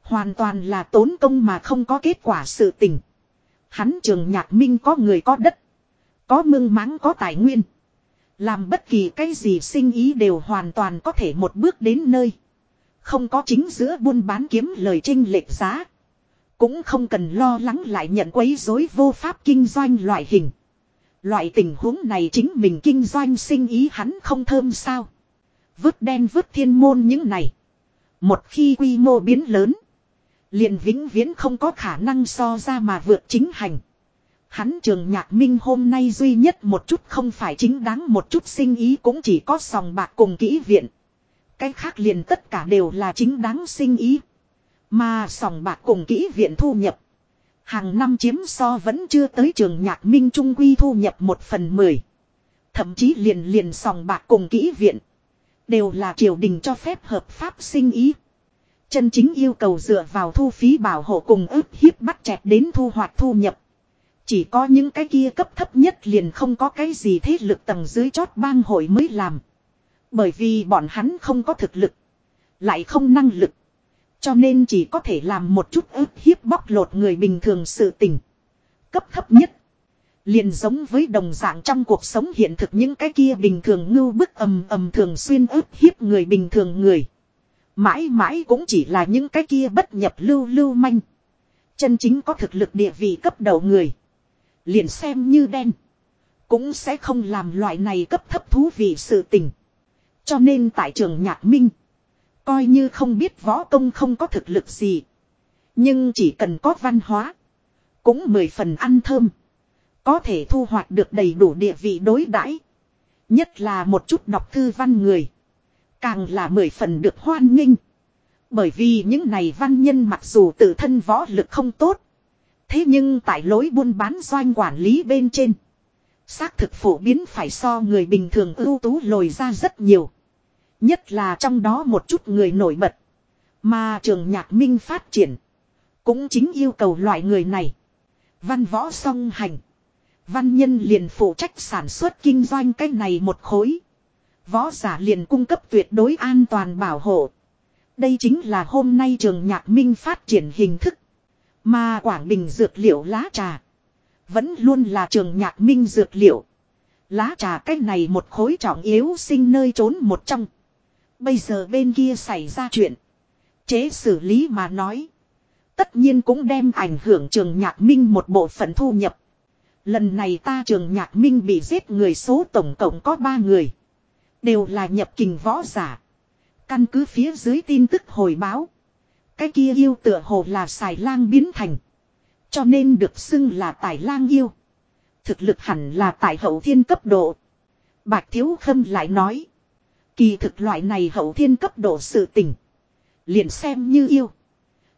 Hoàn toàn là tốn công mà không có kết quả sự tình. Hắn trường nhạc minh có người có đất. Có mương máng có tài nguyên. Làm bất kỳ cái gì sinh ý đều hoàn toàn có thể một bước đến nơi. Không có chính giữa buôn bán kiếm lời trinh lệch giá. Cũng không cần lo lắng lại nhận quấy rối vô pháp kinh doanh loại hình. Loại tình huống này chính mình kinh doanh sinh ý hắn không thơm sao. Vứt đen vứt thiên môn những này. Một khi quy mô biến lớn. liền vĩnh viễn không có khả năng so ra mà vượt chính hành. Hắn trường nhạc minh hôm nay duy nhất một chút không phải chính đáng một chút sinh ý cũng chỉ có sòng bạc cùng kỹ viện. Cái khác liền tất cả đều là chính đáng sinh ý. Mà sòng bạc cùng kỹ viện thu nhập. Hàng năm chiếm so vẫn chưa tới trường nhạc minh trung quy thu nhập một phần mười. Thậm chí liền liền sòng bạc cùng kỹ viện. Đều là triều đình cho phép hợp pháp sinh ý. Chân chính yêu cầu dựa vào thu phí bảo hộ cùng ức hiếp bắt chẹt đến thu hoạch thu nhập. Chỉ có những cái kia cấp thấp nhất liền không có cái gì thế lực tầng dưới chót bang hội mới làm. Bởi vì bọn hắn không có thực lực. Lại không năng lực. Cho nên chỉ có thể làm một chút ức hiếp bóc lột người bình thường sự tình. Cấp thấp nhất. Liền giống với đồng dạng trong cuộc sống hiện thực những cái kia bình thường ngưu bức ầm ầm thường xuyên ức hiếp người bình thường người. Mãi mãi cũng chỉ là những cái kia bất nhập lưu lưu manh. Chân chính có thực lực địa vị cấp đầu người. Liền xem như đen. Cũng sẽ không làm loại này cấp thấp thú vị sự tình. Cho nên tại trường nhạc minh. Coi như không biết võ công không có thực lực gì. Nhưng chỉ cần có văn hóa. Cũng mười phần ăn thơm. Có thể thu hoạch được đầy đủ địa vị đối đãi Nhất là một chút đọc thư văn người. Càng là mười phần được hoan nghênh. Bởi vì những này văn nhân mặc dù tự thân võ lực không tốt. Thế nhưng tại lối buôn bán doanh quản lý bên trên. Xác thực phổ biến phải so người bình thường ưu tú lồi ra rất nhiều. Nhất là trong đó một chút người nổi bật. Mà trường nhạc minh phát triển. Cũng chính yêu cầu loại người này. Văn võ song hành. Văn nhân liền phụ trách sản xuất kinh doanh cái này một khối. Võ giả liền cung cấp tuyệt đối an toàn bảo hộ. Đây chính là hôm nay trường nhạc minh phát triển hình thức. Mà Quảng Bình dược liệu lá trà. Vẫn luôn là trường nhạc minh dược liệu. Lá trà cách này một khối trọng yếu sinh nơi trốn một trong. Bây giờ bên kia xảy ra chuyện. Chế xử lý mà nói. Tất nhiên cũng đem ảnh hưởng trường nhạc minh một bộ phận thu nhập. Lần này ta trường nhạc minh bị giết người số tổng cộng có 3 người. Đều là nhập kình võ giả. Căn cứ phía dưới tin tức hồi báo. Cái kia yêu tựa hồ là xài lang biến thành. Cho nên được xưng là tài lang yêu. Thực lực hẳn là tại hậu thiên cấp độ. Bạch Thiếu Khâm lại nói. Kỳ thực loại này hậu thiên cấp độ sự tình. Liền xem như yêu.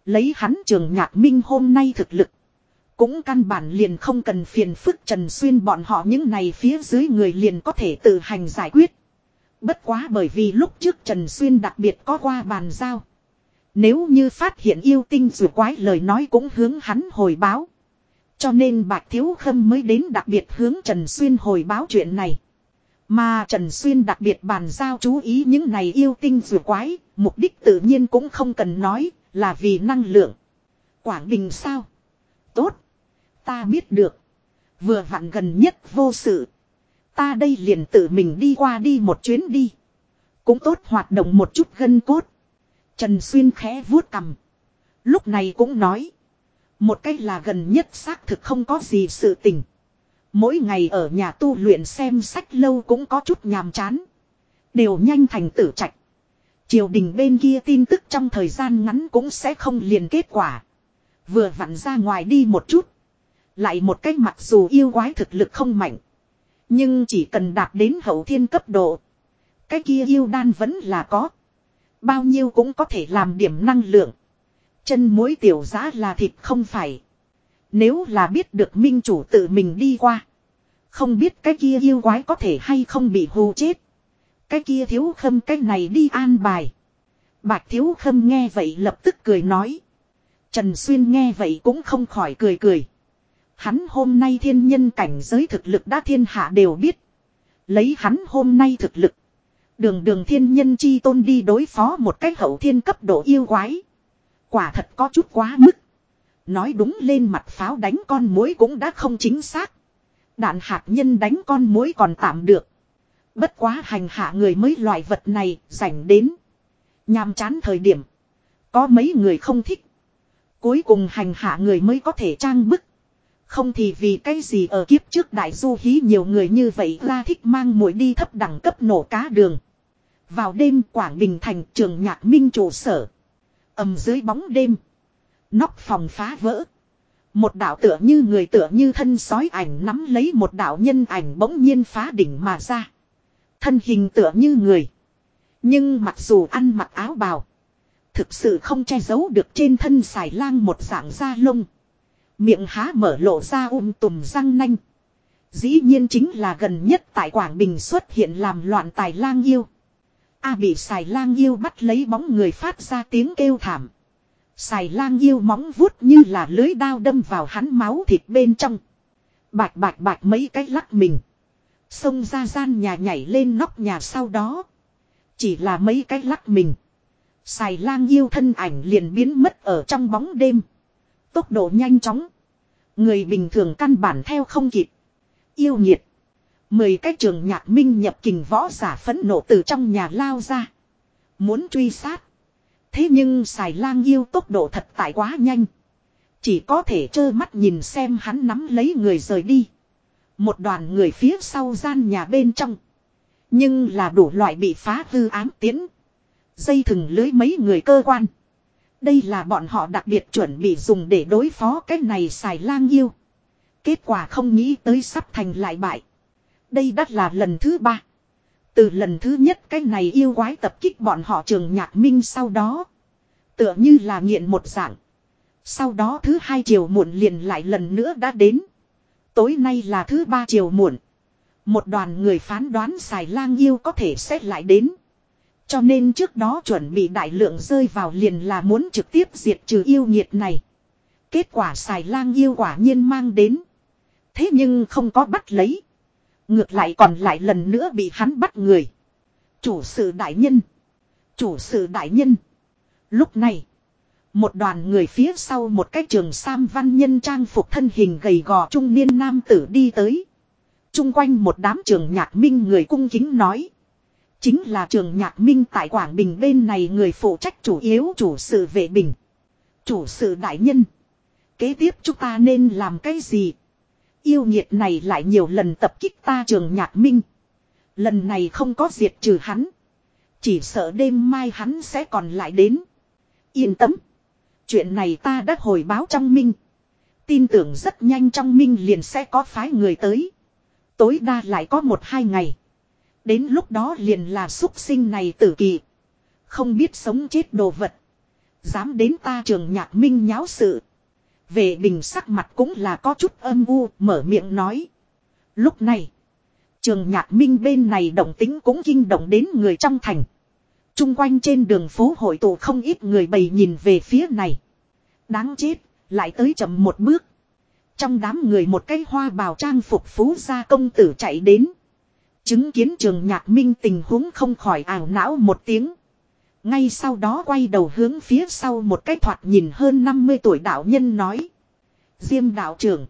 Lấy hắn trường nhạc minh hôm nay thực lực. Cũng căn bản liền không cần phiền phức Trần Xuyên bọn họ những này phía dưới người liền có thể tự hành giải quyết. Bất quá bởi vì lúc trước Trần Xuyên đặc biệt có qua bàn giao. Nếu như phát hiện yêu tinh dù quái lời nói cũng hướng hắn hồi báo. Cho nên Bạch Thiếu Khâm mới đến đặc biệt hướng Trần Xuyên hồi báo chuyện này. Mà Trần Xuyên đặc biệt bàn giao chú ý những này yêu tinh dù quái, mục đích tự nhiên cũng không cần nói, là vì năng lượng. Quảng Bình sao? Tốt. Ta biết được. Vừa vặn gần nhất vô sự. Ta đây liền tự mình đi qua đi một chuyến đi. Cũng tốt hoạt động một chút gân cốt. Trần Xuyên khẽ vuốt cầm. Lúc này cũng nói. Một cách là gần nhất xác thực không có gì sự tình. Mỗi ngày ở nhà tu luyện xem sách lâu cũng có chút nhàm chán. Đều nhanh thành tử trạch. Triều đình bên kia tin tức trong thời gian ngắn cũng sẽ không liền kết quả. Vừa vặn ra ngoài đi một chút. Lại một cách mặc dù yêu quái thực lực không mạnh. Nhưng chỉ cần đạt đến hậu thiên cấp độ. Cái kia yêu đan vẫn là có. Bao nhiêu cũng có thể làm điểm năng lượng. Chân mối tiểu giá là thịt không phải. Nếu là biết được minh chủ tự mình đi qua. Không biết cái kia yêu quái có thể hay không bị hù chết. Cái kia thiếu khâm cái này đi an bài. Bạch thiếu khâm nghe vậy lập tức cười nói. Trần Xuyên nghe vậy cũng không khỏi cười cười. Hắn hôm nay thiên nhân cảnh giới thực lực đã thiên hạ đều biết. Lấy hắn hôm nay thực lực. Đường đường thiên nhân chi tôn đi đối phó một cách hậu thiên cấp độ yêu quái. Quả thật có chút quá mức. Nói đúng lên mặt pháo đánh con mối cũng đã không chính xác. Đạn hạt nhân đánh con mối còn tạm được. Bất quá hành hạ người mới loại vật này dành đến. Nhàm chán thời điểm. Có mấy người không thích. Cuối cùng hành hạ người mới có thể trang bức. Không thì vì cái gì ở kiếp trước đại du hí nhiều người như vậy ra thích mang mũi đi thấp đẳng cấp nổ cá đường. Vào đêm Quảng Bình thành trường nhạc minh trụ sở. ầm dưới bóng đêm. Nóc phòng phá vỡ. Một đạo tựa như người tựa như thân sói ảnh nắm lấy một đạo nhân ảnh bỗng nhiên phá đỉnh mà ra. Thân hình tựa như người. Nhưng mặc dù ăn mặc áo bào. Thực sự không che giấu được trên thân xài lang một dạng da lông. Miệng há mở lộ ra um tùm răng nanh. Dĩ nhiên chính là gần nhất tại Quảng Bình xuất hiện làm loạn tài lang yêu. A bị xài lang yêu bắt lấy bóng người phát ra tiếng kêu thảm. Xài lang yêu móng vuốt như là lưới đao đâm vào hắn máu thịt bên trong. Bạch bạch bạch mấy cái lắc mình. Xông ra gian nhà nhảy lên nóc nhà sau đó. Chỉ là mấy cái lắc mình. Xài lang yêu thân ảnh liền biến mất ở trong bóng đêm. Tốc độ nhanh chóng. Người bình thường căn bản theo không kịp. Yêu nhiệt. Mười cái trường nhạc minh nhập kình võ giả phẫn nộ từ trong nhà lao ra. Muốn truy sát. Thế nhưng xài lang yêu tốc độ thật tại quá nhanh. Chỉ có thể trơ mắt nhìn xem hắn nắm lấy người rời đi. Một đoàn người phía sau gian nhà bên trong. Nhưng là đủ loại bị phá hư ám tiến. Dây thừng lưới mấy người cơ quan. Đây là bọn họ đặc biệt chuẩn bị dùng để đối phó cái này xài lang yêu. Kết quả không nghĩ tới sắp thành lại bại. Đây đã là lần thứ ba. Từ lần thứ nhất cái này yêu quái tập kích bọn họ trường nhạc minh sau đó. Tựa như là nghiện một dạng. Sau đó thứ hai chiều muộn liền lại lần nữa đã đến. Tối nay là thứ ba chiều muộn. Một đoàn người phán đoán xài lang yêu có thể xét lại đến. Cho nên trước đó chuẩn bị đại lượng rơi vào liền là muốn trực tiếp diệt trừ yêu nhiệt này. Kết quả xài lang yêu quả nhiên mang đến. Thế nhưng không có bắt lấy. Ngược lại còn lại lần nữa bị hắn bắt người. Chủ sự đại nhân. Chủ sự đại nhân. Lúc này. Một đoàn người phía sau một cái trường Sam văn nhân trang phục thân hình gầy gò trung niên nam tử đi tới. Trung quanh một đám trường nhạc minh người cung kính nói. Chính là trường nhạc minh tại Quảng Bình bên này người phụ trách chủ yếu chủ sự vệ bình. Chủ sự đại nhân. Kế tiếp chúng ta nên làm cái gì? Yêu nhiệt này lại nhiều lần tập kích ta trường nhạc minh. Lần này không có diệt trừ hắn. Chỉ sợ đêm mai hắn sẽ còn lại đến. Yên tâm. Chuyện này ta đã hồi báo trong minh. Tin tưởng rất nhanh trong minh liền sẽ có phái người tới. Tối đa lại có một hai ngày. Đến lúc đó liền là xúc sinh này tử kỳ. Không biết sống chết đồ vật. Dám đến ta trường nhạc minh nháo sự. Về bình sắc mặt cũng là có chút âm u, mở miệng nói. Lúc này, trường nhạc minh bên này động tính cũng kinh động đến người trong thành. Trung quanh trên đường phố hội tụ không ít người bày nhìn về phía này. Đáng chết, lại tới chậm một bước. Trong đám người một cái hoa bào trang phục phú gia công tử chạy đến. Chứng kiến trường nhạc minh tình huống không khỏi ảo não một tiếng. Ngay sau đó quay đầu hướng phía sau một cái thoạt nhìn hơn 50 tuổi đạo nhân nói. Diêm đạo trưởng.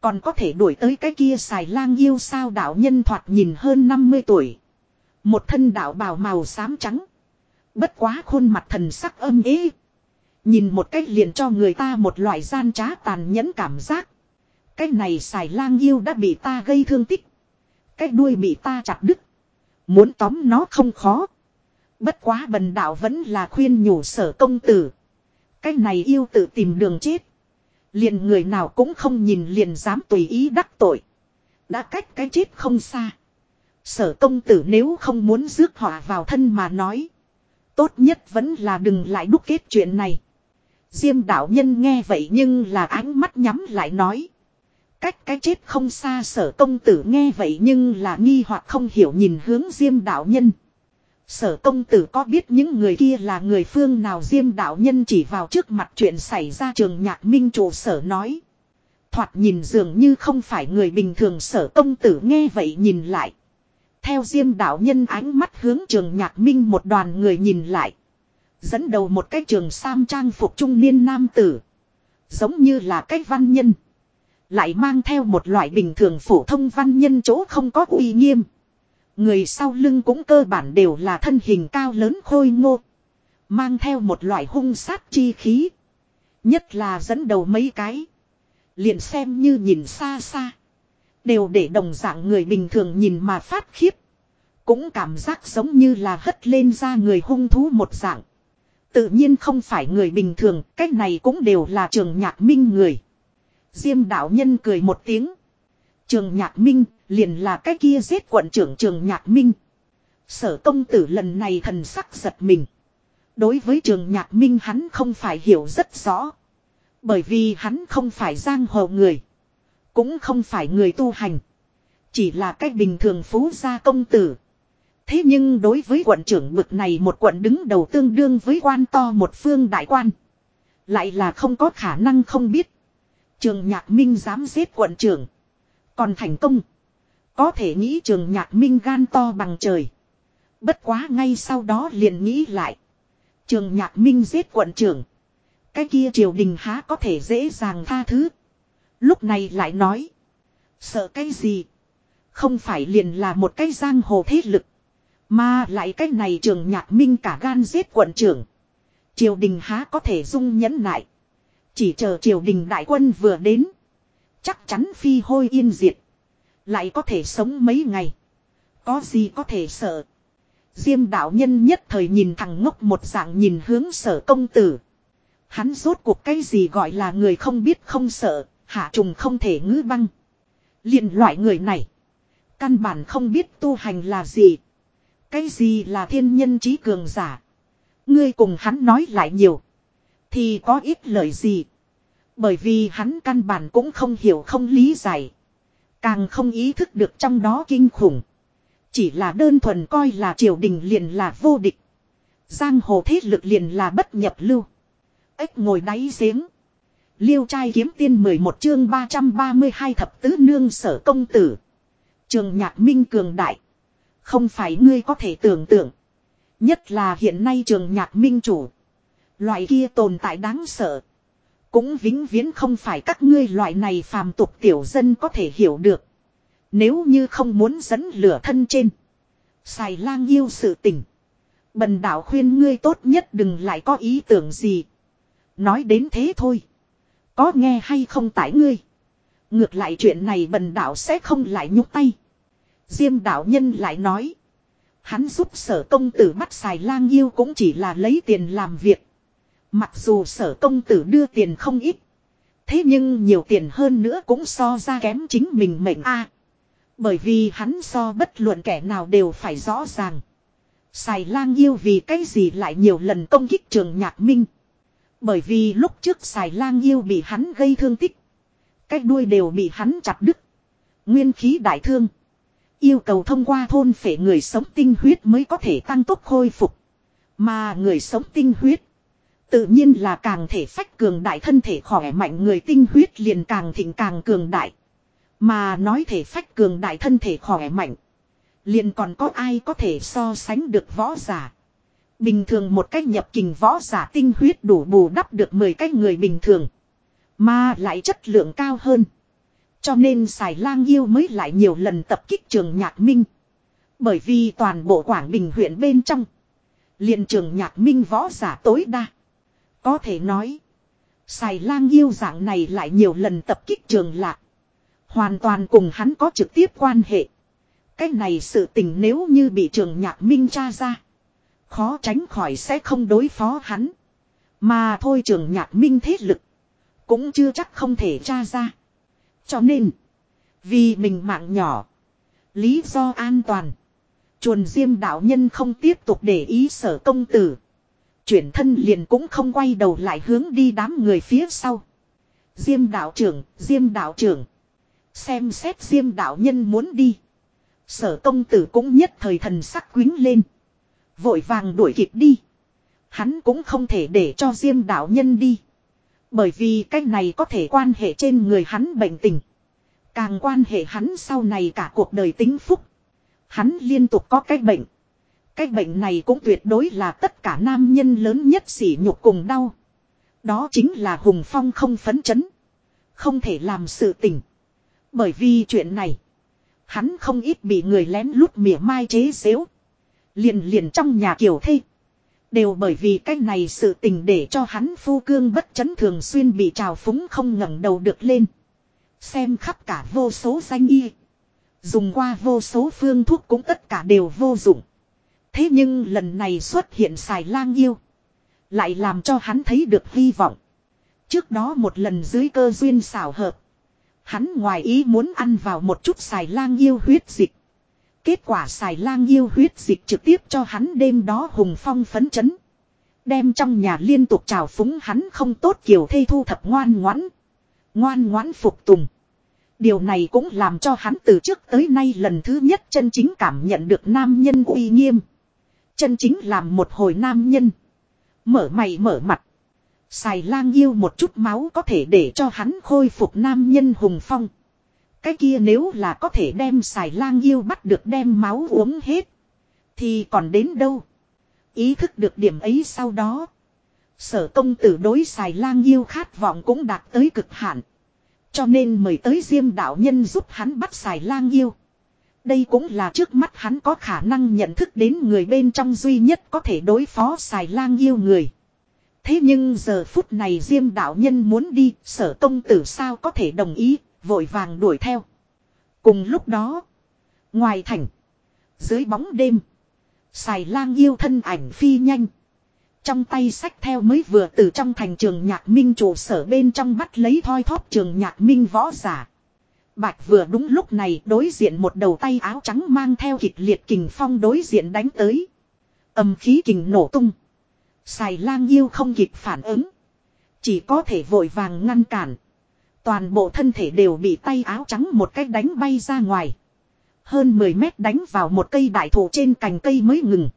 Còn có thể đuổi tới cái kia xài lang yêu sao đạo nhân thoạt nhìn hơn 50 tuổi. Một thân đạo bào màu xám trắng. Bất quá khuôn mặt thần sắc âm ế. Nhìn một cách liền cho người ta một loại gian trá tàn nhẫn cảm giác. Cái này xài lang yêu đã bị ta gây thương tích. Cái đuôi bị ta chặt đứt. Muốn tóm nó không khó. Bất quá bần đạo vẫn là khuyên nhủ sở công tử. Cái này yêu tự tìm đường chết. Liền người nào cũng không nhìn liền dám tùy ý đắc tội. Đã cách cái chết không xa. Sở công tử nếu không muốn rước họa vào thân mà nói. Tốt nhất vẫn là đừng lại đúc kết chuyện này. Diêm đạo nhân nghe vậy nhưng là ánh mắt nhắm lại nói. Cách cái chết không xa sở công tử nghe vậy nhưng là nghi hoặc không hiểu nhìn hướng diêm đạo nhân. Sở công tử có biết những người kia là người phương nào diêm đạo nhân chỉ vào trước mặt chuyện xảy ra trường nhạc minh trụ sở nói. Thoạt nhìn dường như không phải người bình thường sở công tử nghe vậy nhìn lại. Theo diêm đạo nhân ánh mắt hướng trường nhạc minh một đoàn người nhìn lại. Dẫn đầu một cái trường sam trang phục trung niên nam tử. Giống như là cái văn nhân. Lại mang theo một loại bình thường phổ thông văn nhân chỗ không có uy nghiêm. Người sau lưng cũng cơ bản đều là thân hình cao lớn khôi ngô. Mang theo một loại hung sát chi khí. Nhất là dẫn đầu mấy cái. Liền xem như nhìn xa xa. Đều để đồng dạng người bình thường nhìn mà phát khiếp. Cũng cảm giác giống như là hất lên ra người hung thú một dạng. Tự nhiên không phải người bình thường, cách này cũng đều là trường nhạc minh người. Diêm đạo nhân cười một tiếng. Trường nhạc minh, liền là cái kia giết quận trưởng trường nhạc minh. Sở công tử lần này thần sắc giật mình. Đối với trường nhạc minh hắn không phải hiểu rất rõ. Bởi vì hắn không phải giang hồ người. Cũng không phải người tu hành. Chỉ là cách bình thường phú gia công tử. Thế nhưng đối với quận trưởng bực này một quận đứng đầu tương đương với quan to một phương đại quan. Lại là không có khả năng không biết. Trường nhạc minh dám giết quận trưởng. Còn thành công. Có thể nghĩ trường nhạc minh gan to bằng trời. Bất quá ngay sau đó liền nghĩ lại. Trường nhạc minh giết quận trưởng. Cái kia triều đình há có thể dễ dàng tha thứ. Lúc này lại nói. Sợ cái gì? Không phải liền là một cái giang hồ thế lực. Mà lại cái này trường nhạc minh cả gan giết quận trưởng. Triều đình há có thể dung nhẫn lại? Chỉ chờ triều đình đại quân vừa đến. Chắc chắn phi hôi yên diệt. Lại có thể sống mấy ngày. Có gì có thể sợ. Diêm đạo nhân nhất thời nhìn thằng ngốc một dạng nhìn hướng sở công tử. Hắn rốt cuộc cái gì gọi là người không biết không sợ, hạ trùng không thể ngư băng. liền loại người này. Căn bản không biết tu hành là gì. Cái gì là thiên nhân trí cường giả. Ngươi cùng hắn nói lại nhiều. Thì có ít lời gì. Bởi vì hắn căn bản cũng không hiểu không lý giải. Càng không ý thức được trong đó kinh khủng. Chỉ là đơn thuần coi là triều đình liền là vô địch. Giang hồ thế lực liền là bất nhập lưu. Ếch ngồi đáy giếng. Liêu trai kiếm tiên 11 chương 332 thập tứ nương sở công tử. Trường nhạc minh cường đại. Không phải ngươi có thể tưởng tượng. Nhất là hiện nay trường nhạc minh chủ. Loại kia tồn tại đáng sợ. Cũng vĩnh viễn không phải các ngươi loại này phàm tục tiểu dân có thể hiểu được. Nếu như không muốn dẫn lửa thân trên. Xài lang yêu sự tình. Bần đạo khuyên ngươi tốt nhất đừng lại có ý tưởng gì. Nói đến thế thôi. Có nghe hay không tại ngươi. Ngược lại chuyện này bần đạo sẽ không lại nhúc tay. Diêm đạo nhân lại nói. Hắn giúp sở công tử bắt xài lang yêu cũng chỉ là lấy tiền làm việc. Mặc dù sở công tử đưa tiền không ít. Thế nhưng nhiều tiền hơn nữa cũng so ra kém chính mình mệnh a. Bởi vì hắn so bất luận kẻ nào đều phải rõ ràng. Xài lang yêu vì cái gì lại nhiều lần công kích trường nhạc minh. Bởi vì lúc trước xài lang yêu bị hắn gây thương tích. Cái đuôi đều bị hắn chặt đứt. Nguyên khí đại thương. Yêu cầu thông qua thôn phệ người sống tinh huyết mới có thể tăng tốc khôi phục. Mà người sống tinh huyết. Tự nhiên là càng thể phách cường đại, thân thể khỏe mạnh, người tinh huyết liền càng thịnh càng cường đại. Mà nói thể phách cường đại, thân thể khỏe mạnh. Liền còn có ai có thể so sánh được võ giả. Bình thường một cách nhập kình võ giả tinh huyết đủ bù đắp được 10 cái người bình thường. Mà lại chất lượng cao hơn. Cho nên xài lang yêu mới lại nhiều lần tập kích trường nhạc minh. Bởi vì toàn bộ Quảng Bình huyện bên trong. liền trường nhạc minh võ giả tối đa. Có thể nói. Xài lang yêu dạng này lại nhiều lần tập kích trường lạc. Hoàn toàn cùng hắn có trực tiếp quan hệ. Cái này sự tình nếu như bị trường nhạc minh tra ra. Khó tránh khỏi sẽ không đối phó hắn. Mà thôi trường nhạc minh thế lực. Cũng chưa chắc không thể tra ra. Cho nên. Vì mình mạng nhỏ. Lý do an toàn. Chuồn diêm đạo nhân không tiếp tục để ý sở công tử. Chuyển thân liền cũng không quay đầu lại hướng đi đám người phía sau. Diêm đạo trưởng, diêm đạo trưởng. Xem xét diêm đạo nhân muốn đi. Sở công tử cũng nhất thời thần sắc quính lên. Vội vàng đuổi kịp đi. Hắn cũng không thể để cho diêm đạo nhân đi. Bởi vì cái này có thể quan hệ trên người hắn bệnh tình. Càng quan hệ hắn sau này cả cuộc đời tính phúc. Hắn liên tục có cái bệnh. Cái bệnh này cũng tuyệt đối là tất cả nam nhân lớn nhất sỉ nhục cùng đau. Đó chính là Hùng Phong không phấn chấn. Không thể làm sự tình. Bởi vì chuyện này. Hắn không ít bị người lén lút mỉa mai chế xếu. Liền liền trong nhà kiểu thê. Đều bởi vì cái này sự tình để cho hắn phu cương bất chấn thường xuyên bị trào phúng không ngẩng đầu được lên. Xem khắp cả vô số danh y. Dùng qua vô số phương thuốc cũng tất cả đều vô dụng. Thế nhưng lần này xuất hiện xài lang yêu. Lại làm cho hắn thấy được hy vọng. Trước đó một lần dưới cơ duyên xảo hợp. Hắn ngoài ý muốn ăn vào một chút xài lang yêu huyết dịch. Kết quả xài lang yêu huyết dịch trực tiếp cho hắn đêm đó hùng phong phấn chấn. Đem trong nhà liên tục trào phúng hắn không tốt kiểu thê thu thập ngoan ngoãn. Ngoan ngoãn phục tùng. Điều này cũng làm cho hắn từ trước tới nay lần thứ nhất chân chính cảm nhận được nam nhân uy nghiêm. Chân chính làm một hồi nam nhân. Mở mày mở mặt. Xài lang yêu một chút máu có thể để cho hắn khôi phục nam nhân hùng phong. Cái kia nếu là có thể đem xài lang yêu bắt được đem máu uống hết. Thì còn đến đâu. Ý thức được điểm ấy sau đó. Sở công tử đối xài lang yêu khát vọng cũng đạt tới cực hạn. Cho nên mời tới diêm đạo nhân giúp hắn bắt xài lang yêu. Đây cũng là trước mắt hắn có khả năng nhận thức đến người bên trong duy nhất có thể đối phó xài lang yêu người. Thế nhưng giờ phút này Diêm đạo nhân muốn đi, sở công tử sao có thể đồng ý, vội vàng đuổi theo. Cùng lúc đó, ngoài thành, dưới bóng đêm, xài lang yêu thân ảnh phi nhanh. Trong tay sách theo mới vừa từ trong thành trường nhạc minh trụ sở bên trong bắt lấy thoi thóp trường nhạc minh võ giả. Bạch vừa đúng lúc này đối diện một đầu tay áo trắng mang theo kịch liệt kình phong đối diện đánh tới. Âm khí kình nổ tung. Xài lang yêu không kịp phản ứng. Chỉ có thể vội vàng ngăn cản. Toàn bộ thân thể đều bị tay áo trắng một cách đánh bay ra ngoài. Hơn 10 mét đánh vào một cây đại thụ trên cành cây mới ngừng.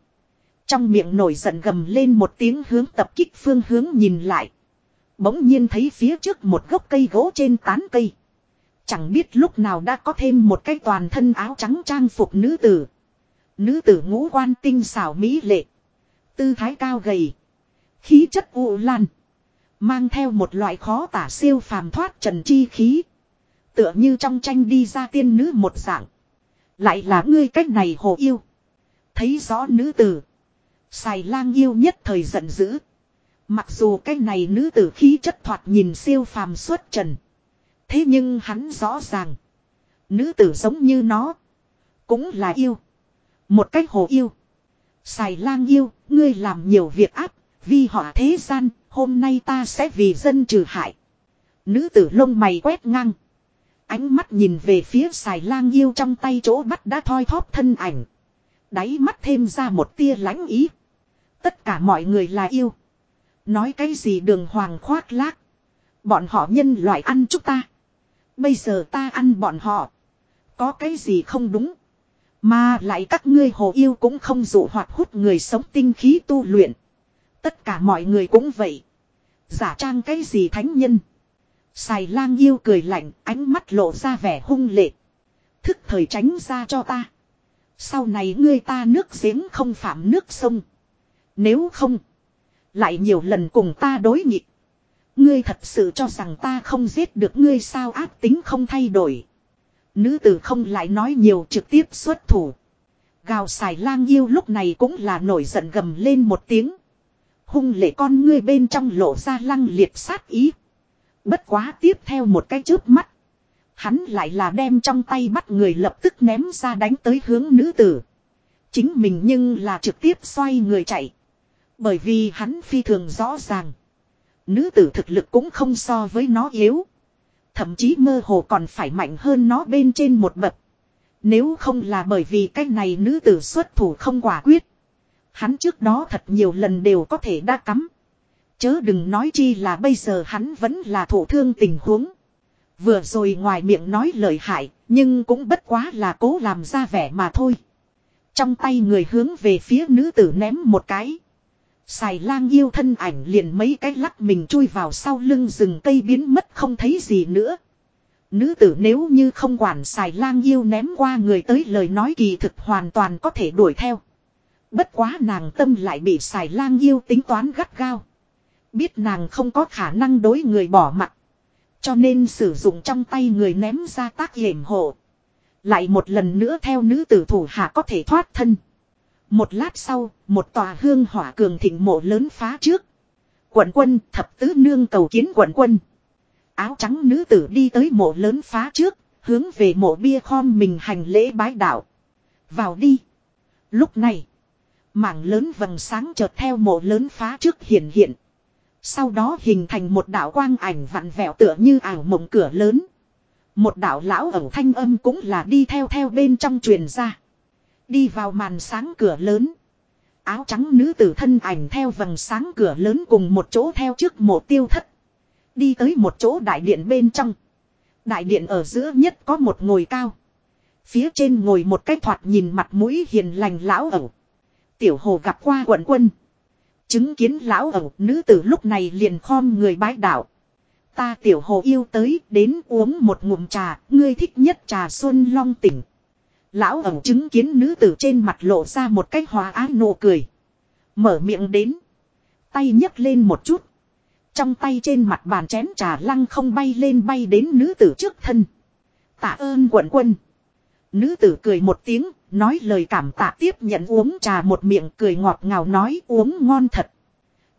Trong miệng nổi giận gầm lên một tiếng hướng tập kích phương hướng nhìn lại. Bỗng nhiên thấy phía trước một gốc cây gỗ trên tán cây. Chẳng biết lúc nào đã có thêm một cái toàn thân áo trắng trang phục nữ tử. Nữ tử ngũ quan tinh xảo mỹ lệ. Tư thái cao gầy. Khí chất u lan. Mang theo một loại khó tả siêu phàm thoát trần chi khí. Tựa như trong tranh đi ra tiên nữ một dạng. Lại là ngươi cách này hồ yêu. Thấy rõ nữ tử. Xài lang yêu nhất thời giận dữ. Mặc dù cái này nữ tử khí chất thoạt nhìn siêu phàm xuất trần. Thế nhưng hắn rõ ràng. Nữ tử giống như nó. Cũng là yêu. Một cách hồ yêu. Xài lang yêu, ngươi làm nhiều việc áp, vì họ thế gian, hôm nay ta sẽ vì dân trừ hại. Nữ tử lông mày quét ngang. Ánh mắt nhìn về phía xài lang yêu trong tay chỗ bắt đã thoi thóp thân ảnh. Đáy mắt thêm ra một tia lãnh ý. Tất cả mọi người là yêu. Nói cái gì đường hoàng khoác lác. Bọn họ nhân loại ăn chúng ta. Bây giờ ta ăn bọn họ. Có cái gì không đúng. Mà lại các ngươi hồ yêu cũng không dụ hoạt hút người sống tinh khí tu luyện. Tất cả mọi người cũng vậy. Giả trang cái gì thánh nhân. Xài lang yêu cười lạnh, ánh mắt lộ ra vẻ hung lệ. Thức thời tránh ra cho ta. Sau này ngươi ta nước giếng không phạm nước sông. Nếu không, lại nhiều lần cùng ta đối nghịch. Ngươi thật sự cho rằng ta không giết được ngươi sao ác tính không thay đổi. Nữ tử không lại nói nhiều trực tiếp xuất thủ. Gào xài lang yêu lúc này cũng là nổi giận gầm lên một tiếng. Hung lệ con ngươi bên trong lộ ra lăng liệt sát ý. Bất quá tiếp theo một cái chớp mắt. Hắn lại là đem trong tay bắt người lập tức ném ra đánh tới hướng nữ tử. Chính mình nhưng là trực tiếp xoay người chạy. Bởi vì hắn phi thường rõ ràng. Nữ tử thực lực cũng không so với nó yếu. Thậm chí mơ hồ còn phải mạnh hơn nó bên trên một bậc. Nếu không là bởi vì cái này nữ tử xuất thủ không quả quyết. Hắn trước đó thật nhiều lần đều có thể đã cắm. Chớ đừng nói chi là bây giờ hắn vẫn là thổ thương tình huống. Vừa rồi ngoài miệng nói lời hại, nhưng cũng bất quá là cố làm ra vẻ mà thôi. Trong tay người hướng về phía nữ tử ném một cái. Xài lang yêu thân ảnh liền mấy cái lắc mình chui vào sau lưng rừng cây biến mất không thấy gì nữa. Nữ tử nếu như không quản xài lang yêu ném qua người tới lời nói kỳ thực hoàn toàn có thể đuổi theo. Bất quá nàng tâm lại bị xài lang yêu tính toán gắt gao. Biết nàng không có khả năng đối người bỏ mặt. Cho nên sử dụng trong tay người ném ra tác hiểm hộ. Lại một lần nữa theo nữ tử thủ hạ có thể thoát thân. Một lát sau, một tòa hương hỏa cường thịnh mộ lớn phá trước. Quận quân thập tứ nương cầu kiến quận quân. Áo trắng nữ tử đi tới mộ lớn phá trước, hướng về mộ bia khom mình hành lễ bái đạo. Vào đi. Lúc này, mảng lớn vầng sáng chợt theo mộ lớn phá trước hiện hiện. Sau đó hình thành một đạo quang ảnh vặn vẹo tựa như ảo mộng cửa lớn. Một đạo lão ẩu thanh âm cũng là đi theo theo bên trong truyền ra. Đi vào màn sáng cửa lớn. Áo trắng nữ tử thân ảnh theo vầng sáng cửa lớn cùng một chỗ theo trước mộ tiêu thất. Đi tới một chỗ đại điện bên trong. Đại điện ở giữa nhất có một ngồi cao. Phía trên ngồi một cái thoạt nhìn mặt mũi hiền lành lão ẩu. Tiểu hồ gặp qua quận quân. Chứng kiến lão ẩu nữ tử lúc này liền khom người bái đạo. Ta tiểu hồ yêu tới đến uống một ngụm trà, ngươi thích nhất trà xuân long tỉnh. Lão ẩm chứng kiến nữ tử trên mặt lộ ra một cách hòa ái nụ cười. Mở miệng đến. Tay nhấc lên một chút. Trong tay trên mặt bàn chén trà lăng không bay lên bay đến nữ tử trước thân. Tạ ơn quận quân. Nữ tử cười một tiếng, nói lời cảm tạ tiếp nhận uống trà một miệng cười ngọt ngào nói uống ngon thật.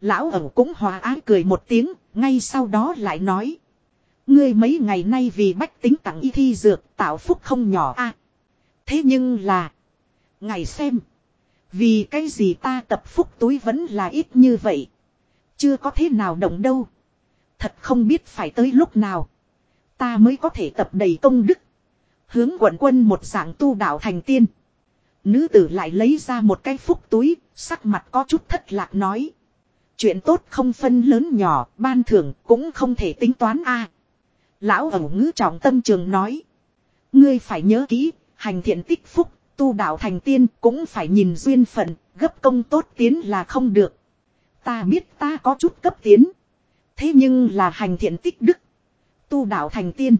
Lão ẩu cũng hòa ái cười một tiếng, ngay sau đó lại nói. Ngươi mấy ngày nay vì bách tính tặng y thi dược tạo phúc không nhỏ a Thế nhưng là. Ngày xem. Vì cái gì ta tập phúc túi vẫn là ít như vậy. Chưa có thế nào động đâu. Thật không biết phải tới lúc nào. Ta mới có thể tập đầy công đức. Hướng quận quân một dạng tu đạo thành tiên. Nữ tử lại lấy ra một cái phúc túi, sắc mặt có chút thất lạc nói. Chuyện tốt không phân lớn nhỏ, ban thưởng cũng không thể tính toán a. Lão ẩu ngữ trọng tâm trường nói. Ngươi phải nhớ kỹ, hành thiện tích phúc, tu đạo thành tiên cũng phải nhìn duyên phận, gấp công tốt tiến là không được. Ta biết ta có chút cấp tiến. Thế nhưng là hành thiện tích đức. Tu đạo thành tiên.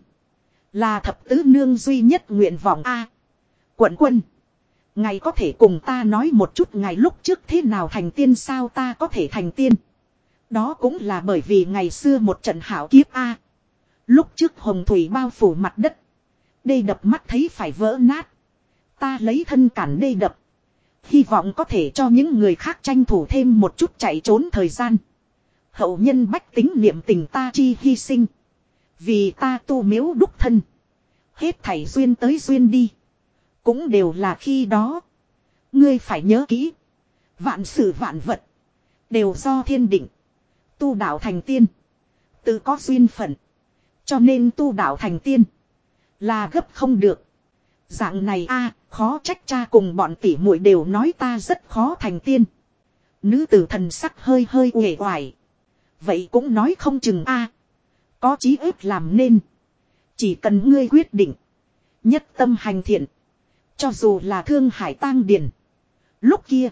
Là thập tứ nương duy nhất nguyện vọng A. quận quân. Ngài có thể cùng ta nói một chút ngày lúc trước thế nào thành tiên sao ta có thể thành tiên. Đó cũng là bởi vì ngày xưa một trận hảo kiếp A. Lúc trước hồng thủy bao phủ mặt đất. Đê đập mắt thấy phải vỡ nát. Ta lấy thân cản đê đập. Hy vọng có thể cho những người khác tranh thủ thêm một chút chạy trốn thời gian. Hậu nhân bách tính niệm tình ta chi hy sinh. Vì ta tu miếu đúc thân. Hết thảy duyên tới duyên đi. Cũng đều là khi đó. Ngươi phải nhớ kỹ. Vạn sự vạn vật. Đều do thiên định. Tu đạo thành tiên. Tự có duyên phận. Cho nên tu đạo thành tiên. Là gấp không được. Dạng này a, khó trách cha cùng bọn tỷ muội đều nói ta rất khó thành tiên. Nữ tử thần sắc hơi hơi uể oải. Vậy cũng nói không chừng a Có chí ước làm nên. Chỉ cần ngươi quyết định. Nhất tâm hành thiện. Cho dù là thương hải tang điền. Lúc kia.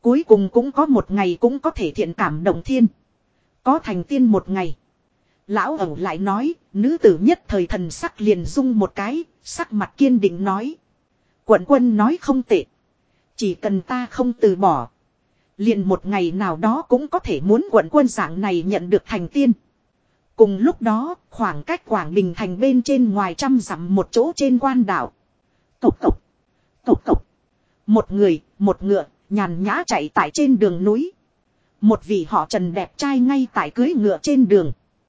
Cuối cùng cũng có một ngày cũng có thể thiện cảm động thiên. Có thành tiên một ngày. Lão ẩu lại nói, nữ tử nhất thời thần sắc liền rung một cái, sắc mặt kiên định nói. Quận quân nói không tệ. Chỉ cần ta không từ bỏ. Liền một ngày nào đó cũng có thể muốn quận quân dạng này nhận được thành tiên. Cùng lúc đó, khoảng cách Quảng Bình thành bên trên ngoài trăm dặm một chỗ trên quan đảo. Cộc cộc, cộc cộc. Một người, một ngựa, nhàn nhã chạy tại trên đường núi. Một vị họ trần đẹp trai ngay tại cưới ngựa trên đường.